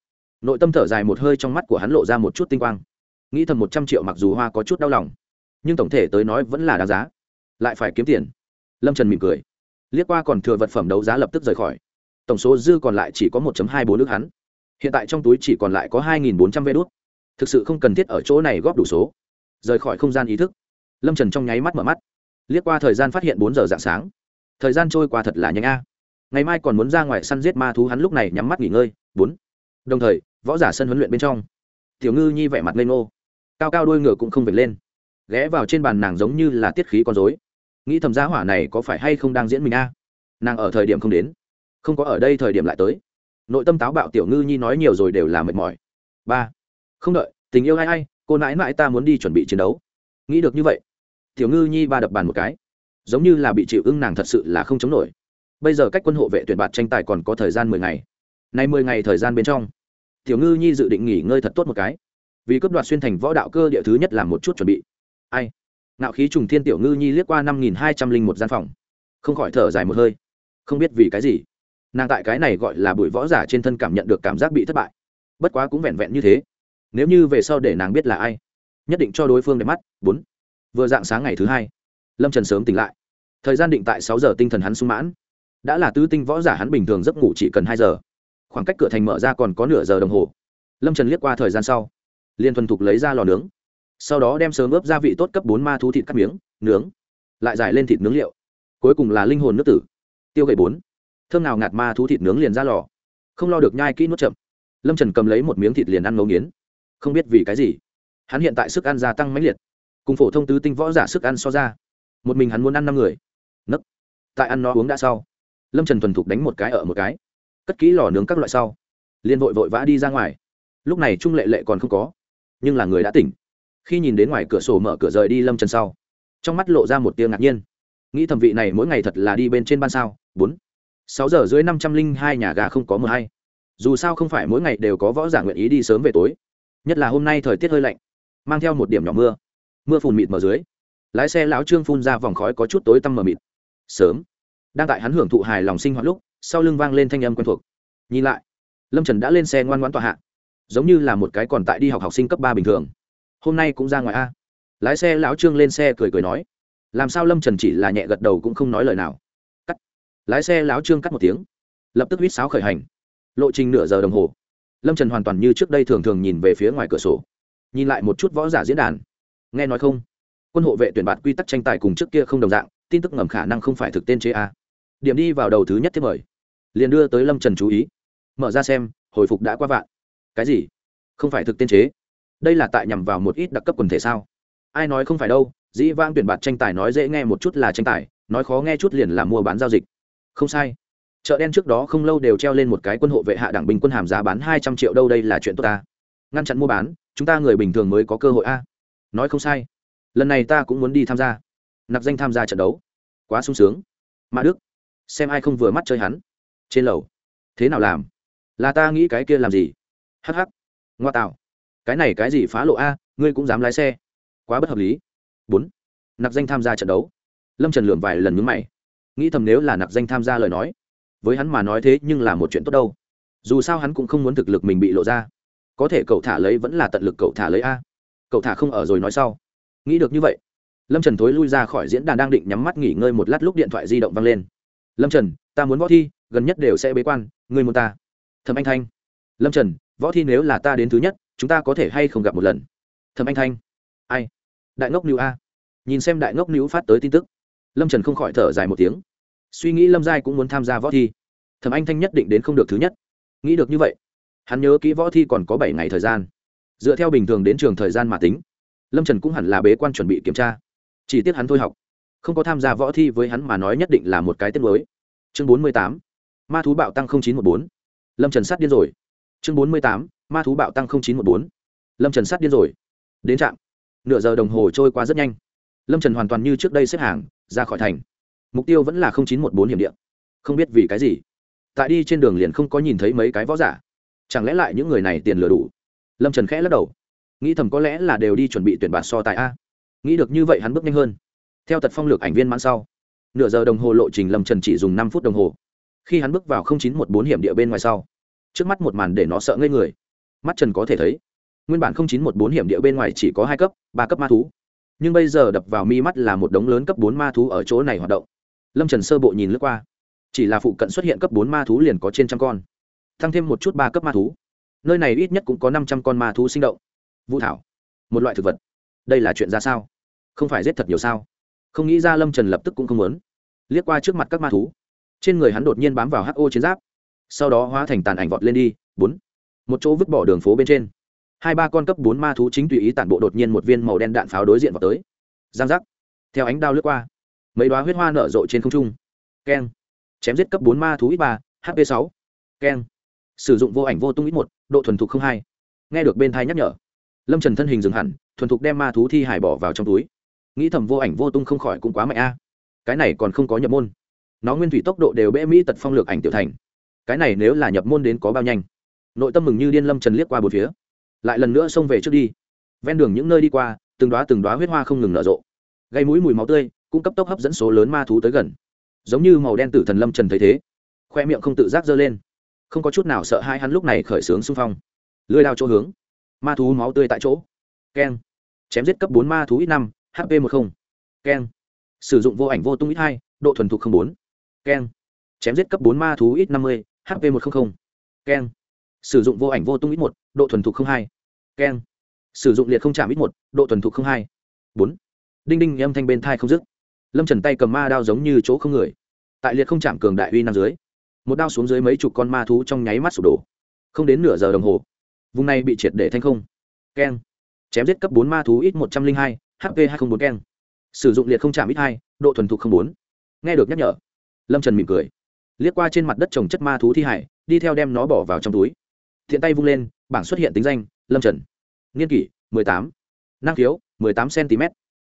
Nội tâm thở dài một hơi trong mắt của hắn lộ ra một chút tinh quang. Nghĩ thầm một trăm triệu mặc dù hoa có chút đau lòng, nhưng tổng thể tới nói vẫn là đáng giá. Lại phải kiếm tiền. Lâm trần mỉm cười. Liếc qua còn thừa vật phẩm đấu giá lập tức rời khỏi. Tổng số dư còn lại chỉ có một hai bốn nước hắn hiện tại trong túi chỉ còn lại có hai bốn trăm vé đốt thực sự không cần thiết ở chỗ này góp đủ số. Rời khỏi không gian ý thức. Lâm trần trong nháy mắt mở mắt. Liếc qua thời gian phát hiện bốn giờ d ạ n g sáng. Thời gian trôi qua thật là nhanh a. Ngày mai còn muốn ra ngoài săn giết ma thú hắn lúc này nhắm mắt nghỉ ngơi. Bốn. Đồng thời, võ giả sân huấn luyện bên trong. Tiểu ngư nhi vẻ mặt lên ngô. Cao cao đôi ngựa cũng không vệt lên. Ghé vào trên bàn nàng giống như là tiết khí con dối nghĩ thầm giá hỏa này có phải hay không đang diễn mình a? Nàng ở thời điểm không đến. Không có ở đây thời điểm lại tới nội tâm táo bạo tiểu ngư nhi nói nhiều rồi đều là mệt mỏi. Ba, không đợi, tình yêu ai ai, cô nãi nãi ta muốn đi chuẩn bị chiến đấu. Nghĩ được như vậy, tiểu ngư nhi ba đập bàn một cái. Giống như là bị chịu ưng nàng thật sự là không chống nổi. Bây giờ cách quân hộ vệ tuyển bạt tranh tài còn có thời gian mười ngày. Nay mười ngày thời gian bên trong, tiểu ngư nhi dự định nghỉ ngơi thật tốt một cái. Vì cấp đoạt xuyên thành võ đạo cơ địa thứ nhất làm một chút chuẩn bị. Ai? Nạo khí trùng thiên tiểu ngư nhi liếc qua năm nghìn hai trăm linh một gian phòng. Không khỏi thở dài một hơi. Không biết vì cái gì nàng tại cái này gọi là bụi võ giả trên thân cảm nhận được cảm giác bị thất bại. Bất quá cũng vẹn vẹn như thế. Nếu như về sau để nàng biết là ai, nhất định cho đối phương đẹp mắt. Bốn. Vừa dạng sáng ngày thứ hai, lâm trần sớm tỉnh lại. Thời gian định tại sáu giờ tinh thần hắn sung mãn. Đã là tứ tinh võ giả hắn bình thường giấc ngủ chỉ cần hai giờ. Khoảng cách cửa thành mở ra còn có nửa giờ đồng hồ. Lâm trần liếc qua thời gian sau, liền thuần thục lấy ra lò nướng. Sau đó đem sớm ướp gia vị tốt cấp bốn ma thú thịt cắt miếng, nướng, lại giải lên thịt nướng liệu. Cuối cùng là linh hồn nước tử. Tiêu gậy bốn thơm nào ngạt ma thú thịt nướng liền ra lò. Không lo được nhai kỹ nuốt chậm. Lâm trần cầm lấy một miếng thịt liền ăn ngấu nghiến. Không biết vì cái gì, hắn hiện tại sức ăn gia tăng mãnh liệt. Cùng phổ thông tứ tinh võ giả sức ăn so ra, một mình hắn muốn ăn năm người. Nấc. Tại ăn nó uống đã sau, lâm trần thuần thục đánh một cái ở một cái. Cất kỹ lò nướng các loại sau, liền vội vội vã đi ra ngoài. Lúc này trung lệ lệ còn không có, nhưng là người đã tỉnh. Khi nhìn đến ngoài cửa sổ mở cửa rời đi lâm trần sau, trong mắt lộ ra một tiếng ngạc nhiên. Nghĩ thẩm vị này mỗi ngày thật là đi bên trên ban sao? Bốn sáu giờ dưới năm trăm linh hai nhà gà không có mờ hay. Dù sao không phải mỗi ngày đều có võ giả nguyện ý đi sớm về tối. Nhất là hôm nay thời tiết hơi lạnh, mang theo một điểm nhỏ mưa. Mưa phùn mịt mờ dưới, lái xe lão trương phun ra vòng khói có chút tối tăm mờ mịt. Sớm. Đang tại hắn hưởng thụ hài lòng sinh hoạt lúc, sau lưng vang lên thanh âm quen thuộc. Nhìn lại, lâm trần đã lên xe ngoan ngoãn tọa hạ, giống như là một cái còn tại đi học học sinh cấp ba bình thường. Hôm nay cũng ra ngoài a. Lái xe lão trương lên xe cười cười nói, làm sao lâm trần chỉ là nhẹ gật đầu cũng không nói lời nào? Lái xe láo trương cắt một tiếng, lập tức huýt sáo khởi hành. Lộ trình nửa giờ đồng hồ. Lâm trần hoàn toàn như trước đây thường thường nhìn về phía ngoài cửa sổ, nhìn lại một chút võ giả diễn đàn. Nghe nói không? Quân hộ vệ tuyển bạt quy tắc tranh tài cùng trước kia không đồng dạng, tin tức ngầm khả năng không phải thực tên chế a. Điểm đi vào đầu thứ nhất thế mời. Liền đưa tới lâm trần chú ý. Mở ra xem, hồi phục đã qua vạn. Cái gì? Không phải thực tên chế? Đây là tại nhằm vào một ít đặc cấp quần thể sao? Ai nói không phải đâu, dĩ vang tuyển bạt tranh tài nói dễ nghe một chút là tranh tài, nói khó nghe chút liền là mua bán giao dịch không sai. Chợ đen trước đó không lâu đều treo lên một cái quân hộ vệ hạ đẳng bình quân hàm giá bán hai trăm triệu đâu đây là chuyện tốt ta. Ngăn chặn mua bán, chúng ta người bình thường mới có cơ hội a. Nói không sai. Lần này ta cũng muốn đi tham gia. Nặc danh tham gia trận đấu. Quá sung sướng. Mã đức, xem ai không vừa mắt chơi hắn. Trên lầu. Thế nào làm? Là ta nghĩ cái kia làm gì? Hh ngoa tạo. Cái này cái gì phá lộ a, ngươi cũng dám lái xe. Quá bất hợp lý. Bốn. Nặc danh tham gia trận đấu. Lâm trần lượm vài lần nhúng mày nghĩ thầm nếu là nặc danh tham gia lời nói, với hắn mà nói thế nhưng là một chuyện tốt đâu. Dù sao hắn cũng không muốn thực lực mình bị lộ ra. Có thể cậu thả lấy vẫn là tận lực cậu thả lấy a. Cậu thả không ở rồi nói sau. Nghĩ được như vậy, lâm trần thối lui ra khỏi diễn đàn đang định nhắm mắt nghỉ ngơi một lát lúc điện thoại di động vang lên. Lâm trần, ta muốn võ thi, gần nhất đều sẽ bế quan người muốn ta? Thầm anh thanh. Lâm trần, võ thi nếu là ta đến thứ nhất, chúng ta có thể hay không gặp một lần? Thầm anh thanh. Ai? Đại ngốc nữ a. Nhìn xem đại ngốc nữ phát tới tin tức lâm trần không khỏi thở dài một tiếng. Suy nghĩ lâm giai cũng muốn tham gia võ thi. Thầm anh thanh nhất định đến không được thứ nhất. Nghĩ được như vậy, hắn nhớ kỹ võ thi còn có bảy ngày thời gian. Dựa theo bình thường đến trường thời gian mà tính, lâm trần cũng hẳn là bế quan chuẩn bị kiểm tra. Chỉ tiếc hắn thôi học. Không có tham gia võ thi với hắn mà nói nhất định là một cái tiết mới chương bốn mươi tám, ma thú bạo tăng chín trăm một bốn. Lâm trần sát điên rồi. Chương bốn mươi tám, ma thú bạo tăng chín trăm một bốn. Lâm trần sát điên rồi. Đến trạm. Nửa giờ đồng hồ trôi qua rất nhanh. Lâm trần hoàn toàn như trước đây xếp hàng ra khỏi thành. Mục tiêu vẫn là chín trăm một bốn hiểm điện không biết vì cái gì. Tại đi trên đường liền không có nhìn thấy mấy cái võ giả. Chẳng lẽ lại những người này tiền lừa đủ? Lâm trần khẽ lắc đầu. Nghĩ thầm có lẽ là đều đi chuẩn bị tuyển bạt so tại a. Nghĩ được như vậy hắn bước nhanh hơn. Theo tật phong lược ảnh viên mãn sau, nửa giờ đồng hồ lộ trình lâm trần chỉ dùng năm phút đồng hồ. Khi hắn bước vào chín một bốn hiểm địa bên ngoài sau, trước mắt một màn để nó sợ ngây người. Mắt trần có thể thấy, nguyên bản chín một bốn hiểm địa bên ngoài chỉ có hai cấp, ba cấp ma thú nhưng bây giờ đập vào mi mắt là một đống lớn cấp bốn ma thú ở chỗ này hoạt động. Lâm trần sơ bộ nhìn lướt qua. Chỉ là phụ cận xuất hiện cấp bốn ma thú liền có trên trăm con. Tăng thêm một chút ba cấp ma thú. Nơi này ít nhất cũng có năm trăm con ma thú sinh động. Vũ thảo, một loại thực vật. Đây là chuyện ra sao? Không phải giết thật nhiều sao? Không nghĩ ra lâm trần lập tức cũng không muốn. Liếc qua trước mặt các ma thú. Trên người hắn đột nhiên bám vào ho chiến giáp. Sau đó hóa thành tàn ảnh vọt lên đi. Bốn. Một chỗ vứt bỏ đường phố bên trên hai ba con cấp bốn ma thú chính tùy ý tản bộ đột nhiên một viên màu đen đạn pháo đối diện vào tới. Giang giác. Theo ánh đao lướt qua, mấy đoá huyết hoa nở rộ trên không trung. Keng. Chém giết cấp bốn ma thú ít ba hp sáu. Keng. Sử dụng vô ảnh vô tung ít một, độ thuần thục không hai. Nghe được bên thai nhắc nhở, lâm trần thân hình dừng hẳn, thuần thục đem ma thú thi hải bỏ vào trong túi. Nghĩ thầm vô ảnh vô tung không khỏi cũng quá mạnh a. Cái này còn không có nhập môn. Nó nguyên thủy tốc độ đều bẽ mỹ tật phong lược ảnh tiểu thành. Cái này nếu là nhập môn đến có bao nhanh. Nội tâm mừng như điên lâm trần liếc qua bốn phía lại lần nữa xông về trước đi. Ven đường những nơi đi qua, từng đoá từng đoá huyết hoa không ngừng nở rộ. Gây mũi mùi máu tươi cũng cấp tốc hấp dẫn số lớn ma thú tới gần. Giống như màu đen tử thần lâm trần thấy thế, khoe miệng không tự giác giơ lên. Không có chút nào sợ hai hắn lúc này khởi xướng xung phong. Lưới đao chỗ hướng, ma thú máu tươi tại chỗ. Keng. Chém giết cấp bốn ma thú ít năm hp một không. Keng. Sử dụng vô ảnh vô tung ít hai, độ thuần thục không bốn. Keng. Chém giết cấp bốn ma thú ít năm mươi hp một trăm linh keng sử dụng vô ảnh vô tung ít một, độ thuần thục không hai. Keng. Sử dụng liệt không chạm ít một, độ thuần thục không hai. Bốn. Đinh đinh, âm thanh bên thai không dứt. Lâm trần tay cầm ma đao giống như chỗ không người. Tại liệt không chạm cường đại uy nam dưới, một đao xuống dưới mấy chục con ma thú trong nháy mắt sụp đổ. Không đến nửa giờ đồng hồ, vùng này bị triệt để thanh không. Keng. Chém giết cấp bốn ma thú ít một trăm linh hai hp hai trăm bốn keng. Sử dụng liệt không chạm ít hai, độ thuần thục không bốn. Nghe được nhắc nhở, lâm trần mỉm cười. Liếc qua trên mặt đất trồng chất ma thú thi hải, đi theo đem nó bỏ vào trong túi thiện tay vung lên, bảng xuất hiện tính danh, lâm trần. Nghiên kỷ, mười tám. Năng khiếu, mười tám cm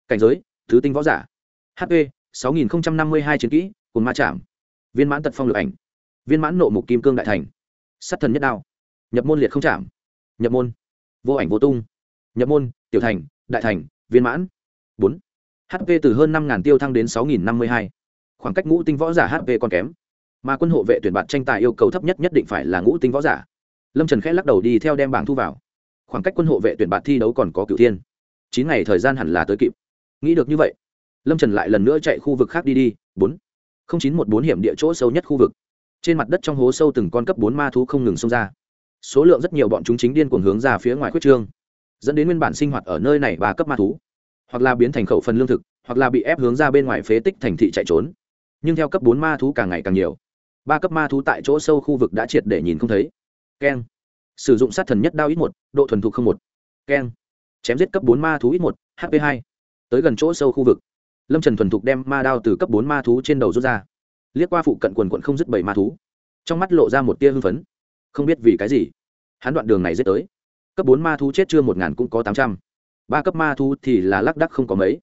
cảnh giới, thứ tinh võ giả. Hp sáu nghìn năm mươi hai chiến kỹ cồn ma chạm. Viên mãn tật phong lực ảnh. Viên mãn nộ mục kim cương đại thành. Sắt thần nhất đao. Nhập môn liệt không chạm. Nhập môn. Vô ảnh vô tung. Nhập môn, tiểu thành, đại thành, viên mãn. Bốn. Hp từ hơn năm tiêu thăng đến sáu năm mươi hai. Khoảng cách ngũ tinh võ giả hp còn kém. Mà quân hộ vệ tuyển bạn tranh tài yêu cầu thấp nhất nhất định phải là ngũ tinh võ giả lâm trần khẽ lắc đầu đi theo đem bảng thu vào khoảng cách quân hộ vệ tuyển bạn thi đấu còn có cửu thiên chín ngày thời gian hẳn là tới kịp nghĩ được như vậy lâm trần lại lần nữa chạy khu vực khác đi đi bốn không chín một bốn hiểm địa chỗ sâu nhất khu vực trên mặt đất trong hố sâu từng con cấp bốn ma thú không ngừng xông ra số lượng rất nhiều bọn chúng chính điên cuồng hướng ra phía ngoài khuyết trương dẫn đến nguyên bản sinh hoạt ở nơi này ba cấp ma thú hoặc là biến thành khẩu phần lương thực hoặc là bị ép hướng ra bên ngoài phế tích thành thị chạy trốn nhưng theo cấp bốn ma thú càng ngày càng nhiều ba cấp ma thú tại chỗ sâu khu vực đã triệt để nhìn không thấy keng. Sử dụng sát thần nhất đao ít một, độ thuần thục không một. Keng. Chém giết cấp bốn ma thú ít một hp hai. Tới gần chỗ sâu khu vực. Lâm trần thuần thục đem ma đao từ cấp bốn ma thú trên đầu rút ra. Liếc qua phụ cận quần quận không dứt bảy ma thú. Trong mắt lộ ra một tia hưng phấn. Không biết vì cái gì, hắn đoạn đường này dết tới. Cấp bốn ma thú chết chưa một ngàn cũng có tám trăm. Ba cấp ma thú thì là lác đắc không có mấy.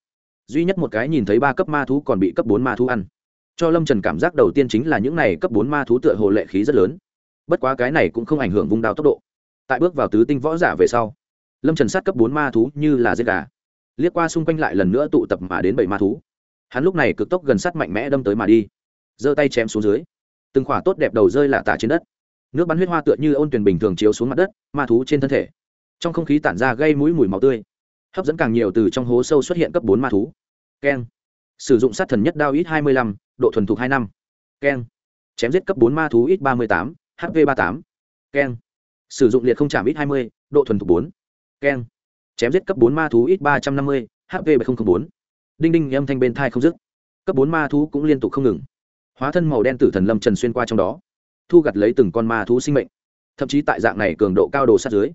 Duy nhất một cái nhìn thấy ba cấp ma thú còn bị cấp bốn ma thú ăn. Cho lâm trần cảm giác đầu tiên chính là những này cấp bốn ma thú tựa hồ lệ khí rất lớn bất quá cái này cũng không ảnh hưởng vung đao tốc độ. Tại bước vào tứ tinh võ giả về sau, lâm trần sát cấp bốn ma thú như là giết gà. Liếc qua xung quanh lại lần nữa tụ tập mà đến bảy ma thú. Hắn lúc này cực tốc gần sát mạnh mẽ đâm tới mà đi. Giơ tay chém xuống dưới. Từng khỏa tốt đẹp đầu rơi lạ tả trên đất. Nước bắn huyết hoa tựa như ôn tuyển bình thường chiếu xuống mặt đất, ma thú trên thân thể. Trong không khí tản ra gây mũi mùi máu tươi. Hấp dẫn càng nhiều từ trong hố sâu xuất hiện cấp bốn ma thú. Keng. Sử dụng sát thần nhất đao ít hai mươi lăm, độ thuần thục hai năm. Keng. Chém giết cấp bốn ma thú ít ba mươi tám hv ba tám. Keng. Sử dụng liệt không chạm ít hai mươi, độ thuần thục bốn. Keng. Chém giết cấp bốn ma thú ít ba trăm năm mươi hv bảy nghìn bốn. Đinh đinh, âm thanh bên thai không dứt. Cấp bốn ma thú cũng liên tục không ngừng. Hóa thân màu đen tử thần lâm trần xuyên qua trong đó, thu gặt lấy từng con ma thú sinh mệnh. Thậm chí tại dạng này cường độ cao đồ sát dưới,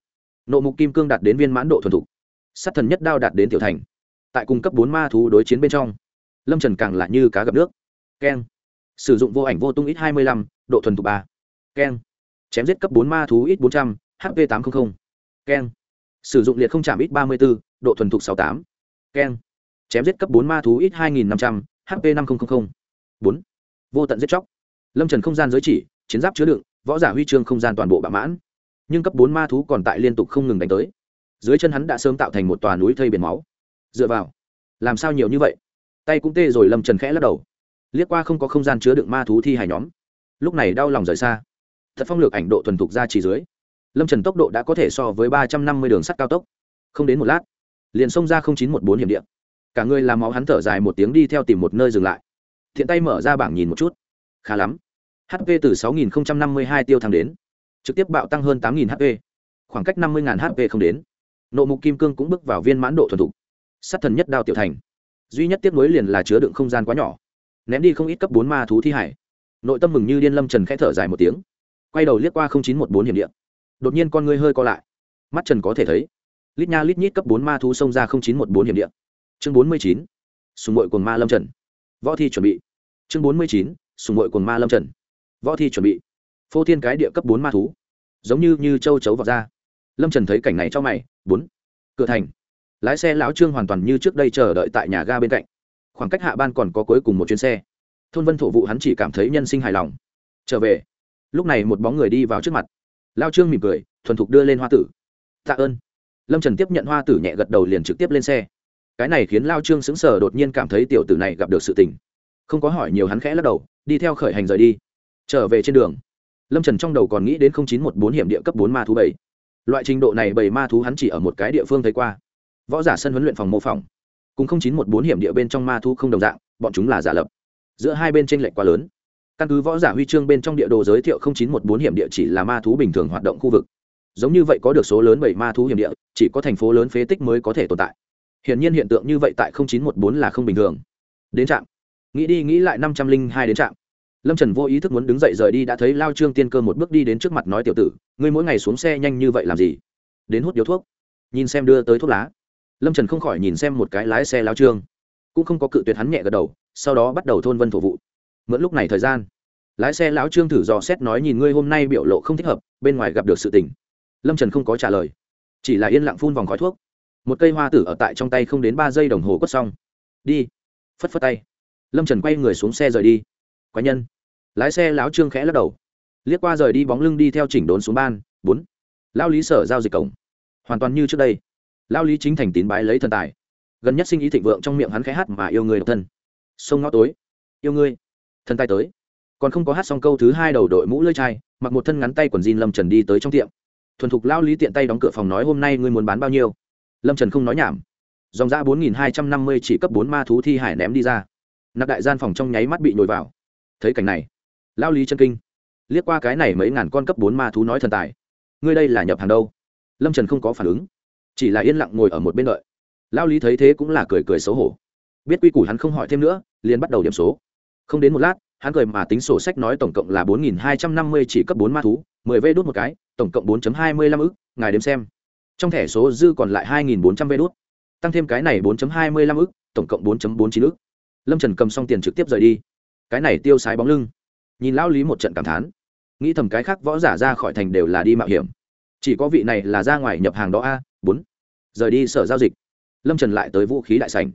nộ mục kim cương đạt đến viên mãn độ thuần thục. Sát thần nhất đao đạt đến tiểu thành. Tại cung cấp bốn ma thú đối chiến bên trong, lâm trần càng lại như cá gặp nước. Keng. Sử dụng vô ảnh vô tung ít hai mươi lăm, độ thuần thục ba keng. Chém giết cấp bốn ma thú ít bốn trăm, h p tám trăm linh keng. Sử dụng liệt không chạm ít ba mươi bốn độ thuần thục sáu tám. Keng. Chém giết cấp bốn ma thú ít hai nghìn năm trăm, h p năm nghìn bốn. Vô tận giết chóc. Lâm trần không gian giới chỉ, chiến giáp chứa đựng, võ giả huy chương không gian toàn bộ bạo mãn. Nhưng cấp bốn ma thú còn tại liên tục không ngừng đánh tới. Dưới chân hắn đã sớm tạo thành một tòa núi thây biển máu. Dựa vào. Làm sao nhiều như vậy? Tay cũng tê rồi, lâm trần khẽ lắc đầu. Liếc qua không có không gian chứa đựng ma thú thi hài nhóm. Lúc này đau lòng rời xa thật phong lược ảnh độ thuần thục ra chỉ dưới. Lâm trần tốc độ đã có thể so với ba trăm năm mươi đường sắt cao tốc. Không đến một lát, liền xông ra chín một bốn hiểm điện cả người làm máu hắn thở dài một tiếng đi theo tìm một nơi dừng lại. Thiện tay mở ra bảng nhìn một chút. Khá lắm. Hp từ sáu nghìn năm mươi hai tiêu thăng đến, trực tiếp bạo tăng hơn tám nghìn hp khoảng cách năm mươi hp không đến. Nộ mục kim cương cũng bước vào viên mãn độ thuần thục. Sát thần nhất đao tiểu thành. Duy nhất tiếp nối liền là chứa đựng không gian quá nhỏ. Ném đi không ít cấp bốn ma thú thi hải. Nội tâm mừng như điên lâm trần khẽ thở dài một tiếng quay đầu liếc qua chín một bốn hiểm điện đột nhiên con ngươi hơi co lại. Mắt trần có thể thấy. Lít nha lít nhít cấp bốn ma thú xông ra chín một bốn hiểm điện chương bốn mươi chín, sùng mội cồn ma lâm trần. Võ thi chuẩn bị. Chương bốn mươi chín, sùng mội cồn ma lâm trần. Võ thi chuẩn bị. Phô thiên cái địa cấp bốn ma thú. Giống như như châu chấu vọt ra. Lâm trần thấy cảnh này cho mày. Bốn. Cửa thành. Lái xe lão trương hoàn toàn như trước đây chờ đợi tại nhà ga bên cạnh. Khoảng cách hạ ban còn có cuối cùng một chuyến xe. Thôn vân thổ vụ hắn chỉ cảm thấy nhân sinh hài lòng. Trở về lúc này một bóng người đi vào trước mặt. Lao trương mỉm cười, thuần thục đưa lên hoa tử. Tạ ơn. Lâm trần tiếp nhận hoa tử nhẹ gật đầu liền trực tiếp lên xe. Cái này khiến lao trương xứng sờ đột nhiên cảm thấy tiểu tử này gặp được sự tình. Không có hỏi nhiều hắn khẽ lắc đầu, đi theo khởi hành rời đi. Trở về trên đường. Lâm trần trong đầu còn nghĩ đến chín một bốn hiểm địa cấp bốn ma thú bảy. Loại trình độ này bảy ma thú hắn chỉ ở một cái địa phương thấy qua. Võ giả sân huấn luyện phòng mô phỏng. Cùng chín một bốn hiểm địa bên trong ma thú không đồng dạng, bọn chúng là giả lập. Giữa hai bên tranh lệch quá lớn căn cứ võ giả huy chương bên trong địa đồ giới thiệu chín một bốn hiểm địa chỉ là ma thú bình thường hoạt động khu vực. Giống như vậy có được số lớn bảy ma thú hiểm địa, chỉ có thành phố lớn phế tích mới có thể tồn tại. Hiển nhiên hiện tượng như vậy tại chín một bốn là không bình thường. Đến trạm. Nghĩ đi nghĩ lại năm trăm linh hai đến trạm. Lâm trần vô ý thức muốn đứng dậy rời đi đã thấy lao trương tiên cơ một bước đi đến trước mặt nói tiểu tử, ngươi mỗi ngày xuống xe nhanh như vậy làm gì? Đến hút điếu thuốc. Nhìn xem đưa tới thuốc lá. Lâm trần không khỏi nhìn xem một cái lái xe lao trương. Cũng không có cự tuyệt hắn nhẹ gật đầu, sau đó bắt đầu thôn vân thổ vụ mượn lúc này thời gian. Lái xe lão trương thử dò xét nói nhìn ngươi hôm nay biểu lộ không thích hợp, bên ngoài gặp được sự tình. Lâm trần không có trả lời, chỉ là yên lặng phun vòng khói thuốc. Một cây hoa tử ở tại trong tay không đến ba giây đồng hồ quất xong. Đi, phất phất tay. Lâm trần quay người xuống xe rời đi. Quái nhân. Lái xe lão trương khẽ lắc đầu. Liếc qua rời đi bóng lưng đi theo chỉnh đốn xuống ban, bốn. Lao lý sở giao dịch cổng. Hoàn toàn như trước đây. Lao lý chính thành tín bái lấy thần tài. Gần nhất sinh ý thịnh vượng trong miệng hắn khẽ hát mà yêu người độc thân. Sông ngõ tối. Yêu ngươi thân tay tới. Còn không có hát xong câu thứ hai đầu đội mũ lưỡi chai, mặc một thân ngắn tay quần jean lâm trần đi tới trong tiệm. Thuần thục lao lý tiện tay đóng cửa phòng nói, hôm nay ngươi muốn bán bao nhiêu? Lâm trần không nói nhảm. Dòng ra bốn nghìn hai trăm năm mươi chỉ cấp bốn ma thú thi hải ném đi ra. Nạp đại gian phòng trong nháy mắt bị nhồi vào. Thấy cảnh này lao lý chân kinh. Liếc qua cái này mấy ngàn con cấp bốn ma thú nói thần tài. Ngươi đây là nhập hàng đâu? Lâm trần không có phản ứng. Chỉ là yên lặng ngồi ở một bên đợi. Lao lý thấy thế cũng là cười cười xấu hổ. Biết quy củ hắn không hỏi thêm nữa, liền bắt đầu điểm số không đến một lát, hắn cười mà tính sổ sách nói tổng cộng là bốn nghìn hai trăm năm mươi chỉ cấp bốn ma thú, mười vê đốt một cái, tổng cộng bốn hai mươi lăm ức, ngài đếm xem. Trong thẻ số dư còn lại hai nghìn bốn trăm vê đốt. Tăng thêm cái này bốn hai mươi lăm ức, tổng cộng bốn bốn chín ức. Lâm trần cầm xong tiền trực tiếp rời đi. Cái này tiêu sái bóng lưng. Nhìn lão lý một trận cảm thán. Nghĩ thầm cái khác võ giả ra khỏi thành đều là đi mạo hiểm. Chỉ có vị này là ra ngoài nhập hàng đó a, bốn. Rời đi sở giao dịch. Lâm trần lại tới vũ khí đại sành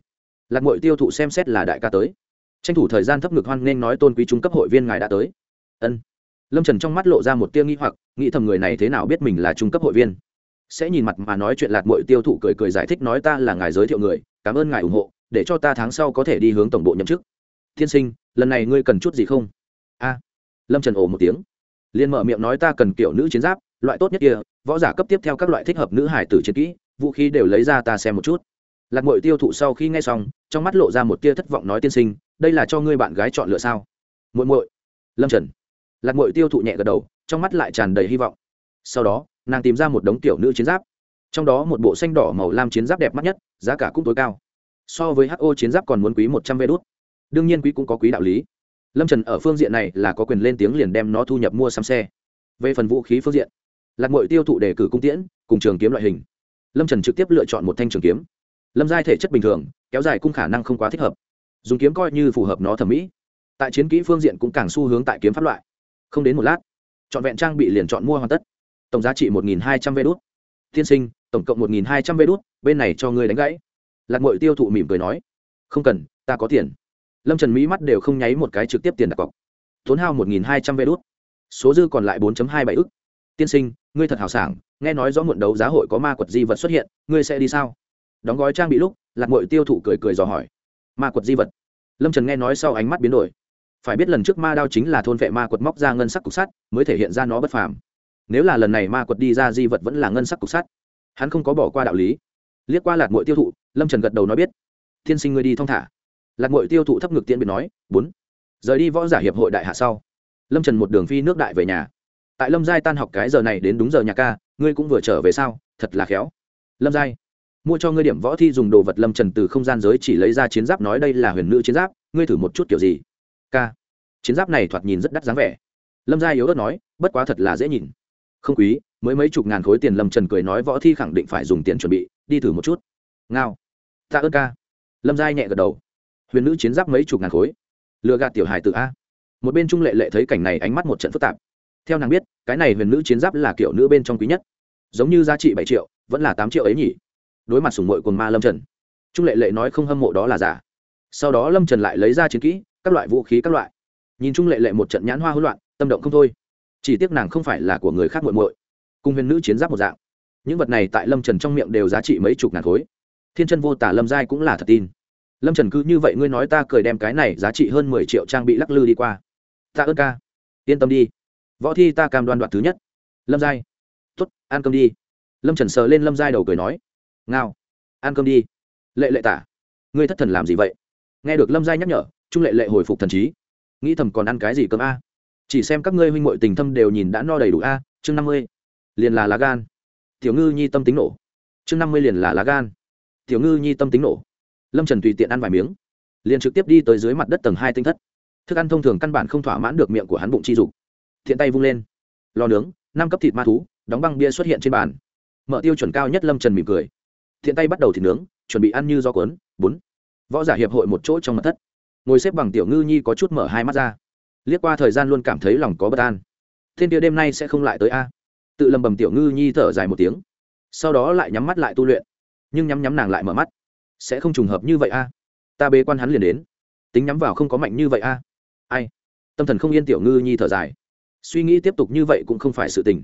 lạc mội tiêu thụ xem xét là đại ca tới tranh thủ thời gian thấp ngực hoan nên nói tôn quý trung cấp hội viên ngài đã tới. Ân. Lâm trần trong mắt lộ ra một tiêu nghi hoặc, nghĩ thầm người này thế nào biết mình là trung cấp hội viên. Sẽ nhìn mặt mà nói chuyện lạc mội tiêu thụ cười cười giải thích nói ta là ngài giới thiệu người, cảm ơn ngài ủng hộ, để cho ta tháng sau có thể đi hướng tổng bộ nhậm chức. Tiên sinh, lần này ngươi cần chút gì không? A. Lâm trần ồ một tiếng. Liền mở miệng nói ta cần kiểu nữ chiến giáp, loại tốt nhất kia, võ giả cấp tiếp theo các loại thích hợp nữ hải tử chiến kỹ, vũ khí đều lấy ra ta xem một chút lạc mội tiêu thụ sau khi nghe xong, trong mắt lộ ra một tia thất vọng nói tiên sinh, đây là cho ngươi bạn gái chọn lựa sao? Muội muội. Lâm trần. Lạc mội tiêu thụ nhẹ gật đầu, trong mắt lại tràn đầy hy vọng. Sau đó, nàng tìm ra một đống tiểu nữ chiến giáp. Trong đó một bộ xanh đỏ màu lam chiến giáp đẹp mắt nhất, giá cả cũng tối cao. So với ho chiến giáp còn muốn quý một trăm vé đốt đương nhiên quý cũng có quý đạo lý. Lâm trần ở phương diện này là có quyền lên tiếng liền đem nó thu nhập mua xăm xe. Về phần vũ khí phương diện, lạc mội tiêu thụ đề cử cung tiễn, cùng trường kiếm loại hình. Lâm trần trực tiếp lựa chọn một thanh trường kiếm lâm giai thể chất bình thường, kéo dài cung khả năng không quá thích hợp. Dùng kiếm coi như phù hợp nó thẩm mỹ. Tại chiến kỹ phương diện cũng càng xu hướng tại kiếm pháp loại. Không đến một lát chọn vẹn trang bị liền chọn mua hoàn tất. Tổng giá trị một nghìn hai trăm vê đốt tiên sinh, tổng cộng một nghìn hai trăm vê đốt bên này cho ngươi đánh gãy. Lạc mội tiêu thụ mỉm cười nói. Không cần, ta có tiền. Lâm trần mỹ mắt đều không nháy một cái trực tiếp tiền đặt cọc. Tốn hao một nghìn hai trăm vê đốt số dư còn lại bốn hai bảy ức. Tiên sinh, ngươi thật hào sảng, nghe nói rõ muộn đấu giá hội có ma quật di vật xuất hiện, ngươi sẽ đi sao? Đóng gói trang bị lúc, lạc mội tiêu thụ cười cười dò hỏi. Ma quật di vật. Lâm trần nghe nói sau ánh mắt biến đổi. Phải biết lần trước ma đao chính là thôn vệ ma quật móc ra ngân sắc cục sắt, mới thể hiện ra nó bất phàm. Nếu là lần này ma quật đi ra di vật vẫn là ngân sắc cục sắt, hắn không có bỏ qua đạo lý. Liếc qua lạc mội tiêu thụ, lâm trần gật đầu nói biết thiên sinh ngươi đi thong thả. Lạc mội tiêu thụ thấp ngực tiên biệt nói, bốn. Rời đi võ giả hiệp hội đại hạ sau, lâm trần một đường phi nước đại về nhà. Tại lâm giai tan học cái giờ này đến đúng giờ nhà ca, ngươi cũng vừa trở về sao? Thật là khéo. Lâm giai mua cho ngươi điểm võ thi dùng đồ vật lâm trần từ không gian giới chỉ lấy ra chiến giáp nói đây là huyền nữ chiến giáp, ngươi thử một chút kiểu gì? K. Chiến giáp này thoạt nhìn rất đắt dáng vẻ. Lâm gia yếu ớt nói, bất quá thật là dễ nhìn. Không quý, mới mấy chục ngàn khối tiền lâm trần cười nói võ thi khẳng định phải dùng tiền chuẩn bị, đi thử một chút. Ngao. Tạ ơn ca. Lâm giai nhẹ gật đầu. Huyền nữ chiến giáp mấy chục ngàn khối. Lừa gạt tiểu hài tự a. Một bên trung lệ lệ thấy cảnh này ánh mắt một trận phức tạp. Theo nàng biết, cái này huyền nữ chiến giáp là kiểu nữ bên trong quý nhất. Giống như giá trị bảy triệu, vẫn là tám triệu ấy nhỉ đối mặt sùng mội của ma lâm trần. Trung lệ lệ nói không hâm mộ đó là giả. Sau đó lâm trần lại lấy ra chiến kỹ, các loại vũ khí các loại. Nhìn trung lệ lệ một trận nhãn hoa hỗn loạn, tâm động không thôi. Chỉ tiếc nàng không phải là của người khác muội muội. Cùng huyền nữ chiến giáp một dạng. Những vật này tại lâm trần trong miệng đều giá trị mấy chục ngàn khối. Thiên chân vô tả lâm giai cũng là thật tin. Lâm trần cứ như vậy ngươi nói ta cười đem cái này giá trị hơn mười triệu trang bị lắc lư đi qua. Ta ơn ca. Yên tâm đi. Võ thi ta cam đoan đoạt thứ nhất. Lâm giai. Tuất ăn cơm đi. Lâm trần sờ lên lâm giai đầu cười nói ngao. Ăn cơm đi. Lệ lệ tả. Ngươi thất thần làm gì vậy? Nghe được lâm giai nhắc nhở, trung lệ lệ hồi phục thần trí. Nghĩ thầm còn ăn cái gì cơm a? Chỉ xem các ngươi huynh mội tình thâm đều nhìn đã no đầy đủ a, chương năm mươi. Liền là lá gan. Tiểu ngư nhi tâm tính nổ. Chương năm mươi liền là lá gan. Tiểu ngư nhi tâm tính nổ. Lâm trần tùy tiện ăn vài miếng. Liền trực tiếp đi tới dưới mặt đất tầng hai tinh thất. Thức ăn thông thường căn bản không thỏa mãn được miệng của hắn bụng chi dục. Thiện tay vung lên. Lò nướng, năm cấp thịt ma thú, đóng băng bia xuất hiện trên bàn. Mở tiêu chuẩn cao nhất lâm trần mỉm cười thiện tay bắt đầu thịt nướng, chuẩn bị ăn như do cuốn. Bốn. Võ giả hiệp hội một chỗ trong mặt thất. Ngồi xếp bằng tiểu ngư nhi có chút mở hai mắt ra. Liếc qua thời gian luôn cảm thấy lòng có bất an. Thiên kia đêm nay sẽ không lại tới a. Tự lầm bầm tiểu ngư nhi thở dài một tiếng. Sau đó lại nhắm mắt lại tu luyện. Nhưng nhắm nhắm nàng lại mở mắt. Sẽ không trùng hợp như vậy a. Ta bế quan hắn liền đến. Tính nhắm vào không có mạnh như vậy a. Ai? Tâm thần không yên tiểu ngư nhi thở dài. Suy nghĩ tiếp tục như vậy cũng không phải sự tình.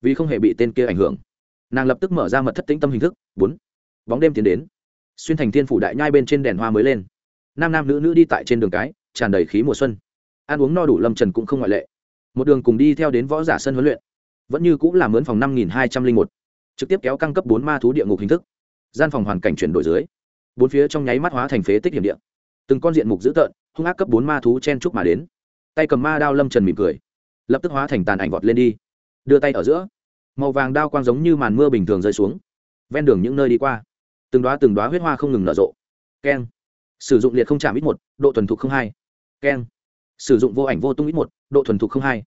Vì không hề bị tên kia ảnh hưởng. Nàng lập tức mở ra mật thất tĩnh tâm hình thức. Bốn bóng đêm tiến đến. Xuyên thành thiên phủ đại nhai bên trên đèn hoa mới lên. Nam nam nữ nữ đi tại trên đường cái, tràn đầy khí mùa xuân. Ăn uống no đủ lâm trần cũng không ngoại lệ. Một đường cùng đi theo đến võ giả sân huấn luyện. Vẫn như cũng là mướn phòng năm nghìn hai trăm linh một. Trực tiếp kéo căng cấp bốn ma thú địa ngục hình thức. Gian phòng hoàn cảnh chuyển đổi dưới. Bốn phía trong nháy mắt hóa thành phế tích hiểm địa. Từng con diện mục dữ tợn, hung ác cấp bốn ma thú chen trúc mà đến. Tay cầm ma đao lâm trần mỉm cười. Lập tức hóa thành tàn ảnh vọt lên đi. Đưa tay ở giữa. Màu vàng đao quang giống như màn mưa bình thường rơi xuống. Ven đường những nơi đi qua từng đoá từng đoá huyết hoa không ngừng nở rộ. Keng. Sử dụng liệt không chạm ít một, độ thuần thục không hai. Keng. Sử dụng vô ảnh vô tung ít một, độ thuần thục không hai.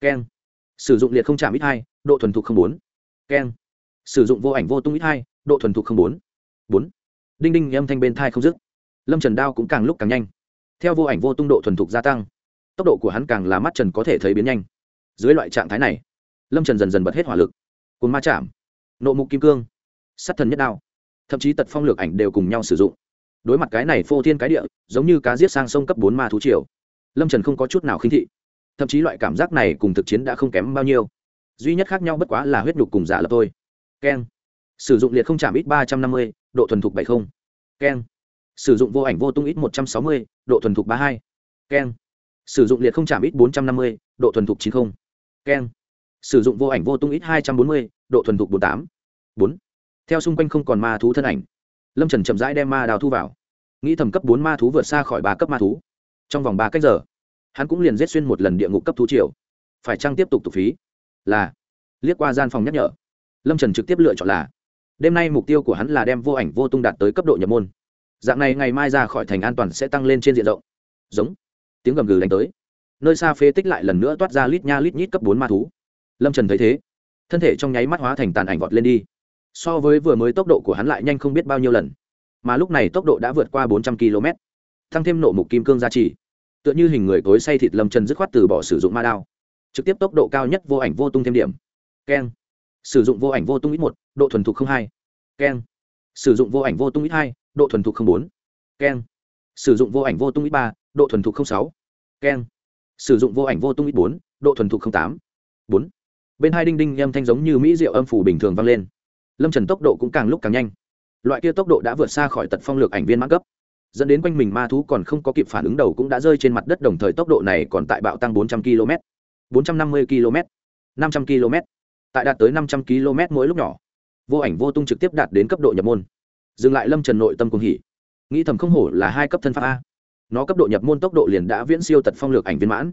Keng. Sử dụng liệt không chạm ít hai, độ thuần thục không bốn. Keng. Sử dụng vô ảnh vô tung ít hai, độ thuần thục không bốn. Bốn. Đinh đinh, âm thanh bên thai không dứt. Lâm trần đao cũng càng lúc càng nhanh. Theo vô ảnh vô tung độ thuần thục gia tăng, tốc độ của hắn càng là mắt trần có thể thấy biến nhanh. Dưới loại trạng thái này, lâm trần dần dần bật hết hỏa lực. Cồn ma chạm, nộ mục kim cương sắt thần nhất đao thậm chí tật phong lược ảnh đều cùng nhau sử dụng. Đối mặt cái này phô thiên cái địa, giống như cá giết sang sông cấp bốn ma thú triều. Lâm trần không có chút nào khinh thị. Thậm chí loại cảm giác này cùng thực chiến đã không kém bao nhiêu. Duy nhất khác nhau bất quá là huyết nhục cùng giả lập thôi. Keng. Sử dụng liệt không chạm ít ba trăm năm mươi, độ thuần thục bảy không. Keng. Sử dụng vô ảnh vô tung ít một trăm sáu mươi, độ thuần thục ba hai. Keng. Sử dụng liệt không chạm ít bốn trăm năm mươi, độ thuần thục chín không. Keng. Sử dụng vô ảnh vô tung ít hai trăm bốn mươi, độ thuần thục bốn tám. Bốn theo xung quanh không còn ma thú thân ảnh, lâm trần chậm rãi đem ma đào thu vào. Nghĩ thầm cấp bốn ma thú vượt xa khỏi ba cấp ma thú. Trong vòng ba cách giờ, hắn cũng liền giết xuyên một lần địa ngục cấp thú triều. Phải chăng tiếp tục tục phí? Là. Liếc qua gian phòng nhắc nhở, lâm trần trực tiếp lựa chọn là, đêm nay mục tiêu của hắn là đem vô ảnh vô tung đạt tới cấp độ nhập môn. Dạng này ngày mai ra khỏi thành an toàn sẽ tăng lên trên diện rộng. Giống. Tiếng gầm gừ đánh tới. Nơi xa phế tích lại lần nữa toát ra lít nha lít nhít cấp bốn ma thú. Lâm trần thấy thế, thân thể trong nháy mắt hóa thành tàn ảnh vọt lên đi so với vừa mới tốc độ của hắn lại nhanh không biết bao nhiêu lần. Mà lúc này tốc độ đã vượt qua bốn trăm km tăng thêm nộ mục kim cương gia trì. Tựa như hình người tối say thịt lâm trần dứt khoát từ bỏ sử dụng ma đao. Trực tiếp tốc độ cao nhất vô ảnh vô tung thêm điểm. Keng. Sử dụng vô ảnh vô tung ít một, độ thuần thục hai. Keng. Sử dụng vô ảnh vô tung ít hai, độ thuần thục bốn. Keng. Sử dụng vô ảnh vô tung ít ba, độ thuần thục sáu. Keng. Sử dụng vô ảnh vô tung ít bốn, độ thuần thục tám. Bốn. Bên hai đinh đinh âm thanh giống như mỹ rượu âm phủ bình thường vang lên lâm trần tốc độ cũng càng lúc càng nhanh loại kia tốc độ đã vượt xa khỏi tật phong lược ảnh viên mãn cấp dẫn đến quanh mình ma thú còn không có kịp phản ứng đầu cũng đã rơi trên mặt đất đồng thời tốc độ này còn tại bạo tăng 400 km 450 km 500 km tại đạt tới 500 km mỗi lúc nhỏ vô ảnh vô tung trực tiếp đạt đến cấp độ nhập môn dừng lại lâm trần nội tâm cùng hỉ nghĩ thầm không hổ là hai cấp thân pháp a nó cấp độ nhập môn tốc độ liền đã viễn siêu tật phong lược ảnh viên mãn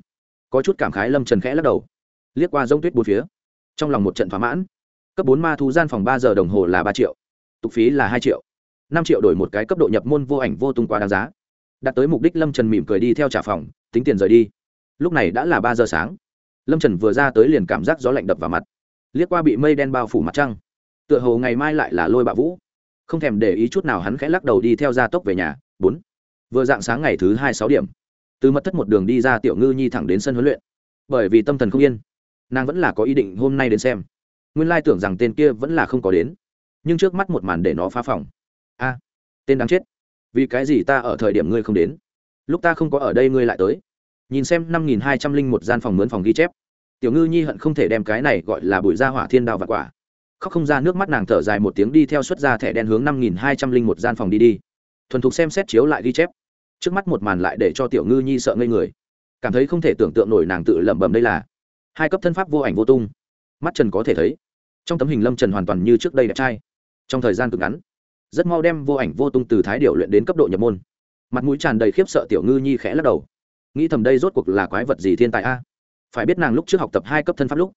có chút cảm khái lâm trần khẽ lắc đầu liếc qua g tuyết bốn phía trong lòng một trận thỏa mãn cấp bốn ma thú gian phòng ba giờ đồng hồ là ba triệu, tục phí là hai triệu. Năm triệu đổi một cái cấp độ nhập môn vô ảnh vô tung quá đáng giá. Đạt tới mục đích, lâm trần mỉm cười đi theo trả phòng, tính tiền rời đi. Lúc này đã là ba giờ sáng. Lâm trần vừa ra tới liền cảm giác gió lạnh đập vào mặt. Liếc qua bị mây đen bao phủ mặt trăng. Tựa hồ ngày mai lại là lôi bạo vũ. Không thèm để ý chút nào hắn khẽ lắc đầu đi theo gia tốc về nhà. Bốn. Vừa dạng sáng ngày thứ hai sáu điểm. Từ mật thất một đường đi ra tiểu ngư nhi thẳng đến sân huấn luyện. Bởi vì tâm thần không yên, nàng vẫn là có ý định hôm nay đến xem nguyên lai tưởng rằng tên kia vẫn là không có đến, nhưng trước mắt một màn để nó phá phòng. A, tên đáng chết. Vì cái gì ta ở thời điểm ngươi không đến? Lúc ta không có ở đây ngươi lại tới. Nhìn xem năm nghìn hai trăm linh một gian phòng mướn phòng ghi chép, tiểu ngư nhi hận không thể đem cái này gọi là bụi ra hỏa thiên đạo và quả. Khóc không ra nước mắt nàng thở dài một tiếng đi theo xuất ra thẻ đen hướng năm nghìn hai trăm linh một gian phòng đi đi. Thuần thục xem xét chiếu lại ghi chép. Trước mắt một màn lại để cho tiểu ngư nhi sợ ngây người. Cảm thấy không thể tưởng tượng nổi nàng tự lẩm bẩm đây là hai cấp thân pháp vô ảnh vô tung mắt trần có thể thấy. Trong tấm hình lâm trần hoàn toàn như trước đây đẹp trai. Trong thời gian cực ngắn, rất mau đem vô ảnh vô tung từ thái điệu luyện đến cấp độ nhập môn. Mặt mũi tràn đầy khiếp sợ tiểu ngư nhi khẽ lắc đầu. Nghĩ thầm đây rốt cuộc là quái vật gì thiên tài a? Phải biết nàng lúc trước học tập hai cấp thân pháp lúc,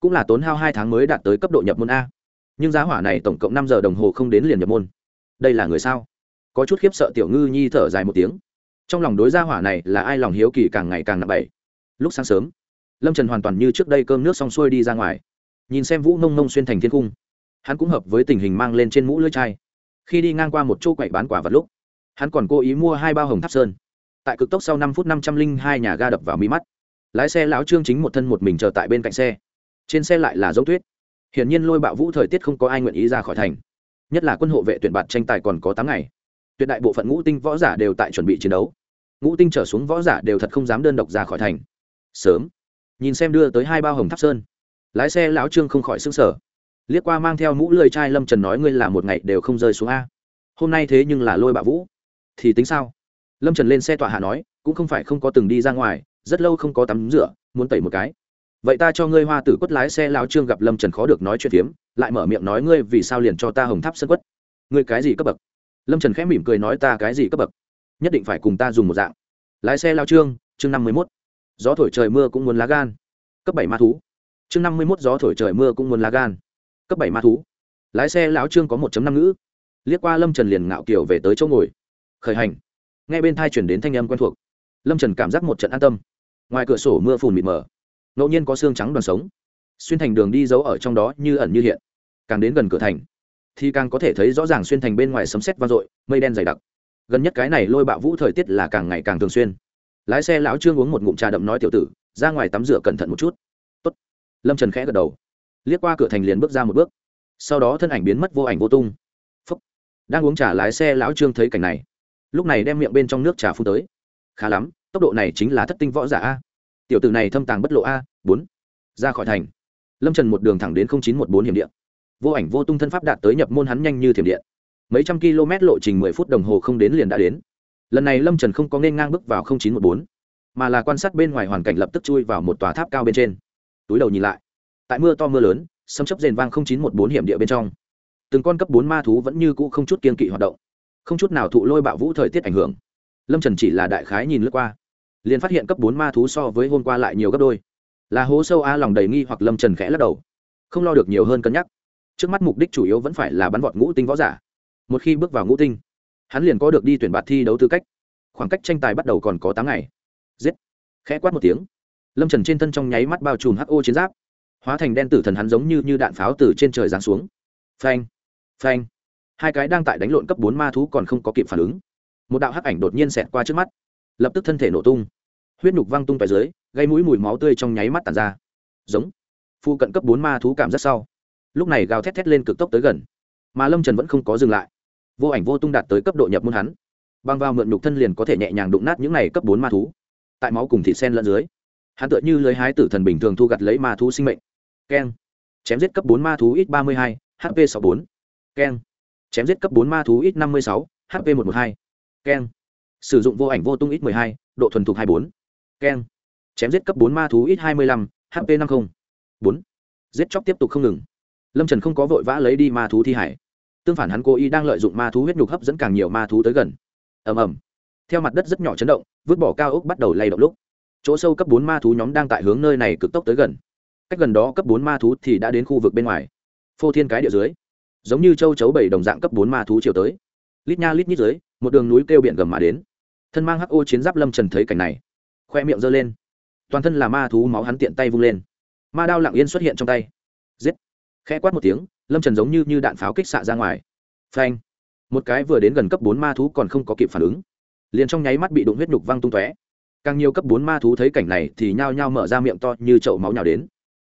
cũng là tốn hao hai tháng mới đạt tới cấp độ nhập môn a. Nhưng giá hỏa này tổng cộng năm giờ đồng hồ không đến liền nhập môn. Đây là người sao? Có chút khiếp sợ tiểu ngư nhi thở dài một tiếng. Trong lòng đối gia hỏa này là ai lòng hiếu kỳ càng ngày càng nặng bậy. Lúc sáng sớm, lâm trần hoàn toàn như trước đây cơm nước xong xuôi đi ra ngoài nhìn xem vũ nông nông xuyên thành thiên cung hắn cũng hợp với tình hình mang lên trên mũ lưỡi chai. Khi đi ngang qua một chỗ quậy bán quả vật lúc, hắn còn cố ý mua hai bao hồng tháp sơn. Tại cực tốc sau năm phút năm trăm linh hai nhà ga đập vào mi mắt. Lái xe lão trương chính một thân một mình chờ tại bên cạnh xe. Trên xe lại là dấu tuyết. Hiển nhiên lôi bạo vũ thời tiết không có ai nguyện ý ra khỏi thành. Nhất là quân hộ vệ tuyển bạt tranh tài còn có tám ngày. Tuyệt đại bộ phận ngũ tinh võ giả đều tại chuẩn bị chiến đấu. Ngũ tinh trở xuống võ giả đều thật không dám đơn độc ra khỏi thành. Sớm. Nhìn xem đưa tới hai bao hồng tháp sơn lái xe lão trương không khỏi xứng sở liếc qua mang theo mũ lười trai lâm trần nói, ngươi là một ngày đều không rơi xuống a. Hôm nay thế nhưng là lôi bạo vũ. Thì tính sao? Lâm trần lên xe tọa hạ nói, cũng không phải không có từng đi ra ngoài, rất lâu không có tắm rửa, muốn tẩy một cái. Vậy ta cho ngươi hoa tử quất lái xe lão trương gặp lâm trần khó được nói chuyện phiếm, lại mở miệng nói, ngươi vì sao liền cho ta hồng tháp sân quất? Ngươi cái gì cấp bậc? Lâm trần khẽ mỉm cười nói, ta cái gì cấp bậc? Nhất định phải cùng ta dùng một dạng. Lái xe lao trương, chương năm mươi mốt. Gió thổi trời mưa cũng muốn lá gan. Cấp bảy ma thú chương năm mươi mốt gió thổi trời mưa cũng muốn lá gan. Cấp bảy ma thú. Lái xe lão trương có một năm ngữ. Liếc qua lâm trần liền ngạo kiều về tới chỗ ngồi. Khởi hành. Ngay bên thai chuyển đến thanh âm quen thuộc. Lâm trần cảm giác một trận an tâm. Ngoài cửa sổ mưa phùn mịt mờ. Ngẫu nhiên có xương trắng đoàn sống. Xuyên thành đường đi giấu ở trong đó như ẩn như hiện. Càng đến gần cửa thành, thì càng có thể thấy rõ ràng xuyên thành bên ngoài sấm sét vang dội, mây đen dày đặc. Gần nhất cái này lôi bạo vũ thời tiết là càng ngày càng thường xuyên. Lái xe lão trương uống một ngụm trà đậm nói tiểu tử, ra ngoài tắm rửa cẩn thận một chút lâm trần khẽ gật đầu liếc qua cửa thành liền bước ra một bước sau đó thân ảnh biến mất vô ảnh vô tung Phúc. đang uống trà lái xe lão trương thấy cảnh này lúc này đem miệng bên trong nước trà phun tới khá lắm tốc độ này chính là thất tinh võ giả a tiểu tử này thâm tàng bất lộ a bốn ra khỏi thành lâm trần một đường thẳng đến chín trăm một bốn hiểm điện vô ảnh vô tung thân pháp đạt tới nhập môn hắn nhanh như thiểm điện mấy trăm km lộ trình mười phút đồng hồ không đến liền đã đến lần này lâm trần không có nên ngang bước vào chín trăm một bốn mà là quan sát bên ngoài hoàn cảnh lập tức chui vào một tòa tháp cao bên trên túi đầu nhìn lại. Tại mưa to mưa lớn, sấm chấp rền vang chín một bốn hiểm địa bên trong. Từng con cấp bốn ma thú vẫn như cũ không chút kiên kỵ hoạt động. Không chút nào thụ lôi bạo vũ thời tiết ảnh hưởng. Lâm trần chỉ là đại khái nhìn lướt qua. Liền phát hiện cấp bốn ma thú so với hôm qua lại nhiều gấp đôi. Là hố sâu a lòng đầy nghi hoặc lâm trần khẽ lắc đầu. Không lo được nhiều hơn cân nhắc. Trước mắt mục đích chủ yếu vẫn phải là bắn vọt ngũ tinh võ giả. Một khi bước vào ngũ tinh, hắn liền có được đi tuyển bạt thi đấu tư cách. Khoảng cách tranh tài bắt đầu còn có tám ngày. Giết. Khẽ quát một tiếng lâm trần trên thân trong nháy mắt bao trùm ho chiến giáp hóa thành đen tử thần hắn giống như, như đạn pháo từ trên trời giáng xuống phanh phanh hai cái đang tại đánh lộn cấp bốn ma thú còn không có kịp phản ứng một đạo hắc ảnh đột nhiên xẹt qua trước mắt lập tức thân thể nổ tung huyết nhục văng tung tại dưới gây mũi mùi máu tươi trong nháy mắt tàn ra giống phu cận cấp bốn ma thú cảm rất sau lúc này gào thét thét lên cực tốc tới gần mà lâm trần vẫn không có dừng lại vô ảnh vô tung đạt tới cấp độ nhập môn hắn băng vào mượn nhục thân liền có thể nhẹ nhàng đụng nát những này cấp bốn ma thú tại máu cùng thịt sen lẫn dưới hắn tựa như lưới hái tử thần bình thường thu gặt lấy ma thú sinh mệnh. Keng. Chém giết cấp bốn ma thú ít ba mươi hai hp sáu bốn. Keng. Chém giết cấp bốn ma thú ít năm mươi sáu hp một trăm một hai. Keng. Sử dụng vô ảnh vô tung ít mười hai, độ thuần thục hai bốn. Keng. Chém giết cấp bốn ma thú ít hai mươi lăm hp năm mươi bốn. Giết chóc tiếp tục không ngừng. Lâm trần không có vội vã lấy đi ma thú thi hải. Tương phản hắn cố ý đang lợi dụng ma thú huyết nhục hấp dẫn càng nhiều ma thú tới gần. Ầm ầm. Theo mặt đất rất nhỏ chấn động, vứt bỏ cao ốc bắt đầu lay động lúc chỗ sâu cấp bốn ma thú nhóm đang tại hướng nơi này cực tốc tới gần. Cách gần đó cấp bốn ma thú thì đã đến khu vực bên ngoài. Phô thiên cái địa dưới giống như châu chấu bảy đồng dạng cấp bốn ma thú chiều tới. Lít nha lít nhít dưới một đường núi kêu biển gầm mà đến. Thân mang hắc ô chiến giáp lâm trần thấy cảnh này khoe miệng giơ lên. Toàn thân là ma thú máu hắn tiện tay vung lên. Ma đao lặng yên xuất hiện trong tay. Giết! Khẽ quát một tiếng lâm trần giống như, như đạn pháo kích xạ ra ngoài. Phanh! Một cái vừa đến gần cấp bốn ma thú còn không có kịp phản ứng. Liền trong nháy mắt bị đụng huyết nhục văng tung tóe càng nhiều cấp bốn ma thú thấy cảnh này thì nhao nhao mở ra miệng to như chậu máu nhào đến.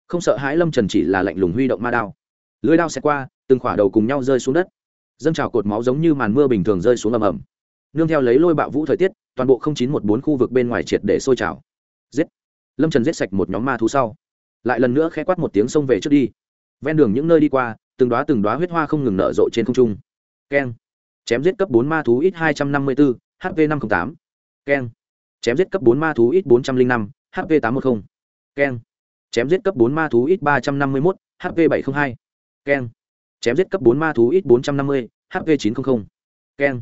Không sợ hãi lâm trần chỉ là lạnh lùng huy động ma đao. Lưới đao xẹt qua, từng khỏa đầu cùng nhau rơi xuống đất. Dâng trào cột máu giống như màn mưa bình thường rơi xuống ầm ầm. Nương theo lấy lôi bạo vũ thời tiết, toàn bộ chín một bốn khu vực bên ngoài triệt để sôi trào. Giết! Lâm trần giết sạch một nhóm ma thú sau. Lại lần nữa khẽ quát một tiếng xông về trước đi. Ven đường những nơi đi qua, từng đoá từng đoá huyết hoa không ngừng nở rộ trên không trung. Keng! Chém giết cấp bốn ma thú ít hai trăm năm mươi bốn hv năm trăm linh tám. Keng! Chém giết cấp bốn ma thú ít bốn trăm linh năm hv tám trăm một mươi keng. Chém giết cấp bốn ma thú ít ba trăm năm mươi một hv bảy trăm linh hai. Keng. Chém giết cấp bốn ma thú ít bốn trăm năm mươi hv chín trăm linh keng.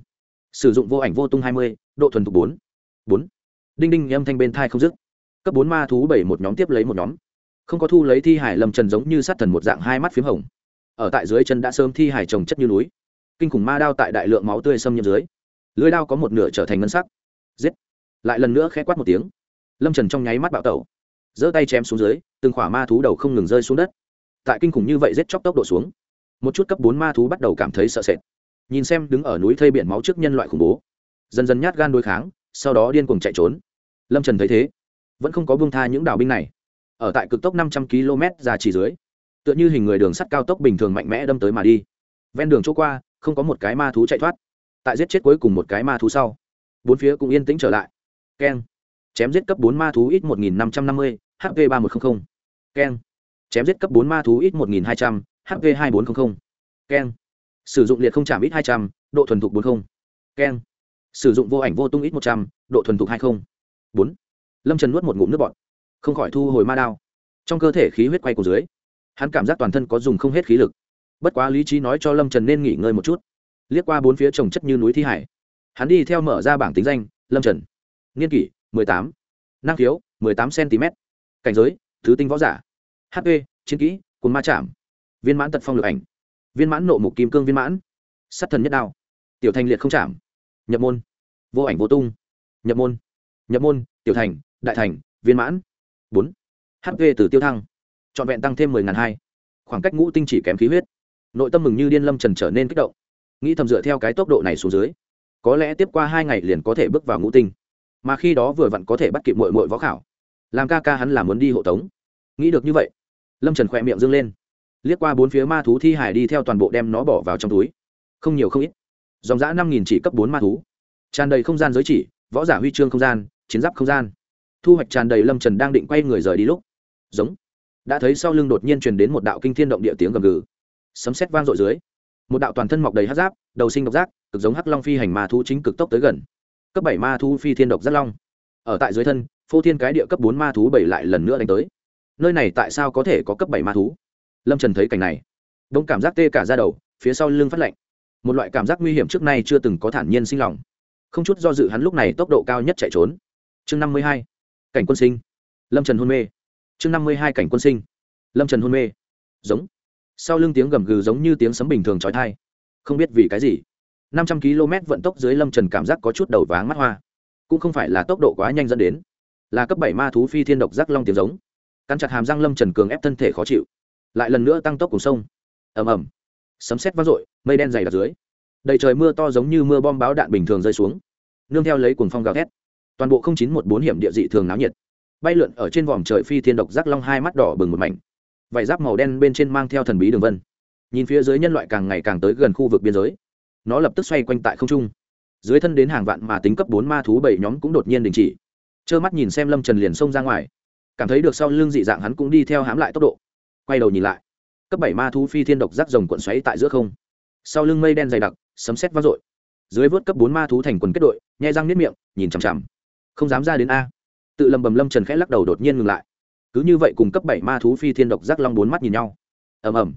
Sử dụng vô ảnh vô tung hai mươi, độ thuần thục bốn. Bốn. Đinh đinh, âm thanh bên thai không dứt. Cấp bốn ma thú bảy một nhóm tiếp lấy một nhóm. Không có thu lấy thi hải lầm trần giống như sát thần một dạng hai mắt p h í m hồng. Ở tại dưới chân đã sớm thi hải trồng chất như núi. Kinh khủng ma đao tại đại lượng máu tươi xâm nhập dưới. Lưới đao có một nửa trở thành ngân sắc. Giết lại lần nữa khẽ quát một tiếng. Lâm trần trong nháy mắt bạo tẩu, giơ tay chém xuống dưới, từng khỏa ma thú đầu không ngừng rơi xuống đất. Tại kinh khủng như vậy giết chóc tốc độ xuống, một chút cấp bốn ma thú bắt đầu cảm thấy sợ sệt. Nhìn xem đứng ở núi thây biển máu trước nhân loại khủng bố, dần dần nhát gan đối kháng, sau đó điên cuồng chạy trốn. Lâm trần thấy thế, vẫn không có buông tha những đảo binh này. Ở tại cực tốc năm trăm km ra chỉ dưới, tựa như hình người đường sắt cao tốc bình thường mạnh mẽ đâm tới mà đi. Ven đường chỗ qua, không có một cái ma thú chạy thoát. Tại giết chết cuối cùng một cái ma thú sau, bốn phía cũng yên tĩnh trở lại keng. Chém giết cấp bốn ma thú ít một nghìn năm trăm năm mươi hv ba một trăm linh keng. Chém giết cấp bốn ma thú ít một nghìn hai trăm hv hai bốn trăm linh keng. Sử dụng liệt không chạm ít hai trăm, độ thuần thục bốn mươi keng. Sử dụng vô ảnh vô tung ít một trăm, độ thuần thục hai mươi bốn. Lâm trần nuốt một ngụm nước bọt. Không khỏi thu hồi ma đao. Trong cơ thể khí huyết quay của dưới, hắn cảm giác toàn thân có dùng không hết khí lực. Bất quá lý trí nói cho lâm trần nên nghỉ ngơi một chút. Liếc qua bốn phía trồng chất như núi thi hải, hắn đi theo mở ra bảng tính danh, lâm trần niên kỷ mười tám, năng khiếu mười tám cm, cảnh giới thứ tinh võ giả hp chiến kỹ cuốn ma chạm, viên mãn tật phong lực ảnh, viên mãn nộ mục kim cương viên mãn, sát thần nhất đao, tiểu thành liệt không chạm, nhập môn, vô ảnh vô tung, nhập môn nhập môn, tiểu thành, đại thành, viên mãn, bốn hp từ tiêu thăng, trọn vẹn tăng thêm mười ngàn hai, khoảng cách ngũ tinh chỉ kém khí huyết, nội tâm mừng như điên lâm trần trở nên kích động, nghĩ thầm dựa theo cái tốc độ này xuống dưới, có lẽ tiếp qua hai ngày liền có thể bước vào ngũ tinh mà khi đó vừa vặn có thể bắt kịp mội mội võ khảo. Làm ca ca hắn là muốn đi hộ tống. Nghĩ được như vậy, lâm trần khỏe miệng dâng lên. Liếc qua bốn phía ma thú thi hải đi theo toàn bộ đem nó bỏ vào trong túi. Không nhiều không ít. Dòng giã năm nghìn chỉ cấp bốn ma thú. Tràn đầy không gian giới chỉ, võ giả huy chương không gian, chiến giáp không gian. Thu hoạch tràn đầy lâm trần đang định quay người rời đi lúc. Giống. Đã thấy sau lưng đột nhiên truyền đến một đạo kinh thiên động địa tiếng gầm gừ. Sấm sét vang dội dưới. Một đạo toàn thân mọc đầy hát giáp, đầu sinh độc giác, cực giống hắc long phi hành ma thú chính cực tốc tới gần cấp bảy ma thú phi thiên độc rất long. Ở tại dưới thân, phô thiên cái địa cấp bốn ma thú bảy lại lần nữa đánh tới. Nơi này tại sao có thể có cấp bảy ma thú? Lâm trần thấy cảnh này, đông cảm giác tê cả ra đầu, phía sau lưng phát lạnh. Một loại cảm giác nguy hiểm trước nay chưa từng có thản nhiên sinh lòng. Không chút do dự hắn lúc này tốc độ cao nhất chạy trốn. Chương năm mươi hai, cảnh quân sinh. Lâm trần hôn mê. Chương năm mươi hai, cảnh quân sinh. Lâm trần hôn mê. Giống. Sau lưng tiếng gầm gừ giống như tiếng sấm bình thường trói thai. Không biết vì cái gì năm trăm km vận tốc dưới lâm trần cảm giác có chút đầu váng mắt hoa. Cũng không phải là tốc độ quá nhanh dẫn đến. Là cấp bảy ma thú phi thiên độc giác long tiếng giống. Cắn chặt hàm răng lâm trần cường ép thân thể khó chịu. Lại lần nữa tăng tốc cùng sông. Ầm ầm. Sấm sét vang dội, mây đen dày đặc dưới. Đầy trời mưa to giống như mưa bom báo đạn bình thường rơi xuống. Nương theo lấy cuồng phong gào thét. Toàn bộ chín một bốn hiểm địa dị thường náo nhiệt. Bay lượn ở trên vòm trời phi thiên độc giác long hai mắt đỏ bừng một mảnh. Vải giáp màu đen bên trên mang theo thần bí đường vân. Nhìn phía dưới nhân loại càng ngày càng tới gần khu vực biên giới nó lập tức xoay quanh tại không trung. Dưới thân đến hàng vạn mà tính cấp bốn ma thú bảy nhóm cũng đột nhiên đình chỉ. Trơ mắt nhìn xem lâm trần liền xông ra ngoài. Cảm thấy được sau lưng dị dạng hắn cũng đi theo hãm lại tốc độ. Quay đầu nhìn lại. Cấp bảy ma thú phi thiên độc rác rồng cuộn xoáy tại giữa không. Sau lưng mây đen dày đặc, sấm xét vang dội. Dưới vớt cấp bốn ma thú thành quần kết đội, nhai răng nếp miệng, nhìn chằm chằm. Không dám ra đến a. Tự lầm bầm lâm trần khẽ lắc đầu đột nhiên ngừng lại. Cứ như vậy cùng cấp bảy ma thú phi thiên độc rác long bốn mắt nhìn nhau. Ầm ầm.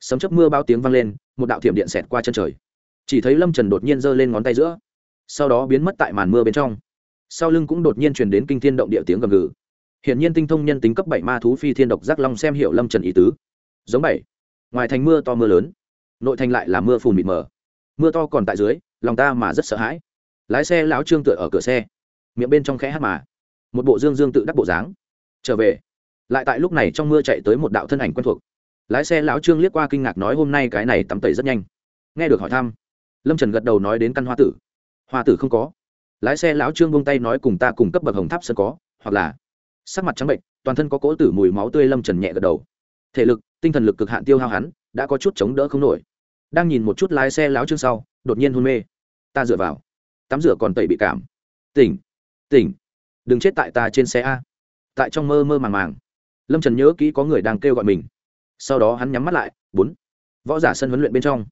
Sấm chớp mưa bao tiếng vang lên, một đạo thiểm điện xẹt qua chân trời chỉ thấy lâm trần đột nhiên giơ lên ngón tay giữa sau đó biến mất tại màn mưa bên trong sau lưng cũng đột nhiên truyền đến kinh thiên động địa tiếng gầm gừ hiển nhiên tinh thông nhân tính cấp bảy ma thú phi thiên độc giác long xem hiểu lâm trần ý tứ giống bảy ngoài thành mưa to mưa lớn nội thành lại là mưa phùn mịt mờ mưa to còn tại dưới lòng ta mà rất sợ hãi lái xe lão trương tựa ở cửa xe miệng bên trong khẽ hát mà một bộ dương dương tự đắc bộ dáng trở về lại tại lúc này trong mưa chạy tới một đạo thân ảnh quen thuộc lái xe lão trương liếc qua kinh ngạc nói hôm nay cái này tắm tẩy rất nhanh nghe được hỏi thăm lâm trần gật đầu nói đến căn hoa tử. Hoa tử không có. Lái xe lão trương bông tay nói cùng ta cùng cấp bậc hồng tháp sân có, hoặc là sắc mặt trắng bệnh, toàn thân có cỗ tử mùi máu tươi lâm trần nhẹ gật đầu. Thể lực, tinh thần lực cực hạn tiêu hao hắn, đã có chút chống đỡ không nổi. Đang nhìn một chút lái xe lão trương sau, đột nhiên hôn mê. Ta dựa vào. Tắm rửa còn tẩy bị cảm. Tỉnh tỉnh. Đừng chết tại ta trên xe a. Tại trong mơ mơ màng màng. Lâm trần nhớ kỹ có người đang kêu gọi mình. Sau đó hắn nhắm mắt lại, bốn. Võ giả sân huấn luyện bên trong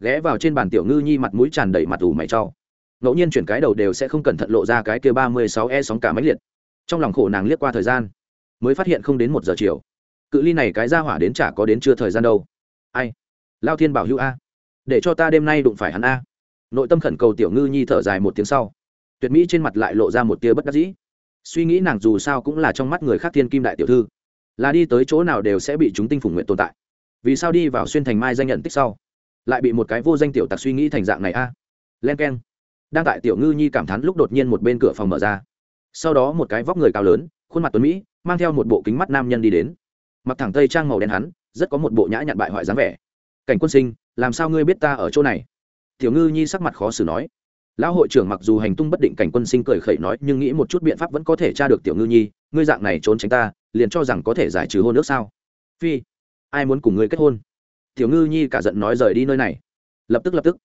ghé vào trên bàn tiểu ngư nhi mặt mũi tràn đầy mặt ủ mày trau ngẫu nhiên chuyển cái đầu đều sẽ không cẩn thận lộ ra cái kia ba mươi sáu e sóng cả máy liệt. Trong lòng khổ nàng liếc qua thời gian, mới phát hiện không đến một giờ chiều. Cự ly này cái ra hỏa đến chả có đến chưa thời gian đâu. Ai? Lao thiên bảo hữu a. Để cho ta đêm nay đụng phải hắn a. Nội tâm khẩn cầu tiểu ngư nhi thở dài một tiếng sau. Tuyệt mỹ trên mặt lại lộ ra một tia bất đắc dĩ. Suy nghĩ nàng dù sao cũng là trong mắt người khác thiên kim đại tiểu thư. Là đi tới chỗ nào đều sẽ bị chúng tinh phủng nguyện tồn tại. Vì sao đi vào xuyên thành mai danh nhận tích sau? Lại bị một cái vô danh tiểu tặc suy nghĩ thành dạng này a. Len k e n đang tại tiểu ngư nhi cảm thán lúc đột nhiên một bên cửa phòng mở ra. Sau đó một cái vóc người cao lớn, khuôn mặt tuấn mỹ, mang theo một bộ kính mắt nam nhân đi đến. Mặc thẳng tây trang màu đen hắn, rất có một bộ nhã nhặn bại hoại dáng vẻ. Cảnh quân sinh, làm sao ngươi biết ta ở chỗ này? Tiểu ngư nhi sắc mặt khó xử nói. Lão hội trưởng mặc dù hành tung bất định cảnh quân sinh cười khẩy nói, nhưng nghĩ một chút biện pháp vẫn có thể tra được tiểu ngư nhi, ngươi dạng này trốn tránh ta, liền cho rằng có thể giải trừ hôn ước sao? Phi, ai muốn cùng ngươi kết hôn? Tiểu ngư nhi cả giận nói rời đi nơi này. Lập tức lập tức.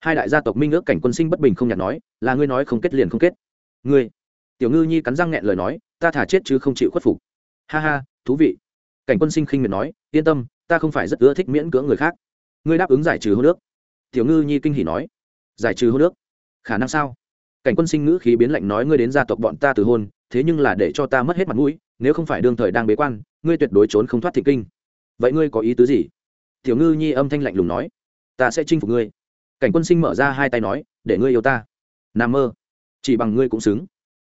Hai đại gia tộc minh ước cảnh quân sinh bất bình không nhạt nói, là ngươi nói không kết liền không kết. Ngươi? Tiểu ngư nhi cắn răng nghẹn lời nói, ta thả chết chứ không chịu khuất phục. Ha ha, thú vị. Cảnh quân sinh khinh miệt nói, yên tâm, ta không phải rất ưa thích miễn cưỡng người khác. Ngươi đáp ứng giải trừ hô nước. Tiểu ngư nhi kinh hỉ nói, giải trừ hô nước? Khả năng sao? Cảnh quân sinh ngữ khí biến lạnh nói, ngươi đến gia tộc bọn ta từ hôn, thế nhưng là để cho ta mất hết mặt mũi, nếu không phải đương thời đang bế quan, ngươi tuyệt đối trốn không thoát thị kinh. Vậy ngươi có ý tứ gì? Tiểu ngư nhi âm thanh lạnh lùng nói, ta sẽ chinh phục ngươi. Cảnh quân sinh mở ra hai tay nói, để ngươi yêu ta. N a mơ. Chỉ bằng ngươi cũng xứng.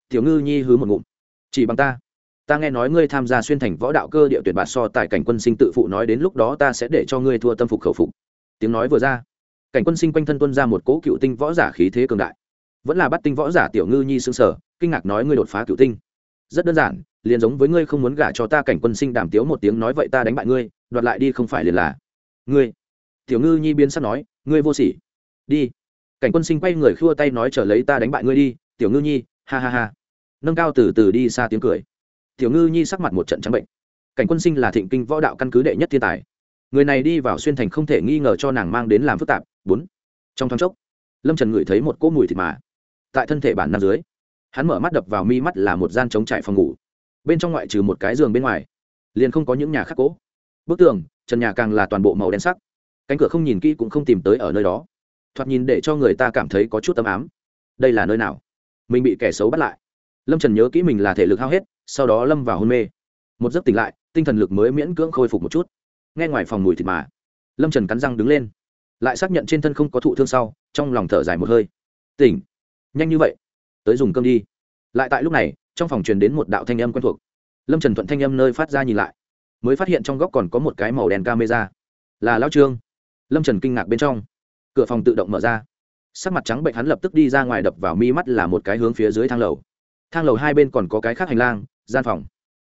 Tiểu ngư nhi hứ một ngụm, chỉ bằng ta. Ta nghe nói ngươi tham gia xuyên thành võ đạo cơ địa tuyển bạt so tại cảnh quân sinh tự phụ nói đến lúc đó ta sẽ để cho ngươi thua tâm phục khẩu phục. Tiếng nói vừa ra, cảnh quân sinh quanh thân tuân ra một cỗ cựu tinh võ giả khí thế cường đại. Vẫn là bắt tinh võ giả tiểu ngư nhi xương sở kinh ngạc nói ngươi đột phá cựu tinh. Rất đơn giản, liền giống với ngươi không muốn gả cho ta cảnh quân sinh đàm tiếu một tiếng nói vậy ta đánh bại ngươi, đoạt lại đi không phải liền là ngươi. Tiểu ngư nhi biến sắp nói, ngươi vô sỉ. Đi. Cảnh quân sinh quay người khua tay nói trở lấy ta đánh bại ngươi đi, tiểu ngư nhi, ha ha ha. Nâng cao từ từ đi xa tiếng cười. Tiểu ngư nhi sắc mặt một trận trắng bệnh. Cảnh quân sinh là thịnh kinh võ đạo căn cứ đệ nhất thiên tài. Người này đi vào xuyên thành không thể nghi ngờ cho nàng mang đến làm phức tạp. Bốn. Trong thoáng chốc, lâm trần ngửi thấy một cỗ mùi thịt mà. Tại thân thể bản nam dưới, hắn mở mắt đập vào mi mắt là một gian chống trải phòng ngủ. Bên trong ngoại trừ một cái giường bên ngoài, liền không có những nhà khắc cỗ bức tường trần nhà càng là toàn bộ màu đen sắc. Cánh cửa không nhìn kỹ cũng không tìm tới ở nơi đó. Thoạt nhìn để cho người ta cảm thấy có chút tấm ám. Đây là nơi nào? Mình bị kẻ xấu bắt lại. Lâm trần nhớ kỹ mình là thể lực hao hết, sau đó lâm vào hôn mê. Một giấc tỉnh lại, tinh thần lực mới miễn cưỡng khôi phục một chút. Nghe ngoài phòng mùi thịt mà, lâm trần cắn răng đứng lên. Lại xác nhận trên thân không có thụ thương sau, trong lòng thở dài một hơi. Tỉnh, nhanh như vậy, tới dùng cơm đi. Lại tại lúc này, trong phòng truyền đến một đạo thanh âm quen thuộc. Lâm trần thuận thanh âm nơi phát ra nhìn lại mới phát hiện trong góc còn có một cái màu đen camera. Là lao trương. Lâm trần kinh ngạc bên trong. Cửa phòng tự động mở ra. Sắc mặt trắng bệnh hắn lập tức đi ra ngoài đập vào mi mắt là một cái hướng phía dưới thang lầu. Thang lầu hai bên còn có cái khác hành lang, gian phòng.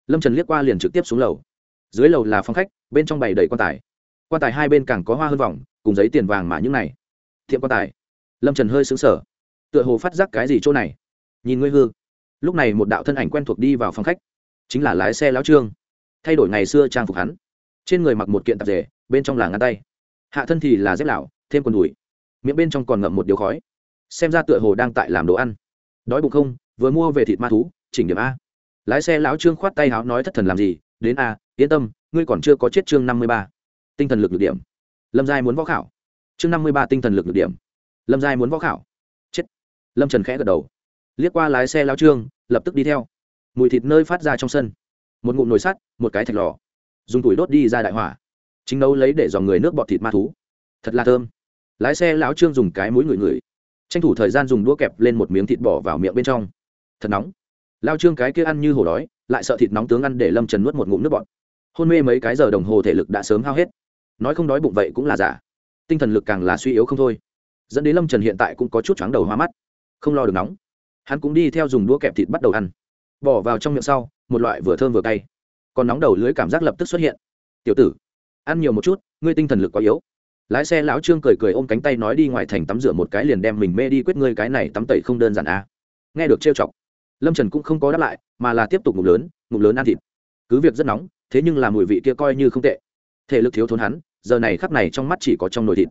Lâm trần liếc qua liền trực tiếp xuống lầu. Dưới lầu là phòng khách, bên trong bày đầy quan tài. Quan tài hai bên càng có hoa hơn vòng, cùng giấy tiền vàng mà những này. Thiệm quan tài. Lâm trần hơi xứng sở tựa hồ phát giác cái gì chỗ này. Nhìn ngươi hư. Lúc này một đạo thân ảnh quen thuộc đi vào phòng khách. Chính là lái xe lão trương thay đổi ngày xưa trang phục hắn. Trên người mặc một kiện tạp dề, bên trong là ngăn tay. Hạ thân thì là dép lạo thêm quần đùi. Miệng bên trong còn ngậm một điếu khói. Xem ra tựa hồ đang tại làm đồ ăn. Đói bụng không? Vừa mua về thịt ma thú, chỉnh điểm a. Lái xe lão trương khoát tay háo nói thất thần làm gì? Đến a, yên tâm, ngươi còn chưa có chết chương năm mươi ba. Tinh thần lực được điểm. Lâm giai muốn võ khảo. Chương năm mươi ba tinh thần lực được điểm. Lâm giai muốn võ khảo. Chết. Lâm trần khẽ gật đầu. Liếc qua lái xe lão trương, lập tức đi theo. Mùi thịt nơi phát ra trong sân một ngụm nồi sắt, một cái thạch lò, dùng tủi đốt đi ra đại hỏa. Chính nấu lấy để dòng người nước bọt thịt ma thú. Thật là thơm. Lái xe lão trương dùng cái mũi ngửi ngửi. Tranh thủ thời gian dùng đũa kẹp lên một miếng thịt bỏ vào miệng bên trong. Thật nóng. Lao trương cái kia ăn như hổ đói, lại sợ thịt nóng tướng ăn để lâm trần nuốt một ngụm nước bọt. Hôn mê mấy cái giờ đồng hồ thể lực đã sớm hao hết. Nói không đói bụng vậy cũng là giả. Tinh thần lực càng là suy yếu không thôi. Dẫn đến lâm trần hiện tại cũng có chút chóng đầu hoa mắt. Không lo được nóng. Hắn cũng đi theo dùng đũa kẹp thịt bắt đầu ăn bỏ vào trong miệng sau, một loại vừa thơm vừa cay. Còn nóng đầu lưới cảm giác lập tức xuất hiện. Tiểu tử, ăn nhiều một chút, ngươi tinh thần lực quá yếu. Lái xe lão trương cười cười ôm cánh tay nói đi ngoài thành tắm rửa một cái liền đem mình mê đi quyết ngươi cái này tắm tẩy không đơn giản à. nghe được trêu chọc, lâm trần cũng không có đáp lại, mà là tiếp tục ngủ lớn ngủ lớn ăn thịt. Cứ việc rất nóng, thế nhưng là mùi vị kia coi như không tệ. Thể lực thiếu thốn hắn, giờ này khắp này trong mắt chỉ có trong nồi thịt.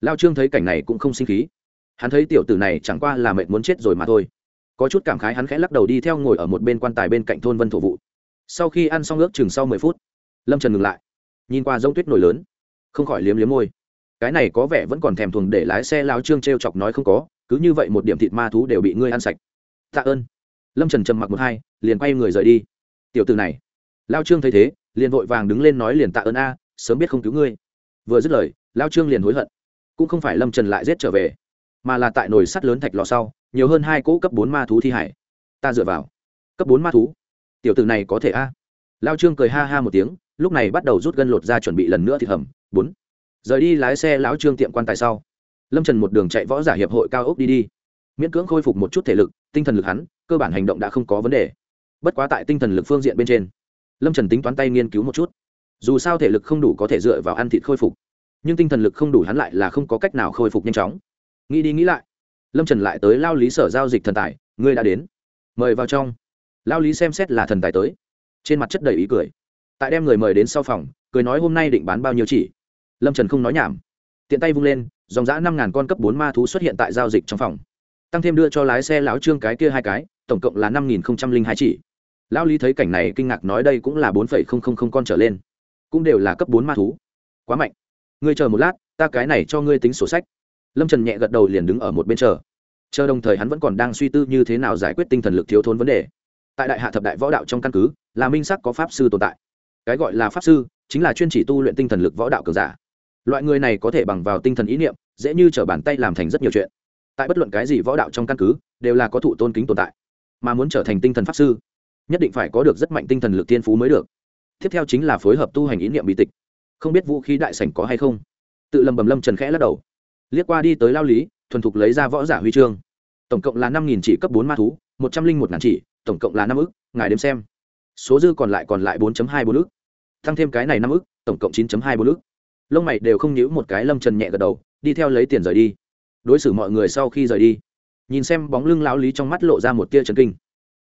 Lao trương thấy cảnh này cũng không sinh khí. Hắn thấy tiểu tử này chẳng qua là mệnh muốn chết rồi mà thôi có chút cảm khái hắn khẽ lắc đầu đi theo ngồi ở một bên quan tài bên cạnh thôn vân thổ vụ. Sau khi ăn xong ước chừng sau mười phút, lâm trần ngừng lại, nhìn qua giống tuyết nổi lớn, không khỏi liếm liếm môi. Cái này có vẻ vẫn còn thèm thuồng để lái xe lao trương t r e o chọc nói không có, cứ như vậy một điểm thịt ma thú đều bị ngươi ăn sạch. Tạ ơn. Lâm trần trầm mặc một hai, liền quay người rời đi. Tiểu từ này, lao trương thấy thế, liền vội vàng đứng lên nói liền tạ ơn a, sớm biết không cứu ngươi. Vừa dứt lời, lao trương liền hối hận. Cũng không phải lâm trần lại giết trở về mà là tại nồi sắt lớn thạch lò sau, nhiều hơn hai cỗ cấp bốn ma thú thi hải. Ta dựa vào. Cấp bốn ma thú? Tiểu tử này có thể a? Lao trương cười ha ha một tiếng, lúc này bắt đầu rút gân lột ra chuẩn bị lần nữa thịt hầm. Bốn. Rời đi lái xe lão trương tiệm quan tài sau. Lâm trần một đường chạy võ giả hiệp hội cao ốc đi đi. Miễn cưỡng khôi phục một chút thể lực, tinh thần lực hắn, cơ bản hành động đã không có vấn đề. Bất quá tại tinh thần lực phương diện bên trên, lâm trần tính toán tay nghiên cứu một chút. Dù sao thể lực không đủ có thể dựa vào ăn thịt khôi phục, nhưng tinh thần lực không đủ hắn lại là không có cách nào khôi phục nhanh chóng nghĩ đi nghĩ lại. Lâm trần lại tới lao lý sở giao dịch thần tài, ngươi đã đến. Mời vào trong. Lao lý xem xét là thần tài tới. Trên mặt chất đầy ý cười. Tại đem người mời đến sau phòng, cười nói hôm nay định bán bao nhiêu chỉ. Lâm trần không nói nhảm. Tiện tay vung lên, dòng giã năm ngàn con cấp bốn ma thú xuất hiện tại giao dịch trong phòng. Tăng thêm đưa cho lái xe lão trương cái kia hai cái, tổng cộng là năm nghìn hai chỉ. Lão lý thấy cảnh này kinh ngạc nói đây cũng là bốn phẩy không không không con trở lên. Cũng đều là cấp bốn ma thú. Quá mạnh. Ngươi chờ một lát, ta cái này cho ngươi tính sổ sách lâm trần nhẹ gật đầu liền đứng ở một bên chờ. Chờ đồng thời hắn vẫn còn đang suy tư như thế nào giải quyết tinh thần lực thiếu thốn vấn đề. Tại đại hạ thập đại võ đạo trong căn cứ, là minh sắc có pháp sư tồn tại. Cái gọi là pháp sư, chính là chuyên chỉ tu luyện tinh thần lực võ đạo cường giả. Loại người này có thể bằng vào tinh thần ý niệm, dễ như t bàn tay làm thành rất nhiều chuyện. Tại bất luận cái gì võ đạo trong căn cứ, đều là có thụ tôn kính tồn tại. Mà muốn trở thành tinh thần pháp sư, nhất định phải có được rất mạnh tinh thần lực tiên phú mới được. Tiếp theo chính là phối hợp tu hành ý niệm bị tịch. Không biết vũ khí đại sảnh có hay không? Tự lầm bầm lâm trần khẽ lắc đầu liếc qua đi tới lao lý, thuần thục lấy ra võ giả huy chương. Tổng cộng là năm nghìn chỉ cấp bốn ma thú, một trăm linh một ngàn chỉ, tổng cộng là năm ức, ngài đếm xem. Số dư còn lại còn lại bốn hai bốn ức. Tăng thêm cái này năm ức, tổng cộng chín hai bốn ức. Lông mày đều không nhíu một cái lâm trần nhẹ gật đầu, đi theo lấy tiền rời đi. Đối xử mọi người sau khi rời đi, nhìn xem bóng lưng lão lý trong mắt lộ ra một tia trần kinh.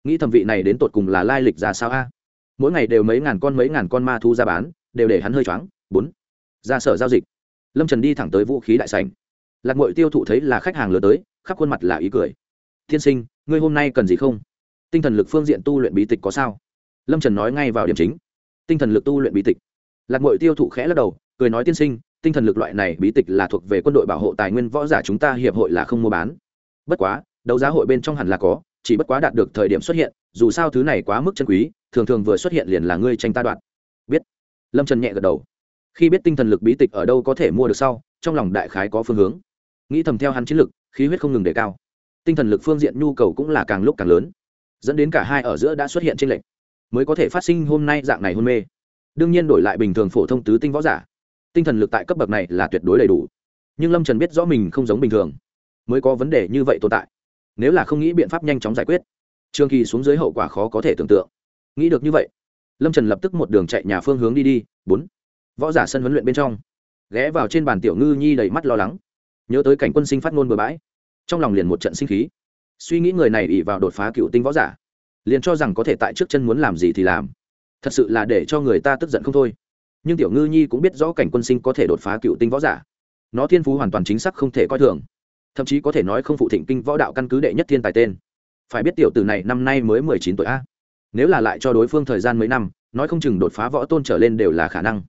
Nghĩ thẩm vị này đến tột cùng là lai lịch ra sao a? Mỗi ngày đều mấy ngàn con mấy ngàn con ma thu ra bán, đều để hắn hơi choáng. Bốn. Ra sở giao dịch. Lâm trần đi thẳng tới vũ khí đại sành lạc mội tiêu thụ thấy là khách hàng lừa tới, khắp khuôn mặt là ý cười. Tiên sinh, ngươi hôm nay cần gì không? Tinh thần lực phương diện tu luyện bí tịch có sao? Lâm trần nói ngay vào điểm chính. Tinh thần lực tu luyện bí tịch. Lạc mội tiêu thụ khẽ lắc đầu, cười nói, tiên sinh, tinh thần lực loại này bí tịch là thuộc về quân đội bảo hộ tài nguyên võ giả chúng ta hiệp hội là không mua bán. Bất quá, đấu giá hội bên trong hẳn là có, chỉ bất quá đạt được thời điểm xuất hiện, dù sao thứ này quá mức chân quý, thường thường vừa xuất hiện liền là ngươi tranh ta đoạt. biết. Lâm trần nhẹ gật đầu. Khi biết tinh thần lực bí tịch ở đâu có thể mua được sau trong lòng đại khái có phương hướng. Nghĩ thầm theo hắn chiến lực, khí huyết không ngừng đề cao. Tinh thần lực phương diện nhu cầu cũng là càng lúc càng lớn. Dẫn đến cả hai ở giữa đã xuất hiện tranh lệch, mới có thể phát sinh hôm nay dạng này hôn mê. Đương nhiên đổi lại bình thường phổ thông tứ tinh võ giả, tinh thần lực tại cấp bậc này là tuyệt đối đầy đủ. Nhưng lâm trần biết rõ mình không giống bình thường, mới có vấn đề như vậy tồn tại. Nếu là không nghĩ biện pháp nhanh chóng giải quyết, trường kỳ xuống dưới hậu quả khó có thể tưởng tượng. Nghĩ được như vậy, lâm trần lập tức một đường chạy nhà phương hướng đi đi. Bốn, võ giả sân huấn luyện bên trong ghé vào trên bàn tiểu ngư nhi đầy mắt lo lắng. Nhớ tới cảnh quân sinh phát ngôn bừa bãi. Trong lòng liền một trận sinh khí. Suy nghĩ người này ỉ vào đột phá cựu tinh võ giả, liền cho rằng có thể tại trước chân muốn làm gì thì làm. Thật sự là để cho người ta tức giận không thôi. Nhưng tiểu ngư nhi cũng biết rõ cảnh quân sinh có thể đột phá cựu tinh võ giả. Nó thiên phú hoàn toàn chính xác không thể coi thường. Thậm chí có thể nói không phụ thịnh kinh võ đạo căn cứ đệ nhất thiên tài tên. Phải biết tiểu tử này năm nay mới mười chín tuổi a. Nếu là lại cho đối phương thời gian mấy năm, nói không chừng đột phá võ tôn trở lên đều là khả năng.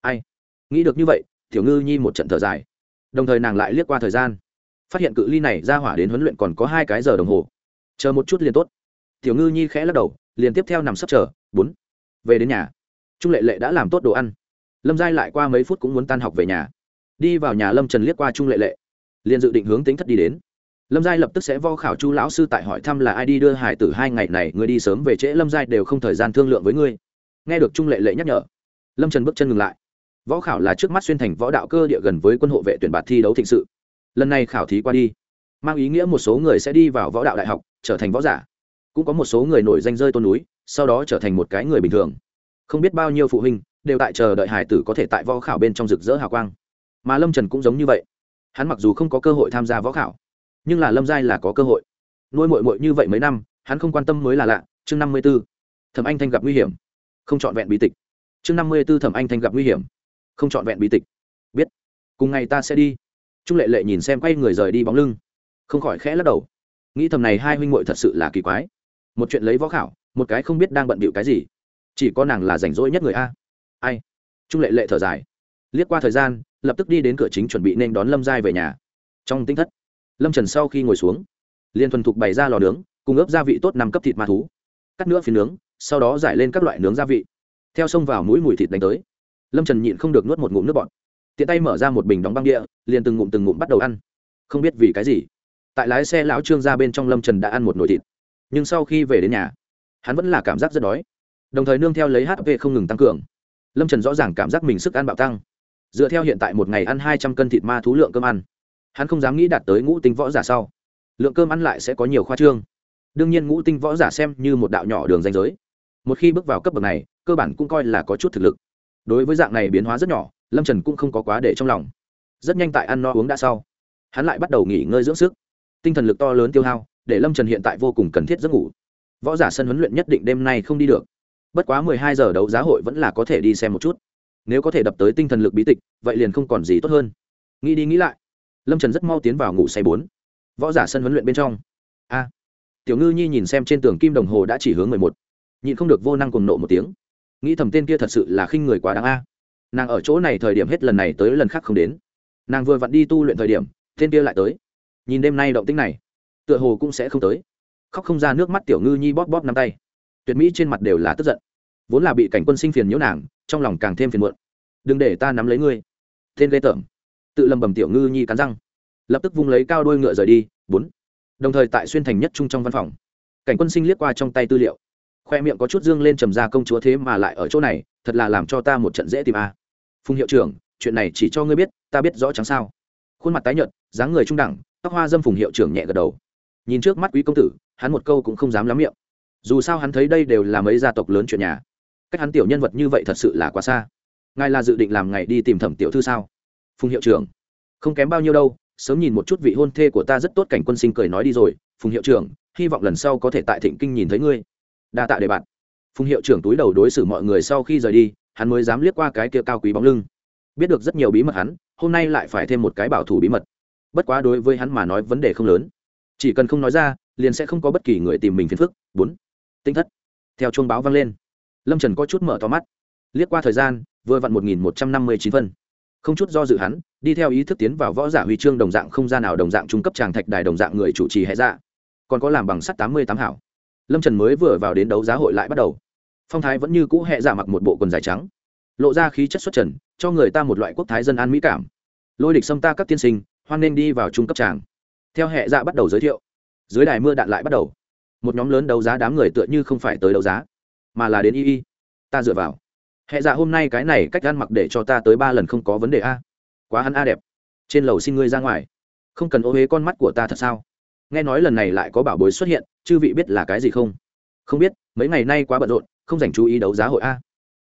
Ai? Nghĩ được như vậy tiểu ngư nhi một trận thở dài. Đồng thời nàng lại liếc qua thời gian. Phát hiện cự ly này ra hỏa đến huấn luyện còn có hai cái giờ đồng hồ. Chờ một chút liền tốt. Tiểu ngư nhi khẽ lắc đầu, liền tiếp theo nằm sấp chờ. Bốn. Về đến nhà. Trung lệ lệ đã làm tốt đồ ăn. Lâm giai lại qua mấy phút cũng muốn tan học về nhà. Đi vào nhà lâm trần liếc qua trung lệ lệ. Liền dự định hướng tính thất đi đến. Lâm giai lập tức sẽ vo khảo chu lão sư tại hỏi thăm là ai đi đưa hải tử hai ngày này người đi sớm về trễ, lâm giai đều không thời gian thương lượng với ngươi. Nghe được trung lệ lệ nhắc nhở, lâm trần bước chân ngừng lại võ khảo là trước mắt xuyên thành võ đạo cơ địa gần với quân hộ vệ tuyển bạt thi đấu thịnh sự. Lần này khảo thí qua đi, mang ý nghĩa một số người sẽ đi vào võ đạo đại học, trở thành võ giả. Cũng có một số người nổi danh rơi tôn núi, sau đó trở thành một cái người bình thường. Không biết bao nhiêu phụ huynh đều tại chờ đợi hải tử có thể tại võ khảo bên trong rực rỡ hào quang. Mà lâm trần cũng giống như vậy. Hắn mặc dù không có cơ hội tham gia võ khảo, nhưng là lâm giai là có cơ hội. Nuôi mội mội như vậy mấy năm, hắn không quan tâm mới là lạ, chương năm mươi b ố thẩm anh thanh gặp nguy hiểm. Không c h ọ n vẹn bí tịch. Chương năm mươi b ố thẩm anh thanh gặp nguy hiểm không trọn vẹn bí tịch. Biết. Cùng ngày ta sẽ đi. Trung lệ lệ nhìn xem quay người rời đi bóng lưng. Không khỏi khẽ lắc đầu. Nghĩ thầm này hai huynh m thật sự là kỳ quái. Một chuyện lấy võ khảo, một cái không biết đang bận bịu cái gì. Chỉ có nàng là rảnh rỗi nhất người a. Ai? Trung lệ lệ thở dài. Liếc qua thời gian, lập tức đi đến cửa chính chuẩn bị nên đón lâm giai về nhà. Trong tinh thất, lâm trần sau khi ngồi xuống, liền thuần thục bày ra lò nướng, cùng ướp gia vị tốt năm cấp thịt ma thú. Cắt nữa phiến nướng, sau đó giải lên các loại nướng gia vị. Theo xông vào mũi mùi thịt đánh tới lâm trần nhịn không được nuốt một ngụm nước bọt. Tiện tay mở ra một bình đóng băng địa, liền từng ngụm từng ngụm bắt đầu ăn. Không biết vì cái gì, tại lái xe lão trương ra bên trong lâm trần đã ăn một nồi thịt. Nhưng sau khi về đến nhà, hắn vẫn là cảm giác rất đói. Đồng thời nương theo lấy hp không ngừng tăng cường. Lâm trần rõ ràng cảm giác mình sức ăn bạo tăng. Dựa theo hiện tại một ngày ăn hai trăm cân thịt ma thú lượng cơm ăn, hắn không dám nghĩ đạt tới ngũ tinh võ giả sau. Lượng cơm ăn lại sẽ có nhiều khoa trương. Đương nhiên ngũ tinh võ giả xem như một đạo nhỏ đường danh giới. Một khi bước vào cấp bậc này, cơ bản cũng coi là có chút thực lực đối với dạng này biến hóa rất nhỏ, lâm trần cũng không có quá để trong lòng. Rất nhanh tại ăn no uống đã sau, hắn lại bắt đầu nghỉ ngơi dưỡng sức. Tinh thần lực to lớn tiêu hao, để lâm trần hiện tại vô cùng cần thiết giấc ngủ. Võ giả sân huấn luyện nhất định đêm nay không đi được. Bất quá mười hai giờ đấu giá hội vẫn là có thể đi xem một chút. Nếu có thể đập tới tinh thần lực bí tịch, vậy liền không còn gì tốt hơn. Nghĩ đi nghĩ lại, lâm trần rất mau tiến vào ngủ say bốn. Võ giả sân huấn luyện bên trong. A. Tiểu ngư nhi nhìn xem trên tường kim đồng hồ đã chỉ hướng mười một. Nhịn không được vô năng cùng nộ một tiếng nghĩ thầm tên kia thật sự là khinh người quá đáng a. Nàng ở chỗ này thời điểm hết lần này tới lần khác không đến. Nàng vừa vặn đi tu luyện thời điểm, tên kia lại tới. Nhìn đêm nay động tính này, tựa hồ cũng sẽ không tới. Khóc không ra nước mắt tiểu ngư nhi bóp bóp nắm tay. Tuyệt mỹ trên mặt đều là tức giận. Vốn là bị cảnh quân sinh phiền nhiễu nàng, trong lòng càng thêm phiền muộn. Đừng để ta nắm lấy ngươi. Tên ghê tởm. Tự lầm bầm tiểu ngư nhi cắn răng. Lập tức vung lấy cao đôi ngựa rời đi. Bốn. Đồng thời tại xuyên thành nhất trung trong văn phòng, cảnh quân sinh liếc qua trong tay tư liệu khoe miệng có chút dương lên trầm ra công chúa thế mà lại ở chỗ này, thật là làm cho ta một trận dễ tìm a. À. phùng hiệu trưởng, chuyện này chỉ cho ngươi biết, ta biết rõ chẳng sao. Khuôn mặt tái nhợt, dáng người trung đẳng, tóc hoa dâm phùng hiệu trưởng nhẹ gật đầu. Nhìn trước mắt quý công tử, hắn một câu cũng không dám lắm miệng. Dù sao hắn thấy đây đều là mấy gia tộc lớn chuyện nhà. Cách hắn tiểu nhân vật như vậy thật sự là quá xa. Ngài là dự định làm ngày đi tìm thẩm tiểu thư sao? Phùng hiệu trưởng. Không kém bao nhiêu đâu, sớm nhìn một chút vị hôn thê của ta rất tốt cảnh quân sinh cười nói đi rồi. Phùng hiệu trưởng, hy vọng lần sau có thể tại thịnh kinh nhìn thấy ngươi đa tạ đề bạn phùng hiệu trưởng túi đầu đối xử mọi người sau khi rời đi, hắn mới dám liếc qua cái kia cao quý bóng lưng. Biết được rất nhiều bí mật hắn, hôm nay lại phải thêm một cái bảo thủ bí mật. Bất quá đối với hắn mà nói vấn đề không lớn. Chỉ cần không nói ra, liền sẽ không có bất kỳ người tìm mình phiền phức. Bốn. Tinh thất. Theo chuông báo vang lên. Lâm trần có chút mở to mắt. Liếc qua thời gian, vừa vặn một nghìn một trăm năm mươi chín phân. Không chút do dự hắn, đi theo ý thức tiến vào võ giả huy chương đồng dạng không gian nào đồng dạng trung cấp tràng thạch đài đồng dạng người chủ trì hệ dạ. Còn có làm bằng sắt tám mươi tám hảo lâm trần mới vừa vào đến đấu giá hội lại bắt đầu phong thái vẫn như cũ hệ giả mặc một bộ quần dài trắng lộ ra khí chất xuất trần cho người ta một loại quốc thái dân an mỹ cảm lôi địch xâm ta các tiên sinh hoan nên đi vào trung cấp tràng theo hệ dạ bắt đầu giới thiệu dưới đài mưa đạn lại bắt đầu một nhóm lớn đấu giá đám người tựa như không phải tới đấu giá mà là đến y y ta dựa vào hệ dạ hôm nay cái này cách ăn mặc để cho ta tới ba lần không có vấn đề a quá hắn a đẹp trên lầu xin ngươi ra ngoài không cần ô huế con mắt của ta thật sao nghe nói lần này lại có bảo bối xuất hiện, chư vị biết là cái gì không? Không biết, mấy ngày nay quá bận rộn, không dành chú ý đấu giá hội a.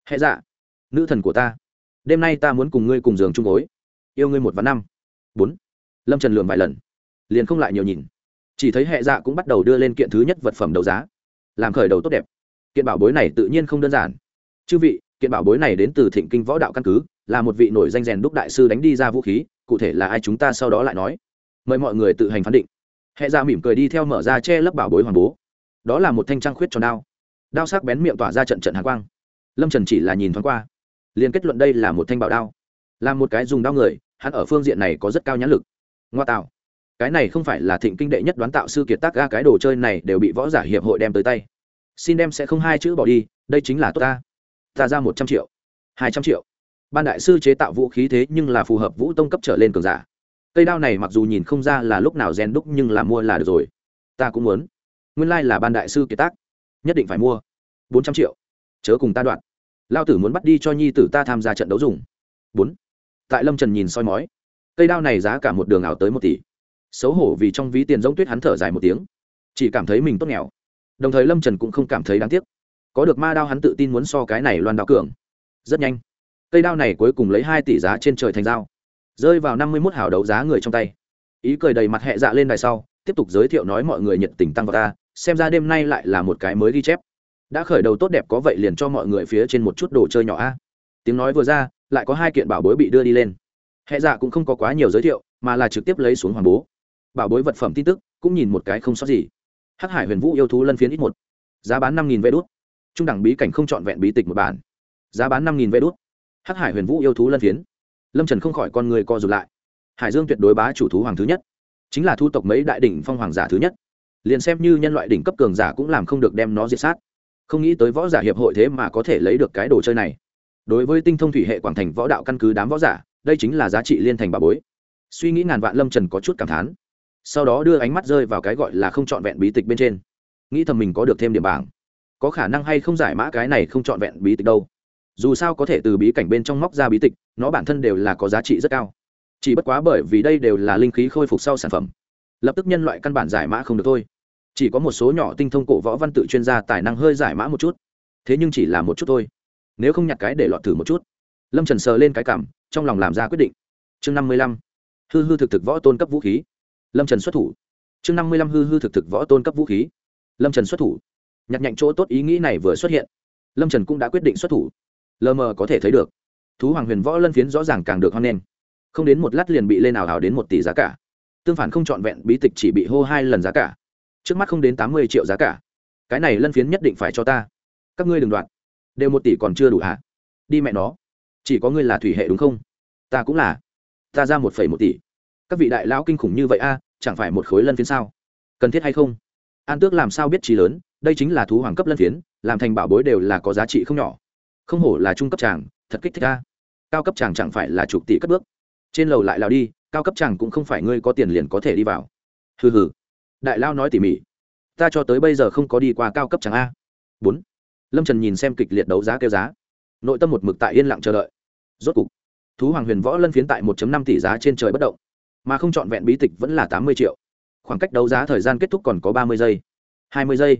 Hệ dạ nữ thần của ta, đêm nay ta muốn cùng ngươi cùng giường chung gối. Yêu ngươi một và năm. Bốn. Lâm trần lường vài lần, liền không lại nhiều nhìn. Chỉ thấy hệ dạ cũng bắt đầu đưa lên kiện thứ nhất vật phẩm đấu giá, làm khởi đầu tốt đẹp. Kiện bảo bối này tự nhiên không đơn giản. Chư vị, kiện bảo bối này đến từ thịnh kinh võ đạo căn cứ, là một vị nổi danh rèn đúc đại sư đánh đi ra vũ khí, cụ thể là ai chúng ta sau đó lại nói. Mời mọi người tự hành phán định hệ ra dạ mỉm cười đi theo mở ra che lấp bảo bối hoàng bố. Đó là một thanh trăng khuyết tròn đao. Đao sắc bén miệng tỏa ra trận trận hàng quang. Lâm trần chỉ là nhìn thoáng qua. Liền kết luận đây là một thanh bảo đao. Là một cái dùng đao người, hắn ở phương diện này có rất cao nhãn lực. Ngoa tạo. Cái này không phải là thịnh kinh đệ nhất đoán tạo sư kiệt tác ga cái đồ chơi này đều bị võ giả hiệp hội đem tới tay. Xin đem sẽ không hai chữ bỏ đi, đây chính là tốt ta. Ta ra một trăm triệu. Hai trăm triệu. Ban đại sư chế tạo vũ khí thế nhưng là phù hợp vũ tông cấp trở lên cường giả cây đao này mặc dù nhìn không ra là lúc nào rèn đúc nhưng là mua là được rồi. Ta cũng muốn. Nguyên lai、like、là ban đại sư kiệt tác. Nhất định phải mua. Bốn trăm triệu. Chớ cùng ta đoạn. Lao tử muốn bắt đi cho nhi tử ta tham gia trận đấu dùng. Bốn. Tại lâm trần nhìn soi mói. Cây đao này giá cả một đường ảo tới một tỷ. Xấu hổ vì trong ví tiền giống tuyết hắn thở dài một tiếng. Chỉ cảm thấy mình tốt nghèo. Đồng thời lâm trần cũng không cảm thấy đáng tiếc. Có được ma đao hắn tự tin muốn so cái này loan đao cường. Rất nhanh. Cây đao này cuối cùng lấy hai tỷ giá trên trời thành dao rơi vào năm mươi mốt hào đấu giá người trong tay. Ý cười đầy mặt hẹ dạ lên đài sau, tiếp tục giới thiệu nói mọi người nhiệt tình tăng vào ta, xem ra đêm nay lại là một cái mới ghi chép. Đã khởi đầu tốt đẹp có vậy liền cho mọi người phía trên một chút đồ chơi nhỏ a. Tiếng nói vừa ra, lại có hai kiện bảo bối bị đưa đi lên. Hệ dạ cũng không có quá nhiều giới thiệu, mà là trực tiếp lấy xuống hoàng bố. Bảo bối vật phẩm tin tức, cũng nhìn một cái không sót gì. Hắc hải huyền vũ yêu thú lân phiến ít một. Giá bán năm nghìn vé đốt trung đẳng bí cảnh không trọn vẹn bí tịch một bản. Giá bán năm nghìn vé đốt hắc hải huyền vũ yêu thú lân phiến lâm trần không khỏi con người co rụt lại. Hải dương tuyệt đối bá chủ thú hoàng thứ nhất, chính là thu tộc mấy đại đỉnh phong hoàng giả thứ nhất. Liền xem như nhân loại đỉnh cấp cường giả cũng làm không được đem nó diệt sát. Không nghĩ tới võ giả hiệp hội thế mà có thể lấy được cái đồ chơi này. Đối với tinh thông thủy hệ quảng thành võ đạo căn cứ đám võ giả, đây chính là giá trị liên thành bà bối. Suy nghĩ ngàn vạn lâm trần có chút cảm thán. Sau đó đưa ánh mắt rơi vào cái gọi là không trọn vẹn bí tịch bên trên. Nghĩ thầm mình có được thêm điểm bảng. Có khả năng hay không giải mã cái này không trọn vẹn bí tịch đâu dù sao có thể từ bí cảnh bên trong móc ra bí tịch, nó bản thân đều là có giá trị rất cao. Chỉ bất quá bởi vì đây đều là linh khí khôi phục sau sản phẩm, lập tức nhân loại căn bản giải mã không được thôi. Chỉ có một số nhỏ tinh thông cổ võ văn tự chuyên gia tài năng hơi giải mã một chút. Thế nhưng chỉ là một chút thôi. Nếu không nhặt cái để lọt thử một chút. Lâm trần sờ lên cái cảm, trong lòng làm ra quyết định. Chương năm mươi lăm. Hư hư thực thực võ tôn cấp vũ khí. Lâm trần xuất thủ. Chương năm mươi lăm hư hư thực thực võ tôn cấp vũ khí. Lâm trần xuất thủ. Nhặt nhạnh chỗ tốt ý nghĩ này vừa xuất hiện. Lâm trần cũng đã quyết định xuất thủ lờ mờ có thể thấy được. Thú hoàng huyền võ lân phiến rõ ràng càng được hoan nghênh. Không đến một lát liền bị lên ảo hào đến một tỷ giá cả. Tương phản không trọn vẹn, bí tịch chỉ bị hô hai lần giá cả. Trước mắt không đến tám mươi triệu giá cả. Cái này lân phiến nhất định phải cho ta. Các ngươi đừng đoạn đều một tỷ còn chưa đủ hả? Đi mẹ nó. Chỉ có ngươi là thủy hệ đúng không? Ta cũng là. Ta ra một phẩy một tỷ. Các vị đại lão kinh khủng như vậy a, chẳng phải một khối lân phiến sao? Cần thiết hay không? An tước làm sao biết trí lớn, đây chính là thú hoàng cấp lân phiến, làm thành bảo bối đều là có giá trị không nhỏ không hổ là trung cấp chàng, thật kích thích ta. cao cấp chàng chẳng phải là chục tỷ cất bước. Trên lầu lại lao đi cao cấp chàng cũng không phải ngươi có tiền liền có thể đi vào. Hừ hừ. Đại lao nói tỉ mỉ. Ta cho tới bây giờ không có đi qua cao cấp chàng a. Bốn. Lâm trần nhìn xem kịch liệt đấu giá kêu giá. Nội tâm một mực tại yên lặng chờ đợi. Rốt cục thú hoàng huyền võ lân phiến tại 1 năm tỷ giá trên trời bất động. Mà không chọn vẹn bí tịch vẫn là tám mươi triệu. Khoảng cách đấu giá thời gian kết thúc còn có ba mươi giây. hai mươi giây.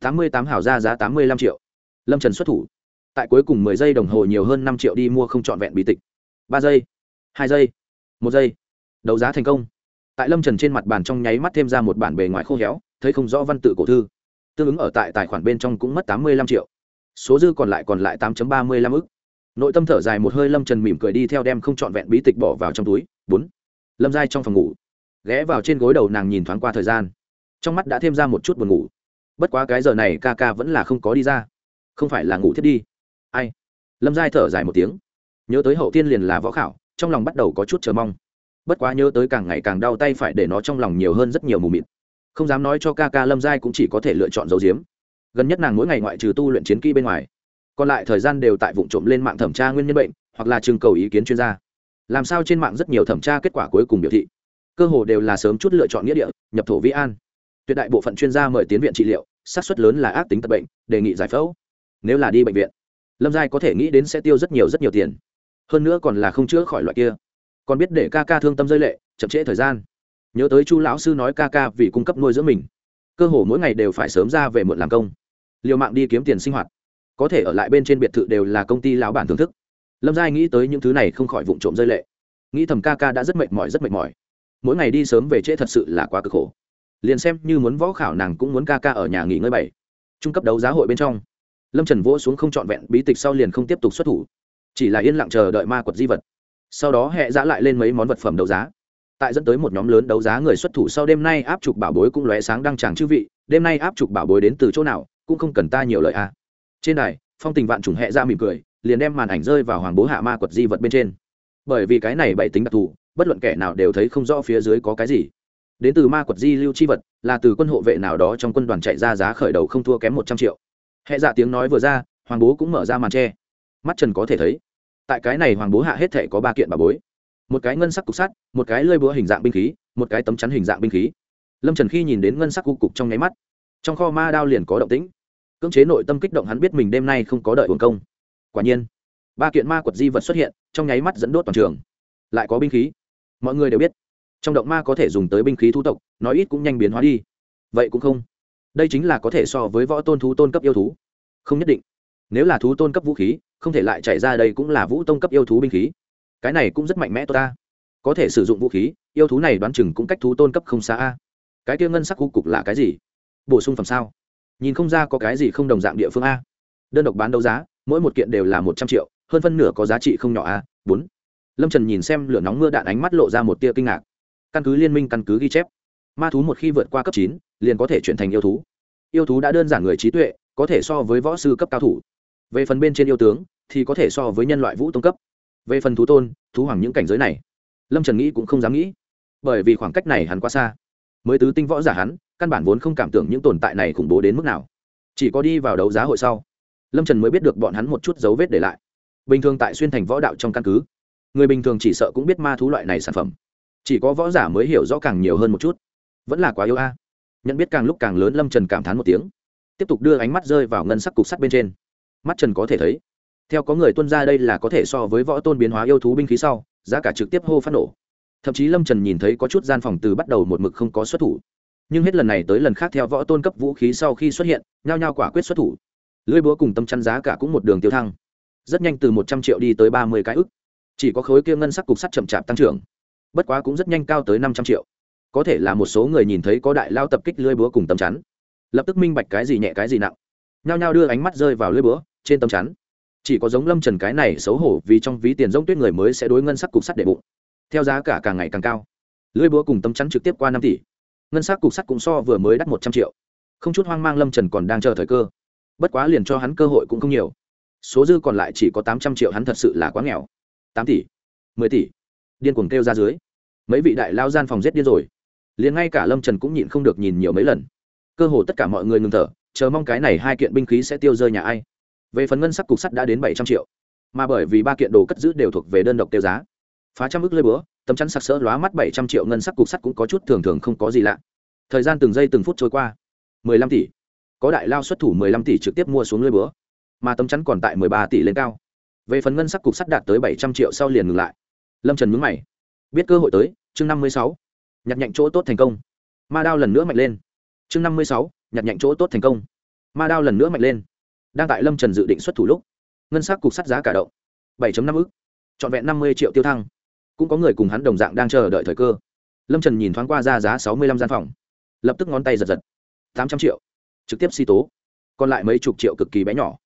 tám mươi tám hảo ra giá tám mươi năm triệu. Lâm trần xuất thủ tại cuối cùng mười giây đồng hồ nhiều hơn năm triệu đi mua không trọn vẹn bí tịch. Ba giây, hai giây, một giây. Đấu giá thành công. Tại lâm trần trên mặt bàn trong nháy mắt thêm ra một bản bề ngoài khô héo, thấy không rõ văn tự cổ thư. Tương ứng ở tại tài khoản bên trong cũng mất tám mươi lăm triệu. Số dư còn lại còn lại tám ba mươi lăm ức. Nội tâm thở dài một hơi, lâm trần mỉm cười đi theo đem không trọn vẹn bí tịch bỏ vào trong túi. Bốn. Lâm giai trong phòng ngủ. Ghé vào trên gối đầu nàng nhìn thoáng qua thời gian. Trong mắt đã thêm ra một chút buồn ngủ. Bất quá cái giờ này ca ca vẫn là không có đi ra. Không phải là ngủ thiết đi ai? Lâm giai thở dài một tiếng. Nhớ tới hậu tiên liền là võ khảo, trong lòng bắt đầu có chút chờ mong. Bất quá nhớ tới càng ngày càng đau tay phải để nó trong lòng nhiều hơn rất nhiều mù mịt. Không dám nói cho ca ca lâm giai cũng chỉ có thể lựa chọn dấu diếm gần nhất nàng mỗi ngày ngoại trừ tu luyện chiến kỹ bên ngoài, còn lại thời gian đều tại vụ trộm lên mạng thẩm tra nguyên nhân bệnh, hoặc là trưng cầu ý kiến chuyên gia. Làm sao trên mạng rất nhiều thẩm tra kết quả cuối cùng biểu thị, cơ hồ đều là sớm chút lựa chọn nghĩa địa, nhập thổ vĩ an. Tuyệt đại bộ phận chuyên gia mời tiến viện trị liệu sát suất lớn là ác tính tật bệnh, đề nghị giải phẫu. Nếu là đi bệnh viện lâm giai có thể nghĩ đến sẽ tiêu rất nhiều rất nhiều tiền. Hơn nữa còn là không chữa khỏi loại kia. Còn biết để ca ca thương tâm rơi lệ, chậm trễ thời gian. Nhớ tới chu lão sư nói ca ca vì cung cấp nuôi dưỡng mình. Cơ hồ mỗi ngày đều phải sớm ra về muộn làm công. Liều mạng đi kiếm tiền sinh hoạt. Có thể ở lại bên trên biệt thự đều là công ty lão bản thưởng thức. Lâm giai nghĩ tới những thứ này không khỏi vụ trộm rơi lệ. Nghĩ thầm ca ca đã rất mệt mỏi, rất mệt mỏi. Mỗi ngày đi sớm về trễ thật sự là quá cực khổ. Liền xem như muốn võ khảo nàng cũng muốn ca ca ở nhà nghỉ ngơi bảy. Trung cấp đấu giá hội bên trong lâm trần vỗ xuống không trọn vẹn bí tịch sau liền không tiếp tục xuất thủ chỉ là yên lặng chờ đợi ma quật di vật sau đó hẹ giã lại lên mấy món vật phẩm đấu giá tại dẫn tới một nhóm lớn đấu giá người xuất thủ sau đêm nay áp trục bảo bối cũng lóe sáng đăng tràng chư vị đêm nay áp trục bảo bối đến từ chỗ nào cũng không cần ta nhiều lời a à. trên đài, phong tình vạn trùng hẹ ra mỉm cười liền đem màn ảnh rơi vào hoàng bố hạ ma quật di vật bên trên bởi vì cái này bậy tính đặc thù bất luận kẻ nào đều thấy không rõ phía dưới có cái gì đến từ ma quật di lưu chi vật là từ quân hộ vệ nào đó trong quân đoàn chạy ra giá khởi đầu không thua kém một trăm triệu hệ dạ tiếng nói vừa ra, hoàng bố cũng mở ra màn tre. Mắt trần có thể thấy, tại cái này hoàng bố hạ hết thể có ba kiện bà bối. Một cái ngân sắc cục sắt, một cái lơi búa hình dạng binh khí, một cái tấm chắn hình dạng binh khí. Lâm trần khi nhìn đến ngân sắc cục cục trong nháy mắt, trong kho ma đao liền có động tĩnh. Cưỡng chế nội tâm kích động hắn biết mình đêm nay không có đợi hồn công. Quả nhiên, ba kiện ma quật di vật xuất hiện, trong nháy mắt dẫn đốt toàn trường. Lại có binh khí. Mọi người đều biết, trong động ma có thể dùng tới binh khí thu tộc, nói ít cũng nhanh biến hóa đi. Vậy cũng không đây chính là có thể so với võ tôn thú tôn cấp yêu thú. Không nhất định. Nếu là thú tôn cấp vũ khí, không thể lại chạy ra đây cũng là vũ tôn cấp yêu thú binh khí. Cái này cũng rất mạnh mẽ ta. Có thể sử dụng vũ khí, yêu thú này đoán chừng cũng cách thú tôn cấp không xa a. Cái kia ngân sắc khu cục là cái gì? Bổ sung phẩm sao? Nhìn không ra có cái gì không đồng dạng địa phương a. Đơn độc bán đấu giá, mỗi một kiện đều là một trăm triệu, hơn phân nửa có giá trị không nhỏ a. Bốn. Lâm trần nhìn xem lửa nóng mưa đạn ánh mắt lộ ra một tia kinh ngạc. Căn cứ liên minh căn cứ ghi chép, ma thú một khi vượt qua cấp chín liền có thể chuyển thành yêu thú. Yêu thú đã đơn giản người trí tuệ, có thể so với võ sư cấp cao thủ. Về phần bên trên yêu tướng, thì có thể so với nhân loại vũ tông cấp. Về phần thú tôn, thú hoàng những cảnh giới này, lâm trần nghĩ cũng không dám nghĩ. Bởi vì khoảng cách này hắn quá xa. Mới tứ tinh võ giả hắn, căn bản vốn không cảm tưởng những tồn tại này khủng bố đến mức nào. Chỉ có đi vào đấu giá hội sau, lâm trần mới biết được bọn hắn một chút dấu vết để lại. Bình thường tại xuyên thành võ đạo trong căn cứ, người bình thường chỉ sợ cũng biết ma thú loại này sản phẩm. Chỉ có võ giả mới hiểu rõ càng nhiều hơn một chút. Vẫn là quá yêu a nhận biết càng lúc càng lớn lâm trần cảm thán một tiếng tiếp tục đưa ánh mắt rơi vào ngân sắc cục sắt bên trên mắt trần có thể thấy theo có người tuân ra đây là có thể so với võ tôn biến hóa yêu thú binh khí sau giá cả trực tiếp hô phát nổ thậm chí lâm trần nhìn thấy có chút gian phòng từ bắt đầu một mực không có xuất thủ nhưng hết lần này tới lần khác theo võ tôn cấp vũ khí sau khi xuất hiện nhao nhao quả quyết xuất thủ lưỡi búa cùng tâm chăn giá cả cũng một đường tiêu thăng rất nhanh từ một trăm triệu đi tới ba mươi cái ức chỉ có khối kia ngân sắc cục sắt chậm chạp tăng trưởng bất quá cũng rất nhanh cao tới năm trăm triệu có thể là một số người nhìn thấy có đại lao tập kích lưỡi búa cùng tấm chắn. Lập tức minh bạch cái gì nhẹ cái gì nặng. Nhao nhao đưa ánh mắt rơi vào lưỡi búa, trên tấm chắn. Chỉ có giống lâm trần cái này xấu hổ vì trong ví tiền giống tuyết người mới sẽ đối ngân sắc cục sắt để bụng. Theo giá cả càng ngày càng cao lưỡi búa cùng tấm chắn trực tiếp qua năm tỷ. Ngân sắc cục sắt cũng so vừa mới đắt một trăm triệu. Không chút hoang mang lâm trần còn đang chờ thời cơ. Bất quá liền cho hắn cơ hội cũng không nhiều. Số dư còn lại chỉ có tám trăm triệu hắn thật sự là quá nghèo. Tám tỷ, mười tỷ. Điên cuồng kêu ra dưới. Mấy vị đại lao gian phòng rét điên rồi liền ngay cả lâm trần cũng nhịn không được nhìn nhiều mấy lần cơ hồ tất cả mọi người ngừng thở chờ mong cái này hai kiện binh khí sẽ tiêu rơi nhà ai về phần ngân sắc cục sắt đã đến bảy trăm triệu mà bởi vì ba kiện đồ cất giữ đều thuộc về đơn độc tiêu giá phá trăm ức lơi búa tấm chắn sặc sỡ lóa mắt bảy trăm triệu ngân sắc cục sắt cũng có chút thường thường không có gì lạ thời gian từng giây từng phút trôi qua mười lăm tỷ có đại lao xuất thủ mười lăm tỷ trực tiếp mua xuống lơi búa mà tấm chắn còn tại mười ba tỷ lên cao về phần ngân sắc cục sắt đạt tới bảy trăm triệu sau liền ngừng lại lâm trần mướn mày biết cơ hội tới chương năm mươi sáu nhặt nhạnh chỗ tốt thành công. Ma đao lần nữa mạnh lên. Chương năm mươi sáu, nhặt nhạnh chỗ tốt thành công. Ma đao lần nữa mạnh lên. Đang tại lâm trần dự định xuất thủ lúc, ngân s á c cục sắt giá cả động. bảy năm ức. Trọn vẹn năm mươi triệu tiêu thăng. Cũng có người cùng hắn đồng dạng đang chờ đợi thời cơ. Lâm trần nhìn thoáng qua ra giá sáu mươi lăm gian phòng. Lập tức ngón tay giật giật. tám trăm triệu. Trực tiếp si tố. Còn lại mấy chục triệu cực kỳ bé nhỏ.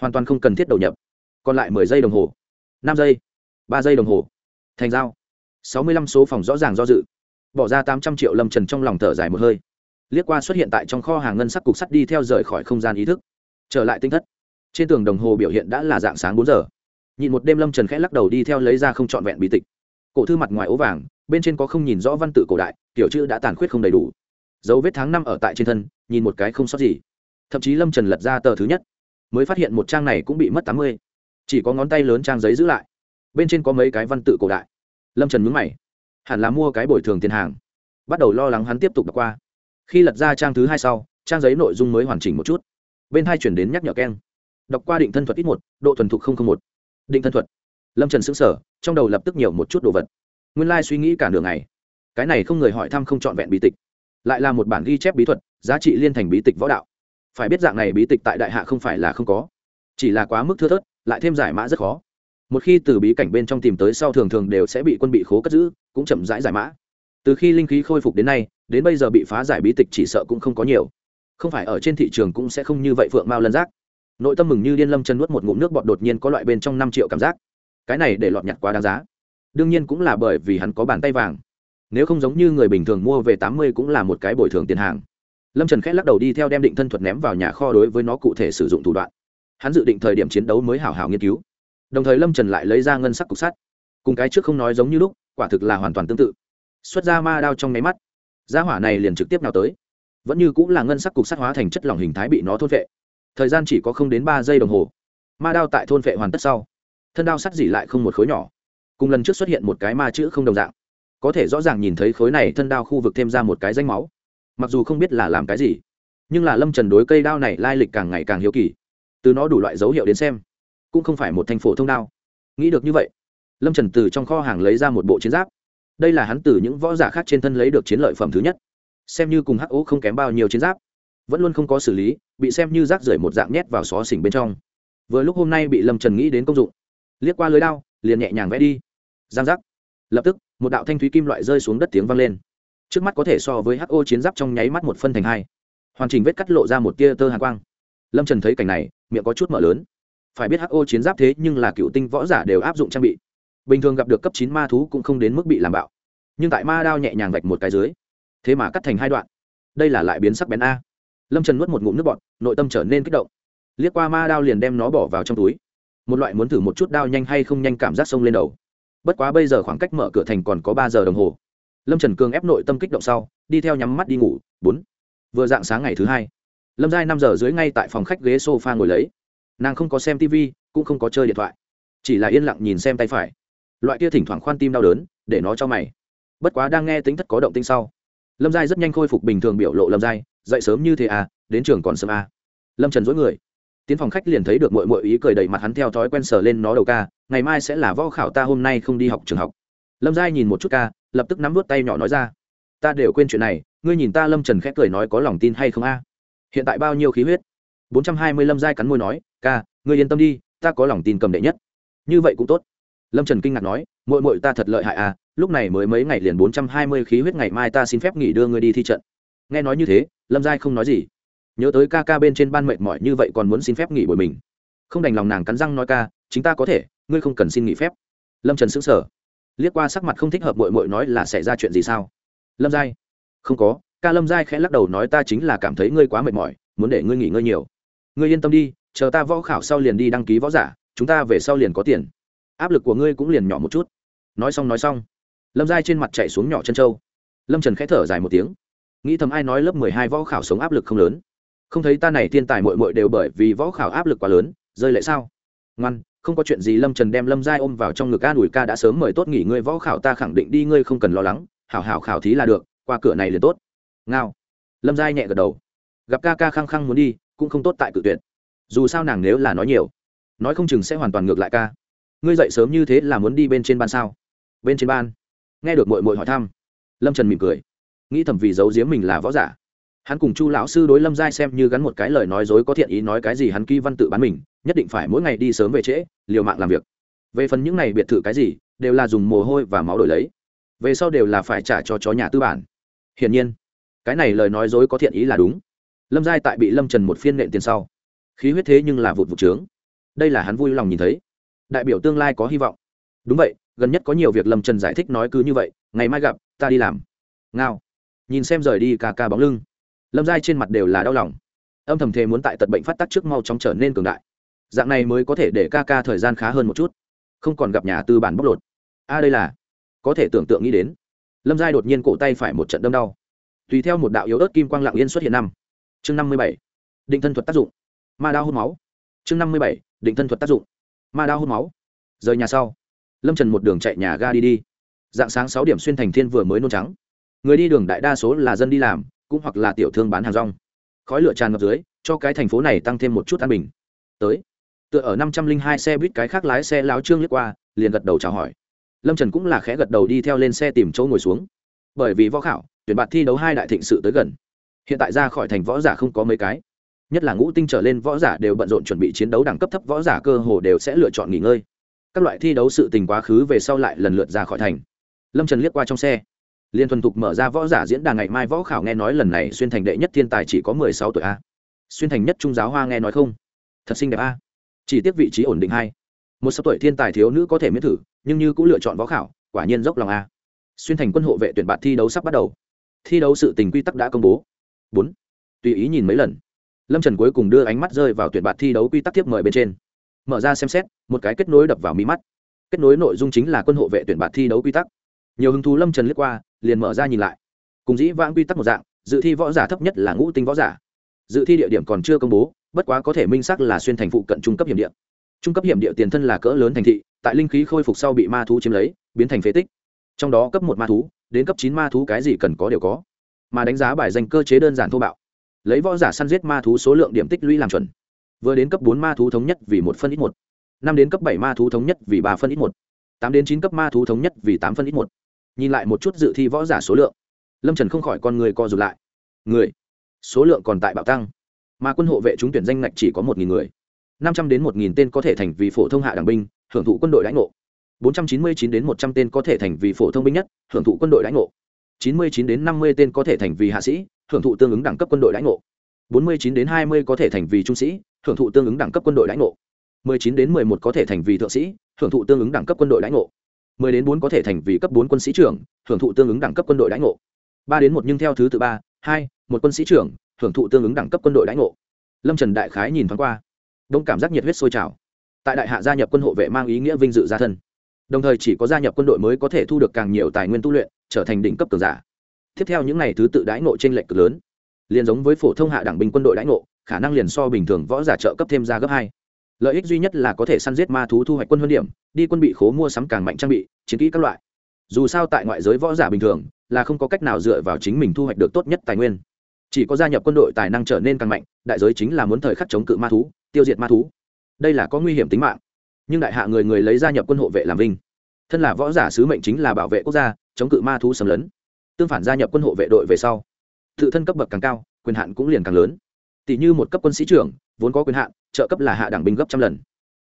Hoàn toàn không cần thiết đầu nhập. Còn lại mười giây đồng hồ. năm giây. ba giây đồng hồ. Thành giao. sáu mươi lăm số phòng rõ ràng do dự bỏ ra tám trăm triệu lâm trần trong lòng thở dài một hơi. Liếc qua xuất hiện tại trong kho hàng ngân sắc cục sắt đi theo rời khỏi không gian ý thức. Trở lại tinh thất. Trên tường đồng hồ biểu hiện đã là dạng sáng bốn giờ. Nhịn một đêm lâm trần khẽ lắc đầu đi theo lấy ra không trọn vẹn bí tịch. Cổ thư mặt ngoài ố vàng, bên trên có không nhìn rõ văn tự cổ đại, kiểu chữ đã tàn khuyết không đầy đủ. Dấu vết tháng năm ở tại trên thân, nhìn một cái không sót gì. Thậm chí lâm trần lật ra tờ thứ nhất, mới phát hiện một trang này cũng bị mất tám mươi. Chỉ có ngón tay lớn trang giấy giữ lại. Bên trên có mấy cái văn tự cổ đại. Lâm trần mướn mày hẳn là mua cái bồi thường tiền hàng. Bắt đầu lo lắng hắn tiếp tục đọc qua. Khi lật ra trang thứ hai sau, trang giấy nội dung mới hoàn chỉnh một chút. Bên hai chuyển đến nhắc nhở keng. Đọc qua định thân thuật ít một, độ thuần thục một. Định thân thuật. Lâm trần xứng sở trong đầu lập tức nhiều một chút đồ vật. Nguyên lai suy nghĩ cả nửa ngày. Cái này không người hỏi thăm không trọn vẹn bí tịch. Lại là một bản ghi chép bí thuật, giá trị liên thành bí tịch võ đạo. Phải biết dạng này bí tịch tại đại hạ không phải là không có. Chỉ là quá mức thưa thớt, lại thêm giải mã rất khó một khi từ bí cảnh bên trong tìm tới sau thường thường đều sẽ bị quân bị khố cất giữ, cũng chậm rãi giải mã. Từ khi linh khí khôi phục đến nay, đến bây giờ bị phá giải bí tịch chỉ sợ cũng không có nhiều. Không phải ở trên thị trường cũng sẽ không như vậy phượng mao lân giác. Nội tâm mừng như điên lâm chân nuốt một ngụm nước bọt đột nhiên có loại bên trong năm triệu cảm giác. Cái này để lọt nhặt quá đáng giá. Đương nhiên cũng là bởi vì hắn có bàn tay vàng. Nếu không giống như người bình thường mua về tám mươi cũng là một cái bồi thường tiền hàng. Lâm trần khẽ lắc đầu đi theo đem định thân thuật ném vào nhà kho đối với nó cụ thể sử dụng thủ đoạn. Hắn dự định thời điểm chiến đấu mới hảo hảo nghiên cứu đồng thời lâm trần lại lấy ra ngân sắc cục sắt cùng cái trước không nói giống như lúc quả thực là hoàn toàn tương tự xuất ra ma đao trong nháy mắt giá hỏa này liền trực tiếp nào tới vẫn như cũng là ngân sắc cục sắt hóa thành chất lỏng hình thái bị nó thôn vệ thời gian chỉ có không đến ba giây đồng hồ ma đao tại thôn vệ hoàn tất sau thân đao sắt dỉ lại không một khối nhỏ cùng lần trước xuất hiện một cái ma chữ không đồng dạng có thể rõ ràng nhìn thấy khối này thân đao khu vực thêm ra một cái danh máu mặc dù không biết là làm cái gì nhưng là lâm trần đối cây đao này lai lịch càng ngày càng hiếu kỳ từ nó đủ loại dấu hiệu đến xem cũng không phải một thành phổ thông đao. Nghĩ được như vậy, lâm trần từ trong kho hàng lấy ra một bộ chiến giáp. Đây là hắn từ những võ giả khác trên thân lấy được chiến lợi phẩm thứ nhất. Xem như cùng hắc ố không kém bao nhiêu chiến giáp, vẫn luôn không có xử lý, bị xem như rác rưởi một dạng nhét vào xó xỉnh bên trong. Vừa lúc hôm nay bị lâm trần nghĩ đến công dụng, liếc qua lưới đao, liền nhẹ nhàng vẽ đi. Giang giác. Lập tức, một đạo thanh thúy kim loại rơi xuống đất tiếng vang lên. Trước mắt có thể so với ho chiến giáp trong nháy mắt một phân thành hai. Hoàn chỉnh vết cắt lộ ra một tia tơ hàn quang. Lâm trần thấy cảnh này, miệng có chút mở lớn phải biết ho chiến giáp thế nhưng là cựu tinh võ giả đều áp dụng trang bị. Bình thường gặp được cấp chín ma thú cũng không đến mức bị làm bạo. Nhưng tại ma đao nhẹ nhàng vạch một cái dưới, thế mà cắt thành hai đoạn. Đây là lại biến sắc bén a. Lâm trần nuốt một ngụm nước bọt, nội tâm trở nên kích động. Liếc qua ma đao liền đem nó bỏ vào trong túi. Một loại muốn thử một chút đao nhanh hay không nhanh cảm giác sông lên đầu. Bất quá bây giờ khoảng cách mở cửa thành còn có ba giờ đồng hồ. Lâm trần cường ép nội tâm kích động sau, đi theo nhắm mắt đi ngủ. Bốn. Vừa dạng sáng ngày thứ hai, lâm giai năm giờ dưới ngay tại phòng khách ghế s o f a ngồi lấy nàng không có xem tv cũng không có chơi điện thoại, chỉ là yên lặng nhìn xem tay phải. Loại kia thỉnh thoảng khoan tim đau đớn, để nó cho mày. Bất quá đang nghe tính thất có động tinh sau, lâm giai rất nhanh khôi phục bình thường biểu lộ lâm giai, dậy sớm như thế à đến trường còn sớm à. lâm trần dối người. Tiến phòng khách liền thấy được mội mội ý cười đầy mặt hắn theo thói quen sờ lên nó đầu ca, ngày mai sẽ là võ khảo ta, hôm nay không đi học trường học. Lâm giai nhìn một chút ca, lập tức nắm vút tay nhỏ nói ra, ta đều quên chuyện này, ngươi nhìn ta lâm trần khẽ cười nói có lòng tin hay không a? Hiện tại bao nhiêu khí huyết? Bốn trăm hai mươi lâm giai cắn môi nói, ca, ngươi yên tâm đi, ta có lòng tin cầm đệ nhất. Như vậy cũng tốt. Lâm trần kinh ngạc nói mội mội ta thật lợi hại à lúc này mới mấy ngày liền bốn trăm hai mươi khí huyết ngày mai ta xin phép nghỉ đưa ngươi đi thi trận. Nghe nói như thế, lâm giai không nói gì. Nhớ tới ca ca bên trên ban mệt mỏi như vậy còn muốn xin phép nghỉ bồi mình. Không đành lòng nàng cắn răng nói, ca, chính ta có thể, ngươi không cần xin nghỉ phép. Lâm trần xứng sở liếc qua sắc mặt không thích hợp mội mội nói là xảy ra chuyện gì sao? Lâm giai, không có. Ca lâm giai khẽ lắc đầu nói, ta chính là cảm thấy ngươi quá mệt mỏi, muốn để ngươi nghỉ ngơi nhiều ngươi yên tâm đi, chờ ta võ khảo sau liền đi đăng ký võ giả, chúng ta về sau liền có tiền. Áp lực của ngươi cũng liền nhỏ một chút. Nói xong nói xong, lâm giai trên mặt chạy xuống nhỏ chân trâu lâm trần khẽ thở dài một tiếng. Nghĩ thầm ai nói lớp mười hai võ khảo sống áp lực không lớn. Không thấy ta này thiên tài mội mội đều bởi vì võ khảo áp lực quá lớn, rơi lại sao? Ngoan, không có chuyện gì, lâm trần đem lâm giai ôm vào trong ngực ca đùi ca đã sớm mời tốt nghỉ ngươi võ khảo, ta khẳng định đi, ngươi không cần lo lắng, hảo hảo khảo thí là được, qua cửa này liền tốt. Ngao. Lâm giai nhẹ gật đầu. Gặp ca ca khăng khăng muốn đi cũng không tốt tại cự tuyệt. Dù sao nàng nếu là nói nhiều, nói không chừng sẽ hoàn toàn ngược lại ca. Ngươi dậy sớm như thế là muốn đi bên trên ban sao? Bên trên ban. Nghe được mội mội hỏi thăm, lâm trần mỉm cười. Nghĩ thầm vì giấu giếm mình là võ giả. Hắn cùng chu lão sư đối lâm giai xem như gắn một cái lời nói dối có thiện ý nói cái gì hắn ký văn tự bán mình, nhất định phải mỗi ngày đi sớm về trễ, liều mạng làm việc. Về phần những này biệt thự cái gì, đều là dùng mồ hôi và máu đổi lấy. Về sau đều là phải trả cho chó nhà tư bản. Hiển nhiên, cái này lời nói dối có thiện ý là đúng lâm giai tại bị lâm trần một phiên nện tiền sau, khí huyết thế nhưng là vụt vụt trướng. Đây là hắn vui lòng nhìn thấy. Đại biểu tương lai có hy vọng. Đúng vậy, gần nhất có nhiều việc lâm trần giải thích nói cứ như vậy, ngày mai gặp, ta đi làm. Ngao. Nhìn xem rời đi ca ca bóng lưng. Lâm giai trên mặt đều là đau lòng. Âm thầm thề muốn tại tật bệnh phát tác trước mau chóng trở nên cường đại. Dạng này mới có thể để ca ca thời gian khá hơn một chút. Không còn gặp nhà tư bản bóc lột. A à đây là, có thể tưởng tượng nghĩ đến. Lâm giai đột nhiên cổ tay phải một trận đâm đau. Tùy theo một đạo yếu ớt kim quang lạng yên xuất hiện năm chương năm mươi bảy, định thân thuật tác dụng. Ma đao hút máu. Chương năm mươi bảy, định thân thuật tác dụng. Ma đao hút máu. Rời nhà sau, lâm trần một đường chạy nhà ga đi đi. Dạng sáng sáu điểm xuyên thành thiên vừa mới nôn trắng. Người đi đường đại đa số là dân đi làm, cũng hoặc là tiểu thương bán hàng rong. Khói lửa tràn ngập dưới, cho cái thành phố này tăng thêm một chút an bình. Tới, tựa ở năm trăm linh hai xe buýt cái khác lái xe láo trương liếc qua, liền gật đầu chào hỏi. Lâm trần cũng là khẽ gật đầu đi theo lên xe tìm chỗ ngồi xuống. Bởi vì võ khảo, tuyển bạn thi đấu hai đại thịnh sự tới gần hiện tại ra khỏi thành võ giả không có mấy cái. Nhất là ngũ tinh trở lên võ giả đều bận rộn chuẩn bị chiến đấu đẳng cấp thấp võ giả cơ hồ đều sẽ lựa chọn nghỉ ngơi. Các loại thi đấu sự tình quá khứ về sau lại lần lượt ra khỏi thành. Lâm trần liếc qua trong xe. Liên thuần thục mở ra võ giả diễn đàn ngày mai võ khảo nghe nói lần này xuyên thành đệ nhất thiên tài chỉ có mười sáu tuổi a. Xuyên thành nhất trung giáo hoa nghe nói không? Thật xinh đẹp a. Chỉ tiếc vị trí ổn định hai một sáu tuổi thiên tài thiếu nữ có thể miễn thử, nhưng như cũng lựa chọn võ khảo, quả nhiên dốc lòng a. Xuyên thành quân hộ vệ tuyển bạn thi đấu sắp bắt đầu. Thi đấu sự tình quy tắc đã công bố bốn. Tùy ý nhìn mấy lần. Lâm trần cuối cùng đưa ánh mắt rơi vào tuyển bạt thi đấu quy tắc tiếp mời bên trên. Mở ra xem xét, một cái kết nối đập vào mí mắt. Kết nối nội dung chính là quân hộ vệ tuyển bạt thi đấu quy tắc. Nhiều hứng thú lâm trần lướt qua, liền mở ra nhìn lại. Cùng dĩ vãng quy tắc một dạng, dự thi võ giả thấp nhất là ngũ tinh võ giả. Dự thi địa điểm còn chưa công bố, bất quá có thể minh xác là xuyên thành phụ cận trung cấp hiểm địa. Trung cấp hiểm địa tiền thân là cỡ lớn thành thị, tại linh khí khôi phục sau bị ma thú chiếm lấy, biến thành phế tích. Trong đó cấp một ma thú, đến cấp chín ma thú cái gì cần có đều có mà đánh giá bài danh cơ chế đơn giản thô bạo. Lấy võ giả săn giết ma thú số lượng điểm tích lũy làm chuẩn. Vừa đến cấp bốn ma thú thống nhất vì một phân ít một. Năm đến cấp bảy ma thú thống nhất vì ba phân ít một. Tám đến chín cấp ma thú thống nhất vì tám phân ít một. Nhìn lại một chút dự thi võ giả số lượng. Lâm trần không khỏi con người co rụt lại. Người. Số lượng còn tại bạo tăng. Mà quân hộ vệ chúng tuyển danh ngạch chỉ có một người. Năm trăm đến một nghìn tên có thể thành vì phổ thông hạ đảng binh, hưởng thụ quân đội lãnh ngộ. Bốn trăm chín mươi chín đến một trăm tên có thể thành vì phổ thông binh nhất, hưởng thụ quân đội lãnh ngộ chín mươi chín đến năm mươi tên có thể thành vì hạ sĩ, hưởng thụ tương ứng đẳng cấp quân đội lãnh ngộ. bốn mươi chín đến hai mươi có thể thành vì trung sĩ, hưởng thụ tương ứng đẳng cấp quân đội lãnh ngộ. mười chín đến mười một có thể thành vì thượng sĩ, hưởng thụ tương ứng đẳng cấp quân đội lãnh ngộ. mười đến bốn có thể thành vì cấp bốn quân sĩ trưởng, hưởng thụ tương ứng đẳng cấp quân đội lãnh ngộ. ba đến một nhưng theo thứ tự ba, hai, một quân sĩ trưởng, hưởng thụ tương ứng đẳng cấp quân đội lãnh ngộ. Lâm trần đại khái nhìn thoáng qua. Đông cảm giác nhiệt huyết sôi trào. Tại đại hạ gia nhập quân hộ vệ mang ý nghĩa vinh dự gia thân đồng thời chỉ có gia nhập quân đội mới có thể thu được càng nhiều tài nguyên tu luyện, trở thành đỉnh cấp cường giả. Tiếp theo những ngày thứ tự đãi ngộ trên lệch cực lớn. Liền giống với phổ thông hạ đẳng binh quân đội đãi ngộ, khả năng liền so bình thường võ giả trợ cấp thêm ra gấp hai. Lợi ích duy nhất là có thể săn giết ma thú thu hoạch quân huân điểm, đi quân bị khố mua sắm càng mạnh trang bị, chiến kỹ các loại. Dù sao tại ngoại giới võ giả bình thường, là không có cách nào dựa vào chính mình thu hoạch được tốt nhất tài nguyên. Chỉ có gia nhập quân đội tài năng trở nên càng mạnh, đại giới chính là muốn thời khắc chống cự ma thú, tiêu diệt ma thú. Đây là có nguy hiểm tính mạng nhưng đại hạ người người lấy gia nhập quân hộ vệ làm vinh. Thân là võ giả sứ mệnh chính là bảo vệ quốc gia, chống cự ma thú xâm lấn. Tương phản gia nhập quân hộ vệ đội về sau, tự thân cấp bậc càng cao, quyền hạn cũng liền càng lớn. Tỷ như một cấp quân sĩ trưởng, vốn có quyền hạn, trợ cấp là hạ đảng binh gấp trăm lần.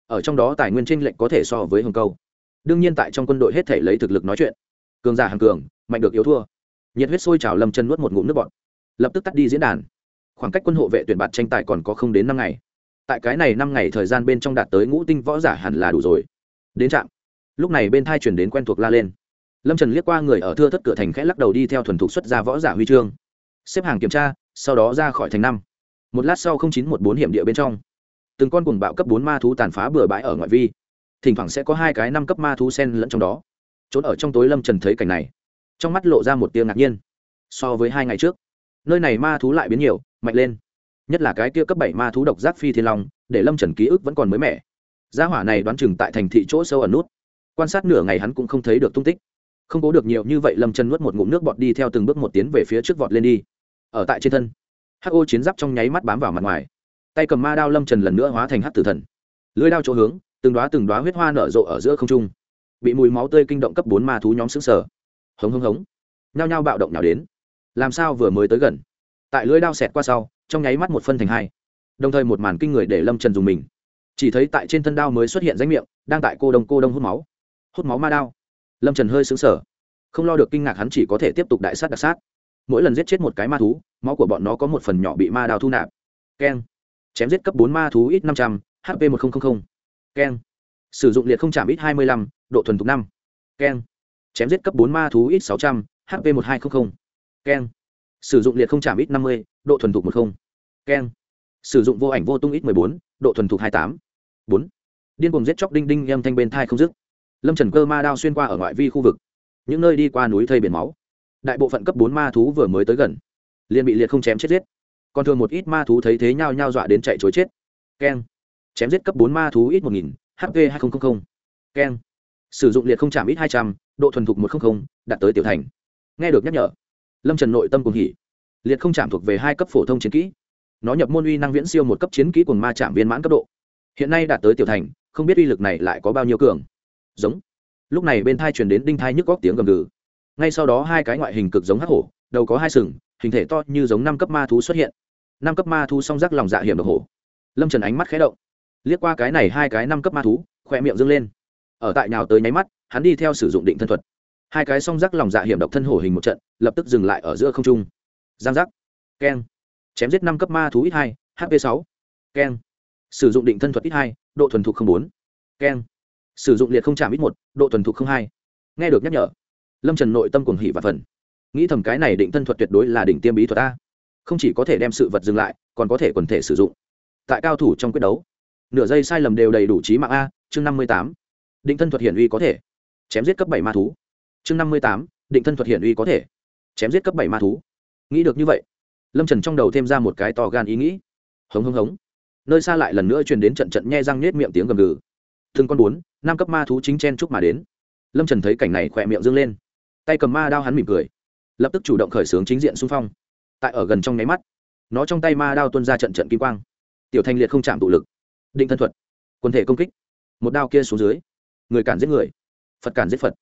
Ở trong đó tài nguyên tranh lệnh có thể so với hồng câu. Đương nhiên tại trong quân đội hết thể lấy thực lực nói chuyện. Cường giả hàng cường, mạnh được yếu thua. Nhiệt huyết sôi trào lâm chân nuốt một ngụm nước bọt. Lập tức tắt đi diễn đàn. Khoảng cách quân hộ vệ tuyển bạt tranh tài còn có không đến năm ngày tại cái này năm ngày thời gian bên trong đạt tới ngũ tinh võ giả hẳn là đủ rồi. Đến trạm. Lúc này bên thai chuyển đến quen thuộc la lên. Lâm trần liếc qua người ở thưa thất cửa thành khẽ lắc đầu đi theo thuần thục xuất ra võ giả huy chương. Xếp hàng kiểm tra, sau đó ra khỏi thành năm. Một lát sau chín một bốn hiểm địa bên trong. Từng con cuồng bạo cấp bốn ma thú tàn phá bừa bãi ở ngoại vi. Thỉnh thoảng sẽ có hai cái năm cấp ma thú sen lẫn trong đó. Trốn ở trong tối lâm trần thấy cảnh này, trong mắt lộ ra một tiếng ngạc nhiên. So với hai ngày trước, nơi này ma thú lại biến nhiều, mạnh lên nhất là cái kia cấp bảy ma thú độc giác phi thiên long, để lâm trần ký ức vẫn còn mới mẻ. Gia hỏa này đoán chừng tại thành thị chỗ sâu ẩn nút. Quan sát nửa ngày hắn cũng không thấy được tung tích. Không cố được nhiều như vậy, lâm trần nuốt một ngụm nước bọt đi theo từng bước một tiến về phía trước vọt lên đi. Ở tại trên thân hô chiến giáp trong nháy mắt bám vào mặt ngoài. Tay cầm ma đao lâm trần lần nữa hóa thành hát tử thần. Lưới đao chỗ hướng, từng đoá từng đoá huyết hoa nở rộ ở giữa không trung. Bị mùi máu tươi kinh động cấp bốn ma thú nhóm xứng sở hống hống hống. Nhao nhao bạo động nào đến. Làm sao vừa mới tới gần? Tại lưới đao xẹt qua sau trong nháy mắt một phân thành hai. Đồng thời một màn kinh người để lâm trần dùng mình. Chỉ thấy tại trên thân đao mới xuất hiện danh miệng, đang tại cô đông cô đông hút máu. Hút máu ma đao. Lâm trần hơi xứng sở không lo được kinh ngạc hắn chỉ có thể tiếp tục đại sát đặc sát. Mỗi lần giết chết một cái ma thú, máu của bọn nó có một phần nhỏ bị ma đao thu nạp. Keng. Chém giết cấp bốn ma thú ít năm trăm, h một nghìn keng. Sử dụng liệt không chạm ít hai mươi lăm, độ thuần thục năm. Keng. Chém giết cấp bốn ma thú ít sáu trăm, h p một hai trăm linh keng. Sử dụng liệt không chạm ít năm mươi, độ thuần thục một không keng. Sử dụng vô ảnh vô tung ít mười bốn, độ thuần thục hai tám. Bốn. Điên cùng giết chóc đinh đinh, âm thanh bên thai không dứt. Lâm trần cơ ma đao xuyên qua ở ngoại vi khu vực. Những nơi đi qua núi thây biển máu. Đại bộ phận cấp bốn ma thú vừa mới tới gần. Liền bị liệt không chém chết giết. Còn thường một ít ma thú thấy thế nhau nhau dọa đến chạy chối chết. Keng. Chém giết cấp bốn ma thú ít một nghìn hp hai nghìn keng. Sử dụng liệt không chạm ít hai trăm, độ thuần thục một trăm linh đạt tới tiểu thành. Nghe được nhắc nhở, lâm trần nội tâm cùng hỉ. Liệt không chạm thuộc về hai cấp phổ thông chiến kỹ nó nhập môn uy năng viễn siêu một cấp chiến kỹ cùng ma chạm viên mãn cấp độ. Hiện nay đạt tới tiểu thành, không biết uy lực này lại có bao nhiêu cường. Giống. Lúc này bên thai truyền đến đinh thai nhức góc tiếng gầm gừ. Ngay sau đó hai cái ngoại hình cực giống hắc hổ, đầu có hai sừng, hình thể to như giống năm cấp ma thú xuất hiện. Năm cấp ma thú song rắc lòng dạ hiểm độc hổ. Lâm trần ánh mắt khé động. Liếc qua cái này hai cái năm cấp ma thú khoe miệng dâng lên. Ở tại nào tới nháy mắt, hắn đi theo sử dụng định thân thuật. Hai cái song rắc lòng dạ hiểm độc thân hổ hình một trận, lập tức dừng lại ở giữa không trung. Giang rắc keng chém giết năm cấp ma thú ít hai hp sáu. Keng. Sử dụng định thân thuật ít hai, độ thuần thục bốn. Keng. Sử dụng liệt không chạm ít một, độ thuần thục hai. Nghe được nhắc nhở, lâm trần nội tâm cuồng hỉ và phần nghĩ thầm cái này định thân thuật tuyệt đối là đỉnh tiêm bí thuật a. Không chỉ có thể đem sự vật dừng lại, còn có thể quần thể sử dụng. Tại cao thủ trong quyết đấu, nửa giây sai lầm đều đầy đủ trí mạng a, chương năm mươi tám. Định thân thuật hiển uy có thể. Chém giết cấp bảy ma thú. Chương năm mươi tám, định thân thuật hiển uy có thể. Chém giết cấp bảy ma thú. Nghĩ được như vậy lâm trần trong đầu thêm ra một cái to gan ý nghĩ. Hống hống hống. Nơi xa lại lần nữa truyền đến trận trận nhe răng nhết miệng tiếng gầm gừ. Thương con bốn, năm cấp ma thú chính chen chúc mà đến. Lâm trần thấy cảnh này khỏe miệng dâng lên. Tay cầm ma đao hắn mỉm cười. Lập tức chủ động khởi xướng chính diện xung phong. Tại ở gần trong nháy mắt, nó trong tay ma đao tuân ra trận trận kim quang. Tiểu thanh liệt không chạm tụ lực. Định thân thuật. Quân thể công kích. Một đao kia xuống dưới. Người cản giết người. Phật cản giết phật.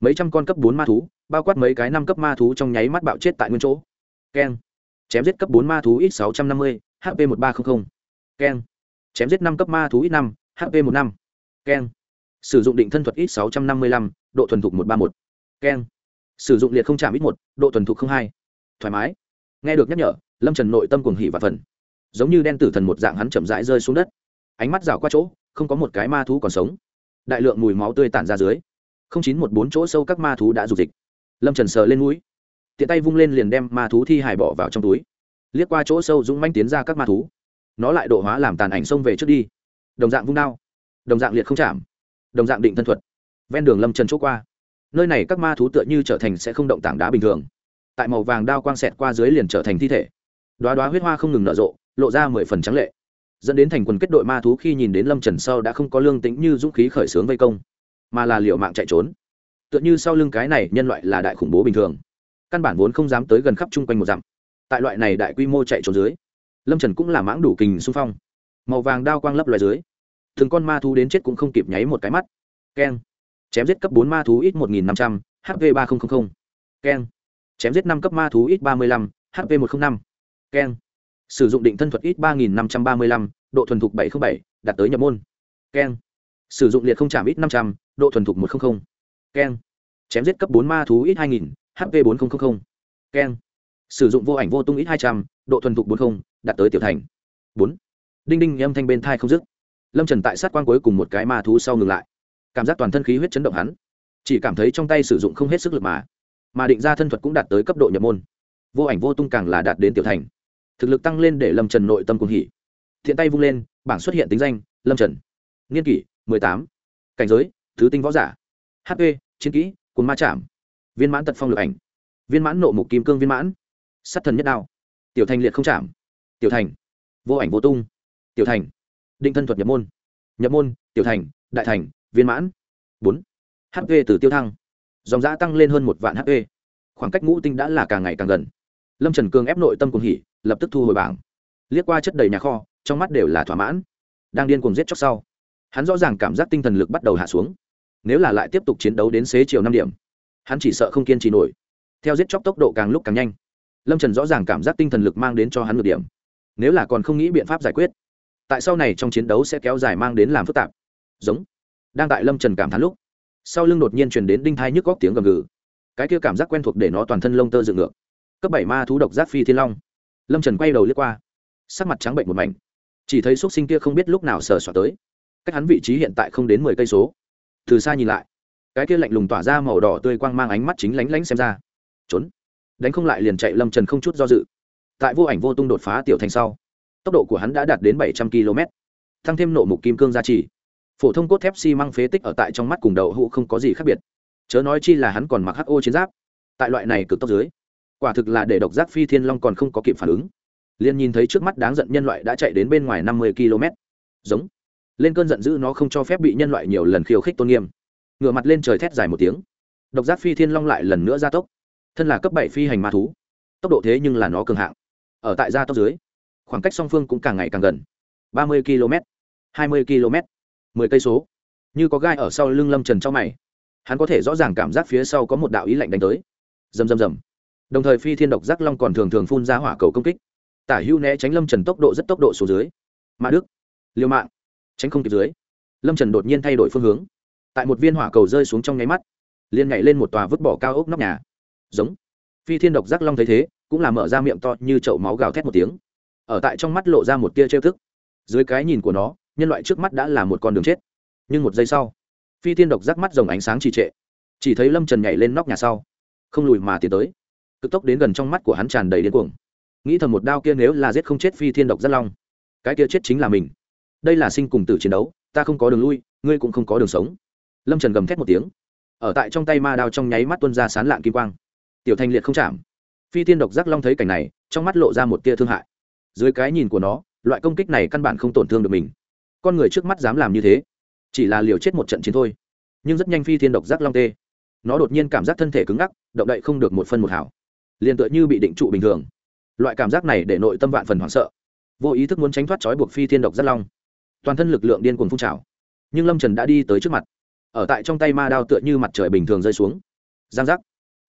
Mấy trăm con cấp bốn ma thú, bao quát mấy cái năm cấp ma thú trong nháy mắt bạo chết tại nguyên chỗ. Keng chém giết cấp bốn ma thú ít sáu trăm năm mươi hp một ba trăm linh keng. Chém giết năm cấp ma thú ít năm hp một năm. Keng. Sử dụng định thân thuật ít sáu trăm năm mươi lăm, độ thuần thục một ba một. Keng. Sử dụng liệt không chạm ít một, độ thuần thục không hai. Thoải mái. Nghe được nhắc nhở, lâm trần nội tâm cuồng hỉ và phần giống như đen tử thần một dạng hắn chậm rãi rơi xuống đất. Ánh mắt rào qua chỗ, không có một cái ma thú còn sống. Đại lượng mùi máu tươi tản ra dưới. Không chín một bốn chỗ sâu các ma thú đã dục dịch. Lâm trần sờ lên mũi tiện tay vung lên liền đem ma thú thi hải bỏ vào trong túi. Liếc qua chỗ sâu dũng manh tiến ra các ma thú. Nó lại độ hóa làm tàn ảnh xông về trước đi. Đồng dạng vung đao. Đồng dạng liệt không chạm. Đồng dạng định thân thuật. Ven đường lâm trần chỗ qua. Nơi này các ma thú tựa như trở thành sẽ không động tảng đá bình thường. Tại màu vàng đao quang xẹt qua dưới liền trở thành thi thể. Đoá đoá huyết hoa không ngừng nở rộ, lộ ra mười phần trắng lệ. Dẫn đến thành quần kết đội ma thú khi nhìn đến lâm trần sau đã không có lương tĩnh như dũng khí khởi xướng vây công, mà là liệu mạng chạy trốn. Tựa như sau lưng cái này nhân loại là đại khủng bố bình thường căn bản vốn không dám tới gần khắp chung quanh một dặm. Tại loại này đại quy mô chạy trốn dưới, lâm trần cũng là mãng đủ kình xung phong. Màu vàng đao quang lấp loài dưới thường con ma thú đến chết cũng không kịp nháy một cái mắt. Keng. Chém giết cấp bốn ma thú ít một nghìn năm trăm, h p ba nghìn keng. Chém giết năm cấp ma thú ít ba mươi lăm hv một trăm năm. Keng. Sử dụng định thân thuật ít ba nghìn năm trăm ba mươi lăm, độ thuần thục bảy trăm bảy, đạt tới nhập môn. Keng. Sử dụng liệt không chạm ít năm trăm, độ thuần thục một trăm linh keng. Chém giết cấp bốn ma thú ít hai nghìn hp bốn nghìn keng. Sử dụng vô ảnh vô tung ít hai trăm, độ thuần thục bốn mươi đạt tới tiểu thành. Bốn. Đinh đinh, âm thanh bên thai không dứt. Lâm trần tại sát quan cuối cùng một cái ma thú sau ngừng lại. Cảm giác toàn thân khí huyết chấn động hắn. Chỉ cảm thấy trong tay sử dụng không hết sức lực mà. Mà định ra thân thuật cũng đạt tới cấp độ nhập môn. Vô ảnh vô tung càng là đạt đến tiểu thành. Thực lực tăng lên để lâm trần nội tâm cùng hỉ. Thiện tay vung lên, bảng xuất hiện tính danh, lâm trần. Nghiên kỷ, mười tám. Cảnh giới, thứ tinh võ giả. Hp chiến kỹ cồn ma chạm viên mãn tật phong lực ảnh. Viên mãn nộ mục kim cương viên mãn. Sát thần nhất đao. Tiểu thành liệt không chạm. Tiểu thành. Vô ảnh vô tung. Tiểu thành. Định thân thuật nhập môn. Nhập môn, tiểu thành, đại thành, viên mãn. Bốn. Hp từ tiêu thăng. Dòng giã tăng lên hơn một vạn hp khoảng cách ngũ tinh đã là càng ngày càng gần. Lâm trần cương ép nội tâm cùng hỉ, lập tức thu hồi bảng. Liếc qua chất đầy nhà kho, trong mắt đều là thỏa mãn. Đang điên cuồng giết chóc sau, hắn rõ ràng cảm giác tinh thần lực bắt đầu hạ xuống. Nếu là lại tiếp tục chiến đấu đến xế chiều năm điểm hắn chỉ sợ không kiên trì nổi. Theo giết chóc tốc độ càng lúc càng nhanh. Lâm trần rõ ràng cảm giác tinh thần lực mang đến cho hắn được điểm. Nếu là còn không nghĩ biện pháp giải quyết, tại sau này trong chiến đấu sẽ kéo dài mang đến làm phức tạp. Giống. Đang tại lâm trần cảm thán lúc, sau lưng đột nhiên truyền đến đinh thai nhức góc tiếng gầm gừ. Cái kia cảm giác quen thuộc để nó toàn thân lông tơ dựng ngược. Cấp bảy ma thú độc giác phi thiên long. Lâm trần quay đầu lướt qua, sắc mặt trắng bệnh một mảnh. Chỉ thấy x u ấ t sinh kia không biết lúc nào sờ xoa tới. Cách hắn vị trí hiện tại không đến mười cây số. Từ xa nhìn lại cái kia lạnh lùng tỏa ra màu đỏ tươi quang mang ánh mắt chính lánh lánh xem ra. Trốn. Đánh không lại liền chạy lâm trần không chút do dự. Tại vô ảnh vô tung đột phá tiểu thành sau, tốc độ của hắn đã đạt đến bảy trăm km tăng thêm nộ mục kim cương gia trì. Phổ thông cốt thép xi、si、măng phế tích ở tại trong mắt cùng đậu hũ không có gì khác biệt. Chớ nói chi là hắn còn mặc hô chiến giáp. Tại loại này cực tốc dưới, quả thực là để độc giác phi thiên long còn không có kịp phản ứng. Liền nhìn thấy trước mắt đáng giận nhân loại đã chạy đến bên ngoài năm mươi km giống. Lên cơn giận dữ nó không cho phép bị nhân loại nhiều lần khiêu khích tôn nghiêm ngửa mặt lên trời thét dài một tiếng. Độc giác phi thiên long lại lần nữa gia tốc. Thân là cấp bảy phi hành ma thú, tốc độ thế nhưng là nó cường hạng. Ở tại gia tốc dưới, khoảng cách song phương cũng càng ngày càng gần. ba mươi km, hai mươi km, mười cây số. Như có gai ở sau lưng lâm trần trong mày, hắn có thể rõ ràng cảm giác phía sau có một đạo ý lạnh đánh tới. Rầm rầm rầm. Đồng thời phi thiên độc giác long còn thường thường phun ra hỏa cầu công kích. Tả hưu né tránh lâm trần tốc độ rất tốc độ số dưới. Mã đức, liêu mạng, tránh không kịp dưới. Lâm trần đột nhiên thay đổi phương hướng tại một viên hỏa cầu rơi xuống trong nháy mắt, liền nhảy lên một tòa vứt bỏ cao ốc nóc nhà. Giống. Phi thiên độc giác long thấy thế, cũng là mở ra miệng to như chậu máu gào thét một tiếng. Ở tại trong mắt lộ ra một tia trêu thức. Dưới cái nhìn của nó, nhân loại trước mắt đã là một con đường chết. Nhưng một giây sau, phi thiên độc giác mắt dòng ánh sáng trì trệ. Chỉ thấy lâm trần nhảy lên nóc nhà sau, không lùi mà tiến tới. Cực tốc đến gần trong mắt của hắn tràn đầy điên cuồng. Nghĩ thầm một đao kia nếu là giết không chết phi thiên độc giác long, cái kia chết chính là mình. Đây là sinh cùng tử chiến đấu, ta không có đường lui, ngươi cũng không có đường sống lâm trần gầm thét một tiếng ở tại trong tay ma đao trong nháy mắt tuân ra sán lạng kim quang tiểu thanh liệt không chạm phi thiên độc giác long thấy cảnh này trong mắt lộ ra một tia thương hại dưới cái nhìn của nó loại công kích này căn bản không tổn thương được mình con người trước mắt dám làm như thế chỉ là liều chết một trận chiến thôi nhưng rất nhanh phi thiên độc giác long tê nó đột nhiên cảm giác thân thể cứng ngắc động đậy không được một phân một hảo liền tựa như bị định trụ bình thường loại cảm giác này để nội tâm vạn phần hoảng sợ vô ý thức muốn tránh thoát trói buộc phi thiên độc giác long toàn thân lực lượng điên cuồng phun trào nhưng lâm trần đã đi tới trước mặt ở tại trong tay ma đao tựa như mặt trời bình thường rơi xuống. Giang giác.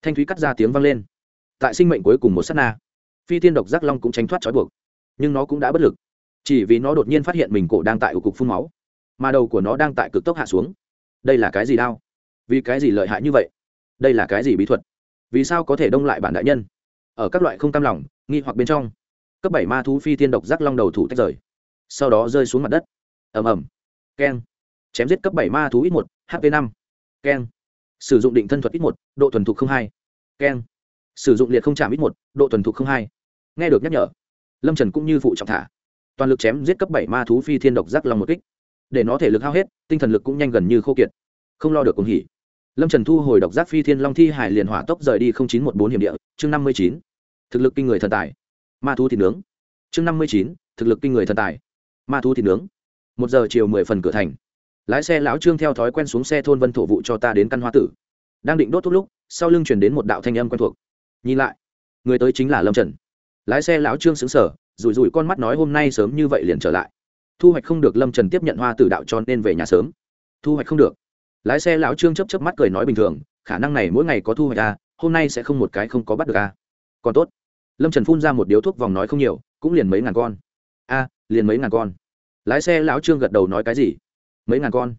Thanh thúy cắt ra tiếng vang lên. Tại sinh mệnh cuối cùng một s á t na, phi tiên độc giác long cũng tránh thoát trói buộc, nhưng nó cũng đã bất lực. Chỉ vì nó đột nhiên phát hiện mình cổ đang tại ổ cục phun máu, mà đầu của nó đang tại cực tốc hạ xuống. Đây là cái gì đao? vì cái gì lợi hại như vậy? Đây là cái gì bí thuật? Vì sao có thể đông lại bản đại nhân? Ở các loại không tam lòng, nghi hoặc bên trong, cấp bảy ma thú phi tiên độc giác long đầu thủ tách rời, sau đó rơi xuống mặt đất. Ầm ầm. Keng chém giết cấp bảy ma thú ít một hp năm. Keng. Sử dụng định thân thuật ít một, độ thuần thục không hai. Keng. Sử dụng liệt không chạm ít một, độ thuần thục không hai. Nghe được nhắc nhở, lâm trần cũng như phụ trọng thả. Toàn lực chém giết cấp bảy ma thú phi thiên độc giác long một kích. Để nó thể lực hao hết, tinh thần lực cũng nhanh gần như khô kiệt. Không lo được cùng hỉ. Lâm trần thu hồi độc giác phi thiên long thi hải liền hỏa tốc rời đi chín một bốn hiểm địa. Chương năm mươi chín. Thực lực kinh người thần tài. Ma thú thịt nướng. Chương năm mươi chín. Thực lực kinh người thần tài. Ma thú thịt nướng. Một giờ chiều mười phần cửa thành lái xe lão trương theo thói quen xuống xe thôn vân thổ vụ cho ta đến căn hoa tử. Đang định đốt thuốc lúc sau lưng chuyển đến một đạo thanh âm quen thuộc. Nhìn lại người tới chính là lâm trần. Lái xe lão trương xứng sở rủi rủi con mắt nói hôm nay sớm như vậy liền trở lại. Thu hoạch không được lâm trần tiếp nhận hoa tử đạo cho nên về nhà sớm. Thu hoạch không được. Lái xe lão trương chấp chấp mắt cười nói bình thường khả năng này mỗi ngày có thu hoạch à, hôm nay sẽ không một cái không có bắt được à. còn tốt. Lâm trần phun ra một điếu thuốc vòng nói không nhiều cũng liền mấy ngàn con. A liền mấy ngàn con. Lái xe lão trương gật đầu nói cái gì? Mấy ngàn con.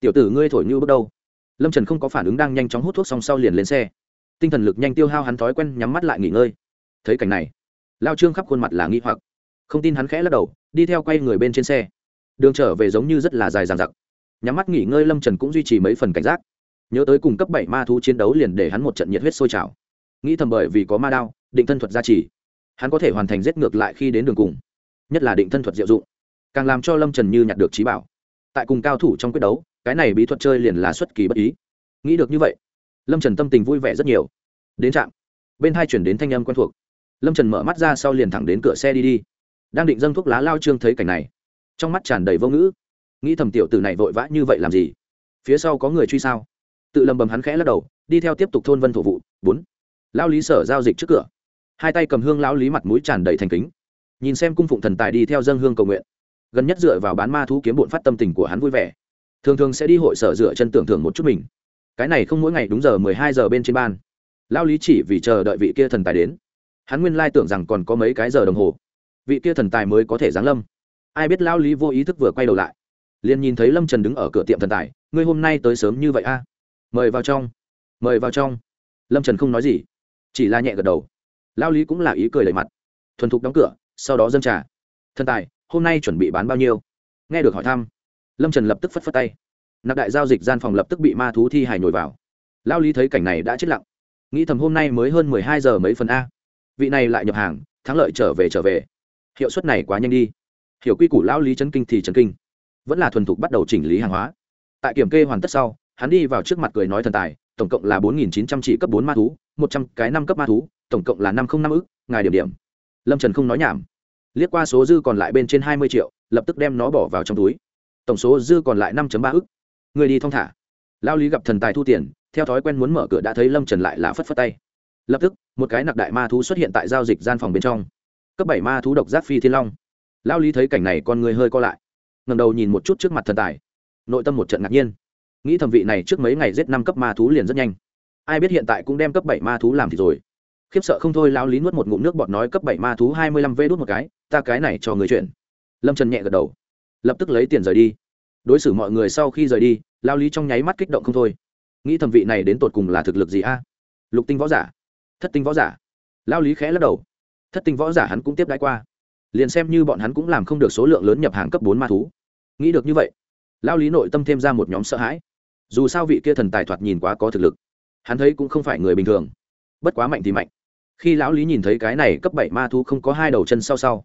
Tiểu tử ngươi thổi như bước đâu? Lâm trần không có phản ứng đang nhanh chóng hút thuốc xong sau liền lên xe. Tinh thần lực nhanh tiêu hao hắn thói quen nhắm mắt lại nghỉ ngơi. Thấy cảnh này lao trương khắp khuôn mặt là nghi hoặc. Không tin hắn khẽ lắc đầu đi theo quay người bên trên xe. Đường trở về giống như rất là dài dàn dặc, nhắm mắt nghỉ ngơi lâm trần cũng duy trì mấy phần cảnh giác. Nhớ tới cùng cấp bảy ma thú chiến đấu liền để hắn một trận nhiệt huyết sôi trào. Nghĩ thầm bởi vì có ma đao định thân thuật gia trì. Hắn có thể hoàn thành giết ngược lại khi đến đường cùng nhất là định thân thuật diệu dụng càng làm cho lâm trần như nhặt được trí bảo tại cùng cao thủ trong quyết đấu, cái này bí thuật chơi liền là xuất kỳ bất ý. Nghĩ được như vậy, lâm trần tâm tình vui vẻ rất nhiều. Đến trạm, bên hai chuyển đến thanh âm quen thuộc. Lâm trần mở mắt ra sau liền thẳng đến cửa xe đi đi. Đang định dâng thuốc lá lao trương thấy cảnh này, trong mắt tràn đầy vô ngữ. Nghĩ thầm tiểu tử này vội vã như vậy làm gì? Phía sau có người truy sao? Tự lầm bầm hắn khẽ lắc đầu, đi theo tiếp tục thôn vân thổ vụ. Bốn, lao lý sở giao dịch trước cửa. Hai tay cầm hương lao lý mặt mũi tràn đầy thành kính. Nhìn xem cung phụng thần tài đi theo dân hương cầu nguyện gần nhất dựa vào bán ma thú kiếm bộn phát tâm tình của hắn vui vẻ. Thường thường sẽ đi hội sở dựa chân tưởng thưởng một chút mình. Cái này không mỗi ngày đúng giờ mười hai giờ bên trên ban. Lao lý chỉ vì chờ đợi vị kia thần tài đến. Hắn nguyên lai tưởng rằng còn có mấy cái giờ đồng hồ. Vị kia thần tài mới có thể giáng lâm. Ai biết lao lý vô ý thức vừa quay đầu lại. Liền nhìn thấy lâm trần đứng ở cửa tiệm thần tài. Ngươi hôm nay tới sớm như vậy a? Mời vào trong. Mời vào trong. Lâm trần không nói gì. Chỉ là nhẹ gật đầu. Lao lý cũng là ý cười đầy mặt. Thuần thục đóng cửa, sau đó dâng trà. Thần tài hôm nay chuẩn bị bán bao nhiêu? Nghe được hỏi thăm, lâm trần lập tức phất phất tay. Nạp đại giao dịch gian phòng lập tức bị ma thú thi hài nhồi vào. Lao lý thấy cảnh này đã chết lặng. Nghĩ thầm hôm nay mới hơn mười hai giờ mấy phần a. Vị này lại nhập hàng, thắng lợi trở về trở về. Hiệu suất này quá nhanh đi. Hiểu quy củ lao lý chấn kinh thì chấn kinh. Vẫn là thuần thục bắt đầu chỉnh lý hàng hóa. Tại kiểm kê hoàn tất sau, hắn đi vào trước mặt cười nói thần tài, tổng cộng là bốn nghìn chín trăm chỉ cấp bốn ma thú, một trăm cái năm cấp ma thú, tổng cộng là năm không năm ức, ngài điểm điểm. Lâm trần không nói nhảm liếc qua số dư còn lại bên trên hai mươi triệu, lập tức đem nó bỏ vào trong túi. Tổng số dư còn lại năm ba ức. Người đi thong thả. Lao lý gặp thần tài thu tiền, theo thói quen muốn mở cửa đã thấy lâm trần lại là phất phất tay. Lập tức, một cái nặc đại ma thú xuất hiện tại giao dịch gian phòng bên trong. Cấp bảy ma thú độc giác phi thiên long. Lao lý thấy cảnh này con người hơi co lại. Ngầm đầu nhìn một chút trước mặt thần tài. Nội tâm một trận ngạc nhiên. Nghĩ thẩm vị này trước mấy ngày giết năm cấp ma thú liền rất nhanh. Ai biết hiện tại cũng đem cấp bảy ma thú làm thì rồi. Khiếp sợ không thôi, lao lý nuốt một ngụm nước bọt nói cấp bảy ma thú hai mươi lăm vê đốt một cái ta cái này cho người chuyển. Lâm trần nhẹ gật đầu. Lập tức lấy tiền rời đi. Đối xử mọi người sau khi rời đi, lao lý trong nháy mắt kích động không thôi. Nghĩ thẩm vị này đến tột cùng là thực lực gì a? Lục tinh võ giả. Thất tinh võ giả. Lao lý khẽ lắc đầu. Thất tinh võ giả hắn cũng tiếp đãi qua. Liền xem như bọn hắn cũng làm không được số lượng lớn nhập hàng cấp bốn ma thú. Nghĩ được như vậy, lao lý nội tâm thêm ra một nhóm sợ hãi. Dù sao vị kia thần tài thoạt nhìn quá có thực lực, hắn thấy cũng không phải người bình thường. Bất quá mạnh thì mạnh. Khi lão lý nhìn thấy cái này cấp bảy ma thú không có hai đầu chân sau sau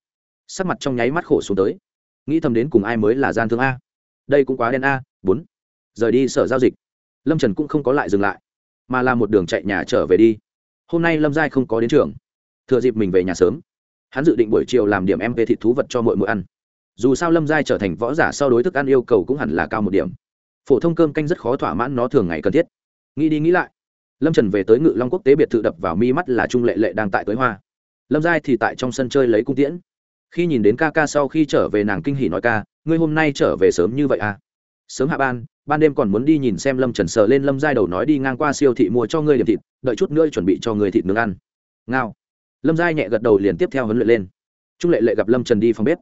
sắc mặt trong nháy mắt khổ xuống tới. Nghĩ thầm đến cùng ai mới là gian thương a? Đây cũng quá đen a, bốn. Rời đi sở giao dịch. Lâm trần cũng không có lại dừng lại, mà là một đường chạy nhà trở về đi. Hôm nay lâm giai không có đến trường. Thừa dịp mình về nhà sớm, hắn dự định buổi chiều làm điểm em về thịt thú vật cho mọi mỗi ăn. Dù sao lâm giai trở thành võ giả sau đối thức ăn yêu cầu cũng hẳn là cao một điểm. Phổ thông cơm canh rất khó thỏa mãn nó thường ngày cần thiết. Nghĩ đi nghĩ lại, lâm trần về tới ngự long quốc tế biệt thự đập vào mi mắt là trung lệ lệ đang tại tới hoa. Lâm giai thì tại trong sân chơi lấy cung tiễn khi nhìn đến ca ca sau khi trở về nàng kinh hỉ nói ca, ngươi hôm nay trở về sớm như vậy à? Sớm hạ ban ban đêm còn muốn đi nhìn xem lâm trần sờ lên lâm giai đầu nói đi ngang qua siêu thị mua cho ngươi điểm thịt, đợi chút nữa chuẩn bị cho ngươi thịt nướng ăn. Ngao. Lâm giai nhẹ gật đầu liền tiếp theo huấn luyện lên. Trung lệ lệ gặp lâm trần đi phòng bếp,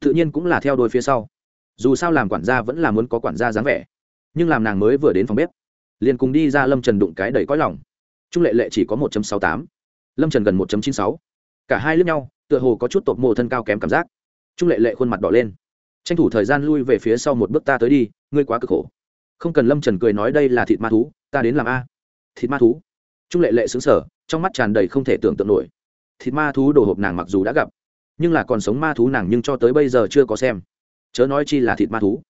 tự nhiên cũng là theo đôi phía sau. Dù sao làm quản gia vẫn là muốn có quản gia dáng vẻ, nhưng làm nàng mới vừa đến phòng bếp, liền cùng đi ra lâm trần đụng cái đầy cõi lòng. Trung lệ lệ chỉ có một sáu tám, lâm trần gần một chín sáu. Cả hai lướt nhau tựa hồ có chút tột mồ thân cao kém cảm giác. Trung lệ lệ khuôn mặt đỏ lên. Tranh thủ thời gian lui về phía sau một bước ta tới đi, ngươi quá cực khổ. Không cần lâm trần cười nói đây là thịt ma thú, ta đến làm a. Thịt ma thú? Trung lệ lệ xứng sở trong mắt tràn đầy không thể tưởng tượng nổi. Thịt ma thú đồ hộp nàng mặc dù đã gặp, nhưng là còn sống ma thú nàng nhưng cho tới bây giờ chưa có xem. Chớ nói chi là thịt ma thú.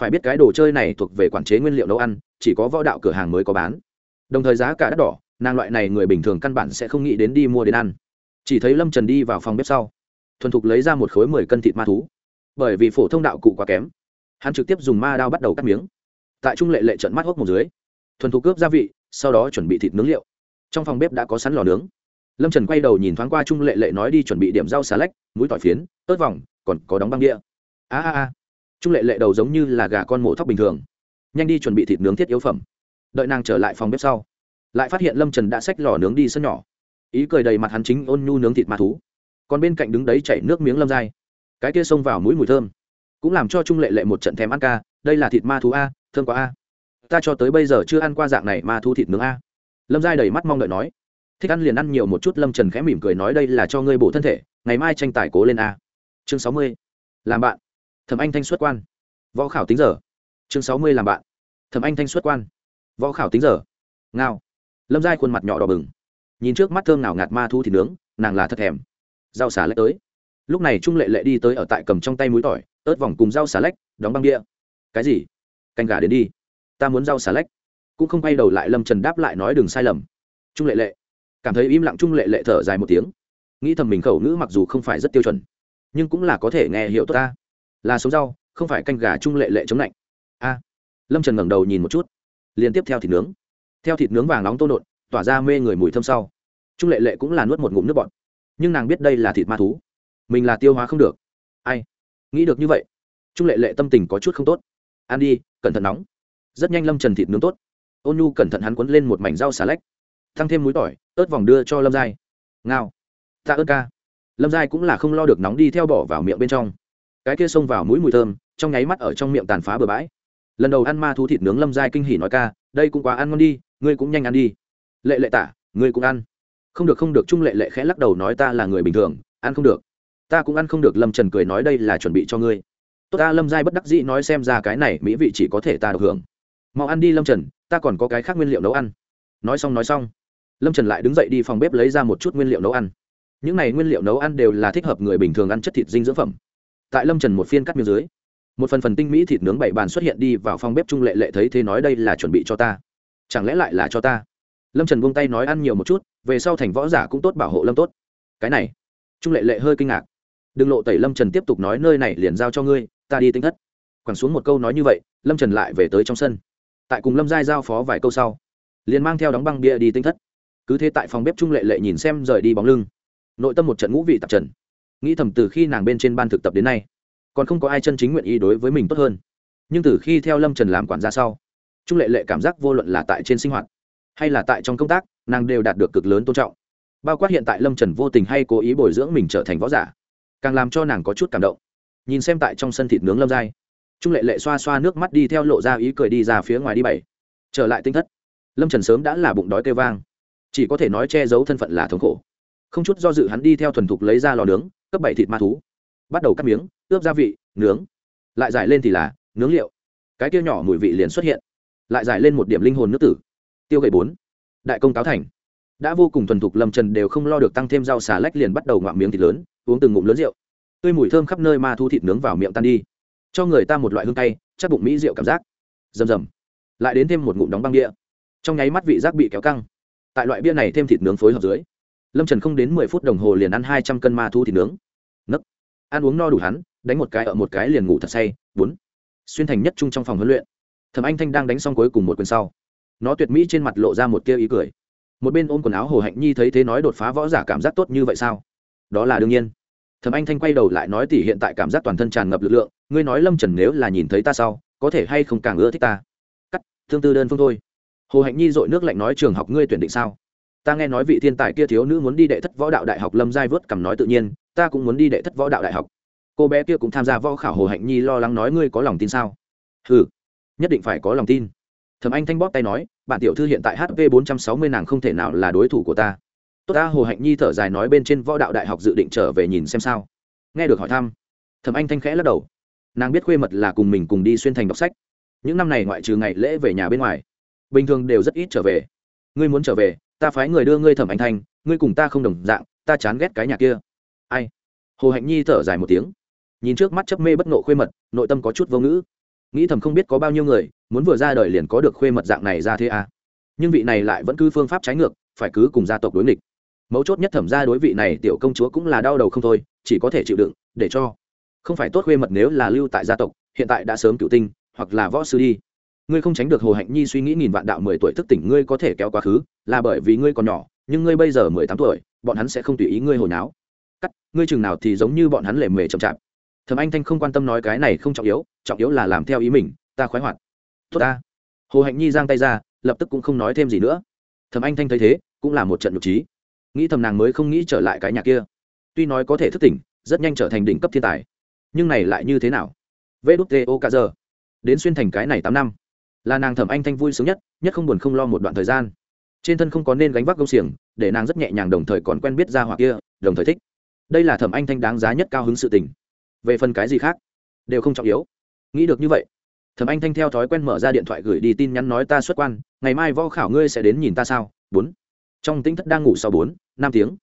Phải biết cái đồ chơi này thuộc về quản chế nguyên liệu nấu ăn, chỉ có võ đạo cửa hàng mới có bán. Đồng thời giá cả đắt đỏ, nàng loại này người bình thường căn bản sẽ không nghĩ đến đi mua đến ăn chỉ thấy lâm trần đi vào phòng bếp sau, thuần thục lấy ra một khối mười cân thịt ma thú. Bởi vì phổ thông đạo cụ quá kém, hắn trực tiếp dùng ma đao bắt đầu cắt miếng. Tại trung lệ lệ trận mắt hốc một dưới, thuần thục cướp gia vị, sau đó chuẩn bị thịt nướng liệu. Trong phòng bếp đã có sẵn lò nướng. Lâm trần quay đầu nhìn thoáng qua trung lệ lệ nói đi chuẩn bị điểm rau xà lách, mũi tỏi phiến, ớt vòng, còn có đóng băng đĩa. A a a. Trung lệ lệ đầu giống như là gà con mổ thóc bình thường. Nhanh đi chuẩn bị thịt nướng thiết yếu phẩm. Đợi nàng trở lại phòng bếp sau, lại phát hiện lâm trần đã xách lò nướng đi sân nhỏ ý cười đầy mặt hắn chính ôn nhu nướng thịt ma thú. Còn bên cạnh đứng đấy chảy nước miếng lâm dai. Cái kia xông vào mũi mùi thơm. Cũng làm cho trung lệ lệ một trận thèm ăn ca, đây là thịt ma thú a, thơm quá a. Ta cho tới bây giờ chưa ăn qua dạng này ma thú thịt nướng a. Lâm giai đầy mắt mong đợi nói. Thích ăn liền ăn nhiều một chút, lâm trần khẽ mỉm cười nói đây là cho ngươi bổ thân thể, ngày mai tranh tài cố lên a. Chương sáu mươi, làm bạn. Thẩm anh thanh xuất quan. Võ khảo tính giờ. Chương sáu mươi, làm bạn. Thẩm anh thanh xuất quan. Võ khảo tính giờ. Ngao. Lâm giai khuôn mặt nhỏ đỏ bừng nhìn trước mắt thơm nào ngạt ma thu thịt nướng, nàng là thật thèm. Rau xà lách tới. Lúc này trung lệ lệ đi tới ở tại cầm trong tay mũi tỏi, ớt vòng cùng rau xà lách, đóng băng đĩa cái gì? Canh gà đến đi. Ta muốn rau xà lách. Cũng không quay đầu lại lâm trần đáp lại nói đừng sai lầm. Trung lệ lệ cảm thấy im lặng trung lệ lệ thở dài một tiếng. Nghĩ thầm mình khẩu ngữ mặc dù không phải rất tiêu chuẩn, nhưng cũng là có thể nghe hiểu tốt ta. Là sống rau, không phải canh gà trung lệ lệ chống lạnh. A. Lâm trần ngẩng đầu nhìn một chút. Liên tiếp theo thịt nướng. Theo thịt nướng vàng nóng tô nộn tỏa ra mê người mùi thơm sau. Trung lệ lệ cũng là nuốt một ngụm nước bọt. Nhưng nàng biết đây là thịt ma thú. Mình là tiêu hóa không được. Ai? Nghĩ được như vậy, trung lệ lệ tâm tình có chút không tốt. Ăn đi, cẩn thận nóng. Rất nhanh lâm trần thịt nướng tốt. Ôn nhu cẩn thận hắn quấn lên một mảnh rau xà lách. Thăng thêm muối tỏi, ớt vòng đưa cho lâm giai. Ngao. Tạ ơn ca. Lâm giai cũng là không lo được nóng đi theo bỏ vào miệng bên trong. Cái kia xông vào mũi mùi thơm, trong nháy mắt ở trong miệng tàn phá bừa bãi. Lần đầu ăn ma thú thịt nướng lâm giai kinh hỉ nói ca, đây cũng quá ăn ngon đi, ngươi cũng nhanh ăn đi lệ lệ tả, ngươi cũng ăn. Không được không được, trung lệ lệ khẽ lắc đầu nói ta là người bình thường, ăn không được. Ta cũng ăn không được, lâm trần cười nói đây là chuẩn bị cho ngươi. Tốt ta, lâm giai bất đắc dĩ nói xem ra cái này mỹ vị chỉ có thể ta được hưởng. Mau ăn đi, lâm trần, ta còn có cái khác nguyên liệu nấu ăn. Nói xong nói xong. Lâm trần lại đứng dậy đi phòng bếp lấy ra một chút nguyên liệu nấu ăn. Những này nguyên liệu nấu ăn đều là thích hợp người bình thường ăn chất thịt dinh dưỡng phẩm. Tại lâm trần một phiên cắt miếng dưới, một phần phần tinh mỹ thịt nướng bảy bàn xuất hiện đi vào phòng bếp trung lệ lệ thấy thế nói đây là chuẩn bị cho ta. Chẳng lẽ lại là cho ta? Lâm trần buông tay nói ăn nhiều một chút, về sau thành võ giả cũng tốt, bảo hộ lâm tốt. Cái này, trung lệ lệ hơi kinh ngạc. Đừng lộ tẩy lâm trần tiếp tục nói nơi này liền giao cho ngươi, ta đi tính thất. Quẳng xuống một câu nói như vậy, lâm trần lại về tới trong sân. Tại cùng lâm giai giao phó vài câu sau, liền mang theo đóng băng bia đi tinh thất. Cứ thế tại phòng bếp trung lệ lệ nhìn xem rời đi bóng lưng. Nội tâm một trận ngũ vị tạp trần. Nghĩ thầm từ khi nàng bên trên ban thực tập đến nay, còn không có ai chân chính nguyện ý đối với mình tốt hơn. Nhưng từ khi theo lâm trần làm quản gia sau, trung lệ lệ cảm giác vô luận là tại trên sinh hoạt hay là tại trong công tác, nàng đều đạt được cực lớn tôn trọng. Bao quát hiện tại lâm trần vô tình hay cố ý bồi dưỡng mình trở thành võ giả, càng làm cho nàng có chút cảm động. Nhìn xem tại trong sân thịt nướng lâm giai, trung lệ lệ xoa xoa nước mắt đi theo lộ ra ý cười đi ra phía ngoài đi bảy trở lại tinh thất, lâm trần sớm đã là bụng đói kêu vang. Chỉ có thể nói che giấu thân phận là thống khổ. Không chút do dự hắn đi theo thuần thục lấy ra lò nướng, cấp bảy thịt ma thú. Bắt đầu cắt miếng, ướp gia vị, nướng. Lại giải lên thì là nướng liệu. Cái kia nhỏ mùi vị liền xuất hiện. Lại giải lên một điểm linh hồn nước tử tiêu gậy bốn. Đại công cáo thành. Đã vô cùng thuần thục, lâm trần đều không lo được tăng thêm rau xà lách liền bắt đầu ngoạm miếng thịt lớn, uống từng ngụm lớn rượu. Tươi mùi thơm khắp nơi ma thu thịt nướng vào miệng tan đi. Cho người ta một loại hương tay chắc bụng mỹ rượu cảm giác. Rầm rầm. Lại đến thêm một ngụm đóng băng bia. Trong nháy mắt vị giác bị kéo căng. Tại loại bia này thêm thịt nướng phối hợp dưới, lâm trần không đến mười phút đồng hồ liền ăn hai trăm cân ma thu thịt nướng. Nấc. Ăn uống no đủ hắn, đánh một cái ở một cái liền ngủ thật say. Bốn. Xuyên thành nhất trung trong phòng huấn luyện. Thẩm anh thanh đang đánh xong cuối cùng một quyền sau nó tuyệt mỹ trên mặt lộ ra một tia ý cười. Một bên ôm quần áo hồ hạnh nhi thấy thế nói đột phá võ giả cảm giác tốt như vậy sao? Đó là đương nhiên. Thầm anh thanh quay đầu lại nói tỉ hiện tại cảm giác toàn thân tràn ngập lực lượng, ngươi nói lâm trần nếu là nhìn thấy ta sau, có thể hay không càng ưa thích ta? Cắt, thương tư đơn phương thôi. Hồ hạnh nhi dội nước lạnh nói trường học ngươi tuyển định sao? Ta nghe nói vị thiên tài kia thiếu nữ muốn đi đệ thất võ đạo đại học lâm giai vớt cầm nói tự nhiên, ta cũng muốn đi đệ thất võ đạo đại học. Cô bé kia cũng tham gia võ khảo hồ hạnh nhi lo lắng nói ngươi có lòng tin sao? Ừ nhất định phải có lòng tin. Thầm anh thanh bóp tay nói bạn tiểu thư hiện tại hp bốn trăm sáu mươi nàng không thể nào là đối thủ của ta. Tốt ta, hồ hạnh nhi thở dài nói bên trên võ đạo đại học dự định trở về nhìn xem sao. Nghe được hỏi thăm, thẩm anh thanh khẽ lắc đầu. Nàng biết khuê mật là cùng mình cùng đi xuyên thành đọc sách. Những năm này ngoại trừ ngày lễ về nhà bên ngoài, bình thường đều rất ít trở về. Ngươi muốn trở về, ta phái người đưa ngươi thẩm anh thanh, ngươi cùng ta không đồng dạng, ta chán ghét cái nhà kia. Ai? Hồ hạnh nhi thở dài một tiếng. Nhìn trước mắt chấp mê bất nộ khuê mật, nội tâm có chút vô ngữ nghĩ thầm không biết có bao nhiêu người muốn vừa ra đời liền có được khuê mật dạng này ra thế à. nhưng vị này lại vẫn cứ phương pháp trái ngược, phải cứ cùng gia tộc đối nghịch. Mấu chốt nhất thẩm ra đối vị này tiểu công chúa cũng là đau đầu không thôi, chỉ có thể chịu đựng, để cho. Không phải tốt khuê mật nếu là lưu tại gia tộc, hiện tại đã sớm cựu tinh, hoặc là võ sư đi. Ngươi không tránh được hồ hạnh nhi suy nghĩ nghìn vạn đạo mười tuổi thức tỉnh ngươi có thể kéo quá khứ, là bởi vì ngươi còn nhỏ, nhưng ngươi bây giờ mười tám tuổi, bọn hắn sẽ không tùy ý ngươi hồi náo. Cắt, ngươi chừng nào thì giống như bọn hắn lề mề chậm chạp thầm anh thanh không quan tâm nói cái này không trọng yếu trọng yếu là làm theo ý mình, ta khoái hoạt. Tốt ta. Hồ hạnh nhi giang tay ra, lập tức cũng không nói thêm gì nữa. Thầm anh thanh thấy thế, cũng là một trận nhục trí. Nghĩ thầm nàng mới không nghĩ trở lại cái nhà kia. Tuy nói có thể thức tỉnh, rất nhanh trở thành đỉnh cấp thiên tài. Nhưng này lại như thế nào? Vê đúc tê ô cả giờ. Đến xuyên thành cái này tám năm, là nàng thẩm anh thanh vui sướng nhất nhất không buồn không lo một đoạn thời gian. Trên thân không có nên gánh vác công xiềng, để nàng rất nhẹ nhàng đồng thời còn quen biết ra hoặc kia, đồng thời thích. Đây là thẩm anh thanh đáng giá nhất cao hứng sự tình về phần cái gì khác? Đều không trọng yếu. Nghĩ được như vậy, thẩm anh thanh theo thói quen mở ra điện thoại gửi đi tin nhắn nói ta xuất quan, ngày mai võ khảo ngươi sẽ đến nhìn ta sao? Bốn. Trong tính thất đang ngủ sau bốn, năm tiếng.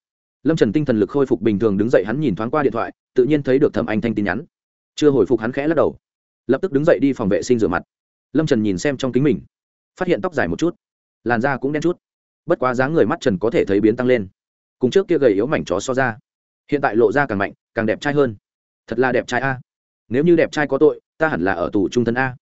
Lâm trần tinh thần lực khôi phục bình thường đứng dậy hắn nhìn thoáng qua điện thoại, tự nhiên thấy được thẩm anh thanh tin nhắn. Chưa hồi phục hắn khẽ lắc đầu. Lập tức đứng dậy đi phòng vệ sinh rửa mặt. Lâm trần nhìn xem trong kính mình, phát hiện tóc dài một chút, làn da cũng đen chút. Bất quá dáng người mắt trần có thể thấy biến tăng lên. Cùng trước kia gầy yếu mảnh chó so ra, hiện tại lộ ra càng mạnh, càng đẹp trai hơn thật là đẹp trai a. Nếu như đẹp trai có tội, ta hẳn là ở tù trung thân a.